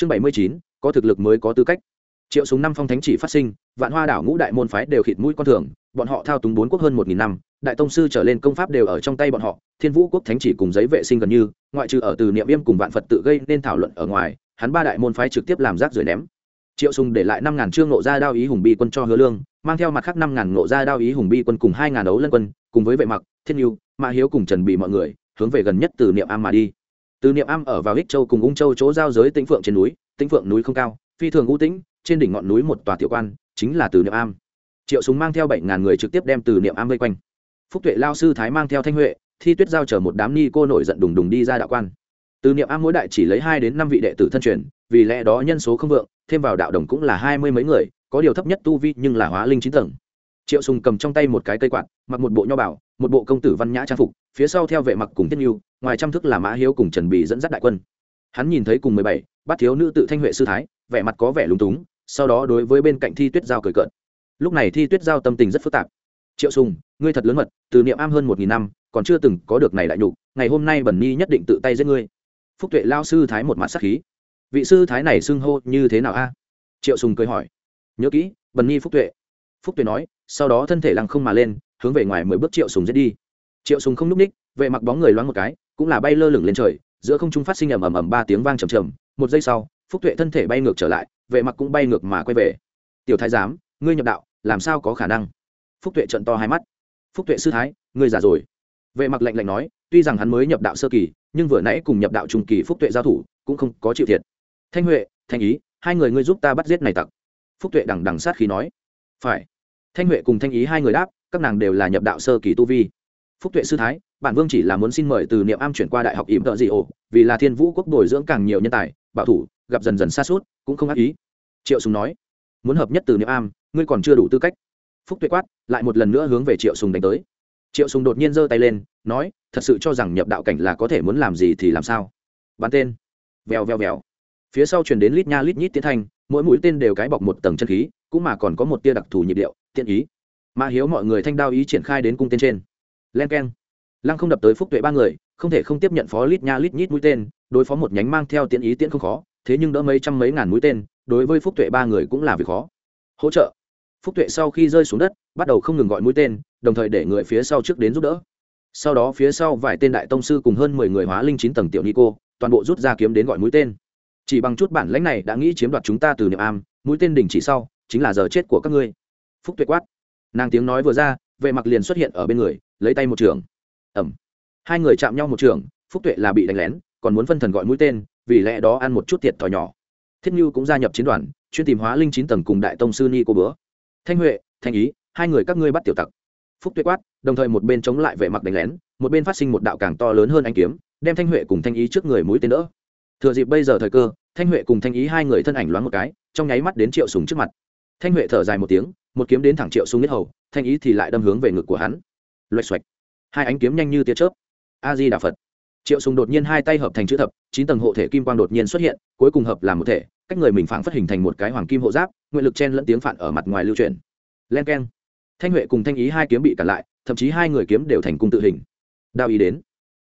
chương bảy mươi chín, có thực lực mới có tư cách. Triệu súng năm phong thánh chỉ phát sinh, vạn hoa đảo ngũ đại môn phái đều khịt mũi con thường, bọn họ thao túng bốn quốc hơn một nghìn năm, đại tông sư trở lên công pháp đều ở trong tay bọn họ, thiên vũ quốc thánh chỉ cùng giấy vệ sinh gần như, ngoại trừ ở từ niệm yêm cùng vạn phật tự gây nên thảo luận ở ngoài, hắn ba đại môn phái trực tiếp làm rác rưởi ném. Triệu sùng để lại năm ngàn trương nộ ra đao ý hùng bi quân cho hứa lương, mang theo mặt khác năm ngàn nộ ra đao ý hùng bi quân cùng hai ngàn đấu lân quân, cùng với vệ mặc, thiên yêu mã hiếu cùng trần bị mọi người, hướng về gần nhất từ niệm am mà đi từ niệm am ở vào ích châu cùng ung châu chỗ giao giới tĩnh phượng trên núi, tĩnh phượng núi không cao, phi thường u tĩnh, trên đỉnh ngọn núi một tòa tiểu quan, chính là từ niệm am. Triệu súng mang theo bảy ngàn người trực tiếp đem từ niệm am vây quanh. Phúc tuệ lao sư thái mang theo thanh huệ, thi tuyết giao chở một đám ni cô nổi giận đùng đùng đi ra đạo quan. Từ niệm am mỗi đại chỉ lấy hai đến năm vị đệ tử thân truyền, vì lẽ đó nhân số không vượng, thêm vào đạo đồng cũng là hai mươi mấy người, có điều thấp nhất tu vi nhưng là hóa linh chín tầng. Triệu sùng cầm trong tay một cái cây quạt, mặc một bộ nho bảo một bộ công tử văn nhã trang phục, phía sau theo vệ mặc cùng tiết nhu, ngoài trăm thức là mã hiếu cùng trần bì dẫn dắt đại quân. Hắn nhìn thấy cùng mười bảy bắt thiếu nữ tự thanh huệ sư thái, vẻ mặt có vẻ lúng túng, sau đó đối với bên cạnh thi tuyết giao cười cợt. Lúc này thi tuyết giao tâm tình rất phức tạp. Triệu sùng, ngươi thật lớn mật, từ niệm am hơn một nghìn năm, còn chưa từng có được này đại nhục, ngày hôm nay bẩn nhi nhất định tự tay giết ngươi. Phúc tuệ lao sư thái một mặt sắc khí. Vị sư thái này xưng hô như thế nào a? Triệu sùng cười hỏi. Nhớ kỹ bẩn nhi phúc tuệ. Phúc tuệ nói, sau đó thân thể lăng không mà lên hướng về ngoài mười bước triệu sùng giết đi. Triệu sùng không núp ních, vệ mặc bóng người loáng một cái, cũng là bay lơ lửng lên trời, giữa không trung phát sinh ầm ầm ầm ba tiếng vang trầm trầm. Một giây sau, phúc tuệ thân thể bay ngược trở lại, vệ mặc cũng bay ngược mà quay về. Tiểu thái giám, ngươi nhập đạo, làm sao có khả năng? Phúc tuệ trận to hai mắt. Phúc tuệ sư thái, ngươi già rồi. Vệ mặc lạnh lạnh nói, tuy rằng hắn mới nhập đạo sơ kỳ, nhưng vừa nãy cùng nhập đạo trung kỳ phúc tuệ giao thủ, cũng không có chịu thiệt. Thanh huệ, thanh ý, hai người ngươi giúp ta bắt giết này tặc. Phúc tuệ đằng đằng sát khí nói. Phải. Thanh huệ cùng thanh ý hai người đáp các nàng đều là nhập đạo sơ kỳ tu vi. Phúc tuệ sư thái, bản vương chỉ là muốn xin mời từ niệm am chuyển qua đại học ỉm tợ dị ổ, vì là thiên vũ quốc bồi dưỡng càng nhiều nhân tài bảo thủ, gặp dần dần xa suốt cũng không ác ý. Triệu sùng nói, muốn hợp nhất từ niệm am, ngươi còn chưa đủ tư cách. Phúc tuệ quát, lại một lần nữa hướng về triệu sùng đánh tới. Triệu sùng đột nhiên giơ tay lên, nói, thật sự cho rằng nhập đạo cảnh là có thể muốn làm gì thì làm sao? Bắn tên. Vèo vèo vèo. Phía sau truyền đến lít nha lít nhít tiến thanh, mỗi mũi tên đều cái bọc một tầng chân khí, cũng mà còn có một tia đặc thù nhịp điệu, tiện ý mã hiếu mọi người thanh đao ý triển khai đến cung tên trên. Len keng. Lăng không đập tới phúc tuệ ba người, không thể không tiếp nhận phó lít nha lít nhít mũi tên, đối phó một nhánh mang theo tiện ý tiễn không khó, thế nhưng đỡ mấy trăm mấy ngàn mũi tên, đối với phúc tuệ ba người cũng là việc khó. Hỗ trợ. Phúc tuệ sau khi rơi xuống đất, bắt đầu không ngừng gọi mũi tên, đồng thời để người phía sau trước đến giúp đỡ. Sau đó phía sau vài tên đại tông sư cùng hơn mười người hóa linh chín tầng tiểu nico toàn bộ rút ra kiếm đến gọi mũi tên. Chỉ bằng chút bản lãnh này đã nghĩ chiếm đoạt chúng ta từ niệm am, mũi tên đỉnh chỉ sau, chính là giờ chết của các ngươi. Phúc tuệ quát nàng tiếng nói vừa ra, vệ mặc liền xuất hiện ở bên người, lấy tay một trường. Ẩm hai người chạm nhau một trường, phúc tuệ là bị đánh lén, còn muốn phân thần gọi mũi tên, vì lẽ đó ăn một chút thiệt thòi nhỏ. Thiết như cũng gia nhập chiến đoàn, chuyên tìm hóa linh chín tầng cùng đại tông sư ni cô bữa. Thanh huệ, thanh ý, hai người các ngươi bắt tiểu tặc. Phúc tuệ quát, đồng thời một bên chống lại vệ mặc đánh lén, một bên phát sinh một đạo càng to lớn hơn anh kiếm, đem thanh huệ cùng thanh ý trước người mũi tên đỡ. Thừa dịp bây giờ thời cơ, thanh huệ cùng thanh ý hai người thân ảnh loáng một cái, trong nháy mắt đến triệu súng trước mặt thanh huệ thở dài một tiếng, một kiếm đến thẳng triệu sung nhất hầu, thanh ý thì lại đâm hướng về ngực của hắn. Loạch xoạch. Hai ánh kiếm nhanh như tia chớp. A di đà phật. Triệu sùng đột nhiên hai tay hợp thành chữ thập, chín tầng hộ thể kim quang đột nhiên xuất hiện, cuối cùng hợp làm một thể, cách người mình phảng phất hình thành một cái hoàng kim hộ giáp, nguyện lực chen lẫn tiếng phản ở mặt ngoài lưu truyền len keng. Thanh huệ cùng thanh ý hai kiếm bị cản lại, thậm chí hai người kiếm đều thành cung tự hình. Đao ý đến.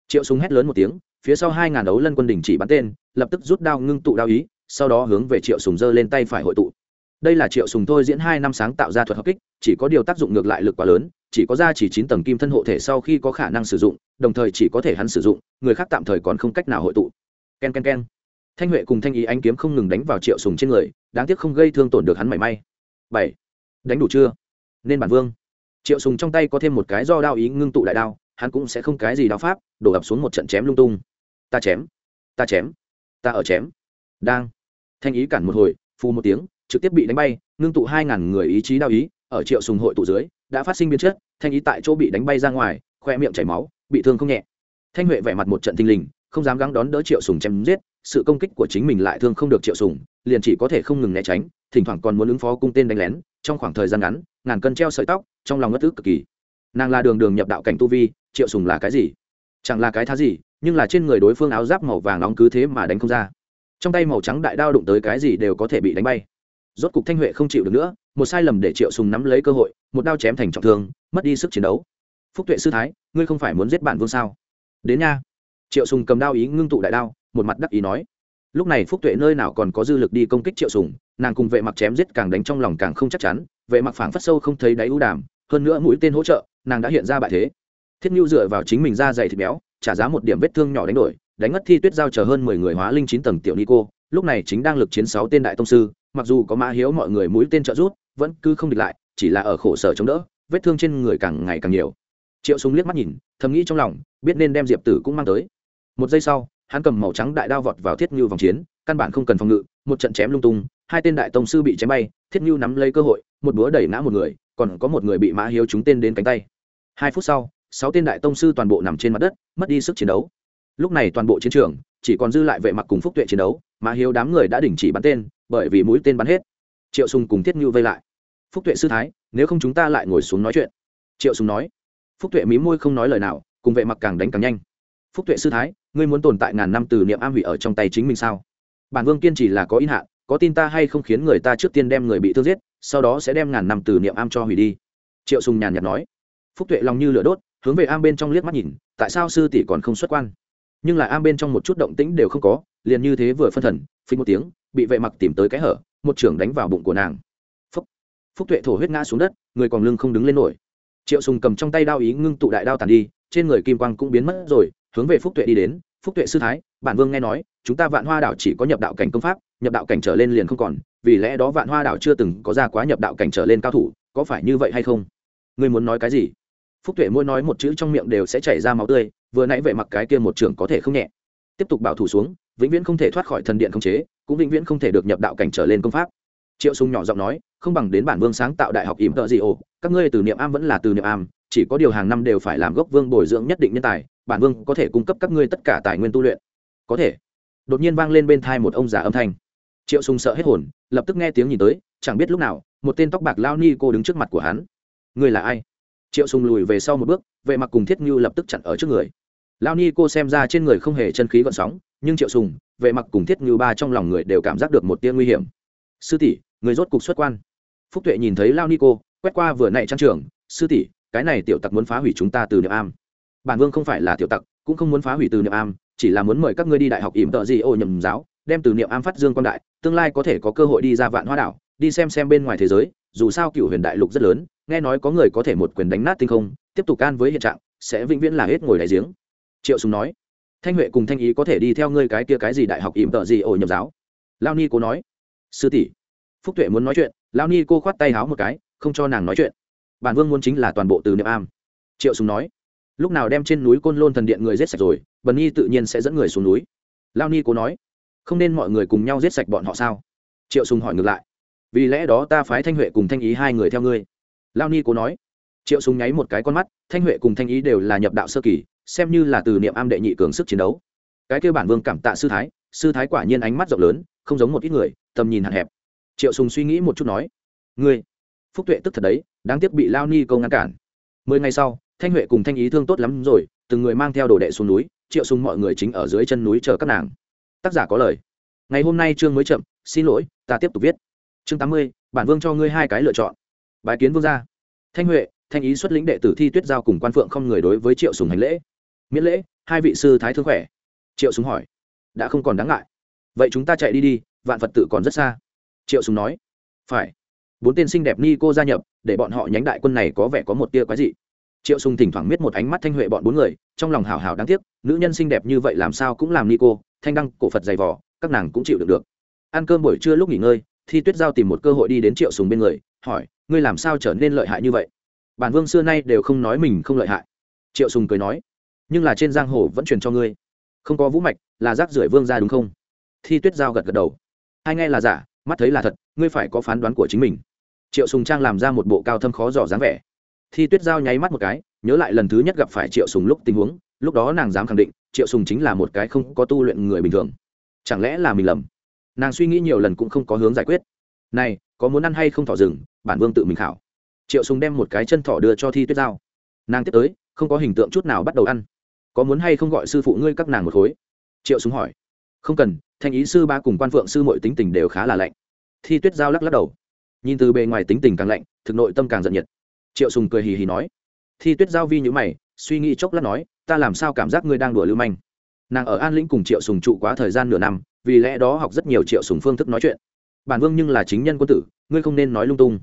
Triệu súng hét lớn một tiếng, phía sau hai ngàn đấu lân quân đình chỉ bắn tên, lập tức rút đao ngưng tụ đao ý, sau đó hướng về triệu sùng giơ lên tay phải hội tụ đây là triệu sùng thôi diễn hai năm sáng tạo ra thuật hợp kích chỉ có điều tác dụng ngược lại lực quá lớn chỉ có ra chỉ chín tầng kim thân hộ thể sau khi có khả năng sử dụng đồng thời chỉ có thể hắn sử dụng người khác tạm thời còn không cách nào hội tụ. Ken ken ken, thanh huệ cùng thanh ý ánh kiếm không ngừng đánh vào triệu sùng trên người đáng tiếc không gây thương tổn được hắn mảy may. Bảy. Đánh đủ chưa? Nên bản vương. Triệu sùng trong tay có thêm một cái do đao ý ngưng tụ đại đao hắn cũng sẽ không cái gì đao pháp đổ ập xuống một trận chém lung tung. Ta chém. Ta chém. Ta ở chém. Đang. Thanh ý cản một hồi phu một tiếng trực tiếp bị đánh bay, ngưng tụ hai ngàn người ý chí đao ý, ở triệu sùng hội tụ dưới, đã phát sinh biến chất, thanh ý tại chỗ bị đánh bay ra ngoài, khoe miệng chảy máu, bị thương không nhẹ. Thanh huệ vẻ mặt một trận tinh linh không dám gắng đón đỡ triệu sùng chém giết, sự công kích của chính mình lại thương không được triệu sùng, liền chỉ có thể không ngừng né tránh, thỉnh thoảng còn muốn ứng phó cung tên đánh lén, trong khoảng thời gian ngắn, ngàn cân treo sợi tóc, trong lòng ngất tức cực kỳ. Nàng là đường đường nhập đạo cảnh tu vi, triệu sùng là cái gì? Chẳng là cái thá gì, nhưng là trên người đối phương áo giáp màu vàng nóng cứ thế mà đánh không ra. Trong tay màu trắng đại đao đụng tới cái gì đều có thể bị đánh bay rốt cục thanh huệ không chịu được nữa, một sai lầm để triệu sùng nắm lấy cơ hội, một đao chém thành trọng thương, mất đi sức chiến đấu. Phúc tuệ sư thái, ngươi không phải muốn giết bản vương sao? Đến nha. Triệu sùng cầm đao ý ngưng tụ đại đao, một mặt đắc ý nói. Lúc này phúc tuệ nơi nào còn có dư lực đi công kích triệu sùng, nàng cùng vệ mặc chém giết càng đánh trong lòng càng không chắc chắn, vệ mặc phảng phất sâu không thấy đáy ưu đàm, hơn nữa mũi tên hỗ trợ, nàng đã hiện ra bại thế. Thiết nhu dựa vào chính mình ra dày thịt béo, trả giá một điểm vết thương nhỏ đánh đổi, đánh ngất thi tuyết giao chờ hơn mười người hóa linh chín tầng tiểu nico, lúc này chính đang lực chiến sáu tên đại tông sư mặc dù có mã hiếu mọi người mũi tên trợ rút vẫn cứ không địch lại, chỉ là ở khổ sở chống đỡ, vết thương trên người càng ngày càng nhiều. Triệu súng liếc mắt nhìn, thầm nghĩ trong lòng, biết nên đem diệp tử cũng mang tới. Một giây sau, hắn cầm màu trắng đại đao vọt vào thiết như vòng chiến, căn bản không cần phòng ngự, một trận chém lung tung, hai tên đại tông sư bị chém bay, thiết như nắm lấy cơ hội, một búa đẩy ngã một người, còn có một người bị mã hiếu trúng tên đến cánh tay. Hai phút sau, sáu tên đại tông sư toàn bộ nằm trên mặt đất, mất đi sức chiến đấu. Lúc này toàn bộ chiến trường, chỉ còn dư lại vệ mặc cùng phúc tuệ chiến đấu. Mà hiếu đám người đã đình chỉ bắn tên, bởi vì mũi tên bắn hết. Triệu sùng cùng thiết như vây lại. Phúc tuệ sư thái, nếu không chúng ta lại ngồi xuống nói chuyện. Triệu sùng nói. Phúc tuệ mí môi không nói lời nào, cùng vệ mặc càng đánh càng nhanh. Phúc tuệ sư thái, ngươi muốn tồn tại ngàn năm từ niệm am hủy ở trong tay chính mình sao? Bản vương kiên trì là có in hạn có tin ta hay không khiến người ta trước tiên đem người bị thương giết, sau đó sẽ đem ngàn năm từ niệm am cho hủy đi. Triệu sùng nhàn nhạt nói. Phúc tuệ lòng như lửa đốt, hướng về am bên trong liếc mắt nhìn, tại sao sư tỷ còn không xuất quan? Nhưng lại am bên trong một chút động tĩnh đều không có, liền như thế vừa phân thần, phình một tiếng, bị vệ mặc tìm tới cái hở, một trưởng đánh vào bụng của nàng. Phúc. Phúc tuệ thổ huyết ngã xuống đất, người còn lưng không đứng lên nổi. Triệu sùng cầm trong tay đao ý ngưng tụ đại đao tàn đi, trên người kim quang cũng biến mất rồi, hướng về phúc tuệ đi đến. Phúc tuệ sư thái, bản vương nghe nói, chúng ta vạn hoa đảo chỉ có nhập đạo cảnh công pháp, nhập đạo cảnh trở lên liền không còn, vì lẽ đó vạn hoa đảo chưa từng có ra quá nhập đạo cảnh trở lên cao thủ, có phải như vậy hay không? Ngươi muốn nói cái gì? Phúc tuệ mỗi nói một chữ trong miệng đều sẽ chảy ra máu tươi, vừa nãy vệ mặc cái kia một trưởng có thể không nhẹ. Tiếp tục bảo thủ xuống, vĩnh viễn không thể thoát khỏi thần điện không chế, cũng vĩnh viễn không thể được nhập đạo cảnh trở lên công pháp. Triệu sùng nhỏ giọng nói, không bằng đến bản vương sáng tạo đại học ỉm tợ gì ồ các ngươi từ niệm am vẫn là từ niệm am, chỉ có điều hàng năm đều phải làm gốc vương bồi dưỡng nhất định nhân tài, bản vương có thể cung cấp các ngươi tất cả tài nguyên tu luyện. Có thể. Đột nhiên vang lên bên thai một ông già âm thanh. Triệu sùng sợ hết hồn, lập tức nghe tiếng nhìn tới, chẳng biết lúc nào, một tên tóc bạc lao ni cô đứng trước mặt của hắn. Ngươi là ai? Triệu sùng lùi về sau một bước, vệ mặc cùng thiết như lập tức chặn ở trước người. Lao ni cô xem ra trên người không hề chân khí gợn sóng, nhưng triệu sùng, vệ mặc cùng thiết như ba trong lòng người đều cảm giác được một tia nguy hiểm. Sư tỷ, người rốt cục xuất quan. Phúc tuệ nhìn thấy lao ni cô, quét qua vừa nãy trang trường, sư tỷ, cái này tiểu tặc muốn phá hủy chúng ta từ niệm am. Bản vương không phải là tiểu tặc, cũng không muốn phá hủy từ niệm am, chỉ là muốn mời các ngươi đi đại học ỉm tợ gì ô nhầm giáo, đem từ niệm am phát dương quan đại, tương lai có thể có cơ hội đi ra vạn hoa đảo, đi xem xem bên ngoài thế giới dù sao cựu huyền đại lục rất lớn, nghe nói có người có thể một quyền đánh nát tinh không, tiếp tục can với hiện trạng, sẽ vĩnh viễn là hết ngồi đại giếng. Triệu sùng nói, thanh huệ cùng thanh ý có thể đi theo ngươi cái kia cái gì đại học ỉm tợ gì ổ nhập giáo? Lao ni cô nói, sư tỷ, phúc tuệ muốn nói chuyện, lao ni cô khoát tay háo một cái, không cho nàng nói chuyện. Bản vương muốn chính là toàn bộ từ niệm am. Triệu sùng nói, lúc nào đem trên núi côn lôn thần điện người giết sạch rồi, bần nhi tự nhiên sẽ dẫn người xuống núi. Lao ni cô nói, không nên mọi người cùng nhau giết sạch bọn họ sao? Triệu sùng hỏi ngược lại vì lẽ đó ta phái thanh huệ cùng thanh ý hai người theo ngươi. Lao ni cố nói. Triệu sùng nháy một cái con mắt, thanh huệ cùng thanh ý đều là nhập đạo sơ kỳ, xem như là từ niệm am đệ nhị cường sức chiến đấu. Cái kêu bản vương cảm tạ sư thái sư thái quả nhiên ánh mắt rộng lớn, không giống một ít người, tầm nhìn hạn hẹp. Triệu sùng suy nghĩ một chút nói. Ngươi, phúc tuệ tức thật đấy, đáng tiếc bị lao ni câu ngăn cản. Mười ngày sau, thanh huệ cùng thanh ý thương tốt lắm rồi, từng người mang theo đồ đệ xuống núi, triệu sùng mọi người chính ở dưới chân núi chờ các nàng. Tác giả có lời. Ngày hôm nay chương mới chậm, xin lỗi, ta tiếp tục viết chương tám mươi, bản vương cho ngươi hai cái lựa chọn. Bài kiến vương gia. Thanh huệ, thanh ý xuất lĩnh đệ tử thi tuyết giao cùng quan phượng không người đối với triệu sùng hành lễ. Miễn lễ, hai vị sư thái thương khỏe. Triệu sùng hỏi. Đã không còn đáng ngại. Vậy chúng ta chạy đi đi, vạn phật tự còn rất xa. Triệu sùng nói. Phải. Bốn tên xinh đẹp ni cô gia nhập, để bọn họ nhánh đại quân này có vẻ có một tia quái dị. Triệu sùng thỉnh thoảng miết một ánh mắt thanh huệ bọn bốn người, trong lòng hào hào đáng tiếc, nữ nhân xinh đẹp như vậy làm sao cũng làm ni cô, thanh đăng, cổ phật dày vò, các nàng cũng chịu được được. Ăn cơm buổi trưa lúc nghỉ ngơi thi tuyết giao tìm một cơ hội đi đến triệu sùng bên người, hỏi, ngươi làm sao trở nên lợi hại như vậy? Bản vương xưa nay đều không nói mình không lợi hại. Triệu sùng cười nói, nhưng là trên giang hồ vẫn truyền cho ngươi. Không có vũ mạch là rác rưởi vương gia đúng không? Thi tuyết giao gật gật đầu hai nghe là giả, mắt thấy là thật, ngươi phải có phán đoán của chính mình. Triệu sùng trang làm ra một bộ cao thâm khó dò dáng vẻ. Thi tuyết giao nháy mắt một cái, nhớ lại lần thứ nhất gặp phải triệu sùng lúc tình huống, lúc đó nàng dám khẳng định, triệu sùng chính là một cái không có tu luyện người bình thường. Chẳng lẽ là mình lầm? Nàng suy nghĩ nhiều lần cũng không có hướng giải quyết. Này, có muốn ăn hay không thỏ rừng, bản vương tự mình khảo. Triệu sùng đem một cái chân thỏ đưa cho thi tuyết giao. Nàng tiếp tới, không có hình tượng chút nào bắt đầu ăn. Có muốn hay không gọi sư phụ ngươi các nàng một khối? Triệu sùng hỏi. Không cần, thanh ý sư ba cùng quan phượng sư mọi tính tình đều khá là lạnh. Thi tuyết giao lắc lắc đầu. Nhìn từ bề ngoài tính tình càng lạnh, thực nội tâm càng giận nhiệt. Triệu sùng cười hì hì nói. Thi tuyết giao vi như mày, suy nghĩ chốc lát nói, ta làm sao cảm giác ngươi đang đùa lưu manh? Nàng ở an lĩnh cùng triệu sùng trụ quá thời gian nửa năm vì lẽ đó học rất nhiều triệu sùng phương thức nói chuyện. Bản vương nhưng là chính nhân quân tử, ngươi không nên nói lung tung.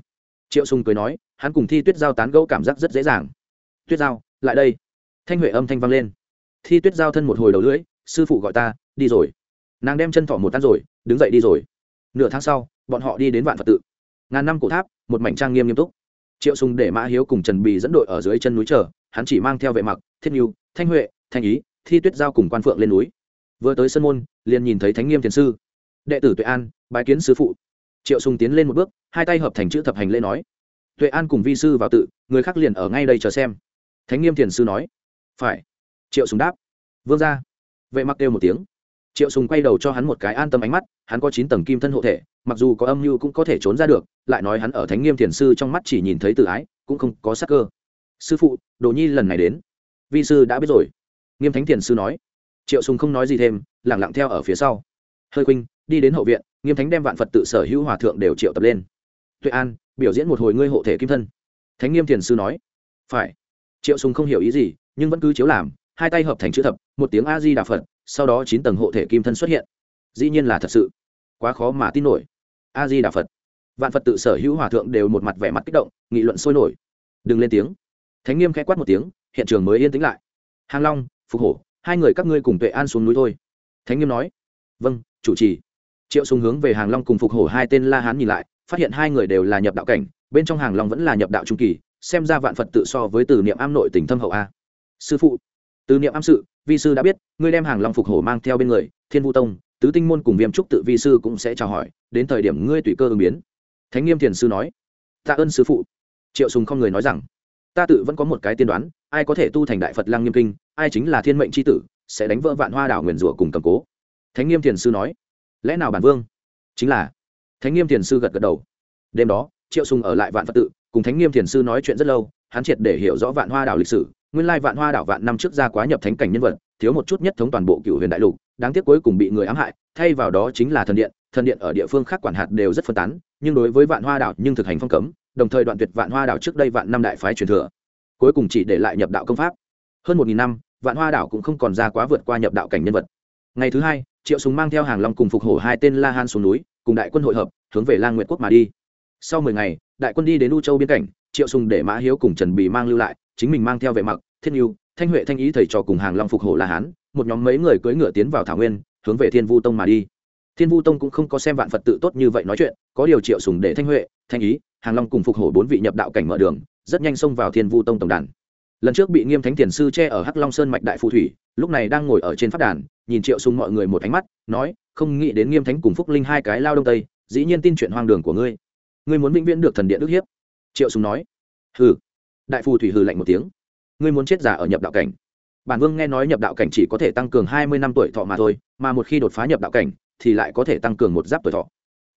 Triệu sùng cười nói, hắn cùng thi tuyết giao tán gẫu cảm giác rất dễ dàng. Tuyết giao, lại đây. Thanh huệ âm thanh vang lên. Thi tuyết giao thân một hồi đầu lưỡi, sư phụ gọi ta, đi rồi. Nàng đem chân thỏ một tan rồi, đứng dậy đi rồi. Nửa tháng sau, bọn họ đi đến vạn phật tự. Ngàn năm cổ tháp, một mảnh trang nghiêm nghiêm túc. Triệu sùng để mã hiếu cùng trần bì dẫn đội ở dưới chân núi chờ, hắn chỉ mang theo vệ mặc, thiết nhu, thanh huệ, thanh ý, thi tuyết giao cùng quan phượng lên núi vừa tới sân môn, liền nhìn thấy thánh nghiêm thiền sư. Đệ tử tuệ an, bái kiến sư phụ. Triệu sùng tiến lên một bước, hai tay hợp thành chữ thập hành lễ nói, tuệ an cùng vi sư vào tự, người khác liền ở ngay đây chờ xem. Thánh nghiêm thiền sư nói, phải. Triệu sùng đáp, vương ra vệ mặc kêu một tiếng. Triệu sùng quay đầu cho hắn một cái an tâm ánh mắt, hắn có chín tầng kim thân hộ thể, mặc dù có âm mưu cũng có thể trốn ra được, lại nói hắn ở thánh nghiêm thiền sư trong mắt chỉ nhìn thấy tự ái, cũng không có sắc cơ. Sư phụ, đồ nhi lần này đến. Vi sư đã biết rồi. Nghiêm thánh thiền sư nói triệu sùng không nói gì thêm lặng lặng theo ở phía sau. Hơi khuynh, đi đến hậu viện, nghiêm thánh đem vạn phật tự sở hữu hòa thượng đều triệu tập lên. Tuệ an, biểu diễn một hồi ngươi hộ thể kim thân. Thánh nghiêm thiền sư nói. Phải. Triệu sùng không hiểu ý gì, nhưng vẫn cứ chiếu làm, hai tay hợp thành chữ thập, một tiếng a di đà phật, sau đó chín tầng hộ thể kim thân xuất hiện. Dĩ nhiên là thật sự. Quá khó mà tin nổi. A di đà phật. Vạn phật tự sở hữu hòa thượng đều một mặt vẻ mặt kích động, nghị luận sôi nổi. Đừng lên tiếng. Thánh nghiêm khẽ quát một tiếng, hiện trường mới yên tĩnh lại. Hàng long, phục hổ hai người các ngươi cùng tuệ an xuống núi thôi. Thánh nghiêm nói vâng chủ trì. Triệu sùng hướng về hàng long cùng phục hổ hai tên la hán nhìn lại, phát hiện hai người đều là nhập đạo cảnh, bên trong hàng long vẫn là nhập đạo trung kỳ, xem ra vạn phật tự so với từ niệm am nội tình thâm hậu a. Sư phụ, từ niệm am sự, vi sư đã biết, ngươi đem hàng long phục hổ mang theo bên người, thiên vu tông, tứ tinh môn cùng viêm trúc tự vi sư cũng sẽ chào hỏi, đến thời điểm ngươi tùy cơ ứng biến. Thánh nghiêm thiền sư nói, tạ ơn sư phụ. Triệu sùng không người nói rằng, ta tự vẫn có một cái tiên đoán ai có thể tu thành đại phật lăng nghiêm kinh, ai chính là thiên mệnh c h i tử, sẽ đánh vỡ vạn hoa đảo nguyền rủa cùng cầm cố. Thánh nghiêm thiền sư nói, lẽ nào bản vương chính là? Thánh nghiêm thiền sư gật gật đầu. Đêm đó, triệu sùng ở lại vạn phật tự, cùng thánh nghiêm thiền sư nói chuyện rất lâu, hắn triệt để hiểu rõ vạn hoa đảo lịch sử. Nguyên lai vạn hoa đảo vạn năm trước ra quá nhập thánh cảnh nhân vật, thiếu một chút nhất thống toàn bộ cựu huyền đại lục, đáng tiếc cuối cùng bị người ám hại, thay vào đó chính là thần điện. Thần điện ở địa phương khác quản hạt đều rất phân tán, nhưng đối với vạn hoa đảo nhưng thực hành phong cấm, đồng thời đoạn tuyệt vạn hoa đảo trước đây vạn năm đại phái truyền thừa cuối cùng chỉ để lại nhập đạo công pháp. Hơn một nghìn năm, vạn hoa đảo cũng không còn ra quá vượt qua nhập đạo cảnh nhân vật. Ngày thứ hai, triệu súng mang theo hàng long cùng phục hổ hai tên la han xuống núi, cùng đại quân hội hợp, hướng về lang nguyệt quốc mà đi. Sau mười ngày, đại quân đi đến u châu biên cảnh, triệu sùng để mã hiếu cùng trần bì mang lưu lại, chính mình mang theo vệ mặc, thiên yêu thanh huệ thanh ý thầy trò cùng hàng long phục hổ la hán, một nhóm mấy người cưỡi ngựa tiến vào thảo nguyên, hướng về thiên vu tông mà đi. Thiên vu tông cũng không có xem vạn phật tự tốt như vậy nói chuyện, có điều triệu sùng để thanh huệ, thanh ý, hàng long cùng phục hổ bốn vị nhập đạo cảnh mở đường rất nhanh xông vào thiên vu tông tổng đàn. Lần trước bị nghiêm thánh thiền sư che ở hắc long sơn mạch đại phù thủy, lúc này đang ngồi ở trên phát đàn, nhìn triệu sùng mọi người một ánh mắt, nói, không nghĩ đến nghiêm thánh cùng phúc linh hai cái lao đông tây, dĩ nhiên tin chuyện hoang đường của ngươi. Ngươi muốn vĩnh viễn được thần điện đức hiếp? Triệu sùng nói. Hừ. Đại phù thủy hừ lạnh một tiếng. Ngươi muốn chết giả ở nhập đạo cảnh? Bản vương nghe nói nhập đạo cảnh chỉ có thể tăng cường hai mươi năm tuổi thọ mà thôi, mà một khi đột phá nhập đạo cảnh, thì lại có thể tăng cường một giáp tuổi thọ.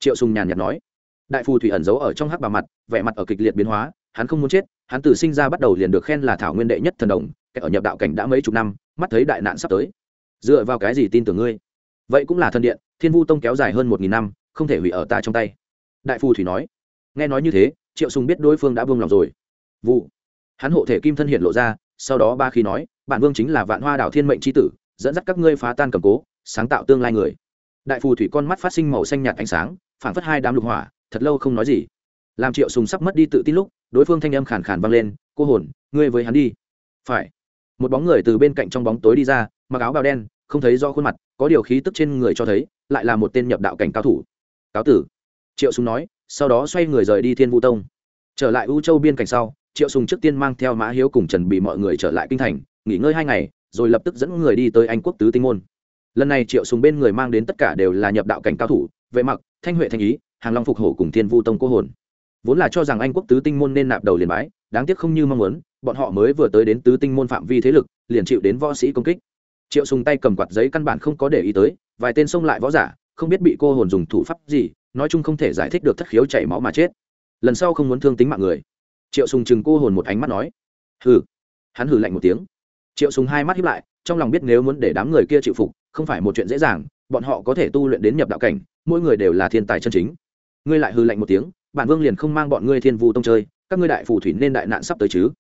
Triệu sùng nhàn nhạt nói. Đại phù thủy ẩn giấu ở trong hắc bà mặt, vẻ mặt ở kịch liệt biến hóa hắn không muốn chết, hắn từ sinh ra bắt đầu liền được khen là thảo nguyên đệ nhất thần đồng ở nhập đạo cảnh đã mấy chục năm, mắt thấy đại nạn sắp tới. Dựa vào cái gì tin tưởng ngươi? Vậy cũng là thần điện, thiên vu tông kéo dài hơn một nghìn năm, không thể hủy ở ta trong tay. Đại phù thủy nói. Nghe nói như thế, triệu sùng biết đối phương đã vương lòng rồi. Vụ. Hắn hộ thể kim thân hiện lộ ra, sau đó ba khi nói, bản vương chính là vạn hoa đảo thiên mệnh chi tử, dẫn dắt các ngươi phá tan cầm cố, sáng tạo tương lai người. Đại phù thủy con mắt phát sinh màu xanh nhạt ánh sáng phản phất hai đám lục hỏa, thật lâu không nói gì làm triệu sùng sắp mất đi tự tin lúc, đối phương thanh âm khàn khàn vang lên, cô hồn, ngươi với hắn đi. Phải. Một bóng người từ bên cạnh trong bóng tối đi ra, mặc áo bào đen, không thấy do khuôn mặt, có điều khí tức trên người cho thấy, lại là một tên nhập đạo cảnh cao thủ. Cáo tử. Triệu sùng nói, sau đó xoay người rời đi thiên vũ tông. Trở lại u châu biên cảnh sau, triệu sùng trước tiên mang theo mã hiếu cùng trần bị mọi người trở lại kinh thành, nghỉ ngơi hai ngày, rồi lập tức dẫn người đi tới anh quốc tứ tinh môn. Lần này triệu sùng bên người mang đến tất cả đều là nhập đạo cảnh cao thủ, vệ mặc, thanh huệ thanh ý, hàng long phục hổ cùng thiên vu tông cô hồn vốn là cho rằng anh quốc tứ tinh môn nên nạp đầu liền bái, đáng tiếc không như mong muốn, bọn họ mới vừa tới đến tứ tinh môn phạm vi thế lực, liền chịu đến võ sĩ công kích. Triệu sùng tay cầm quạt giấy căn bản không có để ý tới, vài tên xông lại võ giả, không biết bị cô hồn dùng thủ pháp gì, nói chung không thể giải thích được thất khiếu chảy máu mà chết. Lần sau không muốn thương tính mạng người. Triệu sùng chừng cô hồn một ánh mắt nói, hừ. Hắn hừ lạnh một tiếng. Triệu sùng hai mắt híp lại, trong lòng biết nếu muốn để đám người kia chịu phục, không phải một chuyện dễ dàng, bọn họ có thể tu luyện đến nhập đạo cảnh, mỗi người đều là thiên tài chân chính. Ngươi lại hừ lạnh một tiếng bản vương liền không mang bọn ngươi thiên vu tông chơi, các ngươi đại phù thủy nên đại nạn sắp tới chứ?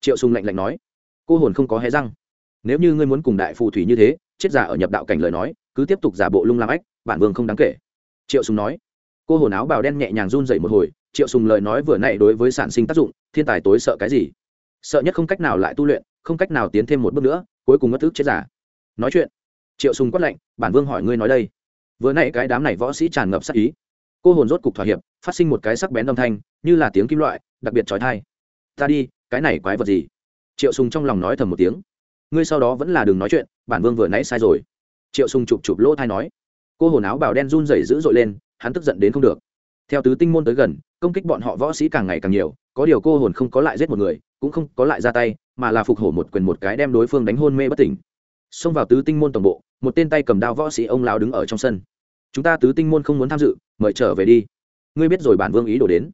Triệu sùng lạnh lạnh nói. Cô hồn không có hé răng. Nếu như ngươi muốn cùng đại phù thủy như thế, chết giả ở nhập đạo cảnh lời nói, cứ tiếp tục giả bộ lung lam ách, bản vương không đáng kể. Triệu sùng nói. Cô hồn áo bào đen nhẹ nhàng run dậy một hồi, triệu sùng lời nói vừa nãy đối với sản sinh tác dụng, thiên tài tối sợ cái gì? Sợ nhất không cách nào lại tu luyện, không cách nào tiến thêm một bước nữa, cuối cùng mất thức chết giả. Nói chuyện. Triệu sùng quát lạnh, bản vương hỏi ngươi nói đây. Vừa nãy cái đám này võ sĩ tràn ngập sát ý cô hồn rốt cục thỏa hiệp, phát sinh một cái sắc bén âm thanh, như là tiếng kim loại, đặc biệt trói thai ta đi, cái này quái vật gì? Triệu sùng trong lòng nói thầm một tiếng. Ngươi sau đó vẫn là đừng nói chuyện, bản vương vừa nãy sai rồi. Triệu sùng chụp chụp lỗ thai nói. Cô hồn áo bào đen run rẩy dữ dội lên, hắn tức giận đến không được. Theo tứ tinh môn tới gần, công kích bọn họ võ sĩ càng ngày càng nhiều, có điều cô hồn không có lại giết một người, cũng không có lại ra tay, mà là phục hổ một quyền một cái đem đối phương đánh hôn mê bất tỉnh. Xông vào tứ tinh môn tổng bộ, một tên tay cầm đao võ sĩ ông lão đứng ở trong sân chúng ta tứ tinh môn không muốn tham dự, mời trở về đi. Ngươi biết rồi bản vương ý đổ đến.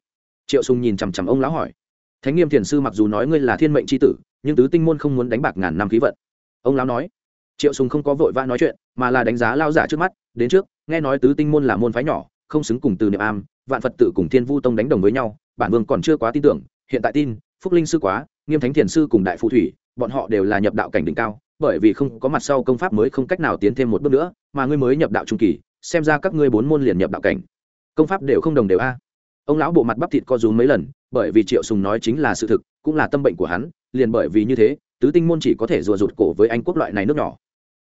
Triệu sùng nhìn chằm chằm ông lão hỏi. Thánh nghiêm thiền sư mặc dù nói ngươi là thiên mệnh c h i tử, nhưng tứ tinh môn không muốn đánh bạc ngàn năm khí vận. Ông lão nói. Triệu sùng không có vội vã nói chuyện, mà là đánh giá lao giả trước mắt, đến trước, nghe nói tứ tinh môn là môn phái nhỏ, không xứng cùng từ niệm am, vạn phật tự cùng thiên vu tông đánh đồng với nhau, bản vương còn chưa quá tin tưởng, hiện tại tin, phúc linh sư quá, nghiêm thánh thiền sư cùng đại phù thủy, bọn họ đều là nhập đạo cảnh đỉnh cao, bởi vì không có mặt sau công pháp mới không cách nào tiến thêm một bước nữa, mà ngươi mới nhập đạo trung kỳ xem ra các ngươi bốn môn liền nhập đạo cảnh. Công pháp đều không đồng đều a. Ông lão bộ mặt bắp thịt co rúm mấy lần, bởi vì triệu sùng nói chính là sự thực, cũng là tâm bệnh của hắn, liền bởi vì như thế, tứ tinh môn chỉ có thể rùa rụt cổ với anh quốc loại này nước nhỏ.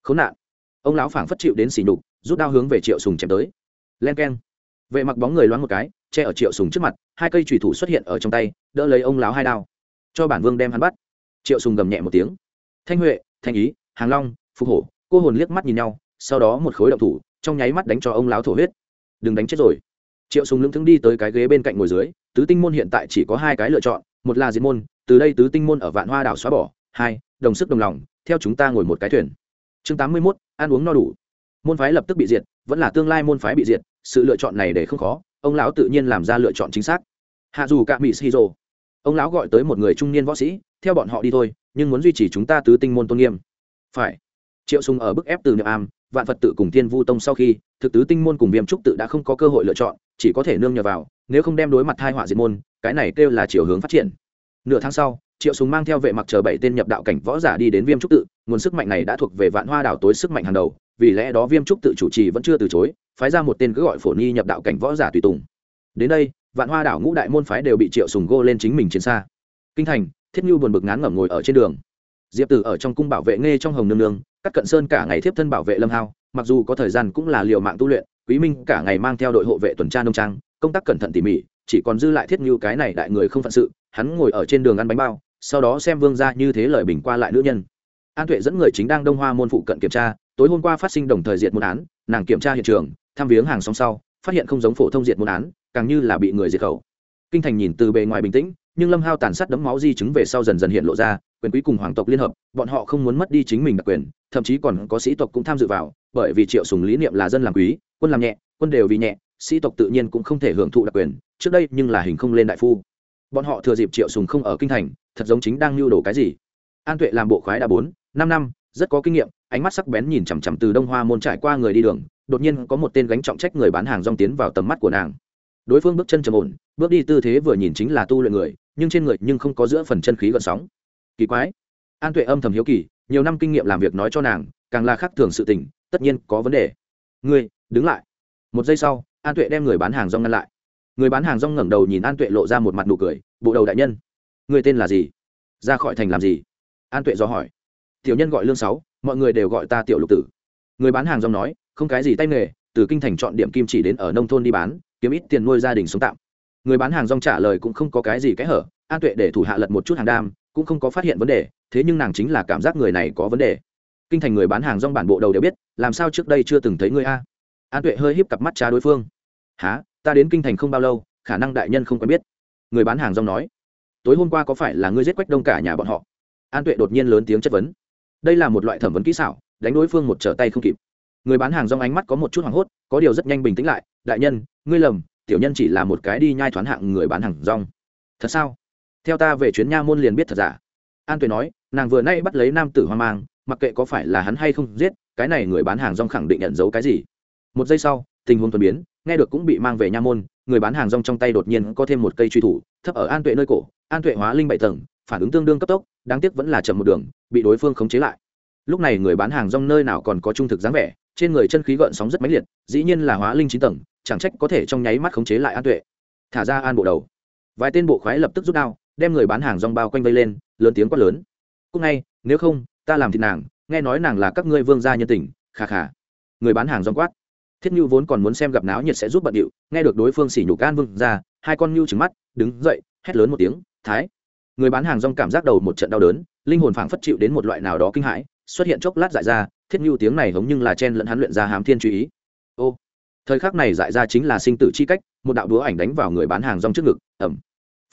Khốn nạn. Ông lão phảng phất chịu đến xỉ nhục, rút đao hướng về triệu sùng chém tới. Len keng. Vệ mặc bóng người loáng một cái, che ở triệu sùng trước mặt, hai cây chùy thủ xuất hiện ở trong tay, đỡ lấy ông lão hai đao. Cho bản vương đem hắn bắt. Triệu sùng gầm nhẹ một tiếng. Thanh huệ, thanh ý, hàng long, phục hổ, cô hồn liếc mắt nhìn nhau, sau đó một khối động thủ trong nháy mắt đánh cho ông lão thổ huyết. Đừng đánh chết rồi. Triệu sùng lững thững đi tới cái ghế bên cạnh ngồi dưới tứ tinh môn hiện tại chỉ có hai cái lựa chọn một là diệt môn từ đây tứ tinh môn ở vạn hoa đảo xóa bỏ hai đồng sức đồng lòng theo chúng ta ngồi một cái thuyền. Chương tám mươi 81, ăn uống no đủ. Môn phái lập tức bị diệt vẫn là tương lai môn phái bị diệt sự lựa chọn này để không khó ông lão tự nhiên làm ra lựa chọn chính xác. Hạ dù cả mỹ shizu ông lão gọi tới một người trung niên võ sĩ theo bọn họ đi thôi nhưng muốn duy trì chúng ta tứ tinh môn tôn nghiêm. Phải. Triệu sùng ở bức ép từ niệm am vạn phật tự cùng thiên vu tông sau khi, thực tứ tinh môn cùng viêm trúc tự đã không có cơ hội lựa chọn, chỉ có thể nương nhờ vào, nếu không đem đối mặt hai họa diệt môn, cái này kêu là chiều hướng phát triển. Nửa tháng sau, triệu sùng mang theo vệ mặc chờ bảy tên nhập đạo cảnh võ giả đi đến viêm trúc tự, nguồn sức mạnh này đã thuộc về vạn hoa đảo tối sức mạnh hàng đầu, vì lẽ đó viêm trúc tự chủ trì vẫn chưa từ chối, phái ra một tên cứ gọi phổ nhi nhập đạo cảnh võ giả tùy tùng. Đến đây, vạn hoa đảo ngũ đại môn phái đều bị triệu sùng gô lên chính mình chiến xa. Kinh thành, thiết nhu buồn bực ngán ngẩm ngồi ở trên đường. Diệp tử ở trong cung bảo vệ nghe trong hồng nương nương các cận sơn cả ngày thiếp thân bảo vệ lâm hao, mặc dù có thời gian cũng là liều mạng tu luyện, quý minh cả ngày mang theo đội hộ vệ tuần tra nông trang, công tác cẩn thận tỉ mỉ, chỉ còn dư lại thiết như cái này đại người không phận sự, hắn ngồi ở trên đường ăn bánh bao, sau đó xem vương ra như thế lời bình qua lại nữ nhân. An tuệ dẫn người chính đang đông hoa môn phụ cận kiểm tra, tối hôm qua phát sinh đồng thời diệt một án, nàng kiểm tra hiện trường, thăm viếng hàng song sau, phát hiện không giống phổ thông diệt một án, càng như là bị người diệt khẩu. Kinh thành nhìn từ bề ngoài bình tĩnh nhưng lâm hao tàn sát đấm máu di chứng về sau dần dần hiện lộ ra, quyền quý cùng hoàng tộc liên hợp, bọn họ không muốn mất đi chính mình đặc quyền, thậm chí còn có sĩ tộc cũng tham dự vào, bởi vì triệu sùng lý niệm là dân làm quý, quân làm nhẹ, quân đều vì nhẹ, sĩ tộc tự nhiên cũng không thể hưởng thụ đặc quyền, trước đây nhưng là hình không lên đại phu. Bọn họ thừa dịp triệu sùng không ở kinh thành, thật giống chính đang lưu đồ cái gì. An tuệ làm bộ khoái đã bốn, năm năm, rất có kinh nghiệm, ánh mắt sắc bén nhìn chằm chằm từ đông hoa môn trải qua người đi đường, đột nhiên có một tên gánh trọng trách người bán hàng rong tiến vào tầm mắt của nàng. Đối phương bước chân trầm ổn, bước đi tư thế vừa nhìn chính là tu luyện người nhưng trên người nhưng không có giữa phần chân khí gợn sóng. Kỳ quái. An tuệ âm thầm hiếu kỳ, nhiều năm kinh nghiệm làm việc nói cho nàng, càng là khác thường sự tình, tất nhiên có vấn đề. Ngươi, đứng lại. Một giây sau, an tuệ đem người bán hàng rong ngăn lại. Người bán hàng rong ngẩng đầu nhìn an tuệ lộ ra một mặt nụ cười, bộ đầu đại nhân người tên là gì? Ra khỏi thành làm gì? An tuệ do hỏi. Tiểu nhân gọi lương sáu, mọi người đều gọi ta tiểu lục tử. Người bán hàng rong nói, không cái gì tay nghề, từ kinh thành chọn điểm kim chỉ đến ở nông thôn đi bán, kiếm ít tiền nuôi gia đình sống tạm người bán hàng rong trả lời cũng không có cái gì cái hở, an tuệ để thủ hạ lật một chút hàng đam, cũng không có phát hiện vấn đề, thế nhưng nàng chính là cảm giác người này có vấn đề. Kinh thành người bán hàng rong bản bộ đầu đều biết, làm sao trước đây chưa từng thấy người a. An tuệ hơi híp cặp mắt trá đối phương. Há ta đến kinh thành không bao lâu, khả năng đại nhân không quen biết. Người bán hàng rong nói. Tối hôm qua có phải là ngươi giết quách đông cả nhà bọn họ? An tuệ đột nhiên lớn tiếng chất vấn. Đây là một loại thẩm vấn kỹ xảo, đánh đối phương một trở tay không kịp. Người bán hàng rong ánh mắt có một chút hoảng hốt, có điều rất nhanh bình tĩnh lại. Đại nhân, ngươi lầm tiểu nhân chỉ là một cái đi nhai thoán hạng người bán hàng rong. Thật sao? Theo ta về chuyến nha môn liền biết thật giả. An tuệ nói, nàng vừa nay bắt lấy nam tử hoang mang, mặc kệ có phải là hắn hay không giết, cái này người bán hàng rong khẳng định nhận dấu cái gì. Một giây sau, tình huống thuần biến, nghe được cũng bị mang về nha môn, người bán hàng rong trong tay đột nhiên có thêm một cây truy thủ, thấp ở an tuệ nơi cổ, an tuệ hóa linh bảy tầng, phản ứng tương đương cấp tốc, đáng tiếc vẫn là chậm một đường, bị đối phương khống chế lại. Lúc này người bán hàng rong nơi nào còn có trung thực dáng vẻ, trên người chân khí gợn sóng rất mãnh liệt, dĩ nhiên là hóa linh chín tầng chẳng trách có thể trong nháy mắt khống chế lại an tuệ. Thả ra an bộ đầu. Vài tên bộ khoái lập tức rút đao, đem người bán hàng rong bao quanh vây lên, lớn tiếng quát lớn. Cúc ngay, nếu không, ta làm thịt nàng, nghe nói nàng là các ngươi vương gia nhân tình khà khà người bán hàng rong quát. Thiết như vốn còn muốn xem gặp náo nhiệt sẽ giúp bận điệu, nghe được đối phương xỉ nhục gan vương ra hai con nhu trứng mắt, đứng dậy, hét lớn một tiếng, thái. Người bán hàng rong cảm giác đầu một trận đau đớn, linh hồn phảng phất chịu đến một loại nào đó kinh hãi, xuất hiện chốc lát dại ra, thiết như tiếng này hống nhưng là chen lẫn hắn luyện ra hám thiên chú ý. Ô thời khắc này dại ra chính là sinh tử chi cách, một đạo đũa ảnh đánh vào người bán hàng rong trước ngực ẩm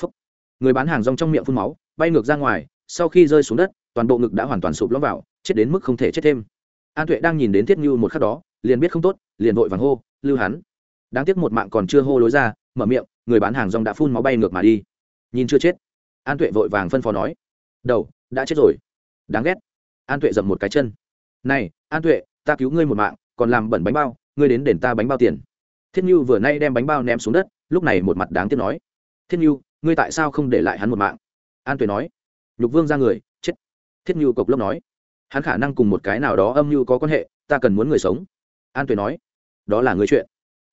phúc. Người bán hàng rong trong miệng phun máu, bay ngược ra ngoài, sau khi rơi xuống đất, toàn bộ ngực đã hoàn toàn sụp lõm vào, chết đến mức không thể chết thêm. An tuệ đang nhìn đến thiết Như một khắc đó, liền biết không tốt, liền vội vàng hô, lưu hắn. Đáng tiếc một mạng còn chưa hô lối ra, mở miệng, người bán hàng rong đã phun máu bay ngược mà đi. Nhìn chưa chết. An tuệ vội vàng phân phó nói, đầu, đã chết rồi. Đáng ghét. An tuệ dầm một cái chân. Này, an tuệ, ta cứu ngươi một mạng, còn làm bẩn bánh bao ngươi đến đền ta bánh bao tiền. Thiết như vừa nay đem bánh bao ném xuống đất, lúc này một mặt đáng tiếc nói. Thiết như ngươi tại sao không để lại hắn một mạng? An tuệ nói. Nhục vương ra người, chết. Thiết như cộc lốc nói. Hắn khả năng cùng một cái nào đó âm mưu có quan hệ, ta cần muốn người sống. An tuệ nói. Đó là người chuyện.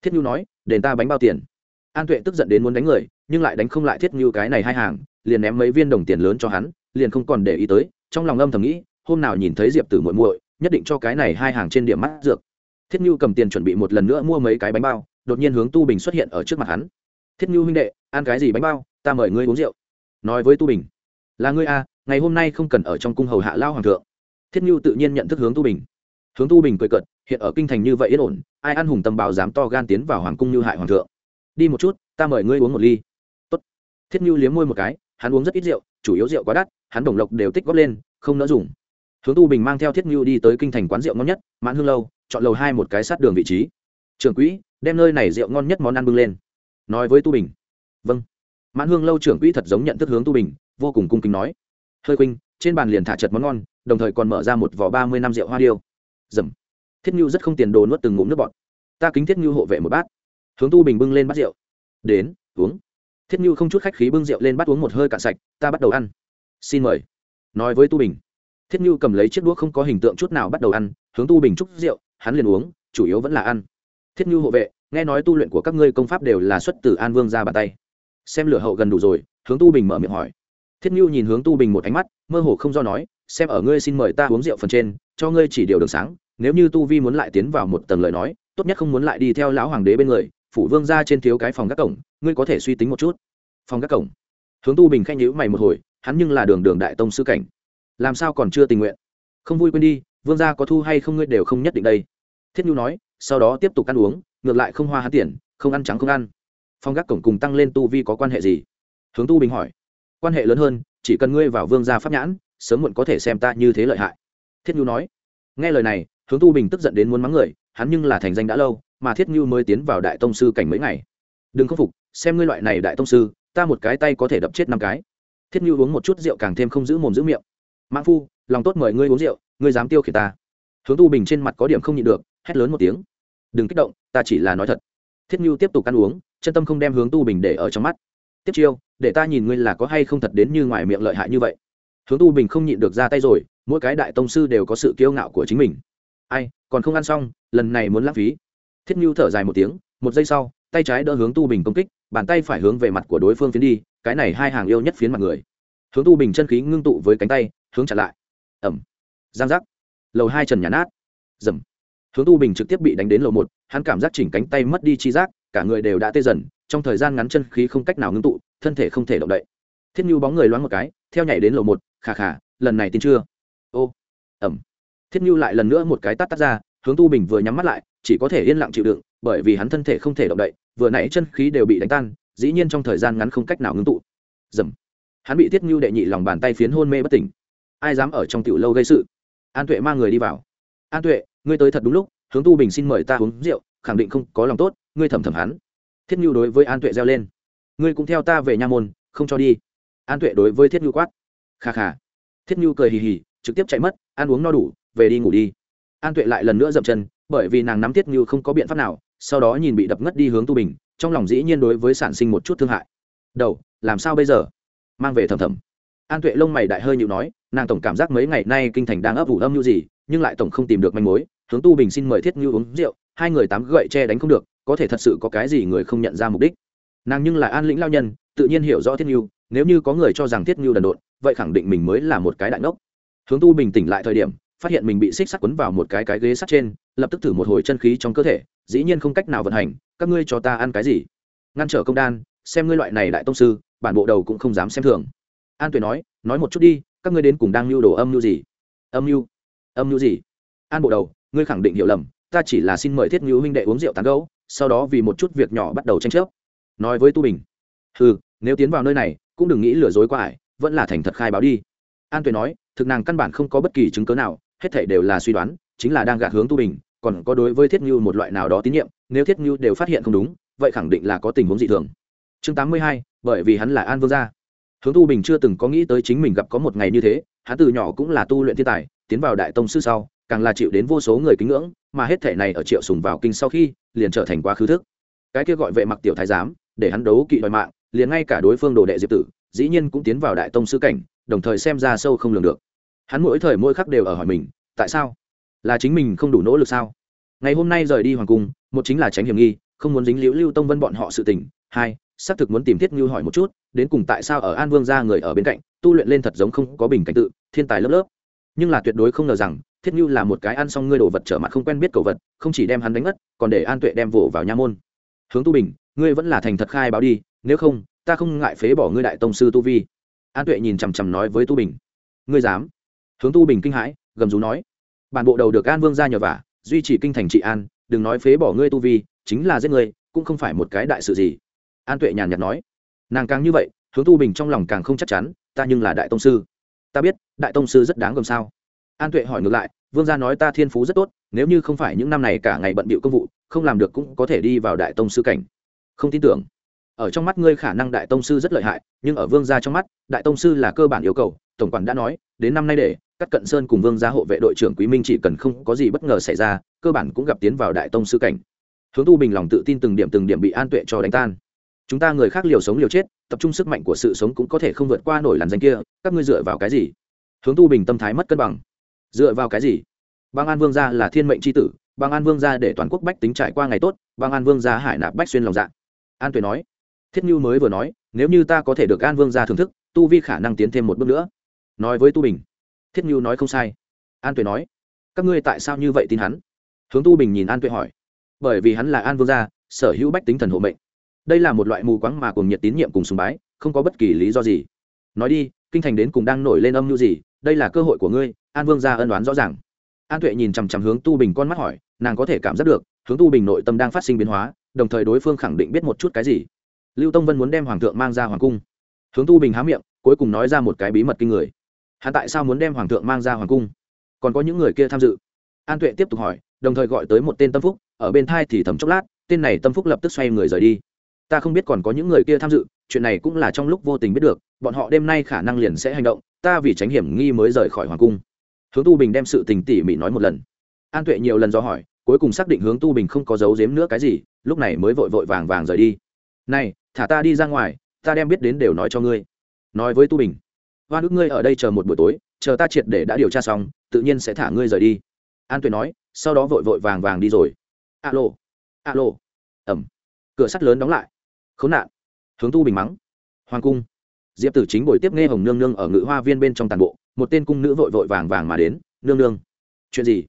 Thiết như nói, đền ta bánh bao tiền. An tuệ tức giận đến muốn đánh người, nhưng lại đánh không lại thiết như cái này hai hàng, liền ném mấy viên đồng tiền lớn cho hắn, liền không còn để ý tới, trong lòng âm thầm nghĩ, hôm nào nhìn thấy diệp tử muội muội, nhất định cho cái này hai hàng trên điểm mắt dược thiết như cầm tiền chuẩn bị một lần nữa mua mấy cái bánh bao, đột nhiên hướng tu bình xuất hiện ở trước mặt hắn. Thiết như huynh đệ, ăn cái gì bánh bao? Ta mời ngươi uống rượu. Nói với tu bình. Là ngươi a ngày hôm nay không cần ở trong cung hầu hạ lao hoàng thượng. Thiết như tự nhiên nhận thức hướng tu bình. Hướng tu bình cười cợt, hiện ở kinh thành như vậy yên ổn, ai ăn hùng tâm bào dám to gan tiến vào hoàng cung như hại hoàng thượng? Đi một chút, ta mời ngươi uống một ly. Tốt. thiết như liếm môi một cái, hắn uống rất ít rượu, chủ yếu rượu quá đắt, hắn đồng lộc đều tích góp lên, không nỡ dùng. Hướng tu bình mang theo thiết như đi tới kinh thành quán rượu ngon nhất, mãn hương lâu chọn lầu hai một cái sát đường vị trí. Trưởng quỹ, đem nơi này rượu ngon nhất món ăn bưng lên. Nói với tu bình. Vâng. Mãn hương lâu trưởng quỹ thật giống nhận thức hướng tu bình, vô cùng cung kính nói. Hơi khuynh, trên bàn liền thả chật món ngon, đồng thời còn mở ra một vỏ ba mươi năm rượu hoa điêu. Dầm. Thiết nhu rất không tiền đồ nuốt từng ngụm nước bọt. Ta kính thiết nhu hộ vệ một bát. Hướng tu bình bưng lên bát rượu. Đến, uống. Thiết nhu không chút khách khí bưng rượu lên bắt uống một hơi cạn sạch, ta bắt đầu ăn. Xin mời. Nói với tu bình. Thiết nhu cầm lấy chiếc đũa không có hình tượng chút nào bắt đầu ăn, hướng tu bình chúc rượu hắn liền uống, chủ yếu vẫn là ăn. Thiết nhu hộ vệ, nghe nói tu luyện của các ngươi công pháp đều là xuất từ an vương ra bàn tay. Xem lửa hậu gần đủ rồi, hướng tu bình mở miệng hỏi. Thiết nhu nhìn hướng tu bình một ánh mắt, mơ hồ không do nói, xem ở ngươi xin mời ta uống rượu phần trên, cho ngươi chỉ điều đường sáng, nếu như tu vi muốn lại tiến vào một tầng lời nói, tốt nhất không muốn lại đi theo lão hoàng đế bên người, phủ vương ra trên thiếu cái phòng các cổng, ngươi có thể suy tính một chút. Phòng các cổng? Hướng tu bình khanh nhữ mày một hồi, hắn nhưng là đường đường đại tông sư cảnh. Làm sao còn chưa tình nguyện? Không vui quên đi vương gia có thu hay không ngươi đều không nhất định đây. Thiết nhu nói, sau đó tiếp tục ăn uống, ngược lại không hoa hán tiền, không ăn trắng không ăn. Phong gác cổng cùng tăng lên tu vi có quan hệ gì? Hướng tu bình hỏi. Quan hệ lớn hơn, chỉ cần ngươi vào vương gia pháp nhãn, sớm muộn có thể xem ta như thế lợi hại. Thiết nhu nói. Nghe lời này, hướng tu bình tức giận đến muốn mắng người, hắn nhưng là thành danh đã lâu, mà thiết nhu mới tiến vào đại tông sư cảnh mấy ngày. Đừng khâm phục, xem ngươi loại này đại tông sư, ta một cái tay có thể đập chết năm cái. Thiết nhu uống một chút rượu càng thêm không giữ mồm giữ miệng. Mãn phu, lòng tốt mời ngươi uống rượu ngươi dám tiêu khiển ta. Hướng tu bình trên mặt có điểm không nhịn được, hét lớn một tiếng. Đừng kích động, ta chỉ là nói thật. Thiết như tiếp tục ăn uống, chân tâm không đem hướng tu bình để ở trong mắt. Tiếp chiêu, để ta nhìn ngươi là có hay không thật đến như ngoài miệng lợi hại như vậy. Hướng tu bình không nhịn được ra tay rồi, mỗi cái đại tông sư đều có sự kiêu ngạo của chính mình. Ai, còn không ăn xong, lần này muốn lãng phí. Thiết như thở dài một tiếng, một giây sau, tay trái đỡ hướng tu bình công kích, bàn tay phải hướng về mặt của đối phương phiến đi, cái này hai hàng yêu nhất phiến mặt người. Hướng tu bình chân khí ngưng tụ với cánh tay, hướng chặn lại. Ẩm giang giác. Lầu hai trần nhà nát. Dầm. Hướng tu bình trực tiếp bị đánh đến lầu một, hắn cảm giác chỉnh cánh tay mất đi chi giác, cả người đều đã tê dần, trong thời gian ngắn chân khí không cách nào ngưng tụ, thân thể không thể động đậy. Thiết nhu bóng người loáng một cái, theo nhảy đến lầu một, khà khà, lần này tin chưa? Ô. Ẩm thiết nhu lại lần nữa một cái tắt tắt ra, hướng tu bình vừa nhắm mắt lại, chỉ có thể yên lặng chịu đựng, bởi vì hắn thân thể không thể động đậy, vừa nãy chân khí đều bị đánh tan, dĩ nhiên trong thời gian ngắn không cách nào ngưng tụ. Dầm. Hắn bị thiết nhu đệ nhị lòng bàn tay phiến hôn mê bất tỉnh. Ai dám ở trong tiểu lâu gây sự? An tuệ mang người đi vào. An tuệ, ngươi tới thật đúng lúc, hướng tu bình xin mời ta uống rượu, khẳng định không có lòng tốt, ngươi thầm thầm hắn. Thiết nhu đối với an tuệ reo lên. Ngươi cũng theo ta về nha môn, không cho đi. An tuệ đối với thiết nhu quát. Kha kha. Thiết nhu cười hì hì, trực tiếp chạy mất, ăn uống no đủ, về đi ngủ đi. An tuệ lại lần nữa dậm chân, bởi vì nàng nắm thiết nhu không có biện pháp nào, sau đó nhìn bị đập ngất đi hướng tu bình, trong lòng dĩ nhiên đối với sản sinh một chút thương hại. Đầu, làm sao bây giờ? Mang về thầm thầm. An tuệ lông mày đại hơi nhịu nói nàng tổng cảm giác mấy ngày nay kinh thành đang ấp ủ âm như gì, nhưng lại tổng không tìm được manh mối. Hướng tu bình xin mời thiết như uống rượu, hai người tám gậy che đánh không được, có thể thật sự có cái gì người không nhận ra mục đích. Nàng nhưng là an lĩnh lao nhân, tự nhiên hiểu rõ thiết như, nếu như có người cho rằng thiết như đần độn, vậy khẳng định mình mới là một cái đại ngốc. Hướng tu bình tỉnh lại thời điểm, phát hiện mình bị xích sắt quấn vào một cái cái ghế sắt trên, lập tức thử một hồi chân khí trong cơ thể, dĩ nhiên không cách nào vận hành, các ngươi cho ta ăn cái gì? Ngăn trở công đan, xem ngươi loại này đại tông sư, bản bộ đầu cũng không dám xem thường. An tuệ nói nói một chút đi các ngươi đến cùng đang lưu đồ âm mưu gì? Âm mưu? Âm mưu gì? An bộ đầu, ngươi khẳng định hiểu lầm, ta chỉ là xin mời thiết ngữ huynh đệ uống rượu tán gấu sau đó vì một chút việc nhỏ bắt đầu tranh chấp. Nói với tu bình. Ừ nếu tiến vào nơi này, cũng đừng nghĩ lừa dối qua ải vẫn là thành thật khai báo đi. An tuệ nói, thực nàng căn bản không có bất kỳ chứng cớ nào, hết thể đều là suy đoán, chính là đang gạt hướng tu bình, còn có đối với thiết ngưu một loại nào đó tín nhiệm, nếu thiết ngưu đều phát hiện không đúng, vậy khẳng định là có tình huống dị thường. Chương tám mươi hai, bởi vì hắn là an vương gia hướng tu bình chưa từng có nghĩ tới chính mình gặp có một ngày như thế, hắn từ nhỏ cũng là tu luyện thiên tài, tiến vào đại tông sư sau, càng là chịu đến vô số người kính ngưỡng, mà hết thể này ở triệu sùng vào kinh sau khi, liền trở thành quá khứ thức. Cái kia gọi vệ mặc tiểu thái giám, để hắn đấu kỵ đòi mạng, liền ngay cả đối phương đồ đệ diệp tử, dĩ nhiên cũng tiến vào đại tông sư cảnh, đồng thời xem ra sâu không lường được. Hắn mỗi thời mỗi khắc đều ở hỏi mình, tại sao? Là chính mình không đủ nỗ lực sao? Ngày hôm nay rời đi hoàng cung, một chính là tránh hiểm nghi, không muốn dính liễu lưu tông vân bọn họ sự tình. Hai xác thực muốn tìm thiết như hỏi một chút, đến cùng tại sao ở an vương gia người ở bên cạnh, tu luyện lên thật giống không có bình cảnh tự, thiên tài lớp lớp. Nhưng là tuyệt đối không ngờ rằng, thiết như là một cái ăn xong ngươi đồ vật trở mặt không quen biết cầu vật, không chỉ đem hắn đánh mất còn để an tuệ đem vỗ vào nha môn. Hướng tu bình, ngươi vẫn là thành thật khai báo đi, nếu không, ta không ngại phế bỏ ngươi đại tông sư tu vi. An tuệ nhìn chằm chằm nói với tu bình. Ngươi dám? Hướng tu bình kinh hãi, gầm rú nói. Bản bộ đầu được an vương ra nhờ vả, duy trì kinh thành trị an, đừng nói phế bỏ ngươi tu vi, chính là giết ngươi, cũng không phải một cái đại sự gì an tuệ nhàn nhạt nói, nàng càng như vậy, hướng tu bình trong lòng càng không chắc chắn, ta nhưng là đại tông sư. Ta biết, đại tông sư rất đáng gồm sao. An tuệ hỏi ngược lại, vương gia nói ta thiên phú rất tốt, nếu như không phải những năm này cả ngày bận bịu công vụ, không làm được cũng có thể đi vào đại tông sư cảnh. Không tin tưởng. Ở trong mắt ngươi khả năng đại tông sư rất lợi hại, nhưng ở vương gia trong mắt, đại tông sư là cơ bản yêu cầu, tổng quản đã nói, đến năm nay để các cận sơn cùng vương gia hộ vệ đội trưởng quý minh chỉ cần không có gì bất ngờ xảy ra, cơ bản cũng gặp tiến vào đại tông sư cảnh. Hướng tu bình lòng tự tin từng điểm từng điểm bị an tuệ cho đánh tan chúng ta người khác liều sống liều chết, tập trung sức mạnh của sự sống cũng có thể không vượt qua nổi làn danh kia, các ngươi dựa vào cái gì? Hướng tu bình tâm thái mất cân bằng. Dựa vào cái gì? Bang an vương gia là thiên mệnh tri tử, bang an vương gia để toàn quốc bách tính trải qua ngày tốt, bang an vương gia hải nạp bách xuyên lòng dạ. An tuệ nói, thiết như mới vừa nói, nếu như ta có thể được an vương gia thưởng thức, tu vi khả năng tiến thêm một bước nữa. Nói với tu bình. Thiết như nói không sai. An tuệ nói, các ngươi tại sao như vậy tin hắn? Hướng tu bình nhìn an tuệ hỏi, bởi vì hắn là an vương gia, sở hữu bách tính thần hộ mệnh đây là một loại mù quáng mà cùng nhiệt tín nhiệm cùng sùng bái, không có bất kỳ lý do gì. Nói đi, kinh thành đến cùng đang nổi lên âm mưu gì, đây là cơ hội của ngươi, an vương gia ân đoán rõ ràng. An tuệ nhìn chằm chằm hướng tu bình con mắt hỏi, nàng có thể cảm giác được, hướng tu bình nội tâm đang phát sinh biến hóa, đồng thời đối phương khẳng định biết một chút cái gì. Lưu tông vân muốn đem hoàng thượng mang ra hoàng cung. Hướng tu bình há miệng, cuối cùng nói ra một cái bí mật kinh người. Hắn tại sao muốn đem hoàng thượng mang ra hoàng cung? Còn có những người kia tham dự. An tuệ tiếp tục hỏi, đồng thời gọi tới một tên tâm phúc, ở bên thai thì thầm chốc lát, tên này tâm phúc lập tức xoay người rời đi ta không biết còn có những người kia tham dự, chuyện này cũng là trong lúc vô tình biết được, bọn họ đêm nay khả năng liền sẽ hành động, ta vì tránh hiểm nghi mới rời khỏi hoàng cung. Hướng tu bình đem sự tình tỉ mỉ nói một lần. An tuệ nhiều lần do hỏi, cuối cùng xác định hướng tu bình không có giấu giếm nữa cái gì, lúc này mới vội vội vàng vàng rời đi. Này, thả ta đi ra ngoài, ta đem biết đến đều nói cho ngươi. Nói với tu bình. Hoa nước ngươi ở đây chờ một buổi tối, chờ ta triệt để đã điều tra xong, tự nhiên sẽ thả ngươi rời đi. An tuệ nói, sau đó vội vội vàng vàng đi rồi. Alo alo. Ẩm. Cửa sắt lớn đóng lại khốn nạn. Hướng tu bình mắng. Hoàng cung. Diệp tử chính buổi tiếp nghe hồng nương nương ở ngự hoa viên bên trong tàn bộ, một tên cung nữ vội vội vàng vàng mà đến, nương nương, chuyện gì?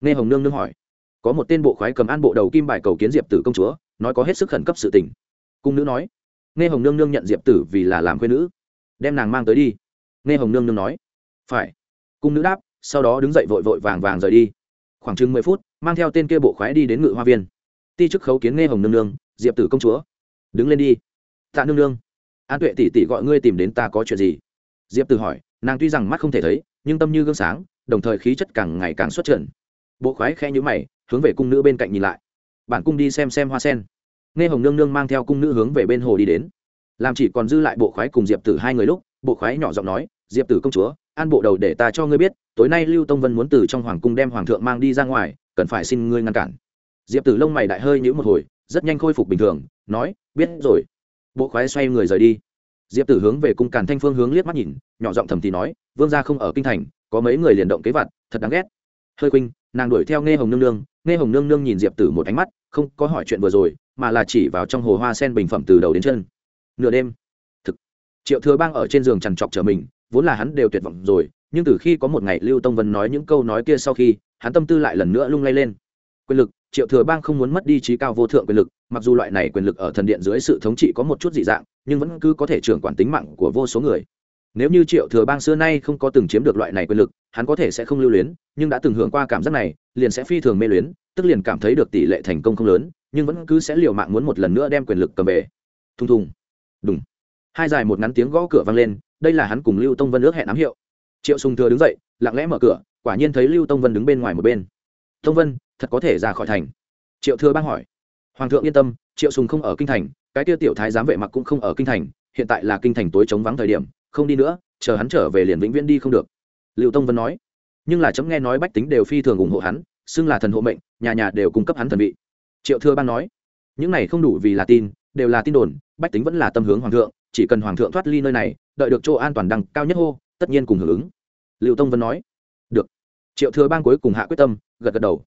Nghe hồng nương nương hỏi. Có một tên bộ khoái cầm an bộ đầu kim bài cầu kiến diệp tử công chúa, nói có hết sức khẩn cấp sự tình. Cung nữ nói, nghe hồng nương nương nhận diệp tử vì là làm quê nữ, đem nàng mang tới đi. Nghe hồng nương nương nói, phải. Cung nữ đáp, sau đó đứng dậy vội vội vàng vàng rời đi. Khoảng chừng mười phút, mang theo tên kia bộ khoái đi đến ngự hoa viên. Ti chức khấu kiến nghe hồng nương nương, diệp tử công chúa đứng lên đi. Tạ nương nương. An tuệ tỷ tỷ gọi ngươi tìm đến ta có chuyện gì? Diệp tử hỏi, nàng tuy rằng mắt không thể thấy, nhưng tâm như gương sáng, đồng thời khí chất càng ngày càng xuất trần. Bộ khoái khe nhữ mày, hướng về cung nữ bên cạnh nhìn lại. Bản cung đi xem xem hoa sen. Nghe hồng nương nương mang theo cung nữ hướng về bên hồ đi đến. Làm chỉ còn dư lại bộ khoái cùng diệp tử hai người lúc, bộ khoái nhỏ giọng nói, diệp tử công chúa, an bộ đầu để ta cho ngươi biết, tối nay lưu tông vân muốn từ trong hoàng cung đem hoàng thượng mang đi ra ngoài, cần phải xin ngươi ngăn cản. Diệp tử lông mày đại hơi nhữ một hồi rất nhanh khôi phục bình thường, nói, biết rồi. Bộ khoái xoay người rời đi. Diệp tử hướng về cung càn thanh phương hướng liếc mắt nhìn, nhỏ giọng thầm thì nói, vương gia không ở kinh thành, có mấy người liền động kế vặt, thật đáng ghét. Hơi khuynh, nàng đuổi theo nghe hồng nương nương. Nghe hồng nương nương nhìn diệp tử một ánh mắt, không có hỏi chuyện vừa rồi, mà là chỉ vào trong hồ hoa sen bình phẩm từ đầu đến chân. Nửa đêm, thực, triệu thừa bang ở trên giường chằn trọc trở mình, vốn là hắn đều tuyệt vọng rồi, nhưng từ khi có một ngày lưu tông vân nói những câu nói kia sau khi, hắn tâm tư lại lần nữa lung lay lên. Quyền lực triệu thừa bang không muốn mất đi trí cao vô thượng quyền lực, mặc dù loại này quyền lực ở thần điện dưới sự thống trị có một chút dị dạng, nhưng vẫn cứ có thể trưởng quản tính mạng của vô số người. Nếu như triệu thừa bang xưa nay không có từng chiếm được loại này quyền lực, hắn có thể sẽ không lưu luyến, nhưng đã từng hưởng qua cảm giác này, liền sẽ phi thường mê luyến, tức liền cảm thấy được tỷ lệ thành công không lớn, nhưng vẫn cứ sẽ liều mạng muốn một lần nữa đem quyền lực cầm về. Thùng thùng. Đúng hai dài một ngắn tiếng gõ cửa vang lên, đây là hắn cùng lưu tông vân ước hẹn ám hiệu. Triệu sùng thừa đứng dậy, lặng lẽ mở cửa, quả nhiên thấy lưu tông vân đứng bên ngoài một bên tông vân, thật có thể ra khỏi thành. Triệu thừa bang hỏi. Hoàng thượng yên tâm, triệu sùng không ở kinh thành, cái tiêu tiểu thái giám vệ mặc cũng không ở kinh thành, hiện tại là kinh thành tối chống vắng thời điểm, không đi nữa, chờ hắn trở về liền vĩnh viễn đi không được. Liệu tông vân nói. Nhưng là chấm nghe nói bách tính đều phi thường ủng hộ hắn, xưng là thần hộ mệnh, nhà nhà đều cung cấp hắn thần vị. Triệu thừa Bang nói. Những này không đủ vì là tin, đều là tin đồn, bách tính vẫn là tâm hướng hoàng thượng, chỉ cần hoàng thượng thoát ly nơi này, đợi được chỗ an toàn đăng cao nhất hô, tất nhiên cùng hưởng ứng. Liệu tông vân nói. Được. Triệu thừa bang cuối cùng hạ quyết tâm gật gật đầu.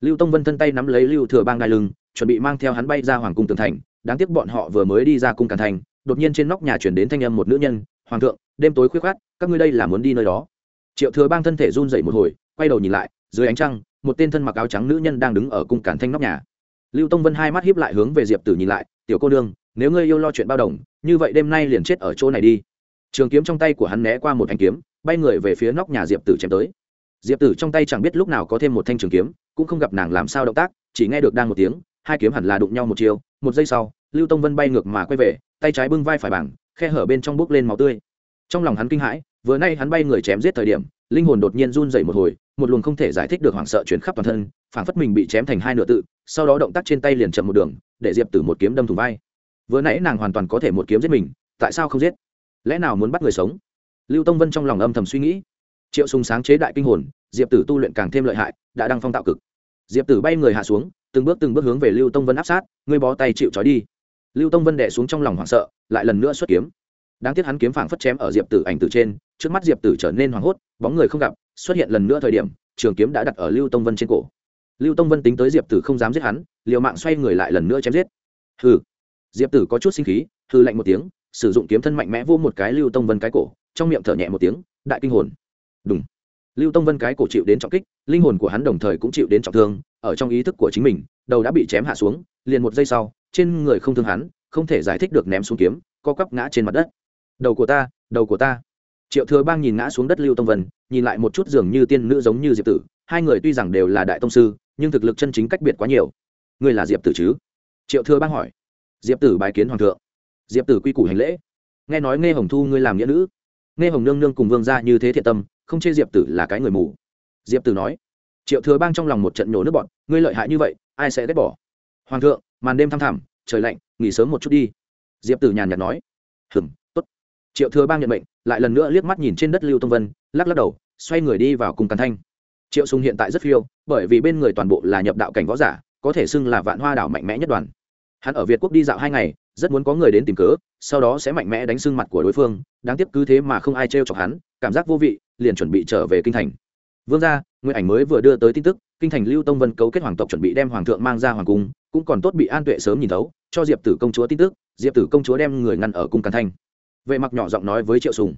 Lưu tông vân thân tay nắm lấy lưu thừa bang đai lưng, chuẩn bị mang theo hắn bay ra hoàng cung tường thành. Đáng tiếc bọn họ vừa mới đi ra cung càn thành, đột nhiên trên nóc nhà chuyển đến thanh âm một nữ nhân, hoàng thượng, đêm tối khuyết khát các ngươi đây là muốn đi nơi đó. Triệu thừa bang thân thể run dậy một hồi, quay đầu nhìn lại, dưới ánh trăng, một tên thân mặc áo trắng nữ nhân đang đứng ở cung cản thanh nóc nhà. Lưu tông vân hai mắt hiếp lại hướng về diệp tử nhìn lại, tiểu cô đương nếu ngươi yêu lo chuyện bao đồng, như vậy đêm nay liền chết ở chỗ này đi. Trường kiếm trong tay của hắn né qua một thanh kiếm, bay người về phía nóc nhà diệp tử chém tới diệp tử trong tay chẳng biết lúc nào có thêm một thanh trường kiếm cũng không gặp nàng làm sao động tác chỉ nghe được đang một tiếng hai kiếm hẳn là đụng nhau một chiều một giây sau lưu tông vân bay ngược mà quay về tay trái bưng vai phải bảng khe hở bên trong bốc lên máu tươi trong lòng hắn kinh hãi vừa nay hắn bay người chém giết thời điểm linh hồn đột nhiên run dậy một hồi một luồng không thể giải thích được hoảng sợ chuyển khắp toàn thân phảng phất mình bị chém thành hai nửa tự sau đó động tác trên tay liền chậm một đường để diệp tử một kiếm đâm thùng vai vừa nãy nàng hoàn toàn có thể một kiếm giết mình tại sao không giết lẽ nào muốn bắt người sống lưu tông vân trong lòng âm thầm suy nghĩ triệu sùng sáng chế đại kinh hồn, diệp tử tu luyện càng thêm lợi hại, đã đăng phong tạo cực. Diệp tử bay người hạ xuống, từng bước từng bước hướng về lưu tông vân áp sát, ngươi bó tay chịu trói đi. Lưu tông vân đẻ xuống trong lòng hoảng sợ, lại lần nữa xuất kiếm. Đáng tiếc hắn kiếm phảng phất chém ở diệp tử ảnh tử trên, trước mắt diệp tử trở nên hoảng hốt, bóng người không gặp, xuất hiện lần nữa thời điểm, trường kiếm đã đặt ở lưu tông vân trên cổ. Lưu tông vân tính tới diệp tử không dám giết hắn, liều mạng xoay người lại lần nữa chém giết. Hừ. Diệp tử có chút sinh khí hư lạnh một tiếng, sử dụng kiếm thân mạnh mẽ vô một cái lưu tông vân cái cổ, trong miệng thở nhẹ một tiếng, đại kinh hồn đúng. Lưu tông vân cái cổ chịu đến trọng kích, linh hồn của hắn đồng thời cũng chịu đến trọng thương, ở trong ý thức của chính mình, đầu đã bị chém hạ xuống, liền một giây sau, trên người không thương hắn, không thể giải thích được ném xuống kiếm, co quắp ngã trên mặt đất. Đầu của ta, đầu của ta. Triệu thừa bang nhìn ngã xuống đất lưu tông vân, nhìn lại một chút dường như tiên nữ giống như diệp tử, hai người tuy rằng đều là đại tông sư, nhưng thực lực chân chính cách biệt quá nhiều. Ngươi là diệp tử chứ? Triệu thừa bang hỏi. Diệp tử bài kiến hoàng thượng. Diệp tử quy củ hành lễ. Nghe nói nghe hồng thu ngươi làm nghĩa nữ. Nghe hồng nương nương cùng vương ra như thế thiện tâm không chê diệp tử là cái người mù. Diệp tử nói, triệu thừa bang trong lòng một trận nhổ nước bọn ngươi lợi hại như vậy, ai sẽ ghét bỏ? Hoàng thượng, màn đêm thăm thẳm, trời lạnh, nghỉ sớm một chút đi. Diệp tử nhàn nhạt nói hừng t ố t triệu thừa bang nhận mệnh, lại lần nữa liếc mắt nhìn trên đất lưu tông vân, lắc lắc đầu, xoay người đi vào cùng càn thanh. Triệu sùng hiện tại rất phiêu, bởi vì bên người toàn bộ là nhập đạo cảnh võ giả, có thể xưng là vạn hoa đảo mạnh mẽ nhất đoàn. Hắn ở việt quốc đi dạo hai ngày, rất muốn có người đến tìm cớ, sau đó sẽ mạnh mẽ đánh xương mặt của đối phương, đáng tiếc cứ thế mà không ai trêu chọc hắn, cảm giác vô vị liền chuẩn bị trở về kinh thành. Vương gia, nguyện ảnh mới vừa đưa tới tin tức, kinh thành lưu tông vân cấu kết hoàng tộc chuẩn bị đem hoàng thượng mang ra hoàng cung, cũng còn tốt bị an tuệ sớm nhìn thấu, cho diệp tử công chúa tin tức, diệp tử công chúa đem người ngăn ở cung càn thanh. Vệ mặc nhỏ giọng nói với triệu sùng.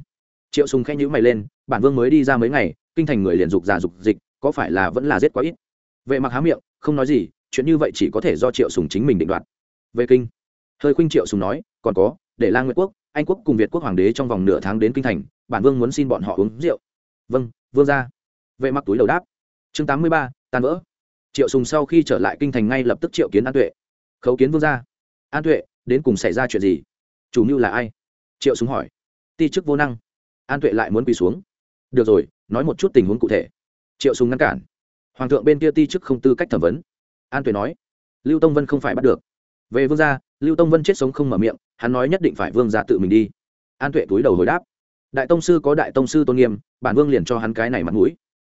Triệu sùng khẽ nhíu mày lên, bản vương mới đi ra mấy ngày, kinh thành người liền dục già dục dịch, có phải là vẫn là giết quá ít? Vệ mặc há miệng, không nói gì, chuyện như vậy chỉ có thể do triệu sùng chính mình định đoạt. Về kinh. Hơi khuynh triệu sùng nói, còn có, để lang nguyệt quốc, anh quốc cùng việt quốc hoàng đế trong vòng nửa tháng đến kinh thành, bản vương muốn xin bọn họ uống rượu vâng vương gia. Vệ mặc túi đầu đáp. Chương tám mươi ba, tan vỡ. Triệu sùng sau khi trở lại kinh thành ngay lập tức triệu kiến an tuệ. Khấu kiến vương gia. An tuệ đến cùng xảy ra chuyện gì? Chủ mưu là ai? Triệu sùng hỏi. Ti chức vô năng. An tuệ lại muốn quỳ xuống. Được rồi nói một chút tình huống cụ thể. Triệu sùng ngăn cản. Hoàng thượng bên kia ti chức không tư cách thẩm vấn. An tuệ nói. Lưu tông vân không phải bắt được. Về vương gia lưu tông vân chết sống không mở miệng hắn nói nhất định phải vương gia tự mình đi. An tuệ túi đầu hồi đáp đại tông sư có đại tông sư tôn nghiêm, bản vương liền cho hắn cái này mặt mũi.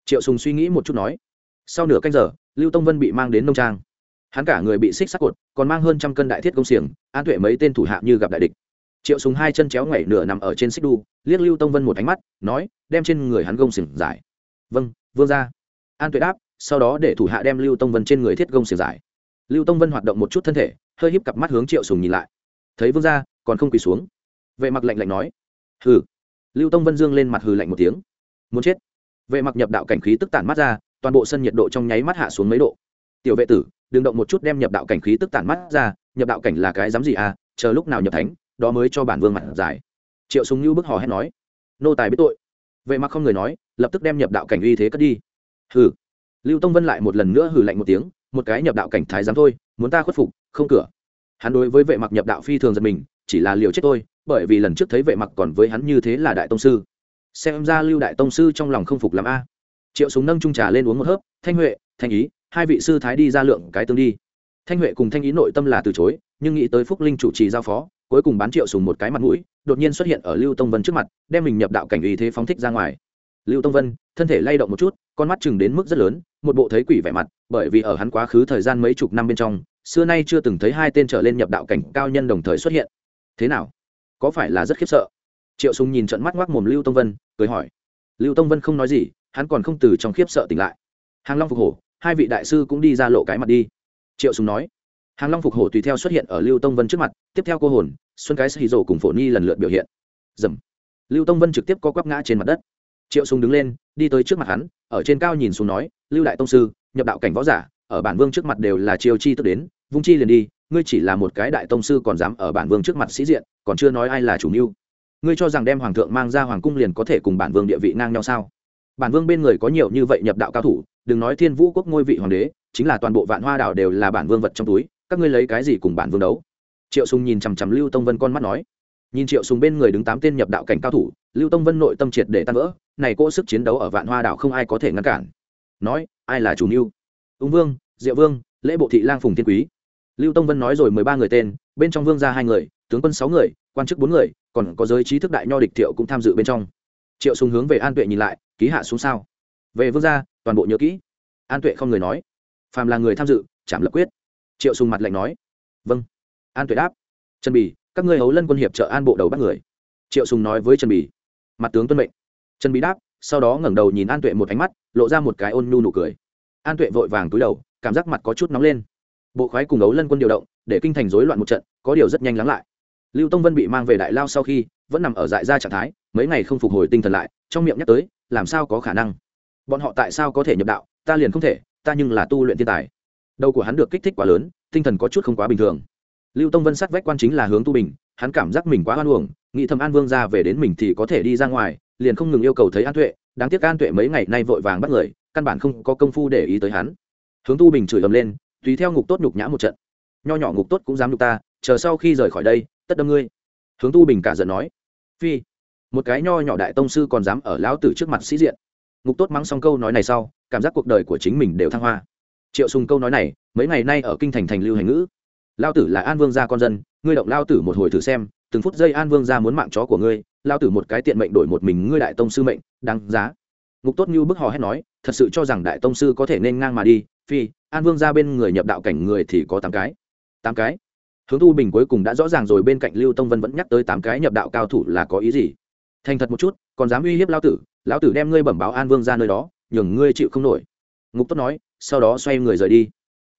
Triệu sùng suy nghĩ một chút nói, sau nửa canh giờ, lưu tông vân bị mang đến nông trang. Hắn cả người bị xích sắc cột còn mang hơn trăm cân đại thiết công xiềng, an tuệ mấy tên thủ hạ như gặp đại địch. Triệu Sùng hai chân chéo ngẩy nửa nằm ở trên xích đu, liếc lưu tông vân một ánh mắt, nói, đem trên người hắn gông xiềng giải. Vâng vương ra an tuệ đáp, sau đó để thủ hạ đem lưu tông vân trên người thiết gông xiềng giải. Lưu tông vân hoạt động một chút thân thể, hơi híp cặp mắt hướng triệu sùng nhìn lại. Thấy vương ra còn không quỳ xuống. Vệ mặc lạnh lạnh nói, hừ lưu tông vân dương lên mặt hừ lạnh một tiếng. Muốn chết. Vệ mặc nhập đạo cảnh khí tức tản mắt ra, toàn bộ sân nhiệt độ trong nháy mắt hạ xuống mấy độ. Tiểu vệ tử, đừng động một chút đem nhập đạo cảnh khí tức tản mắt ra, nhập đạo cảnh là cái dám gì à chờ lúc nào nhập thánh, đó mới cho bản vương mặt giải. Triệu súng như bức hò hét nói. Nô tài biết tội. Vệ mặc không người nói, lập tức đem nhập đạo cảnh uy thế cất đi. Hừ. Lưu tông vân lại một lần nữa hừ lạnh một tiếng, một cái nhập đạo cảnh thái giám thôi, muốn ta khuất phục, không cửa. Hắn đối với vệ mặc nhập đạo phi thường giật mình, chỉ là liều chết tôi bởi vì lần trước thấy vệ mặc còn với hắn như thế là đại tông sư. Xem ra lưu đại tông sư trong lòng không phục làm a. Triệu súng nâng trung trà lên uống một hớp, thanh huệ, thanh ý, hai vị sư thái đi ra lượng cái tương đi. Thanh huệ cùng thanh ý nội tâm là từ chối, nhưng nghĩ tới phúc linh chủ trì giao phó, cuối cùng bán triệu sùng một cái mặt mũi, đột nhiên xuất hiện ở lưu tông vân trước mặt, đem mình nhập đạo cảnh ý thế phóng thích ra ngoài. Lưu tông vân, thân thể lay động một chút, con mắt chừng đến mức rất lớn, một bộ thấy quỷ vẻ mặt, bởi vì ở hắn quá khứ thời gian mấy chục năm bên trong, xưa nay chưa từng thấy hai tên trở lên nhập đạo cảnh cao nhân đồng thời xuất hiện. Thế nào? Có phải là rất khiếp sợ? Triệu sùng nhìn trận mắt ngoác mồm lưu tông vân, cười hỏi. Lưu tông vân không nói gì, hắn còn không từ trong khiếp sợ tỉnh lại. Hàng long phục hổ, hai vị đại sư cũng đi ra lộ cái mặt đi. Triệu sùng nói. Hàng long phục hổ tùy theo xuất hiện ở lưu tông vân trước mặt, tiếp theo cô hồn, xuân cái xì rổ cùng phổ nhi lần lượt biểu hiện. Dầm. Lưu tông vân trực tiếp co quắp ngã trên mặt đất. Triệu sùng đứng lên, đi tới trước mặt hắn, ở trên cao nhìn xuống nói, lưu đại tông sư, nhập đạo cảnh võ giả, ở bản vương trước mặt đều là chiêu chi tức đến, vung chi liền đi ngươi chỉ là một cái đại tông sư còn dám ở bản vương trước mặt sĩ diện, còn chưa nói ai là chủ mưu. Ngươi cho rằng đem hoàng thượng mang ra hoàng cung liền có thể cùng bản vương địa vị ngang nhau sao? Bản vương bên người có nhiều như vậy nhập đạo cao thủ, đừng nói thiên vũ quốc ngôi vị hoàng đế, chính là toàn bộ vạn hoa đảo đều là bản vương vật trong túi, các ngươi lấy cái gì cùng bản vương đấu? Triệu sùng nhìn chằm chằm lưu tông vân con mắt nói. Nhìn triệu sùng bên người đứng tám tên nhập đạo cảnh cao thủ, lưu tông vân nội tâm triệt để tan vỡ, này cỗ sức chiến đấu ở vạn hoa đảo không ai có thể ngăn cản. Nói, ai là chủ mưu? Ung vương, diệu vương, lễ bộ thị lang phùng thiên quý lưu tông vân nói rồi mười ba người tên, bên trong vương ra hai người, tướng quân sáu người, quan chức bốn người, còn có giới trí thức đại nho địch thiệu cũng tham dự bên trong. Triệu sùng hướng về an tuệ nhìn lại, ký hạ xuống sao? Về vương gia, toàn bộ nhớ kỹ. An tuệ không người nói. Phàm là người tham dự, chạm lập quyết. Triệu sùng mặt lạnh nói. Vâng. An tuệ đáp. Trần bì, các ngươi hấu lân quân hiệp trợ an bộ đầu bắt người. Triệu sùng nói với trần bì. Mặt tướng tuân mệnh. Trần bì đáp, sau đó ngẩng đầu nhìn an tuệ một ánh mắt, lộ ra một cái ôn nhu nụ cười. An tuệ vội vàng túi đầu, cảm giác mặt có chút nóng lên bộ khoái cùng ấu lân quân điều động, để kinh thành rối loạn một trận, có điều rất nhanh lắng lại. Lưu tông vân bị mang về đại lao sau khi, vẫn nằm ở dại ra trạng thái, mấy ngày không phục hồi tinh thần lại, trong miệng nhắc tới, làm sao có khả năng? Bọn họ tại sao có thể nhập đạo, ta liền không thể, ta nhưng là tu luyện thiên tài. Đầu của hắn được kích thích quá lớn, tinh thần có chút không quá bình thường. Lưu tông vân sát vách quan chính là hướng tu bình, hắn cảm giác mình quá hoan uổng, nghĩ thầm an vương ra về đến mình thì có thể đi ra ngoài, liền không ngừng yêu cầu thấy an tuệ, đáng tiếc an tuệ mấy ngày nay vội vàng bắt người, căn bản không có công phu để ý tới hắn. Hướng tu bình chửi ầm lên tùy theo ngục tốt nhục nhã một trận. Nho nhỏ ngục tốt cũng dám nhục ta, chờ sau khi rời khỏi đây, tất đâm ngươi. Hướng tu bình cả giận nói. Phi. Một cái nho nhỏ đại tông sư còn dám ở lão tử trước mặt sĩ diện. Ngục tốt mắng xong câu nói này sau, cảm giác cuộc đời của chính mình đều thăng hoa. Triệu sùng câu nói này, mấy ngày nay ở kinh thành thành lưu hành ngữ. Lao tử là an vương gia con dân, ngươi động lao tử một hồi thử xem, từng phút giây an vương gia muốn mạng chó của ngươi lao tử một cái tiện mệnh đổi một mình ngươi đại tông sư mệnh, đáng giá. Ngục tốt như bức hò hét nói, thật sự cho rằng đại tông sư có thể nên ngang mà đi, phi an vương gia bên người nhập đạo cảnh người thì có tám cái. Tám cái? Hướng tu bình cuối cùng đã rõ ràng rồi, bên cạnh lưu tông vân vẫn nhắc tới tám cái nhập đạo cao thủ là có ý gì? Thành thật một chút, còn dám uy hiếp lao tử, lão tử đem ngươi bẩm báo an vương ra nơi đó, nhường ngươi chịu không nổi. Ngục tốt nói, sau đó xoay người rời đi.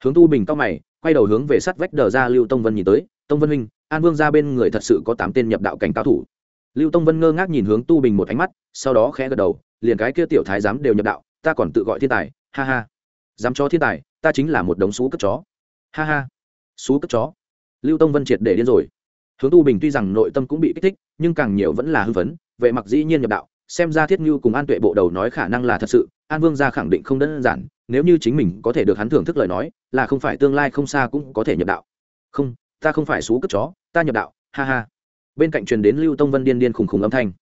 Hướng tu bình cao mày, quay đầu hướng về sắt vách đờ ra lưu tông vân nhìn tới. Tông vân huynh, an vương ra bên người thật sự có tám tên nhập đạo cảnh cao thủ. Lưu tông vân ngơ ngác nhìn hướng tu bình một ánh mắt, sau đó khẽ gật đầu, liền cái kia tiểu thái giám đều nhập đạo, ta còn tự gọi thiên tài, ha ha. Dám cho thiên tài ta chính là một đống xú cất chó. Ha ha xú cất chó. Lưu tông vân triệt để điên rồi. Hướng tu bình tuy rằng nội tâm cũng bị kích thích nhưng càng nhiều vẫn là hư vấn, vệ mặc dĩ nhiên nhập đạo xem ra thiết như cùng an tuệ bộ đầu nói khả năng là thật sự an vương gia khẳng định không đơn giản nếu như chính mình có thể được hắn thưởng thức lời nói là không phải tương lai không xa cũng có thể nhập đạo. Không ta không phải xú cất chó ta nhập đạo ha ha. Bên cạnh truyền đến lưu tông vân điên điên khùng khùng âm thanh.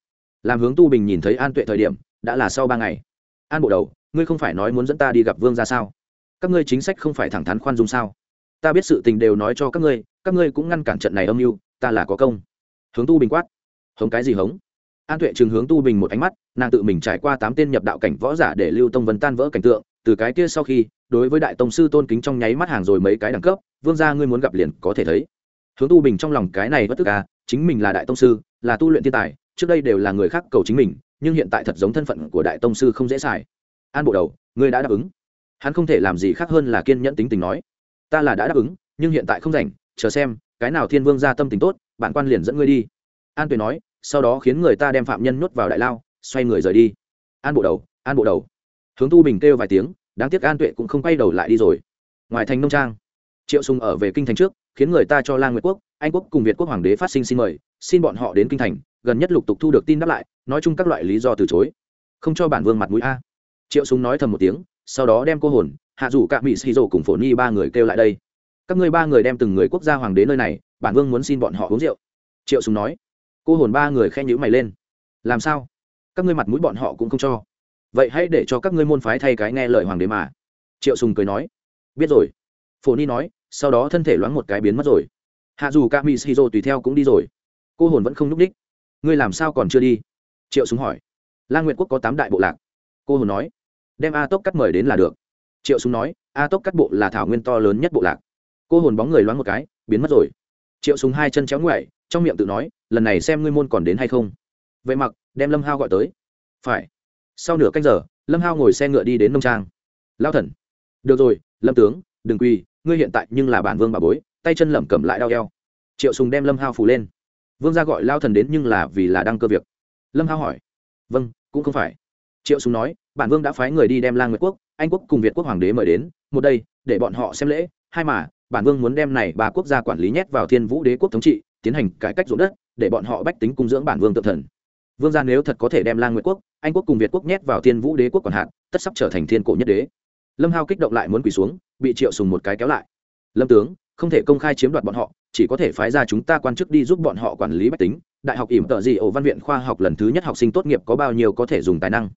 Làm hướng tu bình nhìn thấy an tuệ thời điểm đã là sau ba ngày. An bộ đầu ngươi không phải nói muốn dẫn ta đi gặp vương ra sao? Các ngươi chính sách không phải thẳng thắn khoan dung sao? Ta biết sự tình đều nói cho các ngươi các ngươi cũng ngăn cản trận này âm mưu, ta là có công. Hướng tu bình quát. Hống cái gì hống? An tuệ trường hướng tu bình một ánh mắt, nàng tự mình trải qua tám tên nhập đạo cảnh võ giả để lưu tông vân tan vỡ cảnh tượng, từ cái kia sau khi, đối với đại tông sư tôn kính trong nháy mắt hàng rồi mấy cái đẳng cấp, vương gia ngươi muốn gặp liền có thể thấy. Hướng tu bình trong lòng cái này bất tức à chính mình là đại tông sư, là tu luyện thiên tài, trước đây đều là người khác cầu chính mình, nhưng hiện tại thật giống thân phận của đại tông sư không dễ xài. An bộ đầu, ngươi đã đáp ứng hắn không thể làm gì khác hơn là kiên nhẫn tính tình nói, ta là đã đáp ứng, nhưng hiện tại không rảnh, chờ xem, cái nào thiên vương ra tâm tình tốt, bản quan liền dẫn ngươi đi. An tuệ nói, sau đó khiến người ta đem phạm nhân nhốt vào đại lao, xoay người rời đi. An bộ đầu, an bộ đầu. Hướng tu bình kêu vài tiếng, đáng tiếc an tuệ cũng không quay đầu lại đi rồi. Ngoài thành nông trang, triệu sùng ở về kinh thành trước, khiến người ta cho lang nguyệt quốc, anh quốc cùng việt quốc hoàng đế phát sinh xin mời, xin bọn họ đến kinh thành, gần nhất lục tục thu được tin đáp lại, nói chung các loại lý do từ chối. Không cho bản vương mặt mũi a. Triệu sùng nói thầm một tiếng sau đó đem cô hồn, hạ dù cả mỹ xì rổ cùng phổ ni ba người kêu lại đây. Các ngươi ba người đem từng người quốc gia hoàng đế nơi này, bản vương muốn xin bọn họ uống rượu. Triệu sùng nói. Cô hồn ba người khen nhữ mày lên. Làm sao? Các ngươi mặt mũi bọn họ cũng không cho. Vậy hãy để cho các ngươi môn phái thay cái nghe lời hoàng đế mà. Triệu sùng cười nói. Biết rồi. Phổ ni nói, sau đó thân thể loáng một cái biến mất rồi. Hạ dù ca mỹ shizu tùy theo cũng đi rồi. Cô hồn vẫn không nhúc đích. Ngươi làm sao còn chưa đi? Triệu súng hỏi. Lang nguyệt quốc có tám đại bộ lạc. Cô hồn nói đem a tốc cắt mời đến là được. Triệu súng nói, a tốc cắt bộ là thảo nguyên to lớn nhất bộ lạc. Cô hồn bóng người loáng một cái, biến mất rồi. Triệu súng hai chân chéo ngoại trong miệng tự nói, lần này xem ngươi môn còn đến hay không. Vậy mặc, đem lâm hao gọi tới. Phải. Sau nửa canh giờ, lâm hao ngồi xe ngựa đi đến nông trang. Lao thần. Được rồi, lâm tướng, đừng quỳ, ngươi hiện tại nhưng là bản vương bà bối, tay chân lẩm cẩm lại đau eo. Triệu sùng đem lâm hao phủ lên. Vương gia gọi lao thần đến nhưng là vì là đang cơ việc. Lâm hao hỏi. Vâng cũng không phải. Triệu sùng nói bản vương đã phái người đi đem lang nguyệt quốc, anh quốc cùng việt quốc hoàng đế mời đến, một đây, để bọn họ xem lễ, hai mà, bản vương muốn đem này ba quốc gia quản lý nhét vào thiên vũ đế quốc thống trị, tiến hành cải cách ruộng đất, để bọn họ bách tính cung dưỡng bản vương tự thần. Vương gia nếu thật có thể đem lang nguyệt quốc, anh quốc cùng việt quốc nhét vào thiên vũ đế quốc còn hạn tất sắp trở thành thiên cổ nhất đế. Lâm hao kích động lại muốn quỳ xuống, bị triệu sùng một cái kéo lại. Lâm tướng, không thể công khai chiếm đoạt bọn họ, chỉ có thể phái ra chúng ta quan chức đi giúp bọn họ quản lý bách tính. Đại học ỉm tợ gì ổ văn viện khoa học lần thứ nhất học sinh tốt nghiệp có bao nhiêu có thể dùng tài năng?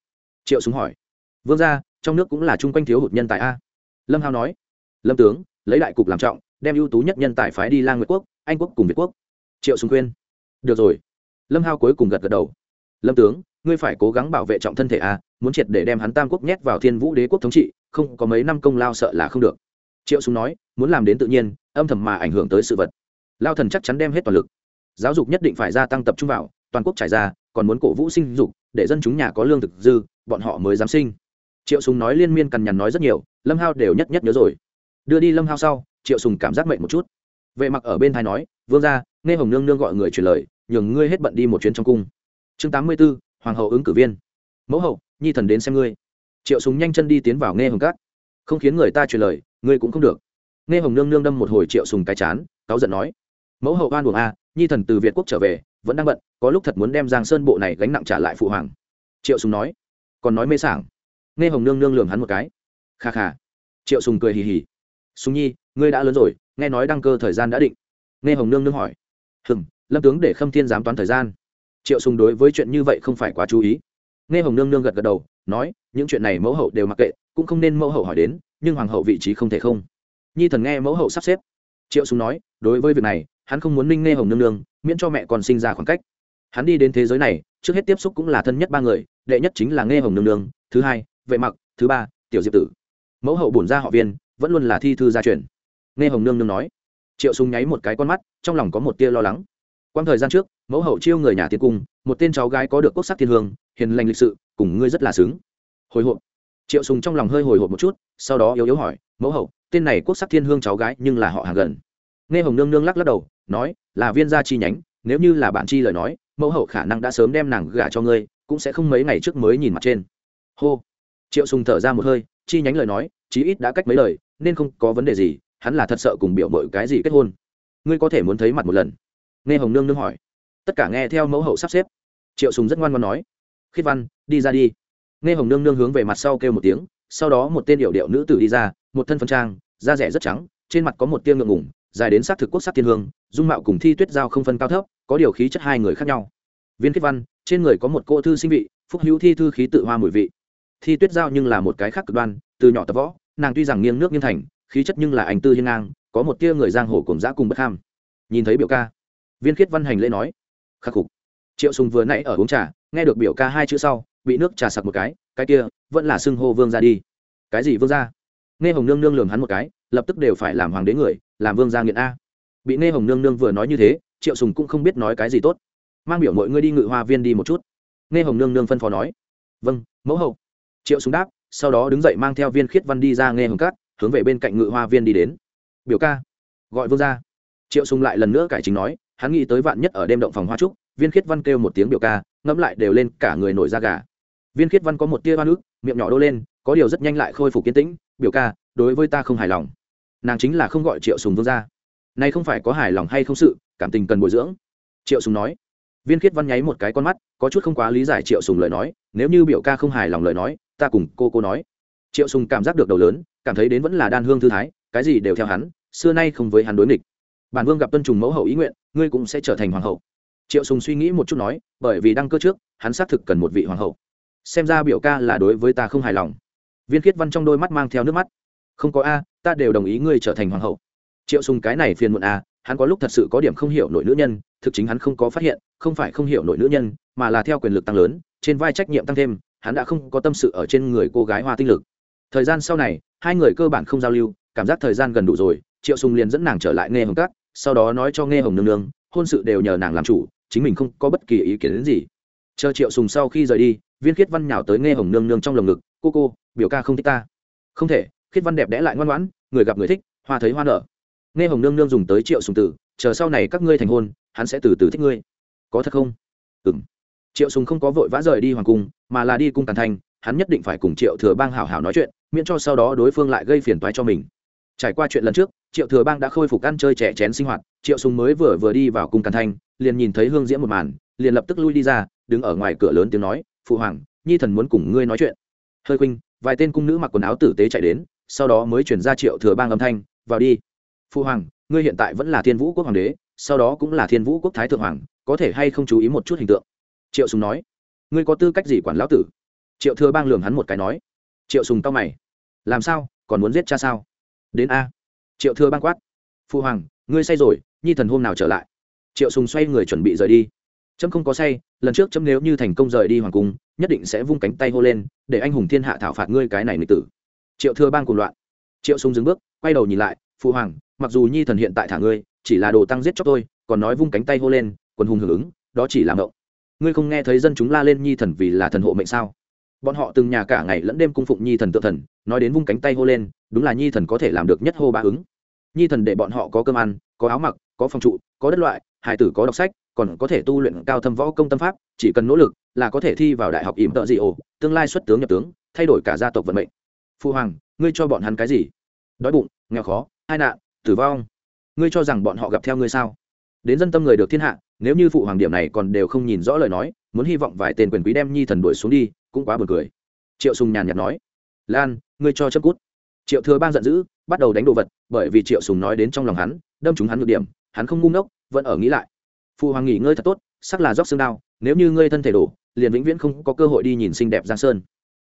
Triệu súng hỏi. Vương gia, trong nước cũng là chung quanh thiếu hụt nhân tài a. Lâm hao nói. Lâm tướng, lấy đại cục làm trọng, đem ưu tú nhất nhân tài phái đi lang nguyệt quốc, anh quốc cùng việt quốc. Triệu súng khuyên. Được rồi. Lâm hao cuối cùng gật gật đầu. Lâm tướng, ngươi phải cố gắng bảo vệ trọng thân thể a, muốn triệt để đem hắn tam quốc nhét vào thiên vũ đế quốc thống trị, không có mấy năm công lao sợ là không được. Triệu súng nói, muốn làm đến tự nhiên, âm thầm mà ảnh hưởng tới sự vật. Lao thần chắc chắn đem hết toàn lực. Giáo dục nhất định phải gia tăng tập trung vào, toàn quốc trải ra, còn muốn cổ vũ sinh dục, để dân chúng nhà có lương thực dư bọn họ mới dám sinh. Triệu Sùng nói liên miên cằn nhằn nói rất nhiều lâm hao đều nhất nhất nhớ rồi. Đưa đi lâm hao sau triệu sùng cảm giác mệt một chút. Vệ mặc ở bên thái nói vương gia, nghe hồng nương nương gọi người truyền lời nhường ngươi hết bận đi một chuyến trong cung. Chương tám mươi b ố hoàng hậu ứng cử viên. Mẫu hậu nhi thần đến xem ngươi. Triệu Sùng nhanh chân đi tiến vào nghe hồng cát. Không khiến người ta truyền lời ngươi cũng không được. Nghe hồng nương nương đâm một hồi triệu sùng cái chán cáu giận nói mẫu hậu oan buồng a nhi thần từ việt quốc trở về vẫn đang bận có lúc thật muốn đem giang sơn bộ này gánh nặng trả lại phụ hoàng. Triệu sùng nói còn nói mê sảng. Nghe hồng nương nương lường hắn một cái. Kha kha. Triệu sùng cười hì hì. Sùng nhi ngươi đã lớn rồi nghe nói đăng cơ thời gian đã định. Nghe hồng nương nương hỏi. Hừm, lâm tướng để khâm thiên giám toán thời gian. Triệu sùng đối với chuyện như vậy không phải quá chú ý. Nghe hồng nương nương gật gật đầu nói những chuyện này mẫu hậu đều mặc kệ cũng không nên mẫu hậu hỏi đến nhưng hoàng hậu vị trí không thể không. Nhi thần nghe mẫu hậu sắp xếp. Triệu sùng nói đối với việc này hắn không muốn minh nghe hồng nương nương miễn cho mẹ còn sinh ra khoảng cách. Hắn đi đến thế giới này trước hết tiếp xúc cũng là thân nhất ba người đệ nhất chính là nghe hồng nương nương, thứ hai, vệ mặc, thứ ba, tiểu diệp tử. Mẫu hậu bổn gia họ viên, vẫn luôn là thi thư gia truyền. Nghe hồng nương nương nói. Triệu sùng nháy một cái con mắt, trong lòng có một tia lo lắng. Quang thời gian trước, mẫu hậu chiêu người nhà tiên cung, một tên cháu gái có được quốc sắc thiên hương, hiền lành lịch sự, cùng ngươi rất là xứng. Hồi hộp. Triệu sùng trong lòng hơi hồi hộp một chút, sau đó yếu yếu hỏi, mẫu hậu, tên này quốc sắc thiên hương cháu gái nhưng là họ hàng gần? Nghe hồng nương nương lắc lắc đầu, nói, là viên gia chi nhánh, nếu như là bạn chi lời nói, mẫu hậu khả năng đã sớm đem nàng gả cho ngươi cũng sẽ không mấy ngày trước mới nhìn mặt trên. Hô. Triệu sùng thở ra một hơi, chi nhánh lời nói, chí ít đã cách mấy lời, nên không có vấn đề gì, hắn là thật sợ cùng biểu mọi cái gì kết hôn. Ngươi có thể muốn thấy mặt một lần? Nghe hồng nương nương hỏi. Tất cả nghe theo mẫu hậu sắp xếp. Triệu sùng rất ngoan ngoãn nói. Khiết văn, đi ra đi. Nghe hồng nương nương hướng về mặt sau kêu một tiếng, sau đó một tên điệu điệu nữ tử đi ra, một thân phân trang, da rẻ rất trắng, trên mặt có một tia ngượng ngủng dài đến sát thực quốc sắc thiên hương, dung mạo cùng thi tuyết giao không phân cao thấp, có điều khí chất hai người khác nhau. Viên khiết văn trên người có một cô thư sinh vị, phúc hữu thi thư khí tự hoa mùi vị. Thi tuyết giao nhưng là một cái khác cực đoan, từ nhỏ tập võ, nàng tuy rằng nghiêng nước nghiêng thành, khí chất nhưng là ảnh tư hiên ngang, có một tia người giang hồ cùng dã cùng bất ham. Nhìn thấy biểu ca, viên khiết văn hành lễ nói, khắc phục triệu sùng vừa nãy ở uống trà, nghe được biểu ca hai chữ sau, bị nước trà sặc một cái cái kia, vẫn là xưng hô vương ra đi. Cái gì vương gia? Nghe hồng nương nương lường hắn một cái, lập tức đều phải làm hoàng đế người, làm vương gia nghiện a. Bị nghe hồng nương nương vừa nói như thế, triệu sùng cũng không biết nói cái gì tốt mang biểu mọi ngươi đi ngự hoa viên đi một chút. Nghe hồng nương nương phân phó nói. Vâng mẫu hậu. Triệu súng đáp, sau đó đứng dậy mang theo viên khiết văn đi ra nghe hồng cát hướng về bên cạnh ngự hoa viên đi đến. Biểu ca, gọi vương ra triệu súng lại lần nữa cải chính nói, hắn nghĩ tới vạn nhất ở đêm động phòng hoa trúc, viên khiết văn kêu một tiếng biểu ca, ngẫm lại đều lên cả người nổi da gà. Viên khiết văn có một tia hoa nước miệng nhỏ đô lên, có điều rất nhanh lại khôi phục kiên tĩnh, biểu ca, đối với ta không hài lòng. Nàng chính là không gọi triệu sùng vương ra nay không phải có hài lòng hay không sự, cảm tình cần bồi dưỡng. Triệu sùng nói viên khiết văn nháy một cái con mắt, có chút không quá lý giải triệu sùng lời nói, nếu như biểu ca không hài lòng lời nói, ta cùng cô cô nói. Triệu sùng cảm giác được đầu lớn, cảm thấy đến vẫn là đan hương thư thái, cái gì đều theo hắn, xưa nay không với hắn đối nghịch. Bản vương gặp tuân trùng mẫu hậu ý nguyện, ngươi cũng sẽ trở thành hoàng hậu. Triệu sùng suy nghĩ một chút nói, bởi vì đăng cơ trước, hắn xác thực cần một vị hoàng hậu. Xem ra biểu ca là đối với ta không hài lòng. Viên khiết văn trong đôi mắt mang theo nước mắt. Không có a, ta đều đồng ý ngươi trở thành hoàng hậu. Triệu sùng cái này phiền muộn a hắn có lúc thật sự có điểm không hiểu nội nữ nhân, thực chính hắn không có phát hiện, không phải không hiểu nội nữ nhân, mà là theo quyền lực tăng lớn, trên vai trách nhiệm tăng thêm, hắn đã không có tâm sự ở trên người cô gái hoa tinh lực. Thời gian sau này, hai người cơ bản không giao lưu, cảm giác thời gian gần đủ rồi, triệu sùng liền dẫn nàng trở lại nghe hồng cát sau đó nói cho nghe hồng nương nương, hôn sự đều nhờ nàng làm chủ, chính mình không có bất kỳ ý kiến đến gì. Chờ triệu sùng sau khi rời đi, viên khiết văn nhào tới nghe hồng nương nương trong lồng ngực, cô cô, biểu ca không thích ta. Không thể, khiết văn đẹp đẽ lại ngoan ngoãn, người gặp người thích, hoa thấy hoa nở nghe hồng nương nương dùng tới triệu sùng tử, chờ sau này các ngươi thành hôn, hắn sẽ từ từ thích ngươi. Có thật không? Ừm. Triệu sùng không có vội vã rời đi hoàng cung, mà là đi cung càn thanh hắn nhất định phải cùng triệu thừa bang hảo hảo nói chuyện, miễn cho sau đó đối phương lại gây phiền toái cho mình. Trải qua chuyện lần trước, triệu thừa bang đã khôi phục ăn chơi trẻ chén sinh hoạt, triệu sùng mới vừa vừa đi vào cung càn thanh liền nhìn thấy hương diễm một màn, liền lập tức lui đi ra, đứng ở ngoài cửa lớn tiếng nói, phụ hoàng, nhi thần muốn cùng ngươi nói chuyện. Hơi khuynh, vài tên cung nữ mặc quần áo tử tế chạy đến, sau đó mới chuyển ra triệu thừa bang âm thanh, vào đi phụ hoàng, ngươi hiện tại vẫn là thiên vũ quốc hoàng đế, sau đó cũng là thiên vũ quốc thái thượng hoàng, có thể hay không chú ý một chút hình tượng? Triệu sùng nói. Ngươi có tư cách gì quản lão tử? Triệu thừa bang lường hắn một cái nói. Triệu sùng tao mày. Làm sao, còn muốn giết cha sao? Đến a. Triệu thừa bang quát. Phụ hoàng, ngươi say rồi, nhi thần hôm nào trở lại? Triệu sùng xoay người chuẩn bị rời đi. Trâm không có say, lần trước trâm nếu như thành công rời đi hoàng cung, nhất định sẽ vung cánh tay hô lên, để anh hùng thiên hạ thảo phạt ngươi cái này nghịch tử. Triệu thừa bang cùng loạn. Triệu sùng dừng bước, quay đầu nhìn lại. Phụ hoàng mặc dù nhi thần hiện tại thả ngươi chỉ là đồ tăng giết chóc tôi còn nói vung cánh tay hô lên quần hùng hưởng ứng đó chỉ là ngộng. Ngươi không nghe thấy dân chúng la lên nhi thần vì là thần hộ mệnh sao? Bọn họ từng nhà cả ngày lẫn đêm cung phụng nhi thần tự thần nói đến vung cánh tay hô lên đúng là nhi thần có thể làm được nhất hô ba ứng. Nhi thần để bọn họ có cơm ăn có áo mặc có phòng trụ có đất loại hải tử có đọc sách còn có thể tu luyện cao thâm võ công tâm pháp chỉ cần nỗ lực là có thể thi vào đại học ỉm tợ dị ồ, tương lai xuất tướng nhập tướng thay đổi cả gia tộc vận mệnh. Phu hoàng ngươi cho bọn hắn cái gì? Đói bụng nghèo khó hai nạn tử vong. Ngươi cho rằng bọn họ gặp theo ngươi sao? Đến dân tâm người được thiên hạ, nếu như phụ hoàng điểm này còn đều không nhìn rõ lời nói, muốn hy vọng vài tên quyền quý đem nhi thần đuổi xuống đi, cũng quá buồn cười. Triệu sùng nhàn nhạt nói, lan, ngươi cho chấp cút. Triệu thừa bang giận dữ, bắt đầu đánh đồ vật, bởi vì triệu sùng nói đến trong lòng hắn, đâm chúng hắn nhược điểm, hắn không ngu ngốc, vẫn ở nghĩ lại. Phụ hoàng nghỉ ngơi thật tốt, sắc là róc xương đau nếu như ngươi thân thể đổ liền vĩnh viễn không có cơ hội đi nhìn xinh đẹp giang sơn.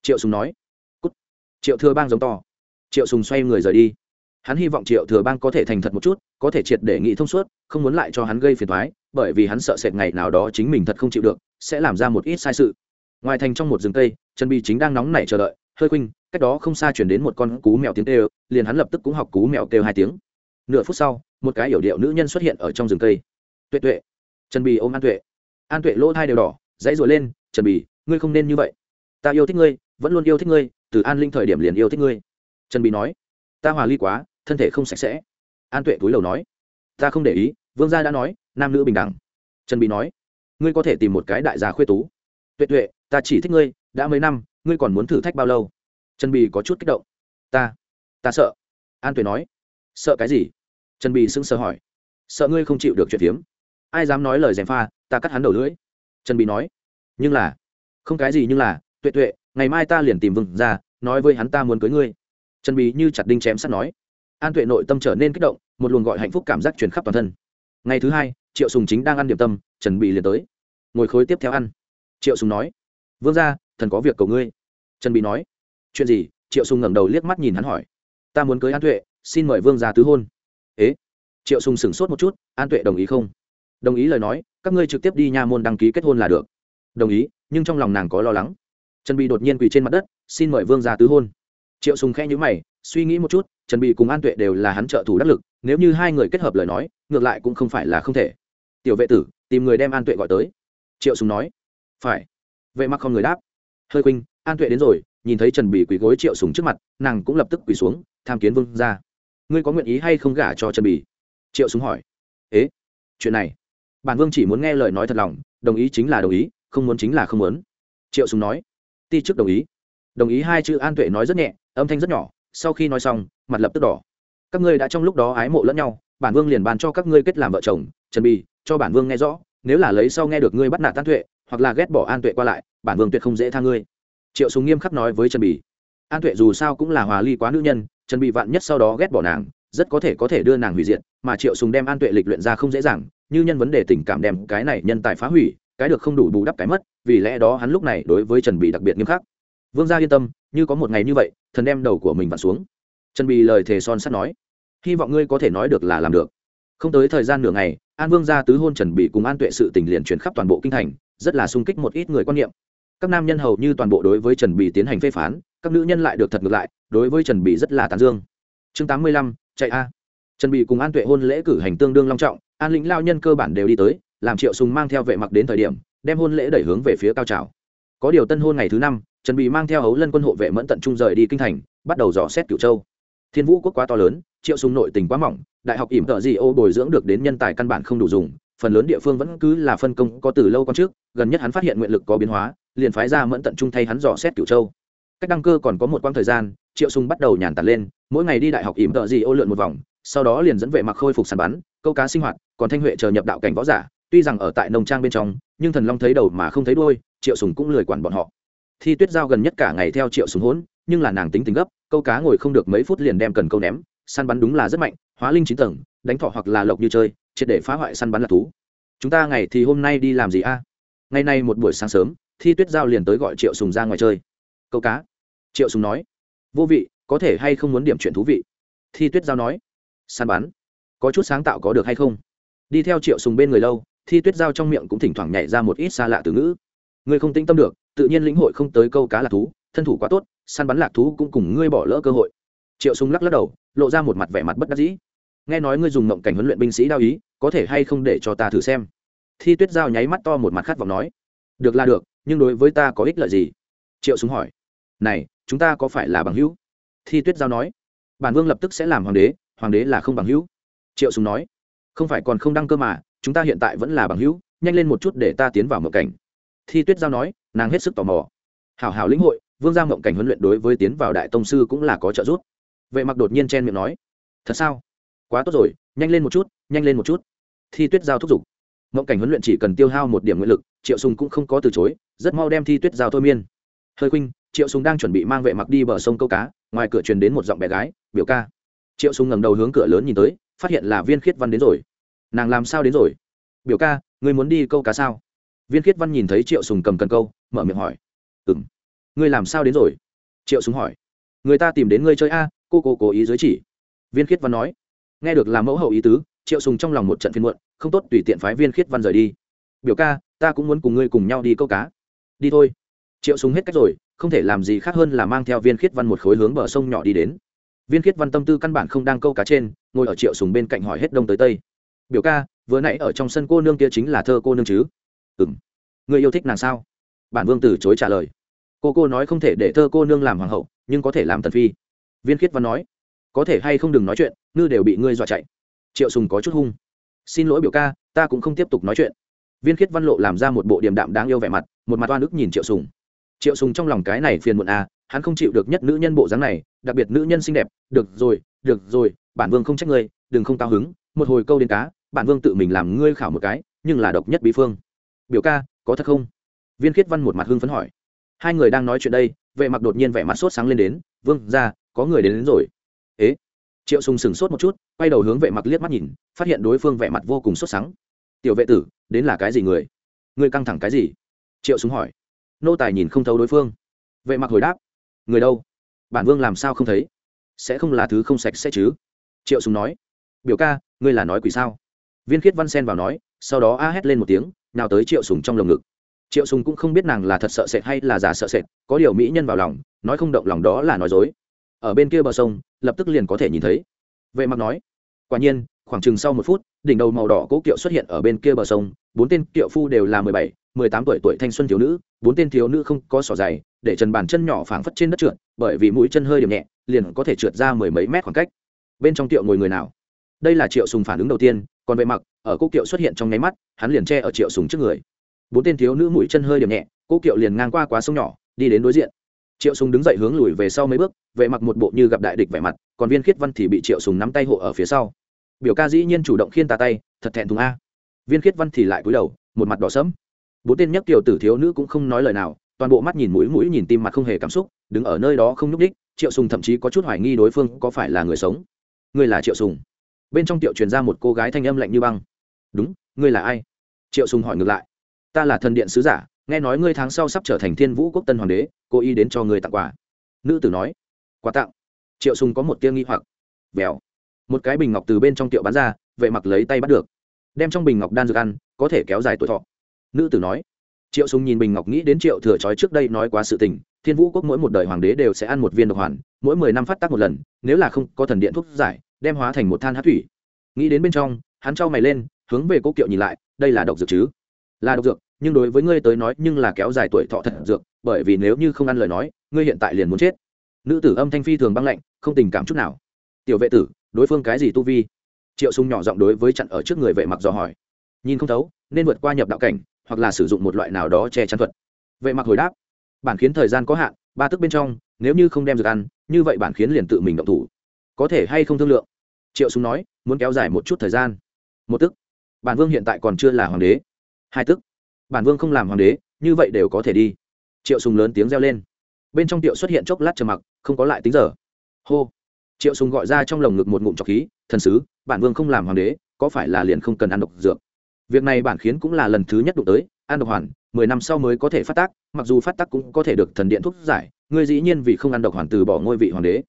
Triệu sùng nói, cút. Triệu thừa bang giống to. Triệu sùng xoay người rời đi hắn hy vọng triệu thừa bang có thể thành thật một chút, có thể triệt để nghị thông suốt, không muốn lại cho hắn gây phiền toái, bởi vì hắn sợ sệt ngày nào đó chính mình thật không chịu được, sẽ làm ra một ít sai sự. Ngoài thành trong một rừng cây, trần bi chính đang nóng nảy chờ đợi, hơi khuynh, cách đó không xa chuyển đến một con cú mèo tiếng kêu, liền hắn lập tức cũng học cú mèo kêu hai tiếng. Nửa phút sau, một cái yểu điệu nữ nhân xuất hiện ở trong rừng cây. Tuệ tuệ. Trần bì ôm an tuệ. An tuệ lỗ thai đều đỏ, dãy rồi lên, trần bì, ngươi không nên như vậy. Ta yêu thích ngươi, vẫn luôn yêu thích ngươi, từ an linh thời điểm liền yêu thích ngươi. Trần bì nói. Ta hòa ly quá thân thể không sạch sẽ. An tuệ túi lầu nói, ta không để ý, vương gia đã nói, nam nữ bình đẳng. Trần bì nói, ngươi có thể tìm một cái đại gia khuê tú. Tuệ tuệ, ta chỉ thích ngươi, đã mấy năm, ngươi còn muốn thử thách bao lâu? Trần bì có chút kích động. Ta ta sợ. An tuệ nói, sợ cái gì? Trần bì sững sờ hỏi, sợ ngươi không chịu được chuyện phiếm? Ai dám nói lời dèm pha, ta cắt hắn đầu lưỡi? Trần bì nói, nhưng là, không cái gì nhưng là, tuệ tuệ, ngày mai ta liền tìm vừng ra nói với hắn ta muốn cưới ngươi. Trần bì như chặt đinh chém sắt nói an tuệ nội tâm trở nên kích động, một luồng gọi hạnh phúc cảm giác truyền khắp toàn thân. Ngày thứ hai, triệu sùng chính đang ăn điểm tâm trần bì liền tới. Ngồi khối tiếp theo ăn. Triệu sùng nói, vương gia, thần có việc cầu ngươi. Trần bì nói, chuyện gì? Triệu sùng ngẩng đầu liếc mắt nhìn hắn hỏi, ta muốn cưới an tuệ, xin mời vương gia tứ hôn. Ế? Triệu sùng sửng sốt một chút, an tuệ đồng ý không? Đồng ý lời nói, các ngươi trực tiếp đi nha môn đăng ký kết hôn là được. Đồng ý, nhưng trong lòng nàng có lo lắng. Trần bị đột nhiên quỳ trên mặt đất, xin mời vương gia tứ hôn triệu sùng khẽ nhíu mày suy nghĩ một chút trần bị cùng an tuệ đều là hắn trợ thủ đắc lực nếu như hai người kết hợp lời nói ngược lại cũng không phải là không thể. Tiểu vệ tử tìm người đem an tuệ gọi tới. Triệu sùng nói. Phải. Vệ mặc không người đáp. Hơi Quỳnh, an tuệ đến rồi. Nhìn thấy trần bị quỳ gối triệu sùng trước mặt nàng cũng lập tức quỳ xuống tham kiến vương ra ngươi có nguyện ý hay không gả cho trần Bì? triệu sùng hỏi. Ế chuyện này. Bản vương chỉ muốn nghe lời nói thật lòng đồng ý chính là đồng ý không muốn chính là không muốn. Triệu sùng nói. Ti chức đồng ý. Đồng ý hai chữ an tuệ nói rất nhẹ âm thanh rất nhỏ, sau khi nói xong, mặt lập tức đỏ. Các ngươi đã trong lúc đó ái mộ lẫn nhau, bản vương liền bàn cho các ngươi kết làm vợ chồng, trần bì, cho bản vương nghe rõ, nếu là lấy sau nghe được ngươi bắt nạt an tuệ, hoặc là ghét bỏ an tuệ qua lại, bản vương tuyệt không dễ tha ngươi. Triệu súng nghiêm khắc nói với trần bì. An tuệ dù sao cũng là hòa ly quá nữ nhân, trần bì vạn nhất sau đó ghét bỏ nàng, rất có thể có thể đưa nàng hủy diệt, mà triệu súng đem an tuệ lịch luyện ra không dễ dàng, như nhân vấn đề tình cảm đem cái này nhân tài phá hủy, cái được không đủ bù đắp cái mất, vì lẽ đó hắn lúc này đối với trần bì đặc biệt nghiêm khắc. Vương gia yên tâm như có một ngày như vậy, thần đem đầu của mình vặn xuống. Trần bì lời thề son sắt nói, hy vọng ngươi có thể nói được là làm được. Không tới thời gian nửa ngày, an vương gia tứ hôn trần bì cùng an tuệ sự tình liền chuyển khắp toàn bộ kinh thành, rất là sung kích một ít người quan niệm. Các nam nhân hầu như toàn bộ đối với trần bì tiến hành phê phán, các nữ nhân lại được thật ngược lại, đối với trần bì rất là tàn dương. Chương tám mươi lăm, chạy a. Trần bì cùng an tuệ hôn lễ cử hành tương đương long trọng, an lĩnh lao nhân cơ bản đều đi tới, làm triệu sùng mang theo vệ mặc đến thời điểm, đem hôn lễ đẩy hướng về phía cao trào có điều tân hôn ngày thứ năm, trần bì mang theo hấu lân quân hộ vệ mẫn tận trung rời đi kinh thành, bắt đầu dò xét cửu châu. Thiên vũ quốc quá to lớn, triệu sùng nội tình quá mỏng, đại học ỉm tợ gì ô bồi dưỡng được đến nhân tài căn bản không đủ dùng, phần lớn địa phương vẫn cứ là phân công có từ lâu con trước, gần nhất hắn phát hiện nguyện lực có biến hóa, liền phái ra mẫn tận trung thay hắn dò xét cửu châu. Cách đăng cơ còn có một quãng thời gian, triệu sùng bắt đầu nhàn tản lên, mỗi ngày đi đại học ỉm tợ gì ô lượn một vòng, sau đó liền dẫn vệ mặc khôi phục săn bắn, câu cá sinh hoạt, còn thanh huệ chờ nhập đạo cảnh võ giả, tuy rằng ở tại nông trang bên trong, nhưng thần long thấy đầu mà không thấy đuôi triệu sùng cũng lười quản bọn họ. Thi tuyết giao gần nhất cả ngày theo triệu sùng hỗn nhưng là nàng tính tình gấp, câu cá ngồi không được mấy phút liền đem cần câu ném, săn bắn đúng là rất mạnh, hóa linh chín tầng, đánh thọ hoặc là lộc như chơi, triệt để phá hoại săn bắn là thú. Chúng ta ngày thì hôm nay đi làm gì a? Ngày nay một buổi sáng sớm, thi tuyết giao liền tới gọi triệu sùng ra ngoài chơi. Câu cá. Triệu sùng nói. Vô vị, có thể hay không muốn điểm chuyện thú vị? Thi tuyết giao nói. Săn bắn. Có chút sáng tạo có được hay không? Đi theo triệu sùng bên người lâu, thi tuyết giao trong miệng cũng thỉnh thoảng nhảy ra một ít xa lạ từ ngữ ngươi không tĩnh tâm được, tự nhiên lĩnh hội không tới câu cá lạc thú, thân thủ quá tốt, săn bắn lạc thú cũng cùng ngươi bỏ lỡ cơ hội. Triệu Súng lắc lắc đầu, lộ ra một mặt vẻ mặt bất đắc dĩ. Nghe nói ngươi dùng mộng cảnh huấn luyện binh sĩ đao ý, có thể hay không để cho ta thử xem? Thi tuyết giao nháy mắt to một mặt khát vọng nói. Được là được, nhưng đối với ta có ích lợi gì? Triệu Súng hỏi. Này, chúng ta có phải là bằng hữu? Thi tuyết giao nói. Bản vương lập tức sẽ làm hoàng đế hoàng đế là không bằng hữu. Triệu Súng nói. Không phải còn không đăng cơ mà, chúng ta hiện tại vẫn là bằng hữu, nhanh lên một chút để ta tiến vào mộng cảnh thi tuyết giao nói, nàng hết sức tò mò. Hảo hảo lĩnh hội, vương gia mộng cảnh huấn luyện đối với tiến vào đại tông sư cũng là có trợ giúp. Vệ mặc đột nhiên chen miệng nói, thật sao? Quá tốt rồi, nhanh lên một chút, nhanh lên một chút. Thi tuyết giao thúc giục. Mộng cảnh huấn luyện chỉ cần tiêu hao một điểm nguyện lực, triệu sùng cũng không có từ chối, rất mau đem thi tuyết giao thôi miên. Hơi khuynh, triệu sùng đang chuẩn bị mang vệ mặc đi bờ sông câu cá, ngoài cửa truyền đến một giọng bé gái, biểu ca. Triệu sùng ngẩng đầu hướng cửa lớn nhìn tới, phát hiện là viên khiết văn đến rồi. Nàng làm sao đến rồi? Biểu ca, ngươi muốn đi câu cá sao? Viên khiết văn nhìn thấy triệu sùng cầm cần câu, mở miệng hỏi. Ừm, ngươi làm sao đến rồi? Triệu sùng hỏi. Người ta tìm đến ngươi chơi a, cô cô cố ý dưới chỉ. Viên khiết văn nói. Nghe được làm mẫu hậu ý tứ, triệu sùng trong lòng một trận phiền muộn, không tốt tùy tiện phái viên khiết văn rời đi. Biểu ca, ta cũng muốn cùng ngươi cùng nhau đi câu cá. Đi thôi. Triệu sùng hết cách rồi, không thể làm gì khác hơn là mang theo viên khiết văn một khối hướng bờ sông nhỏ đi đến. Viên khiết văn tâm tư căn bản không đang câu cá trên, ngồi ở triệu sùng bên cạnh hỏi hết đông tới tây. Biểu ca, vừa nãy ở trong sân cô nương kia chính là thơ cô nương chứ? Ừng, người yêu thích nàng sao? Bản vương từ chối trả lời. Cô cô nói không thể để thơ cô nương làm hoàng hậu nhưng có thể làm tần phi. Viên khiết văn nói. Có thể hay không đừng nói chuyện ngư đều bị ngươi dọa chạy. Triệu sùng có chút hung. Xin lỗi biểu ca ta cũng không tiếp tục nói chuyện. Viên khiết văn lộ làm ra một bộ điểm đạm đáng yêu vẻ mặt một mặt oan ức nhìn triệu sùng. Triệu sùng trong lòng cái này phiền muộn à hắn không chịu được nhất nữ nhân bộ dáng này đặc biệt nữ nhân xinh đẹp được rồi được rồi bản vương không trách ngươi đừng không cao hứng một hồi câu đến cá bản vương tự mình làm ngươi khảo một cái nhưng là độc nhất bí phương biểu ca có thật không? Viên khiết văn một mặt hưng phấn hỏi. Hai người đang nói chuyện đây vệ mặc đột nhiên vẻ mặt sốt sáng lên đến vương ra có người đến, đến rồi. Ế? Triệu sùng sừng sốt một chút quay đầu hướng vệ mặc liếc mắt nhìn phát hiện đối phương vẻ mặt vô cùng sốt sáng. Tiểu vệ tử đến là cái gì người? Người căng thẳng cái gì? Triệu sùng hỏi. Nô tài nhìn không thấu đối phương. Vệ mặc hồi đáp. Người đâu? Bản vương làm sao không thấy? Sẽ không là thứ không sạch sẽ chứ? Triệu sùng nói. Biểu ca ngươi là nói quỷ sao? Viên khiết văn sen vào nói sau đó a hét lên một tiếng nào tới triệu sùng trong lồng ngực. Triệu sùng cũng không biết nàng là thật sợ sệt hay là giả sợ sệt, có điều mỹ nhân vào lòng, nói không động lòng đó là nói dối. Ở bên kia bờ sông, lập tức liền có thể nhìn thấy. Vệ mặc nói, quả nhiên, khoảng chừng sau một phút, đỉnh đầu màu đỏ cố kiệu xuất hiện ở bên kia bờ sông, bốn tên kiệu phu đều là mười bảy, mười tám tuổi tuổi thanh xuân thiếu nữ, bốn tên thiếu nữ không có sỏ dày, để trần bàn chân nhỏ phảng phất trên đất trượt, bởi vì mũi chân hơi điểm nhẹ, liền có thể trượt ra mười mấy mét khoảng cách. Bên trong tiệu ngồi người nào? Đây là triệu sùng phản ứng đầu tiên, còn vệ mặc ở cô kiệu xuất hiện trong nháy mắt, hắn liền che ở triệu sùng trước người. Bốn tên thiếu nữ mũi chân hơi điểm nhẹ, cô kiệu liền ngang qua quá sông nhỏ, đi đến đối diện. Triệu sùng đứng dậy hướng lùi về sau mấy bước vệ mặc một bộ như gặp đại địch vẻ mặt, còn viên khiết văn thì bị triệu sùng nắm tay hộ ở phía sau. Biểu ca dĩ nhiên chủ động khiên tà tay, thật thẹn thùng a. Viên khiết văn thì lại cúi đầu, một mặt đỏ sẫm. Bốn tên nhất kiều tử thiếu nữ cũng không nói lời nào, toàn bộ mắt nhìn mũi mũi nhìn tim mặt không hề cảm xúc, đứng ở nơi đó không nhúc đích triệu sùng thậm chí có chút hoài nghi đối phương có phải là người sống. Người là triệu sùng. Bên trong tiệu truyền ra một cô gái thanh âm lạnh như băng đúng, ngươi là ai? Triệu sùng hỏi ngược lại. Ta là thần điện sứ giả, nghe nói ngươi tháng sau sắp trở thành thiên vũ quốc tân hoàng đế cô y đến cho ngươi tặng quà. Nữ tử nói. Quà tặng? Triệu sùng có một tiếng nghi hoặc. Vèo. Một cái bình ngọc từ bên trong tiệu bán ra vệ mặc lấy tay bắt được. Đem trong bình ngọc đan dược ăn, có thể kéo dài tuổi thọ. Nữ tử nói. Triệu sùng nhìn bình ngọc nghĩ đến triệu thừa chói trước đây nói quá sự tình, thiên vũ quốc mỗi một đời hoàng đế đều sẽ ăn một viên độc hoàn, mỗi mười năm phát tác một lần, nếu là không có thần điện thuốc giải, đem hóa thành một than hát thủy. Nghĩ đến bên trong, hắn trao mày lên hướng về cố kiệu nhìn lại, đây là độc dược chứ? Là độc dược, nhưng đối với ngươi tới nói nhưng là kéo dài tuổi thọ thật dược, bởi vì nếu như không ăn lời nói, ngươi hiện tại liền muốn chết. Nữ tử âm thanh phi thường băng lạnh, không tình cảm chút nào. Tiểu vệ tử, đối phương cái gì tu vi? Triệu sung nhỏ giọng đối với chặn ở trước người vệ mặc dò hỏi. Nhìn không thấu, nên vượt qua nhập đạo cảnh, hoặc là sử dụng một loại nào đó che chắn thuật. Vệ mặc hồi đáp. Bản khiến thời gian có hạn, ba tức bên trong, nếu như không đem dược ăn, như vậy bản khiến liền tự mình động thủ. Có thể hay không thương lượng? Triệu súng nói, muốn kéo dài một chút thời gian. Một tức bản vương hiện tại còn chưa là hoàng đế. Hai tức. Bản vương không làm hoàng đế, như vậy đều có thể đi. Triệu sùng lớn tiếng reo lên. Bên trong tiệu xuất hiện chốc lát trầm mặc, không có lại tính giờ. Hô. Triệu sùng gọi ra trong lồng ngực một ngụm trọc khí, thần sứ, bản vương không làm hoàng đế, có phải là liền không cần ăn độc dược? Việc này bản khiến cũng là lần thứ nhất đụng tới, ăn độc hoàn, mười năm sau mới có thể phát tác, mặc dù phát tác cũng có thể được thần điện thuốc giải ngươi dĩ nhiên vì không ăn độc hoàn từ bỏ ngôi vị hoàng đế.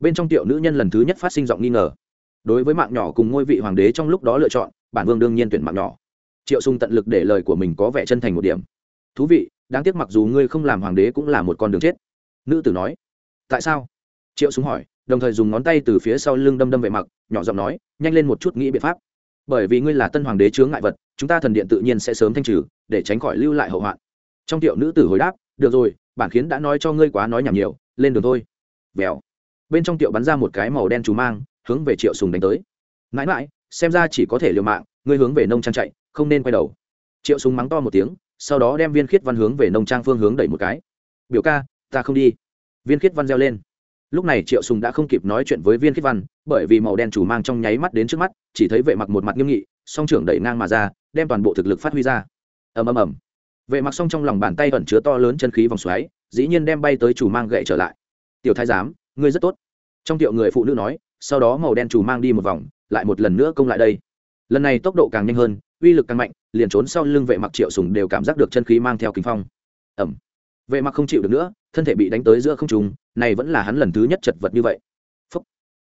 Bên trong tiệu nữ nhân lần thứ nhất phát sinh giọng nghi ngờ. Đối với mạng nhỏ cùng ngôi vị hoàng đế trong lúc đó lựa chọn bản vương đương nhiên tuyển mạng nhỏ. Triệu sung tận lực để lời của mình có vẻ chân thành một điểm. Thú vị, đáng tiếc mặc dù ngươi không làm hoàng đế cũng là một con đường chết. Nữ tử nói. Tại sao? Triệu sung hỏi, đồng thời dùng ngón tay từ phía sau lưng đâm đâm vệ mặc, nhỏ giọng nói, nhanh lên một chút nghĩ biện pháp. Bởi vì ngươi là tân hoàng đế chướng ngại vật, chúng ta thần điện tự nhiên sẽ sớm thanh trừ, để tránh khỏi lưu lại hậu hoạn. Trong tiệu nữ tử hồi đáp, được rồi, bản khiến đã nói cho ngươi quá nói nhảm nhiều, lên đường thôi. Vèo. Bên trong tiệu bắn ra một cái màu đen trù mang, hướng về triệu sùng đánh tới. Mãi mãi xem ra chỉ có thể liều mạng, ngươi hướng về nông trang chạy, không nên quay đầu. Triệu sùng mắng to một tiếng, sau đó đem viên khiết văn hướng về nông trang phương hướng đẩy một cái. Biểu ca, ta không đi. Viên khiết văn reo lên. Lúc này triệu sùng đã không kịp nói chuyện với viên khiết văn, bởi vì màu đen chủ mang trong nháy mắt đến trước mắt, chỉ thấy vệ mặc một mặt nghiêm nghị, song trưởng đẩy ngang mà ra, đem toàn bộ thực lực phát huy ra. Ầm ầm ầm. Vệ mặc song trong lòng bàn tay ẩn chứa to lớn chân khí vòng xoáy, dĩ nhiên đem bay tới chủ mang gậy trở lại. Tiểu thái giám, ngươi rất tốt. Trong tiệu người phụ nữ nói, sau đó màu đen chủ mang đi một vòng lại một lần nữa công lại đây. Lần này tốc độ càng nhanh hơn, uy lực càng mạnh, liền trốn sau lưng vệ mặc triệu sùng đều cảm giác được chân khí mang theo kinh phong. Ẩm vệ mặc không chịu được nữa, thân thể bị đánh tới giữa không trung, này vẫn là hắn lần thứ nhất chật vật như vậy. Phúc.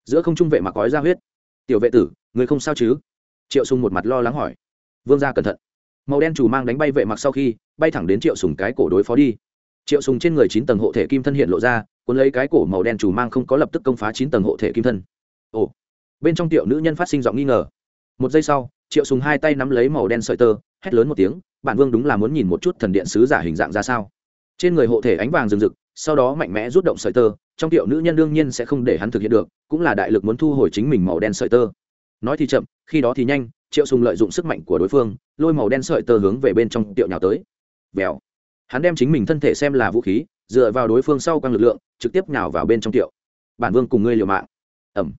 giữa không trung vệ mặc gói ra huyết. Tiểu vệ tử người không sao chứ? Triệu sùng một mặt lo lắng hỏi. Vương gia cẩn thận. Màu đen chủ mang đánh bay vệ mặc sau khi, bay thẳng đến triệu sùng cái cổ đối phó đi. Triệu sùng trên người chín tầng hộ thể kim thân hiện lộ ra, cuốn lấy cái cổ màu đen chủ mang không có lập tức công phá chín tầng hộ thể kim thân. Ồ bên trong tiểu nữ nhân phát sinh giọng nghi ngờ. Một giây sau, triệu sùng hai tay nắm lấy màu đen sợi tơ, hét lớn một tiếng, bản vương đúng là muốn nhìn một chút thần điện sứ giả hình dạng ra sao? Trên người hộ thể ánh vàng rừng rực, sau đó mạnh mẽ rút động sợi tơ, trong tiểu nữ nhân đương nhiên sẽ không để hắn thực hiện được, cũng là đại lực muốn thu hồi chính mình màu đen sợi tơ. Nói thì chậm, khi đó thì nhanh, triệu sùng lợi dụng sức mạnh của đối phương, lôi màu đen sợi tơ hướng về bên trong tiểu nhào tới. Vèo. Hắn đem chính mình thân thể xem là vũ khí, dựa vào đối phương sau quang lực lượng, trực tiếp nhào vào bên trong tiểu. Bản vương cùng ngươi liều mạng. Ẩm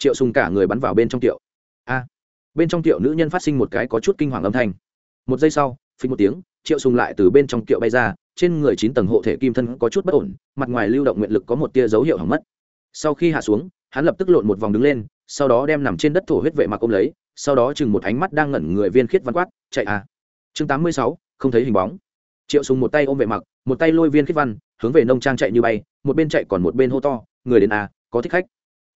triệu sùng cả người bắn vào bên trong tiệu. a, bên trong tiệu nữ nhân phát sinh một cái có chút kinh hoàng âm thanh. Một giây sau phình một tiếng, triệu sùng lại từ bên trong tiệu bay ra, trên người chín tầng hộ thể kim thân có chút bất ổn, mặt ngoài lưu động nguyện lực có một tia dấu hiệu hỏng mất. Sau khi hạ xuống, hắn lập tức lộn một vòng đứng lên, sau đó đem nằm trên đất thổ huyết vệ mặc ôm lấy, sau đó chừng một ánh mắt đang ngẩn người viên khiết văn quát, chạy à. Chương tám mươi sáu, không thấy hình bóng. Triệu sùng một tay ôm vệ mặc, một tay lôi viên khiết văn, hướng về nông trang chạy như bay, một bên chạy còn một bên hô to, người đến à có thích khách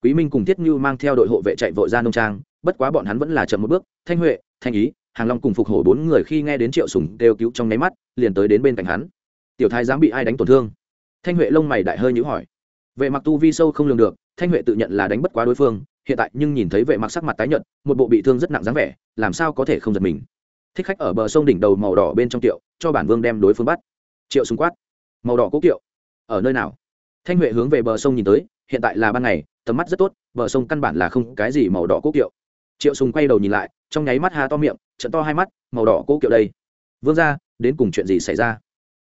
quý minh cùng thiết như mang theo đội hộ vệ chạy vội ra nông trang, bất quá bọn hắn vẫn là chậm một bước, thanh huệ, thanh ý, hàng long cùng phục hổ bốn người khi nghe đến triệu sùng đều cứu trong nháy mắt, liền tới đến bên cạnh hắn. Tiểu thái dám bị ai đánh tổn thương? Thanh huệ lông mày đại hơi nhíu hỏi. Vệ mặc tu vi sâu không lường được, thanh huệ tự nhận là đánh bất quá đối phương, hiện tại nhưng nhìn thấy vệ mặc sắc mặt tái nhợt, một bộ bị thương rất nặng dáng vẻ, làm sao có thể không giật mình? Thích khách ở bờ sông đỉnh đầu màu đỏ bên trong tiệu, cho bản vương đem đối phương bắt. Triệu súng quát. Màu đỏ cố kiệu ở nơi nào? Thanh huệ hướng về bờ sông nhìn tới, hiện tại là ban ngày tầm mắt rất tốt, bờ sông căn bản là không cái gì màu đỏ cố kiệu. Triệu sùng quay đầu nhìn lại, trong nháy mắt hà to miệng, trận to hai mắt, màu đỏ cố kiệu đây. Vương ra đến cùng chuyện gì xảy ra?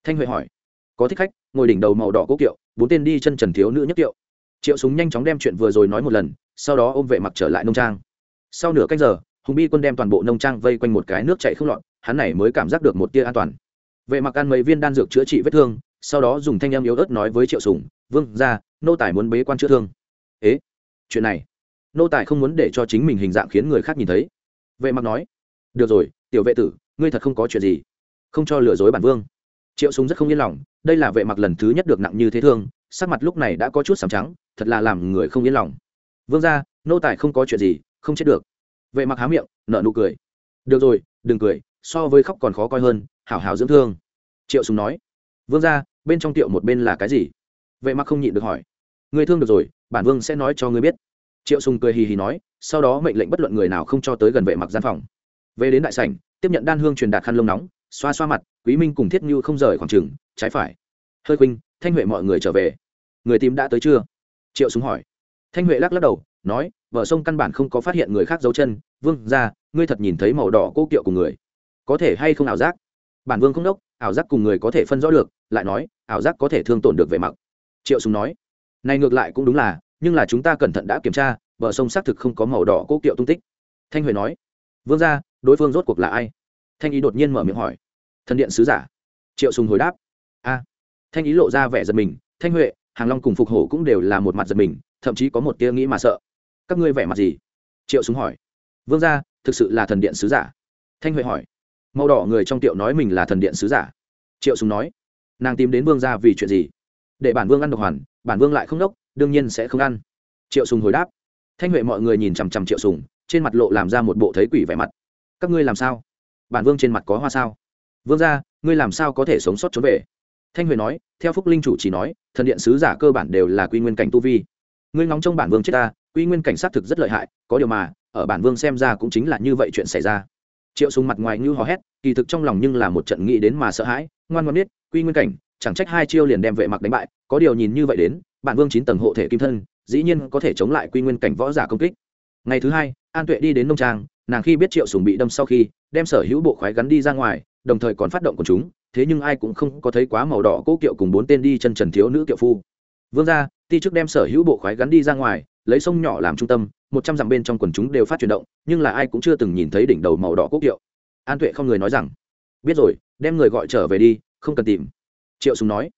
Thanh huệ hỏi. Có thích khách, ngồi đỉnh đầu màu đỏ cố kiệu, bốn tên đi chân trần thiếu nữ nhất kiệu. Triệu súng nhanh chóng đem chuyện vừa rồi nói một lần, sau đó ôm vệ mặc trở lại nông trang. Sau nửa cách giờ, hùng bi quân đem toàn bộ nông trang vây quanh một cái nước chạy không lọt, hắn này mới cảm giác được một tia an toàn. Vệ mặc ăn mấy viên đan dược chữa trị vết thương, sau đó dùng thanh em yếu ớt nói với triệu sùng, vương ra nô tài muốn bế quan chữa thương ế, chuyện này? Nô tài không muốn để cho chính mình hình dạng khiến người khác nhìn thấy. Vệ mặc nói, được rồi, tiểu vệ tử, ngươi thật không có chuyện gì. Không cho lừa dối bản vương. Triệu súng rất không yên lòng, đây là vệ mặc lần thứ nhất được nặng như thế thương, sắc mặt lúc này đã có chút sàm trắng, thật là làm người không yên lòng. Vương ra nô tài không có chuyện gì, không chết được. Vệ mặc há miệng nợ nụ cười. Được rồi, đừng cười, so với khóc còn khó coi hơn, hảo hảo dưỡng thương. Triệu súng nói. Vương ra bên trong tiệu một bên là cái gì? Vệ mặc không nhịn được hỏi. Người thương được rồi bản vương sẽ nói cho ngươi biết. Triệu sùng cười hì hì nói, sau đó mệnh lệnh bất luận người nào không cho tới gần vệ mặc gian phòng. Về đến đại sảnh, tiếp nhận đan hương truyền đạt khăn lông nóng, xoa xoa mặt, quý minh cùng thiết như không rời khoảng trường, trái phải. Hơi khuynh, thanh huệ mọi người trở về. Người tìm đã tới chưa? Triệu súng hỏi. Thanh huệ lắc lắc đầu, nói vợ sông căn bản không có phát hiện người khác dấu chân. Vương ra ngươi thật nhìn thấy màu đỏ cô kiệu cùng người. Có thể hay không ảo giác? Bản vương không đốc, ảo giác cùng người có thể phân rõ được, lại nói, ảo giác có thể thương tổn được về mặc. Triệu súng nói này ngược lại cũng đúng là, nhưng là chúng ta cẩn thận đã kiểm tra, bờ sông xác thực không có màu đỏ cố kiệu tung tích. Thanh huệ nói, vương ra đối phương rốt cuộc là ai? Thanh ý đột nhiên mở miệng hỏi. Thần điện sứ giả. Triệu sùng hồi đáp, a. Thanh ý lộ ra vẻ giật mình, thanh huệ, hàng long cùng phục hổ cũng đều là một mặt giật mình, thậm chí có một tia nghĩ mà sợ. Các ngươi vẻ mặt gì? Triệu sùng hỏi. Vương ra thực sự là thần điện sứ giả? Thanh huệ hỏi. Màu đỏ người trong tiệu nói mình là thần điện sứ giả. Triệu sùng nói. Nàng tìm đến vương ra vì chuyện gì? Để bản vương ăn độc hoàn bản vương lại không đốc, đương nhiên sẽ không ăn. Triệu sùng hồi đáp. Thanh huệ mọi người nhìn chằm chằm triệu sùng, trên mặt lộ làm ra một bộ thấy quỷ vẻ mặt. Các ngươi làm sao? Bản vương trên mặt có hoa sao? Vương gia, ngươi làm sao có thể sống sót trốn về? Thanh huệ nói, theo phúc linh chủ chỉ nói, thần điện sứ giả cơ bản đều là quy nguyên cảnh tu vi. Ngươi ngóng trong bản vương chết ta, quy nguyên cảnh sát thực rất lợi hại, có điều mà, ở bản vương xem ra cũng chính là như vậy chuyện xảy ra. Triệu sùng mặt ngoài như hò hét, kỳ thực trong lòng nhưng là một trận nghĩ đến mà sợ hãi, ngoan ngoãn biết, quy nguyên cảnh chẳng trách hai chiêu liền đem vệ mặc đánh bại, có điều nhìn như vậy đến, bản vương chín tầng hộ thể kim thân, dĩ nhiên có thể chống lại quy nguyên cảnh võ giả công kích. Ngày thứ hai, an tuệ đi đến nông trang, nàng khi biết triệu sùng bị đâm sau khi, đem sở hữu bộ khoái gắn đi ra ngoài, đồng thời còn phát động của chúng, thế nhưng ai cũng không có thấy quá màu đỏ cố kiệu cùng bốn tên đi chân trần thiếu nữ kiệu phu. Vương gia, ti trước đem sở hữu bộ khoái gắn đi ra ngoài, lấy sông nhỏ làm trung tâm, một trăm dặm bên trong quần chúng đều phát chuyển động, nhưng là ai cũng chưa từng nhìn thấy đỉnh đầu màu đỏ cố kiệu. An tuệ không người nói rằng, biết rồi, đem người gọi trở về đi, không cần tìm triệu sùng nói.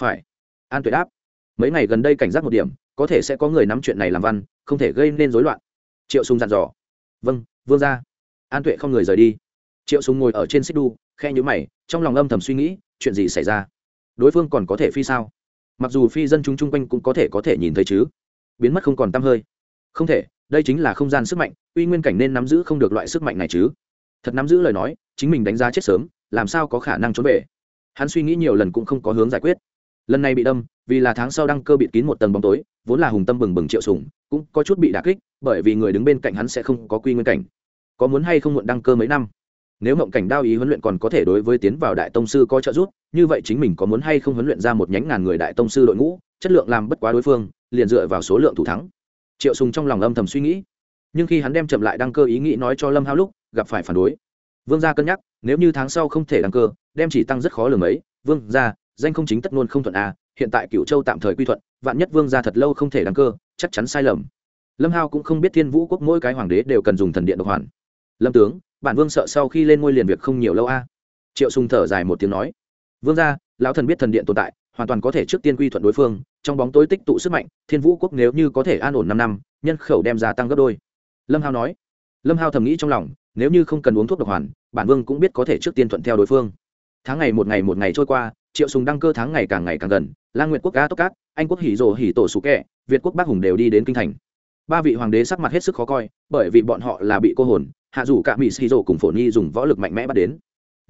Phải. An tuệ đáp. Mấy ngày gần đây cảnh giác một điểm, có thể sẽ có người nắm chuyện này làm văn, không thể gây nên rối loạn. Triệu sùng dặn dò. Vâng vương gia. An tuệ không người rời đi. Triệu sùng ngồi ở trên xích đu, khe nhíu mày, trong lòng âm thầm suy nghĩ, chuyện gì xảy ra? Đối phương còn có thể phi sao? Mặc dù phi dân chúng chung quanh cũng có thể có thể nhìn thấy chứ. Biến mất không còn tăm hơi. Không thể, đây chính là không gian sức mạnh, uy nguyên cảnh nên nắm giữ không được loại sức mạnh này chứ. Thật nắm giữ lời nói, chính mình đánh giá chết sớm, làm sao có khả năng trốn về? Hắn suy nghĩ nhiều lần cũng không có hướng giải quyết. Lần này bị đâm, vì là tháng sau đăng cơ bịt kín một tầng bóng tối, vốn là hùng tâm bừng bừng triệu sùng cũng có chút bị đả kích, bởi vì người đứng bên cạnh hắn sẽ không có quy nguyên cảnh. Có muốn hay không muộn đăng cơ mấy năm? Nếu mộng cảnh đao ý huấn luyện còn có thể đối với tiến vào đại tông sư có trợ giúp, như vậy chính mình có muốn hay không huấn luyện ra một nhánh ngàn người đại tông sư đội ngũ, chất lượng làm bất quá đối phương, liền dựa vào số lượng thủ thắng. Triệu sùng trong lòng âm thầm suy nghĩ. Nhưng khi hắn đem chậm lại đăng cơ ý nghĩ nói cho lâm hao lúc, gặp phải phản đối vương gia cân nhắc, nếu như tháng sau không thể đăng cơ, đem chỉ tăng rất khó lường ấy. vương gia, danh không chính tất luôn không thuận à? hiện tại cựu châu tạm thời quy thuận, vạn nhất vương gia thật lâu không thể đăng cơ, chắc chắn sai lầm. Lâm hao cũng không biết thiên vũ quốc mỗi cái hoàng đế đều cần dùng thần điện độc hoàn. Lâm tướng, bản vương sợ sau khi lên ngôi liền việc không nhiều lâu a triệu sùng thở dài một tiếng nói. Vương gia, lão thần biết thần điện tồn tại, hoàn toàn có thể trước tiên quy thuận đối phương, trong bóng tối tích tụ sức mạnh, thiên vũ quốc nếu như có thể an ổn năm năm, nhân khẩu đem gia tăng gấp đôi. Lâm hao nói. Lâm hao thầm nghĩ trong lòng nếu như không cần uống thuốc độc hoàn, bản vương cũng biết có thể trước tiên thuận theo đối phương. Tháng ngày một ngày một ngày trôi qua, triệu sùng đăng cơ tháng ngày càng ngày càng gần, lang nguyệt quốc ca tốc cát, anh quốc hỉ rồ hỉ tổ sủ kẹ, việt quốc bắc hùng đều đi đến kinh thành. Ba vị hoàng đế sắc mặt hết sức khó coi, bởi vì bọn họ là bị cô hồn, hạ dù cả mỹ xì rồ cùng phổ nhi dùng võ lực mạnh mẽ bắt đến.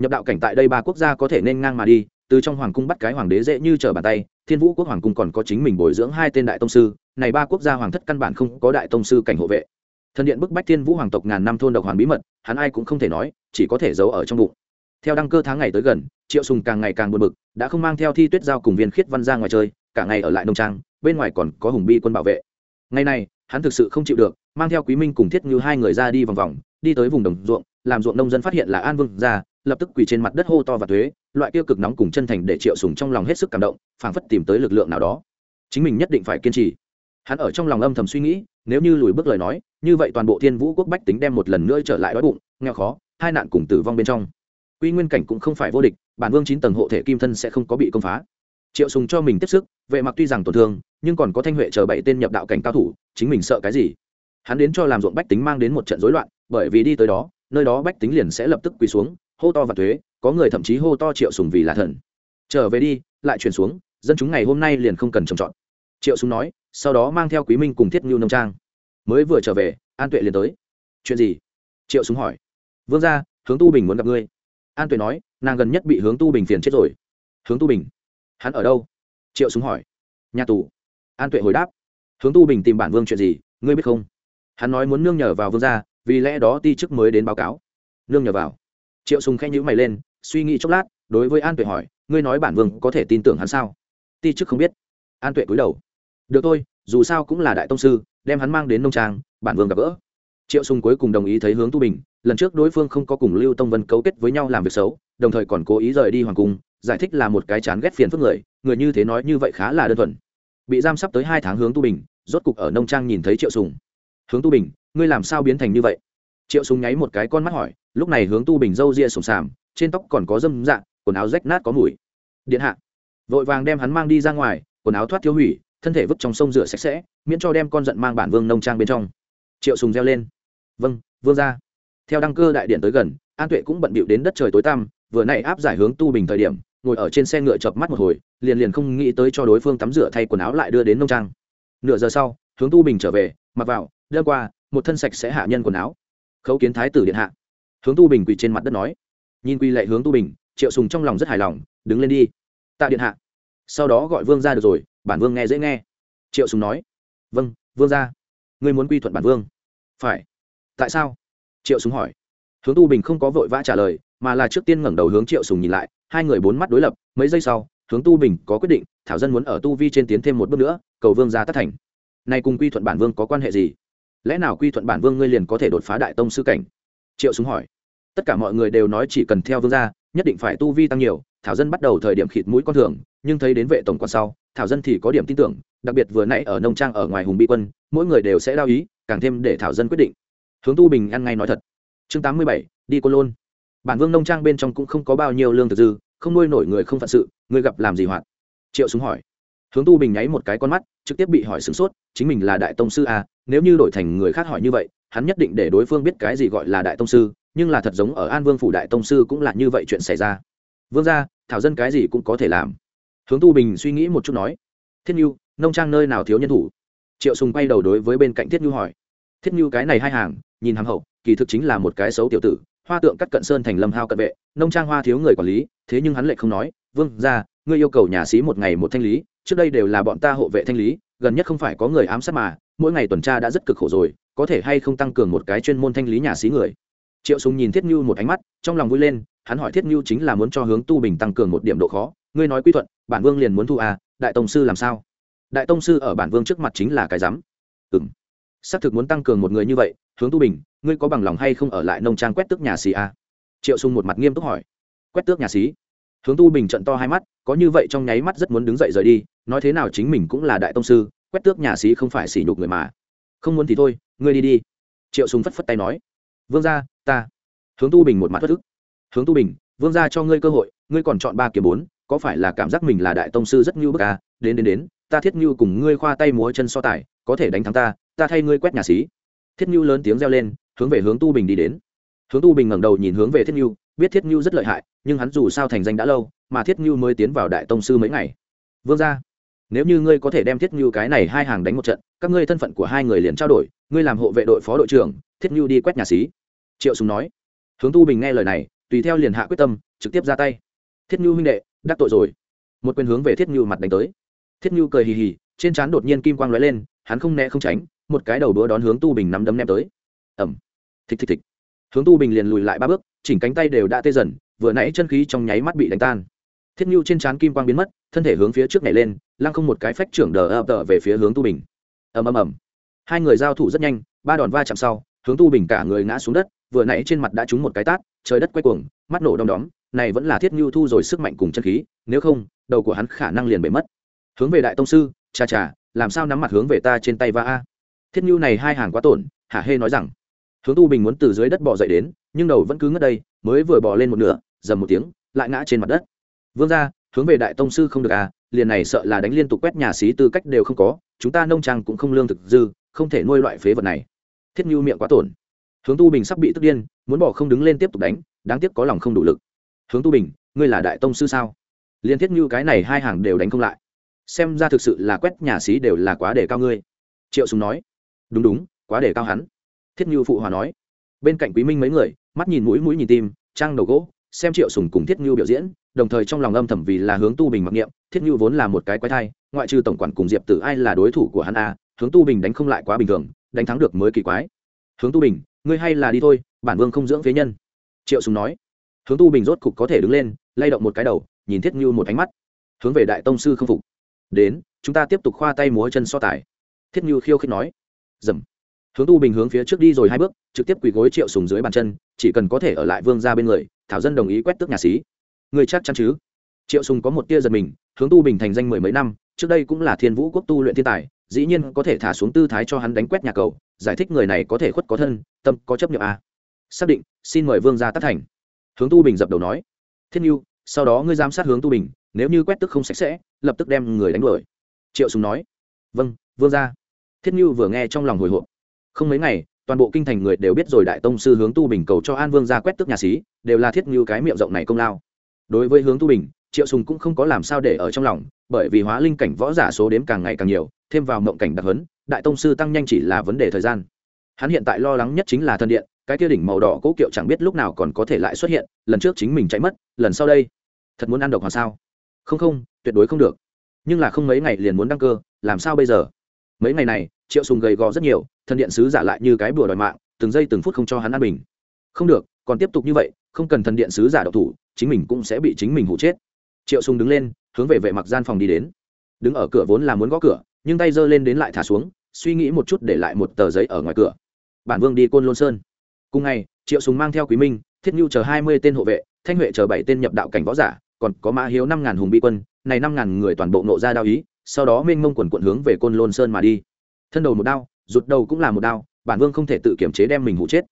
Nhập đạo cảnh tại đây ba quốc gia có thể nên ngang mà đi, từ trong hoàng cung bắt cái hoàng đế dễ như trở bàn tay, thiên vũ quốc hoàng cung còn có chính mình bồi dưỡng hai tên đại tông sư, này ba quốc gia hoàng thất căn bản không có đại tông sư cảnh hộ vệ thần điện bức bách thiên vũ hoàng tộc ngàn năm thôn độc hoàn bí mật, hắn ai cũng không thể nói, chỉ có thể giấu ở trong bụng. Theo đăng cơ tháng ngày tới gần, triệu sùng càng ngày càng buồn bực, đã không mang theo thi tuyết giao cùng viên khiết văn ra ngoài chơi, cả ngày ở lại nông trang, bên ngoài còn có hùng bi quân bảo vệ. Ngày này, hắn thực sự không chịu được, mang theo quý minh cùng thiết như hai người ra đi vòng vòng, đi tới vùng đồng ruộng, làm ruộng nông dân phát hiện là an vương ra lập tức quỳ trên mặt đất hô to và thuế, loại tiêu cực nóng cùng chân thành để triệu sùng trong lòng hết sức cảm động, phảng phất tìm tới lực lượng nào đó. Chính mình nhất định phải kiên trì hắn ở trong lòng âm thầm suy nghĩ, nếu như lùi bước lời nói, như vậy toàn bộ thiên vũ quốc bách tính đem một lần nữa trở lại đói bụng, nghèo khó, hai nạn cùng tử vong bên trong. Quy nguyên cảnh cũng không phải vô địch, bản vương chín tầng hộ thể kim thân sẽ không có bị công phá. Triệu sùng cho mình tiếp sức, vệ mặc tuy rằng tổn thương, nhưng còn có thanh huệ chờ bảy tên nhập đạo cảnh cao thủ, chính mình sợ cái gì? Hắn đến cho làm ruộng bách tính mang đến một trận rối loạn, bởi vì đi tới đó, nơi đó bách tính liền sẽ lập tức quỳ xuống, hô to và thuế, có người thậm chí hô to triệu sùng vì là thần. Trở về đi, lại chuyển xuống, dân chúng ngày hôm nay liền không cần trồng trọt. Triệu sùng nói sau đó mang theo quý minh cùng thiết ngưu nông trang. Mới vừa trở về, an tuệ liền tới. Chuyện gì? Triệu súng hỏi. Vương gia, hướng tu bình muốn gặp ngươi. An tuệ nói, nàng gần nhất bị hướng tu bình phiền chết rồi. Hướng tu bình? Hắn ở đâu? Triệu súng hỏi. Nhà tù. An tuệ hồi đáp. Hướng tu bình tìm bản vương chuyện gì, ngươi biết không? Hắn nói muốn nương nhờ vào vương gia, vì lẽ đó ti chức mới đến báo cáo. Nương nhờ vào. Triệu súng khẽ nhíu mày lên, suy nghĩ chốc lát, đối với an tuệ hỏi, ngươi nói bản vương có thể tin tưởng hắn sao? Ti chức không biết. An tuệ cúi đầu được thôi, dù sao cũng là đại tông sư, đem hắn mang đến nông trang, bản vương gặp gỡ. Triệu sùng cuối cùng đồng ý thấy hướng tu bình, lần trước đối phương không có cùng lưu tông vân cấu kết với nhau làm việc xấu, đồng thời còn cố ý rời đi hoàng cung, giải thích là một cái chán ghét phiền phức người người như thế nói như vậy khá là đơn thuần. Bị giam sắp tới hai tháng hướng tu bình, rốt cục ở nông trang nhìn thấy triệu sùng. Hướng tu bình, ngươi làm sao biến thành như vậy? Triệu sùng nháy một cái con mắt hỏi, lúc này hướng tu bình râu ria sùng sàm, trên tóc còn có dâm dạng quần áo rách nát có mùi. Điện hạ. Vội vàng đem hắn mang đi ra ngoài, quần áo thoát thiếu hủy thân thể vứt trong sông rửa sạch sẽ, miễn cho đem con giận mang bản vương nông trang bên trong. Triệu sùng reo lên. Vâng vương gia. Theo đăng cơ đại điện tới gần, an tuệ cũng bận bịu đến đất trời tối tăm, vừa nãy áp giải hướng tu bình thời điểm, ngồi ở trên xe ngựa chợp mắt một hồi, liền liền không nghĩ tới cho đối phương tắm rửa thay quần áo lại đưa đến nông trang. Nửa giờ sau, hướng tu bình trở về, mặc vào đưa qua, một thân sạch sẽ hạ nhân quần áo. Khấu kiến thái tử điện hạ. Hướng tu bình quỳ trên mặt đất nói. Nhìn quy lệ hướng tu bình, triệu sùng trong lòng rất hài lòng, đứng lên đi. Tạ điện hạ. Sau đó gọi vương ra được rồi bản vương nghe dễ nghe. Triệu sùng nói vâng vương ra ngươi muốn quy thuận bản vương? Phải. Tại sao? Triệu sùng hỏi. Hướng tu bình không có vội vã trả lời, mà là trước tiên ngẩng đầu hướng triệu sùng nhìn lại, hai người bốn mắt đối lập, mấy giây sau, hướng tu bình có quyết định, thảo dân muốn ở tu vi trên tiến thêm một bước nữa, cầu vương ra tất thành. Này cùng quy thuận bản vương có quan hệ gì? Lẽ nào quy thuận bản vương ngươi liền có thể đột phá đại tông sư cảnh? Triệu súng hỏi. Tất cả mọi người đều nói chỉ cần theo vương gia, nhất định phải tu vi tăng nhiều thảo dân bắt đầu thời điểm khịt mũi con thường nhưng thấy đến vệ tổng quan sau thảo dân thì có điểm tin tưởng đặc biệt vừa nãy ở nông trang ở ngoài hùng bị quân mỗi người đều sẽ đao ý càng thêm để thảo dân quyết định. Hướng tu bình ăn ngay nói thật. Chương tám mươi bảy đi côn lôn. Bản vương nông trang bên trong cũng không có bao nhiêu lương thực dư không nuôi nổi người không phận sự người gặp làm gì hoạt triệu súng hỏi. Hướng tu bình nháy một cái con mắt trực tiếp bị hỏi sửng sốt chính mình là đại tông sư à, nếu như đổi thành người khác hỏi như vậy hắn nhất định để đối phương biết cái gì gọi là đại tông sư nhưng là thật giống ở an vương phủ đại tông sư cũng là như vậy chuyện xảy ra vương gia thảo dân cái gì cũng có thể làm. Hướng tu bình suy nghĩ một chút nói thiết nhu, nông trang nơi nào thiếu nhân thủ? Triệu sùng quay đầu đối với bên cạnh thiết nhu hỏi. Thiết nhu cái này hai hàng nhìn hàng hậu kỳ thực chính là một cái xấu tiểu tử hoa tượng cắt cận sơn thành lâm hao cận vệ nông trang hoa thiếu người quản lý thế nhưng hắn lại không nói vương gia ngươi yêu cầu nhà sĩ một ngày một thanh lý trước đây đều là bọn ta hộ vệ thanh lý gần nhất không phải có người ám sát mà mỗi ngày tuần tra đã rất cực khổ rồi có thể hay không tăng cường một cái chuyên môn thanh lý nhà sĩ người? Triệu sùng nhìn thiết nhu một ánh mắt trong lòng vui lên hắn hỏi thiết nhu chính là muốn cho hướng tu bình tăng cường một điểm độ khó, ngươi nói quy thuận, bản vương liền muốn thu à đại tông sư làm sao? Đại tông sư ở bản vương trước mặt chính là cái rắm ừ m xác thực muốn tăng cường một người như vậy, hướng tu bình, ngươi có bằng lòng hay không ở lại nông trang quét tước nhà xí à? triệu sung một mặt nghiêm túc hỏi. Quét tước nhà xí? Hướng tu bình trận to hai mắt, có như vậy trong nháy mắt rất muốn đứng dậy rời đi, nói thế nào chính mình cũng là đại tông sư, quét tước nhà xí không phải xỉ nhục người mà. Không muốn thì thôi, ngươi đi đi. Triệu sùng phất phất tay nói. Vương gia, ta. Hướng tu bình một mặt thất thức hướng tu bình, vương gia cho ngươi cơ hội, ngươi còn chọn ba kiếm bốn, có phải là cảm giác mình là đại tông sư rất ngưu bức ca đến đến đến, ta thiết nhu cùng ngươi khoa tay múa chân so tài, có thể đánh thắng ta ta thay ngươi quét nhà xí. thiết nhu lớn tiếng reo lên, hướng về hướng tu bình đi đến. Hướng tu bình ngẩng đầu nhìn hướng về thiết nhu biết thiết nhu rất lợi hại, nhưng hắn dù sao thành danh đã lâu, mà thiết nhu mới tiến vào đại tông sư mấy ngày. Vương gia, nếu như ngươi có thể đem thiết nhu cái này hai hàng đánh một trận, các ngươi thân phận của hai người liền trao đổi, ngươi làm hộ vệ đội phó đội trưởng, thiết nhu đi quét nhà xí. Triệu sùng nói. Hướng tu bình nghe lời này tùy theo liền hạ quyết tâm, trực tiếp ra tay. Thiết như huynh đệ, đắc tội rồi. Một quyền hướng về thiết như mặt đánh tới. Thiết như cười hì hì, trên trán đột nhiên kim quang lóe lên, hắn không né không tránh, một cái đầu đũa đón hướng tu bình nắm đấm ném tới. Ẩm thịch thịch thịch. Hướng tu bình liền lùi lại ba bước, chỉnh cánh tay đều đã tê dần, vừa nãy chân khí trong nháy mắt bị đánh tan. Thiết như trên trán kim quang biến mất, thân thể hướng phía trước nhảy lên, lăng không một cái phách trưởng đờ ập tờ về phía hướng tu bình. Ầm ầm ầm. Hai người giao thủ rất nhanh, ba đòn va chạm sau, hướng tu bình cả người ngã xuống đất vừa nãy trên mặt đã trúng một cái tát, trời đất quay cuồng, mắt nổ đom đóm, này vẫn là thiết nhu thu rồi sức mạnh cùng chân khí, nếu không, đầu của hắn khả năng liền bể mất. Hướng về đại tông sư, cha cha, làm sao nắm mặt hướng về ta trên tay va a? Thiết nhu này hai hàng quá tổn hạ hê nói rằng. Hướng tu bình muốn từ dưới đất bỏ dậy đến, nhưng đầu vẫn cứ ngất đây, mới vừa bỏ lên một nửa, dầm một tiếng, lại ngã trên mặt đất. Vương ra hướng về đại tông sư không được à liền này sợ là đánh liên tục quét nhà xí tư cách đều không có, chúng ta nông trang cũng không lương thực dư, không thể nuôi loại phế vật này. Thiết nhu miệng quá tổn hướng tu bình sắp bị tức điên, muốn bỏ không đứng lên tiếp tục đánh, đáng tiếc có lòng không đủ lực. Hướng tu bình, ngươi là đại tông sư sao? Liên thiết như cái này hai hàng đều đánh không lại. Xem ra thực sự là quét nhà xí đều là quá để cao ngươi. Triệu sùng nói. Đúng đúng, quá để cao hắn. Thiết như phụ hòa nói. Bên cạnh quý minh mấy người, mắt nhìn mũi mũi nhìn tim, trang đầu gỗ, xem triệu sùng cùng thiết như biểu diễn, đồng thời trong lòng âm thầm vì là hướng tu bình mặc niệm, thiết như vốn là một cái quái thai, ngoại trừ tổng quản cùng diệp tử ai là đối thủ của hắn a, hướng tu bình đánh không lại quá bình thường, đánh thắng được mới kỳ quái. Hướng tu bình ngươi hay là đi thôi, bản vương không dưỡng phế nhân. Triệu sùng nói. Hướng tu bình rốt cục có thể đứng lên, lay động một cái đầu, nhìn thiết như một ánh mắt. Hướng về đại tông sư không phục. Đến, chúng ta tiếp tục khoa tay múa chân so tài. Thiết như khiêu khích nói. Dầm. Hướng tu bình hướng phía trước đi rồi hai bước, trực tiếp quỳ gối triệu sùng dưới bàn chân, chỉ cần có thể ở lại vương ra bên người, thảo dân đồng ý quét tước nhà sĩ người chắc chắn chứ? Triệu sùng có một tia giật mình, hướng tu bình thành danh mười mấy năm, trước đây cũng là thiên vũ quốc tu luyện thiên tài dĩ nhiên có thể thả xuống tư thái cho hắn đánh quét nhà cầu, giải thích người này có thể khuất có thân, tâm có chấp nhận a. À. xác định, xin mời vương ra tác thành. Hướng tu bình dập đầu nói thiên nhu sau đó ngươi giám sát hướng tu bình, nếu như quét tức không sạch sẽ, lập tức đem người đánh đuổi. Triệu sùng nói vâng vương ra thiết nhu vừa nghe trong lòng hồi hộp. Không mấy ngày, toàn bộ kinh thành người đều biết rồi đại tông sư hướng tu bình cầu cho an vương ra quét tức nhà xí, đều là thiết nhu cái miệng rộng này công lao. Đối với hướng tu bình triệu sùng cũng không có làm sao để ở trong lòng, bởi vì hóa linh cảnh võ giả số đếm càng ngày càng nhiều, thêm vào mộng cảnh đặc hấn đại tông sư tăng nhanh chỉ là vấn đề thời gian. Hắn hiện tại lo lắng nhất chính là thân điện, cái kia đỉnh màu đỏ cố kiệu chẳng biết lúc nào còn có thể lại xuất hiện, lần trước chính mình chạy mất, lần sau đây. Thật muốn ăn độc hoặc sao? Không không, tuyệt đối không được. Nhưng là không mấy ngày liền muốn đăng cơ, làm sao bây giờ? Mấy ngày này, triệu sùng gầy gò rất nhiều thân điện sứ giả lại như cái bùa đòi mạng, từng giây từng phút không cho hắn an bình. Không được, còn tiếp tục như vậy, không cần thần điện sứ giả độc thủ, chính mình cũng sẽ bị chính mình hụ chết triệu sùng đứng lên, hướng về vệ mặc gian phòng đi đến. Đứng ở cửa vốn là muốn gõ cửa, nhưng tay giơ lên đến lại thả xuống, suy nghĩ một chút để lại một tờ giấy ở ngoài cửa. Bản vương đi côn lôn sơn. Cùng ngày, triệu sùng mang theo quý minh, thiết nhu chờ hai mươi tên hộ vệ, thanh huệ chờ bảy tên nhập đạo cảnh võ giả, còn có mã hiếu năm ngàn hùng bị quân, này năm ngàn người toàn bộ nộ ra đao ý, sau đó mênh mông quần quận hướng về côn lôn sơn mà đi. Thân đầu một đao, rụt đầu cũng là một đao, bản vương không thể tự kiểm chế đem mình hụ chết.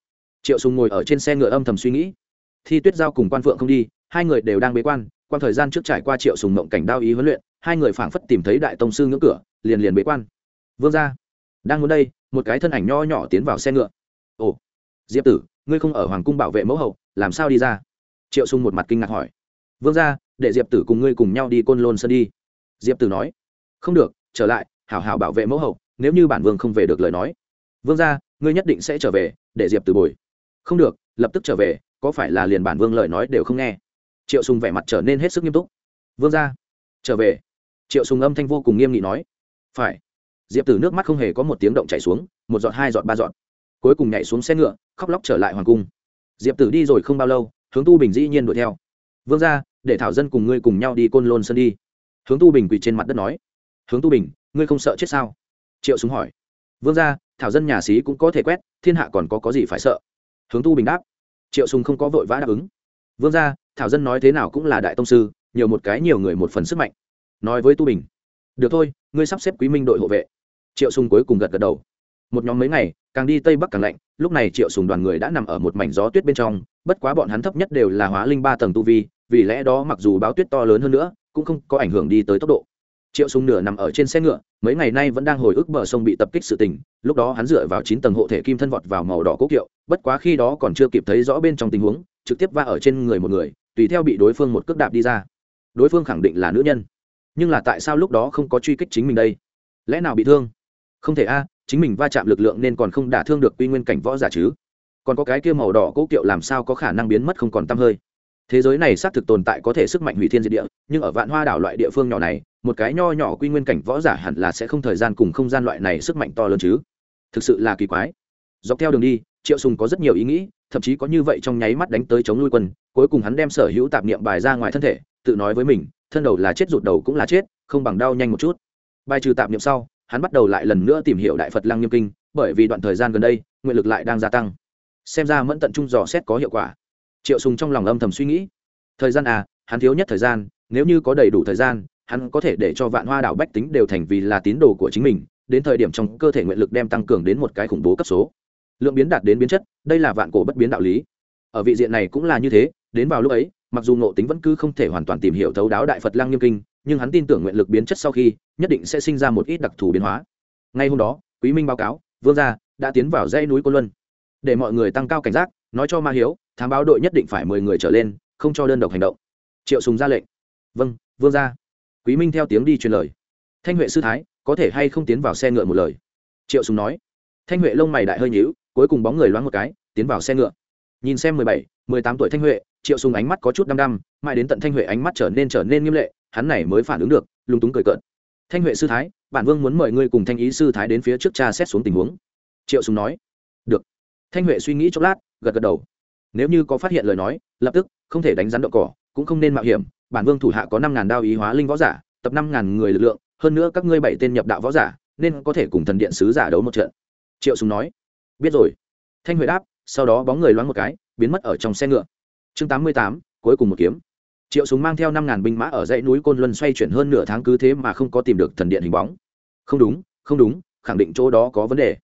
Triệu sùng ngồi ở trên xe ngựa âm thầm suy nghĩ. Thi tuyết giao cùng quan phượng không đi, hai người đều đang bế quan qua thời gian trước trải qua triệu sùng mộng cảnh đao ý huấn luyện, hai người phảng phất tìm thấy đại tông sư ngưỡng cửa, liền liền bế quan. Vương gia, đang muốn đây, một cái thân ảnh nho nhỏ tiến vào xe ngựa. Ồ, diệp tử, ngươi không ở hoàng cung bảo vệ mẫu hậu, làm sao đi ra? Triệu sùng một mặt kinh ngạc hỏi. Vương gia, để diệp tử cùng ngươi cùng nhau đi côn lôn sơn đi. Diệp tử nói. Không được, trở lại, hảo hảo bảo vệ mẫu hậu, nếu như bản vương không về được lời nói. Vương gia, ngươi nhất định sẽ trở về, để diệp tử bồi. Không được, lập tức trở về, có phải là liền bản vương lời nói đều không nghe? Triệu sùng vẻ mặt trở nên hết sức nghiêm túc vương gia trở về triệu sùng âm thanh vô cùng nghiêm nghị nói phải diệp tử nước mắt không hề có một tiếng động chảy xuống một giọt hai giọt ba giọt cuối cùng nhảy xuống xe ngựa khóc lóc trở lại hoàng cung diệp tử đi rồi không bao lâu hướng tu bình dĩ nhiên đuổi theo vương gia để thảo dân cùng ngươi cùng nhau đi côn lôn sơn đi hướng tu bình quỳ trên mặt đất nói hướng tu bình ngươi không sợ chết sao triệu súng hỏi vương gia thảo dân nhà xí cũng có thể quét thiên hạ còn có có gì phải sợ hướng tu bình đáp triệu sùng không có vội vã đáp ứng vương gia thảo dân nói thế nào cũng là đại tông sư, nhiều một cái nhiều người một phần sức mạnh. Nói với tu bình, được thôi, ngươi sắp xếp quý minh đội hộ vệ. Triệu sùng cuối cùng gật gật đầu. Một nhóm mấy ngày, càng đi tây bắc càng lạnh, lúc này triệu sùng đoàn người đã nằm ở một mảnh gió tuyết bên trong, bất quá bọn hắn thấp nhất đều là hóa linh ba tầng tu vi, vì lẽ đó mặc dù báo tuyết to lớn hơn nữa, cũng không có ảnh hưởng đi tới tốc độ. Triệu sùng nửa nằm ở trên xe ngựa, mấy ngày nay vẫn đang hồi ức bờ sông bị tập kích sự tình, lúc đó hắn dựa vào chín tầng hộ thể kim thân vọt vào màu đỏ cố kiệu, bất quá khi đó còn chưa kịp thấy rõ bên trong tình huống, trực tiếp va ở trên người một người tùy theo bị đối phương một cước đạp đi ra. Đối phương khẳng định là nữ nhân. Nhưng là tại sao lúc đó không có truy kích chính mình đây? Lẽ nào bị thương? Không thể a, chính mình va chạm lực lượng nên còn không đả thương được quy nguyên cảnh võ giả chứ? Còn có cái kia màu đỏ cố kiệu làm sao có khả năng biến mất không còn tăm hơi? Thế giới này xác thực tồn tại có thể sức mạnh hủy thiên diệt địa, nhưng ở vạn hoa đảo loại địa phương nhỏ này, một cái nho nhỏ quy nguyên cảnh võ giả hẳn là sẽ không thời gian cùng không gian loại này sức mạnh to lớn chứ? Thực sự là kỳ quái. Dọc theo đường đi triệu sùng có rất nhiều ý nghĩ, thậm chí có như vậy trong nháy mắt đánh tới chống lui quân, cuối cùng hắn đem sở hữu tạp niệm bài ra ngoài thân thể, tự nói với mình, thân đầu là chết, rụt đầu cũng là chết, không bằng đau nhanh một chút. Bài trừ tạp niệm sau, hắn bắt đầu lại lần nữa tìm hiểu đại phật lăng nghiêm kinh, bởi vì đoạn thời gian gần đây, nguyện lực lại đang gia tăng. Xem ra mẫn tận trung dò xét có hiệu quả. Triệu sùng trong lòng âm thầm suy nghĩ. Thời gian à hắn thiếu nhất thời gian, nếu như có đầy đủ thời gian, hắn có thể để cho vạn hoa đảo bách tính đều thành vì là tín đồ của chính mình, đến thời điểm trong cơ thể nguyện lực đem tăng cường đến một cái khủng bố cấp số lượng biến đạt đến biến chất, đây là vạn cổ bất biến đạo lý. Ở vị diện này cũng là như thế, đến vào lúc ấy, mặc dù ngộ tính vẫn cứ không thể hoàn toàn tìm hiểu thấu đáo đại phật lăng nghiêm kinh, nhưng hắn tin tưởng nguyện lực biến chất sau khi, nhất định sẽ sinh ra một ít đặc thù biến hóa. Ngay hôm đó, quý minh báo cáo, vương gia đã tiến vào dãy núi côn luân. Để mọi người tăng cao cảnh giác, nói cho ma hiếu, thám báo đội nhất định phải mười người trở lên, không cho đơn độc hành động. Triệu sùng ra lệnh. Vâng vương gia. Quý minh theo tiếng đi truyền lời. Thanh huệ sư thái, có thể hay không tiến vào xe ngựa một lời? Triệu sùng nói. Thanh huệ lông mày đại hơi nhíu cuối cùng bóng người loáng một cái, tiến vào xe ngựa. Nhìn xem mười bảy, mười tám tuổi thanh huệ, triệu sùng ánh mắt có chút đăm đăm, mãi đến tận thanh huệ ánh mắt trở nên trở nên nghiêm lệ, hắn này mới phản ứng được, lúng túng cười cợt. Thanh huệ sư thái, bản vương muốn mời ngươi cùng thanh ý sư thái đến phía trước cha xét xuống tình huống. Triệu sùng nói. Được. Thanh huệ suy nghĩ chốc lát, gật gật đầu. Nếu như có phát hiện lời nói, lập tức, không thể đánh rắn đậu cỏ, cũng không nên mạo hiểm, bản vương thủ hạ có năm ngàn đao ý hóa linh võ giả, tập năm ngàn người lực lượng, hơn nữa các ngươi bảy tên nhập đạo võ giả, nên có thể cùng thần điện sứ giả đấu một trận. Triệu sùng nói biết rồi. Thanh huệ đáp, sau đó bóng người loáng một cái, biến mất ở trong xe ngựa. Chương tám mươi tám, cuối cùng một kiếm. Triệu súng mang theo năm ngàn binh mã ở dãy núi côn luân xoay chuyển hơn nửa tháng cứ thế mà không có tìm được thần điện hình bóng. Không đúng không đúng, khẳng định chỗ đó có vấn đề.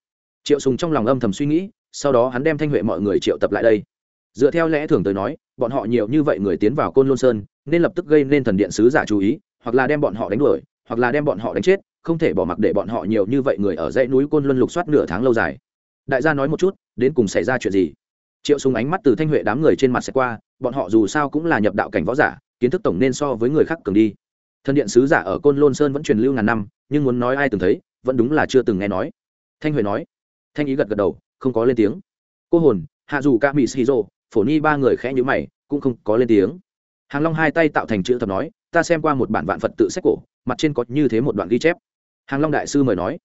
Triệu sùng trong lòng âm thầm suy nghĩ, sau đó hắn đem thanh huệ mọi người triệu tập lại đây. Dựa theo lẽ thường tới nói, bọn họ nhiều như vậy người tiến vào côn lôn sơn, nên lập tức gây nên thần điện sứ giả chú ý, hoặc là đem bọn họ đánh đuổi, hoặc là đem bọn họ đánh chết, không thể bỏ mặc để bọn họ nhiều như vậy người ở dãy núi côn luân lục soát nửa tháng lâu dài đại gia nói một chút, đến cùng xảy ra chuyện gì? Triệu sùng ánh mắt từ thanh huệ đám người trên mặt sẽ qua, bọn họ dù sao cũng là nhập đạo cảnh võ giả, kiến thức tổng nên so với người khác cường đi. Thân điện sứ giả ở côn lôn sơn vẫn truyền lưu ngàn năm, nhưng muốn nói ai từng thấy, vẫn đúng là chưa từng nghe nói. Thanh huệ nói. Thanh ý gật gật đầu, không có lên tiếng. Cô hồn, hạ dù ca mỹ shizu phổ ni ba người khẽ nhíu mày, cũng không có lên tiếng. Hàng long hai tay tạo thành chữ thập nói, ta xem qua một bản vạn phật tự sách cổ, mặt trên có như thế một đoạn ghi chép. Hàng long đại sư mời nói.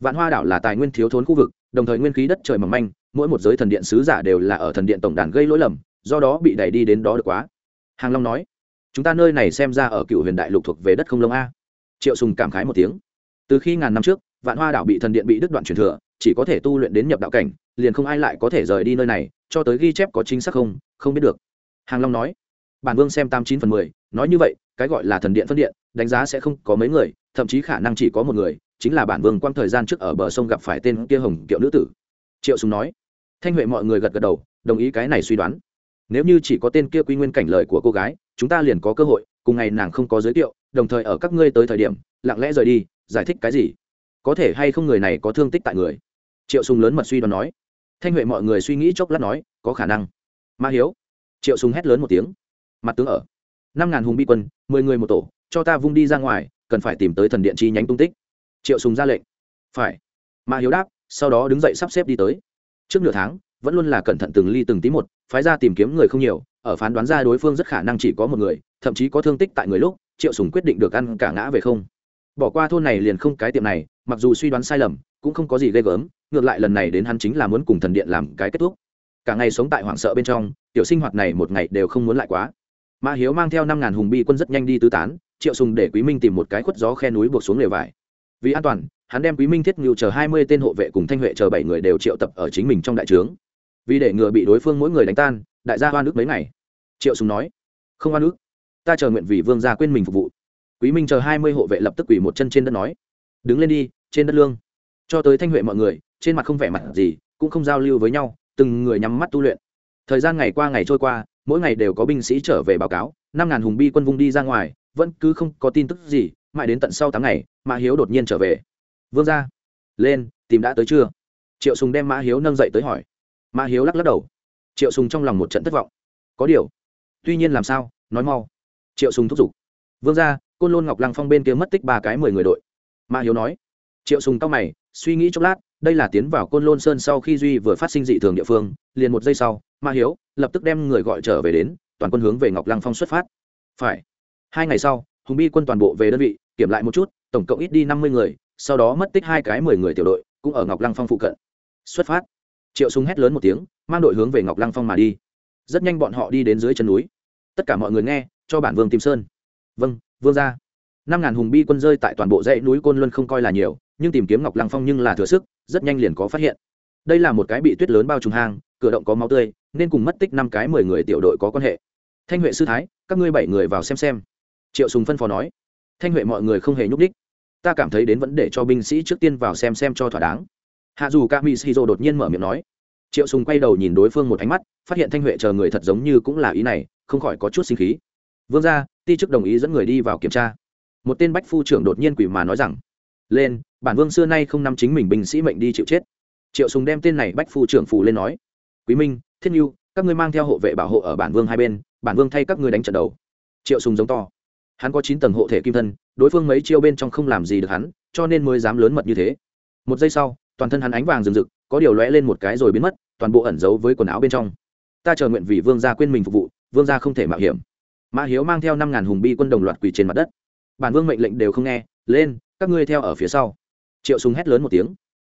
Vạn hoa đảo là tài nguyên thiếu thốn khu vực đồng thời nguyên khí đất trời mỏng manh, mỗi một giới thần điện sứ giả đều là ở thần điện tổng đàn gây lỗi lầm, do đó bị đẩy đi đến đó được quá. Hàng long nói, chúng ta nơi này xem ra ở cựu huyền đại lục thuộc về đất không lông a. Triệu sùng cảm khái một tiếng. Từ khi ngàn năm trước, vạn hoa đảo bị thần điện bị đứt đoạn truyền thừa, chỉ có thể tu luyện đến nhập đạo cảnh, liền không ai lại có thể rời đi nơi này, cho tới ghi chép có chính xác không không biết được. Hàng long nói, bản vương xem tám chín phần mười, nói như vậy, cái gọi là thần điện phân điện, đánh giá sẽ không có mấy người, thậm chí khả năng chỉ có một người chính là bản vương quang thời gian trước ở bờ sông gặp phải tên kia hồng kiệu nữ tử. Triệu sùng nói. Thanh huệ mọi người gật gật đầu, đồng ý cái này suy đoán. Nếu như chỉ có tên kia quy nguyên cảnh lời của cô gái, chúng ta liền có cơ hội, cùng ngày nàng không có giới thiệu, đồng thời ở các ngươi tới thời điểm, lặng lẽ rời đi, giải thích cái gì? Có thể hay không người này có thương tích tại người? Triệu sùng lớn mật suy đoán nói. Thanh huệ mọi người suy nghĩ chốc lát nói, có khả năng. Ma hiếu. Triệu sùng hét lớn một tiếng. Mặt tướng ở. Năm ngàn hùng bi quân, mười người một tổ, cho ta vung đi ra ngoài, cần phải tìm tới thần điện chi nhánh tung tích triệu sùng ra lệnh. Phải. Ma hiếu đáp, sau đó đứng dậy sắp xếp đi tới. Trước nửa tháng, vẫn luôn là cẩn thận từng ly từng tí một, phái ra tìm kiếm người không nhiều, ở phán đoán ra đối phương rất khả năng chỉ có một người, thậm chí có thương tích tại người lúc, triệu sùng quyết định được ăn cả ngã về không. Bỏ qua thôn này liền không cái tiệm này, mặc dù suy đoán sai lầm, cũng không có gì ghê gớm, ngược lại lần này đến hắn chính là muốn cùng thần điện làm cái kết thúc. Cả ngày sống tại hoảng sợ bên trong, tiểu sinh hoạt này một ngày đều không muốn lại quá. Ma hiếu mang theo năm ngàn hùng bi quân rất nhanh đi tứ tán, triệu sùng để quý minh tìm một cái khuất gió khe núi buộc xuống lều vải vì an toàn, hắn đem quý minh thiết ngưu chờ hai mươi tên hộ vệ cùng thanh huệ chờ bảy người đều triệu tập ở chính mình trong đại trướng. Vì để ngừa bị đối phương mỗi người đánh tan, đại gia hoan nước mấy ngày. Triệu sùng nói, không hoan nước ta chờ nguyện vì vương gia quên mình phục vụ. Quý minh chờ hai mươi hộ vệ lập tức quỳ một chân trên đất nói, đứng lên đi, trên đất lương. Cho tới thanh huệ mọi người, trên mặt không vẻ mặt gì, cũng không giao lưu với nhau, từng người nhắm mắt tu luyện. Thời gian ngày qua ngày trôi qua, mỗi ngày đều có binh sĩ trở về báo cáo, năm ngàn hùng bi quân vung đi ra ngoài, vẫn cứ không có tin tức gì mãi đến tận sau tháng ngày, mã hiếu đột nhiên trở về. Vương ra lên, tìm đã tới chưa? Triệu sùng đem mã hiếu nâng dậy tới hỏi. Mã hiếu lắc lắc đầu. Triệu sùng trong lòng một trận thất vọng. Có điều, tuy nhiên làm sao, nói mau. Triệu sùng thúc giục. Vương ra côn lôn ngọc lăng phong bên kia mất tích ba cái mười người đội. Mã hiếu nói. Triệu sùng cao mày, suy nghĩ chốc lát, đây là tiến vào côn lôn sơn sau khi duy vừa phát sinh dị thường địa phương, liền một giây sau, Mã hiếu lập tức đem người gọi trở về đến, toàn quân hướng về ngọc lăng phong xuất phát. Phải. Hai ngày sau hùng bi quân toàn bộ về đơn vị, kiểm lại một chút, tổng cộng ít đi năm mươi người, sau đó mất tích hai cái mười người tiểu đội, cũng ở ngọc lăng phong phụ cận. Xuất phát. Triệu súng hét lớn một tiếng, mang đội hướng về ngọc lăng phong mà đi. Rất nhanh bọn họ đi đến dưới chân núi. Tất cả mọi người nghe, cho bản vương tìm sơn. Vâng vương ra năm ngàn hùng bi quân rơi tại toàn bộ dãy núi côn luân không coi là nhiều, nhưng tìm kiếm ngọc lăng phong nhưng là thừa sức, rất nhanh liền có phát hiện. Đây là một cái bị tuyết lớn bao trùm hang, cửa động có máu tươi, nên cùng mất tích năm cái mười người tiểu đội có quan hệ. Thanh huệ sư thái, các ngươi bảy người vào xem xem triệu sùng phân phó nói, thanh huệ mọi người không hề nhúc đích ta cảm thấy đến vẫn để cho binh sĩ trước tiên vào xem xem cho thỏa đáng. Hạ dù ca mỹ shizu đột nhiên mở miệng nói. Triệu sùng quay đầu nhìn đối phương một ánh mắt, phát hiện thanh huệ chờ người thật giống như cũng là ý này, không khỏi có chút sinh khí. Vương gia, ti chức đồng ý dẫn người đi vào kiểm tra. Một tên bách phu trưởng đột nhiên quỷ mà nói rằng, lên, bản vương xưa nay không nắm chính mình binh sĩ mệnh đi chịu chết. Triệu sùng đem tên này bách phu trưởng phù lên nói, quý minh thiên nhu các ngươi mang theo hộ vệ bảo hộ ở bản vương hai bên, bản vương thay các ngươi đánh trận đầu. Triệu sùng giống to hắn có chín tầng hộ thể kim thân, đối phương mấy chiêu bên trong không làm gì được hắn, cho nên mới dám lớn mật như thế. Một giây sau, toàn thân hắn ánh vàng rừng rực, có điều lóe lên một cái rồi biến mất, toàn bộ ẩn giấu với quần áo bên trong. Ta chờ nguyện vì vương gia quên mình phục vụ, vương gia không thể mạo hiểm. Mã hiếu mang theo năm ngàn hùng bi quân đồng loạt quỳ trên mặt đất. Bản vương mệnh lệnh đều không nghe, lên, các ngươi theo ở phía sau. Triệu súng hét lớn một tiếng.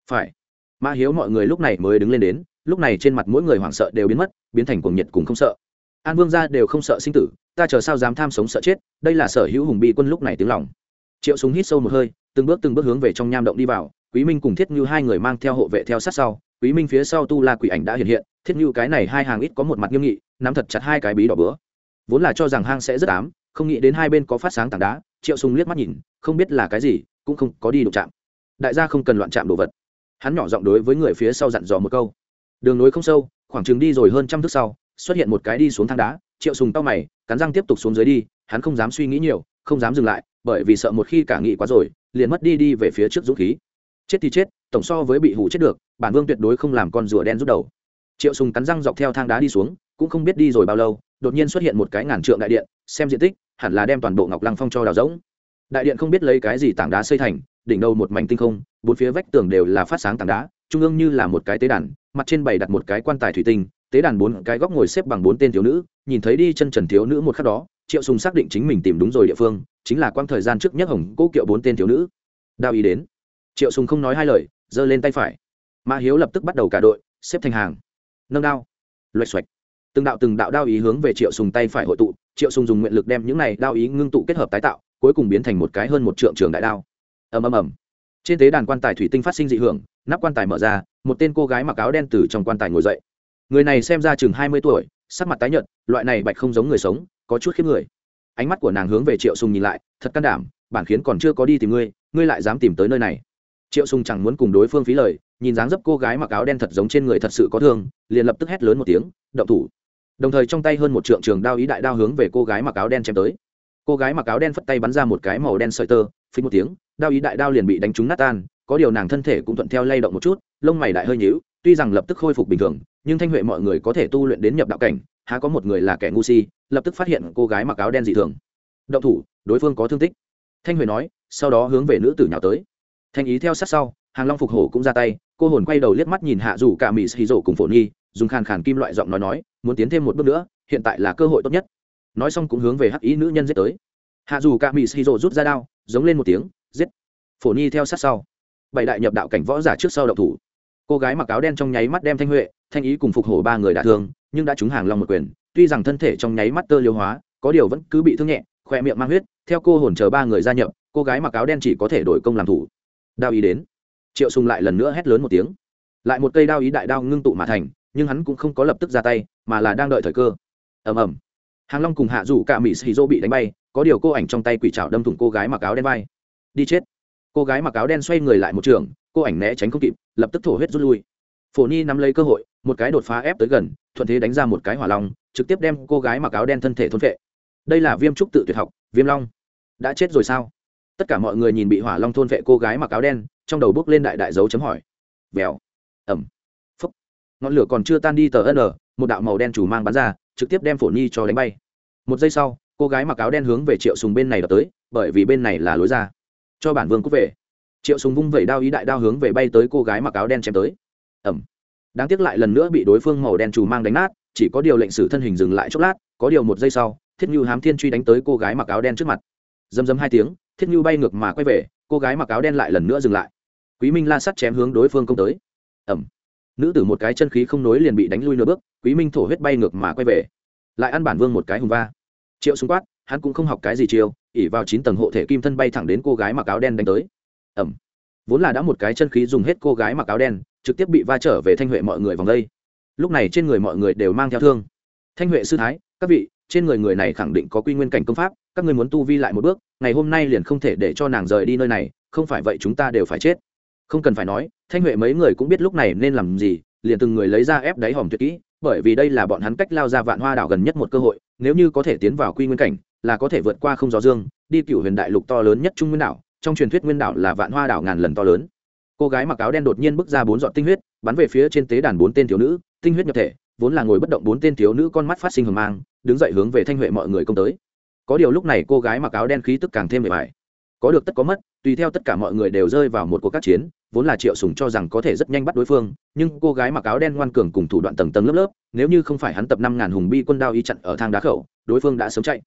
Phải. Mã hiếu mọi người lúc này mới đứng lên đến, lúc này trên mặt mỗi người hoảng sợ đều biến mất, biến thành cuồng nhiệt cùng không sợ. An vương gia đều không sợ sinh tử ta chờ sao dám tham sống sợ chết, đây là sở hữu hùng bi quân lúc này tiếng lòng. Triệu súng hít sâu một hơi, từng bước từng bước hướng về trong nham động đi vào, quý minh cùng thiết như hai người mang theo hộ vệ theo sát sau, quý minh phía sau tu la quỷ ảnh đã hiện hiện, thiết như cái này hai hàng ít có một mặt nghiêm nghị, nắm thật chặt hai cái bí đỏ bữa. Vốn là cho rằng hang sẽ rất ám, không nghĩ đến hai bên có phát sáng tảng đá, triệu sùng liếc mắt nhìn, không biết là cái gì, cũng không có đi đụng chạm. Đại gia không cần loạn chạm đồ vật. Hắn nhỏ giọng đối với người phía sau dặn dò một câu. Đường núi không sâu, khoảng chừng đi rồi hơn trăm thước sau, xuất hiện một cái đi xuống thang đá triệu sùng tao mày, cắn răng tiếp tục xuống dưới đi, hắn không dám suy nghĩ nhiều, không dám dừng lại, bởi vì sợ một khi cả nghị quá rồi, liền mất đi đi về phía trước dũng khí. Chết thì chết, tổng so với bị hủ chết được, bản vương tuyệt đối không làm con rùa đen rút đầu. Triệu sùng cắn răng dọc theo thang đá đi xuống, cũng không biết đi rồi bao lâu, đột nhiên xuất hiện một cái ngàn trượng đại điện, xem diện tích, hẳn là đem toàn bộ ngọc lăng phong cho đào rỗng. Đại điện không biết lấy cái gì tảng đá xây thành, đỉnh đầu một mảnh tinh không, bốn phía vách tường đều là phát sáng tảng đá, trung ương như là một cái tế đàn, mặt trên bày đặt một cái quan tài thủy tinh tế đàn bốn cái góc ngồi xếp bằng bốn tên thiếu nữ, nhìn thấy đi chân trần thiếu nữ một khắc đó, triệu sùng xác định chính mình tìm đúng rồi địa phương, chính là quang thời gian trước nhất hồng cố kiệu bốn tên thiếu nữ. Đao ý đến. Triệu sùng không nói hai lời, giơ lên tay phải. Mã hiếu lập tức bắt đầu cả đội, xếp thành hàng. Nâng đao. Loạch xoạch. Từng đạo từng đạo đao ý hướng về triệu sùng tay phải hội tụ, triệu sùng dùng nguyện lực đem những này đao ý ngưng tụ kết hợp tái tạo, cuối cùng biến thành một cái hơn một trượng trường đại đao. Ầm ầm ầm. Trên tế đàn quan tài thủy tinh phát sinh dị hưởng, nắp quan tài mở ra, một tên cô gái mặc áo đen từ trong quan tài ngồi dậy người này xem ra chừng hai mươi tuổi, sắc mặt tái nhợt, loại này bạch không giống người sống, có chút khiếp người. Ánh mắt của nàng hướng về triệu sùng nhìn lại, thật can đảm, bản khiến còn chưa có đi tìm ngươi ngươi lại dám tìm tới nơi này. Triệu sùng chẳng muốn cùng đối phương phí lời, nhìn dáng dấp cô gái mặc áo đen thật giống trên người thật sự có thương, liền lập tức hét lớn một tiếng, động thủ! Đồng thời trong tay hơn một trượng trường đao ý đại đao hướng về cô gái mặc áo đen chém tới. Cô gái mặc áo đen phất tay bắn ra một cái màu đen sợi tơ phí một tiếng, đao ý đại đao liền bị đánh trúng nát tan, có điều nàng thân thể cũng thuận theo lay động một chút, lông mày đại hơi nhíu, tuy rằng lập tức khôi phục bình thường nhưng thanh huệ mọi người có thể tu luyện đến nhập đạo cảnh, há có một người là kẻ ngu si, lập tức phát hiện cô gái mặc áo đen dị thường. Động thủ, đối phương có thương tích. Thanh huệ nói, sau đó hướng về nữ tử nhào tới. Thanh ý theo sát sau, hàng long phục hổ cũng ra tay, cô hồn quay đầu liếc mắt nhìn hạ dù cả mỹ xì rổ cùng phổ nhi, dùng khàn khàn kim loại giọng nói nói, muốn tiến thêm một bước nữa, hiện tại là cơ hội tốt nhất. Nói xong cũng hướng về hắc ý nữ nhân giết tới. Hạ dù cả mỹ xì rổ rút ra đao, giống lên một tiếng, giết. Phổ nhi theo sát sau. Bảy đại nhập đạo cảnh võ giả trước sau đậu thủ cô gái mặc áo đen trong nháy mắt đem thanh huệ, thanh ý cùng phục hổ ba người đả thương, nhưng đã trúng hàng long một quyền. Tuy rằng thân thể trong nháy mắt tơ liêu hóa, có điều vẫn cứ bị thương nhẹ, khỏe miệng mang huyết. Theo cô hồn chờ ba người gia nhập, cô gái mặc áo đen chỉ có thể đổi công làm thủ. Đao ý đến. Triệu sùng lại lần nữa hét lớn một tiếng. Lại một cây đao ý đại đao ngưng tụ mà thành, nhưng hắn cũng không có lập tức ra tay, mà là đang đợi thời cơ. Ầm ầm. Hàng long cùng hạ rủ cả mỹ sĩ dỗ bị đánh bay, có điều cô ảnh trong tay quỷ trảo đâm thủng cô gái mặc áo đen vai. Đi chết. Cô gái mặc áo đen xoay người lại một trường cô ảnh né tránh không kịp, lập tức thổ huyết rút lui. Phổ ni nắm lấy cơ hội, một cái đột phá ép tới gần, thuận thế đánh ra một cái hỏa long, trực tiếp đem cô gái mặc áo đen thân thể thôn vệ đây là viêm trúc tự tuyệt học, viêm long. Đã chết rồi sao? Tất cả mọi người nhìn bị hỏa long thôn vệ cô gái mặc áo đen, trong đầu bước lên đại đại dấu chấm hỏi. Vèo. Ẩm. Phúc. Ngọn lửa còn chưa tan đi tờ n, một đạo màu đen chủ mang bắn ra, trực tiếp đem phổ nhi cho đánh bay. Một giây sau, cô gái mặc áo đen hướng về triệu sùng bên này đập tới, bởi vì bên này là lối ra. Cho bản vương cút về triệu sùng vung vẩy đao ý đại đao hướng về bay tới cô gái mặc áo đen chém tới. Ẩm. Đáng tiếc lại lần nữa bị đối phương màu đen trù mang đánh nát, chỉ có điều lệnh sử thân hình dừng lại chốc lát, có điều một giây sau, thiết như hám thiên truy đánh tới cô gái mặc áo đen trước mặt. Dầm dầm hai tiếng, thiết như bay ngược mà quay về, cô gái mặc áo đen lại lần nữa dừng lại. Quý minh la sắt chém hướng đối phương công tới. Ẩm. Nữ tử một cái chân khí không nối liền bị đánh lui nửa bước, quý minh thổ huyết bay ngược mà quay về. Lại ăn bản vương một cái hùng va. Triệu xung quát, hắn cũng không học cái gì chiêu ỉ vào chín tầng hộ thể kim thân bay thẳng đến cô gái mặc áo đen đánh tới ẩm. Vốn là đã một cái chân khí dùng hết cô gái mặc áo đen, trực tiếp bị va trở về thanh huệ mọi người vòng đây. Lúc này trên người mọi người đều mang theo thương. Thanh huệ sư thái, các vị, trên người người này khẳng định có quy nguyên cảnh công pháp, các người muốn tu vi lại một bước, ngày hôm nay liền không thể để cho nàng rời đi nơi này, không phải vậy chúng ta đều phải chết. Không cần phải nói, thanh huệ mấy người cũng biết lúc này nên làm gì, liền từng người lấy ra ép đáy hòm tuyệt kỹ, bởi vì đây là bọn hắn cách lao ra vạn hoa đảo gần nhất một cơ hội, nếu như có thể tiến vào quy nguyên cảnh, là có thể vượt qua không gió dương, đi cựu huyền đại lục to lớn nhất trung nguyên đảo trong truyền thuyết nguyên đảo là vạn hoa đảo ngàn lần to lớn. Cô gái mặc áo đen đột nhiên bước ra bốn giọt tinh huyết, bắn về phía trên tế đàn bốn tên thiếu nữ, tinh huyết nhập thể, vốn là ngồi bất động bốn tên thiếu nữ con mắt phát sinh hờ mang, đứng dậy hướng về thanh huệ mọi người công tới. Có điều lúc này cô gái mặc áo đen khí tức càng thêm bề bài có được tất có mất, tùy theo tất cả mọi người đều rơi vào một cuộc các chiến, vốn là triệu sùng cho rằng có thể rất nhanh bắt đối phương, nhưng cô gái mặc áo đen ngoan cường cùng thủ đoạn tầng tầng lớp lớp, nếu như không phải hắn tập năm ngàn hùng bi quân đao y chặn ở thang đá khẩu, đối phương đã sớm chạy.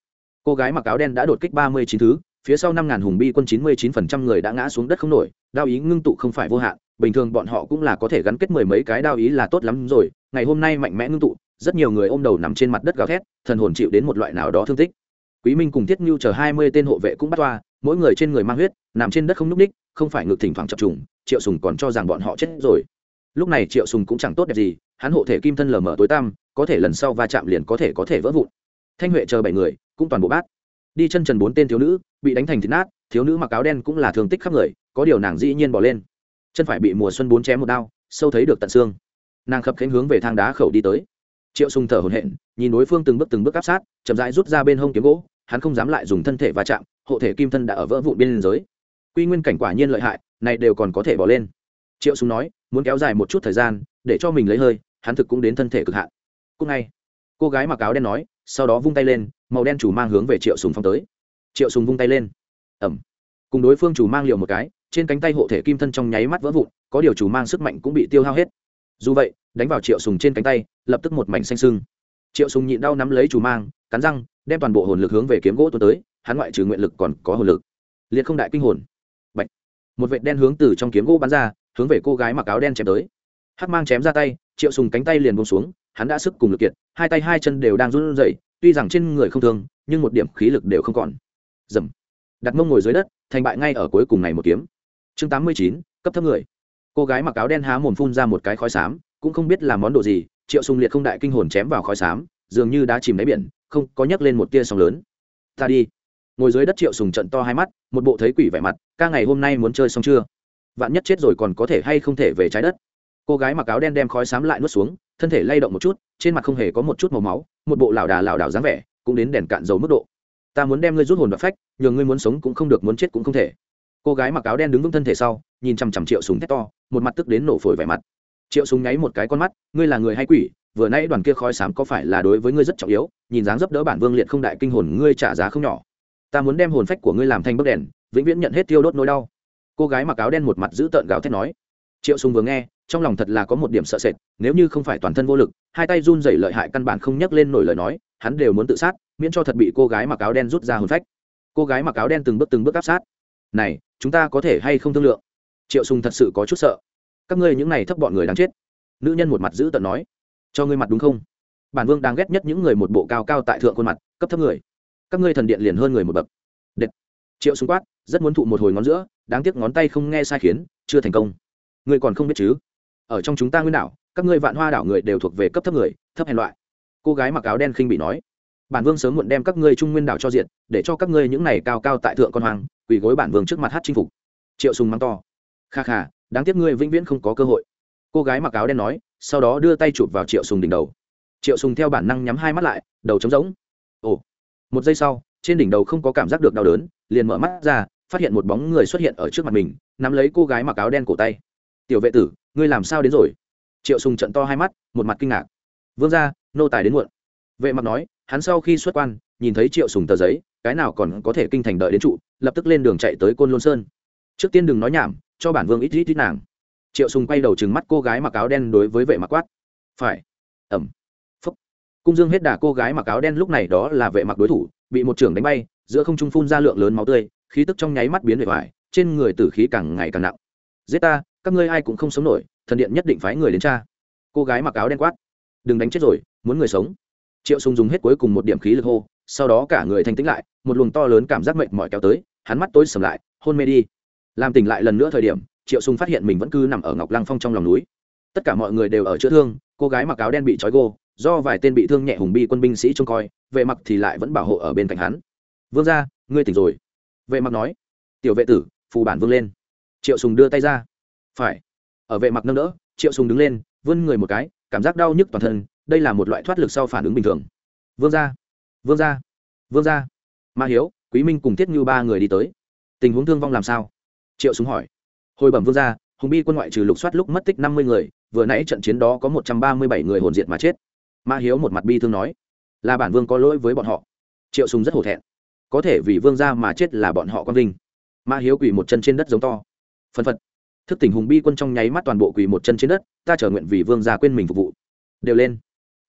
Cô gái mặc áo đen đã đột kích ba mươi chín thứ phía sau năm ngàn hùng bi quân chín mươi chín phần trăm người đã ngã xuống đất không nổi, đao ý ngưng tụ không phải vô hạn, bình thường bọn họ cũng là có thể gắn kết mười mấy cái đao ý là tốt lắm rồi, ngày hôm nay mạnh mẽ ngưng tụ, rất nhiều người ôm đầu nằm trên mặt đất gào thét, thần hồn chịu đến một loại nào đó thương tích. Quý minh cùng thiết nhu chờ hai mươi tên hộ vệ cũng bắt toa, mỗi người trên người mang huyết, nằm trên đất không nhúc ních không phải ngực thỉnh thoảng chập trùng, triệu sùng còn cho rằng bọn họ chết rồi. Lúc này triệu sùng cũng chẳng tốt đẹp gì, hắn hộ thể kim thân lờ mờ tối tăm, có thể lần sau va chạm liền có thể có thể vỡ vụn. Thanh huệ chờ bảy người, cũng toàn bộ bát đi chân trần bốn tên thiếu nữ, bị đánh thành thịt nát, thiếu nữ mặc áo đen cũng là thương tích khắp người, có điều nàng dĩ nhiên bỏ lên. Chân phải bị mùa xuân bốn chém một đao, sâu thấy được tận xương. Nàng khập khánh hướng về thang đá khẩu đi tới. Triệu sùng thở hổn hển, nhìn đối phương từng bước từng bước áp sát, chậm rãi rút ra bên hông kiếm gỗ, hắn không dám lại dùng thân thể va chạm, hộ thể kim thân đã ở vỡ vụn bên giới quy nguyên cảnh quả nhiên lợi hại, này đều còn có thể bỏ lên. Triệu sùng nói, muốn kéo dài một chút thời gian, để cho mình lấy hơi, hắn thực cũng đến thân thể cực hạn. Cũng ngay, cô gái mặc áo đen nói, sau đó vung tay lên màu đen chủ mang hướng về triệu sùng phong tới. Triệu sùng vung tay lên. Ẩm. Cùng đối phương chủ mang liều một cái, trên cánh tay hộ thể kim thân trong nháy mắt vỡ vụn, có điều chủ mang sức mạnh cũng bị tiêu hao hết. Dù vậy, đánh vào triệu sùng trên cánh tay, lập tức một mảnh xanh sưng. Triệu sùng nhịn đau nắm lấy chủ mang, cắn răng, đem toàn bộ hồn lực hướng về kiếm gỗ tuôn tới, hắn ngoại trừ nguyện lực còn có hồn lực. Liệt không đại kinh hồn. Bạch. một vệt đen hướng từ trong kiếm gỗ bắn ra, hướng về cô gái mặc áo đen chém tới. Hắc mang chém ra tay, triệu sùng cánh tay liền buông xuống, hắn đã sức cùng lực kiệt, hai tay hai chân đều đang run rẩy tuy rằng trên người không thương, nhưng một điểm khí lực đều không còn. Dầm. Đặt mông ngồi dưới đất, thành bại ngay ở cuối cùng này một kiếm. Chương tám mươi chín, cấp thấp người. Cô gái mặc áo đen há mồm phun ra một cái khói xám, cũng không biết là món đồ gì, triệu sùng liệt không đại kinh hồn chém vào khói xám, dường như đã chìm đáy biển, không, có nhấc lên một tia sóng lớn. Ta đi. Ngồi dưới đất triệu sùng trận to hai mắt, một bộ thấy quỷ vẻ mặt, ca ngày hôm nay muốn chơi xong chưa? Vạn nhất chết rồi còn có thể hay không thể về trái đất cô gái mặc áo đen đem khói xám lại nuốt xuống, thân thể lay động một chút, trên mặt không hề có một chút màu máu, một bộ lảo đà lảo đảo dáng vẻ, cũng đến đèn cạn dầu mức độ. Ta muốn đem ngươi rút hồn và phách nhường ngươi muốn sống cũng không được, muốn chết cũng không thể. Cô gái mặc áo đen đứng vững thân thể sau, nhìn chằm chằm triệu súng thét to, một mặt tức đến nổ phổi vẻ mặt. Triệu súng nháy một cái con mắt, ngươi là người hay quỷ? Vừa nãy đoàn kia khói xám có phải là đối với ngươi rất trọng yếu? Nhìn dáng dấp đỡ bản vương liệt không đại kinh hồn, ngươi trả giá không nhỏ. Ta muốn đem hồn phách của ngươi làm thành bức đèn, vĩnh viễn nhận hết tiêu đốt nỗi đau. Cô gái mặc áo đen một mặt giữ tợn gào thét nói. Triệu sùng vừa nghe trong lòng thật là có một điểm sợ sệt, nếu như không phải toàn thân vô lực, hai tay run rẩy lợi hại căn bản không nhấc lên nổi lời nói, hắn đều muốn tự sát, miễn cho thật bị cô gái mặc áo đen rút ra hồn phách. Cô gái mặc áo đen từng bước từng bước áp sát. Này, chúng ta có thể hay không thương lượng? Triệu sùng thật sự có chút sợ. Các ngươi những này thấp bọn người đáng chết. Nữ nhân một mặt giữ tận nói. Cho ngươi mặt đúng không? Bản vương đang ghét nhất những người một bộ cao cao tại thượng khuôn mặt, cấp thấp người. Các ngươi thần điện liền hơn người một bậc. Đệt. triệu sùng quát, rất muốn thụ một hồi ngón giữa, đáng tiếc ngón tay không nghe sai khiến, chưa thành công. Ngươi còn không biết chứ? Ở trong chúng ta nguyên đảo, các ngươi vạn hoa đảo người đều thuộc về cấp thấp người, thấp hèn loại. Cô gái mặc áo đen khinh bị nói, bản vương sớm muộn đem các ngươi trung nguyên đảo cho diện để cho các ngươi những này cao cao tại thượng con hoàng quỳ gối bản vương trước mặt hát chinh phục. Triệu sùng mắng to, kha kha, đáng tiếc ngươi vĩnh viễn không có cơ hội. Cô gái mặc áo đen nói, sau đó đưa tay chụp vào triệu sùng đỉnh đầu. Triệu sùng theo bản năng nhắm hai mắt lại, đầu trống rỗng. Ồ, một giây sau, trên đỉnh đầu không có cảm giác được đau đớn, liền mở mắt ra, phát hiện một bóng người xuất hiện ở trước mặt mình, nắm lấy cô gái mặc áo đen cổ tay. Tiểu vệ tử ngươi làm sao đến rồi? Triệu sùng trận to hai mắt, một mặt kinh ngạc. Vương gia, nô tài đến muộn. Vệ mặc nói, hắn sau khi xuất quan, nhìn thấy triệu sùng tờ giấy, cái nào còn có thể kinh thành đợi đến trụ, lập tức lên đường chạy tới côn lôn sơn. Trước tiên đừng nói nhảm, cho bản vương ít ít ít nàng. Triệu sùng quay đầu trừng mắt cô gái mặc áo đen đối với vệ mặc quát. Phải. Ẩm. Phúc. Cung dương hết đà cô gái mặc áo đen lúc này đó là vệ mặc đối thủ, bị một trưởng đánh bay, giữa không trung phun ra lượng lớn máu tươi, khí tức trong nháy mắt biến về vải trên người tử khí càng ngày càng nặng. Giết ta các ngươi ai cũng không sống nổi, thần điện nhất định phái người đến cha cô gái mặc áo đen quát. Đừng đánh chết rồi, muốn người sống. Triệu sùng dùng hết cuối cùng một điểm khí lực hô, sau đó cả người thanh tĩnh lại, một luồng to lớn cảm giác mệt mỏi kéo tới, hắn mắt tối sầm lại, hôn mê đi. Làm tỉnh lại lần nữa thời điểm, triệu sùng phát hiện mình vẫn cứ nằm ở ngọc lăng phong trong lòng núi. Tất cả mọi người đều ở chữa thương, cô gái mặc áo đen bị trói gô, do vài tên bị thương nhẹ hùng bi quân binh sĩ trông coi, vệ mặc thì lại vẫn bảo hộ ở bên cạnh hắn. Vương gia, ngươi tỉnh rồi. Vệ mặc nói. Tiểu vệ tử, phù bản vương lên. Triệu sùng đưa tay ra phải. Ở vệ mặc nâng đỡ, triệu sùng đứng lên, vươn người một cái, cảm giác đau nhức toàn thân, đây là một loại thoát lực sau phản ứng bình thường. Vương gia vương gia vương gia. Ma hiếu, quý minh cùng thiết như ba người đi tới. Tình huống thương vong làm sao? Triệu súng hỏi. Hồi bẩm vương gia, hùng bi quân ngoại trừ lục soát lúc mất tích năm mươi người, vừa nãy trận chiến đó có một trăm ba mươi bảy người hồn diệt mà chết. Ma hiếu một mặt bi thương nói. Là bản vương có lỗi với bọn họ. Triệu súng rất hổ thẹn. Có thể vì vương gia mà chết là bọn họ con vinh. Ma hiếu quỳ một chân trên đất giống to. Phân phật thức tỉnh hùng bi quân trong nháy mắt toàn bộ quỳ một chân trên đất, ta trở nguyện vì vương gia quên mình phục vụ. Đều lên.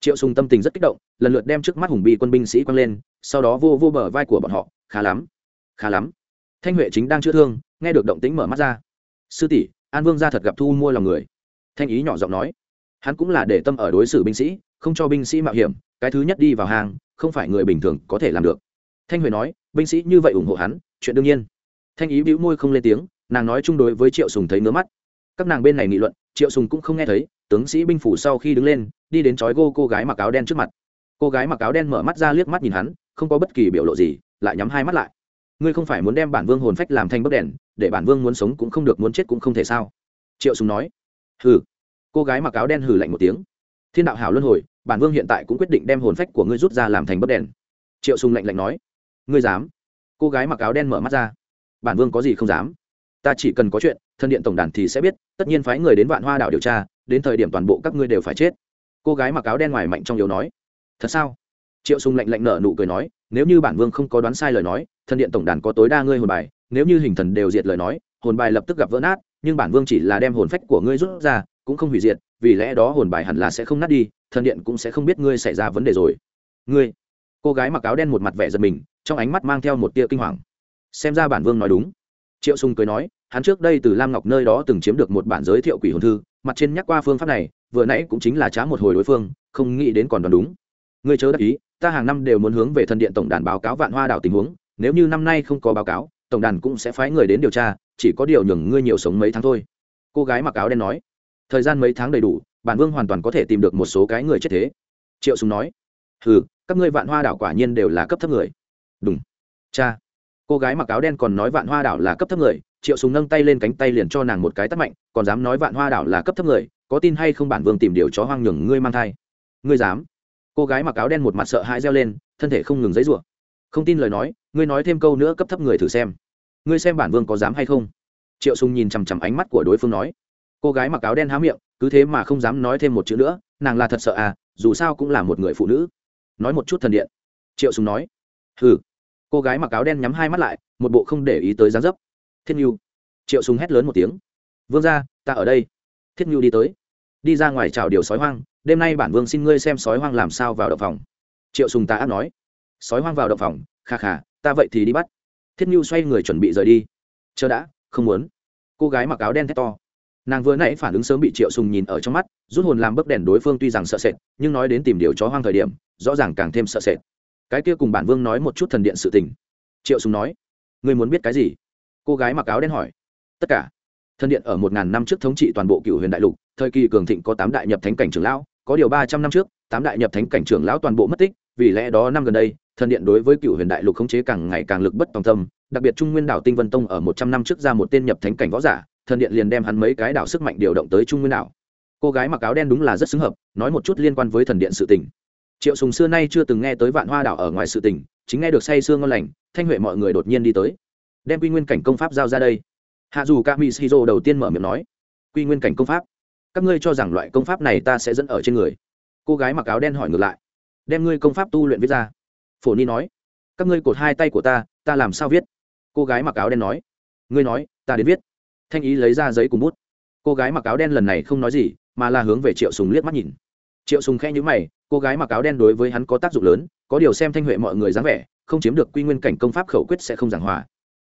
Triệu sùng tâm tình rất kích động, lần lượt đem trước mắt hùng bi quân binh sĩ quăng lên, sau đó vô vô bờ vai của bọn họ, khá lắm khá lắm. Thanh huệ chính đang chữa thương, nghe được động tĩnh mở mắt ra. Sư tỷ, an vương gia thật gặp thu mua lòng người. Thanh ý nhỏ giọng nói. Hắn cũng là để tâm ở đối xử binh sĩ, không cho binh sĩ mạo hiểm, cái thứ nhất đi vào hàng, không phải người bình thường có thể làm được. Thanh huệ nói, binh sĩ như vậy ủng hộ hắn, chuyện đương nhiên. Thanh ý bĩu môi không lên tiếng nàng nói chung đối với triệu sùng thấy ngứa mắt. Các nàng bên này nghị luận, triệu sùng cũng không nghe thấy, tướng sĩ binh phủ sau khi đứng lên, đi đến chói gô cô gái mặc áo đen trước mặt. Cô gái mặc áo đen mở mắt ra liếc mắt nhìn hắn, không có bất kỳ biểu lộ gì, lại nhắm hai mắt lại. Ngươi không phải muốn đem bản vương hồn phách làm thành bức đèn, để bản vương muốn sống cũng không được muốn chết cũng không thể sao? Triệu sùng nói. Hừ. Cô gái mặc áo đen hừ lạnh một tiếng. Thiên đạo hảo luân hồi, bản vương hiện tại cũng quyết định đem hồn phách của ngươi rút ra làm thành bức đèn. Triệu sùng lạnh lạnh nói. Ngươi dám? Cô gái mặc áo đen mở mắt ra. Bản vương có gì không dám? Ta chỉ cần có chuyện, thân điện tổng đàn thì sẽ biết, tất nhiên phái người đến vạn hoa đảo điều tra, đến thời điểm toàn bộ các ngươi đều phải chết. Cô gái mặc áo đen ngoài mạnh trong yếu nói. Thật sao? Triệu sùng lạnh lạnh nở nụ cười nói, nếu như bản vương không có đoán sai lời nói, thân điện tổng đàn có tối đa ngươi hồn bài, nếu như hình thần đều diệt lời nói, hồn bài lập tức gặp vỡ nát, nhưng bản vương chỉ là đem hồn phách của ngươi rút ra, cũng không hủy diệt, vì lẽ đó hồn bài hẳn là sẽ không nát đi thần điện cũng sẽ không biết ngươi xảy ra vấn đề rồi. Ngươi? Cô gái mặc áo đen một mặt vẻ giật mình, trong ánh mắt mang theo một tia kinh hoàng. Xem ra bản vương nói đúng triệu sùng cười nói, hắn trước đây từ lam ngọc nơi đó từng chiếm được một bản giới thiệu quỷ hồn thư, mặt trên nhắc qua phương pháp này, vừa nãy cũng chính là trá một hồi đối phương, không nghĩ đến còn đoán đúng. Ngươi chớ đắc ý, ta hàng năm đều muốn hướng về thần điện tổng đàn báo cáo vạn hoa đảo tình huống, nếu như năm nay không có báo cáo, tổng đàn cũng sẽ phái người đến điều tra, chỉ có điều nhường ngươi nhiều sống mấy tháng thôi. Cô gái mặc áo đen nói. Thời gian mấy tháng đầy đủ, bản vương hoàn toàn có thể tìm được một số cái người chết thế. Triệu sùng nói. Hừ, các ngươi vạn hoa đảo quả nhiên đều là cấp thấp người. Đúng cha cô gái mặc áo đen còn nói vạn hoa đảo là cấp thấp người, triệu sùng nâng tay lên cánh tay liền cho nàng một cái tát mạnh, còn dám nói vạn hoa đảo là cấp thấp người, có tin hay không bản vương tìm điều chó hoang nhường ngươi mang thai. Ngươi dám? Cô gái mặc áo đen một mặt sợ hãi reo lên, thân thể không ngừng dấy rủa không tin lời nói, ngươi nói thêm câu nữa cấp thấp người thử xem. Ngươi xem bản vương có dám hay không? Triệu sùng nhìn chằm chằm ánh mắt của đối phương nói. Cô gái mặc áo đen há miệng, cứ thế mà không dám nói thêm một chữ nữa, nàng là thật sợ à dù sao cũng là một người phụ nữ. Nói một chút thần điện. Triệu sùng nói. Hừ cô gái mặc áo đen nhắm hai mắt lại, một bộ không để ý tới dáng dấp. Thiết nhu. Triệu sùng hét lớn một tiếng. Vương gia, ta ở đây. Thiết nhu đi tới. Đi ra ngoài chào điều sói hoang, đêm nay bản vương xin ngươi xem sói hoang làm sao vào động phòng. Triệu sùng ta ác nói. Sói hoang vào động phòng, kha kha, ta vậy thì đi bắt. Thiết nhu xoay người chuẩn bị rời đi. Chờ đã, không muốn. Cô gái mặc áo đen thét to. Nàng vừa nãy phản ứng sớm bị triệu sùng nhìn ở trong mắt, rút hồn làm bức đèn đối phương tuy rằng sợ sệt, nhưng nói đến tìm điều chó hoang thời điểm, rõ ràng càng thêm sợ sệt cái kia cùng bản vương nói một chút thần điện sự tình. Triệu sùng nói, ngươi muốn biết cái gì? Cô gái mặc áo đen hỏi, tất cả. Thần điện ở một ngàn năm trước thống trị toàn bộ cựu huyền đại lục, thời kỳ cường thịnh có tám đại nhập thánh cảnh trưởng lão, có điều ba trăm năm trước, tám đại nhập thánh cảnh trưởng lão toàn bộ mất tích, vì lẽ đó năm gần đây, thần điện đối với cựu huyền đại lục khống chế càng ngày càng lực bất tòng tâm, đặc biệt trung nguyên đảo tinh vân tông ở một trăm năm trước ra một tên nhập thánh cảnh võ giả, thần điện liền đem hắn mấy cái đảo sức mạnh điều động tới trung nguyên đảo. Cô gái mặc áo đen đúng là rất xứng hợp, nói một chút liên quan với thần điện sự tình triệu sùng xưa nay chưa từng nghe tới vạn hoa đảo ở ngoài sự tình, chính nghe được say sương ngon lành, thanh huệ mọi người đột nhiên đi tới. Đem quy nguyên cảnh công pháp giao ra đây. Hạ dù ca mỹ shizu đầu tiên mở miệng nói, quy nguyên cảnh công pháp, các ngươi cho rằng loại công pháp này ta sẽ dẫn ở trên người? Cô gái mặc áo đen hỏi ngược lại, đem ngươi công pháp tu luyện viết ra. Phổ ni nói, các ngươi cột hai tay của ta ta làm sao viết? Cô gái mặc áo đen nói, ngươi nói, ta đến viết. Thanh ý lấy ra giấy cùng bút. Cô gái mặc áo đen lần này không nói gì, mà là hướng về triệu sùng liếc mắt nhìn. Triệu sùng khẽ nhíu mày cô gái mặc áo đen đối với hắn có tác dụng lớn, có điều xem thanh huệ mọi người dáng vẻ, không chiếm được quy nguyên cảnh công pháp khẩu quyết sẽ không giảng hòa.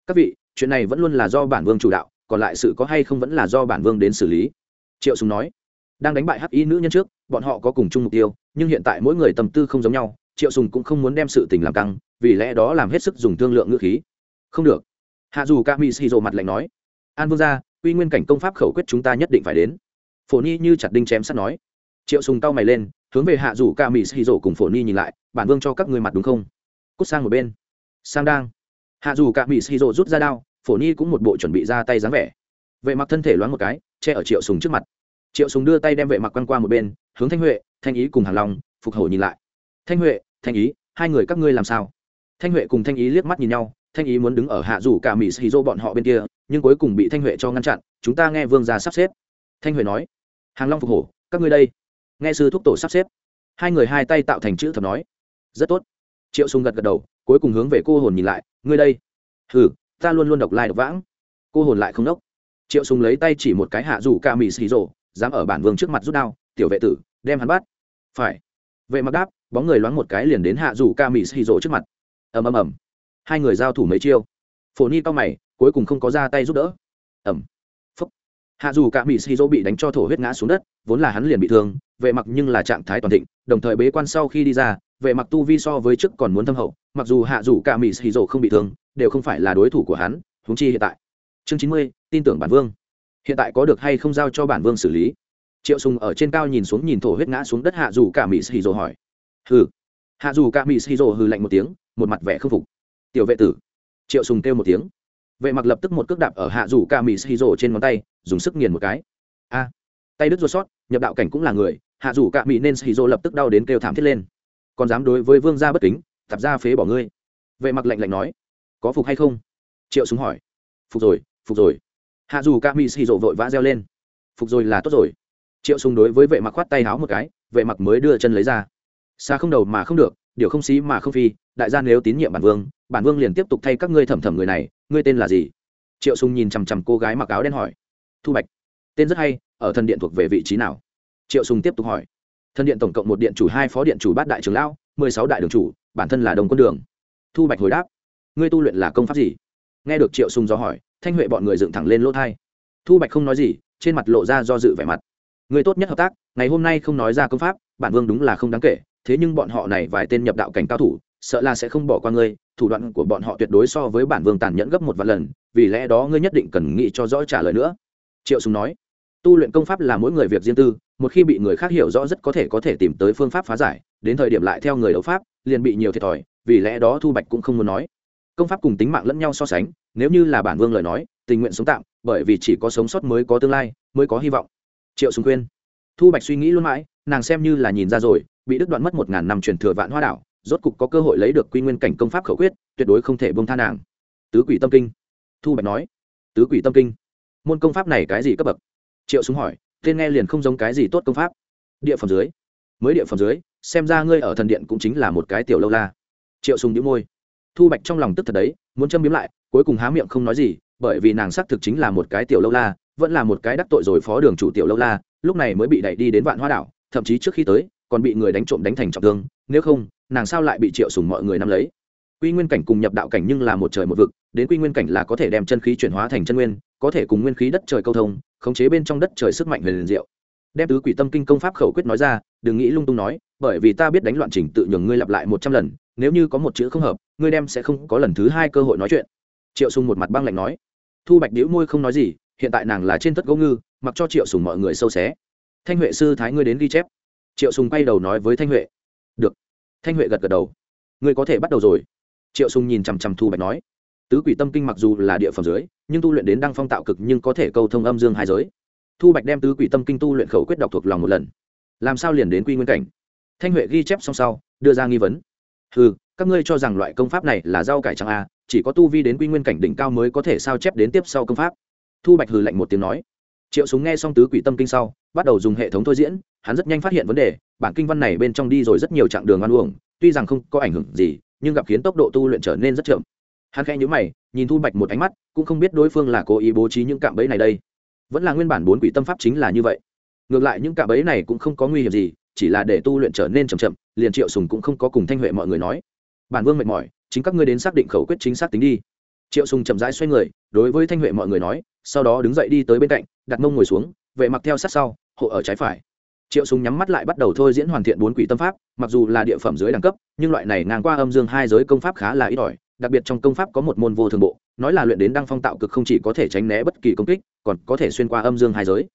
Các vị, chuyện này vẫn luôn là do bản vương chủ đạo, còn lại sự có hay không vẫn là do bản vương đến xử lý. Triệu sùng nói. Đang đánh bại hắc y nữ nhân trước, bọn họ có cùng chung mục tiêu, nhưng hiện tại mỗi người tâm tư không giống nhau, triệu sùng cũng không muốn đem sự tình làm căng, vì lẽ đó làm hết sức dùng thương lượng ngữ khí. Không được. Hạ dù ca mỹ xì rồ mặt lạnh nói. An vương gia, quy nguyên cảnh công pháp khẩu quyết chúng ta nhất định phải đến. Phổ Nhi như chặt đinh chém sắt nói. Triệu sùng tao mày lên hướng về hạ dù ca mỹ xì rổ cùng phổ ni nhìn lại, bản vương cho các ngươi mặt đúng không? Cút sang một bên. Sang đang. Hạ dù ca mỹ xì rộ rút ra đao, phổ ni cũng một bộ chuẩn bị ra tay dáng vẻ. Vệ mặc thân thể loáng một cái, che ở triệu sùng trước mặt. Triệu sùng đưa tay đem vệ mặc quăng qua một bên, hướng thanh huệ, thanh ý cùng hàng long, phục hồi nhìn lại. Thanh huệ, thanh ý, hai người các ngươi làm sao? Thanh huệ cùng thanh ý liếc mắt nhìn nhau, thanh ý muốn đứng ở hạ rủ cả mỹ xì dô bọn họ bên kia, nhưng cuối cùng bị thanh huệ cho ngăn chặn, chúng ta nghe vương gia sắp xếp. Thanh huệ nói. Hàng long phục hổ các ngươi đây nghe sư thúc tổ sắp xếp. Hai người hai tay tạo thành chữ thập nói. Rất tốt. Triệu sùng gật gật đầu, cuối cùng hướng về cô hồn nhìn lại. Ngươi đây. Hừ, ta luôn luôn độc lai độc vãng. Cô hồn lại không đốc. Triệu sùng lấy tay chỉ một cái hạ rủ ca mì xì rổ dám ở bản vương trước mặt rút đao, tiểu vệ tử, đem hắn bắt. Phải. Vệ mặc đáp, bóng người loáng một cái liền đến hạ rủ ca mì xì rổ trước mặt. Ầm ầm ầm. Hai người giao thủ mấy chiêu. Phổ ni cao mày, cuối cùng không có ra tay giúp đỡ. Ầm hạ dù cả mỹ xì bị đánh cho thổ huyết ngã xuống đất, vốn là hắn liền bị thương, vệ mặc nhưng là trạng thái toàn thịnh, đồng thời bế quan sau khi đi ra, vệ mặc tu vi so với trước còn muốn thâm hậu, mặc dù hạ dù cả mỹ xì không bị thương, đều không phải là đối thủ của hắn húng chi hiện tại. Chương chín mươi, tin tưởng bản vương. Hiện tại có được hay không giao cho bản vương xử lý? Triệu sùng ở trên cao nhìn xuống nhìn thổ huyết ngã xuống đất hạ dù cả mỹ xì hỏi. Hừ. Hạ dù cả mỹ xì hừ lạnh một tiếng, một mặt vẻ không phục. Tiểu vệ tử. Triệu sùng kêu một tiếng. Vệ mặc lập tức một cước đạp ở hạ dù cả mỹ xì trên ngón tay dùng sức nghiền một cái. A. Tay đứt ruột sót, nhập đạo cảnh cũng là người, hạ dù cạ mỹ nên xì dô lập tức đau đến kêu thảm thiết lên. Còn dám đối với vương gia bất kính tập ra phế bỏ ngươi. Vệ mặc lạnh lạnh nói. Có phục hay không? Triệu súng hỏi. Phục rồi phục rồi. Hạ dù cạ mỹ xì rộ vội vã reo lên. Phục rồi là tốt rồi. Triệu súng đối với vệ mặc khoát tay háo một cái, vệ mặc mới đưa chân lấy ra. Xa không đầu mà không được, điều không xí mà không phi, đại gia nếu tín nhiệm bản vương bản vương liền tiếp tục thay các ngươi thẩm thẩm người này, ngươi tên là gì? Triệu sùng nhìn chằm chằm cô gái mặc áo đen hỏi thu bạch. Tên rất hay, ở thần điện thuộc về vị trí nào? Triệu sùng tiếp tục hỏi. Thần điện tổng cộng một điện chủ, hai phó điện chủ bát đại trưởng lão, mười sáu đại đường chủ, bản thân là đồng quân đường. Thu bạch hồi đáp. Ngươi tu luyện là công pháp gì? Nghe được triệu sùng do hỏi, thanh huệ bọn người dựng thẳng lên lỗ thai. Thu bạch không nói gì, trên mặt lộ ra do dự vẻ mặt. Người tốt nhất hợp tác, ngày hôm nay không nói ra công pháp, bản vương đúng là không đáng kể, thế nhưng bọn họ này vài tên nhập đạo cảnh cao thủ, sợ là sẽ không bỏ qua ngươi, thủ đoạn của bọn họ tuyệt đối so với bản vương tàn nhẫn gấp một vạn lần, vì lẽ đó ngươi nhất định cần nghĩ cho rõ trả lời nữa triệu sùng nói, tu luyện công pháp là mỗi người việc riêng tư, một khi bị người khác hiểu rõ rất có thể có thể tìm tới phương pháp phá giải, đến thời điểm lại theo người đấu pháp, liền bị nhiều thiệt thòi, vì lẽ đó thu bạch cũng không muốn nói. Công pháp cùng tính mạng lẫn nhau so sánh, nếu như là bản vương lời nói, tình nguyện sống tạm, bởi vì chỉ có sống sót mới có tương lai, mới có hy vọng. Triệu sùng khuyên. Thu bạch suy nghĩ luôn mãi, nàng xem như là nhìn ra rồi, bị đứt đoạn mất một ngàn năm truyền thừa vạn hoa đảo, rốt cục có cơ hội lấy được quy nguyên cảnh công pháp khẩu quyết, tuyệt đối không thể bông tha nàng. Tứ quỷ tâm kinh. Thu bạch nói. Tứ quỷ tâm kinh môn công pháp này cái gì cấp bậc? Triệu súng hỏi, tên nghe liền không giống cái gì tốt công pháp. Địa phẩm dưới. Mới địa phẩm dưới, xem ra ngươi ở thần điện cũng chính là một cái tiểu lâu la. Triệu sùng đĩu môi. Thu bạch trong lòng tức thật đấy, muốn châm biếm lại, cuối cùng há miệng không nói gì, bởi vì nàng xác thực chính là một cái tiểu lâu la, vẫn là một cái đắc tội rồi phó đường chủ tiểu lâu la, lúc này mới bị đẩy đi đến vạn hoa đảo, thậm chí trước khi tới, còn bị người đánh trộm đánh thành trọng thương, nếu không, nàng sao lại bị triệu sùng mọi người nắm lấy? Quy nguyên cảnh cùng nhập đạo cảnh nhưng là một trời một vực, đến quy nguyên cảnh là có thể đem chân khí chuyển hóa thành chân nguyên có thể cùng nguyên khí đất trời câu thông, khống chế bên trong đất trời sức mạnh huyền liền diệu. Đem tứ quỷ tâm kinh công pháp khẩu quyết nói ra, đừng nghĩ lung tung nói, bởi vì ta biết đánh loạn trình tự nhường ngươi lặp lại một trăm lần, nếu như có một chữ không hợp, ngươi đem sẽ không có lần thứ hai cơ hội nói chuyện. Triệu sùng một mặt băng lạnh nói. Thu bạch đĩu môi không nói gì, hiện tại nàng là trên tất gỗ ngư, mặc cho triệu sùng mọi người sâu xé. Thanh huệ sư thái ngươi đến ghi chép. Triệu sùng quay đầu nói với thanh huệ. Được. Thanh huệ gật gật đầu. Ngươi có thể bắt đầu rồi. Triệu sùng nhìn chằm chằm thu bạch nói tứ quỷ tâm kinh mặc dù là địa phẩm dưới nhưng tu luyện đến đăng phong tạo cực nhưng có thể câu thông âm dương hai giới. Thu bạch đem tứ quỷ tâm kinh tu luyện khẩu quyết đọc thuộc lòng một lần. Làm sao liền đến quy nguyên cảnh? Thanh huệ ghi chép xong sau đưa ra nghi vấn. Ừ các ngươi cho rằng loại công pháp này là rau cải chẳng a à, chỉ có tu vi đến quy nguyên cảnh đỉnh cao mới có thể sao chép đến tiếp sau công pháp? Thu bạch hừ lạnh một tiếng nói. Triệu súng nghe xong tứ quỷ tâm kinh sau bắt đầu dùng hệ thống thôi diễn hắn rất nhanh phát hiện vấn đề bản kinh văn này bên trong đi rồi rất nhiều chặng đường ăn uổng, tuy rằng không có ảnh hưởng gì nhưng gặp khiến tốc độ tu luyện trở nên rất chậm hắn khẽ nhíu mày, nhìn thu bạch một ánh mắt, cũng không biết đối phương là cố ý bố trí những cạm bẫy này đây. Vẫn là nguyên bản bốn quỷ tâm pháp chính là như vậy. Ngược lại những cạm bẫy này cũng không có nguy hiểm gì, chỉ là để tu luyện trở nên chậm chậm, liền triệu sùng cũng không có cùng thanh huệ mọi người nói. Bản vương mệt mỏi, chính các ngươi đến xác định khẩu quyết chính xác tính đi. Triệu sùng chậm rãi xoay người, đối với thanh huệ mọi người nói, sau đó đứng dậy đi tới bên cạnh, đặt mông ngồi xuống, vệ mặc theo sát sau, hộ ở trái phải. Triệu sùng nhắm mắt lại bắt đầu thôi diễn hoàn thiện bốn quỷ tâm pháp, mặc dù là địa phẩm dưới đẳng cấp, nhưng loại này ngang qua âm dương hai giới công pháp khá là ít ỏi đặc biệt trong công pháp có một môn vô thường bộ, nói là luyện đến đăng phong tạo cực không chỉ có thể tránh né bất kỳ công kích, còn có thể xuyên qua âm dương hai giới.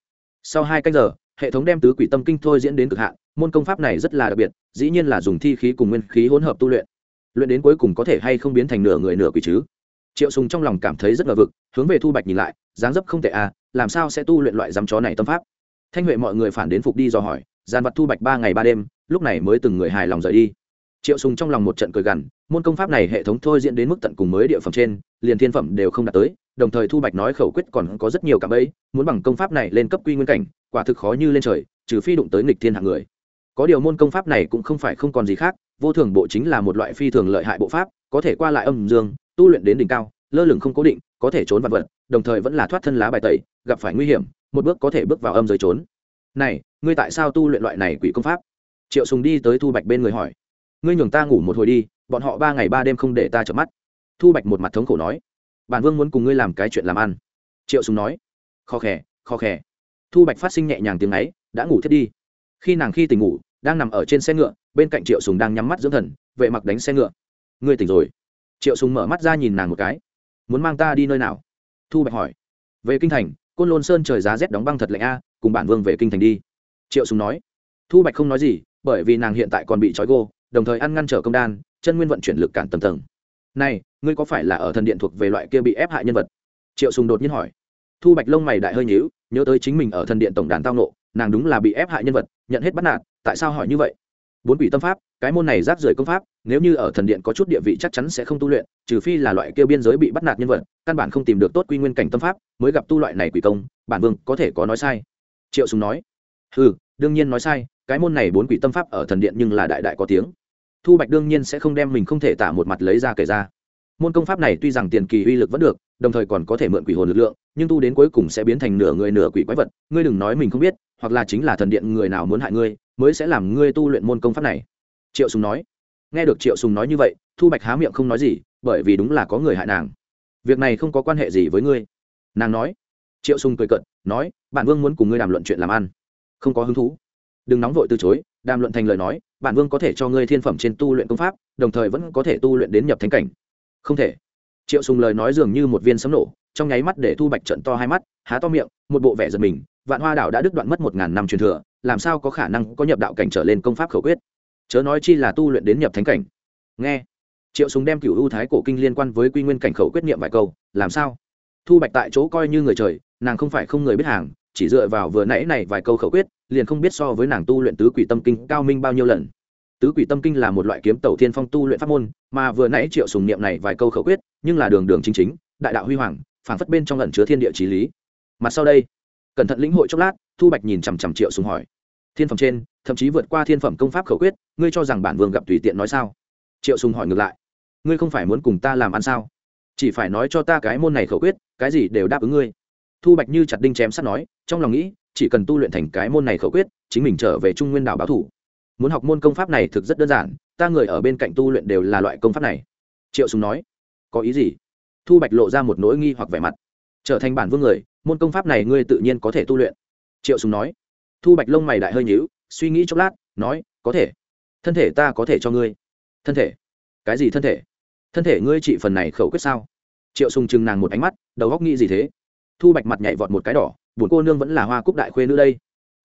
Sau hai canh giờ, hệ thống đem tứ quỷ tâm kinh thôi diễn đến cực hạn, môn công pháp này rất là đặc biệt, dĩ nhiên là dùng thi khí cùng nguyên khí hỗn hợp tu luyện. Luyện đến cuối cùng có thể hay không biến thành nửa người nửa quỷ chứ? Triệu sùng trong lòng cảm thấy rất ngờ vực, hướng về thu bạch nhìn lại, dáng dấp không tệ à làm sao sẽ tu luyện loại dám chó này tâm pháp? Thanh huệ mọi người phản đến phục đi do hỏi, gian vật thu bạch ba ngày ba đêm, lúc này mới từng người hài lòng rời đi triệu sùng trong lòng một trận cười gằn môn công pháp này hệ thống thôi diễn đến mức tận cùng mới địa phẩm trên liền thiên phẩm đều không đạt tới đồng thời thu bạch nói khẩu quyết còn có rất nhiều cảm ấy, muốn bằng công pháp này lên cấp quy nguyên cảnh quả thực khó như lên trời trừ phi đụng tới nghịch thiên hạng người. Có điều môn công pháp này cũng không phải không còn gì khác vô thường bộ chính là một loại phi thường lợi hại bộ pháp có thể qua lại âm dương tu luyện đến đỉnh cao lơ lửng không cố định có thể trốn vật vật đồng thời vẫn là thoát thân lá bài tẩy gặp phải nguy hiểm một bước có thể bước vào âm giới trốn. Này ngươi tại sao tu luyện loại này quỷ công pháp? Triệu sùng đi tới thu bạch bên người hỏi ngươi nhường ta ngủ một hồi đi, bọn họ ba ngày ba đêm không để ta chợp mắt. Thu bạch một mặt thống khổ nói, bản vương muốn cùng ngươi làm cái chuyện làm ăn. Triệu sùng nói, khó khè khó khè. Thu bạch phát sinh nhẹ nhàng tiếng ấy, đã ngủ thiết đi. Khi nàng khi tỉnh ngủ, đang nằm ở trên xe ngựa, bên cạnh triệu sùng đang nhắm mắt dưỡng thần, vệ mặc đánh xe ngựa. Ngươi tỉnh rồi. Triệu sùng mở mắt ra nhìn nàng một cái. Muốn mang ta đi nơi nào? Thu bạch hỏi. Về kinh thành, côn lôn sơn trời giá rét đóng băng thật lạnh a, cùng bản vương về kinh thành đi. Triệu sùng nói. Thu bạch không nói gì, bởi vì nàng hiện tại còn bị trói gô đồng thời ăn ngăn trở công đan, chân nguyên vận chuyển lực cản tầm tầng. Này, ngươi có phải là ở thần điện thuộc về loại kia bị ép hại nhân vật? Triệu sùng đột nhiên hỏi. Thu bạch lông mày đại hơi nhíu, nhớ tới chính mình ở thần điện tổng đàn tao nộ nàng đúng là bị ép hại nhân vật, nhận hết bắt nạt, tại sao hỏi như vậy? Bốn quỷ tâm pháp, cái môn này rác rưởi công pháp, nếu như ở thần điện có chút địa vị chắc chắn sẽ không tu luyện, trừ phi là loại kia biên giới bị bắt nạt nhân vật, căn bản không tìm được tốt quy nguyên cảnh tâm pháp, mới gặp tu loại này quỷ công, bản vương có thể có nói sai. Triệu sùng nói. Ừ đương nhiên nói sai, cái môn này bốn quỷ tâm pháp ở thần điện nhưng là đại đại có tiếng thu bạch đương nhiên sẽ không đem mình không thể tả một mặt lấy ra kể ra. Môn công pháp này tuy rằng tiền kỳ uy lực vẫn được, đồng thời còn có thể mượn quỷ hồn lực lượng, nhưng tu đến cuối cùng sẽ biến thành nửa người nửa quỷ quái vật. Ngươi đừng nói mình không biết, hoặc là chính là thần điện người nào muốn hại ngươi, mới sẽ làm ngươi tu luyện môn công pháp này. Triệu sùng nói. Nghe được triệu sùng nói như vậy, thu bạch há miệng không nói gì, bởi vì đúng là có người hại nàng. Việc này không có quan hệ gì với ngươi. Nàng nói. Triệu sùng cười cợt, nói, bản vương muốn cùng ngươi đàm luận chuyện làm ăn. Không có hứng thú. Đừng nóng vội từ chối. Đàm luận thành lời nói bản vương có thể cho ngươi thiên phẩm trên tu luyện công pháp, đồng thời vẫn có thể tu luyện đến nhập thánh cảnh. Không thể. Triệu sùng lời nói dường như một viên sấm nổ, trong nháy mắt để thu bạch trận to hai mắt, há to miệng, một bộ vẻ giật mình, vạn hoa đảo đã đứt đoạn mất một ngàn năm truyền thừa, làm sao có khả năng có nhập đạo cảnh trở lên công pháp khẩu quyết? Chớ nói chi là tu luyện đến nhập thánh cảnh. Nghe. Triệu sùng đem cửu u thái cổ kinh liên quan với quy nguyên cảnh khẩu quyết niệm vài câu, làm sao? Thu bạch tại chỗ coi như người trời, nàng không phải không người biết hàng chỉ dựa vào vừa nãy này vài câu khẩu quyết, liền không biết so với nàng tu luyện tứ quỷ tâm kinh cao minh bao nhiêu lần. Tứ quỷ tâm kinh là một loại kiếm tẩu thiên phong tu luyện pháp môn, mà vừa nãy triệu sùng niệm này vài câu khẩu quyết, nhưng là đường đường chính chính, đại đạo huy hoàng, phảng phất bên trong ẩn chứa thiên địa chí lý. Mặt sau đây, cẩn thận lĩnh hội chốc lát, thu bạch nhìn chằm chằm triệu sùng hỏi, thiên phẩm trên, thậm chí vượt qua thiên phẩm công pháp khẩu quyết, ngươi cho rằng bản vương gặp tùy tiện nói sao? Triệu sùng hỏi ngược lại, ngươi không phải muốn cùng ta làm ăn sao? Chỉ phải nói cho ta cái môn này khẩu quyết, cái gì đều đáp ứng ngươi thu bạch như chặt đinh chém sắt nói, trong lòng nghĩ, chỉ cần tu luyện thành cái môn này khẩu quyết, chính mình trở về trung nguyên đảo báo thủ. Muốn học môn công pháp này thực rất đơn giản, ta người ở bên cạnh tu luyện đều là loại công pháp này. Triệu sùng nói, có ý gì? Thu bạch lộ ra một nỗi nghi hoặc vẻ mặt. Trở thành bản vương người, môn công pháp này ngươi tự nhiên có thể tu luyện. Triệu sùng nói, thu bạch lông mày đại hơi nhíu, suy nghĩ chốc lát, nói, có thể. Thân thể ta có thể cho ngươi. Thân thể? Cái gì thân thể? Thân thể ngươi trị phần này khẩu quyết sao? Triệu sùng chừng nàng một ánh mắt, đầu góc nghĩ gì thế? Thu bạch mặt nhảy vọt một cái đỏ, buồn cô nương vẫn là hoa cúc đại khuê nữ đây.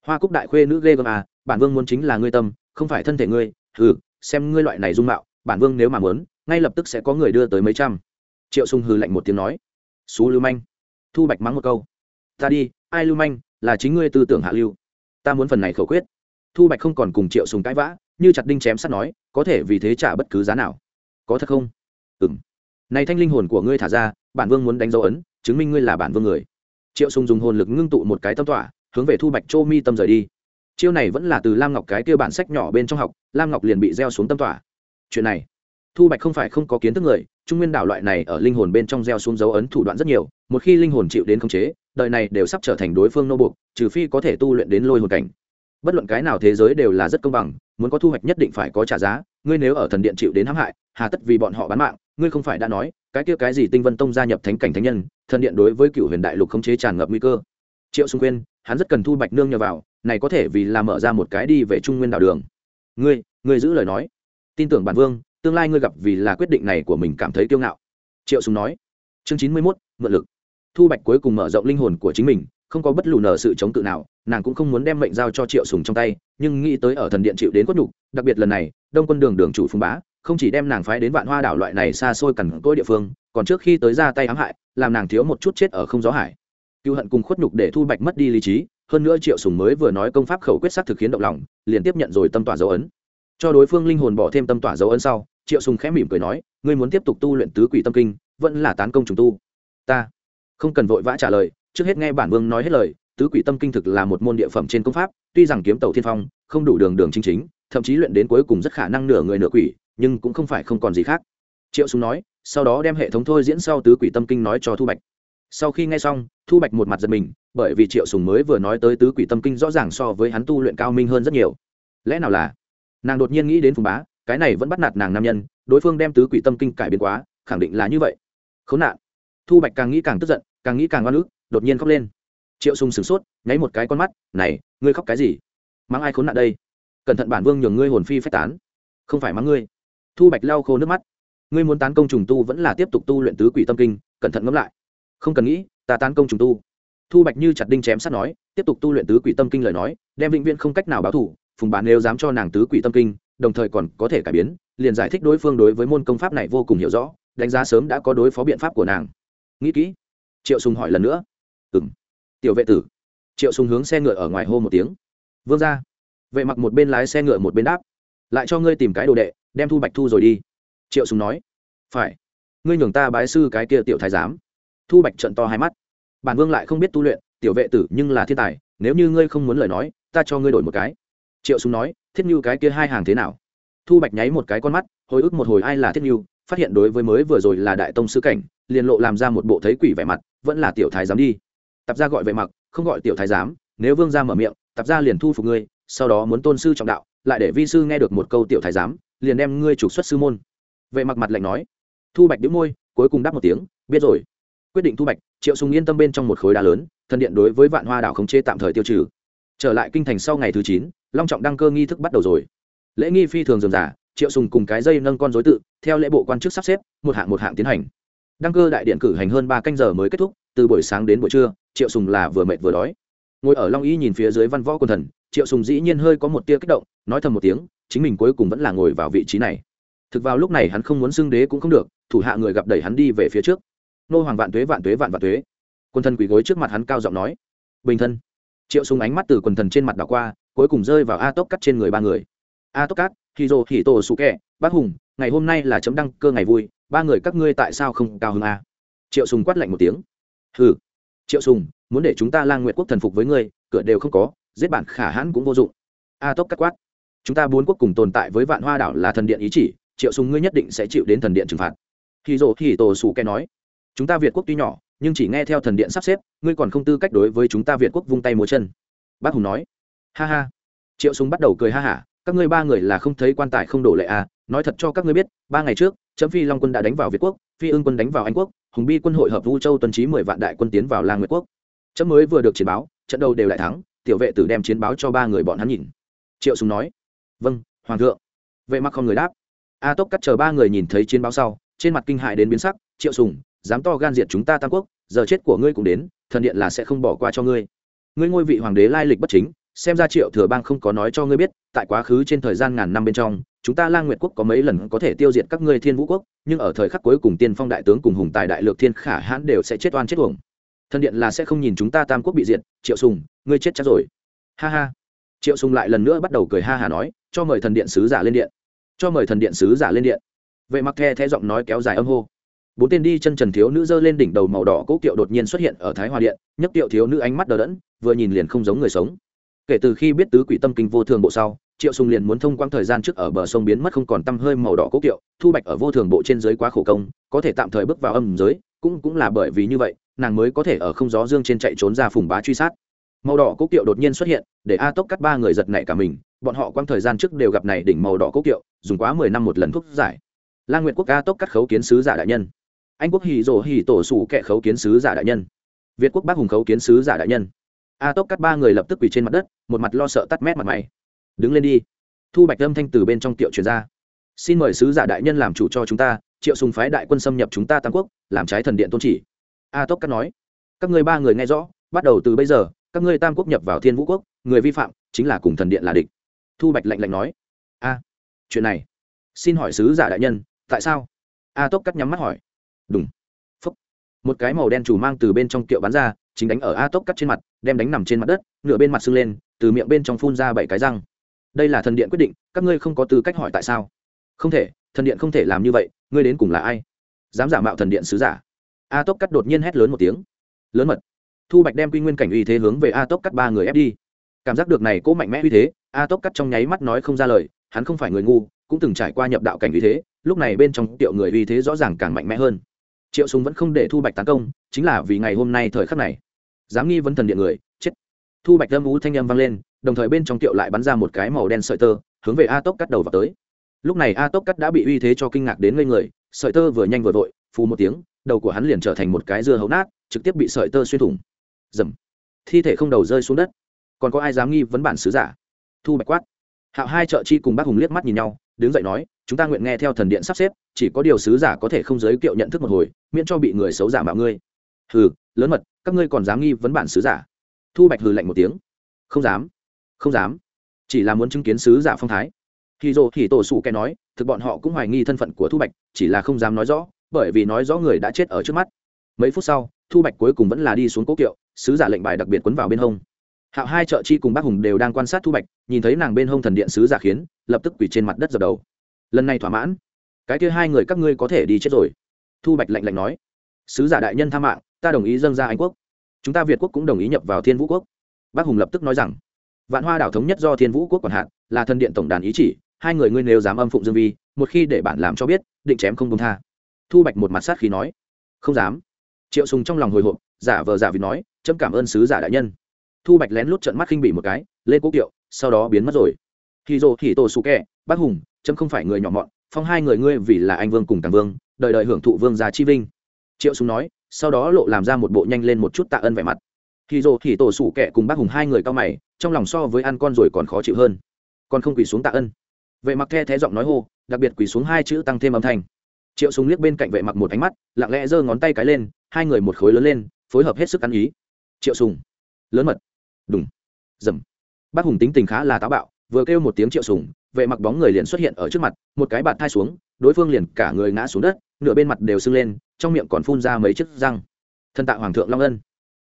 Hoa cúc đại khuê nữ ghê gớm à bản vương muốn chính là ngươi tâm, không phải thân thể ngươi. Ừ xem ngươi loại này dung mạo, bản vương nếu mà muốn, ngay lập tức sẽ có người đưa tới mấy trăm. Triệu sùng hừ lạnh một tiếng nói. Xú lưu manh. Thu bạch mắng một câu. Ta đi, ai lưu manh, là chính ngươi tư tưởng hạ lưu. Ta muốn phần này khẩu quyết. Thu bạch không còn cùng triệu sùng cãi vã, như chặt đinh chém sắt nói, có thể vì thế trả bất cứ giá nào. Có thật không? Ừm này thanh linh hồn của ngươi thả ra, bản vương muốn đánh dấu ấn, chứng minh ngươi là bản vương người. Triệu sùng dùng hồn lực ngưng tụ một cái tâm tỏa hướng về thu bạch châu mi tâm rời đi. Chiêu này vẫn là từ lam ngọc cái kia bản sách nhỏ bên trong học, lam ngọc liền bị gieo xuống tâm tỏa chuyện này, thu bạch không phải không có kiến thức người, trung nguyên đảo loại này ở linh hồn bên trong gieo xuống dấu ấn thủ đoạn rất nhiều, một khi linh hồn chịu đến khống chế, đời này đều sắp trở thành đối phương nô buộc, trừ phi có thể tu luyện đến lôi hồn cảnh. Bất luận cái nào thế giới đều là rất công bằng, muốn có thu hoạch nhất định phải có trả giá, ngươi nếu ở thần điện chịu đến hãm hại, hà tất vì bọn họ bán mạng ngươi không phải đã nói cái kia cái gì tinh vân tông gia nhập thánh cảnh thánh nhân thần điện đối với cựu huyền đại lục khống chế tràn ngập nguy cơ. Triệu xung Quyên, hắn rất cần thu bạch nương nhờ vào này có thể vì là mở ra một cái đi về trung nguyên đạo đường. Ngươi ngươi giữ lời nói. Tin tưởng bản vương tương lai ngươi gặp vì là quyết định này của mình cảm thấy kiêu ngạo. Triệu sùng nói. Chương chín mươi 91, mượn lực. Thu bạch cuối cùng mở rộng linh hồn của chính mình không có bất lù nở sự chống cự nào nàng cũng không muốn đem mệnh giao cho triệu sùng trong tay nhưng nghĩ tới ở thần điện chịu đến quất nhục đặc biệt lần này đông quân đường đường chủ phùng bá không chỉ đem nàng phái đến vạn hoa đảo loại này xa xôi cằn cỗi địa phương, còn trước khi tới ra tay ám hại, làm nàng thiếu một chút chết ở không gió hải. Cựu hận cùng khuất nhục để thu bạch mất đi lý trí, hơn nữa triệu sùng mới vừa nói công pháp khẩu quyết sát thực khiến động lòng, liền tiếp nhận rồi tâm tỏa dấu ấn. Cho đối phương linh hồn bỏ thêm tâm tỏa dấu ấn sau, triệu sùng khẽ mỉm cười nói, ngươi muốn tiếp tục tu luyện tứ quỷ tâm kinh, vẫn là tán công trùng tu. Ta không cần vội vã trả lời, trước hết nghe bản vương nói hết lời, tứ quỷ tâm kinh thực là một môn địa phẩm trên công pháp, tuy rằng kiếm tẩu thiên phong, không đủ đường đường chính chính, thậm chí luyện đến cuối cùng rất khả năng nửa người nửa quỷ nhưng cũng không phải không còn gì khác. Triệu sùng nói, sau đó đem hệ thống thôi diễn sau tứ quỷ tâm kinh nói cho thu bạch. Sau khi nghe xong, thu bạch một mặt giật mình, bởi vì triệu sùng mới vừa nói tới tứ quỷ tâm kinh rõ ràng so với hắn tu luyện cao minh hơn rất nhiều. Lẽ nào là? Nàng đột nhiên nghĩ đến phùng bá, cái này vẫn bắt nạt nàng nam nhân, đối phương đem tứ quỷ tâm kinh cải biến quá, khẳng định là như vậy. Khốn nạn. Thu bạch càng nghĩ càng tức giận, càng nghĩ càng oan ức, đột nhiên khóc lên. Triệu sùng sửng sốt, nháy một cái con mắt, này, ngươi khóc cái gì? Mắng ai khốn nạn đây? Cẩn thận bản vương nhường ngươi hồn phi phách tán. Không phải mắng ngươi thu bạch lau khô nước mắt. Ngươi muốn tán công trùng tu vẫn là tiếp tục tu luyện tứ quỷ tâm kinh, cẩn thận ngẫm lại. Không cần nghĩ, ta tán công trùng tu. Thu bạch như chặt đinh chém sắt nói, tiếp tục tu luyện tứ quỷ tâm kinh lời nói, đem vĩnh viễn không cách nào báo thủ, phùng bán nếu dám cho nàng tứ quỷ tâm kinh, đồng thời còn có thể cải biến, liền giải thích đối phương đối với môn công pháp này vô cùng hiểu rõ, đánh giá sớm đã có đối phó biện pháp của nàng. Nghĩ kỹ. Triệu sùng hỏi lần nữa. Ừ m tiểu vệ tử. Triệu sùng hướng xe ngựa ở ngoài hô một tiếng. Vương ra. Vệ mặc một bên lái xe ngựa một bên đáp. Lại cho ngươi tìm cái đồ đệ đem thu bạch thu rồi đi. Triệu sùng nói, phải. Ngươi nhường ta bái sư cái kia tiểu thái giám. Thu bạch trận to hai mắt. Bản vương lại không biết tu luyện, tiểu vệ tử nhưng là thiên tài, nếu như ngươi không muốn lời nói, ta cho ngươi đổi một cái. Triệu sùng nói, thiết như cái kia hai hàng thế nào? Thu bạch nháy một cái con mắt, hồi ức một hồi ai là thiết như phát hiện đối với mới vừa rồi là đại tông sư cảnh, liền lộ làm ra một bộ thấy quỷ vẻ mặt, vẫn là tiểu thái giám đi. Tập gia gọi vệ mặc không gọi tiểu thái giám, nếu vương gia mở miệng, tập gia liền thu phục ngươi, sau đó muốn tôn sư trọng đạo, lại để vi sư nghe được một câu tiểu thái giám liền đem ngươi trục xuất sư môn. Vệ mặc mặt lạnh nói. Thu bạch đĩu môi, cuối cùng đáp một tiếng, biết rồi. Quyết định thu bạch, triệu sùng yên tâm bên trong một khối đá lớn, thần điện đối với vạn hoa đảo khống chế tạm thời tiêu trừ. Trở lại kinh thành sau ngày thứ chín, long trọng đăng cơ nghi thức bắt đầu rồi. Lễ nghi phi thường dườm giả triệu sùng cùng cái dây nâng con rối tự, theo lễ bộ quan chức sắp xếp, một hạng một hạng tiến hành. Đăng cơ đại điện cử hành hơn ba canh giờ mới kết thúc, từ buổi sáng đến buổi trưa, triệu sùng là vừa mệt vừa đói. Ngồi ở long y nhìn phía dưới văn võ quân thần triệu sùng dĩ nhiên hơi có một tia kích động, nói thầm một tiếng, chính mình cuối cùng vẫn là ngồi vào vị trí này. Thực vào lúc này hắn không muốn xưng đế cũng không được, thủ hạ người gặp đẩy hắn đi về phía trước. Nô hoàng vạn tuế vạn tuế, vạn vạn tuế. Quân thần quỳ gối trước mặt hắn cao giọng nói, bình thân. Triệu sùng ánh mắt từ quần thần trên mặt đảo qua, cuối cùng rơi vào a tốc cắt trên người ba người. A tốc cắt hì dô tổ sụ kẹ bác hùng, ngày hôm nay là chấm đăng cơ ngày vui, ba người các ngươi tại sao không cao hơn a à? triệu sùng quát lạnh một tiếng. Hừ. Triệu sùng, muốn để chúng ta lang Nguyện quốc thần phục với ngươi, cửa đều không có giết bản khả hãn cũng vô dụng. A tốc cắt quát. Chúng ta bốn quốc cùng tồn tại với vạn hoa đảo là thần điện ý chỉ, triệu sùng ngươi nhất định sẽ chịu đến thần điện trừng phạt. Khi dỗ thì tổ sủ kẻ nói. Chúng ta việt quốc tuy nhỏ, nhưng chỉ nghe theo thần điện sắp xếp, ngươi còn không tư cách đối với chúng ta việt quốc vung tay múa chân. Bác hùng nói. Ha ha. Triệu súng bắt đầu cười ha hả. Các ngươi ba người là không thấy quan tài không đổ lệ à? Nói thật cho các ngươi biết, ba ngày trước chấm phi long quân đã đánh vào việt quốc, phi ưng quân đánh vào anh quốc, hùng bi quân hội hợp vũ châu tuần trí mười vạn đại quân tiến vào lang nguyệt quốc. Chấm mới vừa được chiến báo, trận đầu đều lại thắng tiểu vệ tử đem chiến báo cho ba người bọn hắn nhìn. Triệu súng nói vâng hoàng thượng. Vệ mặc không người đáp. A tốc cắt chờ ba người nhìn thấy chiến báo sau, trên mặt kinh hại đến biến sắc, triệu sùng, dám to gan diệt chúng ta tam quốc, giờ chết của ngươi cũng đến, thần điện là sẽ không bỏ qua cho ngươi. Ngươi ngôi vị hoàng đế lai lịch bất chính, xem ra triệu thừa bang không có nói cho ngươi biết, tại quá khứ trên thời gian ngàn năm bên trong, chúng ta lang nguyệt quốc có mấy lần có thể tiêu diệt các ngươi thiên vũ quốc, nhưng ở thời khắc cuối cùng tiên phong đại tướng cùng hùng tài đại lược thiên khả hãn đều sẽ chết oan chết uổng. Thần điện là sẽ không nhìn chúng ta tam quốc bị diệt, triệu sùng ngươi chết chắc rồi. Ha ha. Triệu sùng lại lần nữa bắt đầu cười ha hà nói, cho mời thần điện sứ giả lên điện. Cho mời thần điện sứ giả lên điện. Vậy mặc the theo giọng nói kéo dài âm hô. Bốn tên đi chân trần thiếu nữ giơ lên đỉnh đầu màu đỏ cố kiệu đột nhiên xuất hiện ở thái hòa điện, nhấc kiệu thiếu nữ ánh mắt đờ đẫn, vừa nhìn liền không giống người sống. Kể từ khi biết tứ quỷ tâm kinh vô thường bộ sau, triệu sùng liền muốn thông quang thời gian trước ở bờ sông biến mất không còn tăm hơi màu đỏ cố kiệu, thu bạch ở vô thường bộ trên dưới quá khổ công, có thể tạm thời bước vào âm giới, cũng cũng là bởi vì như vậy, nàng mới có thể ở không gió dương trên chạy trốn ra phùng bá truy sát màu đỏ cố kiệu đột nhiên xuất hiện, để a tốc cắt ba người giật nảy cả mình, bọn họ quang thời gian trước đều gặp này đỉnh màu đỏ cố kiệu, dùng quá mười năm một lần thuốc giải. La nguyện quốc a tốc cắt khấu kiến sứ giả đại nhân. Anh quốc hì rồ hì tổ sủ kệ khấu kiến sứ giả đại nhân. Việt quốc bác hùng khấu kiến sứ giả đại nhân. A tốc cắt ba người lập tức quỳ trên mặt đất, một mặt lo sợ tắt mét mặt mày. Đứng lên đi. Thu bạch âm thanh từ bên trong tiệu truyền ra. Xin mời sứ giả đại nhân làm chủ cho chúng ta, triệu sùng phái đại quân xâm nhập chúng ta tam quốc, làm trái thần điện tôn chỉ. A tốc cắt nói. Các ngươi ba người nghe rõ, bắt đầu từ bây giờ các ngươi tam quốc nhập vào thiên vũ quốc, người vi phạm chính là cùng thần điện là địch. Thu bạch lạnh lạnh nói. A, chuyện này. Xin hỏi sứ giả đại nhân, tại sao? A tốc cắt nhắm mắt hỏi. Đúng phúc. Một cái màu đen chủ mang từ bên trong kiệu bắn ra, chính đánh ở a tốc cắt trên mặt, đem đánh nằm trên mặt đất, nửa bên mặt sưng lên, từ miệng bên trong phun ra bảy cái răng. Đây là thần điện quyết định, các ngươi không có tư cách hỏi tại sao. Không thể, thần điện không thể làm như vậy, ngươi đến cùng là ai? Dám giả mạo thần điện sứ giả. A tốc cắt đột nhiên hét lớn một tiếng. Lớn mật thu bạch đem quy nguyên cảnh uy thế hướng về a tốc cắt ba người ép đi. Cảm giác được này cố mạnh mẽ uy thế, a tốc cắt trong nháy mắt nói không ra lời, hắn không phải người ngu, cũng từng trải qua nhập đạo cảnh uy thế, lúc này bên trong tiệu người uy thế rõ ràng càng mạnh mẽ hơn. Triệu súng vẫn không để thu bạch tấn công, chính là vì ngày hôm nay thời khắc này. Dám nghi vấn thần điện người, chết. Thu bạch âm ú thanh âm vang lên, đồng thời bên trong tiệu lại bắn ra một cái màu đen sợi tơ, hướng về a tốc cắt đầu vào tới. Lúc này a tốc cắt đã bị uy thế cho kinh ngạc đến ngây người, sợi tơ vừa nhanh vừa vội, phù một tiếng, đầu của hắn liền trở thành một cái dưa hấu nát, trực tiếp bị sợi tơ xuyên thủng dầm. Thi thể không đầu rơi xuống đất. Còn có ai dám nghi vấn bản sứ giả? Thu bạch quát. Hạo hai trợ chi cùng bác hùng liếc mắt nhìn nhau, đứng dậy nói, chúng ta nguyện nghe theo thần điện sắp xếp, chỉ có điều sứ giả có thể không giới kiệu nhận thức một hồi, miễn cho bị người xấu giả mạo ngươi. Hừ, lớn mật, các ngươi còn dám nghi vấn bản sứ giả? Thu bạch hừ lạnh một tiếng. Không dám không dám. Chỉ là muốn chứng kiến sứ giả phong thái. Khi dồ thì tổ sủ kẻ nói, thực bọn họ cũng hoài nghi thân phận của thu bạch, chỉ là không dám nói rõ, bởi vì nói rõ người đã chết ở trước mắt mấy phút sau, thu bạch cuối cùng vẫn là đi xuống cố kiệu, sứ giả lệnh bài đặc biệt quấn vào bên hông. Hạo hai trợ chi cùng bác hùng đều đang quan sát thu bạch, nhìn thấy nàng bên hông thần điện sứ giả khiến, lập tức quỳ trên mặt đất dập đầu. Lần này thỏa mãn. Cái kia hai người các ngươi có thể đi chết rồi. Thu bạch lạnh lạnh nói. Sứ giả đại nhân tha mạng, ta đồng ý dâng ra anh quốc. Chúng ta việt quốc cũng đồng ý nhập vào thiên vũ quốc. Bác hùng lập tức nói rằng. Vạn hoa đảo thống nhất do thiên vũ quốc quản hạn là thần điện tổng đàn ý chỉ, hai người ngươi nếu dám âm phụng dương vi, một khi để bản làm cho biết, định chém không công tha. Thu bạch một mặt sát khí nói. Không dám triệu sùng trong lòng hồi hộp, giả vờ giả vì nói, chấm cảm ơn sứ giả đại nhân. Thu bạch lén lút trận mắt khinh bỉ một cái lên cố kiệu, sau đó biến mất rồi. Khi dô thì tổ sụ kẹ bác hùng, chấm không phải người nhỏ mọn, phong hai người ngươi vì là anh vương cùng tàng vương đợi đợi hưởng thụ vương gia chi vinh. Triệu sùng nói, sau đó lộ làm ra một bộ nhanh lên một chút tạ ơn vẻ mặt. Khi dô thì tổ sụ kẹ cùng bác hùng hai người cao mày, trong lòng so với ăn con rồi còn khó chịu hơn. Còn không quỳ xuống tạ ơn vệ mặc the thế giọng nói hô, đặc biệt quỳ xuống hai chữ tăng thêm âm thanh. Triệu Sùng liếc bên cạnh vệ mặc một ánh mắt, lặng lẽ giơ ngón tay cái lên hai người một khối lớn lên phối hợp hết sức ăn ý. Triệu sùng lớn mật. Đùng, dầm. Bác hùng tính tình khá là táo bạo vừa kêu một tiếng triệu sùng vệ mặc bóng người liền xuất hiện ở trước mặt một cái bạt thai xuống đối phương liền cả người ngã xuống đất nửa bên mặt đều sưng lên trong miệng còn phun ra mấy chiếc răng. Thân tạ hoàng thượng long ân.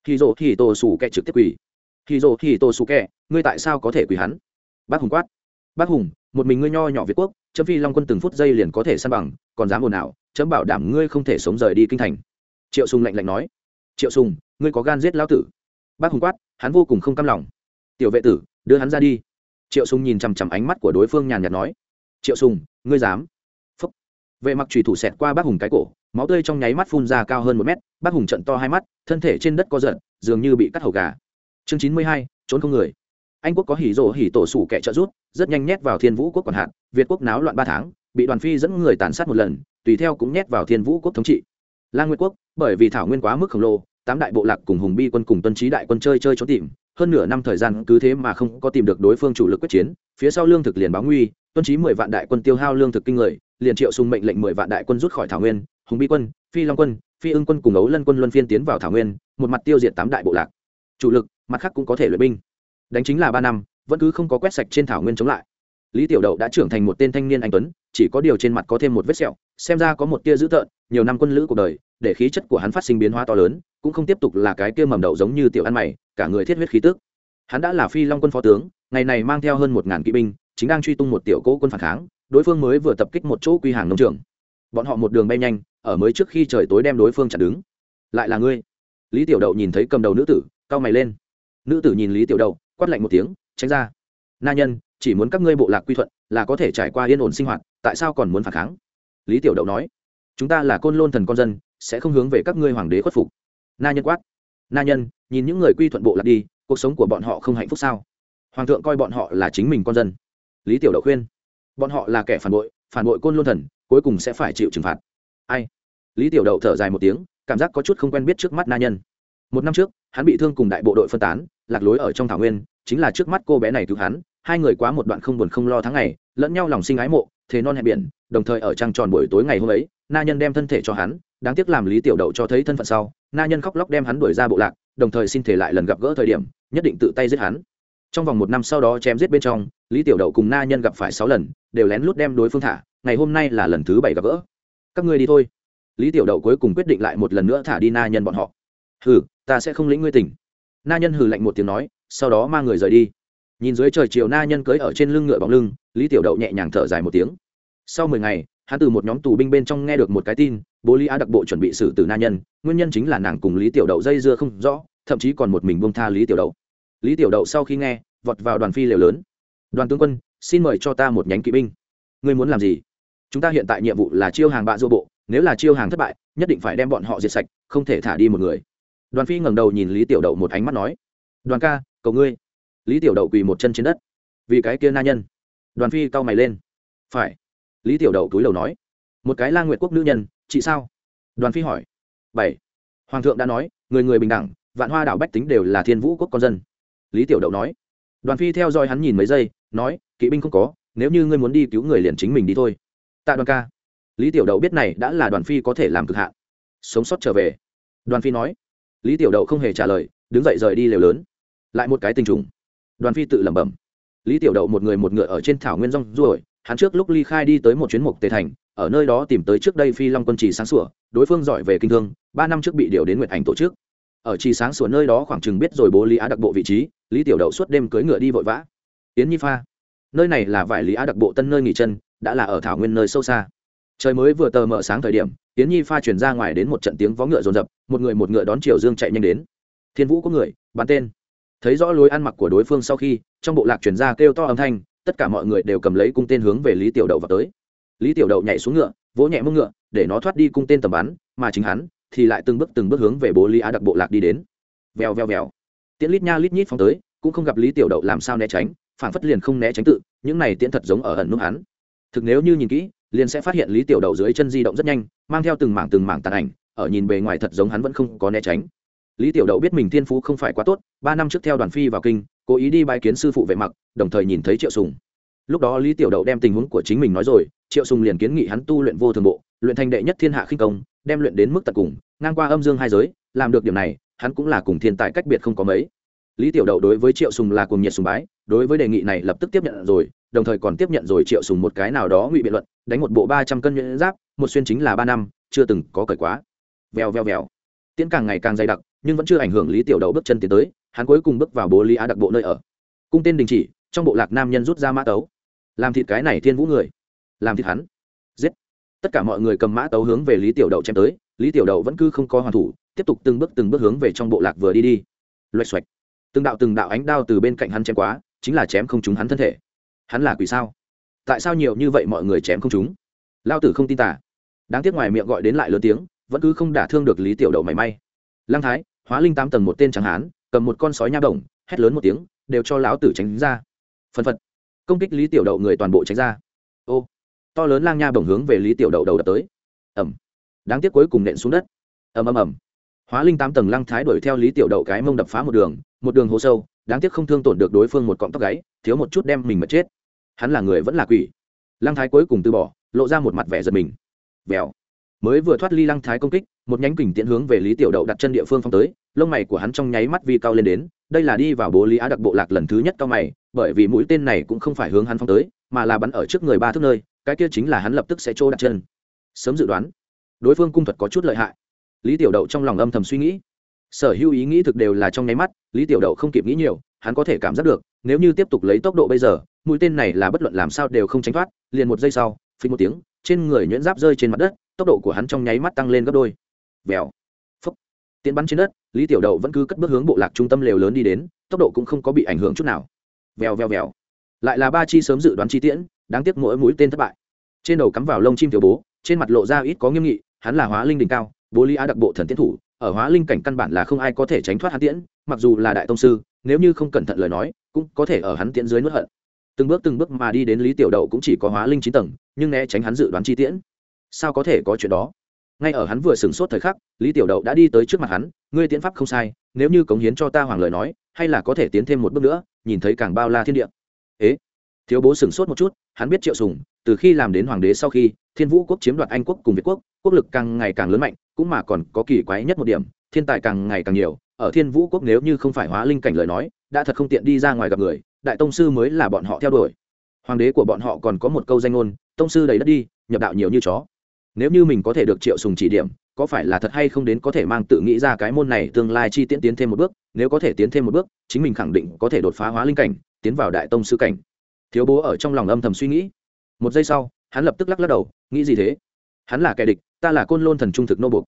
Khi rồ thì tổ sủ kẹ trực tiếp quỳ. Khi rồ thì tổ sủ kẹ ngươi tại sao có thể quỳ hắn? Bác hùng quát. Bác hùng một mình ngươi nho nhỏ việt quốc chấm phi long quân từng phút giây liền có thể săn bằng còn dám ồn ào chấm bảo đảm ngươi không thể sống rời đi kinh thành triệu sùng lạnh lạnh nói. Triệu sùng, ngươi có gan giết lão tử? Bác hùng quát, hắn vô cùng không cam lòng. Tiểu vệ tử, đưa hắn ra đi. Triệu sùng nhìn chằm chằm ánh mắt của đối phương nhàn nhạt nói. Triệu sùng, ngươi dám? Phúc. Vệ mặc trùy thủ xẹt qua bác hùng cái cổ, máu tươi trong nháy mắt phun ra cao hơn một mét, bác hùng trận to hai mắt, thân thể trên đất co giật, dường như bị cắt hầu gà. Chương chín mươi hai, trốn không người. Anh quốc có hỉ rổ hỉ tổ sủ kẻ trợ rút rất nhanh nhét vào thiên vũ quốc quản hạn việt quốc náo loạn ba tháng, bị đoàn phi dẫn người tàn sát một lần, tùy theo cũng nhét vào thiên vũ quốc thống trị. Lang nguyệt quốc bởi vì thảo nguyên quá mức khổng lồ, tám đại bộ lạc cùng hùng bi quân cùng tuân trí đại quân chơi chơi trốn tìm, hơn nửa năm thời gian cứ thế mà không có tìm được đối phương chủ lực quyết chiến, phía sau lương thực liền báo nguy, tuân trí mười vạn đại quân tiêu hao lương thực kinh người, liền triệu sùng mệnh lệnh mười vạn đại quân rút khỏi thảo nguyên, hùng bi quân, phi long quân, phi ưng quân cùng ấu lân quân luân phiên tiến vào thảo nguyên, một mặt tiêu diệt tám đại bộ lạc. Chủ lực, mặt khác cũng có thể luyện binh. Đánh chính là ba năm, vẫn cứ không có quét sạch trên thảo nguyên chống lại. Lý tiểu đậu đã trưởng thành một tên thanh niên anh tuấn, chỉ có điều trên mặt có thêm một vết sẹo, xem ra có một tia dữ tợn, nhiều năm quân lữ cuộc đời để khí chất của hắn phát sinh biến hóa to lớn, cũng không tiếp tục là cái kia mầm đậu giống như tiểu ăn mày, cả người thiết huyết khí tức. Hắn đã là phi long quân phó tướng, ngày này mang theo hơn một ngàn kỵ binh, chính đang truy tung một tiểu cỗ quân phản kháng, đối phương mới vừa tập kích một chỗ quy hàng nông trường. Bọn họ một đường bay nhanh, ở mới trước khi trời tối đem đối phương chặn đứng. Lại là ngươi? Lý tiểu đậu nhìn thấy cầm đầu nữ tử, cau mày lên. Nữ tử nhìn lý tiểu đậu, quát lạnh một tiếng, tránh ra. Na nhân, chỉ muốn các ngươi bộ lạc quy thuận, là có thể trải qua yên ổn sinh hoạt, tại sao còn muốn phản kháng? Lý tiểu đậu nói, chúng ta là côn lôn thần con dân sẽ không hướng về các ngươi hoàng đế khuất phục. Na nhân quát. Na nhân, nhìn những người quy thuận bộ lạc đi, cuộc sống của bọn họ không hạnh phúc sao? Hoàng thượng coi bọn họ là chính mình con dân. Lý tiểu đậu khuyên. Bọn họ là kẻ phản bội phản bội côn luân thần, cuối cùng sẽ phải chịu trừng phạt. Ai? Lý tiểu đậu thở dài một tiếng, cảm giác có chút không quen biết trước mắt na nhân. Một năm trước, hắn bị thương cùng đại bộ đội phân tán, lạc lối ở trong thảo nguyên, chính là trước mắt cô bé này cứu hắn, hai người quá một đoạn không buồn không lo tháng ngày, lẫn nhau lòng sinh ái mộ thế non hẹn biển, đồng thời ở trăng tròn buổi tối ngày hôm ấy, na nhân đem thân thể cho hắn, đáng tiếc làm lý tiểu đậu cho thấy thân phận sau, na nhân khóc lóc đem hắn đuổi ra bộ lạc, đồng thời xin thể lại lần gặp gỡ thời điểm, nhất định tự tay giết hắn. Trong vòng một năm sau đó chém giết bên trong, lý tiểu đậu cùng na nhân gặp phải sáu lần, đều lén lút đem đối phương thả, ngày hôm nay là lần thứ bảy gặp gỡ. Các ngươi đi thôi. Lý tiểu đậu cuối cùng quyết định lại một lần nữa thả đi na nhân bọn họ. Hừ, ta sẽ không lĩnh ngươi tình na nhân hừ lạnh một tiếng nói, sau đó mang người rời đi. Nhìn dưới trời chiều na nhân cưới ở trên lưng ngựa bóng lưng, lý tiểu đậu nhẹ nhàng thở dài một tiếng sau mười ngày, hắn từ một nhóm tù binh bên trong nghe được một cái tin, bố lý á đặc bộ chuẩn bị xử tử na nhân, nguyên nhân chính là nàng cùng lý tiểu đậu dây dưa không rõ, thậm chí còn một mình bông tha lý tiểu đậu. Lý tiểu đậu sau khi nghe, vọt vào đoàn phi lều lớn. Đoàn tướng quân, xin mời cho ta một nhánh kỵ binh. Ngươi muốn làm gì? Chúng ta hiện tại nhiệm vụ là chiêu hàng bạ dô bộ, nếu là chiêu hàng thất bại, nhất định phải đem bọn họ diệt sạch, không thể thả đi một người. Đoàn phi ngẩng đầu nhìn lý tiểu đậu một ánh mắt nói, đoàn ca, cầu ngươi. Lý tiểu đậu quỳ một chân trên đất. Vì cái kia na nhân. Đoàn phi cau mày lên. Phải lý tiểu đậu túi đầu nói, một cái la nguyệt quốc nữ nhân, chị sao? Đoàn phi hỏi. Bảy. Hoàng thượng đã nói, người người bình đẳng, vạn hoa đảo bách tính đều là thiên vũ quốc con dân. Lý tiểu đậu nói. Đoàn phi theo dõi hắn nhìn mấy giây, nói, kỵ binh không có, nếu như ngươi muốn đi cứu người liền chính mình đi thôi. Tạ đoàn ca. Lý tiểu đậu biết này đã là đoàn phi có thể làm cực hạn. Sống sót trở về. Đoàn phi nói. Lý tiểu đậu không hề trả lời, đứng dậy rời đi lều lớn. Lại một cái tình trùng. Đoàn phi tự lẩm bẩm. Lý tiểu đậu một người một ngựa ở trên thảo nguyên rong ruổi hắn trước lúc ly khai đi tới một chuyến mục tề thành, ở nơi đó tìm tới trước đây phi long quân trì sáng sủa, đối phương giỏi về kinh thương, ba năm trước bị điều đến nguyện ảnh tổ chức. Ở trì sáng sủa nơi đó khoảng chừng biết rồi bố lý á đặc bộ vị trí, lý tiểu đậu suốt đêm cưỡi ngựa đi vội vã. Yến nhi pha, nơi này là vải lý á đặc bộ tân nơi nghỉ chân, đã là ở thảo nguyên nơi sâu xa. Trời mới vừa tờ mờ sáng thời điểm, yến nhi pha chuyển ra ngoài đến một trận tiếng vó ngựa rồn rập một người một ngựa đón triều dương chạy nhanh đến. Thiên vũ có người bán tên. Thấy rõ lối ăn mặc của đối phương sau khi, trong bộ lạc chuyển ra kêu to âm thanh tất cả mọi người đều cầm lấy cung tên hướng về lý tiểu đậu vào tới. Lý tiểu đậu nhảy xuống ngựa, vỗ nhẹ mông ngựa, để nó thoát đi cung tên tầm bắn, mà chính hắn thì lại từng bước từng bước hướng về bố lý á đặc bộ lạc đi đến. Vèo vèo vèo. Tiễn lít nha lít nhít phóng tới, cũng không gặp lý tiểu đậu làm sao né tránh phản phất liền không né tránh tự, những này tiễn thật giống ở ẩn nút hắn. Thực nếu như nhìn kỹ, liền sẽ phát hiện lý tiểu đậu dưới chân di động rất nhanh, mang theo từng mảng từng mảng tàn ảnh, ở nhìn bề ngoài thật giống hắn vẫn không có né tránh. Lý tiểu đậu biết mình thiên phú không phải quá tốt, ba năm trước theo đoàn phi vào kinh cố ý đi bãi kiến sư phụ vệ mặc, đồng thời nhìn thấy triệu sùng. Lúc đó lý tiểu đậu đem tình huống của chính mình nói rồi, triệu sùng liền kiến nghị hắn tu luyện vô thường bộ, luyện thành đệ nhất thiên hạ khinh công, đem luyện đến mức tận cùng, ngang qua âm dương hai giới, làm được điểm này, hắn cũng là cùng thiên tài cách biệt không có mấy. Lý tiểu đậu đối với triệu sùng là cùng nhiệt sùng bái, đối với đề nghị này lập tức tiếp nhận rồi, đồng thời còn tiếp nhận rồi triệu sùng một cái nào đó ngụy biện luận, đánh một bộ ba trăm cân nhuyễn giáp, một xuyên chính là ba năm, chưa từng có cởi quá. Vèo vèo vèo. Tiễn càng ngày càng dày đặc, nhưng vẫn chưa ảnh hưởng lý tiểu đậu bước chân tiến tới hắn cuối cùng bước vào bố lý á đặc bộ nơi ở. Cung tên đình chỉ, trong bộ lạc nam nhân rút ra mã tấu. Làm thịt cái này thiên vũ người. Làm thịt hắn. Giết. Tất cả mọi người cầm mã tấu hướng về lý tiểu đậu chém tới. Lý tiểu đậu vẫn cứ không có hoàn thủ, tiếp tục từng bước từng bước hướng về trong bộ lạc vừa đi đi. Loạch xoạch từng đạo từng đạo ánh đao từ bên cạnh hắn chém quá, chính là chém không trúng hắn thân thể. Hắn là quỷ sao? Tại sao nhiều như vậy mọi người chém không trúng? Lao tử không tin tả đáng tiếc ngoài miệng gọi đến lại lớn tiếng, vẫn cứ không đả thương được lý tiểu đậu mảy may. Lăng thái, hóa linh tám tầng một tên trắng hán cầm một con sói nha đồng, hét lớn một tiếng, đều cho lão tử tránh ra. Phân phật. Công kích lý tiểu đậu người toàn bộ tránh ra. Ô. To lớn lang nha bồng hướng về lý tiểu đậu đầu đập tới. Ẩm đáng tiếc cuối cùng nện xuống đất. Ầm ầm ầm. Hóa linh tám tầng lang thái đuổi theo lý tiểu đậu cái mông đập phá một đường một đường hố sâu, đáng tiếc không thương tổn được đối phương một cọng tóc gáy, thiếu một chút đem mình mà chết. Hắn là người vẫn là quỷ. Lang thái cuối cùng từ bỏ, lộ ra một mặt vẻ giật mình. Vèo. Mới vừa thoát ly lang thái công kích, một nhánh kình tiễn hướng về lý tiểu đậu đặt chân địa phương phong tới lông mày của hắn trong nháy mắt vi cao lên đến, đây là đi vào bố lý á đặc bộ lạc lần thứ nhất cao mày, bởi vì mũi tên này cũng không phải hướng hắn phong tới, mà là bắn ở trước người ba thước nơi, cái kia chính là hắn lập tức sẽ trô đặt chân. Sớm dự đoán, đối phương cung thuật có chút lợi hại. Lý tiểu đậu trong lòng âm thầm suy nghĩ. Sở hữu ý nghĩ thực đều là trong nháy mắt, lý tiểu đậu không kịp nghĩ nhiều, hắn có thể cảm giác được, nếu như tiếp tục lấy tốc độ bây giờ, mũi tên này là bất luận làm sao đều không tránh thoát, liền một giây sau, phí một tiếng, trên người nhuyễn giáp rơi trên mặt đất, tốc độ của hắn trong nháy mắt tăng lên gấp đôi. Vèo. Phấp tiến bắn trên đất lý tiểu đậu vẫn cứ cất bước hướng bộ lạc trung tâm lều lớn đi đến, tốc độ cũng không có bị ảnh hưởng chút nào. Vèo vèo vèo. Lại là ba chi sớm dự đoán chi tiễn, đáng tiếc mỗi mũi tên thất bại. Trên đầu cắm vào lông chim tiểu bố, trên mặt lộ ra ít có nghiêm nghị, hắn là hóa linh đỉnh cao, bố lý á đặc bộ thần tiến thủ, ở hóa linh cảnh căn bản là không ai có thể tránh thoát hắn tiễn, mặc dù là đại tông sư, nếu như không cẩn thận lời nói, cũng có thể ở hắn tiễn dưới nuốt hận. Từng bước từng bước mà đi đến lý tiểu đậu cũng chỉ có hóa linh chín tầng, nhưng né tránh hắn dự đoán chi tiễn. Sao có thể có chuyện đó? Ngay ở hắn vừa sửng sốt thời khắc, lý tiểu đậu đã đi tới trước mặt hắn, ngươi tiến pháp không sai, nếu như cống hiến cho ta hoàng lời nói, hay là có thể tiến thêm một bước nữa, nhìn thấy càng bao la thiên địa. Ế? Thiếu bố sửng sốt một chút, hắn biết triệu sùng, từ khi làm đến hoàng đế sau khi, thiên vũ quốc chiếm đoạt anh quốc cùng việt quốc quốc lực càng ngày càng lớn mạnh, cũng mà còn có kỳ quái nhất một điểm, thiên tài càng ngày càng nhiều, ở thiên vũ quốc nếu như không phải hóa linh cảnh lời nói, đã thật không tiện đi ra ngoài gặp người, đại tông sư mới là bọn họ theo đuổi. Hoàng đế của bọn họ còn có một câu danh ngôn, tông sư đầy đất đi, nhập đạo nhiều như chó nếu như mình có thể được triệu sùng chỉ điểm, có phải là thật hay không đến có thể mang tự nghĩ ra cái môn này tương lai chi tiễn tiến thêm một bước? Nếu có thể tiến thêm một bước, chính mình khẳng định có thể đột phá hóa linh cảnh, tiến vào đại tông sư cảnh. Thiếu bố ở trong lòng âm thầm suy nghĩ. Một giây sau, hắn lập tức lắc lắc đầu, nghĩ gì thế? Hắn là kẻ địch, ta là côn lôn thần trung thực nô buộc.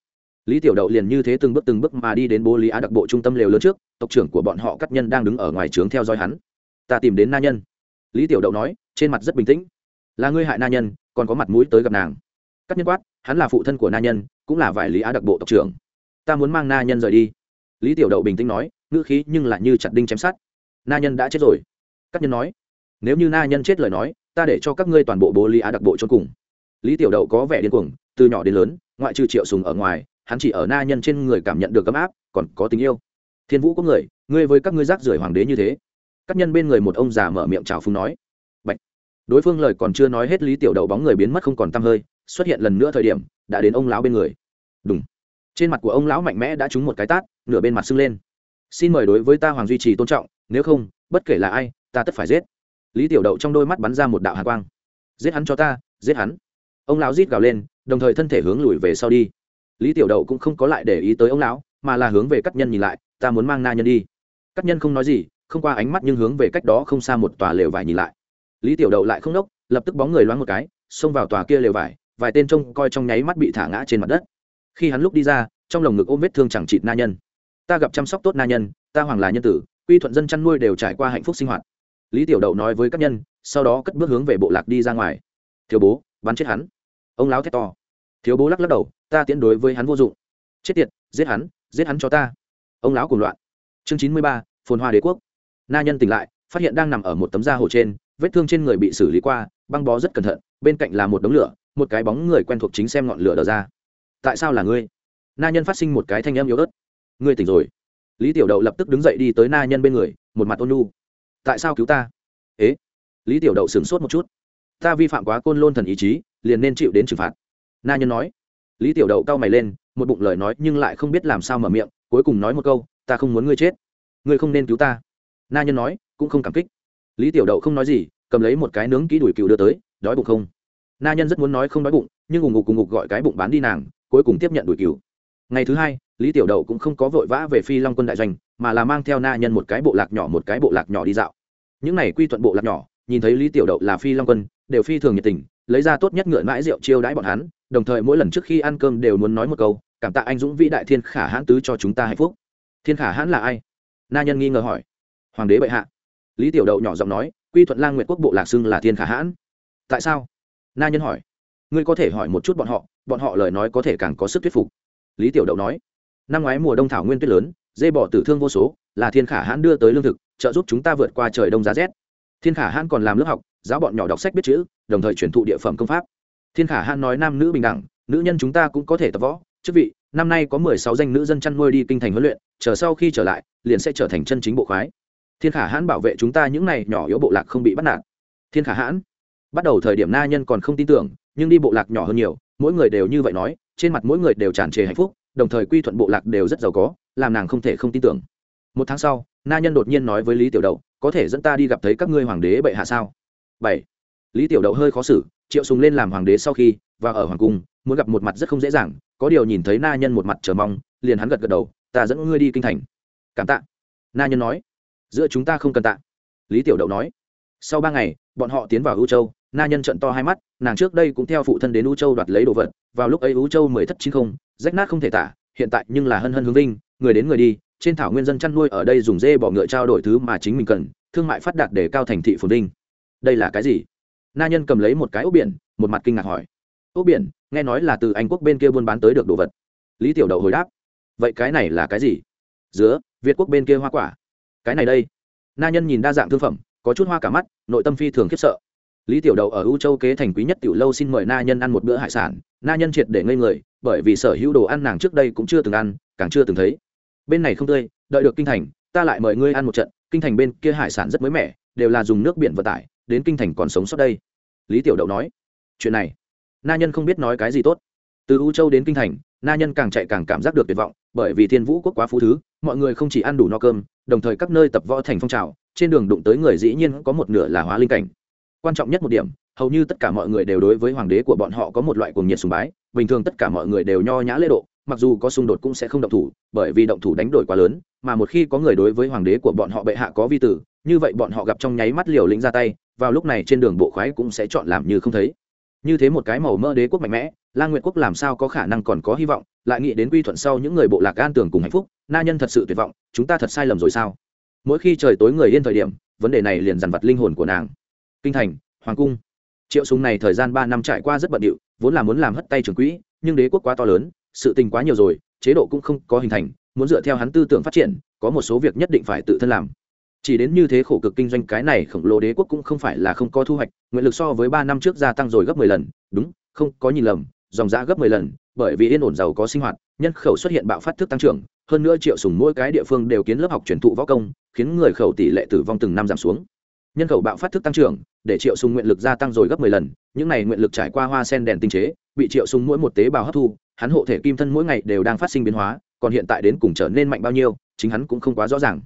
lý tiểu đậu liền như thế từng bước từng bước mà đi đến bố lý á đặc bộ trung tâm lều lớn trước, tộc trưởng của bọn họ cắt nhân đang đứng ở ngoài trướng theo dõi hắn. Ta tìm đến na nhân. Lý tiểu đậu nói, trên mặt rất bình tĩnh. Là ngươi hại na nhân, còn có mặt mũi tới gặp nàng cắt nhân quát, hắn là phụ thân của na nhân, cũng là vải lý á đặc bộ tộc trưởng. Ta muốn mang na nhân rời đi. Lý tiểu đậu bình tĩnh nói, ngữ khí nhưng lại như chặt đinh chém sát na nhân đã chết rồi. Cắt nhân nói, nếu như na nhân chết lời nói, ta để cho các ngươi toàn bộ bố lý á đặc bộ cho cùng. Lý tiểu đậu có vẻ điên cuồng, từ nhỏ đến lớn, ngoại trừ triệu sùng ở ngoài, hắn chỉ ở na nhân trên người cảm nhận được ấm áp, còn có tình yêu. Thiên vũ có người, ngươi với các ngươi rác rưởi hoàng đế như thế. Các nhân bên người một ông già mở miệng chào phúng nói. Bạch. đối phương lời còn chưa nói hết lý tiểu đậu bóng người biến mất không còn tăm hơi xuất hiện lần nữa thời điểm, đã đến ông lão bên người. Đúng trên mặt của ông lão mạnh mẽ đã trúng một cái tát, nửa bên mặt sưng lên. Xin mời đối với ta hoàng duy trì tôn trọng, nếu không, bất kể là ai, ta tất phải giết. Lý tiểu đậu trong đôi mắt bắn ra một đạo hạ quang. Giết hắn cho ta, giết hắn. Ông lão rít gào lên, đồng thời thân thể hướng lùi về sau đi. Lý tiểu đậu cũng không có lại để ý tới ông lão, mà là hướng về các nhân nhìn lại, ta muốn mang na nhân đi. Các nhân không nói gì, không qua ánh mắt nhưng hướng về cách đó không xa một tòa lều vải nhìn lại. Lý tiểu đậu lại không đốc, lập tức bóng người loáng một cái, xông vào tòa kia lều vải vài tên trông coi trong nháy mắt bị thả ngã trên mặt đất. Khi hắn lúc đi ra, trong lồng ngực ôm vết thương chẳng chịt na nhân. Ta gặp chăm sóc tốt na nhân, ta hoàng là nhân tử, quy thuận dân chăn nuôi đều trải qua hạnh phúc sinh hoạt. Lý tiểu đậu nói với các nhân, sau đó cất bước hướng về bộ lạc đi ra ngoài. Thiếu bố, bắn chết hắn. Ông láo thét to. Thiếu bố lắc lắc đầu, ta tiến đối với hắn vô dụng. Chết tiệt, giết hắn giết hắn cho ta. Ông lão cùng loạn. Chương chín mươi ba, phồn hoa đế quốc. Na nhân tỉnh lại, phát hiện đang nằm ở một tấm da hồ trên, vết thương trên người bị xử lý qua, băng bó rất cẩn thận, bên cạnh là một đống lửa một cái bóng người quen thuộc chính xem ngọn lửa đờ ra. Tại sao là ngươi? Na nhân phát sinh một cái thanh âm yếu ớt. Ngươi tỉnh rồi. Lý tiểu đậu lập tức đứng dậy đi tới na nhân bên người, một mặt ôn nu tại sao cứu ta? Ế? Lý tiểu đậu sửng sốt một chút. Ta vi phạm quá côn lôn thần ý chí, liền nên chịu đến trừng phạt. Na nhân nói. Lý tiểu đậu cau mày lên, một bụng lời nói nhưng lại không biết làm sao mở miệng, cuối cùng nói một câu, ta không muốn ngươi chết. Ngươi không nên cứu ta. Na nhân nói, cũng không cảm kích. Lý tiểu đậu không nói gì, cầm lấy một cái nướng kỹ đùi cừu đưa tới, đói bụng không? Na nhân rất muốn nói không đói bụng, nhưng ủng ngục cùng ngục gọi cái bụng bán đi nàng, cuối cùng tiếp nhận đuổi cứu ngày thứ hai, lý tiểu đậu cũng không có vội vã về phi long quân đại doanh, mà là mang theo na nhân một cái bộ lạc nhỏ một cái bộ lạc nhỏ đi dạo. Những này quy thuận bộ lạc nhỏ, nhìn thấy lý tiểu đậu là phi long quân, đều phi thường nhiệt tình, lấy ra tốt nhất ngựa mãi rượu chiêu đãi bọn hắn, đồng thời mỗi lần trước khi ăn cơm đều muốn nói một câu, cảm tạ anh dũng vĩ đại thiên khả hãn tứ cho chúng ta hạnh phúc. Thiên khả hãn là ai? Na nhân nghi ngờ hỏi. Hoàng đế bệ hạ. Lý tiểu đậu nhỏ giọng nói, quy thuận lang Nguyện quốc bộ lạc xưng là thiên khả hãn. Tại sao? Na nhân hỏi, ngươi có thể hỏi một chút bọn họ bọn họ lời nói có thể càng có sức thuyết phục. Lý tiểu đậu nói, năm ngoái mùa đông thảo nguyên tuyết lớn, dê bỏ tử thương vô số, là thiên khả hãn đưa tới lương thực, trợ giúp chúng ta vượt qua trời đông giá rét. Thiên khả hãn còn làm lớp học, giáo bọn nhỏ đọc sách biết chữ, đồng thời truyền thụ địa phẩm công pháp. Thiên khả hãn nói nam nữ bình đẳng, nữ nhân chúng ta cũng có thể tập võ. Chức vị, năm nay có mười sáu danh nữ dân chăn nuôi đi kinh thành huấn luyện, chờ sau khi trở lại, liền sẽ trở thành chân chính bộ khoái. Thiên khả hãn bảo vệ chúng ta những này nhỏ yếu bộ lạc không bị bắt nạt. Thiên khả hãn bắt đầu thời điểm na nhân còn không tin tưởng, nhưng đi bộ lạc nhỏ hơn nhiều, mỗi người đều như vậy nói, trên mặt mỗi người đều tràn trề hạnh phúc, đồng thời quy thuận bộ lạc đều rất giàu có, làm nàng không thể không tin tưởng. Một tháng sau, na nhân đột nhiên nói với lý tiểu đậu, có thể dẫn ta đi gặp thấy các ngươi hoàng đế bệ hạ sao? Bảy. Lý tiểu đậu hơi khó xử, triệu sùng lên làm hoàng đế sau khi, và ở hoàng cung, muốn gặp một mặt rất không dễ dàng, có điều nhìn thấy na nhân một mặt chờ mong, liền hắn gật gật đầu, ta dẫn ngươi đi kinh thành. Cảm tạ. Na nhân nói. Giữa chúng ta không cần tạ. Lý tiểu đậu nói. Sau ba ngày, bọn họ tiến vào ưu châu na nhân trận to hai mắt nàng trước đây cũng theo phụ thân đến U châu đoạt lấy đồ vật vào lúc ấy U châu mười thất chín không rách nát không thể tả hiện tại nhưng là hân hân hướng vinh người đến người đi trên thảo nguyên dân chăn nuôi ở đây dùng dê bỏ ngựa trao đổi thứ mà chính mình cần thương mại phát đạt để cao thành thị phồn vinh. Đây là cái gì? Na nhân cầm lấy một cái ốc biển một mặt kinh ngạc hỏi. Ốc biển nghe nói là từ anh quốc bên kia buôn bán tới được đồ vật. Lý tiểu đậu hồi đáp. Vậy cái này là cái gì? Dứa, việt quốc bên kia hoa quả. Cái này đây. Na nhân nhìn đa dạng thương phẩm có chút hoa cả mắt nội tâm phi thường khiếp sợ lý tiểu đậu ở u châu kế thành quý nhất tiểu lâu xin mời na nhân ăn một bữa hải sản. Na nhân triệt để ngây người, bởi vì sở hữu đồ ăn nàng trước đây cũng chưa từng ăn, càng chưa từng thấy. Bên này không tươi, đợi được kinh thành, ta lại mời ngươi ăn một trận. Kinh thành bên kia hải sản rất mới mẻ, đều là dùng nước biển vận tải, đến kinh thành còn sống sót đây. Lý tiểu đậu nói, chuyện này, na nhân không biết nói cái gì tốt. Từ u châu đến kinh thành, na nhân càng chạy càng cảm giác được tuyệt vọng, bởi vì thiên vũ quốc quá phú thứ, mọi người không chỉ ăn đủ no cơm, đồng thời các nơi tập võ thành phong trào, trên đường đụng tới người dĩ nhiên có một nửa là hóa linh cảnh quan trọng nhất một điểm, hầu như tất cả mọi người đều đối với hoàng đế của bọn họ có một loại cuồng nhiệt sùng bái, bình thường tất cả mọi người đều nho nhã lễ độ, mặc dù có xung đột cũng sẽ không động thủ, bởi vì động thủ đánh đổi quá lớn, mà một khi có người đối với hoàng đế của bọn họ bệ hạ có vi tử, như vậy bọn họ gặp trong nháy mắt liều lĩnh ra tay, vào lúc này trên đường bộ khoái cũng sẽ chọn làm như không thấy. Như thế một cái màu mơ đế quốc mạnh mẽ lan nguyện quốc làm sao có khả năng còn có hy vọng, lại nghĩ đến quy thuận sau những người bộ lạc an tường cùng hạnh phúc, na nhân thật sự tuyệt vọng, chúng ta thật sai lầm rồi sao? Mỗi khi trời tối người yên thời điểm, vấn đề này liền dằn vặt linh hồn của nàng kinh thành, hoàng cung. Triệu súng này thời gian ba năm trải qua rất bận điệu, vốn là muốn làm hất tay trường quỹ, nhưng đế quốc quá to lớn, sự tình quá nhiều rồi, chế độ cũng không có hình thành, muốn dựa theo hắn tư tưởng phát triển, có một số việc nhất định phải tự thân làm. Chỉ đến như thế khổ cực kinh doanh cái này khổng lồ đế quốc cũng không phải là không có thu hoạch, nguyện lực so với ba năm trước gia tăng rồi gấp mười lần, đúng, không có nhìn lầm, dòng giá gấp mười lần, bởi vì yên ổn giàu có sinh hoạt, nhân khẩu xuất hiện bạo phát thức tăng trưởng, hơn nữa triệu sùng mỗi cái địa phương đều kiến lớp học truyền thụ võ công, khiến người khẩu tỷ lệ tử vong từng năm giảm xuống nhân khẩu bạo phát thức tăng trưởng, để triệu sùng nguyện lực gia tăng rồi gấp mười lần, những này nguyện lực trải qua hoa sen đèn tinh chế, bị triệu sùng mỗi một tế bào hấp thu, hắn hộ thể kim thân mỗi ngày đều đang phát sinh biến hóa, còn hiện tại đến cùng trở nên mạnh bao nhiêu, chính hắn cũng không quá rõ ràng.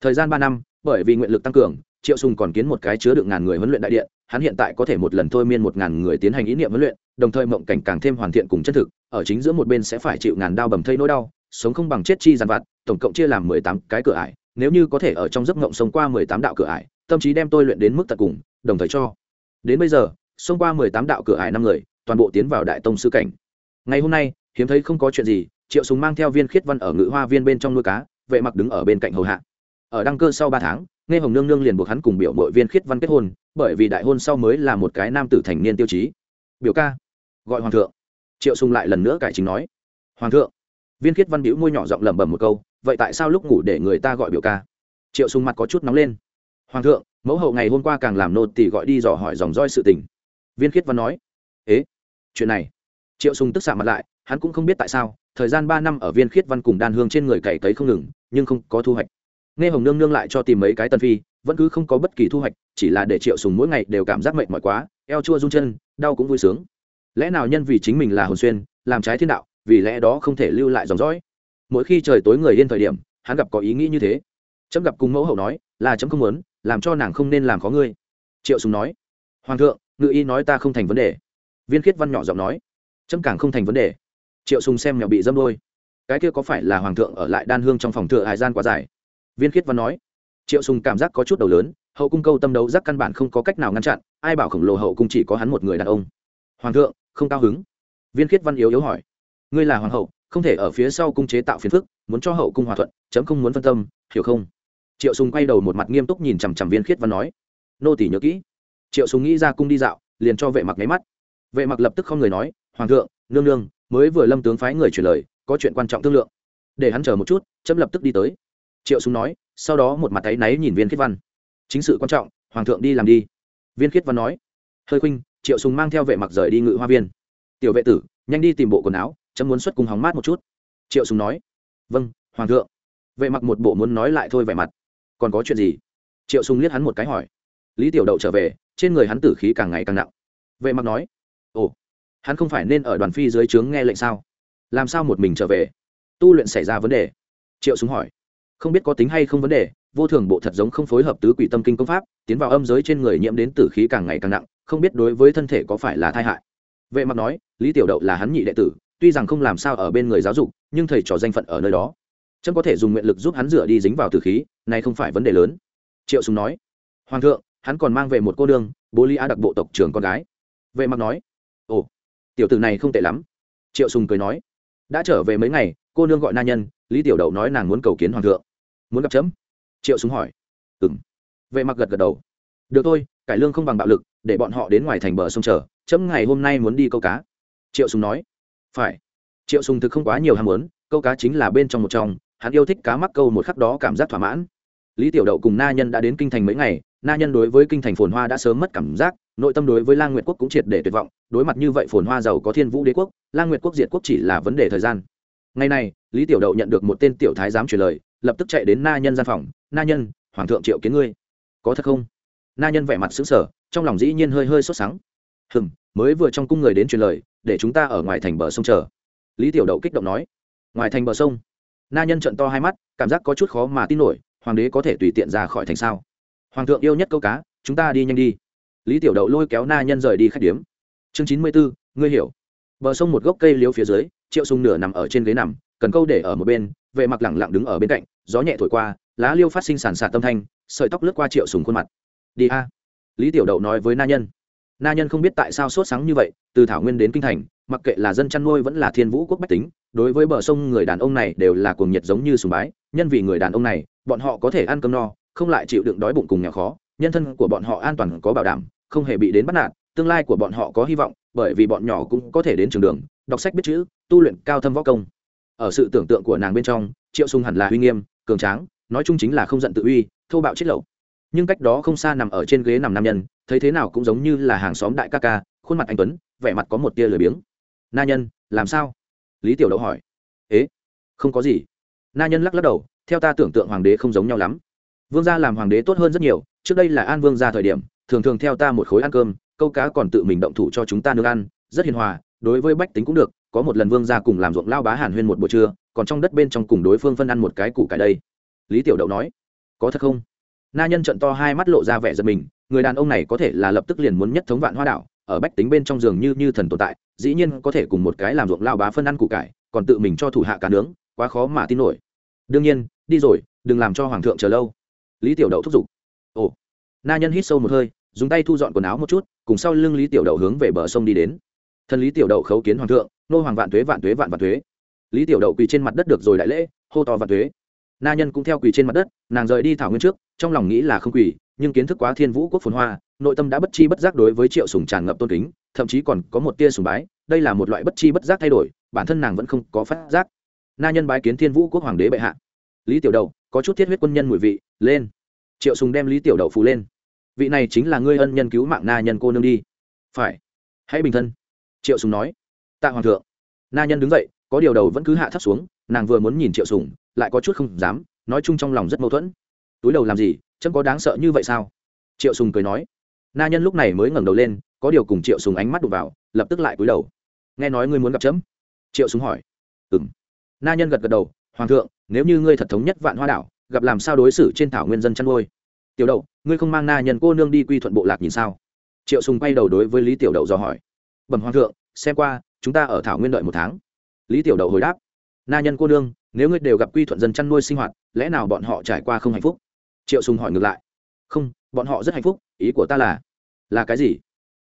Thời gian ba năm, bởi vì nguyện lực tăng cường, triệu sùng còn kiến một cái chứa được ngàn người huấn luyện đại điện, hắn hiện tại có thể một lần thôi miên một ngàn người tiến hành ý niệm huấn luyện, đồng thời mộng cảnh càng thêm hoàn thiện cùng chân thực, ở chính giữa một bên sẽ phải chịu ngàn đau bầm thây nỗi đau, sống không bằng chết chi giàn vặt, tổng cộng chia làm mười tám cái cửa ải, nếu như có thể ở trong giấc mộng sống qua mười tám đạo cửa ải tâm trí đem tôi luyện đến mức tận cùng, đồng thời cho. Đến bây giờ, xông qua mười tám đạo cửa ải năm người, toàn bộ tiến vào đại tông sư cảnh. Ngày hôm nay, hiếm thấy không có chuyện gì, triệu súng mang theo viên khiết văn ở ngự hoa viên bên trong nuôi cá, vệ mặc đứng ở bên cạnh hầu hạ. Ở đăng cơ sau ba tháng, nghe hồng nương nương liền buộc hắn cùng biểu mội viên khiết văn kết hôn, bởi vì đại hôn sau mới là một cái nam tử thành niên tiêu chí. Biểu ca, gọi hoàng thượng. Triệu sùng lại lần nữa cải chính nói. Hoàng thượng, viên khiết văn biểu môi nhỏ giọng lẩm bẩm một câu, vậy tại sao lúc ngủ để người ta gọi biểu ca? Triệu sùng mặt có chút nóng lên hoàng thượng, mẫu hậu ngày hôm qua càng làm nô tỳ gọi đi dò hỏi dòng roi sự tình. Viên khiết văn nói, ế, chuyện này. Triệu sùng tức xạ mặt lại, hắn cũng không biết tại sao, thời gian ba năm ở viên khiết văn cùng đan hương trên người cày cấy không ngừng, nhưng không có thu hoạch. Nghe hồng nương nương lại cho tìm mấy cái tân phi, vẫn cứ không có bất kỳ thu hoạch, chỉ là để triệu sùng mỗi ngày đều cảm giác mệt mỏi quá, eo chua run chân, đau cũng vui sướng. Lẽ nào nhân vì chính mình là hồn xuyên, làm trái thiên đạo, vì lẽ đó không thể lưu lại dòng dõi? Mỗi khi trời tối người yên thời điểm, hắn gặp có ý nghĩ như thế. Chấm gặp cùng mẫu hậu nói, là chấm không muốn làm cho nàng không nên làm khó ngươi. Triệu sùng nói. Hoàng thượng, ngự y nói ta không thành vấn đề. Viên khiết văn nhỏ giọng nói. Chấm càng không thành vấn đề. Triệu sùng xem mèo bị dâm đôi. Cái kia có phải là hoàng thượng ở lại đan hương trong phòng thừa hải gian quá dài? Viên khiết văn nói. Triệu sùng cảm giác có chút đầu lớn, hậu cung câu tâm đấu giác căn bản không có cách nào ngăn chặn, ai bảo khổng lồ hậu cung chỉ có hắn một người đàn ông. Hoàng thượng, không cao hứng. Viên khiết văn yếu yếu hỏi. Ngươi là hoàng hậu, không thể ở phía sau cung chế tạo phiền phức, muốn cho hậu cung hòa thuận, chấm không muốn phân tâm, hiểu không? Triệu sùng quay đầu một mặt nghiêm túc nhìn chằm chằm viên khiết văn nói, nô tỷ nhớ kỹ. Triệu sùng nghĩ ra cung đi dạo, liền cho vệ mặc nháy mắt. Vệ mặc lập tức không người nói, hoàng thượng, nương nương, mới vừa lâm tướng phái người truyền lời, có chuyện quan trọng thương lượng. Để hắn chờ một chút, chấm lập tức đi tới. Triệu Sùng nói, sau đó một mặt tay náy nhìn viên khiết văn. Chính sự quan trọng, hoàng thượng đi làm đi. Viên khiết văn nói, hơi khuynh, triệu Sùng mang theo vệ mặc rời đi ngự hoa viên. Tiểu vệ tử, nhanh đi tìm bộ quần áo, chấm muốn xuất cùng hóng mát một chút. Triệu Sùng nói vâng hoàng thượng. Vệ mặc một bộ muốn nói lại thôi vẻ mặt còn có chuyện gì? Triệu Sùng liếc hắn một cái hỏi. Lý tiểu đậu trở về, trên người hắn tử khí càng ngày càng nặng. Vệ mặc nói, ồ, hắn không phải nên ở đoàn phi dưới trướng nghe lệnh sao? Làm sao một mình trở về? Tu luyện xảy ra vấn đề. Triệu súng hỏi, không biết có tính hay không vấn đề, vô thường bộ thật giống không phối hợp tứ quỷ tâm kinh công pháp, tiến vào âm giới trên người nhiễm đến tử khí càng ngày càng nặng, không biết đối với thân thể có phải là tai hại? Vệ mặc nói, lý tiểu đậu là hắn nhị đệ tử, tuy rằng không làm sao ở bên người giáo dục, nhưng thầy trò danh phận ở nơi đó trâm có thể dùng nguyện lực giúp hắn rửa đi dính vào tử khí này không phải vấn đề lớn. Triệu sùng nói hoàng thượng hắn còn mang về một cô đương bố lý a đặc bộ tộc trưởng con gái. Vệ mặc nói ồ tiểu tử này không tệ lắm. Triệu sùng cười nói đã trở về mấy ngày cô nương gọi na nhân lý tiểu đậu nói nàng muốn cầu kiến hoàng thượng. Muốn gặp chấm triệu sùng hỏi. Ừm, vệ mặc gật gật đầu. Được thôi cải lương không bằng bạo lực để bọn họ đến ngoài thành bờ sông chờ chấm ngày hôm nay muốn đi câu cá. Triệu sùng nói. Phải. Triệu sùng thực không quá nhiều ham muốn câu cá chính là bên trong một trong hắn yêu thích cá mắc câu một khắc đó cảm giác thỏa mãn. Lý tiểu đậu cùng na nhân đã đến kinh thành mấy ngày, na nhân đối với kinh thành phồn hoa đã sớm mất cảm giác, nội tâm đối với lang nguyệt quốc cũng triệt để tuyệt vọng, đối mặt như vậy phồn hoa giàu có thiên vũ đế quốc, lang nguyệt quốc diệt quốc chỉ là vấn đề thời gian. Ngày này, lý tiểu đậu nhận được một tên tiểu thái giám truyền lời, lập tức chạy đến na nhân gian phòng, na nhân, hoàng thượng triệu kiến ngươi. Có thật không? Na nhân vẻ mặt xứng sở trong lòng dĩ nhiên hơi hơi sốt sắng. Hừm, mới vừa trong cung người đến truyền lời, để chúng ta ở ngoài thành bờ sông chờ. Lý tiểu đậu kích động nói. Ngoài thành bờ sông? Na nhân trận to hai mắt, cảm giác có chút khó mà tin nổi, hoàng đế có thể tùy tiện ra khỏi thành sao? Hoàng thượng yêu nhất câu cá, chúng ta đi nhanh đi. Lý tiểu đậu lôi kéo na nhân rời đi khách điếm. Chương chín mươi bốn ngươi hiểu. Bờ sông một gốc cây liếu phía dưới, triệu sùng nửa nằm ở trên ghế nằm, cần câu để ở một bên, vệ mặc lẳng lặng đứng ở bên cạnh, gió nhẹ thổi qua, lá liêu phát sinh sàn sạt tâm thanh, sợi tóc lướt qua triệu sùng khuôn mặt. Đi a. Lý tiểu đậu nói với na nhân. Na nhân không biết tại sao sốt sáng như vậy, từ thảo nguyên đến kinh thành, mặc kệ là dân chăn nuôi vẫn là thiên vũ quốc bách tính đối với bờ sông người đàn ông này đều là cuồng nhiệt giống như sùng bái, nhân vì người đàn ông này, bọn họ có thể ăn cơm no, không lại chịu đựng đói bụng cùng nghèo khó, nhân thân của bọn họ an toàn có bảo đảm, không hề bị đến bắt nạt, tương lai của bọn họ có hy vọng, bởi vì bọn nhỏ cũng có thể đến trường đường, đọc sách biết chữ, tu luyện cao thâm võ công. Ở sự tưởng tượng của nàng bên trong, triệu sung hẳn là uy nghiêm, cường tráng, nói chung chính là không giận tự uy, thô bạo chết lậu. Nhưng cách đó không xa nằm ở trên ghế nằm nam nhân, thấy thế nào cũng giống như là hàng xóm đại ca ca, khuôn mặt anh tuấn, vẻ mặt có một tia lười biếng. Na nhân, làm sao? Lý tiểu đậu hỏi. Ế, không có gì. Na nhân lắc lắc đầu, theo ta tưởng tượng hoàng đế không giống nhau lắm. Vương gia làm hoàng đế tốt hơn rất nhiều, trước đây là an vương gia thời điểm, thường thường theo ta một khối ăn cơm, câu cá còn tự mình động thủ cho chúng ta nương ăn, rất hiền hòa, đối với bách tính cũng được, có một lần vương gia cùng làm ruộng lao bá hàn huyên một buổi trưa, còn trong đất bên trong cùng đối phương phân ăn một cái củ cải đây. Lý tiểu đậu nói. Có thật không? Na nhân trận to hai mắt lộ ra vẻ giật mình, người đàn ông này có thể là lập tức liền muốn nhất thống vạn hoa đảo ở bách tính bên trong giường như như thần tồn tại, dĩ nhiên có thể cùng một cái làm ruộng lao bá phân ăn củ cải, còn tự mình cho thủ hạ cá nướng, quá khó mà tin nổi. Đương nhiên, đi rồi, đừng làm cho hoàng thượng chờ lâu. Lý tiểu đậu thúc giục. Ồ. Na nhân hít sâu một hơi, dùng tay thu dọn quần áo một chút, cùng sau lưng lý tiểu đậu hướng về bờ sông đi đến. Thân lý tiểu đậu khấu kiến hoàng thượng, nô hoàng vạn tuế vạn tuế, vạn vạn tuế. Lý tiểu đậu quỳ trên mặt đất được rồi đại lễ, hô to vạn tuế. Na nhân cũng theo quỳ trên mặt đất, nàng rời đi thảo nguyên trước, trong lòng nghĩ là không quỳ, nhưng kiến thức quá thiên vũ quốc phồn hoa nội tâm đã bất chi bất giác đối với triệu sùng tràn ngập tôn kính, thậm chí còn có một tia sùng bái, đây là một loại bất chi bất giác thay đổi, bản thân nàng vẫn không có phát giác. Na nhân bái kiến thiên vũ quốc hoàng đế bệ hạ. Lý tiểu đậu có chút thiết huyết quân nhân mùi vị, lên. Triệu sùng đem lý tiểu đậu phù lên. Vị này chính là ngươi ân nhân cứu mạng na nhân cô nương đi. Phải. Hãy bình thân. Triệu sùng nói. Tạ hoàng thượng. Na nhân đứng dậy, có điều đầu vẫn cứ hạ thấp xuống, nàng vừa muốn nhìn triệu sùng, lại có chút không dám, nói chung trong lòng rất mâu thuẫn. Túi đầu làm gì, chấm có đáng sợ như vậy sao? Triệu sùng cười nói na nhân lúc này mới ngẩng đầu lên, có điều cùng triệu sùng ánh mắt đụng vào, lập tức lại cúi đầu. Nghe nói ngươi muốn gặp chấm? Triệu sùng hỏi. Ừm. Na nhân gật gật đầu, hoàng thượng, nếu như ngươi thật thống nhất vạn hoa đảo, gặp làm sao đối xử trên thảo nguyên dân chăn nuôi? Tiểu đậu, ngươi không mang na nhân cô nương đi quy thuận bộ lạc nhìn sao? Triệu sùng quay đầu đối với lý tiểu đậu dò hỏi. Bẩm hoàng thượng, xem qua, chúng ta ở thảo nguyên đợi một tháng. Lý tiểu đậu hồi đáp. Na nhân cô nương, nếu ngươi đều gặp quy thuận dân chăn nuôi sinh hoạt, lẽ nào bọn họ trải qua không hạnh phúc? Triệu sùng hỏi ngược lại. Không, bọn họ rất hạnh phúc ý của ta là là cái gì?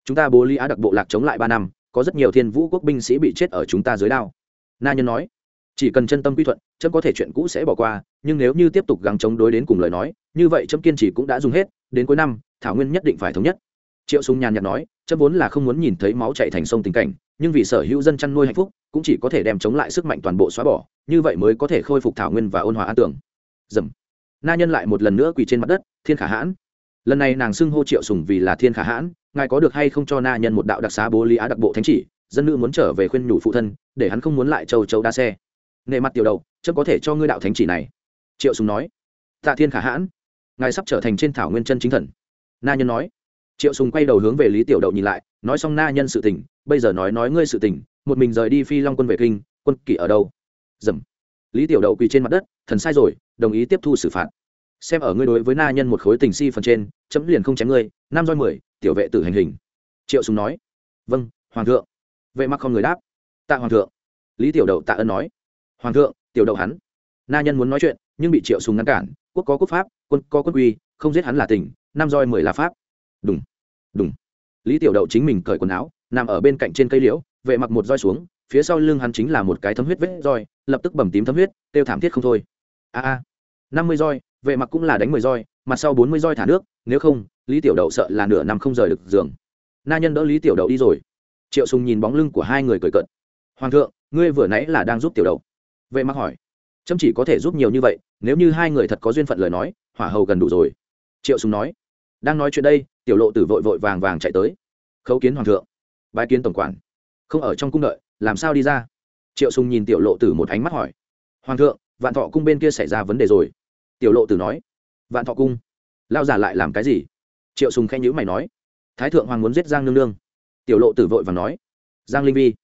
Chúng ta bố lý á đặc bộ lạc chống lại ba năm, có rất nhiều thiên vũ quốc binh sĩ bị chết ở chúng ta dưới đao. Na nhân nói, chỉ cần chân tâm quy thuận, chấm có thể chuyện cũ sẽ bỏ qua, nhưng nếu như tiếp tục gắng chống đối đến cùng lời nói, như vậy chấm kiên trì cũng đã dùng hết, đến cuối năm, thảo nguyên nhất định phải thống nhất. Triệu súng nhàn nhạt nói, chấm vốn là không muốn nhìn thấy máu chạy thành sông tình cảnh, nhưng vì sở hữu dân chăn nuôi hạnh phúc, cũng chỉ có thể đem chống lại sức mạnh toàn bộ xóa bỏ, như vậy mới có thể khôi phục thảo nguyên và ôn hòa an tưởng dầm. Na nhân lại một lần nữa quỳ trên mặt đất, thiên khả hãn lần này nàng xưng hô triệu sùng vì là thiên khả hãn, ngài có được hay không cho na nhân một đạo đặc xá bố lý á đặc bộ thánh chỉ, dân nữ muốn trở về khuyên nhủ phụ thân, để hắn không muốn lại châu châu đa xe. Nề mặt tiểu đầu, chớ có thể cho ngươi đạo thánh chỉ này. Triệu sùng nói, tạ thiên khả hãn, ngài sắp trở thành trên thảo nguyên chân chính thần. Na nhân nói. Triệu sùng quay đầu hướng về lý tiểu đậu nhìn lại, nói xong na nhân sự tình, bây giờ nói nói ngươi sự tình, một mình rời đi phi long quân về kinh, quân kỵ ở đâu? Dầm. Lý tiểu đậu quỳ trên mặt đất, thần sai rồi, đồng ý tiếp thu xử phạt xem ở ngươi đối với na nhân một khối tình si phần trên, chấm liền không chém ngươi, năm roi mười, tiểu vệ tử hành hình. Triệu sùng nói. Vâng hoàng thượng. Vệ mặc không người đáp. Tạ hoàng thượng. Lý tiểu đậu tạ ơn nói. Hoàng thượng, tiểu đậu hắn. Na nhân muốn nói chuyện, nhưng bị triệu sùng ngăn cản, quốc có quốc pháp, quân có quân quy, không giết hắn là tình, năm roi mười là pháp. Đúng đúng lý tiểu đậu chính mình cởi quần áo, nằm ở bên cạnh trên cây liễu, vệ mặc một roi xuống, phía sau lưng hắn chính là một cái thấm huyết vết roi, lập tức bầm tím thấm huyết tiêu thảm thiết không thôi. A a, năm mươi roi vệ mặc cũng là đánh mười roi, mặt sau bốn mươi roi thả nước, nếu không, lý tiểu đậu sợ là nửa năm không rời được giường. Na nhân đỡ lý tiểu đậu đi rồi. Triệu sùng nhìn bóng lưng của hai người cười cợt. Hoàng thượng, ngươi vừa nãy là đang giúp tiểu đậu? Vệ mặc hỏi. Chấm chỉ có thể giúp nhiều như vậy, nếu như hai người thật có duyên phận lời nói, hỏa hầu gần đủ rồi. Triệu sùng nói. Đang nói chuyện đây, tiểu lộ tử vội vội vàng vàng chạy tới. Khấu kiến hoàng thượng. Bái kiến tổng quản. Không ở trong cung đợi, làm sao đi ra? Triệu sùng nhìn tiểu lộ tử một ánh mắt hỏi. Hoàng thượng, vạn thọ cung bên kia xảy ra vấn đề rồi tiểu lộ tử nói, vạn thọ cung lao giả lại làm cái gì? Triệu sùng khen nhữ mày nói, thái thượng hoàng muốn giết giang nương nương. Tiểu lộ tử vội và nói, giang linh vi?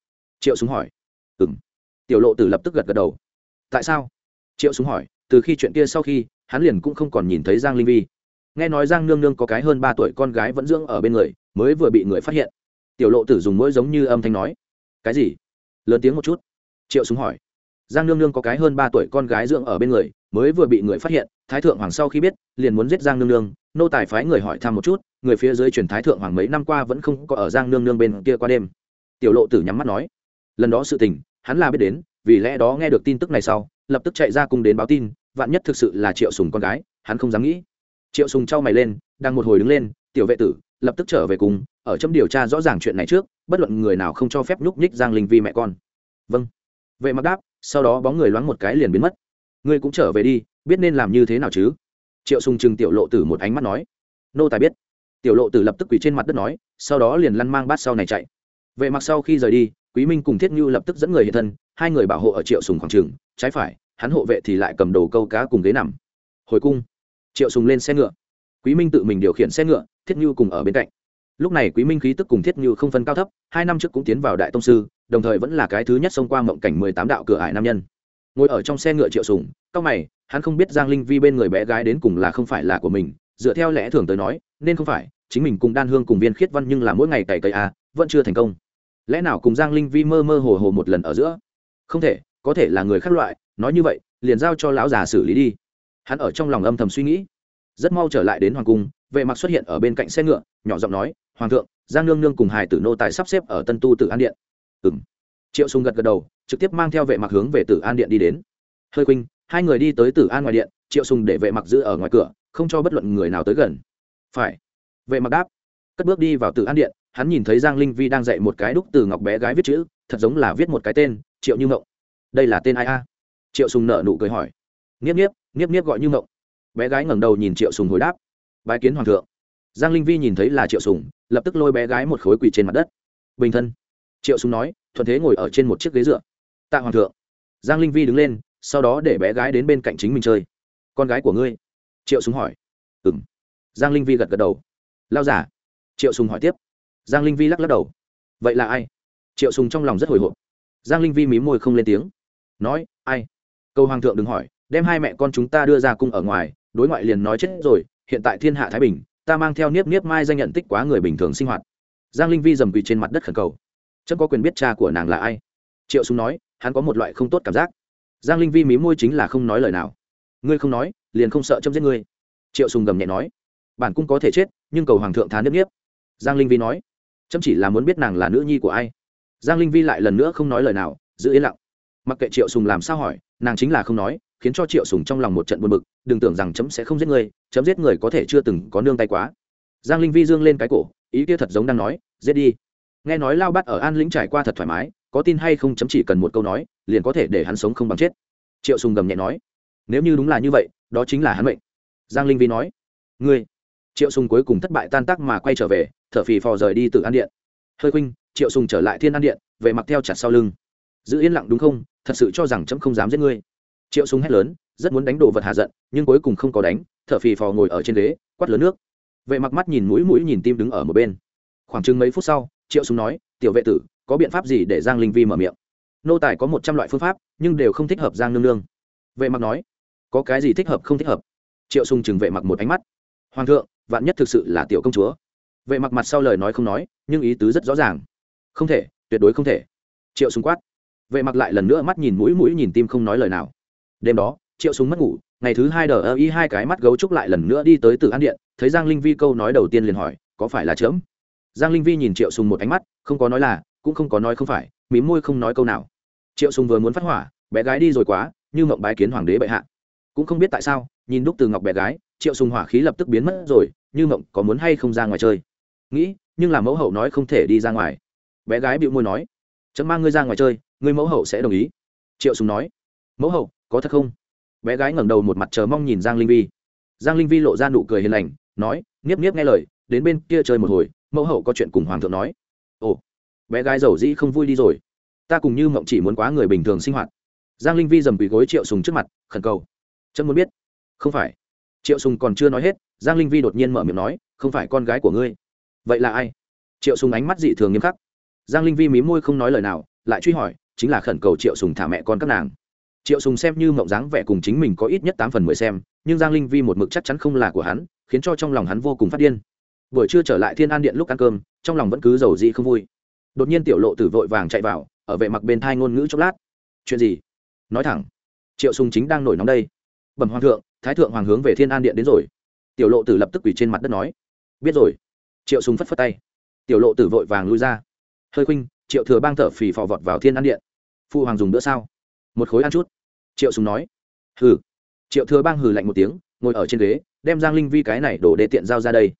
Triệu sùng hỏi, ừm. Tiểu lộ tử lập tức gật gật đầu, tại sao? Triệu sùng hỏi, từ khi chuyện kia sau khi, hắn liền cũng không còn nhìn thấy giang linh vi. Nghe nói giang nương nương có cái hơn ba tuổi con gái vẫn dưỡng ở bên người, mới vừa bị người phát hiện. Tiểu lộ tử dùng mũi giống như âm thanh nói, cái gì? Lớn tiếng một chút. Triệu súng hỏi, giang nương nương có cái hơn ba tuổi con gái dưỡng ở bên người mới vừa bị người phát hiện, thái thượng hoàng sau khi biết, liền muốn giết giang nương nương. Nô tài phái người hỏi thăm một chút, người phía dưới truyền thái thượng hoàng mấy năm qua vẫn không có ở giang nương nương bên kia qua đêm. Tiểu lộ tử nhắm mắt nói, lần đó sự tình, hắn là biết đến, vì lẽ đó nghe được tin tức này sau, lập tức chạy ra cùng đến báo tin, vạn nhất thực sự là triệu sùng con gái, hắn không dám nghĩ. Triệu sùng trao mày lên, đang một hồi đứng lên, tiểu vệ tử, lập tức trở về cùng, ở trong điều tra rõ ràng chuyện này trước, bất luận người nào không cho phép nhúc nhích giang linh vi mẹ con. Vâng. Vệ mặc đáp, sau đó bóng người loáng một cái liền biến mất ngươi cũng trở về đi, biết nên làm như thế nào chứ? Triệu sùng trừng tiểu lộ tử một ánh mắt nói. Nô tài biết. Tiểu lộ tử lập tức quỳ trên mặt đất nói, sau đó liền lăn mang bát sau này chạy. Vệ mặc sau khi rời đi, quý minh cùng thiết như lập tức dẫn người hiện thân, hai người bảo hộ ở triệu sùng khoảng trường, trái phải, hắn hộ vệ thì lại cầm đồ câu cá cùng ghế nằm. Hồi cung, triệu sùng lên xe ngựa. Quý minh tự mình điều khiển xe ngựa, thiết như cùng ở bên cạnh. Lúc này quý minh khí tức cùng thiết như không phân cao thấp, hai năm trước cũng tiến vào đại tông sư, đồng thời vẫn là cái thứ nhất xông qua mộng cảnh mười tám đạo cửa ải nam nhân ngồi ở trong xe ngựa triệu sùng cao mày hắn không biết giang linh vi bên người bé gái đến cùng là không phải là của mình dựa theo lẽ thường tới nói nên không phải chính mình cùng đan hương cùng viên khiết văn nhưng là mỗi ngày cày cày à, vẫn chưa thành công. Lẽ nào cùng giang linh vi mơ mơ hồ hồ một lần ở giữa? Không thể có thể là người khác loại nói như vậy liền giao cho lão già xử lý đi. Hắn ở trong lòng âm thầm suy nghĩ. Rất mau trở lại đến hoàng cung vệ mặc xuất hiện ở bên cạnh xe ngựa nhỏ giọng nói hoàng thượng giang nương nương cùng hải tử nô tài sắp xếp ở tân tu tử an điện. Ừng triệu sùng gật gật đầu trực tiếp mang theo vệ mặc hướng về tử an điện đi đến. Hơi khuynh, hai người đi tới tử an ngoài điện, triệu sùng để vệ mặc giữ ở ngoài cửa, không cho bất luận người nào tới gần. Phải. Vệ mặc đáp. Cất bước đi vào tử an điện, hắn nhìn thấy giang linh vi đang dạy một cái đúc từ ngọc bé gái viết chữ, thật giống là viết một cái tên, triệu như ngộng đây là tên ai a? Triệu sùng nở nụ cười hỏi. Nghiếp nghiếp nghiếp nghiếp gọi như ngộng bé gái ngẩng đầu nhìn triệu sùng hồi đáp. Bái kiến hoàng thượng. Giang linh vi nhìn thấy là triệu sùng, lập tức lôi bé gái một khối quỳ trên mặt đất. Bình thân. Triệu sùng nói, thuận thế ngồi ở trên một chiếc ghế dựa tạ hoàng thượng. Giang linh vi đứng lên, sau đó để bé gái đến bên cạnh chính mình chơi. Con gái của ngươi? Triệu sùng hỏi. Ừm. Giang linh vi gật gật đầu. Lao giả. Triệu sùng hỏi tiếp. Giang linh vi lắc lắc đầu. Vậy là ai? Triệu sùng trong lòng rất hồi hộp. Giang linh vi mím môi không lên tiếng. Nói, ai? Câu hoàng thượng đừng hỏi, đem hai mẹ con chúng ta đưa ra cung ở ngoài, đối ngoại liền nói chết rồi, hiện tại thiên hạ thái bình, ta mang theo niếp niếp mai danh nhận tích quá người bình thường sinh hoạt. Giang linh vi dầm quỳ trên mặt đất khẩn cầu. Chấm có quyền biết cha của nàng là ai? Triệu súng nói hắn có một loại không tốt cảm giác. Giang linh vi mí môi chính là không nói lời nào. Ngươi không nói, liền không sợ chấm giết ngươi. Triệu sùng gầm nhẹ nói. Bản cung có thể chết, nhưng cầu hoàng thượng thán nếp nếp giang linh vi nói. Chấm chỉ là muốn biết nàng là nữ nhi của ai. Giang linh vi lại lần nữa không nói lời nào, giữ yên lặng. Mặc kệ triệu sùng làm sao hỏi, nàng chính là không nói, khiến cho triệu sùng trong lòng một trận buồn bực, đừng tưởng rằng chấm sẽ không giết người, chấm giết người có thể chưa từng có nương tay quá. Giang linh vi dương lên cái cổ, ý kia thật giống đang nói, giết đi. Nghe nói lao bắt ở an lĩnh trải qua thật thoải mái có tin hay không chấm chỉ cần một câu nói, liền có thể để hắn sống không bằng chết. Triệu sùng gầm nhẹ nói. Nếu như đúng là như vậy, đó chính là hắn mệnh. Giang linh vi nói. Ngươi. Triệu sùng cuối cùng thất bại tan tác mà quay trở về, thở phì phò rời đi từ an điện. Hơi khuynh, triệu sùng trở lại thiên an điện, về mặc theo chặt sau lưng. Giữ yên lặng đúng không? Thật sự cho rằng chấm không dám giết ngươi. Triệu sùng hét lớn, rất muốn đánh đổ vật hạ giận, nhưng cuối cùng không có đánh, thở phì phò ngồi ở trên ghế, quát lớn nước. Vệ mặc mắt nhìn mũi mũi nhìn tim đứng ở một bên. Khoảng chừng mấy phút sau, triệu sùng nói, tiểu vệ tử có biện pháp gì để giang linh vi mở miệng? Nô tài có một trăm loại phương pháp, nhưng đều không thích hợp giang nương nương. Vệ mặc nói, có cái gì thích hợp không thích hợp? Triệu sùng chừng vệ mặc một ánh mắt. Hoàng thượng, vạn nhất thực sự là tiểu công chúa. Vệ mặc mặt sau lời nói không nói, nhưng ý tứ rất rõ ràng. Không thể, tuyệt đối không thể. Triệu sùng quát. Vệ mặc lại lần nữa mắt nhìn mũi mũi nhìn tim không nói lời nào. Đêm đó, triệu Sùng mất ngủ, ngày thứ hai đờ ơ y hai cái mắt gấu trúc lại lần nữa đi tới từ an điện, thấy giang linh vi câu nói đầu tiên liền hỏi, có phải là chớm? Giang linh vi nhìn triệu sùng một ánh mắt, không có nói là cũng không có nói không phải mím môi không nói câu nào. Triệu sùng vừa muốn phát hỏa, bé gái đi rồi quá, như mộng bái kiến hoàng đế bệ hạ. Cũng không biết tại sao, nhìn đúc từ ngọc bé gái, triệu sùng hỏa khí lập tức biến mất rồi, như mộng có muốn hay không ra ngoài chơi. Nghĩ, nhưng là mẫu hậu nói không thể đi ra ngoài. Bé gái bĩu môi nói, chấm mang ngươi ra ngoài chơi, ngươi mẫu hậu sẽ đồng ý. Triệu sùng nói, mẫu hậu, có thật không? Bé gái ngẩng đầu một mặt chờ mong nhìn giang linh vi. Giang linh vi lộ ra nụ cười hiền lành, nói, nghiếp nghiếp nghe lời, đến bên kia chơi một hồi, mẫu hậu có chuyện cùng hoàng thượng nói. Ồ bé gái giàu dĩ không vui đi rồi. Ta cùng như mộng chỉ muốn quá người bình thường sinh hoạt. Giang linh vi dầm quỳ gối triệu sùng trước mặt, khẩn cầu. Trâm muốn biết. Không phải. Triệu sùng còn chưa nói hết, giang linh vi đột nhiên mở miệng nói, không phải con gái của ngươi. Vậy là ai? Triệu sùng ánh mắt dị thường nghiêm khắc. Giang linh vi mí môi không nói lời nào, lại truy hỏi, chính là khẩn cầu triệu sùng thả mẹ con các nàng. Triệu sùng xem như mộng dáng vẻ cùng chính mình có ít nhất tám phần mười xem, nhưng giang linh vi một mực chắc chắn không là của hắn, khiến cho trong lòng hắn vô cùng phát điên. Buổi trưa trở lại thiên an điện lúc ăn cơm, trong lòng vẫn cứ giàu dị không vui đột nhiên tiểu lộ tử vội vàng chạy vào ở vệ mặc bên thai ngôn ngữ chốc lát. Chuyện gì? Nói thẳng triệu sùng chính đang nổi nóng đây. Bẩm hoàng thượng thái thượng hoàng hướng về thiên an điện đến rồi. Tiểu lộ tử lập tức quỳ trên mặt đất nói. Biết rồi. Triệu sùng phất phất tay. Tiểu lộ tử vội vàng lui ra. Hơi khinh, triệu thừa bang thở phì phò vọt vào thiên an điện. Phụ hoàng dùng bữa sao? Một khối ăn chút. Triệu sùng nói. Hừ. Triệu thừa bang hừ lạnh một tiếng ngồi ở trên ghế đem giang linh vi cái này đổ để tiện giao ra đây.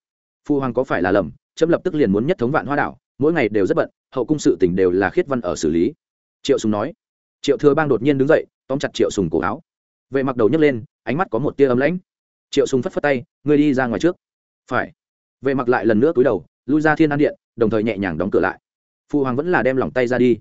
Phụ hoàng có phải là lầm chấm lập tức liền muốn nhất thống vạn hoa đảo mỗi ngày đều rất bận, hậu cung sự tình đều là khiết văn ở xử lý. Triệu sùng nói. Triệu thừa bang đột nhiên đứng dậy, tóm chặt triệu sùng cổ áo. Vệ mặc đầu nhấc lên, ánh mắt có một tia ấm lãnh. Triệu sùng phất phất tay, ngươi đi ra ngoài trước. Phải. Vệ mặc lại lần nữa cúi đầu, lui ra thiên an điện, đồng thời nhẹ nhàng đóng cửa lại. Phụ hoàng vẫn là đem lòng tay ra đi.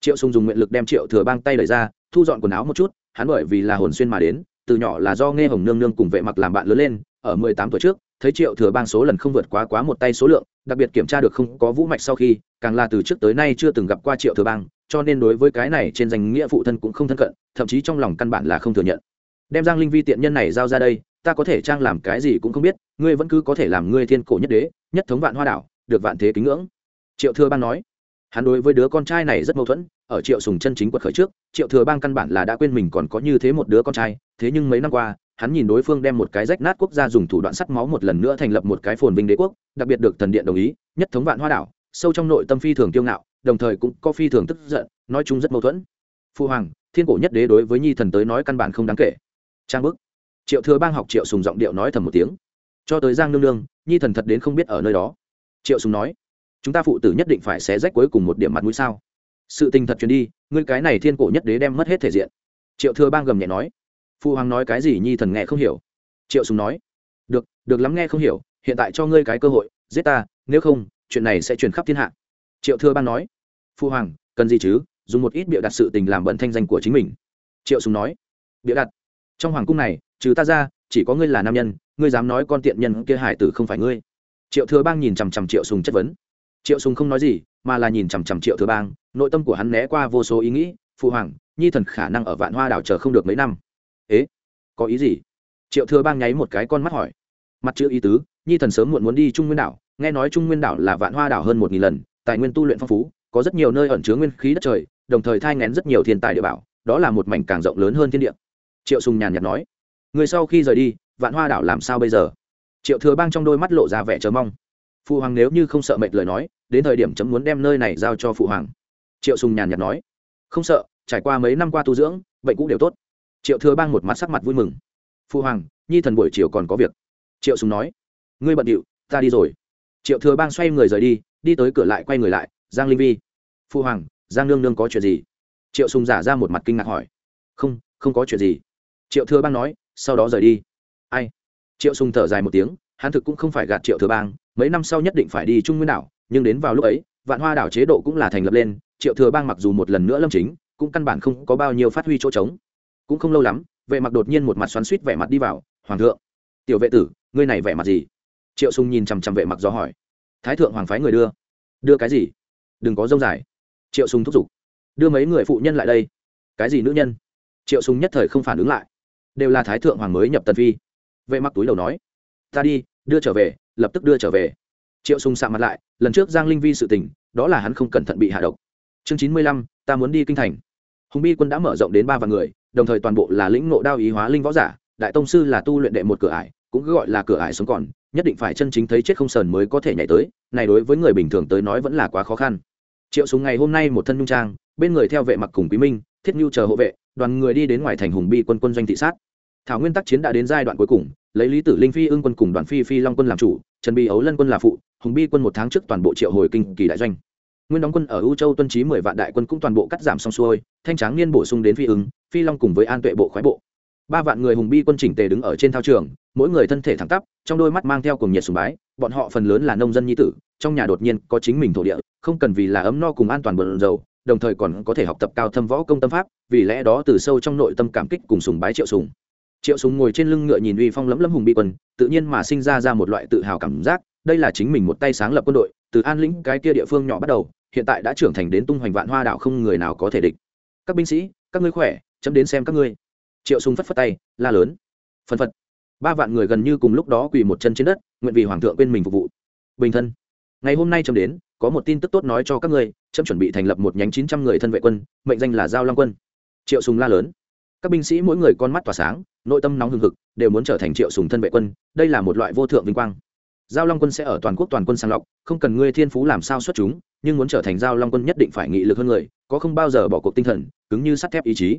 Triệu sùng dùng nguyện lực đem triệu thừa bang tay đẩy ra, thu dọn quần áo một chút, hắn bởi vì là hồn xuyên mà đến, từ nhỏ là do nghe hồng nương nương cùng vệ mặc làm bạn lớn lên, ở mười tám tuổi trước thấy triệu thừa bang số lần không vượt quá quá một tay số lượng, đặc biệt kiểm tra được không có vũ mạch sau khi, càng là từ trước tới nay chưa từng gặp qua triệu thừa bang, cho nên đối với cái này trên danh nghĩa phụ thân cũng không thân cận, thậm chí trong lòng căn bản là không thừa nhận. Đem giang linh vi tiện nhân này giao ra đây, ta có thể trang làm cái gì cũng không biết, ngươi vẫn cứ có thể làm ngươi thiên cổ nhất đế, nhất thống vạn hoa đảo, được vạn thế kính ngưỡng. Triệu thừa bang nói. Hắn đối với đứa con trai này rất mâu thuẫn, ở triệu sùng chân chính quật khởi trước, triệu thừa bang căn bản là đã quên mình còn có như thế một đứa con trai, thế nhưng mấy năm qua hắn nhìn đối phương đem một cái rách nát quốc gia dùng thủ đoạn sắt máu một lần nữa thành lập một cái phồn vinh đế quốc, đặc biệt được thần điện đồng ý, nhất thống vạn hoa đảo, sâu trong nội tâm phi thường kiêu ngạo, đồng thời cũng có phi thường tức giận, nói chung rất mâu thuẫn. Phu hoàng, thiên cổ nhất đế đối với nhi thần tới nói căn bản không đáng kể. Trang bức. Triệu thừa bang học triệu sùng giọng điệu nói thầm một tiếng. Cho tới giang nương nương, nhi thần thật đến không biết ở nơi đó. Triệu sùng nói, chúng ta phụ tử nhất định phải xé rách cuối cùng một điểm mặt mũi sao? Sự tình thật truyền đi, ngươi cái này thiên cổ nhất đế đem mất hết thể diện. Triệu thừa bang gầm nhẹ nói phụ hoàng nói cái gì nhi thần nghe không hiểu. Triệu sùng nói, được được lắm nghe không hiểu, hiện tại cho ngươi cái cơ hội, giết ta, nếu không, chuyện này sẽ truyền khắp thiên hạ. Triệu thừa bang nói phụ hoàng, cần gì chứ? Dùng một ít bịa đặt sự tình làm bận thanh danh của chính mình. Triệu sùng nói, bịa đặt? Trong hoàng cung này, trừ ta ra, chỉ có ngươi là nam nhân, ngươi dám nói con tiện nhân kia hải tử không phải ngươi. Triệu thừa bang nhìn chằm chằm triệu sùng chất vấn. Triệu sùng không nói gì, mà là nhìn chằm chằm triệu thừa bang, nội tâm của hắn né qua vô số ý nghĩ phụ hoàng, nhi thần khả năng ở vạn hoa đảo chờ không được mấy năm ế, có ý gì? Triệu thừa bang nháy một cái con mắt hỏi. Mặt chữ ý tứ, nhi thần sớm muộn muốn đi trung nguyên đảo, nghe nói trung nguyên đảo là vạn hoa đảo hơn một nghìn lần, tài nguyên tu luyện phong phú, có rất nhiều nơi ẩn chứa nguyên khí đất trời, đồng thời thai ngén rất nhiều thiên tài địa bảo, đó là một mảnh càng rộng lớn hơn thiên địa. Triệu sùng nhàn nhạt nói. Người sau khi rời đi, vạn hoa đảo làm sao bây giờ? Triệu thừa bang trong đôi mắt lộ ra vẻ chờ mong. Phụ hoàng nếu như không sợ mệt lời nói, đến thời điểm chấm muốn đem nơi này giao cho phụ hoàng. Triệu sùng nhàn nhạt nói. Không sợ, trải qua mấy năm qua tu dưỡng, bệnh cũ đều tốt triệu thừa bang một mặt sắc mặt vui mừng. Phu hoàng, nhi thần buổi chiều còn có việc. Triệu sùng nói. Ngươi bận điệu, ta đi rồi. Triệu thừa bang xoay người rời đi đi tới cửa lại quay người lại, giang linh vi. Phu hoàng, giang nương nương có chuyện gì? Triệu sùng giả ra một mặt kinh ngạc hỏi. Không không có chuyện gì. Triệu thừa bang nói, sau đó rời đi. Ai? Triệu sùng thở dài một tiếng, hắn thực cũng không phải gạt triệu thừa bang, mấy năm sau nhất định phải đi trung nguyên đảo, nhưng đến vào lúc ấy, vạn hoa đảo chế độ cũng là thành lập lên, triệu thừa bang mặc dù một lần nữa lâm chính, cũng căn bản không có bao nhiêu phát huy chỗ trống cũng không lâu lắm, vệ mặc đột nhiên một mặt xoắn suýt vẻ mặt đi vào, hoàng thượng, tiểu vệ tử, ngươi này vẻ mặt gì? Triệu sùng nhìn chằm chằm vệ mặc do hỏi. Thái thượng hoàng phái người đưa. Đưa cái gì? Đừng có rông dài. Triệu sùng thúc giục. Đưa mấy người phụ nhân lại đây. Cái gì nữ nhân? Triệu sùng nhất thời không phản ứng lại. Đều là thái thượng hoàng mới nhập tần phi. Vệ mặc túi đầu nói. Ta đi, đưa trở về, lập tức đưa trở về. Triệu sùng sạm mặt lại, lần trước giang linh vi sự tình, đó là hắn không cẩn thận bị hạ độc. Chương chín mươi lăm, ta muốn đi kinh thành hùng bi quân đã mở rộng đến ba vạn người, đồng thời toàn bộ là lĩnh ngộ đao ý hóa linh võ giả, đại tông sư là tu luyện đệ một cửa ải, cũng gọi là cửa ải sống còn, nhất định phải chân chính thấy chết không sờn mới có thể nhảy tới, này đối với người bình thường tới nói vẫn là quá khó khăn. Triệu súng ngày hôm nay một thân nhung trang, bên người theo vệ mặc cùng quý minh, thiết nhu chờ hộ vệ, đoàn người đi đến ngoài thành hùng bi quân quân doanh thị sát. Thảo nguyên tắc chiến đã đến giai đoạn cuối cùng, lấy lý tử linh phi ưng quân cùng đoàn phi phi long quân làm chủ, trần bi ấu lân quân là phụ, hùng bi quân một tháng trước toàn bộ triệu hồi kinh kỳ đại doanh nguyên đóng quân ở u châu tuân trí mười vạn đại quân cũng toàn bộ cắt giảm xong xuôi, thanh tráng niên bổ sung đến phi ứng, phi long cùng với an tuệ bộ khoái bộ. Ba vạn người hùng bi quân chỉnh tề đứng ở trên thao trường, mỗi người thân thể thẳng tắp, trong đôi mắt mang theo cùng nhiệt sùng bái, bọn họ phần lớn là nông dân nhi tử, trong nhà đột nhiên có chính mình thổ địa, không cần vì là ấm no cùng an toàn bận dầu đồng thời còn có thể học tập cao thâm võ công tâm pháp, vì lẽ đó từ sâu trong nội tâm cảm kích cùng sùng bái triệu sùng. Triệu sùng ngồi trên lưng ngựa nhìn uy phong lẫm lẫm hùng bi quân, tự nhiên mà sinh ra ra một loại tự hào cảm giác, đây là chính mình một tay sáng lập quân đội, từ an lĩnh cái kia địa phương nhỏ bắt đầu hiện tại đã trưởng thành đến tung hoành vạn hoa đạo không người nào có thể địch. Các binh sĩ, các ngươi khỏe, chấm đến xem các ngươi. Triệu sùng phất phất tay, la lớn. Phân phật. Ba vạn người gần như cùng lúc đó quỳ một chân trên đất, nguyện vì hoàng thượng quên mình phục vụ. Bình thân. Ngày hôm nay chấm đến, có một tin tức tốt nói cho các ngươi, chấm chuẩn bị thành lập một nhánh chín trăm người thân vệ quân, mệnh danh là giao long quân. Triệu sùng la lớn. Các binh sĩ mỗi người con mắt tỏa sáng, nội tâm nóng hừng hực, đều muốn trở thành triệu sùng thân vệ quân, đây là một loại vô thượng vinh quang giao long quân sẽ ở toàn quốc toàn quân sàng lọc, không cần ngươi thiên phú làm sao xuất chúng, nhưng muốn trở thành giao long quân nhất định phải nghị lực hơn người, có không bao giờ bỏ cuộc tinh thần, cứng như sắt thép ý chí.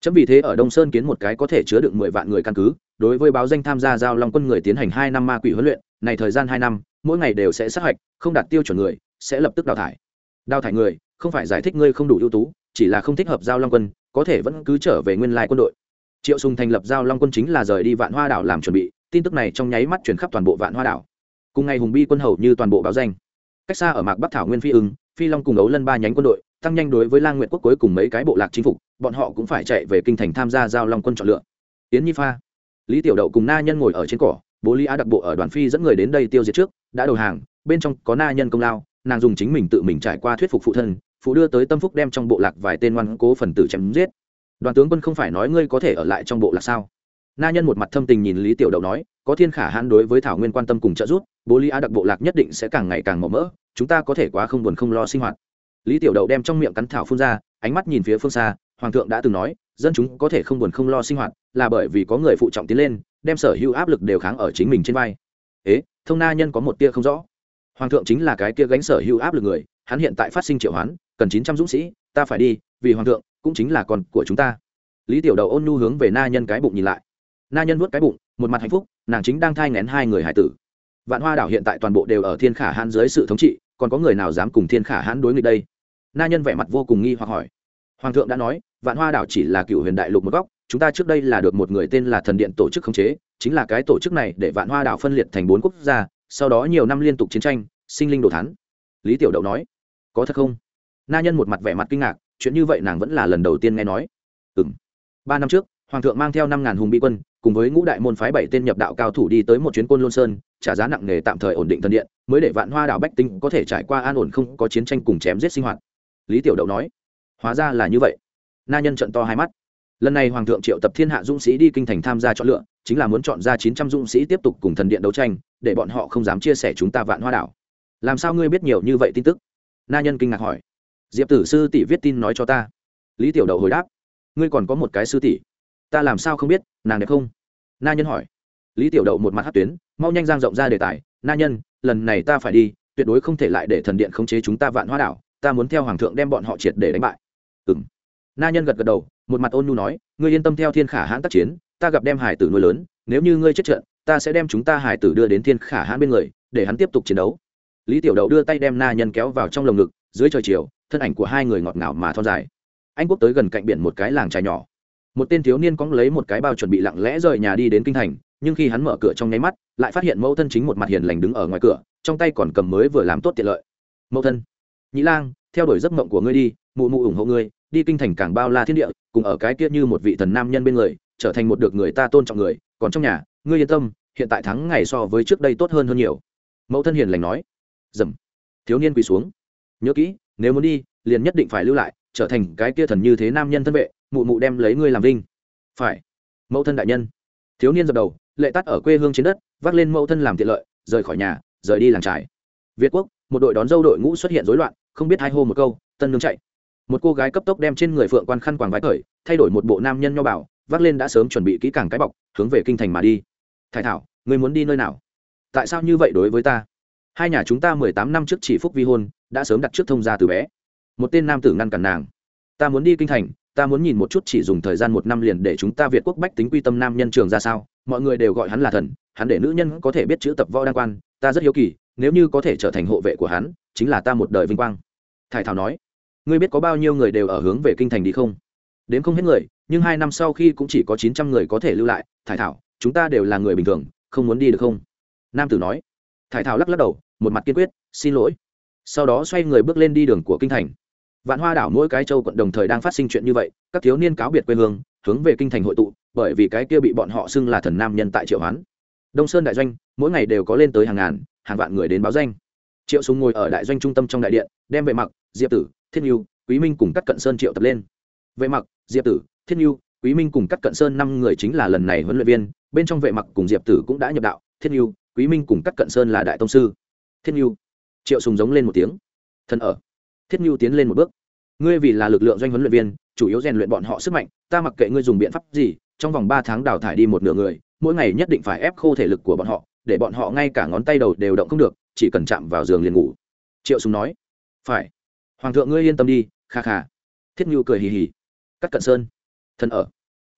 Chấm vì thế ở đông sơn kiến một cái có thể chứa được mười vạn người căn cứ, đối với báo danh tham gia giao long quân người tiến hành hai năm ma quỷ huấn luyện, này thời gian hai năm, mỗi ngày đều sẽ sát hạch, không đạt tiêu chuẩn người, sẽ lập tức đào thải. Đào thải người, không phải giải thích ngươi không đủ ưu tú, chỉ là không thích hợp giao long quân, có thể vẫn cứ trở về nguyên lai quân đội. Triệu sùng thành lập giao long quân chính là rời đi vạn hoa đảo làm chuẩn bị, tin tức này trong nháy mắt truyền khắp toàn bộ vạn hoa đảo cùng ngày hùng bi quân hầu như toàn bộ báo danh. Cách xa ở mạc bắc thảo nguyên phi ứng phi long cùng ấu lân ba nhánh quân đội, tăng nhanh đối với lang nguyện quốc cuối cùng mấy cái bộ lạc chính phục, bọn họ cũng phải chạy về kinh thành tham gia giao long quân chọn lựa. Yến nhi pha, lý tiểu đậu cùng na nhân ngồi ở trên cỏ, bố lý á đặc bộ ở đoàn phi dẫn người đến đây tiêu diệt trước, đã đầu hàng, bên trong có na nhân công lao, nàng dùng chính mình tự mình trải qua thuyết phục phụ thân, phụ đưa tới tâm phúc đem trong bộ lạc vài tên ngoan cố phần tử chém giết. Đoàn tướng quân không phải nói ngươi có thể ở lại trong bộ lạc sao? Na nhân một mặt thâm tình nhìn lý tiểu đậu nói, có thiên khả hãn đối với thảo nguyên quan tâm cùng trợ giúp, bố lý á đặc bộ lạc nhất định sẽ càng ngày càng màu mỡ, chúng ta có thể quá không buồn không lo sinh hoạt. Lý tiểu đậu đem trong miệng cắn thảo phun ra, ánh mắt nhìn phía phương xa, hoàng thượng đã từng nói, dân chúng có thể không buồn không lo sinh hoạt, là bởi vì có người phụ trọng tiến lên, đem sở hữu áp lực đều kháng ở chính mình trên vai. Ế, thông na nhân có một tia không rõ. Hoàng thượng chính là cái kia gánh sở hữu áp lực người, hắn hiện tại phát sinh triệu hoán, cần chín trăm dũng sĩ, ta phải đi, vì hoàng thượng, cũng chính là con của chúng ta. Lý tiểu đầu ôn nhu hướng về na nhân cái bụng nhìn lại na nhân vuốt cái bụng, một mặt hạnh phúc, nàng chính đang thai ngén hai người hải tử. Vạn hoa đảo hiện tại toàn bộ đều ở thiên khả hãn dưới sự thống trị, còn có người nào dám cùng thiên khả hãn đối nghịch đây? Na nhân vẻ mặt vô cùng nghi hoặc hỏi. Hoàng thượng đã nói, vạn hoa đảo chỉ là cựu huyền đại lục một góc, chúng ta trước đây là được một người tên là thần điện tổ chức khống chế, chính là cái tổ chức này để vạn hoa đảo phân liệt thành bốn quốc gia, sau đó nhiều năm liên tục chiến tranh, sinh linh đồ thắn lý tiểu đậu nói, có thật không? Na nhân một mặt vẻ mặt kinh ngạc, chuyện như vậy nàng vẫn là lần đầu tiên nghe nói. Ừ m ba năm trước, hoàng thượng mang theo năm ngàn hùng bị quân cùng với ngũ đại môn phái bảy tên nhập đạo cao thủ đi tới một chuyến côn lôn sơn, trả giá nặng nề tạm thời ổn định thần điện, mới để vạn hoa đảo bách tinh có thể trải qua an ổn không có chiến tranh cùng chém giết sinh hoạt. Lý tiểu đậu nói, hóa ra là như vậy. Na nhân trận to hai mắt. Lần này hoàng thượng triệu tập thiên hạ dũng sĩ đi kinh thành tham gia chọn lựa, chính là muốn chọn ra chín trăm dũng sĩ tiếp tục cùng thần điện đấu tranh, để bọn họ không dám chia sẻ chúng ta vạn hoa đảo. Làm sao ngươi biết nhiều như vậy tin tức? Na nhân kinh ngạc hỏi. Diệp tử sư tỷ viết tin nói cho ta. Lý tiểu đậu hồi đáp. Ngươi còn có một cái sư tỷ. Ta làm sao không biết, nàng đẹp không? Na nhân hỏi. Lý tiểu đậu một mặt hát tuyến, mau nhanh giang rộng ra đề tài. Na nhân, lần này ta phải đi, tuyệt đối không thể lại để thần điện khống chế chúng ta vạn hoa đảo. Ta muốn theo hoàng thượng đem bọn họ triệt để đánh bại. Ừ m na nhân gật gật đầu, một mặt ôn nhu nói, ngươi yên tâm theo thiên khả hãn tác chiến, ta gặp đem hải tử nuôi lớn, nếu như ngươi chết trận, ta sẽ đem chúng ta hải tử đưa đến thiên khả hãn bên người, để hắn tiếp tục chiến đấu. Lý tiểu đậu đưa tay đem na nhân kéo vào trong lồng ngực, dưới trời chiều, thân ảnh của hai người ngọt ngào mà thon dài. Anh quốc tới gần cạnh biển một cái làng trài nhỏ một tên thiếu niên cóng lấy một cái bao chuẩn bị lặng lẽ rời nhà đi đến kinh thành, nhưng khi hắn mở cửa trong nháy mắt, lại phát hiện mẫu thân chính một mặt hiền lành đứng ở ngoài cửa, trong tay còn cầm mới vừa làm tốt tiện lợi. Mẫu thân nhĩ lang, theo đuổi giấc mộng của ngươi đi, mụ mụ ủng hộ ngươi, đi kinh thành cảng bao la thiên địa, cùng ở cái kia như một vị thần nam nhân bên người, trở thành một được người ta tôn trọng người, còn trong nhà, ngươi yên tâm, hiện tại thắng ngày so với trước đây tốt hơn hơn nhiều. Mẫu thân hiền lành nói. Dầm. Thiếu niên quỳ xuống. Nhớ kỹ, nếu muốn đi, liền nhất định phải lưu lại, trở thành cái kia thần như thế nam nhân thân vệ mụ mụ đem lấy ngươi làm vinh. Phải. Mẫu thân đại nhân. Thiếu niên dập đầu lệ tắt ở quê hương trên đất vác lên mẫu thân làm tiện lợi rời khỏi nhà rời đi làng trải việt quốc một đội đón dâu đội ngũ xuất hiện rối loạn không biết hai hô một câu tân nương chạy. Một cô gái cấp tốc đem trên người phượng quan khăn quàng vái khởi, thay đổi một bộ nam nhân nho bảo vác lên đã sớm chuẩn bị kỹ càng cái bọc hướng về kinh thành mà đi. Thải thảo người muốn đi nơi nào? Tại sao như vậy đối với ta? Hai nhà chúng ta mười tám năm trước chỉ phúc vi hôn đã sớm đặt trước thông gia từ bé. Một tên nam tử ngăn cản nàng. Ta muốn đi kinh thành ta muốn nhìn một chút chỉ dùng thời gian một năm liền để chúng ta việt quốc bách tính quy tâm nam nhân trường ra sao, mọi người đều gọi hắn là thần, hắn để nữ nhân có thể biết chữ tập võ đăng quan, ta rất hiếu kỳ, nếu như có thể trở thành hộ vệ của hắn, chính là ta một đời vinh quang. Thải thảo nói. Ngươi biết có bao nhiêu người đều ở hướng về kinh thành đi không? Đến không hết người, nhưng hai năm sau khi cũng chỉ có chín trăm người có thể lưu lại, thải thảo, chúng ta đều là người bình thường, không muốn đi được không? Nam tử nói. Thải thảo lắc lắc đầu, một mặt kiên quyết, xin lỗi. Sau đó xoay người bước lên đi đường của kinh thành vạn hoa đảo mỗi cái châu quận đồng thời đang phát sinh chuyện như vậy, các thiếu niên cáo biệt quê hương, hướng về kinh thành hội tụ, bởi vì cái kia bị bọn họ xưng là thần nam nhân tại triệu hoán. Đông sơn đại doanh, mỗi ngày đều có lên tới hàng ngàn, hàng vạn người đến báo danh. Triệu súng ngồi ở đại doanh trung tâm trong đại điện, đem vệ mặc, diệp tử, thiết n quý minh cùng các cận sơn triệu tập lên. Vệ mặc, diệp tử, thiết n quý minh cùng các cận sơn năm người chính là lần này huấn luyện viên, bên trong vệ mặc cùng diệp tử cũng đã nhập đạo, thiết n quý minh cùng các cận sơn là đại tông sư. Thiết n triệu sùng giống lên một tiếng. Thần ở. Thiết n tiến lên một bước ngươi vì là lực lượng doanh huấn luyện viên, chủ yếu rèn luyện bọn họ sức mạnh, ta mặc kệ ngươi dùng biện pháp gì, trong vòng ba tháng đào thải đi một nửa người, mỗi ngày nhất định phải ép khô thể lực của bọn họ, để bọn họ ngay cả ngón tay đầu đều động không được, chỉ cần chạm vào giường liền ngủ. Triệu sùng nói. Phải. Hoàng thượng ngươi yên tâm đi, kha kha. Thiết nhu cười hì hì. Cắt cận sơn. Thân ở.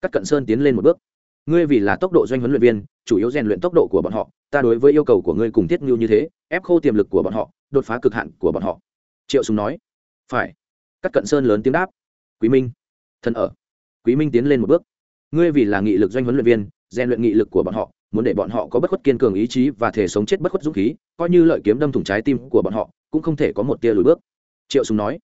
Cắt cận sơn tiến lên một bước. Ngươi vì là tốc độ doanh huấn luyện viên, chủ yếu rèn luyện tốc độ của bọn họ, ta đối với yêu cầu của ngươi cùng thiết nhu như thế, ép khô tiềm lực của bọn họ, đột phá cực hạn của bọn họ. Triệu sùng nói. Phải cắt cận sơn lớn tiếng đáp. Quý minh, thân ở. Quý minh tiến lên một bước. Ngươi vì là nghị lực doanh huấn luyện viên, rèn luyện nghị lực của bọn họ, muốn để bọn họ có bất khuất kiên cường ý chí và thể sống chết bất khuất dũng khí, coi như lợi kiếm đâm thủng trái tim của bọn họ, cũng không thể có một tia lùi bước. Triệu sùng nói.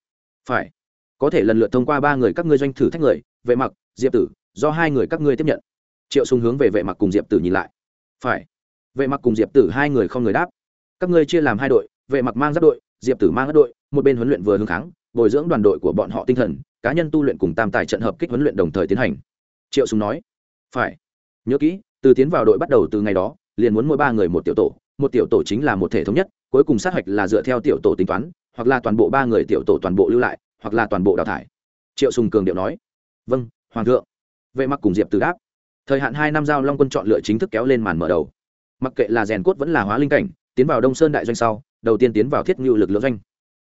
Phải. Có thể lần lượt thông qua ba người các ngươi doanh thử thách người, vệ mặc, diệp tử, do hai người các ngươi tiếp nhận. Triệu sùng hướng về vệ mặc cùng diệp tử nhìn lại. Phải. Vệ mặc cùng diệp tử hai người không người đáp. Các ngươi chia làm hai đội, vệ mặc mang giáp đội, diệp tử mang giáp đội, một bên huấn luyện vừa hướng kháng bồi dưỡng đoàn đội của bọn họ tinh thần, cá nhân tu luyện cùng tam tài trận hợp kích huấn luyện đồng thời tiến hành. Triệu sùng nói, phải. Nhớ kỹ, từ tiến vào đội bắt đầu từ ngày đó, liền muốn mỗi ba người một tiểu tổ, một tiểu tổ chính là một thể thống nhất, cuối cùng sát hạch là dựa theo tiểu tổ tính toán, hoặc là toàn bộ ba người tiểu tổ toàn bộ lưu lại, hoặc là toàn bộ đào thải. Triệu sùng cường điệu nói vâng hoàng thượng. Vệ mặc cùng diệp từ đáp, thời hạn hai năm giao long quân chọn lựa chính thức kéo lên màn mở đầu. Mặc kệ là rèn cốt vẫn là hóa linh cảnh, tiến vào đông sơn đại doanh sau, đầu tiên tiến vào thiết ngưu lực lượng doanh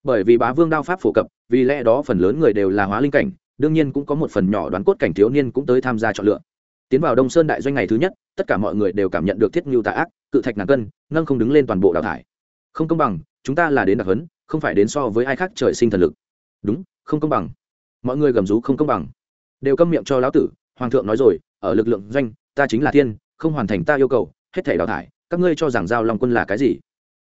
bởi vì bá vương đao pháp phổ cập, vì lẽ đó phần lớn người đều là hóa linh cảnh, đương nhiên cũng có một phần nhỏ đoán cốt cảnh thiếu niên cũng tới tham gia chọn lựa. Tiến vào đông sơn đại doanh ngày thứ nhất, tất cả mọi người đều cảm nhận được thiết ngưu tạ ác, cự thạch ngàn cân, nâng không đứng lên toàn bộ đào thải. Không công bằng, chúng ta là đến đặc hấn không phải đến so với ai khác trời sinh thần lực. Đúng, không công bằng. Mọi người gầm rú không công bằng. Đều câm miệng cho lão tử, hoàng thượng nói rồi, ở lực lượng doanh, ta chính là thiên, không hoàn thành ta yêu cầu, hết thể đào thải, các ngươi cho rằng giao long quân là cái gì?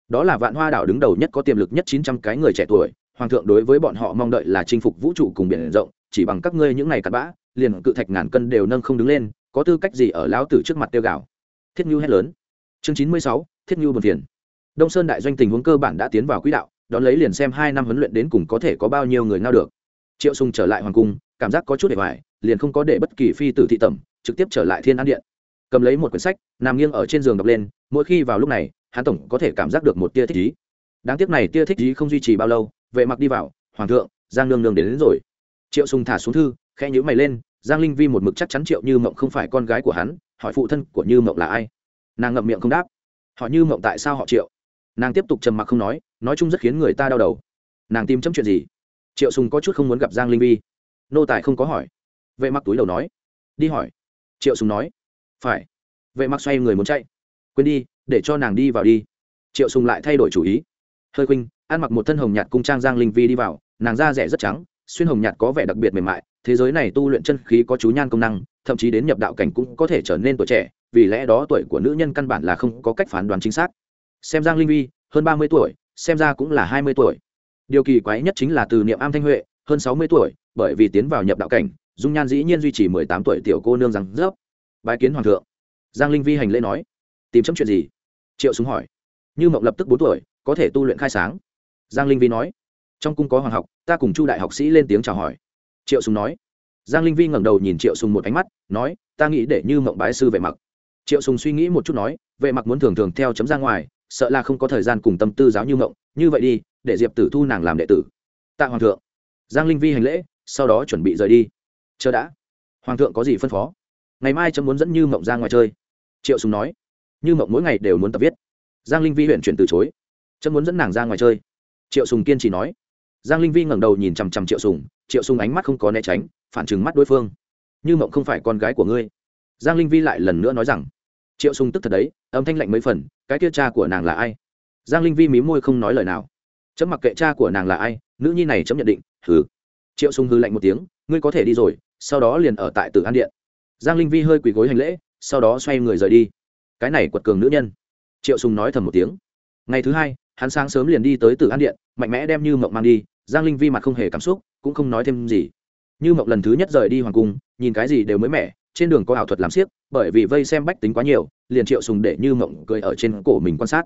Đó là vạn hoa đảo đứng đầu nhất có tiềm lực nhất chín trăm cái người trẻ tuổi. Hoàng thượng đối với bọn họ mong đợi là chinh phục vũ trụ cùng biển rộng, chỉ bằng các ngươi những ngày cặn bã, liền cự thạch ngàn cân đều nâng không đứng lên, có tư cách gì ở lão tử trước mặt tiêu gạo? Thiết nhu hét lớn. Chương chín mươi sáu, thiết nhu buồn phiền. Đông sơn đại doanh tình huống cơ bản đã tiến vào quỹ đạo, đón lấy liền xem hai năm huấn luyện đến cùng có thể có bao nhiêu người ngao được. Triệu sùng trở lại hoàng cung, cảm giác có chút để hoài liền không có để bất kỳ phi tử thị tẩm, trực tiếp trở lại thiên an điện. Cầm lấy một quyển sách, nằm nghiêng ở trên giường đọc lên, mỗi khi vào lúc này hắn tổng có thể cảm giác được một tia thích ý. Đáng tiếc này tia thích ý không duy trì bao lâu vệ mặc đi vào hoàng thượng giang nương nương đến, đến rồi. Triệu sùng thả xuống thư khẽ nhíu mày lên giang linh vi một mực chắc chắn triệu như mộng không phải con gái của hắn hỏi phụ thân của như mộng là ai? Nàng ngậm miệng không đáp. Họ như mộng tại sao họ triệu? Nàng tiếp tục trầm mặc không nói nói chung rất khiến người ta đau đầu. Nàng tìm chấm chuyện gì? Triệu sùng có chút không muốn gặp giang linh vi. Nô tài không có hỏi. Vệ mặc túi đầu nói. Đi hỏi. Triệu sùng nói. Phải. Vệ mặc xoay người muốn chạy quên đi, để cho nàng đi vào đi. Triệu sùng lại thay đổi chủ ý. Hơi khuynh ăn mặc một thân hồng nhạt cung trang giang linh vi đi vào, nàng da rẻ rất trắng, xuyên hồng nhạt có vẻ đặc biệt mềm mại, thế giới này tu luyện chân khí có chú nhan công năng, thậm chí đến nhập đạo cảnh cũng có thể trở nên tuổi trẻ, vì lẽ đó tuổi của nữ nhân căn bản là không có cách phán đoán chính xác. Xem giang linh vi, hơn ba mươi tuổi, xem ra cũng là hai mươi tuổi. Điều kỳ quái nhất chính là từ niệm am thanh huệ, hơn sáu mươi tuổi, bởi vì tiến vào nhập đạo cảnh, dung nhan dĩ nhiên duy trì mười tám tuổi tiểu cô nương rằng rớp. Bái kiến hoàng thượng. Giang linh vi hành lễ nói tìm chấm chuyện gì? Triệu súng hỏi. Như mộng lập tức bốn tuổi, có thể tu luyện khai sáng. Giang linh vi nói. Trong cung có hoàng học, ta cùng chu đại học sĩ lên tiếng chào hỏi. Triệu súng nói. Giang linh vi ngẩng đầu nhìn triệu sùng một ánh mắt, nói, ta nghĩ để như mộng bái sư vệ mặc. Triệu sùng suy nghĩ một chút nói, vệ mặc muốn thường thường theo chấm ra ngoài, sợ là không có thời gian cùng tâm tư giáo như mộng, như vậy đi, để diệp tử thu nàng làm đệ tử. Tạ hoàng thượng. Giang linh vi hành lễ, sau đó chuẩn bị rời đi. Chờ đã. Hoàng thượng có gì phân phó? Ngày mai chấm muốn dẫn như mộng ra ngoài chơi. Triệu sùng nói như mộng mỗi ngày đều muốn tập viết. Giang linh vi huyện chuyển từ chối chân muốn dẫn nàng ra ngoài chơi. Triệu sùng kiên trì nói. Giang linh vi ngẩng đầu nhìn chằm chằm triệu sùng triệu sùng ánh mắt không có né tránh, phản chừng mắt đối phương. Như mộng không phải con gái của ngươi. Giang linh vi lại lần nữa nói rằng, triệu sùng tức thật đấy, âm thanh lạnh mấy phần, cái kia cha của nàng là ai? Giang linh vi mí môi không nói lời nào. Chấm mặc kệ cha của nàng là ai, nữ nhi này chấm nhận định, hừ. Triệu sùng hư lạnh một tiếng, ngươi có thể đi rồi, sau đó liền ở tại tử an điện. Giang linh vi hơi quỳ gối hành lễ, sau đó xoay người rời đi cái này quật cường nữ nhân. Triệu sùng nói thầm một tiếng. Ngày thứ hai, hắn sáng sớm liền đi tới tử an điện, mạnh mẽ đem như mộng mang đi, giang linh vi mặt không hề cảm xúc, cũng không nói thêm gì. Như mộng lần thứ nhất rời đi hoàng cung, nhìn cái gì đều mới mẻ, trên đường có ảo thuật làm siếc, bởi vì vây xem bách tính quá nhiều, liền triệu sùng để như mộng cười ở trên cổ mình quan sát.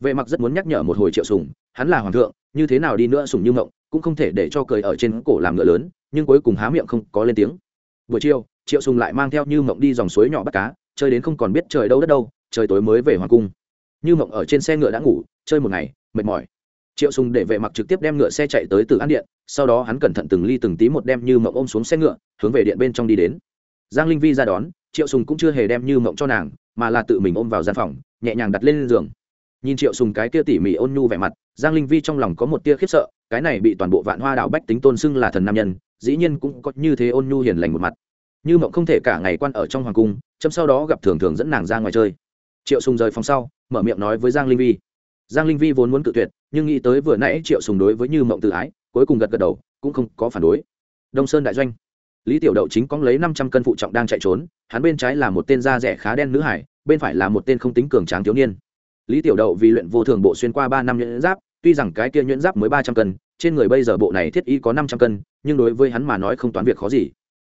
Vệ mặc rất muốn nhắc nhở một hồi triệu sùng, hắn là hoàng thượng, như thế nào đi nữa sùng như mộng, cũng không thể để cho cười ở trên cổ làm ngựa lớn, nhưng cuối cùng há miệng không có lên tiếng. Buổi chiều, triệu sùng lại mang theo như mộng đi dòng suối nhỏ bắt cá chơi đến không còn biết trời đâu đất đâu, trời tối mới về hoàng cung. Như mộng ở trên xe ngựa đã ngủ, chơi một ngày, mệt mỏi. Triệu sùng để vệ mặc trực tiếp đem ngựa xe chạy tới từ an điện, sau đó hắn cẩn thận từng ly từng tí một đem như mộng ôm xuống xe ngựa, hướng về điện bên trong đi đến. Giang linh vi ra đón, triệu sùng cũng chưa hề đem như mộng cho nàng, mà là tự mình ôm vào gian phòng, nhẹ nhàng đặt lên giường. Nhìn triệu sùng cái kia tỉ mỉ ôn nhu vẻ mặt, giang linh vi trong lòng có một tia khiếp sợ, cái này bị toàn bộ vạn hoa đảo bách tính tôn xưng là thần nam nhân, dĩ nhiên cũng có như thế ôn nhu hiền lành một mặt như mộng không thể cả ngày quan ở trong hoàng cung, chấm sau đó gặp thường thường dẫn nàng ra ngoài chơi. Triệu sùng rời phòng sau, mở miệng nói với giang linh vi. Giang linh vi vốn muốn cự tuyệt, nhưng nghĩ tới vừa nãy triệu sùng đối với như mộng tự ái, cuối cùng gật gật đầu, cũng không có phản đối. Đông sơn đại doanh. Lý tiểu đậu chính có lấy năm trăm cân phụ trọng đang chạy trốn, hắn bên trái là một tên da rẻ khá đen nữ hải, bên phải là một tên không tính cường tráng thiếu niên. Lý tiểu đậu vì luyện vô thường bộ xuyên qua ba năm nhuyễn giáp, tuy rằng cái kia nhuyễn giáp mới ba trăm cân, trên người bây giờ bộ này thiết y có năm trăm cân, nhưng đối với hắn mà nói không toán việc khó gì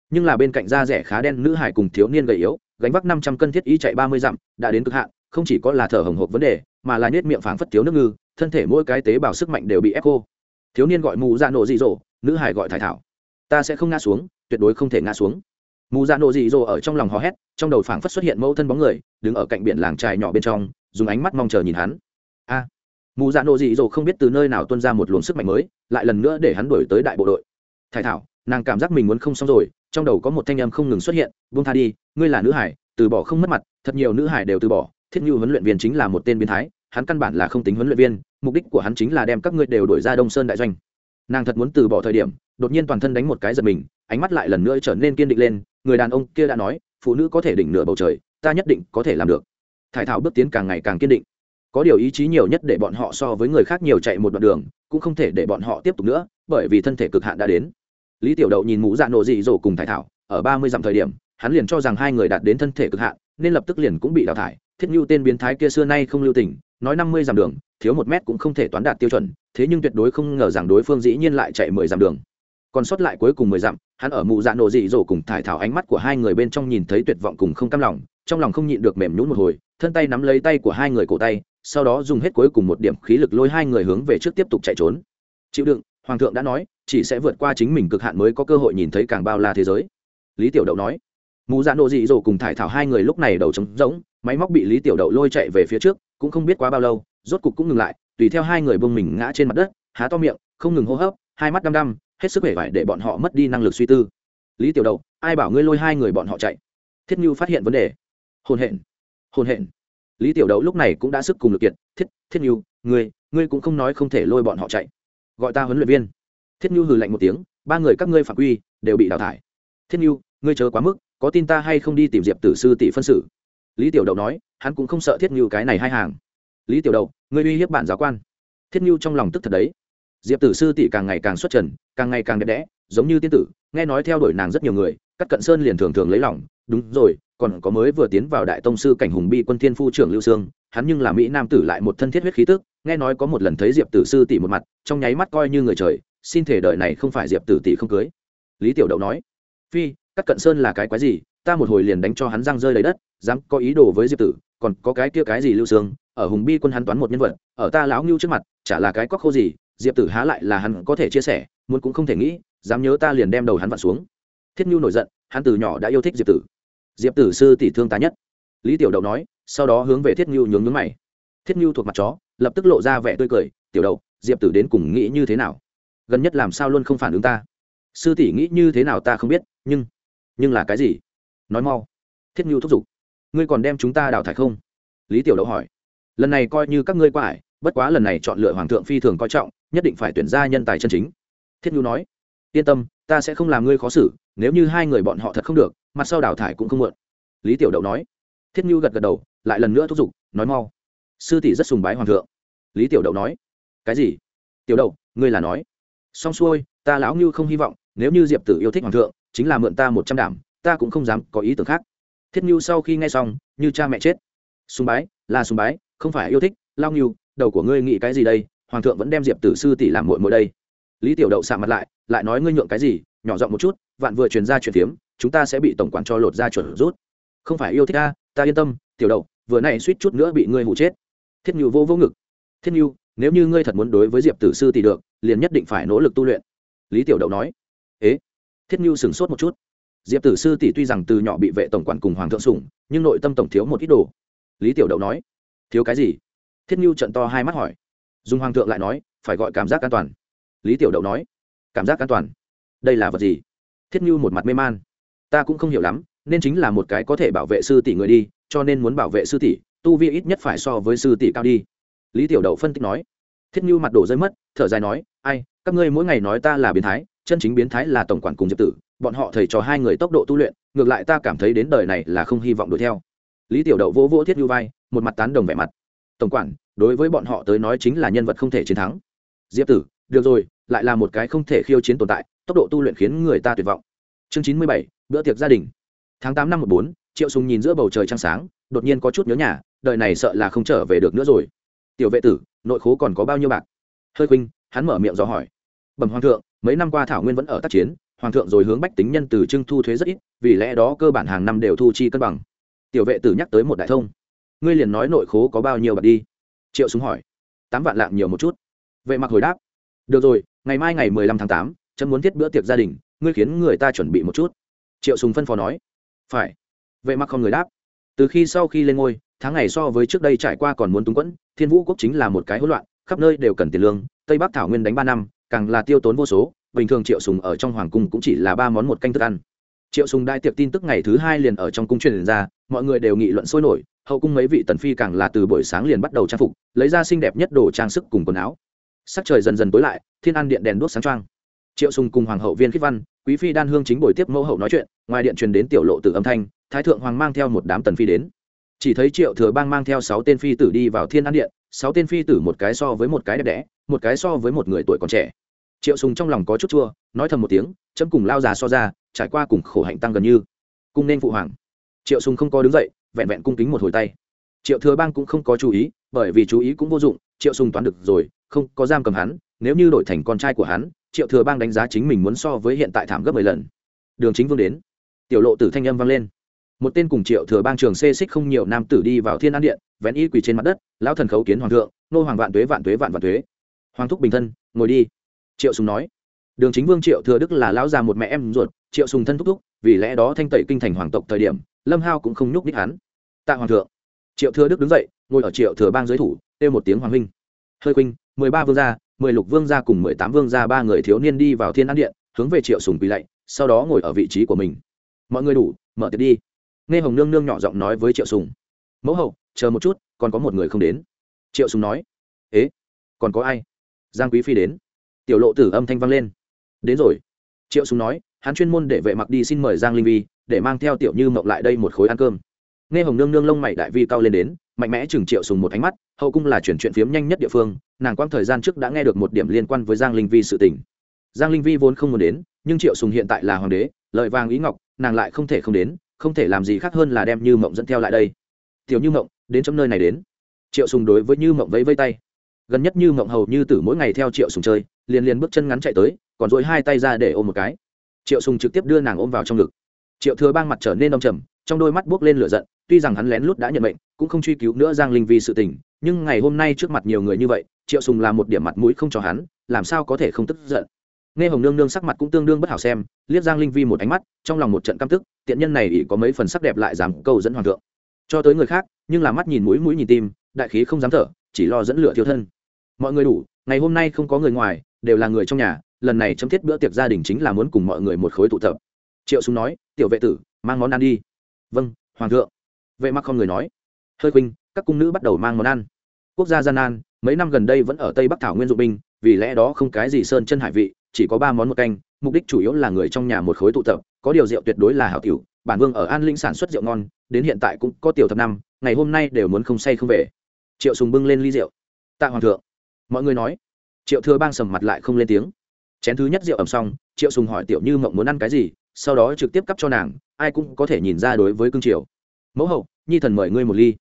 nhưng là bên cạnh da rẻ khá đen, nữ hải cùng thiếu niên gầy yếu, gánh vác năm trăm cân thiết y chạy ba mươi dặm, đã đến cực hạn, không chỉ có là thở hồng hộc vấn đề, mà là nhét miệng phảng phất thiếu nước ngư, thân thể mỗi cái tế bào sức mạnh đều bị ép cô thiếu niên gọi mù dạ nổ dị dỗ nữ hải gọi thải thảo. Ta sẽ không ngã xuống, tuyệt đối không thể ngã xuống. Mù dạ nổ dị dỗ ở trong lòng hò hét, trong đầu phảng phất xuất hiện mẫu thân bóng người, đứng ở cạnh biển làng trài nhỏ bên trong, dùng ánh mắt mong chờ nhìn hắn. A. Mù dạ nổ dị dỗ không biết từ nơi nào tuân ra một luồng sức mạnh mới, lại lần nữa để hắn đổi tới đại bộ đội. Thải thảo, nàng cảm giác mình muốn không xong rồi trong đầu có một thanh âm không ngừng xuất hiện, buông tha đi, ngươi là nữ hải, từ bỏ không mất mặt, thật nhiều nữ hải đều từ bỏ, thiết như huấn luyện viên chính là một tên biến thái, hắn căn bản là không tính huấn luyện viên, mục đích của hắn chính là đem các ngươi đều đổi ra đông sơn đại doanh. Nàng thật muốn từ bỏ thời điểm, đột nhiên toàn thân đánh một cái giật mình, ánh mắt lại lần nữa trở nên kiên định lên, người đàn ông kia đã nói, phụ nữ có thể đỉnh nửa bầu trời, ta nhất định có thể làm được. Thải thảo bước tiến càng ngày càng kiên định. Có điều ý chí nhiều nhất để bọn họ so với người khác nhiều chạy một đoạn đường, cũng không thể để bọn họ tiếp tục nữa, bởi vì thân thể cực hạn đã đến lý tiểu đậu nhìn mũ dạ nổ dị dỗ cùng thải thảo, ở ba mươi dặm thời điểm, hắn liền cho rằng hai người đạt đến thân thể cực hạn, nên lập tức liền cũng bị đào thải. Thiết như tên biến thái kia xưa nay không lưu tình, nói năm mươi dặm đường, thiếu một mét cũng không thể toán đạt tiêu chuẩn, thế nhưng tuyệt đối không ngờ rằng đối phương dĩ nhiên lại chạy mười dặm đường. Còn sót lại cuối cùng mười dặm, hắn ở mụ dạ nổ dị dỗ cùng thải thảo ánh mắt của hai người bên trong nhìn thấy tuyệt vọng cùng không cam lòng, trong lòng không nhịn được mềm nhún một hồi, thân tay nắm lấy tay của hai người cổ tay, sau đó dùng hết cuối cùng một điểm khí lực lôi hai người hướng về trước tiếp tục chạy trốn. Chịu đựng, hoàng thượng đã nói chỉ sẽ vượt qua chính mình cực hạn mới có cơ hội nhìn thấy càng bao la thế giới. Lý tiểu đậu nói. Mù dạ nộ dị dỗ cùng thải thảo hai người lúc này đầu trống rỗng, máy móc bị lý tiểu đậu lôi chạy về phía trước, cũng không biết quá bao lâu, rốt cục cũng ngừng lại, tùy theo hai người bông mình ngã trên mặt đất, há to miệng, không ngừng hô hấp, hai mắt đăm đăm, hết sức vẻ vải để bọn họ mất đi năng lực suy tư. Lý tiểu đậu, ai bảo ngươi lôi hai người bọn họ chạy? Thiết như phát hiện vấn đề. Hồn hện hồn hện lý tiểu đậu lúc này cũng đã sức cùng lực kiệt, thiết thiết như ngươi ngươi cũng không nói không thể lôi bọn họ chạy. Gọi ta huấn luyện viên thiết như hừ lạnh một tiếng, ba người các ngươi phạm quy, đều bị đào thải. Thiết như ngươi chờ quá mức, có tin ta hay không đi tìm diệp tử sư tỷ phân xử? Lý tiểu đậu nói, hắn cũng không sợ thiết như cái này hai hàng. Lý tiểu đậu, ngươi uy hiếp bản giáo quan. Thiết như trong lòng tức thật đấy. Diệp tử sư tỷ càng ngày càng xuất trần, càng ngày càng đẹp đẽ, giống như tiên tử, nghe nói theo đuổi nàng rất nhiều người các cận sơn liền thường thường lấy lòng. Đúng rồi, còn có mới vừa tiến vào đại tông sư cảnh hùng bi quân thiên phu trưởng lưu sương, hắn nhưng là mỹ nam tử lại một thân thiết huyết khí tức, nghe nói có một lần thấy diệp tử sư tỷ một mặt, trong nháy mắt coi như người trời xin thể đời này không phải diệp tử tỷ không cưới. Lý tiểu đậu nói, phi cắt cận sơn là cái quái gì? Ta một hồi liền đánh cho hắn răng rơi lấy đất, dám có ý đồ với diệp tử, còn có cái kia cái gì lưu sương? Ở hùng bi quân hắn toán một nhân vật, ở ta lão ngưu trước mặt, chả là cái cóc khô gì, diệp tử há lại là hắn có thể chia sẻ, muốn cũng không thể nghĩ, dám nhớ ta liền đem đầu hắn vặn xuống. Thiết nhu nổi giận, hắn từ nhỏ đã yêu thích diệp tử. Diệp tử sư tỷ thương ta nhất. Lý tiểu đậu nói, sau đó hướng về thiết nhu nhướng nhướng mày. Thiết nhu thuộc mặt chó, lập tức lộ ra vẻ tươi cười, tiểu đậu, diệp tử đến cùng nghĩ như thế nào? Gần nhất làm sao luôn không phản ứng ta? Sư tỷ nghĩ như thế nào ta không biết, nhưng nhưng là cái gì? Nói mau. Thiết nhu thúc giục. Ngươi còn đem chúng ta đào thải không? Lý tiểu đậu hỏi. Lần này coi như các ngươi qua ải bất quá lần này chọn lựa hoàng thượng phi thường coi trọng, nhất định phải tuyển ra nhân tài chân chính. Thiết nhu nói. Yên tâm, ta sẽ không làm ngươi khó xử, nếu như hai người bọn họ thật không được, mặt sau đào thải cũng không muộn. Lý tiểu đậu nói. Thiết nhu gật gật đầu, lại lần nữa thúc giục, nói mau. Sư tỷ rất sùng bái hoàng thượng. Lý tiểu đậu nói. Cái gì? Tiểu đậu, ngươi là nói xong xuôi, ta lão ngưu không hy vọng, nếu như diệp tử yêu thích hoàng thượng, chính là mượn ta một trăm đảm, ta cũng không dám có ý tưởng khác. Thiết nhu sau khi nghe xong, như cha mẹ chết. Sùng bái, là sùng bái, không phải yêu thích lao nghiêu đầu của ngươi nghĩ cái gì đây? Hoàng thượng vẫn đem diệp tử sư tỷ làm muội muội đây. Lý tiểu đậu sạ mặt lại lại nói ngươi nhượng cái gì? Nhỏ giọng một chút, vạn vừa truyền ra chuyện phiếm, chúng ta sẽ bị tổng quản cho lột ra chuẩn rút. Không phải yêu thích ta ta yên tâm, tiểu đậu, vừa này suýt chút nữa bị ngươi hụ chết. Thiết nhu vô vô ngực. Thiết nhu nếu như ngươi thật muốn đối với diệp tử sư tỷ được, liền nhất định phải nỗ lực tu luyện. Lý tiểu đậu nói. Ế, thiết như sửng sốt một chút. Diệp tử sư tỷ tuy rằng từ nhỏ bị vệ tổng quản cùng hoàng thượng sủng, nhưng nội tâm tổng thiếu một ít đồ. Lý tiểu đậu nói. Thiếu cái gì? Thiết như trận to hai mắt hỏi. Dùng hoàng thượng lại nói, phải gọi cảm giác an toàn. Lý tiểu đậu nói. Cảm giác an toàn? Đây là vật gì? Thiết như một mặt mê man. Ta cũng không hiểu lắm, nên chính là một cái có thể bảo vệ sư tỷ người đi, cho nên muốn bảo vệ sư tỷ, tu vi ít nhất phải so với sư tỷ cao đi lý tiểu đậu phân tích nói. Thiết Như mặt đổ rơi mất, thở dài nói, ai, các ngươi mỗi ngày nói ta là biến thái, chân chính biến thái là tổng quản cùng diệp tử, bọn họ thầy cho hai người tốc độ tu luyện, ngược lại ta cảm thấy đến đời này là không hy vọng đuổi theo. Lý tiểu đậu vỗ vỗ thiết Như vai, một mặt tán đồng vẻ mặt. Tổng quản, đối với bọn họ tới nói chính là nhân vật không thể chiến thắng. Diệp tử, được rồi, lại là một cái không thể khiêu chiến tồn tại, tốc độ tu luyện khiến người ta tuyệt vọng. Chương chín mươi bảy, bữa tiệc gia đình. Tháng tám năm một bốn, triệu sùng nhìn giữa bầu trời trăng sáng, đột nhiên có chút nhớ nhà, đời này sợ là không trở về được nữa rồi tiểu vệ tử, nội khố còn có bao nhiêu bạc? Hơi khuynh, hắn mở miệng dò hỏi. Bẩm hoàng thượng, mấy năm qua thảo nguyên vẫn ở tác chiến, hoàng thượng rồi hướng bách tính nhân từ trưng thu thuế rất ít, vì lẽ đó cơ bản hàng năm đều thu chi cân bằng. Tiểu vệ tử nhắc tới một đại thông. Ngươi liền nói nội khố có bao nhiêu bạc đi? Triệu súng hỏi. Tám vạn lạng nhiều một chút. Vệ mặc hồi đáp. Được rồi, ngày mai ngày mười lăm tháng tám, chấm muốn thiết bữa tiệc gia đình, ngươi khiến người ta chuẩn bị một chút. Triệu sùng phân phó nói. Phải. Vệ mặc không người đáp. Từ khi sau khi lên ngôi, tháng ngày so với trước đây trải qua còn muốn túng quẫn thiên vũ quốc chính là một cái hỗn loạn, khắp nơi đều cần tiền lương, tây bắc thảo nguyên đánh ba năm, càng là tiêu tốn vô số, bình thường triệu sùng ở trong hoàng cung cũng chỉ là ba món một canh thức ăn. Triệu sùng đại tiệc tin tức ngày thứ hai liền ở trong cung truyền ra, mọi người đều nghị luận sôi nổi, hậu cung mấy vị tần phi càng là từ buổi sáng liền bắt đầu trang phục, lấy ra xinh đẹp nhất đồ trang sức cùng quần áo. Sắc trời dần dần tối lại, thiên an điện đèn đuốc sáng trang. triệu sùng cùng hoàng hậu viên khiết văn, quý phi đan hương chính buổi tiếp mẫu hậu nói chuyện, ngoài điện truyền đến tiểu lộ từ âm thanh, thái thượng hoàng mang theo một đám tần phi đến chỉ thấy triệu thừa bang mang theo sáu tên phi tử đi vào thiên an điện, sáu tên phi tử một cái so với một cái đẹp đẽ, một cái so với một người tuổi còn trẻ. Triệu sùng trong lòng có chút chua, nói thầm một tiếng, chấm cùng lao già so ra, trải qua cùng khổ hạnh tăng gần như. Cung nên phụ hoàng. Triệu sùng không có đứng dậy, vẹn vẹn cung kính một hồi tay. Triệu thừa bang cũng không có chú ý, bởi vì chú ý cũng vô dụng, triệu sùng toán được rồi, không có giam cầm hắn, nếu như đổi thành con trai của hắn, triệu thừa bang đánh giá chính mình muốn so với hiện tại thảm gấp mười lần. Đường chính vương đến. Tiểu lộ tử thanh âm vang lên một tên cùng triệu thừa bang trường xê xích không nhiều nam tử đi vào thiên an điện, vén y quỳ trên mặt đất, lão thần khấu kiến hoàng thượng, nô hoàng vạn tuế vạn tuế vạn vạn tuế. Hoàng thúc bình thân, ngồi đi. Triệu sùng nói. Đường chính vương triệu thừa đức là lão già một mẹ em ruột, triệu sùng thân thúc thúc, vì lẽ đó thanh tẩy kinh thành hoàng tộc thời điểm, lâm hao cũng không nhúc đích hắn. Tạ hoàng thượng. Triệu thừa đức đứng dậy, ngồi ở triệu thừa bang dưới thủ, kêu một tiếng hoàng huynh. Hơi huynh mười ba vương gia, mười lục vương gia cùng mười tám vương gia ba người thiếu niên đi vào thiên an điện, hướng về triệu sùng quỳ lạy, sau đó ngồi ở vị trí của mình. Mọi người đủ, mở tiệc đi nghe hồng nương nương nhỏ giọng nói với triệu sùng. Mẫu hậu, chờ một chút, còn có một người không đến. Triệu sùng nói. Ế, còn có ai? Giang quý phi đến. Tiểu lộ tử âm thanh vang lên. Đến rồi. Triệu sùng nói. Hắn chuyên môn để vệ mặc đi xin mời giang linh vi, để mang theo tiểu như mộng lại đây một khối ăn cơm. Nghe hồng nương nương lông mày đại vi cao lên đến, mạnh mẽ chừng triệu sùng một ánh mắt, hậu cung là chuyển chuyện phiếm nhanh nhất địa phương, nàng quang thời gian trước đã nghe được một điểm liên quan với giang linh vi sự tình. Giang linh vi vốn không muốn đến, nhưng triệu sùng hiện tại là hoàng đế lợi vàng ý ngọc, nàng lại không thể không đến không thể làm gì khác hơn là đem như mộng dẫn theo lại đây. Tiểu như mộng, đến trong nơi này đến. Triệu sùng đối với như mộng vẫy vây tay. Gần nhất như mộng hầu như từ mỗi ngày theo triệu sùng chơi, liền liền bước chân ngắn chạy tới, còn dỗi hai tay ra để ôm một cái. Triệu sùng trực tiếp đưa nàng ôm vào trong ngực. Triệu thừa bang mặt trở nên đông trầm, trong đôi mắt buốc lên lửa giận, tuy rằng hắn lén lút đã nhận mệnh, cũng không truy cứu nữa giang linh vì sự tình, nhưng ngày hôm nay trước mặt nhiều người như vậy, triệu sùng làm một điểm mặt mũi không cho hắn, làm sao có thể không tức giận nghe hồng nương nương sắc mặt cũng tương đương bất hảo xem, liếc giang linh vi một ánh mắt, trong lòng một trận căm tức, tiện nhân này ỷ có mấy phần sắc đẹp lại dám câu dẫn hoàng thượng. Cho tới người khác, nhưng là mắt nhìn mũi mũi nhìn tim, đại khí không dám thở, chỉ lo dẫn lửa thiêu thân. Mọi người đủ, ngày hôm nay không có người ngoài, đều là người trong nhà, lần này chấm thiết bữa tiệc gia đình chính là muốn cùng mọi người một khối tụ tập. Triệu súng nói, tiểu vệ tử, mang món ăn đi. Vâng hoàng thượng. Vệ mặc không người nói. Hơi khuynh, các cung nữ bắt đầu mang món ăn. Quốc gia gian nan, mấy năm gần đây vẫn ở tây bắc thảo nguyên dụng binh, vì lẽ đó không cái gì sơn chân hải vị chỉ có ba món một canh, mục đích chủ yếu là người trong nhà một khối tụ tập, có điều rượu tuyệt đối là hảo tiểu, bản vương ở an linh sản xuất rượu ngon, đến hiện tại cũng có tiểu thập năm, ngày hôm nay đều muốn không say không về. Triệu sùng bưng lên ly rượu. Tạ hoàng thượng, mọi người nói. Triệu thừa bang sầm mặt lại không lên tiếng. Chén thứ nhất rượu ẩm xong, triệu sùng hỏi tiểu như mộng muốn ăn cái gì, sau đó trực tiếp cắp cho nàng, ai cũng có thể nhìn ra đối với cương triều. Mẫu hậu, nhi thần mời ngươi một ly.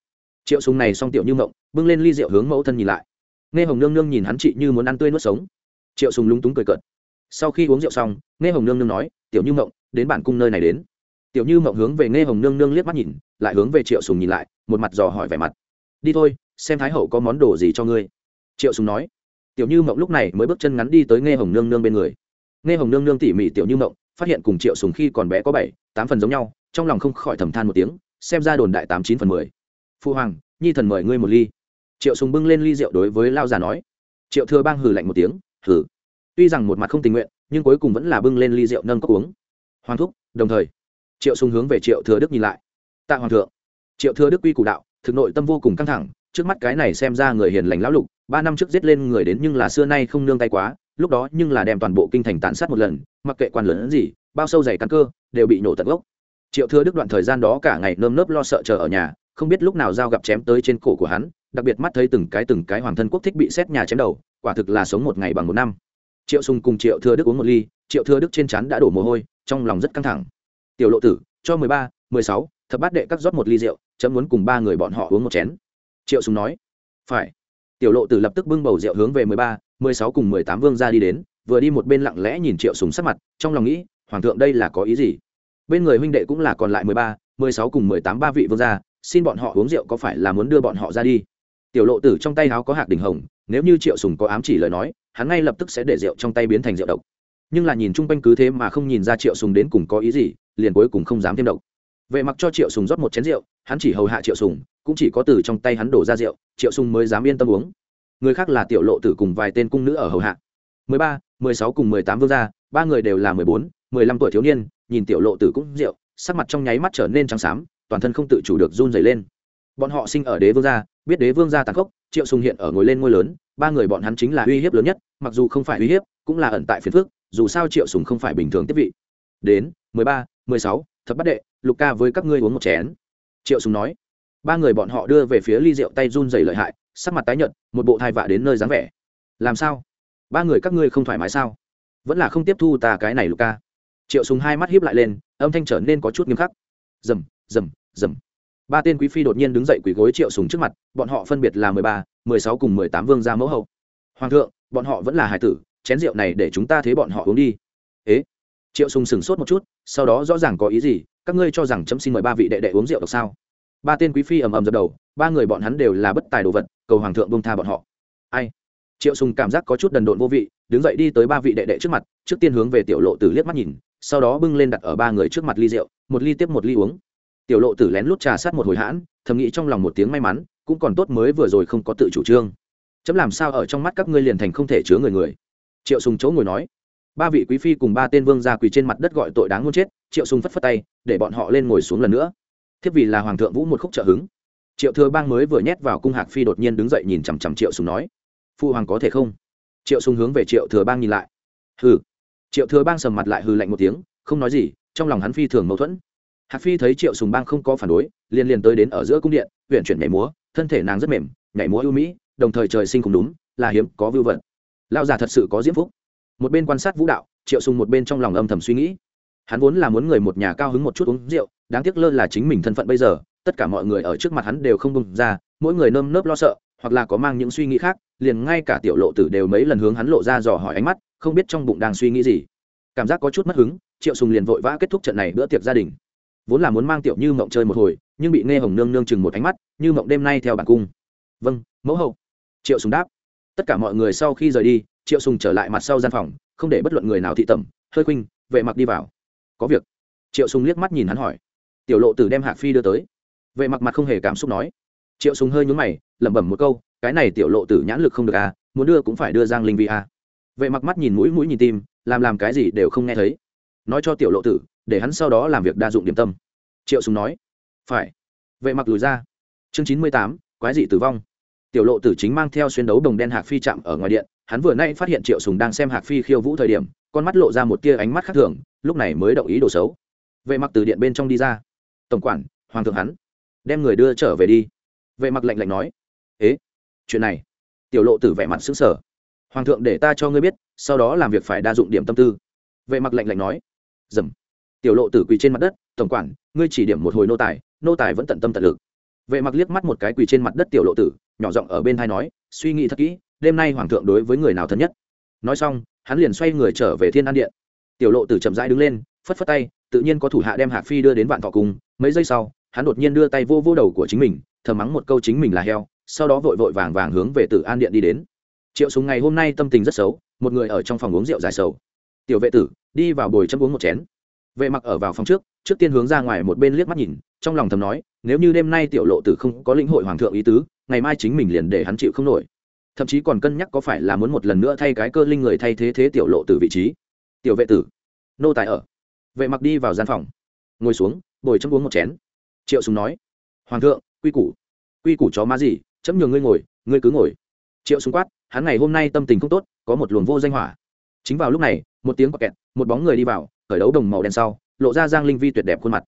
Triệu sùng này xong tiểu như mộng, bưng lên ly rượu hướng mẫu thân nhìn lại. Nghe hồng nương nương nhìn hắn chị như muốn ăn tươi nuốt sống. Triệu sùng lúng túng cười cợt sau khi uống rượu xong nghe hồng nương nương nói, tiểu như mộng, đến bản cung nơi này đến. Tiểu như mộng hướng về nghe hồng nương nương liếc mắt nhìn, lại hướng về triệu sùng nhìn lại, một mặt dò hỏi vẻ mặt. Đi thôi, xem thái hậu có món đồ gì cho ngươi. Triệu sùng nói. Tiểu như mộng lúc này mới bước chân ngắn đi tới nghe hồng nương nương bên người. Nghe hồng nương nương tỉ mỉ tiểu như mộng, phát hiện cùng triệu sùng khi còn bé có bảy, tám phần giống nhau, trong lòng không khỏi thầm than một tiếng, xem ra đồn đại tám, chín phần mười. Phu hoàng, nhi thần mời ngươi một ly. Triệu sùng bưng lên ly rượu đối với lao già nói. Triệu thừa bang hừ lạnh một tiếng, hừ tuy rằng một mặt không tình nguyện, nhưng cuối cùng vẫn là bưng lên ly rượu nâng cốc uống. Hoàng thúc, đồng thời. Triệu sùng hướng về triệu thừa đức nhìn lại. Tạ hoàng thượng. Triệu thừa đức quy củ đạo, thực nội tâm vô cùng căng thẳng, trước mắt cái này xem ra người hiền lành lão lục, ba năm trước giết lên người đến nhưng là xưa nay không nương tay quá, lúc đó nhưng là đem toàn bộ kinh thành tàn sát một lần, mặc kệ quan lớn gì, bao sâu dày căn cơ, đều bị nổ tận gốc. Triệu thừa đức đoạn thời gian đó cả ngày nơm nớp lo sợ chờ ở nhà, không biết lúc nào dao gặp chém tới trên cổ của hắn, đặc biệt mắt thấy từng cái từng cái hoàng thân quốc thích bị xét nhà chém đầu, quả thực là sống một ngày bằng một năm triệu sùng cùng triệu thừa đức uống một ly, triệu thừa đức trên chán đã đổ mồ hôi, trong lòng rất căng thẳng. Tiểu lộ tử, cho mười ba, mười sáu, thập bát đệ các rót một ly rượu, chấm muốn cùng ba người bọn họ uống một chén. Triệu sùng nói. Phải. Tiểu lộ tử lập tức bưng bầu rượu hướng về mười ba, mười sáu cùng mười tám vương gia đi đến, vừa đi một bên lặng lẽ nhìn triệu sùng sắc mặt, trong lòng nghĩ, hoàng thượng đây là có ý gì? Bên người huynh đệ cũng là còn lại mười ba, mười sáu cùng mười tám ba vị vương gia, xin bọn họ uống rượu có phải là muốn đưa bọn họ ra đi? Tiểu lộ tử trong tay áo có hạc đỉnh hồng nếu như triệu sùng có ám chỉ lời nói, hắn ngay lập tức sẽ để rượu trong tay biến thành rượu độc. Nhưng là nhìn chung quanh cứ thế mà không nhìn ra triệu sùng đến cùng có ý gì, liền cuối cùng không dám thêm độc. Vệ mặc cho triệu sùng rót một chén rượu, hắn chỉ hầu hạ triệu sùng, cũng chỉ có từ trong tay hắn đổ ra rượu, triệu sùng mới dám yên tâm uống. Người khác là tiểu lộ tử cùng vài tên cung nữ ở hầu hạ. Mười ba, mười sáu cùng mười tám vương gia, ba người đều là mười bốn, mười lăm tuổi thiếu niên, nhìn tiểu lộ tử cũng rượu, sắc mặt trong nháy mắt trở nên trắng xám, toàn thân không tự chủ được run rẩy lên. Bọn họ sinh ở đế vương gia, biết đế vương gia tàn khốc triệu sùng hiện ở ngồi lên ngôi lớn, ba người bọn hắn chính là uy hiếp lớn nhất, mặc dù không phải uy hiếp, cũng là ẩn tại phiền phước dù sao triệu sùng không phải bình thường tiếp vị. Đến, mười ba, mười sáu, thập bát đệ, lục ca với các ngươi uống một chén. Triệu sùng nói. Ba người bọn họ đưa về phía ly rượu tay run rẩy lợi hại, sắc mặt tái nhợt, một bộ thai vạ đến nơi dáng vẻ. Làm sao? Ba người các ngươi không thoải mái sao? Vẫn là không tiếp thu ta cái này lục ca. Triệu sùng hai mắt híp lại lên, âm thanh trở nên có chút nghiêm khắc. Rầm rầm rầm ba tên quý phi đột nhiên đứng dậy quỳ gối triệu sùng trước mặt, bọn họ phân biệt là mười ba, mười sáu cùng mười tám vương gia mẫu hậu. Hoàng thượng, bọn họ vẫn là hài tử, chén rượu này để chúng ta thế bọn họ uống đi. Ế? Triệu sùng sừng sốt một chút, sau đó rõ ràng có ý gì, các ngươi cho rằng chấm xin mời ba vị đệ đệ uống rượu được sao? Ba tên quý phi ầm ầm dập đầu, ba người bọn hắn đều là bất tài đồ vật, cầu hoàng thượng bông tha bọn họ. Ai? Triệu sùng cảm giác có chút đần độn vô vị, đứng dậy đi tới ba vị đệ đệ trước mặt, trước tiên hướng về tiểu lộ tử liếc mắt nhìn, sau đó bưng lên đặt ở ba người trước mặt ly rượu, một ly tiếp một ly uống tiểu lộ tử lén lút trà sát một hồi hãn, thầm nghĩ trong lòng một tiếng may mắn, cũng còn tốt mới vừa rồi không có tự chủ trương. Chấm làm sao ở trong mắt các ngươi liền thành không thể chứa người người? Triệu sùng chỗ ngồi nói. Ba vị quý phi cùng ba tên vương gia quỳ trên mặt đất gọi tội đáng muốn chết, triệu sùng phất phất tay, để bọn họ lên ngồi xuống lần nữa. Thiết vì là hoàng thượng vũ một khúc trợ hứng. Triệu thừa bang mới vừa nhét vào cung hạc phi đột nhiên đứng dậy nhìn chằm chằm triệu sùng nói. Phụ hoàng có thể không? Triệu sùng hướng về triệu thừa bang nhìn lại. Hừ. Triệu thừa bang sầm mặt lại hừ lạnh một tiếng, không nói gì, trong lòng hắn phi thường mâu thuẫn hạc phi thấy triệu sùng bang không có phản đối, liền liền tới đến ở giữa cung điện huyện chuyển nhảy múa, thân thể nàng rất mềm, nhảy múa ưu mỹ, đồng thời trời sinh cùng đúng, là hiếm có vưu vận lão già thật sự có diễm phúc. Một bên quan sát vũ đạo, triệu sùng một bên trong lòng âm thầm suy nghĩ. Hắn vốn là muốn người một nhà cao hứng một chút uống rượu, đáng tiếc lơ là chính mình thân phận bây giờ, tất cả mọi người ở trước mặt hắn đều không bùng ra, mỗi người nơm nớp lo sợ, hoặc là có mang những suy nghĩ khác, liền ngay cả tiểu lộ tử đều mấy lần hướng hắn lộ ra dò hỏi ánh mắt, không biết trong bụng đang suy nghĩ gì. Cảm giác có chút mất hứng, triệu sùng liền vội vã kết thúc trận này bữa tiệc gia đình vốn là muốn mang tiểu như mộng chơi một hồi, nhưng bị nghe hồng nương nương chừng một ánh mắt, như mộng đêm nay theo bản cung. Vâng mẫu hậu. Triệu sùng đáp. Tất cả mọi người sau khi rời đi, triệu sùng trở lại mặt sau gian phòng, không để bất luận người nào thị tẩm, hơi khuynh, vệ mặc đi vào. Có việc. Triệu sùng liếc mắt nhìn hắn hỏi. Tiểu lộ tử đem hạc phi đưa tới. Vệ mặc mặt không hề cảm xúc nói. Triệu sùng hơi nhướng mày, lẩm bẩm một câu, cái này tiểu lộ tử nhãn lực không được à muốn đưa cũng phải đưa giang linh vi à. Vệ mặc mắt nhìn mũi mũi nhìn tim, làm làm cái gì đều không nghe thấy. Nói cho tiểu lộ tử để hắn sau đó làm việc đa dụng điểm tâm. Triệu sùng nói, phải. Vệ mặc lùi ra. Chương chín mươi tám, quái dị tử vong. Tiểu lộ tử chính mang theo xuyên đấu đồng đen hạc phi chạm ở ngoài điện, hắn vừa nay phát hiện triệu sùng đang xem hạc phi khiêu vũ thời điểm, con mắt lộ ra một tia ánh mắt khác thường, lúc này mới động ý đồ xấu. Vệ mặc từ điện bên trong đi ra. Tổng quản, hoàng thượng hắn đem người đưa trở về đi. Vệ mặc lạnh lạnh nói. Ế, chuyện này? Tiểu lộ tử vẻ mặt xứng sở hoàng thượng để ta cho ngươi biết, sau đó làm việc phải đa dụng điểm tâm tư. Vệ mặc lạnh lạnh nói. Dầm tiểu lộ tử quỳ trên mặt đất, tổng quản, ngươi chỉ điểm một hồi nô tài nô tài vẫn tận tâm tận lực. Vệ mặc liếc mắt một cái quỳ trên mặt đất tiểu lộ tử, nhỏ giọng ở bên thai nói, suy nghĩ thật kỹ, đêm nay hoàng thượng đối với người nào thân nhất? Nói xong, hắn liền xoay người trở về thiên an điện. Tiểu lộ tử chậm rãi đứng lên, phất phất tay, tự nhiên có thủ hạ đem hạc phi đưa đến vạn thọ cung. Mấy giây sau, hắn đột nhiên đưa tay vô vô đầu của chính mình thờ mắng một câu chính mình là heo, sau đó vội vội vàng vàng hướng về tử an điện đi đến. Triệu súng ngày hôm nay tâm tình rất xấu, một người ở trong phòng uống rượu dài sầu. Tiểu vệ tử, đi vào bồi châm uống một chén vệ mặc ở vào phòng trước trước tiên hướng ra ngoài một bên liếc mắt nhìn, trong lòng thầm nói, nếu như đêm nay tiểu lộ tử không có lĩnh hội hoàng thượng ý tứ, ngày mai chính mình liền để hắn chịu không nổi. Thậm chí còn cân nhắc có phải là muốn một lần nữa thay cái cơ linh người thay thế thế tiểu lộ tử vị trí. Tiểu vệ tử, nô tài ở. Vệ mặc đi vào gian phòng. Ngồi xuống, bồi chấm uống một chén. Triệu súng nói, hoàng thượng, quy củ. Quy củ chó má gì, chấm nhường ngươi ngồi, ngươi cứ ngồi. Triệu súng quát, hắn ngày hôm nay tâm tình không tốt, có một luồng vô danh hỏa. Chính vào lúc này, một tiếng quạt kẹt, một bóng người đi vào khởi đấu đồng màu đen sau, lộ ra giang linh vi tuyệt đẹp khuôn mặt.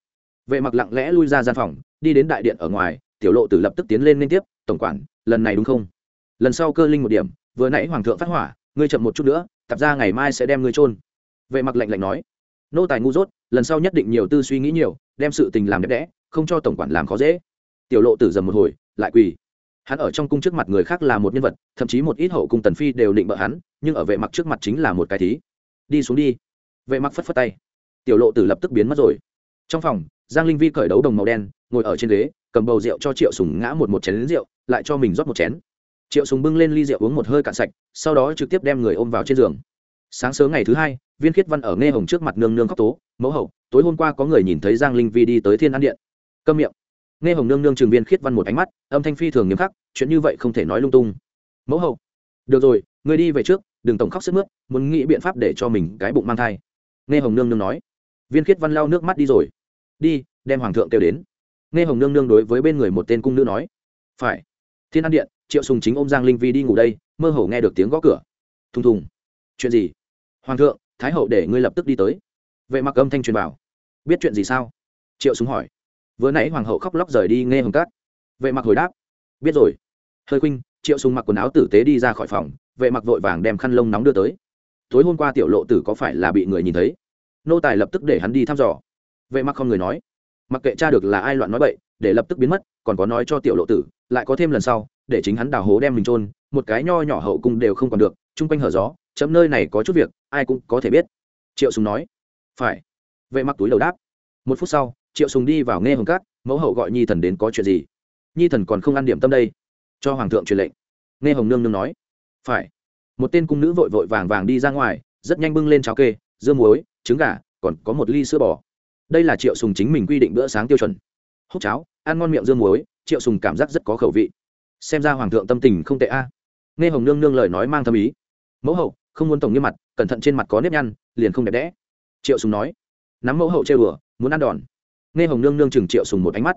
Vệ mặc lặng lẽ lui ra gian phòng, đi đến đại điện ở ngoài, tiểu lộ tử lập tức tiến lên liên tiếp, tổng quản, lần này đúng không? Lần sau cơ linh một điểm, vừa nãy hoàng thượng phát hỏa, ngươi chậm một chút nữa, tập ra ngày mai sẽ đem ngươi trôn vệ mặc lạnh lạnh nói. Nô tài ngu dốt, lần sau nhất định nhiều tư suy nghĩ nhiều, đem sự tình làm đẹp đẽ, không cho tổng quản làm khó dễ. Tiểu lộ tử dầm một hồi, lại quỳ. Hắn ở trong cung trước mặt người khác là một nhân vật, thậm chí một ít hậu cung tần phi đều định bợ hắn, nhưng ở vệ mặc trước mặt chính là một cái thí. Đi xuống đi vệ mặc phất phất tay. Tiểu lộ tử lập tức biến mất rồi. Trong phòng, giang linh vi cởi đấu đồng màu đen, ngồi ở trên ghế, cầm bầu rượu cho triệu sùng ngã một một chén rượu, lại cho mình rót một chén. Triệu sùng bưng lên ly rượu uống một hơi cạn sạch, sau đó trực tiếp đem người ôm vào trên giường. Sáng sớm ngày thứ hai, viên khiết văn ở nghe hồng trước mặt nương nương khóc tố, mẫu hậu, tối hôm qua có người nhìn thấy giang linh vi đi tới thiên an điện. Câm miệng. Nghe hồng nương nương trường viên khiết văn một ánh mắt, âm thanh phi thường nghiêm khắc, chuyện như vậy không thể nói lung tung. Mẫu hậu. Được rồi, người đi về trước, đừng tổng khóc sức mướt, muốn nghĩ biện pháp để cho mình cái bụng mang thai nghe hồng nương nương nói, viên khiết văn lau nước mắt đi rồi. Đi, đem hoàng thượng kêu đến. Nghe hồng nương nương đối với bên người một tên cung nữ nói, phải, thiên an điện, triệu sùng chính ôm giang linh vi đi ngủ đây, mơ hồ nghe được tiếng gõ cửa. Thùng thùng, chuyện gì? Hoàng thượng, thái hậu để ngươi lập tức đi tới. Vệ mặc âm thanh truyền bảo. Biết chuyện gì sao? Triệu sùng hỏi. Vừa nãy hoàng hậu khóc lóc rời đi nghe hồng cát. Vệ mặc hồi đáp. Biết rồi. Hơi khuynh. Triệu sùng mặc quần áo tử tế đi ra khỏi phòng, vệ mặc vội vàng đem khăn lông nóng đưa tới tối hôm qua tiểu lộ tử có phải là bị người nhìn thấy? Nô tài lập tức để hắn đi thăm dò. Vệ mặc không người nói. Mặc kệ cha được là ai loạn nói bậy, để lập tức biến mất, còn có nói cho tiểu lộ tử, lại có thêm lần sau, để chính hắn đào hố đem mình trôn một cái nho nhỏ hậu cung đều không còn được, chung quanh hở gió, chấm nơi này có chút việc, ai cũng có thể biết. Triệu sùng nói. Phải. Vệ mặc túi đầu đáp. Một phút sau, triệu sùng đi vào nghe hồng cát, mẫu hậu gọi nhi thần đến có chuyện gì? Nhi thần còn không ăn điểm tâm đây. Cho hoàng thượng truyền lệnh. Nghe hồng nương nương nói. Phải một tên cung nữ vội vội vàng vàng đi ra ngoài, rất nhanh bưng lên cháo kê, dưa muối, trứng gà, còn có một ly sữa bò. Đây là triệu sùng chính mình quy định bữa sáng tiêu chuẩn. Hút cháo, ăn ngon miệng dưa muối, triệu sùng cảm giác rất có khẩu vị. Xem ra hoàng thượng tâm tình không tệ a. Nghe hồng nương nương lời nói mang thâm ý. Mẫu hậu, không muốn tổng nghiêm mặt, cẩn thận trên mặt có nếp nhăn, liền không đẹp đẽ. Triệu sùng nói. Nắm mẫu hậu chơi bừa muốn ăn đòn. Nghe hồng nương nương chừng triệu sùng một ánh mắt.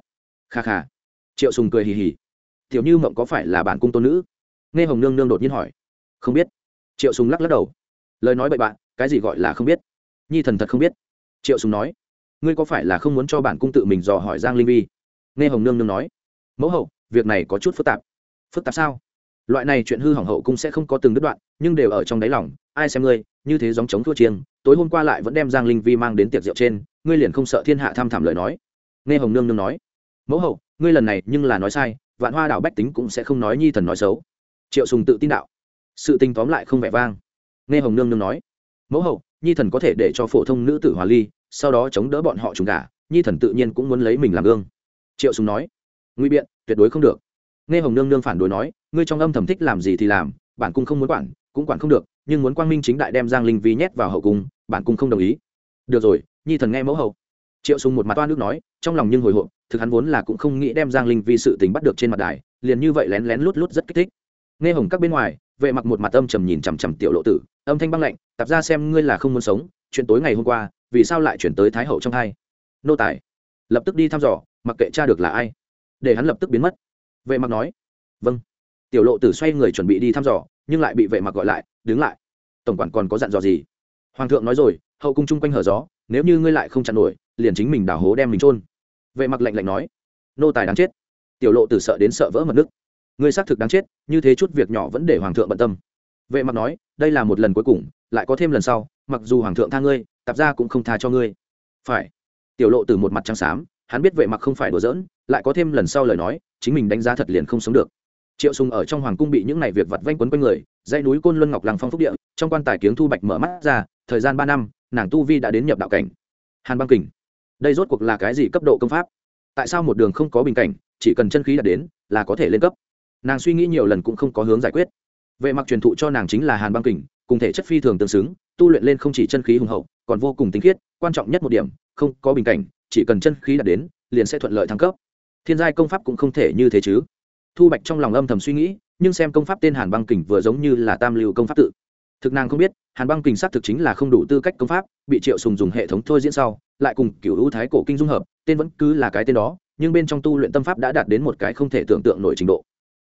Kha kha. Triệu sùng cười hì hì. Tiểu như mộng có phải là bản cung tôn nữ? Nghe hồng nương nương đột nhiên hỏi không biết. Triệu sùng lắc lắc đầu. Lời nói bậy bạn cái gì gọi là không biết? Nhi thần thật không biết. Triệu sùng nói, ngươi có phải là không muốn cho bản cung tự mình dò hỏi giang linh vi? Nghe hồng nương nương nói, mẫu hậu, việc này có chút phức tạp. Phức tạp sao? Loại này chuyện hư hỏng hậu cung sẽ không có từng đứt đoạn, nhưng đều ở trong đáy lòng, ai xem ngươi, như thế giống chống thua chiêng, tối hôm qua lại vẫn đem giang linh vi mang đến tiệc rượu trên, ngươi liền không sợ thiên hạ tham thảm lời nói. Nghe hồng nương nương nói, mẫu hậu, ngươi lần này nhưng là nói sai, vạn hoa đảo bách tính cũng sẽ không nói nhi thần nói xấu. Triệu sùng tự tin đạo sự tình tóm lại không vẻ vang. Nghe hồng nương nương nói, mẫu hậu, nhi thần có thể để cho phổ thông nữ tử hòa ly, sau đó chống đỡ bọn họ trùng cả nhi thần tự nhiên cũng muốn lấy mình làm gương. Triệu sùng nói nguy biện, tuyệt đối không được. Nghe hồng nương nương phản đối nói, ngươi trong âm thầm thích làm gì thì làm, bản cung không muốn quản, cũng quản không được, nhưng muốn quang minh chính đại đem giang linh vi nhét vào hậu cung, bản cung không đồng ý. Được rồi, nhi thần nghe mẫu hậu. Triệu sùng một mặt toan nước nói, trong lòng nhưng hồi hộp, thực hắn vốn là cũng không nghĩ đem giang linh vi sự tình bắt được trên mặt đài, liền như vậy lén lén lút lút rất kích thích nghe hồng các bên ngoài, vệ mặc một mặt âm trầm nhìn chằm chằm tiểu lộ tử, âm thanh băng lạnh tập ra xem ngươi là không muốn sống, chuyện tối ngày hôm qua, vì sao lại chuyển tới thái hậu trong hai? Nô tài, lập tức đi thăm dò, mặc kệ cha được là ai. Để hắn lập tức biến mất. Vệ mặc nói vâng. Tiểu lộ tử xoay người chuẩn bị đi thăm dò, nhưng lại bị vệ mặc gọi lại, đứng lại. Tổng quản còn có dặn dò gì? Hoàng thượng nói rồi, hậu cung chung quanh hở gió, nếu như ngươi lại không chặn nổi, liền chính mình đào hố đem mình trôn vệ mặc lạnh lạnh nói, nô tài đáng chết. Tiểu lộ tử sợ đến sợ vỡ mật nước ngươi xác thực đáng chết, như thế chút việc nhỏ vẫn để hoàng thượng bận tâm. Vệ mặc nói, đây là một lần cuối cùng, lại có thêm lần sau, mặc dù hoàng thượng tha ngươi, tạp ra cũng không tha cho ngươi. Phải. Tiểu lộ từ một mặt trắng xám, hắn biết vệ mặc không phải đùa giỡn, lại có thêm lần sau lời nói, chính mình đánh giá thật liền không sống được. Triệu sùng ở trong hoàng cung bị những này việc vặt vanh quấn quanh người, dãy núi côn luân ngọc lăng phong phúc địa, trong quan tài kiếng thu bạch mở mắt ra, thời gian ba năm, nàng tu vi đã đến nhập đạo cảnh. Hàn băng kình. Đây rốt cuộc là cái gì cấp độ công pháp? Tại sao một đường không có bình cảnh, chỉ cần chân khí đạt đến, là có thể lên cấp? Nàng suy nghĩ nhiều lần cũng không có hướng giải quyết. Vệ mặc truyền thụ cho nàng chính là hàn băng kình, cùng thể chất phi thường tương xứng, tu luyện lên không chỉ chân khí hùng hậu, còn vô cùng tinh khiết, quan trọng nhất một điểm, không có bình cảnh, chỉ cần chân khí đạt đến, liền sẽ thuận lợi thăng cấp. Thiên giai công pháp cũng không thể như thế chứ. Thu bạch trong lòng âm thầm suy nghĩ, nhưng xem công pháp tên hàn băng kình vừa giống như là tam lưu công pháp tự. Thực nàng không biết, hàn băng kình xác thực chính là không đủ tư cách công pháp, bị triệu sùng dùng hệ thống thôi diễn sau, lại cùng cửu ưu thái cổ kinh dung hợp, tên vẫn cứ là cái tên đó, nhưng bên trong tu luyện tâm pháp đã đạt đến một cái không thể tưởng tượng nổi trình độ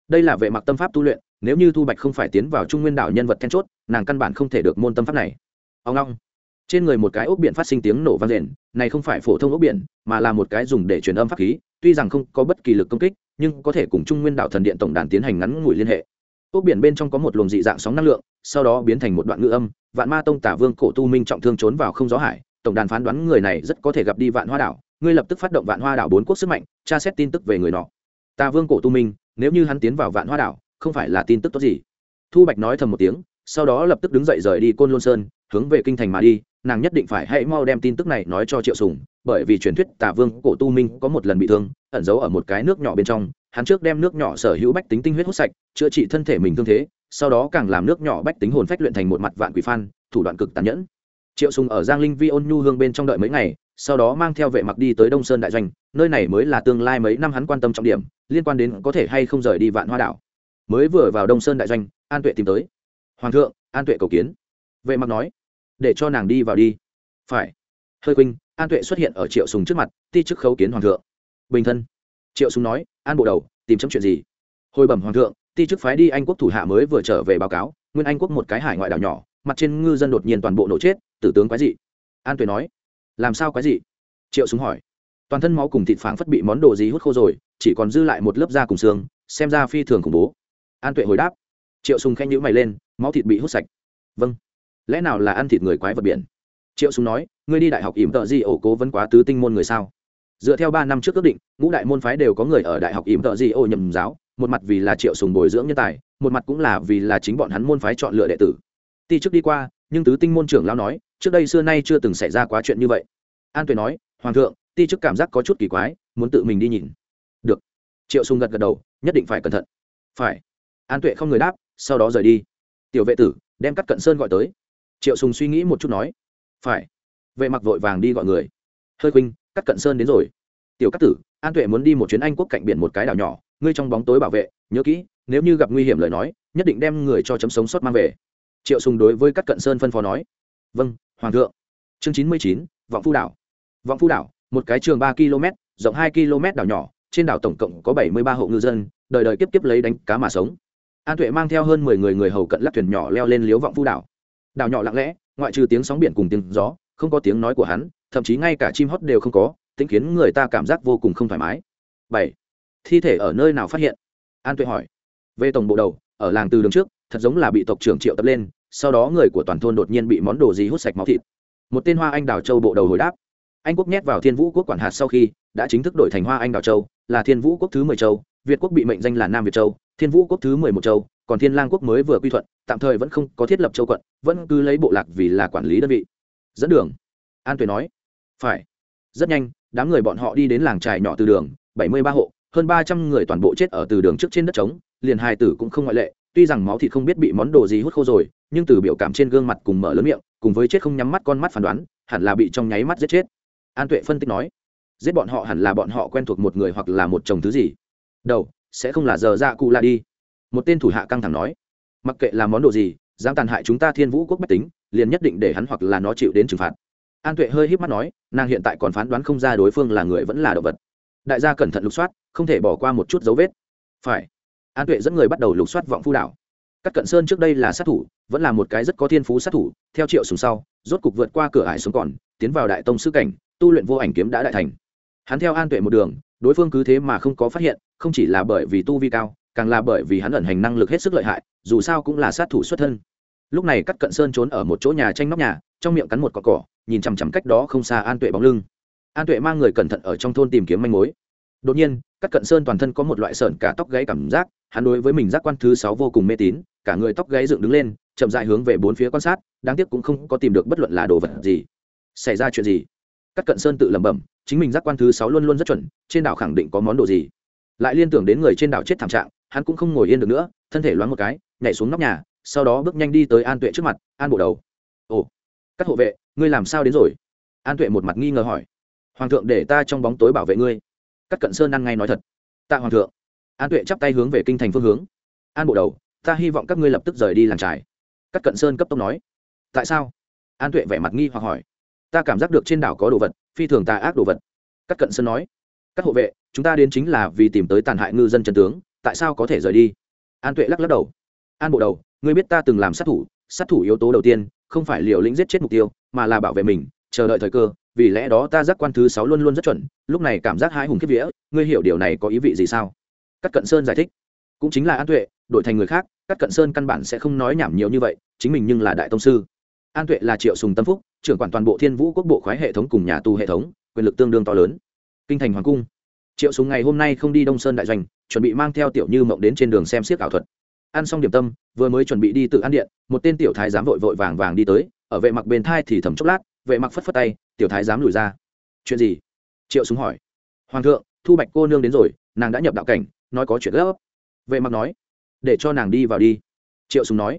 đây là vệ mặc tâm pháp tu luyện, nếu như thu bạch không phải tiến vào trung nguyên đảo nhân vật then chốt, nàng căn bản không thể được môn tâm pháp này. Ông long trên người một cái ốc biển phát sinh tiếng nổ vang rền này không phải phổ thông ốc biển, mà là một cái dùng để truyền âm pháp khí, tuy rằng không có bất kỳ lực công kích, nhưng có thể cùng trung nguyên đảo thần điện tổng đàn tiến hành ngắn ngủi liên hệ. Ốc biển bên trong có một luồng dị dạng sóng năng lượng, sau đó biến thành một đoạn ngữ âm, vạn ma tông tả vương cổ tu minh trọng thương trốn vào không gió hải, tổng đàn phán đoán người này rất có thể gặp đi vạn hoa đảo, ngươi lập tức phát động vạn hoa đảo bốn quốc sức mạnh, tra xét tin tức về người nọ. Tà vương cổ tu minh nếu như hắn tiến vào vạn hoa đảo, không phải là tin tức tốt gì. Thu bạch nói thầm một tiếng, sau đó lập tức đứng dậy rời đi côn lôn sơn, hướng về kinh thành mà đi. Nàng nhất định phải hãy mau đem tin tức này nói cho triệu sùng, bởi vì truyền thuyết Tả vương cổ tu minh có một lần bị thương, ẩn giấu ở một cái nước nhỏ bên trong. Hắn trước đem nước nhỏ sở hữu bách tính tinh huyết hút sạch, chữa trị thân thể mình thương thế, sau đó càng làm nước nhỏ bách tính hồn phách luyện thành một mặt vạn quỷ phan, thủ đoạn cực tàn nhẫn. Triệu sùng ở giang linh vi ôn nhu hương bên trong đợi mấy ngày sau đó mang theo vệ mặc đi tới đông sơn đại doanh nơi này mới là tương lai mấy năm hắn quan tâm trọng điểm liên quan đến có thể hay không rời đi vạn hoa đảo mới vừa vào đông sơn đại doanh an tuệ tìm tới hoàng thượng an tuệ cầu kiến vệ mặc nói để cho nàng đi vào đi phải hơi quỳnh an tuệ xuất hiện ở triệu sùng trước mặt ti chức khấu kiến hoàng thượng bình thân triệu sùng nói an bộ đầu tìm chấm chuyện gì hồi bẩm hoàng thượng ti chức phái đi anh quốc thủ hạ mới vừa trở về báo cáo nguyên anh quốc một cái hải ngoại đảo nhỏ mặt trên ngư dân đột nhiên toàn bộ nổ chết tử tướng quái dị an tuệ nói làm sao quái dị? Triệu súng hỏi. Toàn thân máu cùng thịt phảng phất bị món đồ gì hút khô rồi, chỉ còn dư lại một lớp da cùng xương, xem ra phi thường khủng bố. An tuệ hồi đáp. Triệu sùng khen nhữ mày lên, máu thịt bị hút sạch. Vâng. Lẽ nào là ăn thịt người quái vật biển? Triệu sùng nói, ngươi đi đại học ỉm tợ gì ổ cố vấn quá tứ tinh môn người sao? Dựa theo ba năm trước quyết định, ngũ đại môn phái đều có người ở đại học ỉm tợ gì ổ nhầm giáo, một mặt vì là triệu sùng bồi dưỡng nhân tài, một mặt cũng là vì là chính bọn hắn môn phái chọn lựa đệ tử. Ti trước đi qua nhưng tứ tinh môn trưởng lão nói, trước đây xưa nay chưa từng xảy ra quá chuyện như vậy. An tuệ nói, hoàng thượng, ti chức cảm giác có chút kỳ quái, muốn tự mình đi nhìn. Được. Triệu sùng gật gật đầu, nhất định phải cẩn thận. Phải. An tuệ không người đáp, sau đó rời đi. Tiểu vệ tử, đem cắt cận sơn gọi tới. Triệu sùng suy nghĩ một chút nói, phải. Vệ mặc vội vàng đi gọi người. Hơi khuynh cắt cận sơn đến rồi. Tiểu cát tử, an tuệ muốn đi một chuyến anh quốc cạnh biển một cái đảo nhỏ, ngươi trong bóng tối bảo vệ, nhớ kỹ, nếu như gặp nguy hiểm lời nói, nhất định đem người cho chấm sống sót mang về triệu sùng đối với các cận sơn phân phó nói vâng hoàng thượng. Chương chín mươi chín, vọng phu đảo. Vọng phu đảo, một cái trường ba km, rộng hai km đảo nhỏ, trên đảo tổng cộng có bảy mươi ba hộ ngư dân, đời đời kiếp kiếp lấy đánh cá mà sống. An tuệ mang theo hơn mười người người hầu cận lắc thuyền nhỏ leo lên liếu vọng phu đảo. Đảo nhỏ lặng lẽ, ngoại trừ tiếng sóng biển cùng tiếng gió, không có tiếng nói của hắn, thậm chí ngay cả chim hót đều không có, tính khiến người ta cảm giác vô cùng không thoải mái. Bảy, thi thể ở nơi nào phát hiện? An tuệ hỏi. Về tổng bộ đầu, ở làng từ đường trước, thật giống là bị tộc trưởng triệu tập lên sau đó người của toàn thôn đột nhiên bị món đồ gì hút sạch máu thịt. Một tên hoa anh đào châu bộ đầu hồi đáp. Anh quốc nhét vào thiên vũ quốc quản hạt sau khi, đã chính thức đổi thành hoa anh đào châu, là thiên vũ quốc thứ mười châu, việt quốc bị mệnh danh là nam việt châu, thiên vũ quốc thứ mười một châu, còn thiên lang quốc mới vừa quy thuận, tạm thời vẫn không có thiết lập châu quận, vẫn cứ lấy bộ lạc vì là quản lý đơn vị. Dẫn đường. An tuệ nói. Phải. Rất nhanh, đám người bọn họ đi đến làng trài nhỏ từ đường, bảy mươi ba hộ, hơn ba trăm người toàn bộ chết ở từ đường trước trên đất trống, liền hai tử cũng không ngoại lệ tuy rằng máu thịt không biết bị món đồ gì hút khô rồi, nhưng từ biểu cảm trên gương mặt cùng mở lớn miệng, cùng với chết không nhắm mắt con mắt phán đoán, hẳn là bị trong nháy mắt giết chết. An tuệ phân tích nói, giết bọn họ hẳn là bọn họ quen thuộc một người hoặc là một chồng thứ gì. Đầu, sẽ không là giờ ra cụ la đi. Một tên thủ hạ căng thẳng nói, mặc kệ là món đồ gì, dám tàn hại chúng ta thiên vũ quốc bách tính, liền nhất định để hắn hoặc là nó chịu đến trừng phạt. An tuệ hơi híp mắt nói, nàng hiện tại còn phán đoán không ra đối phương là người vẫn là động vật. Đại gia cẩn thận lục soát, không thể bỏ qua một chút dấu vết. Phải an tuệ dẫn người bắt đầu lục soát vọng phu đảo. Các cận sơn trước đây là sát thủ, vẫn là một cái rất có thiên phú sát thủ, theo triệu sùng sau, rốt cục vượt qua cửa ải xuống còn, tiến vào đại tông sư cảnh, tu luyện vô ảnh kiếm đã đại thành. Hắn theo an tuệ một đường, đối phương cứ thế mà không có phát hiện, không chỉ là bởi vì tu vi cao, càng là bởi vì hắn ẩn hành năng lực hết sức lợi hại, dù sao cũng là sát thủ xuất thân. Lúc này cắt cận sơn trốn ở một chỗ nhà tranh nóc nhà, trong miệng cắn một cỏ cỏ, nhìn chằm chằm cách đó không xa an tuệ bóng lưng. An tuệ mang người cẩn thận ở trong thôn tìm kiếm manh mối đột nhiên các cận sơn toàn thân có một loại sợn cả tóc gáy cảm giác, hắn đối với mình giác quan thứ sáu vô cùng mê tín, cả người tóc gáy dựng đứng lên, chậm dại hướng về bốn phía quan sát, đáng tiếc cũng không có tìm được bất luận là đồ vật gì. Xảy ra chuyện gì? Các cận sơn tự lẩm bẩm, chính mình giác quan thứ sáu luôn luôn rất chuẩn, trên đảo khẳng định có món đồ gì. Lại liên tưởng đến người trên đảo chết thảm trạng, hắn cũng không ngồi yên được nữa, thân thể loáng một cái, nhảy xuống nóc nhà, sau đó bước nhanh đi tới an tuệ trước mặt, an bộ đầu. Ồ các hộ vệ, ngươi làm sao đến rồi? An tuệ một mặt nghi ngờ hỏi. Hoàng thượng để ta trong bóng tối bảo vệ ngươi cắt cận sơn ăn ngay nói thật. Tạ hoàng thượng, an tuệ chắp tay hướng về kinh thành phương hướng. An bộ đầu, ta hy vọng các ngươi lập tức rời đi làng trải cắt cận sơn cấp tốc nói. Tại sao? An tuệ vẻ mặt nghi hoặc hỏi. Ta cảm giác được trên đảo có đồ vật, phi thường tà ác đồ vật. Cắt cận sơn nói. Các hộ vệ, chúng ta đến chính là vì tìm tới tàn hại ngư dân trần tướng, tại sao có thể rời đi? An tuệ lắc lắc đầu. An bộ đầu, ngươi biết ta từng làm sát thủ sát thủ yếu tố đầu tiên, không phải liều lĩnh giết chết mục tiêu, mà là bảo vệ mình, chờ đợi thời cơ vì lẽ đó ta giác quan thứ sáu luôn luôn rất chuẩn, lúc này cảm giác hai hùng kiếp vía, ngươi hiểu điều này có ý vị gì sao? Cắt cận sơn giải thích. Cũng chính là an tuệ, đổi thành người khác cắt cận sơn căn bản sẽ không nói nhảm nhiều như vậy, chính mình nhưng là đại tông sư. An tuệ là triệu sùng tâm phúc, trưởng quản toàn bộ thiên vũ quốc bộ khoái hệ thống cùng nhà tu hệ thống, quyền lực tương đương to lớn. Kinh thành hoàng cung. Triệu sùng ngày hôm nay không đi đông sơn đại doanh, chuẩn bị mang theo tiểu như mộng đến trên đường xem xiếc ảo thuật. Ăn xong điểm tâm, vừa mới chuẩn bị đi tự ăn điện, một tên tiểu thái giám vội vội vàng vàng đi tới, ở vệ mặc bên thai thì thầm chốc lát vệ mặc phất phất tay, tiểu thái dám lùi ra. Chuyện gì? Triệu súng hỏi. Hoàng thượng, thu bạch cô nương đến rồi, nàng đã nhập đạo cảnh, nói có chuyện gấp vệ mặc nói. Để cho nàng đi vào đi. Triệu súng nói.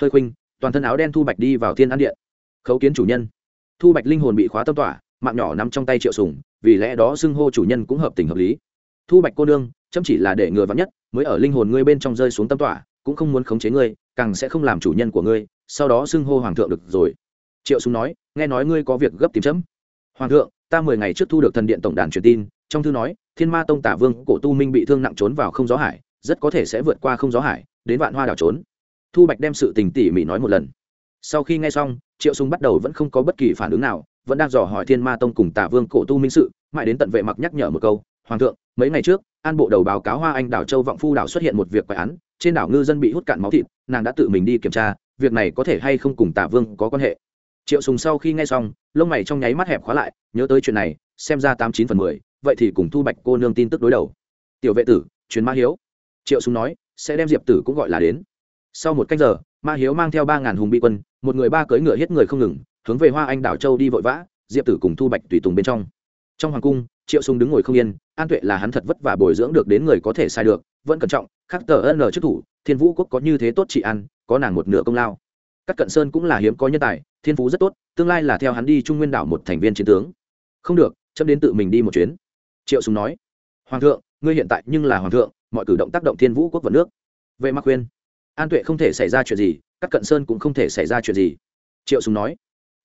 Hơi khuynh, toàn thân áo đen thu bạch đi vào thiên an điện, khấu kiến chủ nhân. Thu bạch linh hồn bị khóa tâm tỏa, mạng nhỏ nằm trong tay triệu sùng vì lẽ đó xưng hô chủ nhân cũng hợp tình hợp lý. Thu bạch cô nương chăm chỉ là để người vắng nhất, mới ở linh hồn ngươi bên trong rơi xuống tâm tỏa, cũng không muốn khống chế ngươi, càng sẽ không làm chủ nhân của ngươi, sau đó xưng hô hoàng thượng được rồi triệu súng nói, nghe nói ngươi có việc gấp tìm chấm. Hoàng thượng, ta mười ngày trước thu được thần điện tổng đàn truyền tin, trong thư nói, thiên ma tông tả vương cổ tu minh bị thương nặng trốn vào không gió hải, rất có thể sẽ vượt qua không gió hải, đến vạn hoa đảo trốn. Thu bạch đem sự tình tỉ mỉ nói một lần. Sau khi nghe xong, triệu súng bắt đầu vẫn không có bất kỳ phản ứng nào, vẫn đang dò hỏi thiên ma tông cùng tả vương cổ tu minh sự, mãi đến tận vệ mặc nhắc nhở một câu, hoàng thượng, mấy ngày trước, an bộ đầu báo cáo hoa anh đảo châu vọng phu đảo xuất hiện một việc quái án, trên đảo ngư dân bị hút cạn máu thịt, nàng đã tự mình đi kiểm tra, việc này có thể hay không cùng tả vương có quan hệ triệu sùng sau khi nghe xong, lông mày trong nháy mắt hẹp khóa lại, nhớ tới chuyện này, xem ra tám chín phần mười, vậy thì cùng thu bạch cô nương tin tức đối đầu. Tiểu vệ tử chuyến ma hiếu. Triệu sùng nói, sẽ đem diệp tử cũng gọi là đến. Sau một cách giờ, ma hiếu mang theo ba ngàn hùng bị quân, một người ba cưỡi ngựa hết người không ngừng, hướng về hoa anh đảo châu đi vội vã, diệp tử cùng thu bạch tùy tùng bên trong. Trong hoàng cung, triệu sùng đứng ngồi không yên, an tuệ là hắn thật vất vả bồi dưỡng được đến người có thể sai được, vẫn cẩn trọng, khắc tờ ân trước thủ, thiên vũ quốc có như thế tốt chị ăn có nàng một nửa công lao các cận sơn cũng là hiếm có nhân tài, thiên phú rất tốt, tương lai là theo hắn đi trung nguyên đảo một thành viên chiến tướng. Không được, chấm đến tự mình đi một chuyến. Triệu sùng nói. Hoàng thượng, ngươi hiện tại nhưng là hoàng thượng, mọi cử động tác động thiên vũ quốc vận nước. Vệ mặc khuyên. An tuệ không thể xảy ra chuyện gì các cận sơn cũng không thể xảy ra chuyện gì. Triệu sùng nói.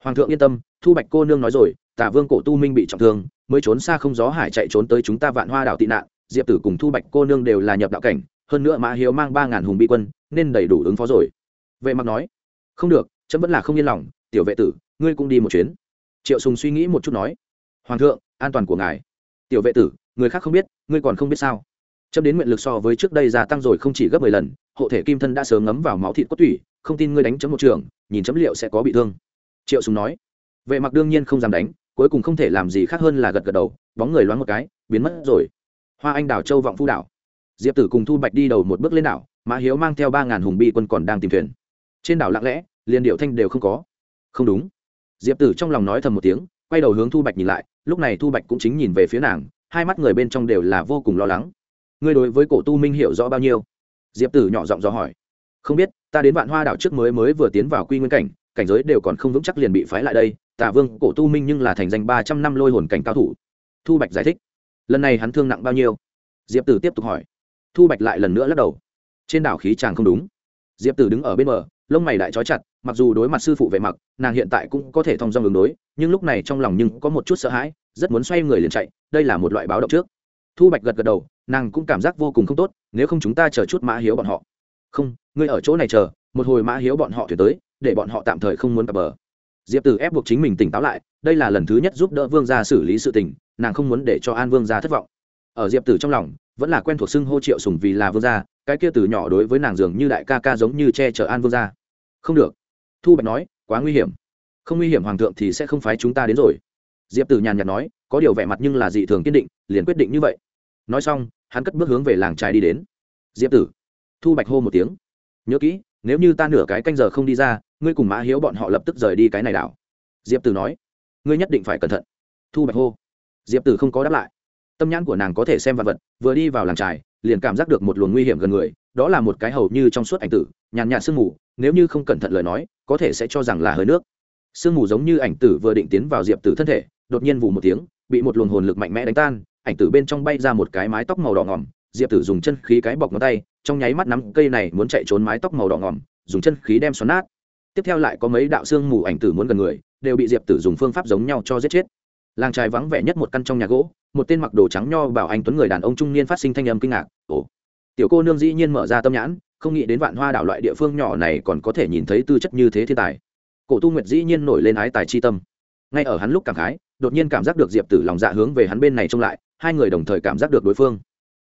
Hoàng thượng yên tâm, thu bạch cô nương nói rồi, tả vương cổ tu minh bị trọng thương, mới trốn xa không gió hải chạy trốn tới chúng ta vạn hoa đảo tị nạn, diệp tử cùng thu bạch cô nương đều là nhập đạo cảnh, hơn nữa mã hiếu mang ba ngàn hùng bị quân, nên đầy đủ ứng phó rồi. Vệ mặc nói không được, chấm vẫn là không yên lòng, tiểu vệ tử, ngươi cũng đi một chuyến. Triệu sùng suy nghĩ một chút nói, hoàng thượng, an toàn của ngài. Tiểu vệ tử, người khác không biết, ngươi còn không biết sao? Chấm đến nguyện lực so với trước đây gia tăng rồi không chỉ gấp mười lần, hộ thể kim thân đã sớm ngấm vào máu thịt cốt tủy, không tin ngươi đánh chấm một trường, nhìn chấm liệu sẽ có bị thương. Triệu sùng nói, vệ mặc đương nhiên không dám đánh, cuối cùng không thể làm gì khác hơn là gật gật đầu, bóng người loáng một cái, biến mất rồi. Hoa anh đảo châu vọng phu đảo. Diệp tử cùng thu bạch đi đầu một bước lên đảo, mã hiếu mang theo ba ngàn hùng bi quân còn đang tìm thuyền. Trên đảo lặng lẽ liền điệu thanh đều không có. Không đúng. Diệp tử trong lòng nói thầm một tiếng, quay đầu hướng thu bạch nhìn lại, lúc này thu bạch cũng chính nhìn về phía nàng, hai mắt người bên trong đều là vô cùng lo lắng. Ngươi đối với cổ tu minh hiểu rõ bao nhiêu? Diệp tử nhỏ giọng dò hỏi. Không biết, ta đến vạn hoa đảo trước mới mới vừa tiến vào quy nguyên cảnh cảnh giới đều còn không vững chắc liền bị phái lại đây, tả vương, cổ tu minh nhưng là thành danh ba trăm năm lôi hồn cảnh cao thủ. Thu bạch giải thích. Lần này hắn thương nặng bao nhiêu? Diệp tử tiếp tục hỏi. Thu bạch lại lần nữa lắc đầu. Trên đảo khí tràng không đúng. Diệp tử đứng ở bên bờ lông mày đại trói chặt, mặc dù đối mặt sư phụ vệ mặc nàng hiện tại cũng có thể thông dong ứng đối, nhưng lúc này trong lòng nhưng có một chút sợ hãi, rất muốn xoay người liền chạy, đây là một loại báo động trước. Thu bạch gật gật đầu, nàng cũng cảm giác vô cùng không tốt, nếu không chúng ta chờ chút mã hiếu bọn họ. Không, ngươi ở chỗ này chờ, một hồi mã hiếu bọn họ thuyền tới, để bọn họ tạm thời không muốn cập bờ. Diệp tử ép buộc chính mình tỉnh táo lại, đây là lần thứ nhất giúp đỡ vương gia xử lý sự tình, nàng không muốn để cho an vương gia thất vọng. Ở diệp tử trong lòng, vẫn là quen thuộc xưng hô triệu sùng vì là vương gia, cái kia từ nhỏ đối với nàng dường như đại ca ca giống như che chở an vương gia không được. Thu bạch nói, quá nguy hiểm. Không nguy hiểm hoàng thượng thì sẽ không phái chúng ta đến rồi. Diệp tử nhàn nhạt nói, có điều vẻ mặt nhưng là dị thường kiên định, liền quyết định như vậy. Nói xong, hắn cất bước hướng về làng trài đi đến. Diệp tử. Thu bạch hô một tiếng. Nhớ kỹ, nếu như ta nửa cái canh giờ không đi ra, ngươi cùng mã hiếu bọn họ lập tức rời đi cái này đảo. Diệp tử nói. Ngươi nhất định phải cẩn thận. Thu bạch hô. Diệp tử không có đáp lại. Tâm nhãn của nàng có thể xem vật vật, vừa đi vào làng trài, liền cảm giác được một luồng nguy hiểm gần người, đó là một cái hầu như trong suốt ảnh tử, nhàn nhạt sương mù nếu như không cẩn thận lời nói, có thể sẽ cho rằng là hơi nước. Sương mù giống như ảnh tử vừa định tiến vào diệp tử thân thể, đột nhiên vù một tiếng, bị một luồng hồn lực mạnh mẽ đánh tan, ảnh tử bên trong bay ra một cái mái tóc màu đỏ ngỏm, diệp tử dùng chân khí cái bọc ngón tay, trong nháy mắt nắm cây này muốn chạy trốn mái tóc màu đỏ ngỏm, dùng chân khí đem xoắn nát. Tiếp theo lại có mấy đạo xương mù ảnh tử muốn gần người, đều bị diệp tử dùng phương pháp giống nhau cho giết chết. Làng trài vắng vẻ nhất một căn trong nhà gỗ, một tên mặc đồ trắng nho bảo anh tuấn người đàn ông trung niên phát sinh thanh âm kinh ngạc. Ồ. Tiểu cô nương dĩ nhiên mở ra tâm nhãn không nghĩ đến vạn hoa đảo loại địa phương nhỏ này còn có thể nhìn thấy tư chất như thế thiên tài. Cổ tu nguyệt dĩ nhiên nổi lên ái tài chi tâm. Ngay ở hắn lúc cảm khái, đột nhiên cảm giác được diệp tử lòng dạ hướng về hắn bên này trông lại, hai người đồng thời cảm giác được đối phương.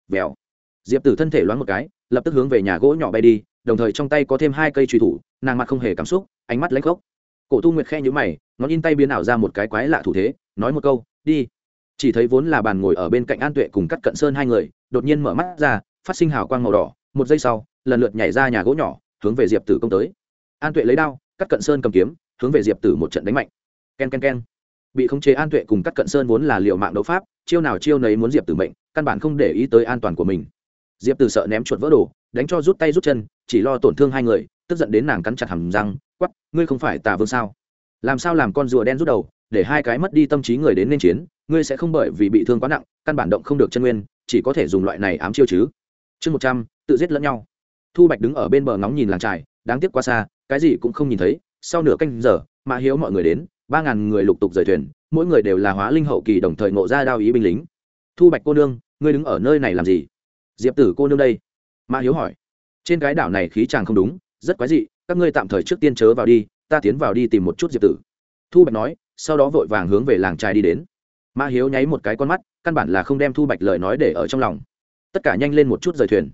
Vèo. Diệp tử thân thể loáng một cái, lập tức hướng về nhà gỗ nhỏ bay đi, đồng thời trong tay có thêm hai cây truy thủ, nàng mặt không hề cảm xúc, ánh mắt lãnh khốc. Cổ tu nguyệt khe nhữ mày, ngón in tay biến ảo ra một cái quái lạ thủ thế, nói một câu, đi. Chỉ thấy vốn là bàn ngồi ở bên cạnh an tuệ cùng cắt cận sơn hai người, đột nhiên mở mắt ra, phát sinh hào quang màu đỏ, một giây sau lần lượt nhảy ra nhà gỗ nhỏ, hướng về diệp tử công tới. An tuệ lấy đao, cắt cận sơn cầm kiếm, hướng về diệp tử một trận đánh mạnh. K e n k e n k e n bị khống chế an tuệ cùng cắt cận sơn vốn là liệu mạng đấu pháp, chiêu nào chiêu nấy muốn diệp tử mệnh, căn bản không để ý tới an toàn của mình. Diệp tử sợ ném chuột vỡ đồ, đánh cho rút tay rút chân, chỉ lo tổn thương hai người, tức giận đến nàng cắn chặt hầm răng quắp ngươi không phải tà vương sao? Làm sao làm con rùa đen rút đầu, để hai cái mất đi tâm trí người đến nên chiến, ngươi sẽ không bởi vì bị thương quá nặng, căn bản động không được chân nguyên, chỉ có thể dùng loại này ám chiêu chứ. Chương một trăm, tự giết lẫn nhau thu bạch đứng ở bên bờ ngóng nhìn làng trài, đáng tiếc quá xa, cái gì cũng không nhìn thấy. Sau nửa canh giờ, mã hiếu mọi người đến, ba ngàn người lục tục rời thuyền, mỗi người đều là hóa linh hậu kỳ đồng thời ngộ ra đao ý binh lính. Thu bạch cô nương, ngươi đứng ở nơi này làm gì? Diệp tử cô nương đây. Mã hiếu hỏi. Trên cái đảo này khí chàng không đúng, rất quái dị, các ngươi tạm thời trước tiên chớ vào đi, ta tiến vào đi tìm một chút diệp tử. Thu bạch nói, sau đó vội vàng hướng về làng trài đi đến. Mã hiếu nháy một cái con mắt, căn bản là không đem thu bạch lời nói để ở trong lòng. Tất cả nhanh lên một chút rời thuyền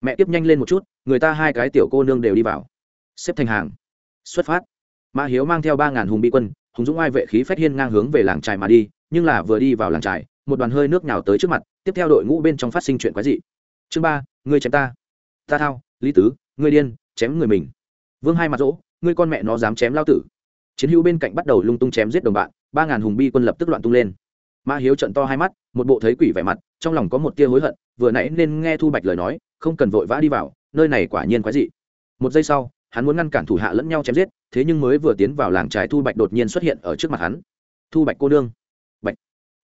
mẹ tiếp nhanh lên một chút, người ta hai cái tiểu cô nương đều đi vào. Xếp thành hàng. Xuất phát. Mã hiếu mang theo ba ngàn hùng bị quân, hùng dũng ai vệ khí phách hiên ngang hướng về làng trài mà đi, nhưng là vừa đi vào làng trài một đoàn hơi nước nhào tới trước mặt, tiếp theo đội ngũ bên trong phát sinh chuyện quái dị. Chương ba, ngươi chém ta. Ta thao, lý tứ, ngươi điên, chém người mình. Vương hai mặt rỗ, ngươi con mẹ nó dám chém lao tử. Chiến hữu bên cạnh bắt đầu lung tung chém giết đồng bạn, ba ngàn hùng bi quân lập tức loạn tung lên. Ma hiếu trận to hai mắt, một bộ thấy quỷ vẻ mặt, trong lòng có một tia hối hận, vừa nãy nên nghe thu bạch lời nói không cần vội vã đi vào, nơi này quả nhiên quái dị. Một giây sau, hắn muốn ngăn cản thủ hạ lẫn nhau chém giết, thế nhưng mới vừa tiến vào làng trài thu bạch đột nhiên xuất hiện ở trước mặt hắn. Thu bạch cô nương. Bạch.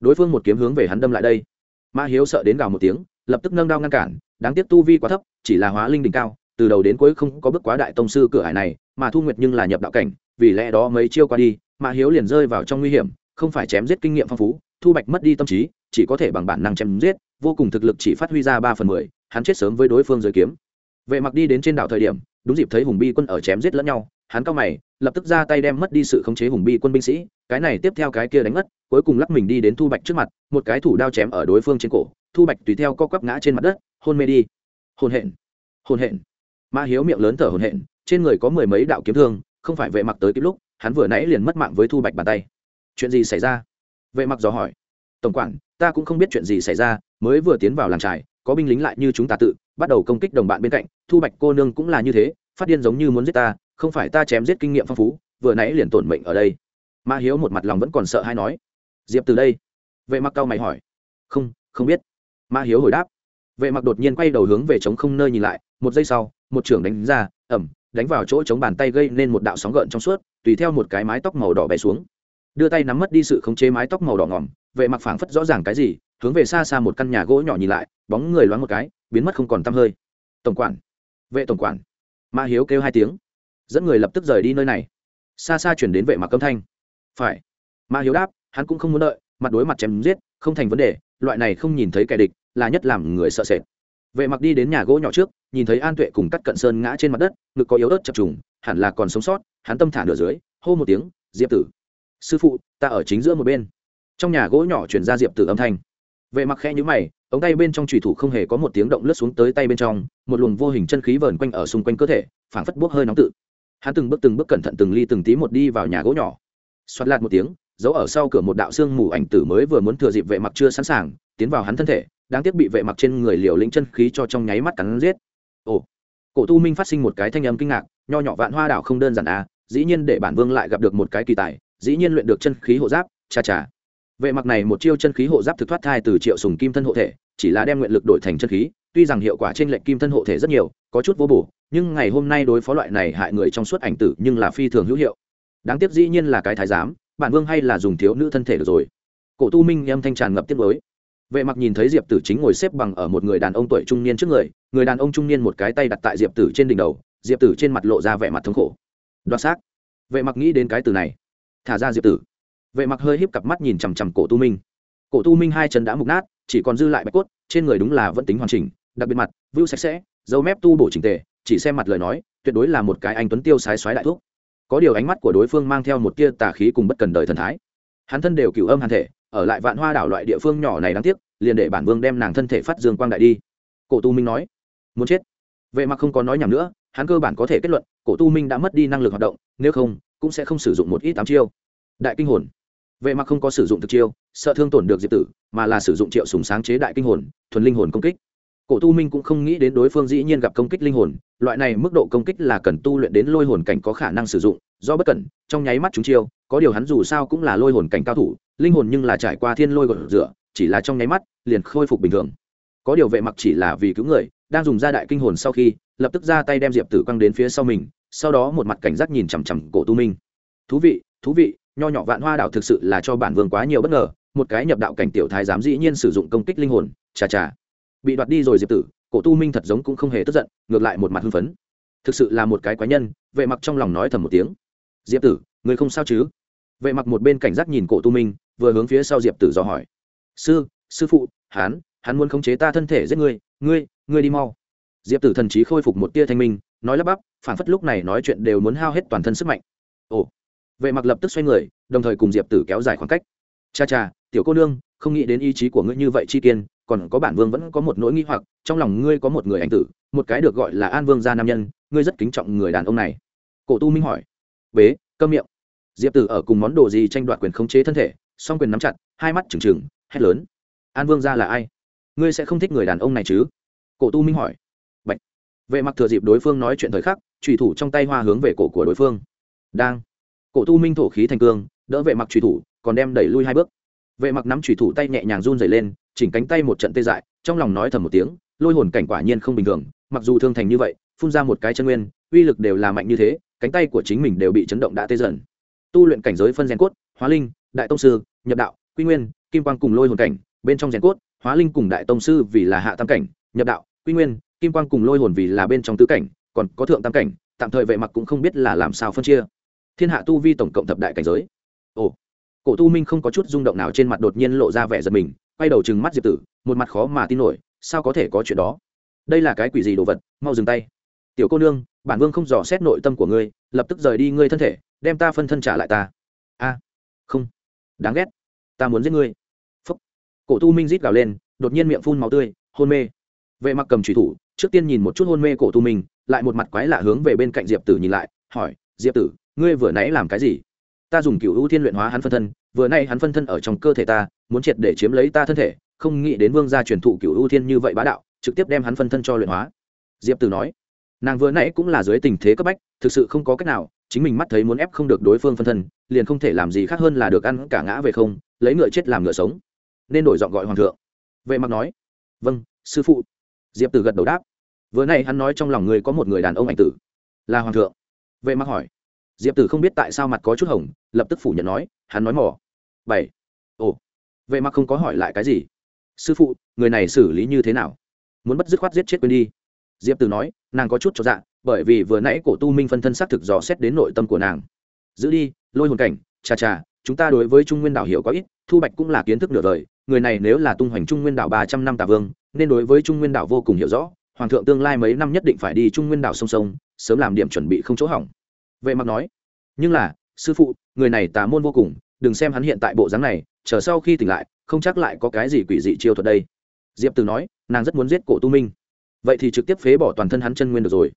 Đối phương một kiếm hướng về hắn đâm lại đây. Ma hiếu sợ đến gào một tiếng, lập tức nâng đao ngăn cản, đáng tiếc tu vi quá thấp, chỉ là hóa linh đỉnh cao, từ đầu đến cuối không có bước quá đại tông sư cửa hải này, mà thu nguyệt nhưng là nhập đạo cảnh, vì lẽ đó mấy chiêu qua đi, ma hiếu liền rơi vào trong nguy hiểm, không phải chém giết kinh nghiệm phong phú, thu bạch mất đi tâm trí, chỉ có thể bằng bản năng chém giết vô cùng thực lực chỉ phát huy ra ba phần mười, hắn chết sớm với đối phương giới kiếm. Vệ mặc đi đến trên đảo thời điểm, đúng dịp thấy hùng bi quân ở chém giết lẫn nhau, hắn cao mày, lập tức ra tay đem mất đi sự khống chế hùng bi quân binh sĩ, cái này tiếp theo cái kia đánh mất, cuối cùng lắc mình đi đến thu bạch trước mặt, một cái thủ đao chém ở đối phương trên cổ, thu bạch tùy theo co quắp ngã trên mặt đất, hôn mê đi. Hôn hẹn hôn hẹn ma hiếu miệng lớn thở hôn hẹn trên người có mười mấy đạo kiếm thương, không phải vệ mặc tới kịp lúc, hắn vừa nãy liền mất mạng với thu bạch bàn tay. Chuyện gì xảy ra? Vệ mặc dò hỏi. Tổng quản ta cũng không biết chuyện gì xảy ra, mới vừa tiến vào làng trại, có binh lính lại như chúng ta tự, bắt đầu công kích đồng bạn bên cạnh, thu bạch cô nương cũng là như thế, phát điên giống như muốn giết ta, không phải ta chém giết kinh nghiệm phong phú, vừa nãy liền tổn mệnh ở đây. Ma hiếu một mặt lòng vẫn còn sợ hay nói. Diệp từ đây. Vệ mặc cao mày hỏi. Không không biết. Ma hiếu hồi đáp. Vệ mặc đột nhiên quay đầu hướng về trống không nơi nhìn lại, một giây sau, một trưởng đánh ra ẩm đánh vào chỗ chống bàn tay gây nên một đạo sóng gợn trong suốt, tùy theo một cái mái tóc màu đỏ bay xuống. Đưa tay nắm mất đi sự khống chế mái tóc màu đỏ ngỏm vệ mặc phảng phất rõ ràng cái gì, hướng về xa xa một căn nhà gỗ nhỏ nhìn lại, bóng người loáng một cái, biến mất không còn tăm hơi. Tổng quản. Vệ tổng quản. Ma hiếu kêu hai tiếng. Dẫn người lập tức rời đi nơi này. Xa xa chuyển đến vệ mặc âm thanh. Phải. Ma hiếu đáp, hắn cũng không muốn đợi, mặt đối mặt chém giết, không thành vấn đề, loại này không nhìn thấy kẻ địch, là nhất làm người sợ sệt. Vệ mặc đi đến nhà gỗ nhỏ trước, nhìn thấy an tuệ cùng cắt cận sơn ngã trên mặt đất, ngực có yếu ớt chập trùng, hẳn là còn sống sót, hắn tâm thả nửa dưới, hô một tiếng, diệp tử, sư phụ, ta ở chính giữa một bên trong nhà gỗ nhỏ chuyển ra diệp tử âm thanh. Vệ mặc khẽ nhữ mày, ống tay bên trong trùy thủ không hề có một tiếng động lướt xuống tới tay bên trong, một luồng vô hình chân khí vờn quanh ở xung quanh cơ thể, phảng phất bốc hơi nóng tự. Hắn từng bước từng bước cẩn thận từng ly từng tí một đi vào nhà gỗ nhỏ. Xoát lạt một tiếng, giấu ở sau cửa một đạo xương mù ảnh tử mới vừa muốn thừa dịp vệ mặc chưa sẵn sàng, tiến vào hắn thân thể, đáng tiếc bị vệ mặc trên người liều lĩnh chân khí cho trong nháy mắt cắn giết. Ồ, cổ tu minh phát sinh một cái thanh âm kinh ngạc, nho nhỏ vạn hoa đảo không đơn giản à dĩ nhiên để bản vương lại gặp được một cái kỳ tài, dĩ nhiên luyện được chân khí hộ giáp, cha cha vệ mặc này một chiêu chân khí hộ giáp thực thoát thai từ triệu sùng kim thân hộ thể, chỉ là đem nguyện lực đổi thành chân khí, tuy rằng hiệu quả trên lệnh kim thân hộ thể rất nhiều, có chút vô bổ, nhưng ngày hôm nay đối phó loại này hại người trong suốt ảnh tử nhưng là phi thường hữu hiệu. Đáng tiếc dĩ nhiên là cái thái giám, bản vương hay là dùng thiếu nữ thân thể được rồi. Cổ tu minh âm thanh tràn ngập tiết mới vệ mặc nhìn thấy diệp tử chính ngồi xếp bằng ở một người đàn ông tuổi trung niên trước người người đàn ông trung niên một cái tay đặt tại diệp tử trên đỉnh đầu, diệp tử trên mặt lộ ra vẻ mặt thống khổ. Đoạt xác. Vệ mặc nghĩ đến cái từ này. Thả ra diệp tử vệ mặc hơi híp cặp mắt nhìn chằm chằm cổ tu minh. Cổ tu minh hai chân đã mục nát, chỉ còn dư lại bạch cốt, trên người đúng là vẫn tính hoàn chỉnh, đặc biệt mặt vưu sạch sẽ, dấu mép tu bổ trình tề, chỉ xem mặt lời nói, tuyệt đối là một cái anh tuấn tiêu sái xoái đại thuốc có điều ánh mắt của đối phương mang theo một tia tà khí cùng bất cần đời thần thái. Hắn thân đều cửu âm hàn thể, ở lại vạn hoa đảo loại địa phương nhỏ này đáng tiếc, liền để bản vương đem nàng thân thể phát dương quang đại đi. Cổ tu minh nói, muốn chết? Vệ mặc không có nói nhầm nữa, hắn cơ bản có thể kết luận, cổ tu minh đã mất đi năng lực hoạt động, nếu không, cũng sẽ không sử dụng một ít tám chiêu. Đại kinh hồn vệ mặc không có sử dụng thực chiêu, sợ thương tổn được diệp tử, mà là sử dụng triệu sùng sáng chế đại kinh hồn, thuần linh hồn công kích. Cổ tu minh cũng không nghĩ đến đối phương dĩ nhiên gặp công kích linh hồn, loại này mức độ công kích là cần tu luyện đến lôi hồn cảnh có khả năng sử dụng, do bất cẩn, trong nháy mắt chúng chiêu, có điều hắn dù sao cũng là lôi hồn cảnh cao thủ, linh hồn nhưng là trải qua thiên lôi gột rửa, chỉ là trong nháy mắt, liền khôi phục bình thường. Có điều vệ mặc chỉ là vì cứu người, đang dùng ra đại kinh hồn sau khi, lập tức ra tay đem diệp tử quăng đến phía sau mình, sau đó một mặt cảnh giác nhìn chằm chằm cổ tu minh. Thú vị thú vị nho nhỏ vạn hoa đạo thực sự là cho bản vương quá nhiều bất ngờ, một cái nhập đạo cảnh tiểu thái dám dĩ nhiên sử dụng công kích linh hồn, chà chà. Bị đoạt đi rồi diệp tử, cổ tu minh thật giống cũng không hề tức giận, ngược lại một mặt hưng phấn. Thực sự là một cái quái nhân, vệ mặc trong lòng nói thầm một tiếng. Diệp tử, người không sao chứ? Vệ mặc một bên cảnh giác nhìn cổ tu minh, vừa hướng phía sau diệp tử dò hỏi. Sư sư phụ hán hắn muốn khống chế ta thân thể giết ngươi ngươi ngươi đi mau. Diệp tử thần trí khôi phục một tia thanh minh, nói lắp bắp phản phất lúc này nói chuyện đều muốn hao hết toàn thân sức mạnh. Ồ vệ mặc lập tức xoay người, đồng thời cùng diệp tử kéo dài khoảng cách. Cha cha, tiểu cô nương, không nghĩ đến ý chí của ngươi như vậy chi kiên, còn có bản vương vẫn có một nỗi nghi hoặc, trong lòng ngươi có một người anh tử, một cái được gọi là an vương gia nam nhân, ngươi rất kính trọng người đàn ông này. Cổ tu minh hỏi. Bế, câm miệng. Diệp tử ở cùng món đồ gì tranh đoạt quyền khống chế thân thể, song quyền nắm chặt, hai mắt trừng trừng, hét lớn. An vương gia là ai? Ngươi sẽ không thích người đàn ông này chứ? Cổ tu minh hỏi. Bạch. vệ mặc thừa dịp đối phương nói chuyện thời khắc trùy thủ trong tay hoa hướng về cổ của đối phương. Đang cổ tu minh thổ khí thành cương, đỡ vệ mặc trùy thủ, còn đem đẩy lui hai bước. Vệ mặc nắm trùy thủ tay nhẹ nhàng run dày lên, chỉnh cánh tay một trận tê dại, trong lòng nói thầm một tiếng, lôi hồn cảnh quả nhiên không bình thường, mặc dù thương thành như vậy, phun ra một cái chân nguyên, uy lực đều là mạnh như thế, cánh tay của chính mình đều bị chấn động đã tê dần. Tu luyện cảnh giới phân rèn cốt, hóa linh, đại tông sư, nhập đạo, quy nguyên, kim quang cùng lôi hồn cảnh, bên trong rèn cốt, hóa linh cùng đại tông sư vì là hạ tam cảnh, nhập đạo, quy nguyên, kim quang cùng lôi hồn vì là bên trong tứ cảnh, còn có thượng tam cảnh, tạm thời vệ mặc cũng không biết là làm sao phân chia thiên hạ tu vi tổng cộng thập đại cảnh giới. Ồ, cổ tu minh không có chút rung động nào trên mặt đột nhiên lộ ra vẻ giật mình, quay đầu chừng mắt diệp tử, một mặt khó mà tin nổi, sao có thể có chuyện đó? Đây là cái quỷ gì đồ vật, mau dừng tay. Tiểu cô nương, bản vương không dò xét nội tâm của ngươi, lập tức rời đi ngươi thân thể, đem ta phân thân trả lại ta. A, không. Đáng ghét. Ta muốn giết ngươi. Phúc. Cổ tu minh rít gào lên, đột nhiên miệng phun màu tươi, hôn mê. Vệ mặc cầm trùy thủ, trước tiên nhìn một chút hôn mê cổ tu minh, lại một mặt quái lạ hướng về bên cạnh diệp tử nhìn lại, hỏi, diệp tử ngươi vừa nãy làm cái gì? Ta dùng cựu ưu thiên luyện hóa hắn phân thân, vừa nay hắn phân thân ở trong cơ thể ta, muốn triệt để chiếm lấy ta thân thể, không nghĩ đến vương gia truyền thụ cựu ưu thiên như vậy bá đạo, trực tiếp đem hắn phân thân cho luyện hóa. Diệp tử nói, nàng vừa nãy cũng là dưới tình thế cấp bách, thực sự không có cách nào, chính mình mắt thấy muốn ép không được đối phương phân thân, liền không thể làm gì khác hơn là được ăn cả ngã về không, lấy ngựa chết làm ngựa sống. Nên đổi giọng gọi hoàng thượng. Vệ mặc nói vâng sư phụ. Diệp tử gật đầu đáp. Vừa nay hắn nói trong lòng người có một người đàn ông ảnh tử. Là hoàng thượng. Vệ mặc hỏi diệp tử không biết tại sao mặt có chút hồng lập tức phủ nhận nói hắn nói mỏ bảy. Ồ. Vậy mà không có hỏi lại cái gì. Sư phụ người này xử lý như thế nào? Muốn bất dứt khoát giết chết quên đi. Diệp tử nói nàng có chút cho dạ bởi vì vừa nãy cổ tu minh phân thân xác thực dò xét đến nội tâm của nàng. Giữ đi lôi hồn cảnh chà chà chúng ta đối với trung nguyên đảo hiểu có ít thu bạch cũng là kiến thức nửa đời người này nếu là tung hoành trung nguyên đảo ba trăm năm tà vương nên đối với trung nguyên đảo vô cùng hiểu rõ hoàng thượng tương lai mấy năm nhất định phải đi trung nguyên đảo song song, sớm làm điểm chuẩn bị không chỗ hỏng vệ mặc nói, nhưng là, sư phụ, người này tà môn vô cùng, đừng xem hắn hiện tại bộ dáng này, chờ sau khi tỉnh lại, không chắc lại có cái gì quỷ dị chiêu thuật đây. Diệp từ nói, nàng rất muốn giết cổ tu minh. Vậy thì trực tiếp phế bỏ toàn thân hắn chân nguyên được rồi.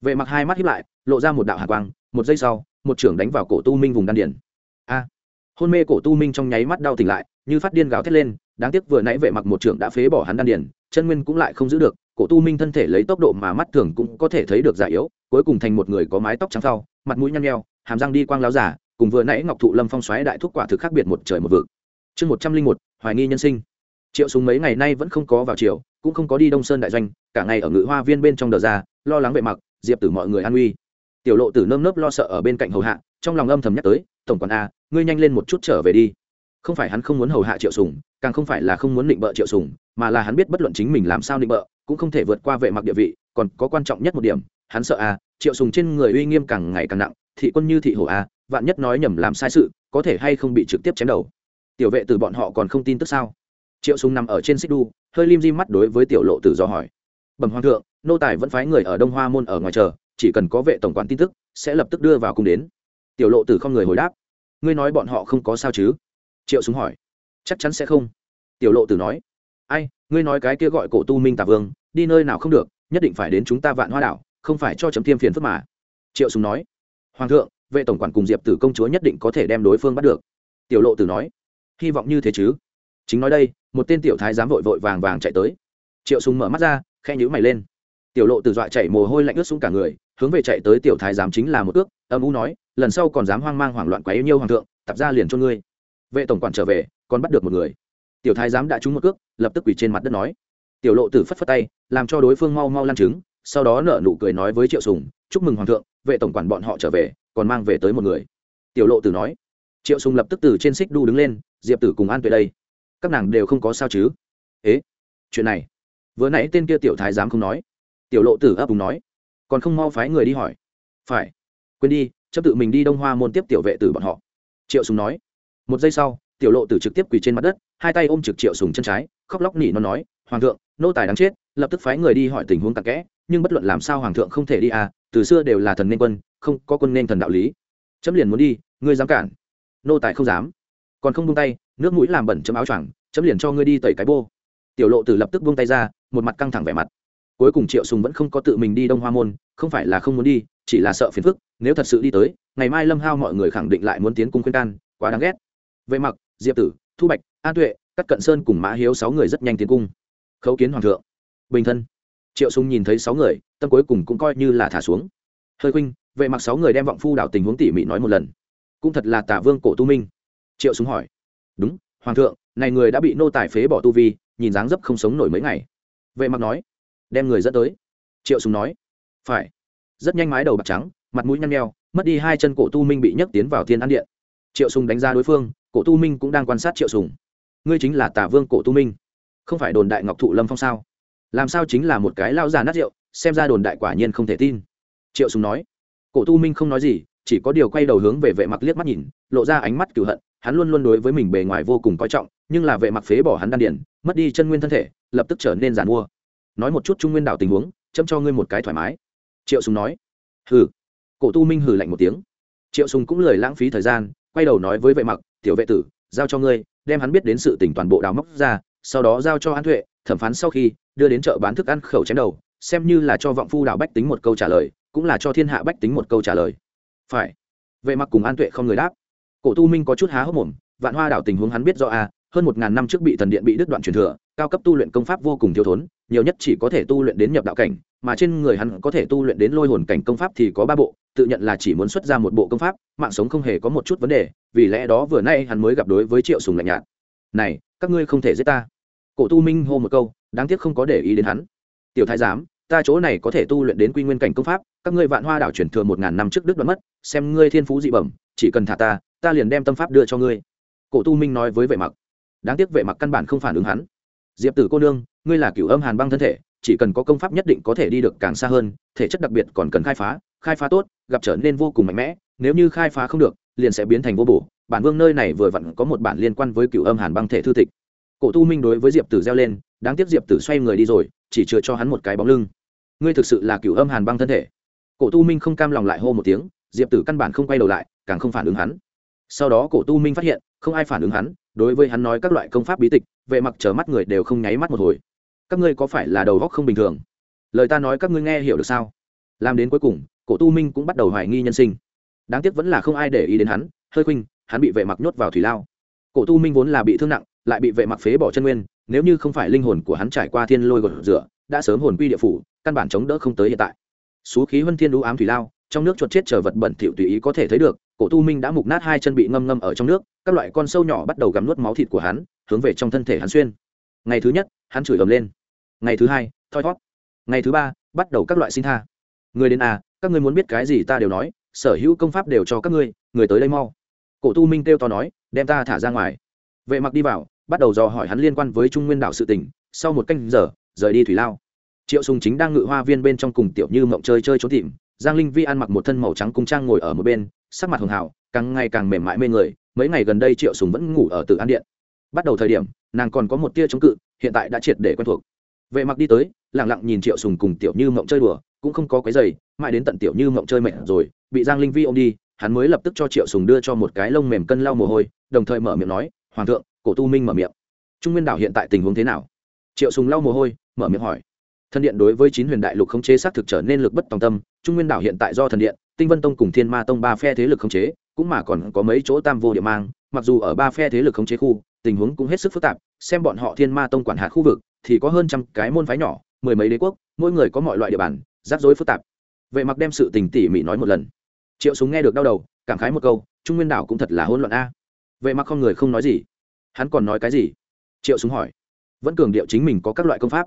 Vệ mặc hai mắt hiếp lại, lộ ra một đạo hạ quang, một giây sau, một trưởng đánh vào cổ tu minh vùng đan điển a! Hôn mê cổ tu minh trong nháy mắt đau tỉnh lại, như phát điên gào thét lên, đáng tiếc vừa nãy vệ mặc một trưởng đã phế bỏ hắn đan điền, chân nguyên cũng lại không giữ được, cổ tu minh thân thể lấy tốc độ mà mắt thường cũng có thể thấy được già yếu, cuối cùng thành một người có mái tóc trắng sau mặt mũi nhăn nheo, hàm răng đi quang láo giả, cùng vừa nãy ngọc thụ lâm phong xoáy đại thúc quả thực khác biệt một trời một vực. Chương một trăm linh một, hoài nghi nhân sinh. Triệu súng mấy ngày nay vẫn không có vào triều, cũng không có đi đông sơn đại doanh, cả ngày ở ngự hoa viên bên trong đờ ra, lo lắng vệ mặc diệp tử mọi người an uy tiểu lộ tử nơm nớp lo sợ ở bên cạnh hầu hạ, trong lòng âm thầm nhắc tới, tổng quản a, ngươi nhanh lên một chút trở về đi. Không phải hắn không muốn hầu hạ triệu sùng, càng không phải là không muốn định bợ triệu sùng, mà là hắn biết bất luận chính mình làm sao định bợ, cũng không thể vượt qua vệ mặc địa vị, còn có quan trọng nhất một điểm, hắn sợ a triệu sùng trên người uy nghiêm càng ngày càng nặng, thị quân như thị hổ a vạn nhất nói nhầm làm sai sự, có thể hay không bị trực tiếp chém đầu? Tiểu vệ từ bọn họ còn không tin tức sao? Triệu sùng nằm ở trên xích đu, hơi lim di mắt đối với tiểu lộ tử do hỏi. Bẩm hoàng thượng, nô tài vẫn phái người ở đông hoa môn ở ngoài chờ, chỉ cần có vệ tổng quản tin tức, sẽ lập tức đưa vào cung đến. Tiểu lộ tử không người hồi đáp. Ngươi nói bọn họ không có sao chứ? Triệu súng hỏi. Chắc chắn sẽ không. Tiểu lộ tử nói. Ai, ngươi nói cái kia gọi cổ tu minh tà vương, đi nơi nào không được, nhất định phải đến chúng ta vạn hoa đảo không phải cho chấm thiêm phiền phức mà. Triệu súng nói, hoàng thượng, vệ tổng quản cùng diệp tử công chúa nhất định có thể đem đối phương bắt được. Tiểu lộ tử nói, hy vọng như thế chứ. Chính nói đây, một tên tiểu thái giám vội vội vàng vàng chạy tới. Triệu súng mở mắt ra khe nhíu mày lên. Tiểu lộ Tử dọa chạy mồ hôi lạnh ướt xuống cả người, hướng về chạy tới tiểu thái giám chính là một ước, âm u nói, lần sau còn dám hoang mang hoảng loạn quá yêu nhiêu hoàng thượng, tập ra liền cho ngươi. Vệ tổng quản trở về, còn bắt được một người. Tiểu thái giám đã trúng một cước lập tức quỳ trên mặt đất nói. Tiểu lộ tử phất phất tay, làm cho đối phương mau mau lan chứng sau đó nở nụ cười nói với triệu sùng, chúc mừng hoàng thượng, vệ tổng quản bọn họ trở về, còn mang về tới một người. Tiểu lộ tử nói. Triệu sùng lập tức từ trên xích đu đứng lên, diệp tử cùng an tuệ đây, các nàng đều không có sao chứ? Ế, chuyện này? Vừa nãy tên kia tiểu thái giám không nói. Tiểu lộ tử ấp úng nói. Còn không mau phái người đi hỏi. Phải, quên đi, chấp tự mình đi đông hoa môn tiếp tiểu vệ tử bọn họ. Triệu sùng nói. Một giây sau, tiểu lộ tử trực tiếp quỳ trên mặt đất, hai tay ôm trực triệu sùng chân trái, khóc lóc nỉ nó nói, hoàng thượng, nô tài đáng chết, lập tức phái người đi hỏi tình huống cặn kẽ nhưng bất luận làm sao hoàng thượng không thể đi à từ xưa đều là thần nên quân, không có quân nên thần đạo lý. Chấm liền muốn đi, ngươi dám cản. Nô tài không dám. Còn không buông tay, nước mũi làm bẩn chấm áo choàng, chấm liền cho ngươi đi tẩy cái bô. Tiểu lộ tử lập tức buông tay ra, một mặt căng thẳng vẻ mặt. Cuối cùng triệu sùng vẫn không có tự mình đi đông hoa môn, không phải là không muốn đi, chỉ là sợ phiền phức, nếu thật sự đi tới, ngày mai lâm hao mọi người khẳng định lại muốn tiến cung khuyên can, quá đáng ghét. Vệ mặc, diệp tử, thu bạch an tuệ các cận sơn cùng mã hiếu sáu người rất nhanh tiến cung. Khấu kiến hoàng thượng. Bình thân triệu sùng nhìn thấy sáu người, tâm cuối cùng cũng coi như là thả xuống. Hơi khuynh, vệ mặc sáu người đem vọng phu đảo tình huống tỉ mỉ nói một lần. Cũng thật là tả vương cổ tu minh. Triệu sùng hỏi. Đúng, hoàng thượng, này người đã bị nô tài phế bỏ tu vi, nhìn dáng dấp không sống nổi mấy ngày. Vệ mặc nói. Đem người dẫn tới. Triệu sùng nói. Phải. Rất nhanh mái đầu bạc trắng, mặt mũi nhăn nheo, mất đi hai chân cổ tu minh bị nhấc tiến vào thiên an điện. Triệu sùng đánh ra đối phương, cổ tu minh cũng đang quan sát triệu sùng ngươi chính là tả vương cổ tu minh. Không phải đồn đại ngọc thụ lâm phong sao? Làm sao chính là một cái lao già nát rượu, xem ra đồn đại quả nhiên không thể tin. Triệu sùng nói. Cổ tu minh không nói gì, chỉ có điều quay đầu hướng về vệ mặc liếc mắt nhìn, lộ ra ánh mắt cửu hận, hắn luôn luôn đối với mình bề ngoài vô cùng coi trọng, nhưng là vệ mặc phế bỏ hắn đan điển mất đi chân nguyên thân thể, lập tức trở nên giàn mua. Nói một chút trung nguyên đảo tình huống, chấm cho ngươi một cái thoải mái. Triệu sùng nói. Hừ. Cổ tu minh hừ lạnh một tiếng. Triệu sùng cũng lười lãng phí thời gian, quay đầu nói với vệ mặc, tiểu vệ tử, giao cho ngươi, đem hắn biết đến sự tình toàn bộ đào móc ra, sau đó giao cho an thuệ thẩm phán sau khi đưa đến chợ bán thức ăn khẩu chém đầu, xem như là cho vọng phu đảo bách tính một câu trả lời, cũng là cho thiên hạ bách tính một câu trả lời. Phải. Vệ mặc cùng an tuệ không người đáp. Cổ tu minh có chút há hốc mồm, vạn hoa đảo tình huống hắn biết rõ à hơn một ngàn năm trước bị thần điện bị đứt đoạn truyền thừa, cao cấp tu luyện công pháp vô cùng thiếu thốn, nhiều nhất chỉ có thể tu luyện đến nhập đạo cảnh, mà trên người hắn có thể tu luyện đến lôi hồn cảnh công pháp thì có ba bộ, tự nhận là chỉ muốn xuất ra một bộ công pháp, mạng sống không hề có một chút vấn đề, vì lẽ đó vừa nay hắn mới gặp đối với triệu sùng lạnh nhạt. Này, các ngươi không thể giết ta cổ tu minh hô một câu, đáng tiếc không có để ý đến hắn. Tiểu thái giám, ta chỗ này có thể tu luyện đến quy nguyên cảnh công pháp, các ngươi vạn hoa đảo chuyển thừa một ngàn năm trước đức đoạn mất, xem ngươi thiên phú dị bẩm, chỉ cần thả ta ta liền đem tâm pháp đưa cho ngươi. Cổ tu minh nói với vệ mặc. Đáng tiếc vệ mặc căn bản không phản ứng hắn. Diệp tử cô nương, ngươi là cửu âm hàn băng thân thể, chỉ cần có công pháp nhất định có thể đi được càng xa hơn, thể chất đặc biệt còn cần khai phá khai phá tốt, gặp trở nên vô cùng mạnh mẽ, nếu như khai phá không được, liền sẽ biến thành vô bổ. Bản vương nơi này vừa vặn có một bản liên quan với cửu âm hàn băng thể thư tịch cổ tu minh đối với diệp tử reo lên, đáng tiếc diệp tử xoay người đi rồi, chỉ chừa cho hắn một cái bóng lưng. Ngươi thực sự là cửu âm hàn băng thân thể. Cổ tu minh không cam lòng lại hô một tiếng, diệp tử căn bản không quay đầu lại, càng không phản ứng hắn. Sau đó cổ tu minh phát hiện, không ai phản ứng hắn, đối với hắn nói các loại công pháp bí tịch vệ mặc trở mắt người đều không nháy mắt một hồi. Các ngươi có phải là đầu góc không bình thường? Lời ta nói các ngươi nghe hiểu được sao? Làm đến cuối cùng, cổ tu minh cũng bắt đầu hoài nghi nhân sinh. Đáng tiếc vẫn là không ai để ý đến hắn, hơi khuynh hắn bị vệ mặc nhốt vào thủy lao. Cổ tu minh vốn là bị thương nặng lại bị vệ mặc phế bỏ chân nguyên, nếu như không phải linh hồn của hắn trải qua thiên lôi gột rửa, đã sớm hồn quy địa phủ, căn bản chống đỡ không tới hiện tại. Xú khí huân thiên đũ ám thủy lao, trong nước chuột chết chờ vật bẩn thỉu tùy ý có thể thấy được, cổ tu minh đã mục nát hai chân bị ngâm ngâm ở trong nước, các loại con sâu nhỏ bắt đầu gặm nuốt máu thịt của hắn, hướng về trong thân thể hắn xuyên. Ngày thứ nhất, hắn chửi ầm lên. Ngày thứ hai, thoi thót ngày thứ ba, bắt đầu các loại xin tha. Người đến à các ngươi muốn biết cái gì ta đều nói, sở hữu công pháp đều cho các ngươi, người tới đây mau. Cổ tu minh kêu to nói, đem ta thả ra ngoài vệ mặc đi vào, bắt đầu dò hỏi hắn liên quan với trung nguyên đạo sự tỉnh sau một canh giờ, rời đi thủy lao. Triệu sùng chính đang ngự hoa viên bên trong cùng tiểu như mộng chơi chơi trốn tìm. Giang linh vi ăn mặc một thân màu trắng cung trang ngồi ở một bên, sắc mặt hường hào, càng ngày càng mềm mại mê người. Mấy ngày gần đây triệu sùng vẫn ngủ ở tự an điện. Bắt đầu thời điểm, nàng còn có một tia chống cự, hiện tại đã triệt để quen thuộc. Vệ mặc đi tới, lặng lặng nhìn triệu sùng cùng tiểu như mộng chơi đùa, cũng không có cái giày mãi đến tận tiểu như mộng chơi mệt rồi, bị giang linh vi ôm đi, hắn mới lập tức cho triệu sùng đưa cho một cái lông mềm cân lau mồ hôi, đồng thời mở miệng nói hoàng thượng, cổ tu minh mở miệng. Trung nguyên đảo hiện tại tình huống thế nào? Triệu sùng lau mồ hôi, mở miệng hỏi. Thần điện đối với chín huyền đại lục khống chế xác thực trở nên lực bất tòng tâm, trung nguyên đảo hiện tại do thần điện, tinh vân tông cùng thiên ma tông ba phe thế lực khống chế, cũng mà còn có mấy chỗ tam vô địa mang, mặc dù ở ba phe thế lực khống chế khu, tình huống cũng hết sức phức tạp, xem bọn họ thiên ma tông quản hạt khu vực, thì có hơn trăm cái môn phái nhỏ, mười mấy đế quốc, mỗi người có mọi loại địa bàn, rắc rối phức tạp. Vệ mặc đem sự tình tỉ mỉ nói một lần. Triệu súng nghe được đau đầu, cảm khái một câu, trung nguyên đảo cũng thật là hỗn loạn a vệ mặc không người không nói gì. Hắn còn nói cái gì? Triệu súng hỏi. Vẫn cường điệu chính mình có các loại công pháp.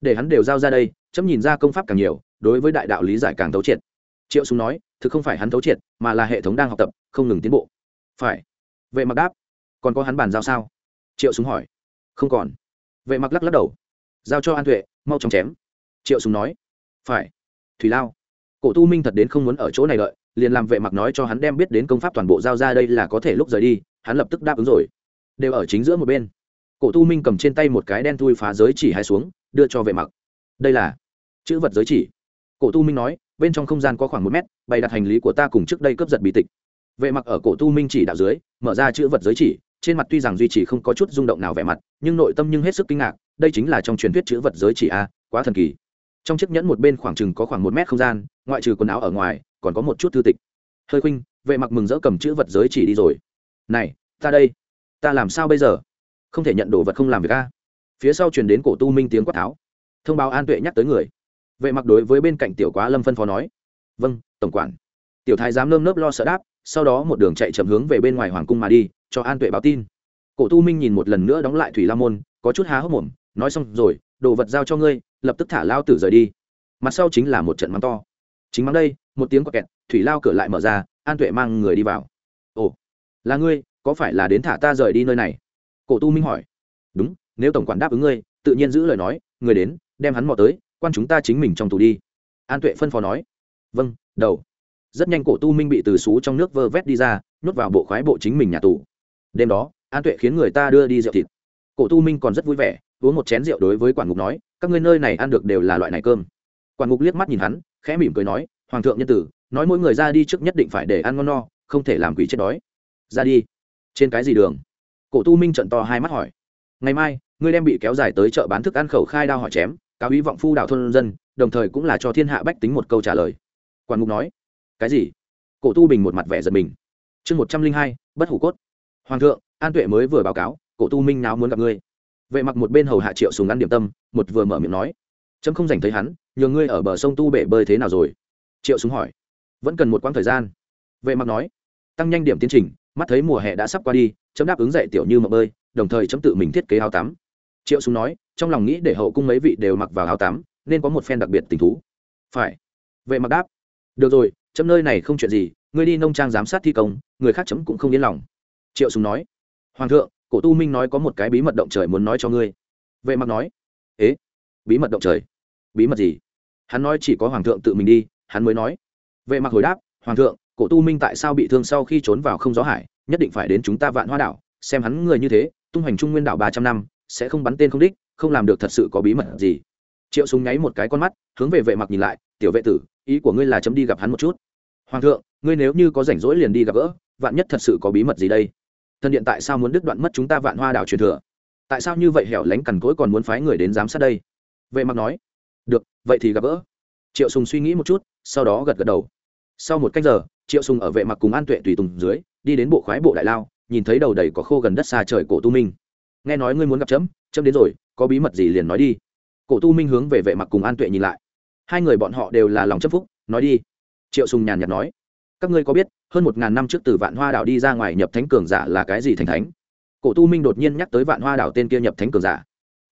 Để hắn đều giao ra đây, chấm nhìn ra công pháp càng nhiều, đối với đại đạo lý giải càng thấu triệt. Triệu súng nói, thực không phải hắn thấu triệt, mà là hệ thống đang học tập, không ngừng tiến bộ. Phải. Vệ mặc đáp. Còn có hắn bàn giao sao? Triệu súng hỏi. Không còn. Vệ mặc lắc lắc đầu. Giao cho an tuệ, mau chóng chém. Triệu súng nói. Phải. Thủy lao. Cổ tu minh thật đến không muốn ở chỗ này đợi liền làm vệ mặc nói cho hắn đem biết đến công pháp toàn bộ giao ra đây là có thể lúc rời đi, hắn lập tức đáp ứng rồi. Đều ở chính giữa một bên. Cổ tu minh cầm trên tay một cái đen thui phá giới chỉ hai xuống, đưa cho vệ mặc. Đây là chữ vật giới chỉ. Cổ tu minh nói, bên trong không gian có khoảng một mét, bày đặt hành lý của ta cùng trước đây cướp giật bí tịch. Vệ mặc ở cổ tu minh chỉ đạo dưới, mở ra chữ vật giới chỉ, trên mặt tuy rằng duy trì không có chút rung động nào vẻ mặt, nhưng nội tâm nhưng hết sức kinh ngạc, đây chính là trong truyền thuyết chữ vật giới chỉ a, quá thần kỳ. Trong chiếc nhẫn một bên khoảng chừng có khoảng một mét không gian, ngoại trừ quần áo ở ngoài còn có một chút thư tịch. Hơi khuynh vệ mặc mừng rỡ cầm chữ vật giới chỉ đi rồi. Này, ta đây. Ta làm sao bây giờ? Không thể nhận đồ vật không làm việc a. Phía sau truyền đến cổ tu minh tiếng quát tháo. Thông báo an tuệ nhắc tới người. Vệ mặc đối với bên cạnh tiểu quá lâm phân phó nói. Vâng tổng quản. Tiểu thái giám lơm nớp lo sợ đáp, sau đó một đường chạy chậm hướng về bên ngoài hoàng cung mà đi, cho an tuệ báo tin. Cổ tu minh nhìn một lần nữa đóng lại thủy la môn, có chút há hốc mồm, nói xong rồi, đồ vật giao cho ngươi, lập tức thả lao tử rời đi. Mặt sau chính là một trận mắng to. Chính mắng đây một tiếng quạt kẹt, thủy lao cửa lại mở ra, an tuệ mang người đi vào. Ồ, là ngươi, có phải là đến thả ta rời đi nơi này? Cổ tu minh hỏi. Đúng, nếu tổng quản đáp ứng ngươi, tự nhiên giữ lời nói, người đến, đem hắn mò tới, quan chúng ta chính mình trong tù đi. An tuệ phân phó nói. Vâng đầu. Rất nhanh cổ tu minh bị từ xú trong nước vơ vét đi ra, nhốt vào bộ khoái bộ chính mình nhà tù. Đêm đó, an tuệ khiến người ta đưa đi rượu thịt. Cổ tu minh còn rất vui vẻ, uống một chén rượu đối với quản ngục nói, các ngươi nơi này ăn được đều là loại này cơm. Quản ngục liếc mắt nhìn hắn, khẽ mỉm cười nói hoàng thượng nhân tử, nói mỗi người ra đi trước nhất định phải để ăn ngon no, không thể làm quỷ chết đói. Ra đi. Trên cái gì đường? Cổ tu minh trận to hai mắt hỏi. Ngày mai, ngươi đem bị kéo dài tới chợ bán thức ăn khẩu khai đao hỏi chém, cáo ý vọng phu đạo thôn dân, đồng thời cũng là cho thiên hạ bách tính một câu trả lời. Quản ngục nói. Cái gì? Cổ tu bình một mặt vẻ giật mình. Chương một trăm linh hai, bất hủ cốt. Hoàng thượng, an tuệ mới vừa báo cáo, cổ tu minh nào muốn gặp ngươi. Vệ mặc một bên hầu hạ triệu sùng ăn điểm tâm, một vừa mở miệng nói. Trâm không dành thấy hắn, nhờ ngươi ở bờ sông tu bể bơi thế nào rồi? Triệu súng hỏi. Vẫn cần một quãng thời gian. Vệ mặc nói. Tăng nhanh điểm tiến trình, mắt thấy mùa hè đã sắp qua đi, chấm đáp ứng dạy tiểu như mập bơi, đồng thời chấm tự mình thiết kế áo tắm. Triệu súng nói, trong lòng nghĩ để hậu cung mấy vị đều mặc vào áo tắm, nên có một phen đặc biệt tình thú. Phải. Vệ mặc đáp. Được rồi, chấm nơi này không chuyện gì ngươi đi nông trang giám sát thi công, người khác chấm cũng không yên lòng. Triệu súng nói. Hoàng thượng, cổ tu minh nói có một cái bí mật động trời muốn nói cho ngươi. Vệ mặc nói. Ế? Bí mật động trời? Bí mật gì? Hắn nói chỉ có hoàng thượng tự mình đi hắn mới nói, vệ mặc hồi đáp, hoàng thượng, cổ tu minh tại sao bị thương sau khi trốn vào không gió hải, nhất định phải đến chúng ta vạn hoa đảo, xem hắn người như thế, tung hoành trung nguyên đảo ba trăm năm, sẽ không bắn tên không đích, không làm được thật sự có bí mật gì. Triệu súng nháy một cái con mắt, hướng về vệ mặc nhìn lại, tiểu vệ tử, ý của ngươi là chấm đi gặp hắn một chút. Hoàng thượng, ngươi nếu như có rảnh rỗi liền đi gặp gỡ, vạn nhất thật sự có bí mật gì đây? Thần điện tại sao muốn đứt đoạn mất chúng ta vạn hoa đảo truyền thừa? Tại sao như vậy hẻo lánh cằn cỗi còn muốn phái người đến giám sát đây? Vệ mặc nói, được, vậy thì gặp gỡ triệu sùng suy nghĩ một chút, sau đó gật gật đầu. Sau một cách giờ, triệu sùng ở vệ mặc cùng an tuệ tùy tùng dưới, đi đến bộ khoái bộ đại lao, nhìn thấy đầu đầy có khô gần đất xa trời cổ tu minh. Nghe nói ngươi muốn gặp chấm chấm đến rồi, có bí mật gì liền nói đi. Cổ tu minh hướng về vệ mặc cùng an tuệ nhìn lại. Hai người bọn họ đều là lòng chấp phúc, nói đi. Triệu sùng nhàn nhạt nói. Các ngươi có biết, hơn một ngàn năm trước từ vạn hoa đảo đi ra ngoài nhập thánh cường giả là cái gì thành thánh? Cổ tu minh đột nhiên nhắc tới vạn hoa đảo tên kia nhập thánh cường giả.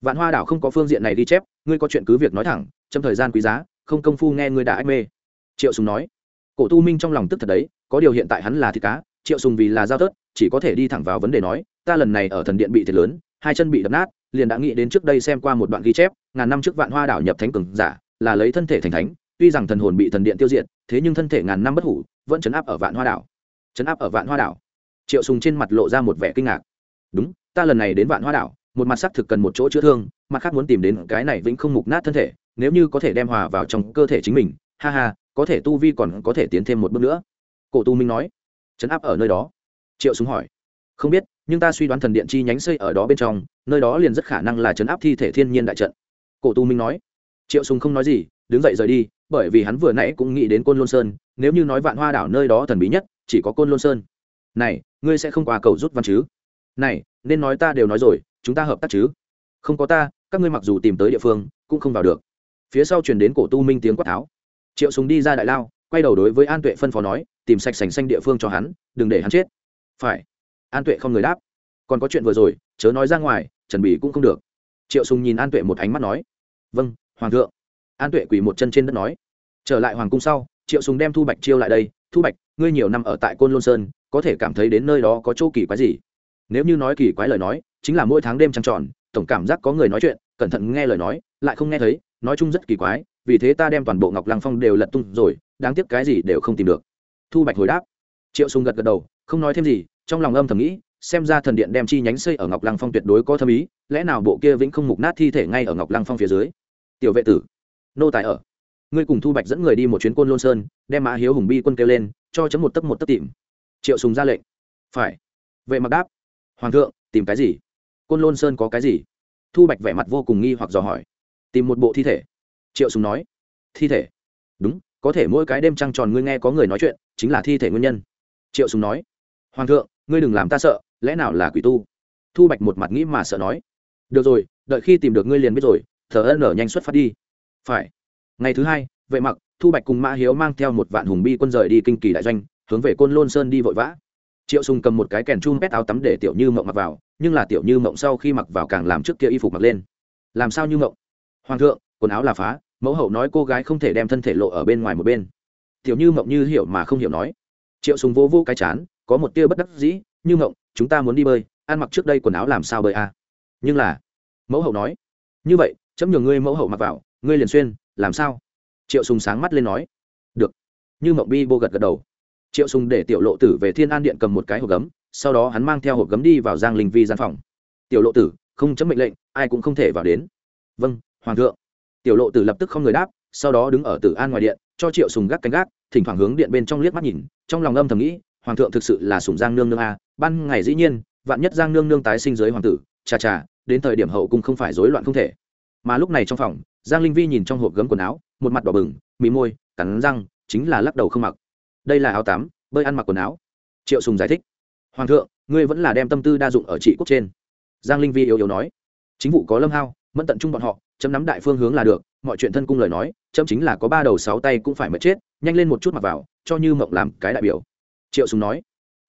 Vạn hoa đảo không có phương diện này đi chép, ngươi có chuyện cứ việc nói thẳng trong thời gian quý giá không công phu nghe ngươi đã ách mê. Triệu sùng nói. Cổ tu minh trong lòng tức thật đấy, có điều hiện tại hắn là thịt cá, triệu sùng vì là giao tớt chỉ có thể đi thẳng vào vấn đề nói, ta lần này ở thần điện bị thiệt lớn, hai chân bị đập nát, liền đã nghĩ đến trước đây xem qua một đoạn ghi chép, ngàn năm trước vạn hoa đảo nhập thánh cường giả, là lấy thân thể thành thánh, tuy rằng thần hồn bị thần điện tiêu diệt, thế nhưng thân thể ngàn năm bất hủ, vẫn chấn áp ở vạn hoa đảo. Chấn áp ở vạn hoa đảo. Triệu sùng trên mặt lộ ra một vẻ kinh ngạc. Đúng, ta lần này đến vạn hoa đảo, một mặt xác thực cần một chỗ chữa thương, mặt khác muốn tìm đến cái này vĩnh không mục nát thân thể nếu như có thể đem hòa vào trong cơ thể chính mình, ha ha, có thể tu vi còn có thể tiến thêm một bước nữa. Cổ tu minh nói. Chấn áp ở nơi đó. Triệu súng hỏi. Không biết, nhưng ta suy đoán thần điện chi nhánh xây ở đó bên trong, nơi đó liền rất khả năng là chấn áp thi thể thiên nhiên đại trận. Cổ tu minh nói. Triệu súng không nói gì, đứng dậy rời đi, bởi vì hắn vừa nãy cũng nghĩ đến côn lôn sơn, nếu như nói vạn hoa đảo nơi đó thần bí nhất, chỉ có côn lôn sơn. Này, ngươi sẽ không qua cầu rút văn chứ? Này, nên nói ta đều nói rồi, chúng ta hợp tác chứ? Không có ta, các ngươi mặc dù tìm tới địa phương, cũng không vào được phía sau chuyển đến cổ tu minh tiếng quát tháo. Triệu súng đi ra đại lao, quay đầu đối với an tuệ phân phó nói, tìm sạch sành xanh địa phương cho hắn, đừng để hắn chết. Phải. An tuệ không người đáp. Còn có chuyện vừa rồi, chớ nói ra ngoài chuẩn bị cũng không được. Triệu sùng nhìn an tuệ một ánh mắt nói vâng hoàng thượng. An tuệ quỳ một chân trên đất nói, trở lại hoàng cung sau, triệu sùng đem thu bạch chiêu lại đây. Thu bạch, ngươi nhiều năm ở tại côn lôn sơn, có thể cảm thấy đến nơi đó có chỗ kỳ quái gì? Nếu như nói kỳ quái lời nói, chính là mỗi tháng đêm trăng tròn, tổng cảm giác có người nói chuyện, cẩn thận nghe lời nói, lại không nghe thấy nói chung rất kỳ quái, vì thế ta đem toàn bộ ngọc lăng phong đều lật tung rồi, đáng tiếc cái gì đều không tìm được. Thu bạch hồi đáp. Triệu sùng gật gật đầu, không nói thêm gì, trong lòng âm thầm nghĩ, xem ra thần điện đem chi nhánh xây ở ngọc lăng phong tuyệt đối có thâm ý, lẽ nào bộ kia vĩnh không mục nát thi thể ngay ở ngọc lăng phong phía dưới? Tiểu vệ tử, nô tài ở. Ngươi cùng thu bạch dẫn người đi một chuyến côn lôn sơn, đem mã hiếu hùng bi quân kêu lên, cho chấm một tấc một tấc tìm. Triệu sùng ra lệnh. Phải. Vệ mặc đáp. Hoàng thượng, tìm cái gì? Côn lôn sơn có cái gì? Thu bạch vẻ mặt vô cùng nghi hoặc dò hỏi tìm một bộ thi thể. Triệu sùng nói, thi thể? Đúng, có thể mỗi cái đêm trăng tròn ngươi nghe có người nói chuyện, chính là thi thể nguyên nhân. Triệu sùng nói, hoàng thượng, ngươi đừng làm ta sợ, lẽ nào là quỷ tu? Thu bạch một mặt nghĩ mà sợ nói, được rồi, đợi khi tìm được ngươi liền biết rồi, thờ ân ở nhanh xuất phát đi. Phải. Ngày thứ hai, vệ mặc, thu bạch cùng mã hiếu mang theo một vạn hùng bi quân rời đi kinh kỳ đại doanh, hướng về côn lôn sơn đi vội vã. Triệu sùng cầm một cái kèn chum pét áo tắm để tiểu như mộng mặc vào, nhưng là tiểu như mộng sau khi mặc vào càng làm trước kia y phục mặc lên. Làm sao như mộng? Hoàng thượng, quần áo là phá, mẫu hậu nói cô gái không thể đem thân thể lộ ở bên ngoài một bên. Tiểu như mộng như hiểu mà không hiểu nói. Triệu sùng vô vô cái chán, có một tia bất đắc dĩ, như mộng, chúng ta muốn đi bơi, ăn mặc trước đây quần áo làm sao bơi à? Nhưng là, mẫu hậu nói, như vậy, chấm nhường ngươi mẫu hậu mặc vào, ngươi liền xuyên, làm sao? Triệu sùng sáng mắt lên nói, được. Như mộng bi vô gật gật đầu. Triệu sùng để tiểu lộ tử về thiên an điện cầm một cái hộp gấm, sau đó hắn mang theo hộp gấm đi vào giang linh vi gian phòng. Tiểu lộ tử, không chấm mệnh lệnh, ai cũng không thể vào đến. Vâng hoàng thượng. Tiểu lộ tử lập tức không người đáp, sau đó đứng ở tử an ngoài điện, cho triệu sùng gác canh gác, thỉnh thoảng hướng điện bên trong liếc mắt nhìn, trong lòng âm thầm nghĩ, hoàng thượng thực sự là sùng giang nương nương a, ban ngày dĩ nhiên, vạn nhất giang nương nương tái sinh giới hoàng tử, chà chà, đến thời điểm hậu cung không phải rối loạn không thể. Mà lúc này trong phòng, giang linh vi nhìn trong hộp gấm quần áo, một mặt đỏ bừng, mí môi, cắn răng, chính là lắc đầu không mặc. Đây là áo tắm, bơi ăn mặc quần áo. Triệu sùng giải thích. Hoàng thượng, ngươi vẫn là đem tâm tư đa dụng ở trị quốc trên. Giang linh vi yếu yếu nói. Chính vụ có lâm hao, mẫn tận trung bọn họ chấm nắm đại phương hướng là được, mọi chuyện thân cung lời nói, chấm chính là có ba đầu sáu tay cũng phải mất chết, nhanh lên một chút mặc vào, cho như mộng làm cái đại biểu. Triệu sùng nói.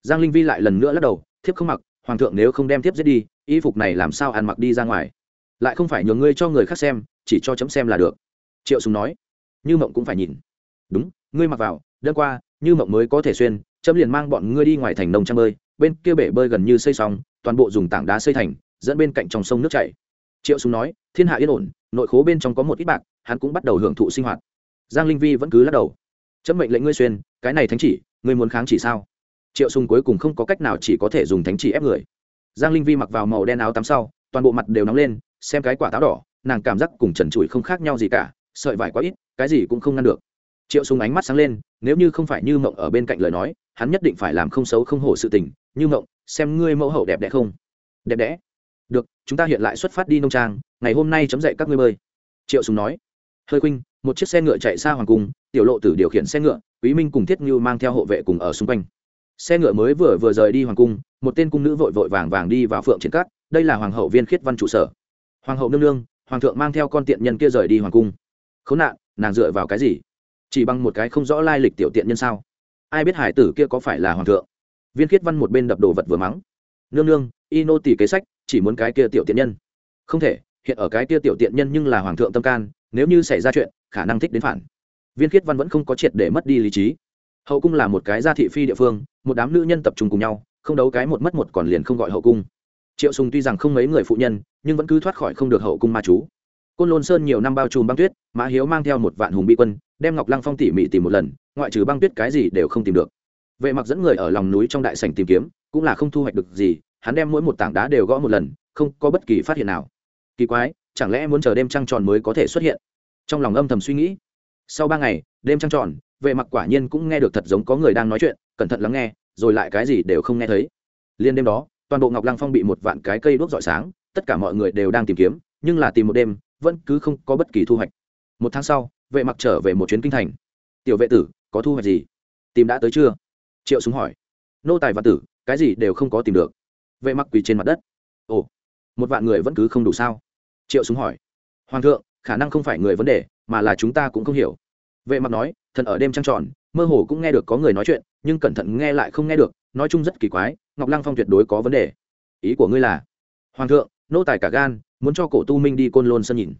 Giang linh vi lại lần nữa lắc đầu, thiếp không mặc, hoàng thượng nếu không đem thiếp giết đi, y phục này làm sao ăn mặc đi ra ngoài? Lại không phải nhường ngươi cho người khác xem, chỉ cho chấm xem là được. Triệu sùng nói. Như mộng cũng phải nhìn. Đúng, ngươi mặc vào đơn qua, như mộng mới có thể xuyên, chấm liền mang bọn ngươi đi ngoài thành nông trang bơi, bên kia bể bơi gần như xây xong, toàn bộ dùng tảng đá xây thành, dẫn bên cạnh trong sông nước chảy. Triệu Sùng nói. Thiên hạ yên ổn nội khố bên trong có một ít bạc, hắn cũng bắt đầu hưởng thụ sinh hoạt. Giang linh vi vẫn cứ lắc đầu. Chấm mệnh lệnh ngươi xuyên, cái này thánh chỉ, ngươi muốn kháng chỉ sao? Triệu sùng cuối cùng không có cách nào chỉ có thể dùng thánh chỉ ép người. Giang linh vi mặc vào màu đen áo tắm sau, toàn bộ mặt đều nóng lên, xem cái quả táo đỏ, nàng cảm giác cùng trần trụi không khác nhau gì cả, sợi vải quá ít, cái gì cũng không ngăn được. Triệu sùng ánh mắt sáng lên, nếu như không phải như mộng ở bên cạnh lời nói, hắn nhất định phải làm không xấu không hổ sự tình. Như mộng, xem ngươi mẫu hậu đẹp đẽ không? Đẹp đẽ được, chúng ta hiện lại xuất phát đi nông trang, ngày hôm nay chấm dậy các ngươi bơi. Triệu sùng nói. Hơi khuynh, một chiếc xe ngựa chạy xa hoàng cung, tiểu lộ tử điều khiển xe ngựa, quý minh cùng thiết như mang theo hộ vệ cùng ở xung quanh. Xe ngựa mới vừa vừa rời đi hoàng cung, một tên cung nữ vội vội vàng vàng đi vào phượng triển cát, đây là hoàng hậu viên khiết văn trụ sở. Hoàng hậu nương nương, hoàng thượng mang theo con tiện nhân kia rời đi hoàng cung. Khốn nạn, nàng dựa vào cái gì? Chỉ bằng một cái không rõ lai lịch tiểu tiện nhân sao? Ai biết hải tử kia có phải là hoàng thượng? Viên khiết văn một bên đập đồ vật vừa mắng. Nương nương y nô tỷ kế sách, chỉ muốn cái kia tiểu tiện nhân. Không thể, hiện ở cái kia tiểu tiện nhân nhưng là hoàng thượng tâm can, nếu như xảy ra chuyện, khả năng thích đến phản. Viên khiết văn vẫn không có triệt để mất đi lý trí. Hậu cung là một cái gia thị phi địa phương, một đám nữ nhân tập trung cùng nhau, không đấu cái một mất một còn liền không gọi hậu cung. Triệu sùng tuy rằng không mấy người phụ nhân, nhưng vẫn cứ thoát khỏi không được hậu cung ma chú. Côn lôn sơn nhiều năm bao trùm băng tuyết, mã hiếu mang theo một vạn hùng bị quân, đem ngọc lăng phong tỉ mỉ tìm một lần, ngoại trừ băng tuyết cái gì đều không tìm được. Vệ mặc dẫn người ở lòng núi trong đại sảnh tìm kiếm, cũng là không thu hoạch được gì hắn đem mỗi một tảng đá đều gõ một lần, không có bất kỳ phát hiện nào. Kỳ quái, chẳng lẽ muốn chờ đêm trăng tròn mới có thể xuất hiện? Trong lòng âm thầm suy nghĩ. Sau ba ngày, đêm trăng tròn, vệ mặc quả nhiên cũng nghe được thật giống có người đang nói chuyện, cẩn thận lắng nghe, rồi lại cái gì đều không nghe thấy. Liên đêm đó, toàn bộ ngọc lăng phong bị một vạn cái cây đuốc rọi sáng, tất cả mọi người đều đang tìm kiếm, nhưng là tìm một đêm, vẫn cứ không có bất kỳ thu hoạch. Một tháng sau, vệ mặc trở về một chuyến kinh thành. Tiểu vệ tử, có thu hoạch gì? Tìm đã tới chưa? Triệu súng hỏi. Nô tài và tử, cái gì đều không có tìm được vệ mặc quỳ trên mặt đất. Ồ, một vạn người vẫn cứ không đủ sao? Triệu súng hỏi. Hoàng thượng, khả năng không phải người vấn đề, mà là chúng ta cũng không hiểu. Vệ mặc nói, thần ở đêm trăng tròn, mơ hồ cũng nghe được có người nói chuyện, nhưng cẩn thận nghe lại không nghe được, nói chung rất kỳ quái, ngọc lăng phong tuyệt đối có vấn đề. Ý của ngươi là, hoàng thượng, nô tài cả gan, muốn cho cổ tu minh đi côn lôn sân nhìn.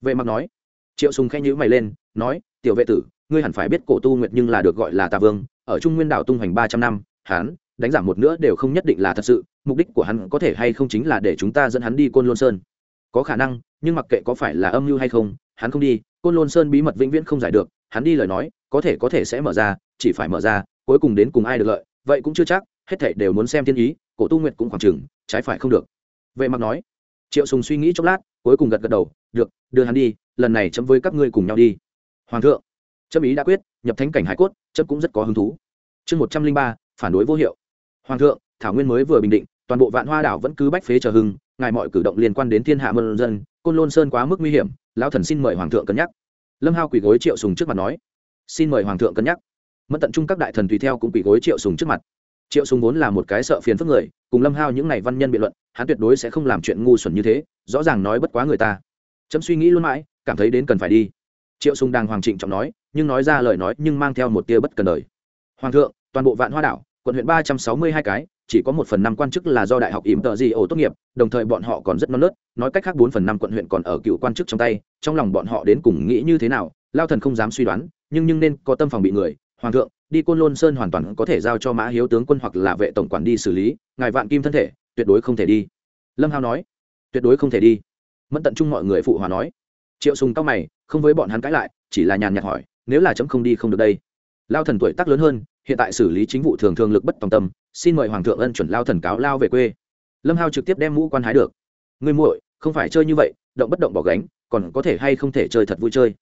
Vệ mặc nói. Triệu sùng khẽ nhữ mày lên, nói, tiểu vệ tử, ngươi hẳn phải biết cổ tu nguyệt nhưng là được gọi là tà vương, ở trung nguyên đảo tung hoành ba trăm năm hắn đánh giảm một nữa đều không nhất định là thật sự, mục đích của hắn có thể hay không chính là để chúng ta dẫn hắn đi côn lôn sơn. Có khả năng, nhưng mặc kệ có phải là âm mưu hay không, hắn không đi, côn lôn sơn bí mật vĩnh viễn không giải được, hắn đi lời nói, có thể có thể sẽ mở ra, chỉ phải mở ra, cuối cùng đến cùng ai được lợi, vậy cũng chưa chắc, hết thảy đều muốn xem thiên ý, cổ tu nguyệt cũng khoảng chừng, trái phải không được. Vệ mặc nói. Triệu sùng suy nghĩ chốc lát, cuối cùng gật gật đầu, được, đưa hắn đi, lần này chấm với các ngươi cùng nhau đi. Hoàng thượng. Chấm ý đã quyết, nhập thánh cảnh hải cốt, chấm cũng rất có hứng thú. Chương một trăm linh ba, phản đối vô hiệu hoàng thượng, thảo nguyên mới vừa bình định, toàn bộ vạn hoa đảo vẫn cứ bách phế chờ hưng, ngài mọi cử động liên quan đến thiên hạ mân dân, côn lôn sơn quá mức nguy hiểm, lão thần xin mời hoàng thượng cân nhắc. Lâm hao quỳ gối triệu sùng trước mặt nói. Xin mời hoàng thượng cân nhắc. Mất tận trung các đại thần tùy theo cũng quỳ gối triệu sùng trước mặt. Triệu sùng vốn là một cái sợ phiền phức người, cùng lâm hao những ngày văn nhân biện luận, hắn tuyệt đối sẽ không làm chuyện ngu xuẩn như thế, rõ ràng nói bất quá người ta. Chấm suy nghĩ luôn mãi, cảm thấy đến cần phải đi. Triệu sùng đang hoàng trịnh trọng nói, nhưng nói ra lời nói nhưng mang theo một tia bất cần đời. Hoàng thượng, toàn bộ vạn hoa đảo quận huyện ba trăm sáu mươi hai cái, chỉ có một phần năm quan chức là do đại học ỉm tờ gì ổ tốt nghiệp, đồng thời bọn họ còn rất non nớt, nói cách khác bốn phần năm quận huyện còn ở cựu quan chức trong tay, trong lòng bọn họ đến cùng nghĩ như thế nào, lao thần không dám suy đoán, nhưng nhưng nên có tâm phòng bị người, hoàng thượng, đi côn lôn sơn hoàn toàn có thể giao cho mã hiếu tướng quân hoặc là vệ tổng quản đi xử lý, ngài vạn kim thân thể, tuyệt đối không thể đi. Lâm hao nói. Tuyệt đối không thể đi. Mẫn tận chung mọi người phụ hòa nói. Triệu sùng cao mày, không với bọn hắn cãi lại, chỉ là nhàn nhạt hỏi, nếu là chấm không đi không được đây? Lao thần tuổi tác lớn hơn hiện tại xử lý chính vụ thường thường lực bất tòng tâm, xin mời hoàng thượng ân chuẩn lao thần cáo lao về quê. Lâm hao trực tiếp đem mũ quan hái được. Người muội, không phải chơi như vậy, động bất động bỏ gánh, còn có thể hay không thể chơi thật vui chơi.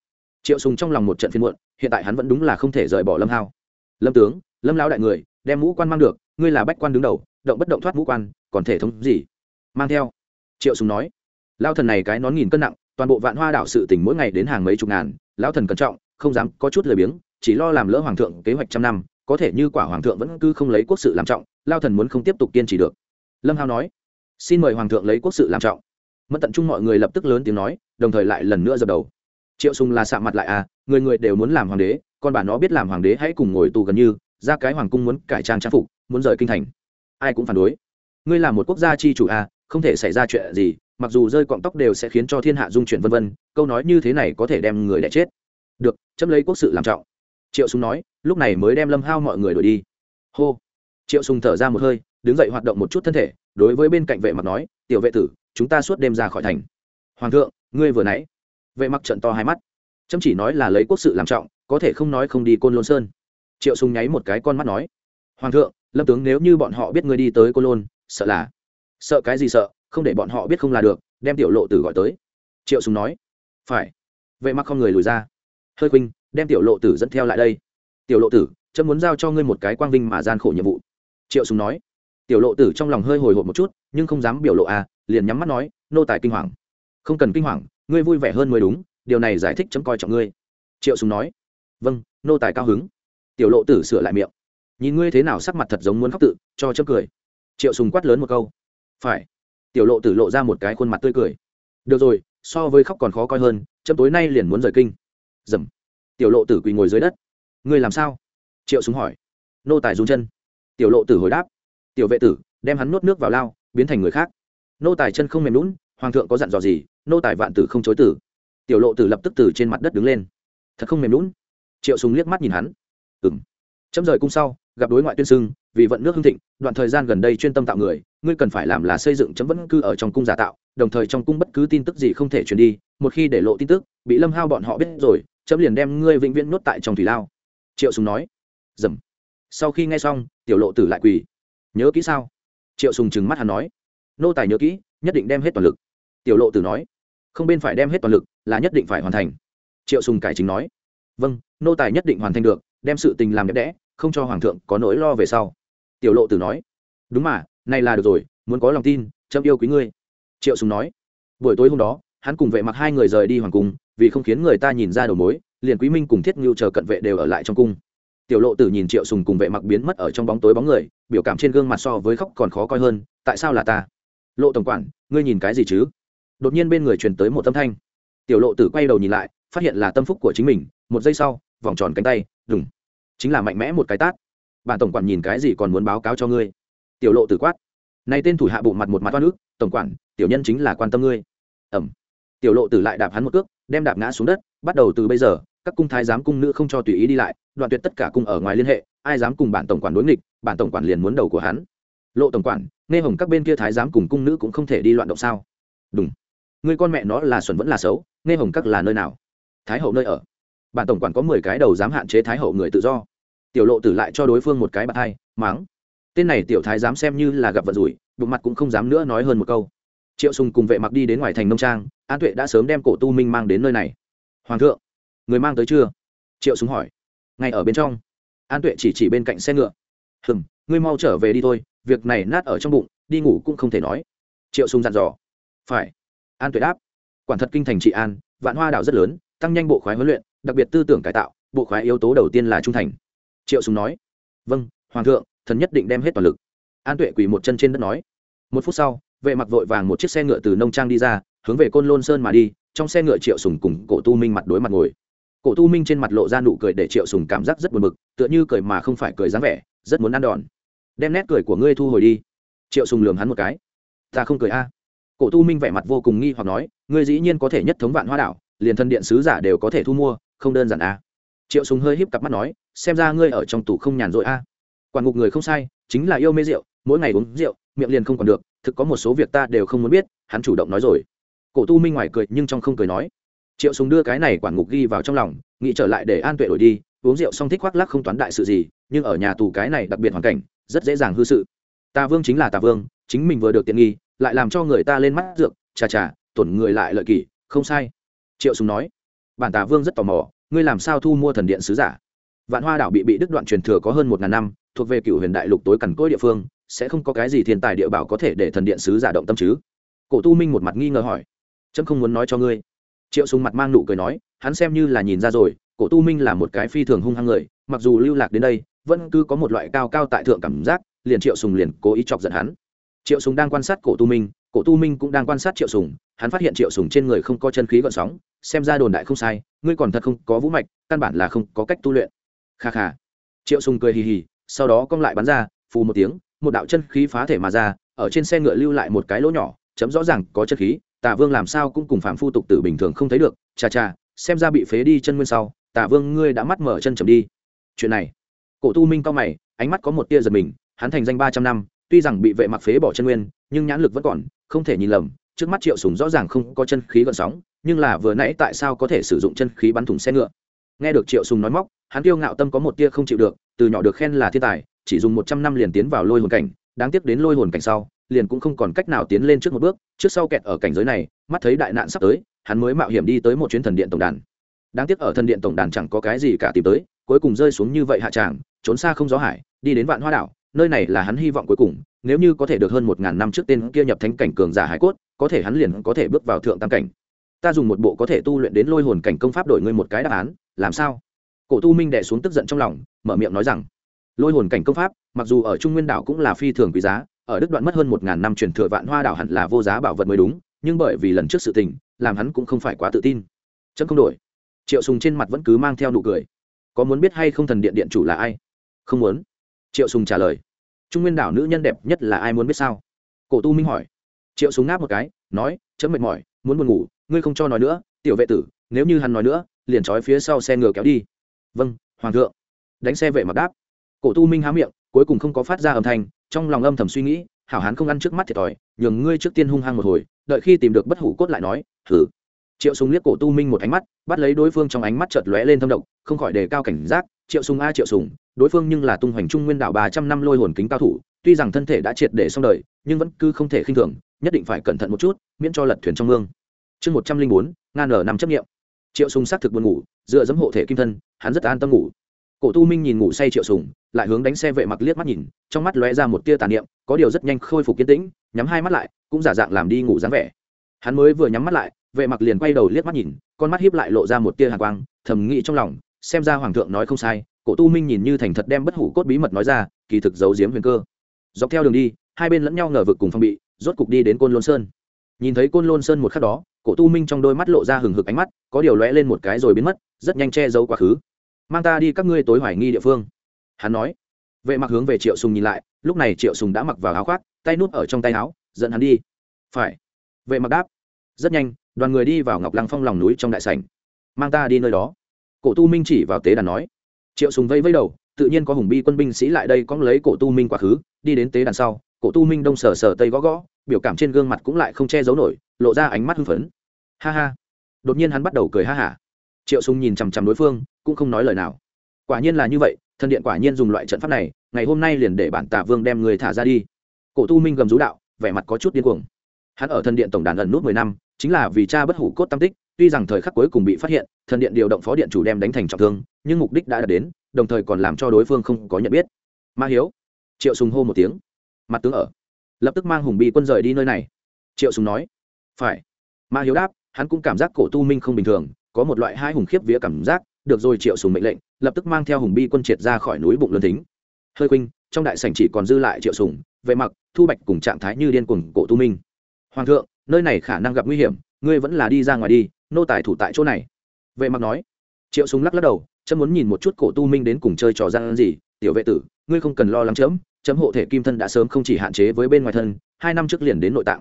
Triệu sùng trong lòng một trận phiên muộn, hiện tại hắn vẫn đúng là không thể rời bỏ lâm hao. Lâm tướng, lâm lão đại người, đem mũ quan mang được, ngươi là bách quan đứng đầu, động bất động thoát mũ quan, còn thể thống gì? Mang theo. Triệu sùng nói. Lao thần này cái nón nghìn cân nặng, toàn bộ vạn hoa đảo sự tình mỗi ngày đến hàng mấy chục ngàn, lão thần cẩn trọng, không dám có chút lười biếng, chỉ lo làm lỡ hoàng thượng kế hoạch trăm năm có thể như quả hoàng thượng vẫn cứ không lấy quốc sự làm trọng, lao thần muốn không tiếp tục kiên trì được. Lâm hao nói, xin mời hoàng thượng lấy quốc sự làm trọng. Mất tận trung mọi người lập tức lớn tiếng nói, đồng thời lại lần nữa dập đầu. Triệu sùng là sạ mặt lại à người người đều muốn làm hoàng đế, con bà nó biết làm hoàng đế hãy cùng ngồi tù gần như, ra cái hoàng cung muốn cải trang trang phục, muốn rời kinh thành. Ai cũng phản đối. Ngươi là một quốc gia chi chủ à không thể xảy ra chuyện gì, mặc dù rơi cọng tóc đều sẽ khiến cho thiên hạ dung chuyển vân vân, câu nói như thế này có thể đem người đẻ chết. Được, chấm lấy quốc sự làm trọng triệu sùng nói, lúc này mới đem lâm hao mọi người đuổi đi. Hô. Triệu sùng thở ra một hơi, đứng dậy hoạt động một chút thân thể, đối với bên cạnh vệ mặc nói, tiểu vệ tử, chúng ta suốt đêm ra khỏi thành. Hoàng thượng, ngươi vừa nãy. Vệ mặc trận to hai mắt. Chăm chỉ nói là lấy quốc sự làm trọng, có thể không nói không đi côn lôn sơn. Triệu sùng nháy một cái con mắt nói, hoàng thượng, lâm tướng nếu như bọn họ biết ngươi đi tới côn lôn, sợ là, sợ cái gì sợ, không để bọn họ biết không là được, đem tiểu lộ tử gọi tới. Triệu sùng nói, phải. Vệ mặc không người lùi ra. Hơi khuynh đem tiểu lộ tử dẫn theo lại đây. Tiểu lộ tử trâm muốn giao cho ngươi một cái quang vinh mà gian khổ nhiệm vụ. Triệu sùng nói. Tiểu lộ tử trong lòng hơi hồi hộp một chút, nhưng không dám biểu lộ à liền nhắm mắt nói, nô tài kinh hoàng. Không cần kinh hoàng, ngươi vui vẻ hơn mới đúng, điều này giải thích chấm coi trọng ngươi. Triệu sùng nói. Vâng nô tài cao hứng. Tiểu lộ tử sửa lại miệng. Nhìn ngươi thế nào sắc mặt thật giống muốn khóc tự, cho chấm cười. Triệu sùng quát lớn một câu. Phải. Tiểu lộ tử lộ ra một cái khuôn mặt tươi cười. Được rồi, so với khóc còn khó coi hơn, chấm tối nay liền muốn rời kinh. Dầm tiểu lộ tử quỳ ngồi dưới đất. Ngươi làm sao? Triệu súng hỏi. Nô tài run chân. Tiểu lộ tử hồi đáp. Tiểu vệ tử, đem hắn nuốt nước vào lao, biến thành người khác. Nô tài chân không mềm lún hoàng thượng có dặn dò gì, nô tài vạn tử không chối tử. Tiểu lộ tử lập tức từ trên mặt đất đứng lên. Thật không mềm lún triệu súng liếc mắt nhìn hắn. Ừng chấm rời cung sau, gặp đối ngoại tuyên xưng, vì vận nước hưng thịnh, đoạn thời gian gần đây chuyên tâm tạo người, ngươi cần phải làm là xây dựng chấm vẫn cư ở trong cung giả tạo, đồng thời trong cung bất cứ tin tức gì không thể truyền đi, một khi để lộ tin tức, bị lâm hao bọn họ biết rồi chấm liền đem ngươi vĩnh viễn nuốt tại trong thủy lao. Triệu sùng nói. Dầm. Sau khi nghe xong, tiểu lộ tử lại quỳ. Nhớ kỹ sao? Triệu sùng trừng mắt hắn nói. Nô tài nhớ kỹ, nhất định đem hết toàn lực. Tiểu lộ tử nói. Không bên phải đem hết toàn lực là nhất định phải hoàn thành. Triệu sùng cải chính nói. Vâng nô tài nhất định hoàn thành được, đem sự tình làm đẹp đẽ, không cho hoàng thượng có nỗi lo về sau. Tiểu lộ tử nói. Đúng mà, này là được rồi, muốn có lòng tin, chấm yêu quý ngươi. Triệu sùng nói. Buổi tối hôm đó, hắn cùng vệ mặc hai người rời đi hoàng cung vì không khiến người ta nhìn ra đầu mối, liền quý minh cùng thiết ngưu chờ cận vệ đều ở lại trong cung. Tiểu lộ tử nhìn triệu sùng cùng vệ mặc biến mất ở trong bóng tối bóng người, biểu cảm trên gương mặt so với khóc còn khó coi hơn, tại sao là ta? Lộ tổng quản, ngươi nhìn cái gì chứ? Đột nhiên bên người truyền tới một âm thanh. Tiểu lộ tử quay đầu nhìn lại, phát hiện là tâm phúc của chính mình, một giây sau, vòng tròn cánh tay đùng chính là mạnh mẽ một cái tát. Bản tổng quản nhìn cái gì còn muốn báo cáo cho ngươi? Tiểu lộ tử quát. Nay tên thủ hạ bụng mặt một mặt toan ức, tổng quản, tiểu nhân chính là quan tâm ngươi. Ẩm tiểu lộ tử lại đạp hắn một cước đem đạp ngã xuống đất, bắt đầu từ bây giờ, các cung thái giám cung nữ không cho tùy ý đi lại, đoạn tuyệt tất cả cung ở ngoài liên hệ, ai dám cùng bản tổng quản đối nghịch, bản tổng quản liền muốn đầu của hắn. Lộ tổng quản, nghe hồng các bên kia thái giám cùng cung nữ cũng không thể đi loạn động sao? Đúng người con mẹ nó là xuẩn vẫn là xấu, nghe hồng các là nơi nào? Thái hậu nơi ở. Bản tổng quản có mười cái đầu dám hạn chế thái hậu người tự do. Tiểu lộ tử lại cho đối phương một cái bạc hai, máng. Tên này tiểu thái dám xem như là gặp vận rủi, bụng mặt cũng không dám nữa nói hơn một câu triệu sùng cùng vệ mặc đi đến ngoài thành nông trang an tuệ đã sớm đem cổ tu minh mang đến nơi này hoàng thượng người mang tới chưa triệu sùng hỏi ngay ở bên trong an tuệ chỉ chỉ bên cạnh xe ngựa hừm, ngươi mau trở về đi thôi, việc này nát ở trong bụng, đi ngủ cũng không thể nói. Triệu sùng dặn dò. Phải. An tuệ đáp. Quản thật kinh thành trị an, vạn hoa đảo rất lớn, tăng nhanh bộ khoái huấn luyện, đặc biệt tư tưởng cải tạo, bộ khoái yếu tố đầu tiên là trung thành. Triệu sùng nói. Vâng hoàng thượng, thần nhất định đem hết toàn lực. An tuệ quỳ một chân trên đất nói. Một phút sau vệ mặc vội vàng một chiếc xe ngựa từ nông trang đi ra, hướng về côn lôn sơn mà đi, trong xe ngựa triệu sùng cùng cổ tu minh mặt đối mặt ngồi. Cổ tu minh trên mặt lộ ra nụ cười để triệu sùng cảm giác rất buồn bực, tựa như cười mà không phải cười dáng vẻ, rất muốn ăn đòn. Đem nét cười của ngươi thu hồi đi. Triệu sùng lườm hắn một cái. Ta không cười a. Cổ tu minh vẻ mặt vô cùng nghi hoặc nói, ngươi dĩ nhiên có thể nhất thống vạn hoa đảo, liền thân điện sứ giả đều có thể thu mua, không đơn giản a. Triệu sùng hơi híp cặp mắt nói, xem ra ngươi ở trong tủ không nhàn rỗi a. Quản ngục người không sai, chính là yêu mê rượu, mỗi ngày uống rượu, miệng liền không còn được thực có một số việc ta đều không muốn biết hắn chủ động nói rồi. Cổ tu minh ngoài cười nhưng trong không cười nói. Triệu sùng đưa cái này quản ngục ghi vào trong lòng nghĩ trở lại để an tuệ đổi đi uống rượu xong thích khoác lắc không toán đại sự gì nhưng ở nhà tù cái này đặc biệt hoàn cảnh rất dễ dàng hư sự. Tà vương chính là tà vương chính mình vừa được tiện nghi lại làm cho người ta lên mắt dược chà chà tổn người lại lợi kỷ, không sai. Triệu sùng nói. Bản tà vương rất tò mò ngươi làm sao thu mua thần điện sứ giả? Vạn hoa đảo bị bị đứt đoạn truyền thừa có hơn một ngàn năm thuộc về cựu huyền đại lục tối cằn cỗi địa phương sẽ không có cái gì thiên tài địa bảo có thể để thần điện sứ giả động tâm chứ? Cổ tu minh một mặt nghi ngờ hỏi. Trâm không muốn nói cho ngươi. Triệu sùng mặt mang nụ cười nói, hắn xem như là nhìn ra rồi, cổ tu minh là một cái phi thường hung hăng người, mặc dù lưu lạc đến đây, vẫn cứ có một loại cao cao tại thượng cảm giác, liền triệu sùng liền cố ý chọc giận hắn. Triệu sùng đang quan sát cổ tu minh, cổ tu minh cũng đang quan sát triệu sùng, hắn phát hiện triệu sùng trên người không có chân khí gợn sóng, xem ra đồn đại không sai, ngươi còn thật không có vũ mạch, căn bản là không có cách tu luyện. Kha kha. Triệu sùng cười hì hì, sau đó cong lại bắn ra, phù một tiếng một đạo chân khí phá thể mà ra, ở trên xe ngựa lưu lại một cái lỗ nhỏ, chấm rõ ràng có chân khí tả vương làm sao cũng cùng phạm phu tục tử bình thường không thấy được cha cha xem ra bị phế đi chân nguyên sau tả vương ngươi đã mắt mở chân chầm đi. Chuyện này, cổ tu minh cao mày, ánh mắt có một tia giật mình, hắn thành danh ba trăm năm, tuy rằng bị vệ mặc phế bỏ chân nguyên, nhưng nhãn lực vẫn còn, không thể nhìn lầm, trước mắt triệu sùng rõ ràng không có chân khí gần sóng, nhưng là vừa nãy tại sao có thể sử dụng chân khí bắn thủng xe ngựa? Nghe được triệu sùng nói móc, hắn kiêu ngạo tâm có một tia không chịu được, từ nhỏ được khen là thiên tài chỉ dùng một trăm năm liền tiến vào lôi hồn cảnh, đáng tiếc đến lôi hồn cảnh sau, liền cũng không còn cách nào tiến lên trước một bước, trước sau kẹt ở cảnh giới này, mắt thấy đại nạn sắp tới, hắn mới mạo hiểm đi tới một chuyến thần điện tổng đàn. Đáng tiếc ở thần điện tổng đàn chẳng có cái gì cả tìm tới, cuối cùng rơi xuống như vậy hạ tràng, trốn xa không gió hải, đi đến vạn hoa đảo, nơi này là hắn hy vọng cuối cùng, nếu như có thể được hơn một ngàn năm trước tên kia nhập thánh cảnh cường giả hải cốt, có thể hắn liền có thể bước vào thượng tam cảnh. Ta dùng một bộ có thể tu luyện đến lôi hồn cảnh công pháp đổi ngươi một cái đáp án, làm sao? Cổ tu minh đẻ xuống tức giận trong lòng, mở miệng nói rằng lôi hồn cảnh công pháp, mặc dù ở trung nguyên đảo cũng là phi thường quý giá, ở đức đoạn mất hơn một ngàn năm truyền thừa vạn hoa đảo hẳn là vô giá bảo vật mới đúng, nhưng bởi vì lần trước sự tình, làm hắn cũng không phải quá tự tin. Chấm không đổi. Triệu sùng trên mặt vẫn cứ mang theo nụ cười. Có muốn biết hay không thần điện điện chủ là ai? Không muốn. Triệu sùng trả lời. Trung nguyên đảo nữ nhân đẹp nhất là ai muốn biết sao? Cổ tu minh hỏi. Triệu sùng ngáp một cái, nói, chấm mệt mỏi, muốn buồn ngủ, ngươi không cho nói nữa, tiểu vệ tử, nếu như hắn nói nữa, liền trói phía sau xe ngựa kéo đi. Vâng hoàng thượng. Đánh xe vệ mặc đáp cổ tu minh há miệng, cuối cùng không có phát ra âm thanh, trong lòng âm thầm suy nghĩ, hảo hán không ăn trước mắt thiệt thòi, nhường ngươi trước tiên hung hăng một hồi, đợi khi tìm được bất hủ cốt lại nói thử triệu sùng liếc cổ tu minh một ánh mắt, bắt lấy đối phương trong ánh mắt chợt lóe lên thâm độc, không khỏi đề cao cảnh giác, triệu sùng a, triệu sùng, đối phương nhưng là tung hoành trung nguyên đảo ba trăm năm lôi hồn kính cao thủ, tuy rằng thân thể đã triệt để xong đời, nhưng vẫn cứ không thể khinh thường, nhất định phải cẩn thận một chút, miễn cho lật thuyền trong mương. Chương một trăm linh bốn ngàn ở năm chấp nghiệm. Triệu sùng xác thực buồn ngủ, dựa dẫm hộ thể kim thân, hắn rất an tâm ngủ cổ tu minh nhìn ngủ say triệu sùng, lại hướng đánh xe vệ mặc liếc mắt nhìn, trong mắt lóe ra một tia tàn niệm, có điều rất nhanh khôi phục kiên tĩnh, nhắm hai mắt lại, cũng giả dạng làm đi ngủ dáng vẻ. Hắn mới vừa nhắm mắt lại, vệ mặc liền quay đầu liếc mắt nhìn, con mắt hiếp lại lộ ra một tia hàn quang, thầm nghĩ trong lòng, xem ra hoàng thượng nói không sai, cổ tu minh nhìn như thành thật đem bất hủ cốt bí mật nói ra, kỳ thực giấu giếm huyền cơ. Dọc theo đường đi, hai bên lẫn nhau ngờ vực cùng phong bị, rốt cục đi đến côn lôn sơn. Nhìn thấy côn lôn sơn một khắc đó, cổ tu minh trong đôi mắt lộ ra hừng hực ánh mắt, có điều lóe lên một cái rồi biến mất, rất nhanh che giấu quá khứ mang ta đi các ngươi tối hoài nghi địa phương. Hắn nói. Vệ mặc hướng về triệu sùng nhìn lại, lúc này triệu sùng đã mặc vào áo khoác, tay nút ở trong tay áo, dẫn hắn đi. Phải. Vệ mặc đáp. Rất nhanh, đoàn người đi vào ngọc lăng phong lòng núi trong đại sảnh. Mang ta đi nơi đó. Cổ tu minh chỉ vào tế đàn nói. Triệu sùng vây vây đầu, tự nhiên có hùng bi quân binh sĩ lại đây có lấy cổ tu minh quá khứ, đi đến tế đàn sau, cổ tu minh đông sờ sờ tây gõ gõ, biểu cảm trên gương mặt cũng lại không che giấu nổi, lộ ra ánh mắt hưng phấn. Ha ha. Đột nhiên hắn bắt đầu cười ha hả. Triệu sùng nhìn chằm chằm đối phương cũng không nói lời nào. Quả nhiên là như vậy, thần điện quả nhiên dùng loại trận pháp này, ngày hôm nay liền để bản tả vương đem người thả ra đi. Cổ tu minh gầm rú đạo, vẻ mặt có chút điên cuồng. Hắn ở thần điện tổng đàn ẩn nút mười năm, chính là vì cha bất hủ cốt tam tích, tuy rằng thời khắc cuối cùng bị phát hiện, thần điện điều động phó điện chủ đem đánh thành trọng thương, nhưng mục đích đã đạt đến, đồng thời còn làm cho đối phương không có nhận biết. Ma hiếu, triệu sùng hô một tiếng. Mặt tướng ở. Lập tức mang hùng bị quân rời đi nơi này. Triệu sùng nói. Phải. Ma hiếu đáp, hắn cũng cảm giác cổ tu minh không bình thường, có một loại hai hùng khiếp vía cảm giác được rồi triệu sùng mệnh lệnh, lập tức mang theo hùng bi quân triệt ra khỏi núi bụng lớn thính. Hơi khuynh, trong đại sảnh chỉ còn dư lại triệu sùng, vệ mặc, thu bạch cùng trạng thái như điên cuồng cổ tu minh. Hoàng thượng, nơi này khả năng gặp nguy hiểm, ngươi vẫn là đi ra ngoài đi, nô tài thủ tại chỗ này. Vệ mặc nói. Triệu sùng lắc lắc đầu, chấm muốn nhìn một chút cổ tu minh đến cùng chơi trò gian gì. Tiểu vệ tử, ngươi không cần lo lắng chấm chấm hộ thể kim thân đã sớm không chỉ hạn chế với bên ngoài thân, hai năm trước liền đến nội tạng.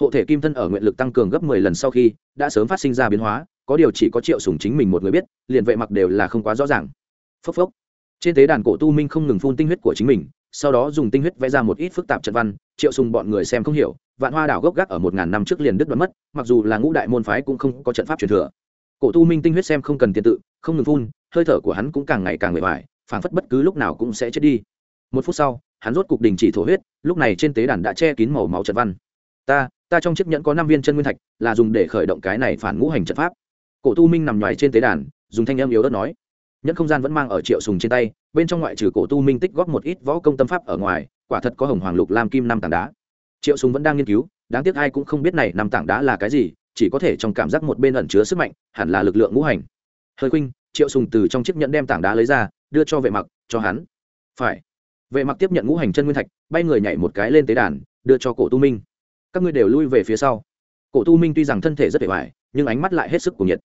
Hộ thể kim thân ở nguyện lực tăng cường gấp mười lần sau khi đã sớm phát sinh ra biến hóa có điều chỉ có triệu sùng chính mình một người biết, liền vệ mặc đều là không quá rõ ràng. Phốc phốc. Trên tế đàn cổ tu minh không ngừng phun tinh huyết của chính mình, sau đó dùng tinh huyết vẽ ra một ít phức tạp trận văn, triệu sùng bọn người xem không hiểu, vạn hoa đảo gốc gác ở một ngàn năm trước liền đứt đoạn mất, mặc dù là ngũ đại môn phái cũng không có trận pháp truyền thừa. Cổ tu minh tinh huyết xem không cần tiền tự, không ngừng phun, hơi thở của hắn cũng càng ngày càng mệt mỏi, phảng phất bất cứ lúc nào cũng sẽ chết đi. Một phút sau, hắn rốt cục đình chỉ thổ huyết, lúc này trên tế đàn đã che kín màu máu trận văn. Ta ta trong chiếc nhẫn có năm viên chân nguyên thạch, là dùng để khởi động cái này phản ngũ hành trận pháp cổ tu minh nằm ngoài trên tế đàn, dùng thanh âm yếu đất nói. Nhẫn không gian vẫn mang ở triệu sùng trên tay, bên trong ngoại trừ cổ tu minh tích góp một ít võ công tâm pháp ở ngoài, quả thật có hồng hoàng lục lam kim năm tảng đá. Triệu sùng vẫn đang nghiên cứu, đáng tiếc ai cũng không biết này năm tảng đá là cái gì, chỉ có thể trong cảm giác một bên ẩn chứa sức mạnh, hẳn là lực lượng ngũ hành. Hơi khuynh, triệu sùng từ trong chiếc nhẫn đem tảng đá lấy ra, đưa cho vệ mặc, cho hắn. Phải. Vệ mặc tiếp nhận ngũ hành chân nguyên thạch, bay người nhảy một cái lên tế đàn, đưa cho cổ tu minh. Các ngươi đều lui về phía sau. Cổ tu minh tuy rằng thân thể rất vẻ vải nhưng ánh mắt lại hết sức cuồng nhiệt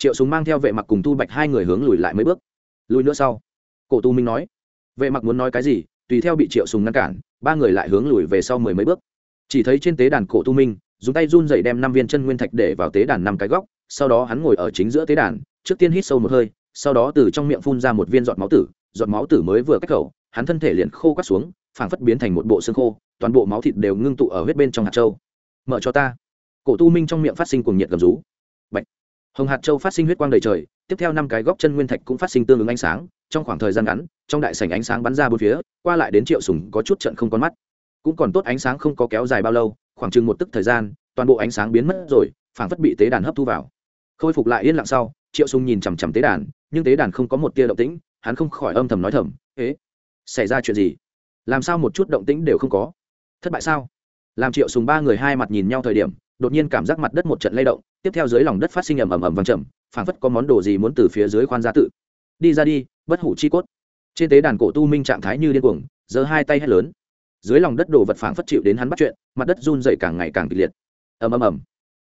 triệu súng mang theo vệ mặc cùng tu bạch hai người hướng lùi lại mấy bước. Lùi nữa sau, cổ tu minh nói, vệ mặc muốn nói cái gì, tùy theo bị triệu sùng ngăn cản, ba người lại hướng lùi về sau mười mấy bước. Chỉ thấy trên tế đàn cổ tu minh, dùng tay run dậy đem năm viên chân nguyên thạch để vào tế đàn năm cái góc, sau đó hắn ngồi ở chính giữa tế đàn, trước tiên hít sâu một hơi, sau đó từ trong miệng phun ra một viên giọt máu tử, giọt máu tử mới vừa cách khẩu, hắn thân thể liền khô quắt xuống, phảng phất biến thành một bộ xương khô, toàn bộ máu thịt đều ngưng tụ ở huyết bên trong hạt châu. Mở cho ta. Cổ tu minh trong miệng phát sinh cuồng nhiệt gầm rú hồng hạt châu phát sinh huyết quang đầy trời, tiếp theo năm cái góc chân nguyên thạch cũng phát sinh tương ứng ánh sáng, trong khoảng thời gian ngắn, trong đại sảnh ánh sáng bắn ra bốn phía, qua lại đến triệu sùng có chút trận không con mắt. Cũng còn tốt ánh sáng không có kéo dài bao lâu, khoảng chừng một tức thời gian, toàn bộ ánh sáng biến mất rồi, phảng phất bị tế đàn hấp thu vào. Khôi phục lại yên lặng sau, triệu sùng nhìn chằm chằm tế đàn, nhưng tế đàn không có một tia động tĩnh, hắn không khỏi âm thầm nói thầm, ế, xảy ra chuyện gì? Làm sao một chút động tĩnh đều không có? Thất bại sao? Làm triệu sùng ba người hai mặt nhìn nhau thời điểm đột nhiên cảm giác mặt đất một trận lay động, tiếp theo dưới lòng đất phát sinh ầm ầm ầm vang trầm, phảng phất có món đồ gì muốn từ phía dưới khoan ra tự. Đi ra đi, bất hủ chi cốt. Trên tế đàn cổ tu minh trạng thái như điên cuồng, giơ hai tay hét lớn. Dưới lòng đất đồ vật phảng phất chịu đến hắn bắt chuyện, mặt đất run dậy càng ngày càng kịch liệt. Ầm ầm ầm.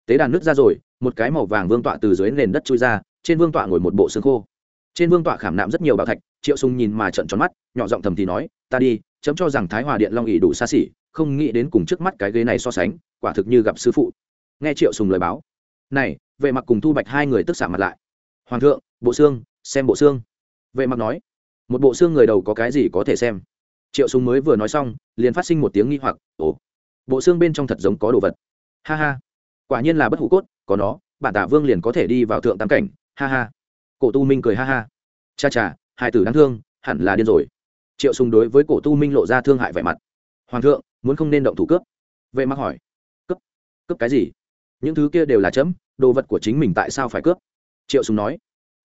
Tế đàn nước ra rồi, một cái màu vàng vương tọa từ dưới nền đất chui ra, trên vương tọa ngồi một bộ xương khô. Trên vương tọa khảm nạm rất nhiều bảo thạch, triệu sùng nhìn mà trợn tròn mắt, nhỏ giọng thầm thì nói, ta đi, chấm cho rằng thái hòa điện long ỉ đủ xa xỉ, không nghĩ đến cùng trước mắt cái ghế này so sánh, quả thực như gặp sư phụ nghe triệu sùng lời báo. Này, vệ mặc cùng thu bạch hai người tức xả mặt lại. Hoàng thượng, bộ xương, xem bộ xương. Vệ mặc nói, một bộ xương người đầu có cái gì có thể xem. Triệu sùng mới vừa nói xong, liền phát sinh một tiếng nghi hoặc, ồ, bộ xương bên trong thật giống có đồ vật. Ha ha, quả nhiên là bất hủ cốt, có nó, bản tả vương liền có thể đi vào thượng tam cảnh, ha ha. Cổ tu minh cười ha ha. Cha cha hai tử đáng thương, hẳn là điên rồi. Triệu sùng đối với cổ tu minh lộ ra thương hại vẻ mặt. Hoàng thượng, muốn không nên động thủ cướp? Vệ mặc hỏi. Cướp cướp cái gì? Những thứ kia đều là chấm, đồ vật của chính mình tại sao phải cướp? Triệu sùng nói,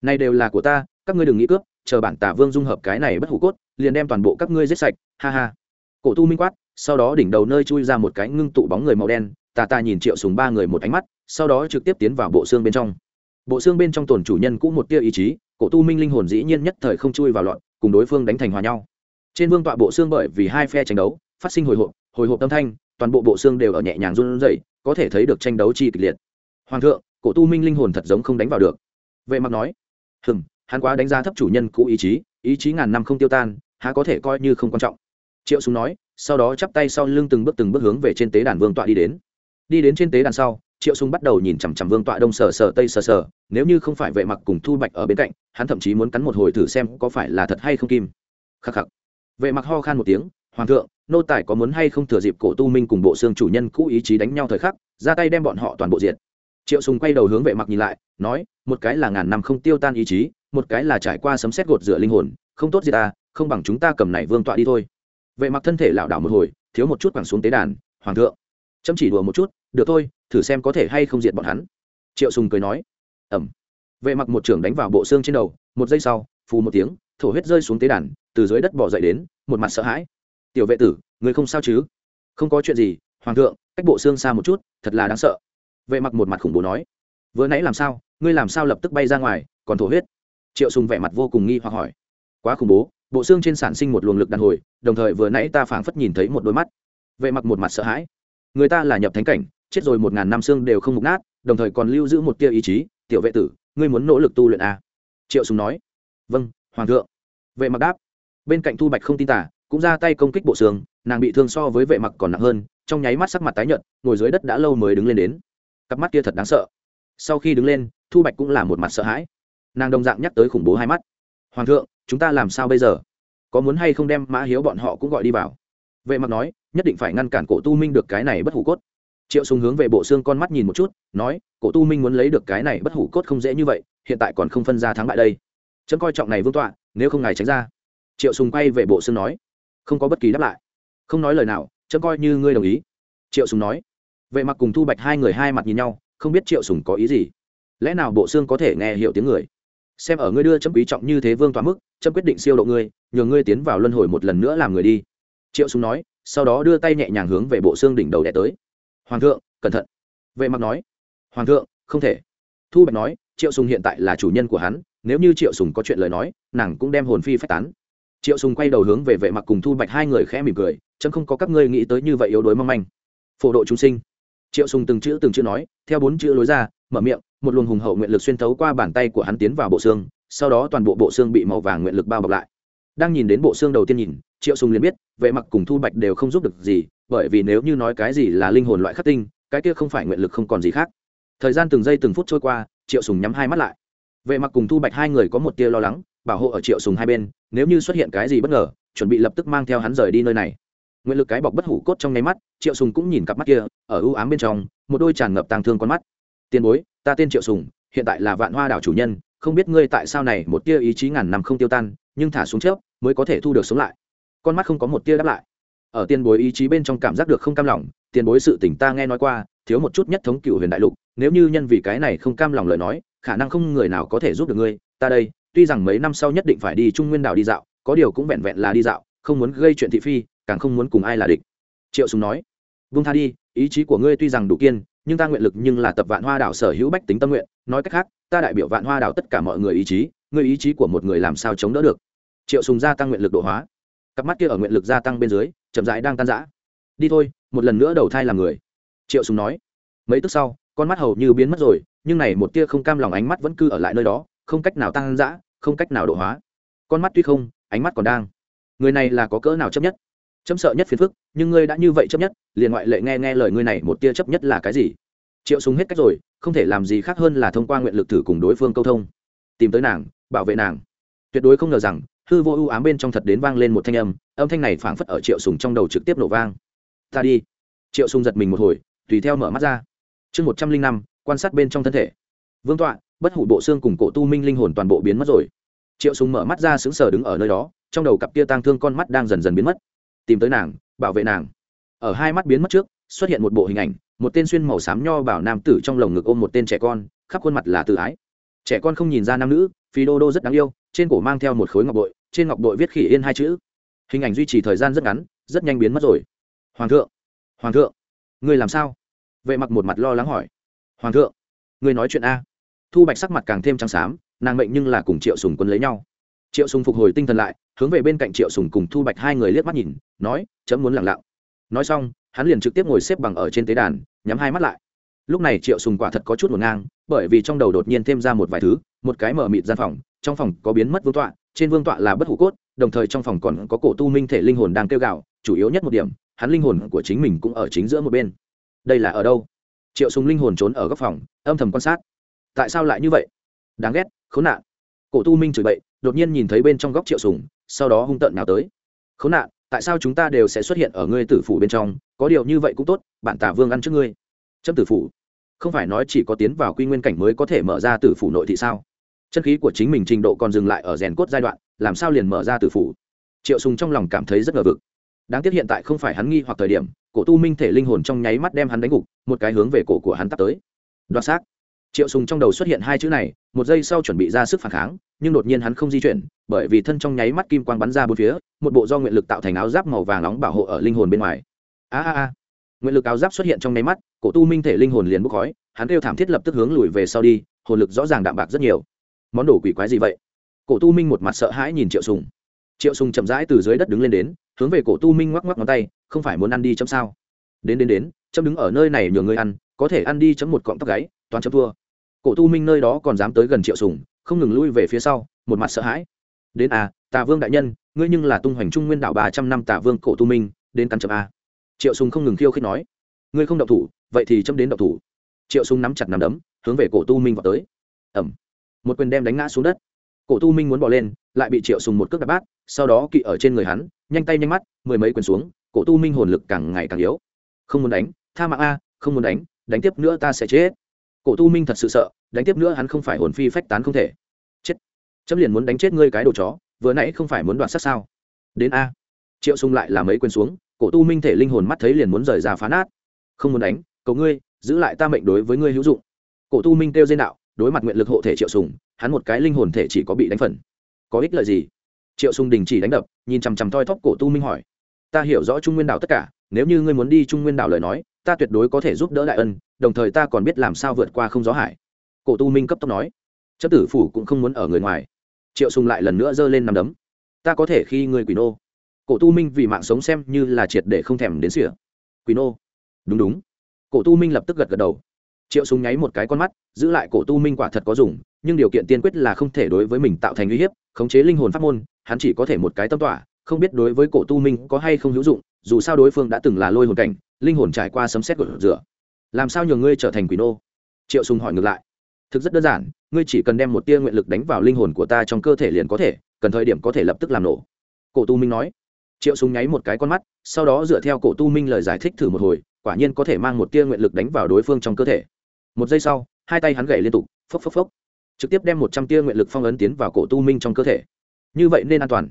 này đều là của ta, các ngươi đừng nghĩ cướp, chờ bản tả vương dung hợp cái này bất hủ cốt, liền đem toàn bộ các ngươi giết sạch, ha ha. Cổ tu minh quát, sau đó đỉnh đầu nơi chui ra một cái ngưng tụ bóng người màu đen, tà tà nhìn triệu sùng ba người một ánh mắt, sau đó trực tiếp tiến vào bộ xương bên trong. Bộ xương bên trong tổn chủ nhân cũng một tia ý chí, cổ tu minh linh hồn dĩ nhiên nhất thời không chui vào loạn, cùng đối phương đánh thành hòa nhau. Trên vương tọa bộ xương bởi vì hai phe tranh đấu, phát sinh hồi hộp hồi hộp âm thanh, toàn bộ bộ xương đều ở nhẹ nhàng run rẩy có thể thấy được tranh đấu chi kịch liệt. Hoàng thượng, cổ tu minh linh hồn thật giống không đánh vào được. Vệ mặc nói, hừm, hắn quá đánh giá thấp chủ nhân cũ ý chí ý chí ngàn năm không tiêu tan, há có thể coi như không quan trọng. Triệu súng nói, sau đó chắp tay sau lưng từng bước từng bước hướng về trên tế đàn vương tọa đi đến. Đi đến trên tế đàn sau, triệu súng bắt đầu nhìn chằm chằm vương tọa đông sờ sờ, tây sờ sờ, nếu như không phải vệ mặc cùng thu bạch ở bên cạnh, hắn thậm chí muốn cắn một hồi thử xem có phải là thật hay không kim. Khắc khắc. Vệ mặc ho khan một tiếng, hoàng thượng nô tài có muốn hay không thừa dịp cổ tu minh cùng bộ xương chủ nhân cũ ý chí đánh nhau thời khắc, ra tay đem bọn họ toàn bộ diệt. Triệu sùng quay đầu hướng vệ mặc nhìn lại, nói, một cái là ngàn năm không tiêu tan ý chí, một cái là trải qua sấm xét gột rửa linh hồn, không tốt gì ta, không bằng chúng ta cầm này vương tọa đi thôi. Vệ mặc thân thể lảo đảo một hồi, thiếu một chút quẳng xuống tế đàn, hoàng thượng, chấm chỉ đùa một chút, được thôi, thử xem có thể hay không diệt bọn hắn. Triệu sùng cười nói ẩm vệ mặc một trưởng đánh vào bộ xương trên đầu, một giây sau, phù một tiếng, thổ huyết rơi xuống tế đàn, từ dưới đất bỏ dậy đến, một mặt sợ hãi tiểu vệ tử, người không sao chứ? Không có chuyện gì, hoàng thượng, cách bộ xương xa một chút, thật là đáng sợ. Vệ mặc một mặt khủng bố nói. Vừa nãy làm sao? Ngươi làm sao lập tức bay ra ngoài, còn thổ huyết? Triệu sùng vẻ mặt vô cùng nghi hoặc hỏi. Quá khủng bố, bộ xương trên sản sinh một luồng lực đàn hồi, đồng thời vừa nãy ta phảng phất nhìn thấy một đôi mắt. Vệ mặc một mặt sợ hãi. Người ta là nhập thánh cảnh, chết rồi một ngàn năm xương đều không mục nát, đồng thời còn lưu giữ một tia ý chí, tiểu vệ tử, ngươi muốn nỗ lực tu luyện à? triệu sùng nói. Vâng hoàng thượng. Vệ mặc đáp. Bên cạnh thu bạch không tin tả cũng ra tay công kích bộ xương, nàng bị thương so với vệ mặc còn nặng hơn, trong nháy mắt sắc mặt tái nhợt, ngồi dưới đất đã lâu mới đứng lên đến. Cặp mắt kia thật đáng sợ. Sau khi đứng lên, thu bạch cũng là một mặt sợ hãi. Nàng đồng dạng nhắc tới khủng bố hai mắt. Hoàng thượng, chúng ta làm sao bây giờ? Có muốn hay không đem mã hiếu bọn họ cũng gọi đi vào? Vệ mặc nói, nhất định phải ngăn cản cổ tu minh được cái này bất hủ cốt. Triệu sùng hướng về bộ xương con mắt nhìn một chút, nói, cổ tu minh muốn lấy được cái này bất hủ cốt không dễ như vậy, hiện tại còn không phân ra thắng bại đây. Chấm coi trọng này vương tọa, nếu không ngài tránh ra. Triệu sùng quay về bộ xương nói không có bất kỳ đáp lại. Không nói lời nào chấm coi như ngươi đồng ý. Triệu sùng nói. Vệ mặc cùng thu bạch hai người hai mặt nhìn nhau, không biết triệu sùng có ý gì. Lẽ nào bộ xương có thể nghe hiểu tiếng người? Xem ở ngươi đưa chấm quý trọng như thế vương tọa mức, chấm quyết định siêu độ ngươi, nhờ ngươi tiến vào luân hồi một lần nữa làm người đi. Triệu sùng nói, sau đó đưa tay nhẹ nhàng hướng về bộ xương đỉnh đầu đẻ tới. Hoàng thượng, cẩn thận. Vệ mặc nói. Hoàng thượng, không thể. Thu bạch nói, triệu sùng hiện tại là chủ nhân của hắn, nếu như triệu sùng có chuyện lời nói, nàng cũng đem hồn phi phách tán triệu sùng quay đầu hướng về vệ mặc cùng thu bạch hai người khẽ mỉm cười, chấm không có các ngươi nghĩ tới như vậy yếu đuối mong manh. Phổ độ chúng sinh. Triệu sùng từng chữ từng chữ nói, theo bốn chữ lối ra, mở miệng, một luồng hùng hậu nguyện lực xuyên thấu qua bàn tay của hắn tiến vào bộ xương, sau đó toàn bộ bộ xương bị màu vàng nguyện lực bao bọc lại. Đang nhìn đến bộ xương đầu tiên nhìn, triệu sùng liền biết, vệ mặc cùng thu bạch đều không giúp được gì, bởi vì nếu như nói cái gì là linh hồn loại khắc tinh, cái kia không phải nguyện lực không còn gì khác. Thời gian từng giây từng phút trôi qua, triệu sùng nhắm hai mắt lại. Vệ mặc cùng thu bạch hai người có một tia lo lắng bảo hộ ở triệu sùng hai bên, nếu như xuất hiện cái gì bất ngờ, chuẩn bị lập tức mang theo hắn rời đi nơi này. Nguyện lực cái bọc bất hủ cốt trong nháy mắt, triệu sùng cũng nhìn cặp mắt kia, ở ưu ám bên trong, một đôi tràn ngập tàng thương con mắt. Tiền bối, ta tên triệu sùng, hiện tại là vạn hoa đảo chủ nhân, không biết ngươi tại sao này một tia ý chí ngàn năm không tiêu tan, nhưng thả xuống chớp, mới có thể thu được sống lại. Con mắt không có một tia đáp lại. Ở tiền bối ý chí bên trong cảm giác được không cam lòng, tiền bối sự tỉnh ta nghe nói qua, thiếu một chút nhất thống cựu huyền đại lục, nếu như nhân vì cái này không cam lòng lời nói, khả năng không người nào có thể giúp được ngươi, ta đây tuy rằng mấy năm sau nhất định phải đi trung nguyên đảo đi dạo, có điều cũng vẹn vẹn là đi dạo, không muốn gây chuyện thị phi, càng không muốn cùng ai là địch. Triệu sùng nói. Vung tha đi, ý chí của ngươi tuy rằng đủ kiên, nhưng ta nguyện lực nhưng là tập vạn hoa đảo sở hữu bách tính tâm nguyện, nói cách khác, ta đại biểu vạn hoa đảo tất cả mọi người ý chí, ngươi ý chí của một người làm sao chống đỡ được? Triệu sùng gia tăng nguyện lực độ hóa. Cặp mắt kia ở nguyện lực gia tăng bên dưới, chậm rãi đang tan rã. Đi thôi, một lần nữa đầu thai làm người. Triệu sùng nói. Mấy tức sau, con mắt hầu như biến mất rồi, nhưng này một tia không cam lòng ánh mắt vẫn cứ ở lại nơi đó không cách nào tăng dã, không cách nào độ hóa. Con mắt tuy không, ánh mắt còn đang. Người này là có cỡ nào chấp nhất? Chấm sợ nhất phiền phức, nhưng ngươi đã như vậy chấp nhất, liền ngoại lệ nghe nghe lời ngươi này, một tia chấp nhất là cái gì? Triệu súng hết cách rồi, không thể làm gì khác hơn là thông qua nguyện lực thử cùng đối phương câu thông. Tìm tới nàng, bảo vệ nàng. Tuyệt đối không ngờ rằng, hư vô ưu ám bên trong thật đến vang lên một thanh âm âm thanh này phảng phất ở triệu sùng trong đầu trực tiếp nổ vang. Ta đi. Triệu sùng giật mình một hồi, tùy theo mở mắt ra. Chương một trăm linh năm, quan sát bên trong thân thể. Vương tọa bất hủ bộ xương cùng cổ tu minh linh hồn toàn bộ biến mất rồi. Triệu sùng mở mắt ra sững sờ đứng ở nơi đó, trong đầu cặp kia tang thương con mắt đang dần dần biến mất. Tìm tới nàng, bảo vệ nàng. Ở hai mắt biến mất trước, xuất hiện một bộ hình ảnh, một tên xuyên màu xám nho bảo nam tử trong lồng ngực ôm một tên trẻ con, khắp khuôn mặt là tự ái. Trẻ con không nhìn ra nam nữ phi đô đô rất đáng yêu, trên cổ mang theo một khối ngọc bội, trên ngọc bội viết khỉ yên hai chữ. Hình ảnh duy trì thời gian rất ngắn, rất nhanh biến mất rồi. Hoàng thượng hoàng thượng người làm sao? Vệ mặc một mặt lo lắng hỏi. Hoàng thượng người nói chuyện a thu bạch sắc mặt càng thêm trắng xám, nàng mệnh nhưng là cùng triệu sùng quân lấy nhau. Triệu sùng phục hồi tinh thần lại, hướng về bên cạnh triệu sùng cùng thu bạch hai người liếc mắt nhìn, nói, chấm muốn lặng lặng. Nói xong, hắn liền trực tiếp ngồi xếp bằng ở trên tế đàn, nhắm hai mắt lại. Lúc này triệu sùng quả thật có chút ngổn ngang, bởi vì trong đầu đột nhiên thêm ra một vài thứ, một cái mở mịt gian phòng, trong phòng có biến mất vương tọa, trên vương tọa là bất hủ cốt, đồng thời trong phòng còn có cổ tu minh thể linh hồn đang kêu gào, chủ yếu nhất một điểm, hắn linh hồn của chính mình cũng ở chính giữa một bên. Đây là ở đâu? Triệu sùng linh hồn trốn ở góc phòng, âm thầm quan sát tại sao lại như vậy? Đáng ghét, khốn nạn. Cổ tu minh chửi bậy, đột nhiên nhìn thấy bên trong góc triệu sùng, sau đó hung tợn nào tới. Khốn nạn, tại sao chúng ta đều sẽ xuất hiện ở ngươi tử phủ bên trong? Có điều như vậy cũng tốt, bạn tả vương ăn trước ngươi. Chấm tử phủ. Không phải nói chỉ có tiến vào quy nguyên cảnh mới có thể mở ra tử phủ nội thị sao? Chân khí của chính mình trình độ còn dừng lại ở rèn cốt giai đoạn, làm sao liền mở ra tử phủ? Triệu sùng trong lòng cảm thấy rất ngờ vực. Đáng tiếc hiện tại không phải hắn nghi hoặc thời điểm, cổ tu minh thể linh hồn trong nháy mắt đem hắn đánh gục, một cái hướng về cổ của hắn tắt tới. Đoạt xác triệu sùng trong đầu xuất hiện hai chữ này, một giây sau chuẩn bị ra sức phản kháng, nhưng đột nhiên hắn không di chuyển, bởi vì thân trong nháy mắt kim quang bắn ra bốn phía, một bộ do nguyện lực tạo thành áo giáp màu vàng nóng bảo hộ ở linh hồn bên ngoài. A a a. Nguyện lực áo giáp xuất hiện trong nháy mắt, cổ tu minh thể linh hồn liền bốc khói, hắn kêu thảm thiết lập tức hướng lùi về sau đi, hồn lực rõ ràng đạm bạc rất nhiều. Món đồ quỷ quái gì vậy? Cổ tu minh một mặt sợ hãi nhìn triệu sùng. Triệu sùng chậm rãi từ dưới đất đứng lên đến, hướng về cổ tu minh ngoắc ngoắc ngón tay, không phải muốn ăn đi chấm sao? Đến đến đến, chấm đứng ở nơi này nhường người ăn, có thể ăn đi chấm một cọng tóc gáy toàn chấm thua cổ tu minh nơi đó còn dám tới gần triệu sùng không ngừng lui về phía sau một mặt sợ hãi. Đến à tà vương đại nhân ngươi nhưng là tung hoành trung nguyên đạo ba trăm năm tà vương cổ tu minh đến cắn chậm a triệu sùng không ngừng khiêu khích nói. Ngươi không động thủ vậy thì chấm đến động thủ. Triệu sùng nắm chặt nắm đấm hướng về cổ tu minh vào tới. Ầm, một quyền đem đánh ngã xuống đất. Cổ tu minh muốn bỏ lên lại bị triệu sùng một cước đạp bát sau đó kỵ ở trên người hắn nhanh tay nhanh mắt mười mấy quyền xuống cổ tu minh hồn lực càng ngày càng yếu. Không muốn đánh tha mạng a không muốn đánh đánh tiếp nữa ta sẽ chết cổ tu minh thật sự sợ, đánh tiếp nữa hắn không phải hồn phi phách tán không thể. Chết. Chấm liền muốn đánh chết ngươi cái đồ chó, vừa nãy không phải muốn đoạt sát sao? Đến a. Triệu sung lại làm mấy quên xuống, cổ tu minh thể linh hồn mắt thấy liền muốn rời ra phá nát không muốn đánh, cầu ngươi, giữ lại ta mệnh đối với ngươi hữu dụng. Cổ tu minh kêu dên đạo, đối mặt nguyện lực hộ thể triệu sùng, hắn một cái linh hồn thể chỉ có bị đánh phần. Có ích lợi gì? Triệu sùng đình chỉ đánh đập, nhìn chằm chằm toi thóp cổ tu minh hỏi. Ta hiểu rõ trung nguyên đảo tất cả, nếu như ngươi muốn đi trung nguyên đảo lời nói ta tuyệt đối có thể giúp đỡ đại ân, đồng thời ta còn biết làm sao vượt qua không gió hải. Cổ tu minh cấp tốc nói. Chấp tử phủ cũng không muốn ở người ngoài. Triệu sùng lại lần nữa giơ lên nằm đấm. Ta có thể khi người quỷ nô. Cổ tu minh vì mạng sống xem như là triệt để không thèm đến sỉa. Quỷ nô? Đúng đúng. Cổ tu minh lập tức gật gật đầu. Triệu sùng nháy một cái con mắt, giữ lại cổ tu minh quả thật có dùng, nhưng điều kiện tiên quyết là không thể đối với mình tạo thành uy hiếp, khống chế linh hồn pháp môn, hắn chỉ có thể một cái tâm tỏa không biết đối với cổ tu minh có hay không hữu dụng dù sao đối phương đã từng là lôi hồn cảnh, linh hồn trải qua sấm xét của rửa làm sao nhường ngươi trở thành quỷ nô? Triệu sùng hỏi ngược lại. Thực rất đơn giản, ngươi chỉ cần đem một tia nguyện lực đánh vào linh hồn của ta trong cơ thể liền có thể, cần thời điểm có thể lập tức làm nổ. Cổ tu minh nói. Triệu sùng nháy một cái con mắt, sau đó dựa theo cổ tu minh lời giải thích thử một hồi, quả nhiên có thể mang một tia nguyện lực đánh vào đối phương trong cơ thể. Một giây sau, hai tay hắn gảy liên tục, phốc phốc phốc. Trực tiếp đem một trăm tia nguyện lực phong ấn tiến vào cổ tu minh trong cơ thể. Như vậy nên an toàn.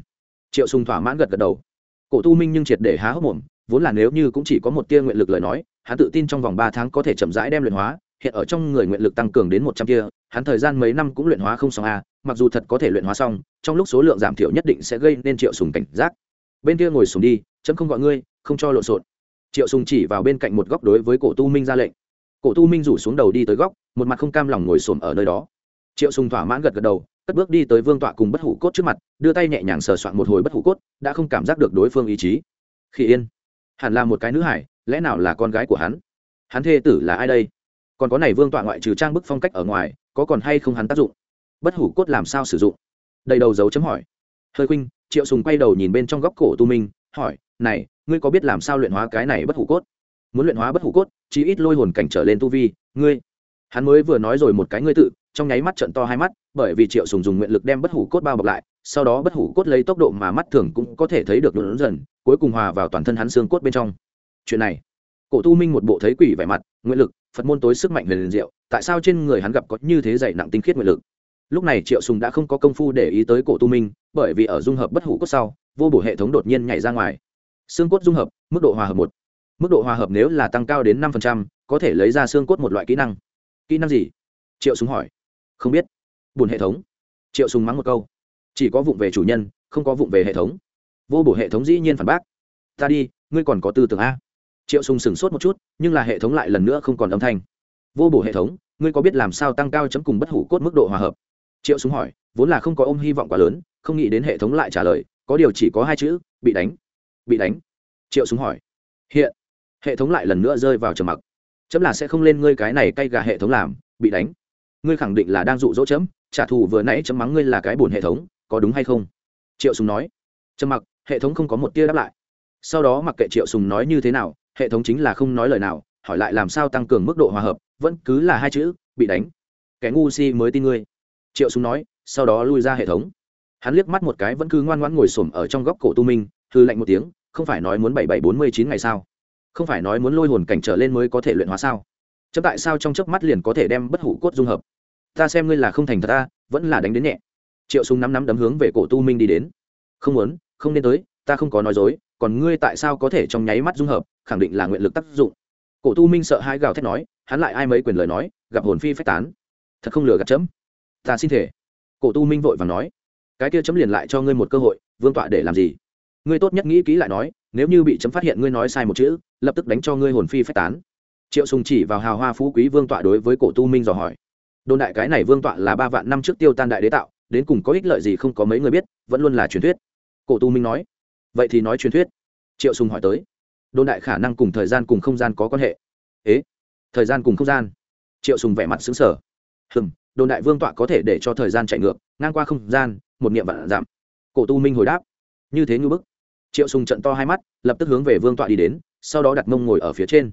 Triệu sùng thỏa mãn gật gật đầu cổ tu minh nhưng triệt để há hốc mồm vốn là nếu như cũng chỉ có một tia nguyện lực lời nói hắn tự tin trong vòng ba tháng có thể chậm rãi đem luyện hóa hiện ở trong người nguyện lực tăng cường đến một trăm kia, hắn thời gian mấy năm cũng luyện hóa không xong a mặc dù thật có thể luyện hóa xong trong lúc số lượng giảm thiểu nhất định sẽ gây nên triệu sùng cảnh giác. Bên kia ngồi xuống đi chấm không gọi ngươi không cho lộn xộn. Triệu sùng chỉ vào bên cạnh một góc đối với cổ tu minh ra lệnh. Cổ tu minh rủ xuống đầu đi tới góc một mặt không cam lòng ngồi xổm ở nơi đó. Triệu sùng thỏa mãn gật gật đầu cất bước đi tới vương tọa cùng bất hủ cốt trước mặt, đưa tay nhẹ nhàng sờ soạn một hồi bất hủ cốt, đã không cảm giác được đối phương ý chí. Khi yên, hẳn là một cái nữ hải, lẽ nào là con gái của hắn? Hắn thê tử là ai đây? Còn có này vương tọa ngoại trừ trang bức phong cách ở ngoài, có còn hay không hắn tác dụng? Bất hủ cốt làm sao sử dụng? Đầy đầu dấu chấm hỏi. Hơi khuynh, triệu sùng quay đầu nhìn bên trong góc cổ tu minh, hỏi, này, ngươi có biết làm sao luyện hóa cái này bất hủ cốt? Muốn luyện hóa bất hủ cốt chỉ ít lôi hồn cảnh trở lên tu vi, ngươi. Hắn mới vừa nói rồi một cái ngươi tự trong nháy mắt trận to hai mắt, bởi vì triệu sùng dùng nguyện lực đem bất hủ cốt bao bọc lại, sau đó bất hủ cốt lấy tốc độ mà mắt thường cũng có thể thấy được lớn dần, cuối cùng hòa vào toàn thân hắn xương cốt bên trong. Chuyện này, cổ tu minh một bộ thấy quỷ vẻ mặt, nguyện lực, phật môn tối sức mạnh huyền liền diệu, tại sao trên người hắn gặp có như thế dày nặng tinh khiết nguyện lực? Lúc này triệu sùng đã không có công phu để ý tới cổ tu minh, bởi vì ở dung hợp bất hủ cốt sau, vô bổ hệ thống đột nhiên nhảy ra ngoài. Xương cốt dung hợp, mức độ hòa hợp một. Mức độ hòa hợp nếu là tăng cao đến năm có thể lấy ra xương cốt một loại kỹ năng. Kỹ năng gì? Triệu sùng hỏi không biết. Buồn hệ thống. Triệu sùng mắng một câu. Chỉ có vụng về chủ nhân, không có vụng về hệ thống. Vô bổ hệ thống dĩ nhiên phản bác. Ta đi, ngươi còn có tư tưởng a. Triệu sùng sửng sốt một chút, nhưng là hệ thống lại lần nữa không còn âm thanh. Vô bổ hệ thống, ngươi có biết làm sao tăng cao chấm cùng bất hủ cốt mức độ hòa hợp? Triệu sùng hỏi, vốn là không có ôm hy vọng quá lớn, không nghĩ đến hệ thống lại trả lời, có điều chỉ có hai chữ, bị đánh. Bị đánh? Triệu sùng hỏi. Hiện, hệ thống lại lần nữa rơi vào trầm mặc. Chấm là sẽ không lên ngươi cái này cay gà hệ thống làm, bị đánh ngươi khẳng định là đang dụ dỗ chấm, trả thù vừa nãy chấm mắng ngươi là cái buồn hệ thống, có đúng hay không? Triệu sùng nói. Trầm mặc, hệ thống không có một tia đáp lại. Sau đó mặc kệ triệu sùng nói như thế nào, hệ thống chính là không nói lời nào, hỏi lại làm sao tăng cường mức độ hòa hợp, vẫn cứ là hai chữ, bị đánh. Kẻ ngu si mới tin ngươi. Triệu sùng nói, sau đó lui ra hệ thống. Hắn liếc mắt một cái vẫn cứ ngoan ngoãn ngồi xổm ở trong góc cổ tu minh hư lạnh một tiếng, không phải nói muốn bảy bảy bốn mươi chín ngày sao? Không phải nói muốn lôi hồn cảnh trở lên mới có thể luyện hóa sao? Chấm tại sao trong chớp mắt liền có thể đem bất hủ cốt dung hợp? Ta xem ngươi là không thành thật ta vẫn là đánh đến nhẹ. Triệu súng nắm nắm đấm hướng về cổ tu minh đi đến. Không muốn, không nên tới, ta không có nói dối, còn ngươi tại sao có thể trong nháy mắt dung hợp, khẳng định là nguyện lực tác dụng. Cổ tu minh sợ hai gào thét nói, hắn lại ai mấy quyền lời nói, gặp hồn phi phách tán. Thật không lừa gạt chấm. Ta xin thể cổ tu minh vội và nói, cái kia chấm liền lại cho ngươi một cơ hội, vương tọa để làm gì? Ngươi tốt nhất nghĩ kỹ lại nói, nếu như bị chấm phát hiện ngươi nói sai một chữ, lập tức đánh cho ngươi hồn phi phách tán triệu sùng chỉ vào hào hoa phú quý vương tọa đối với cổ tu minh dò hỏi. Đồn đại cái này vương tọa là ba vạn năm trước tiêu tan đại đế tạo, đến cùng có ích lợi gì không có mấy người biết, vẫn luôn là truyền thuyết. Cổ tu minh nói. Vậy thì nói truyền thuyết. Triệu sùng hỏi tới. Đồn đại khả năng cùng thời gian cùng không gian có quan hệ. Ế? Thời gian cùng không gian. Triệu sùng vẻ mặt sững sờ. Hừm, đồn đại vương tọa có thể để cho thời gian chạy ngược, ngang qua không gian, một niệm vạn giảm. Cổ tu minh hồi đáp. Như thế như bức. Triệu sùng trận to hai mắt, lập tức hướng về vương tọa đi đến, sau đó đặt mông ngồi ở phía trên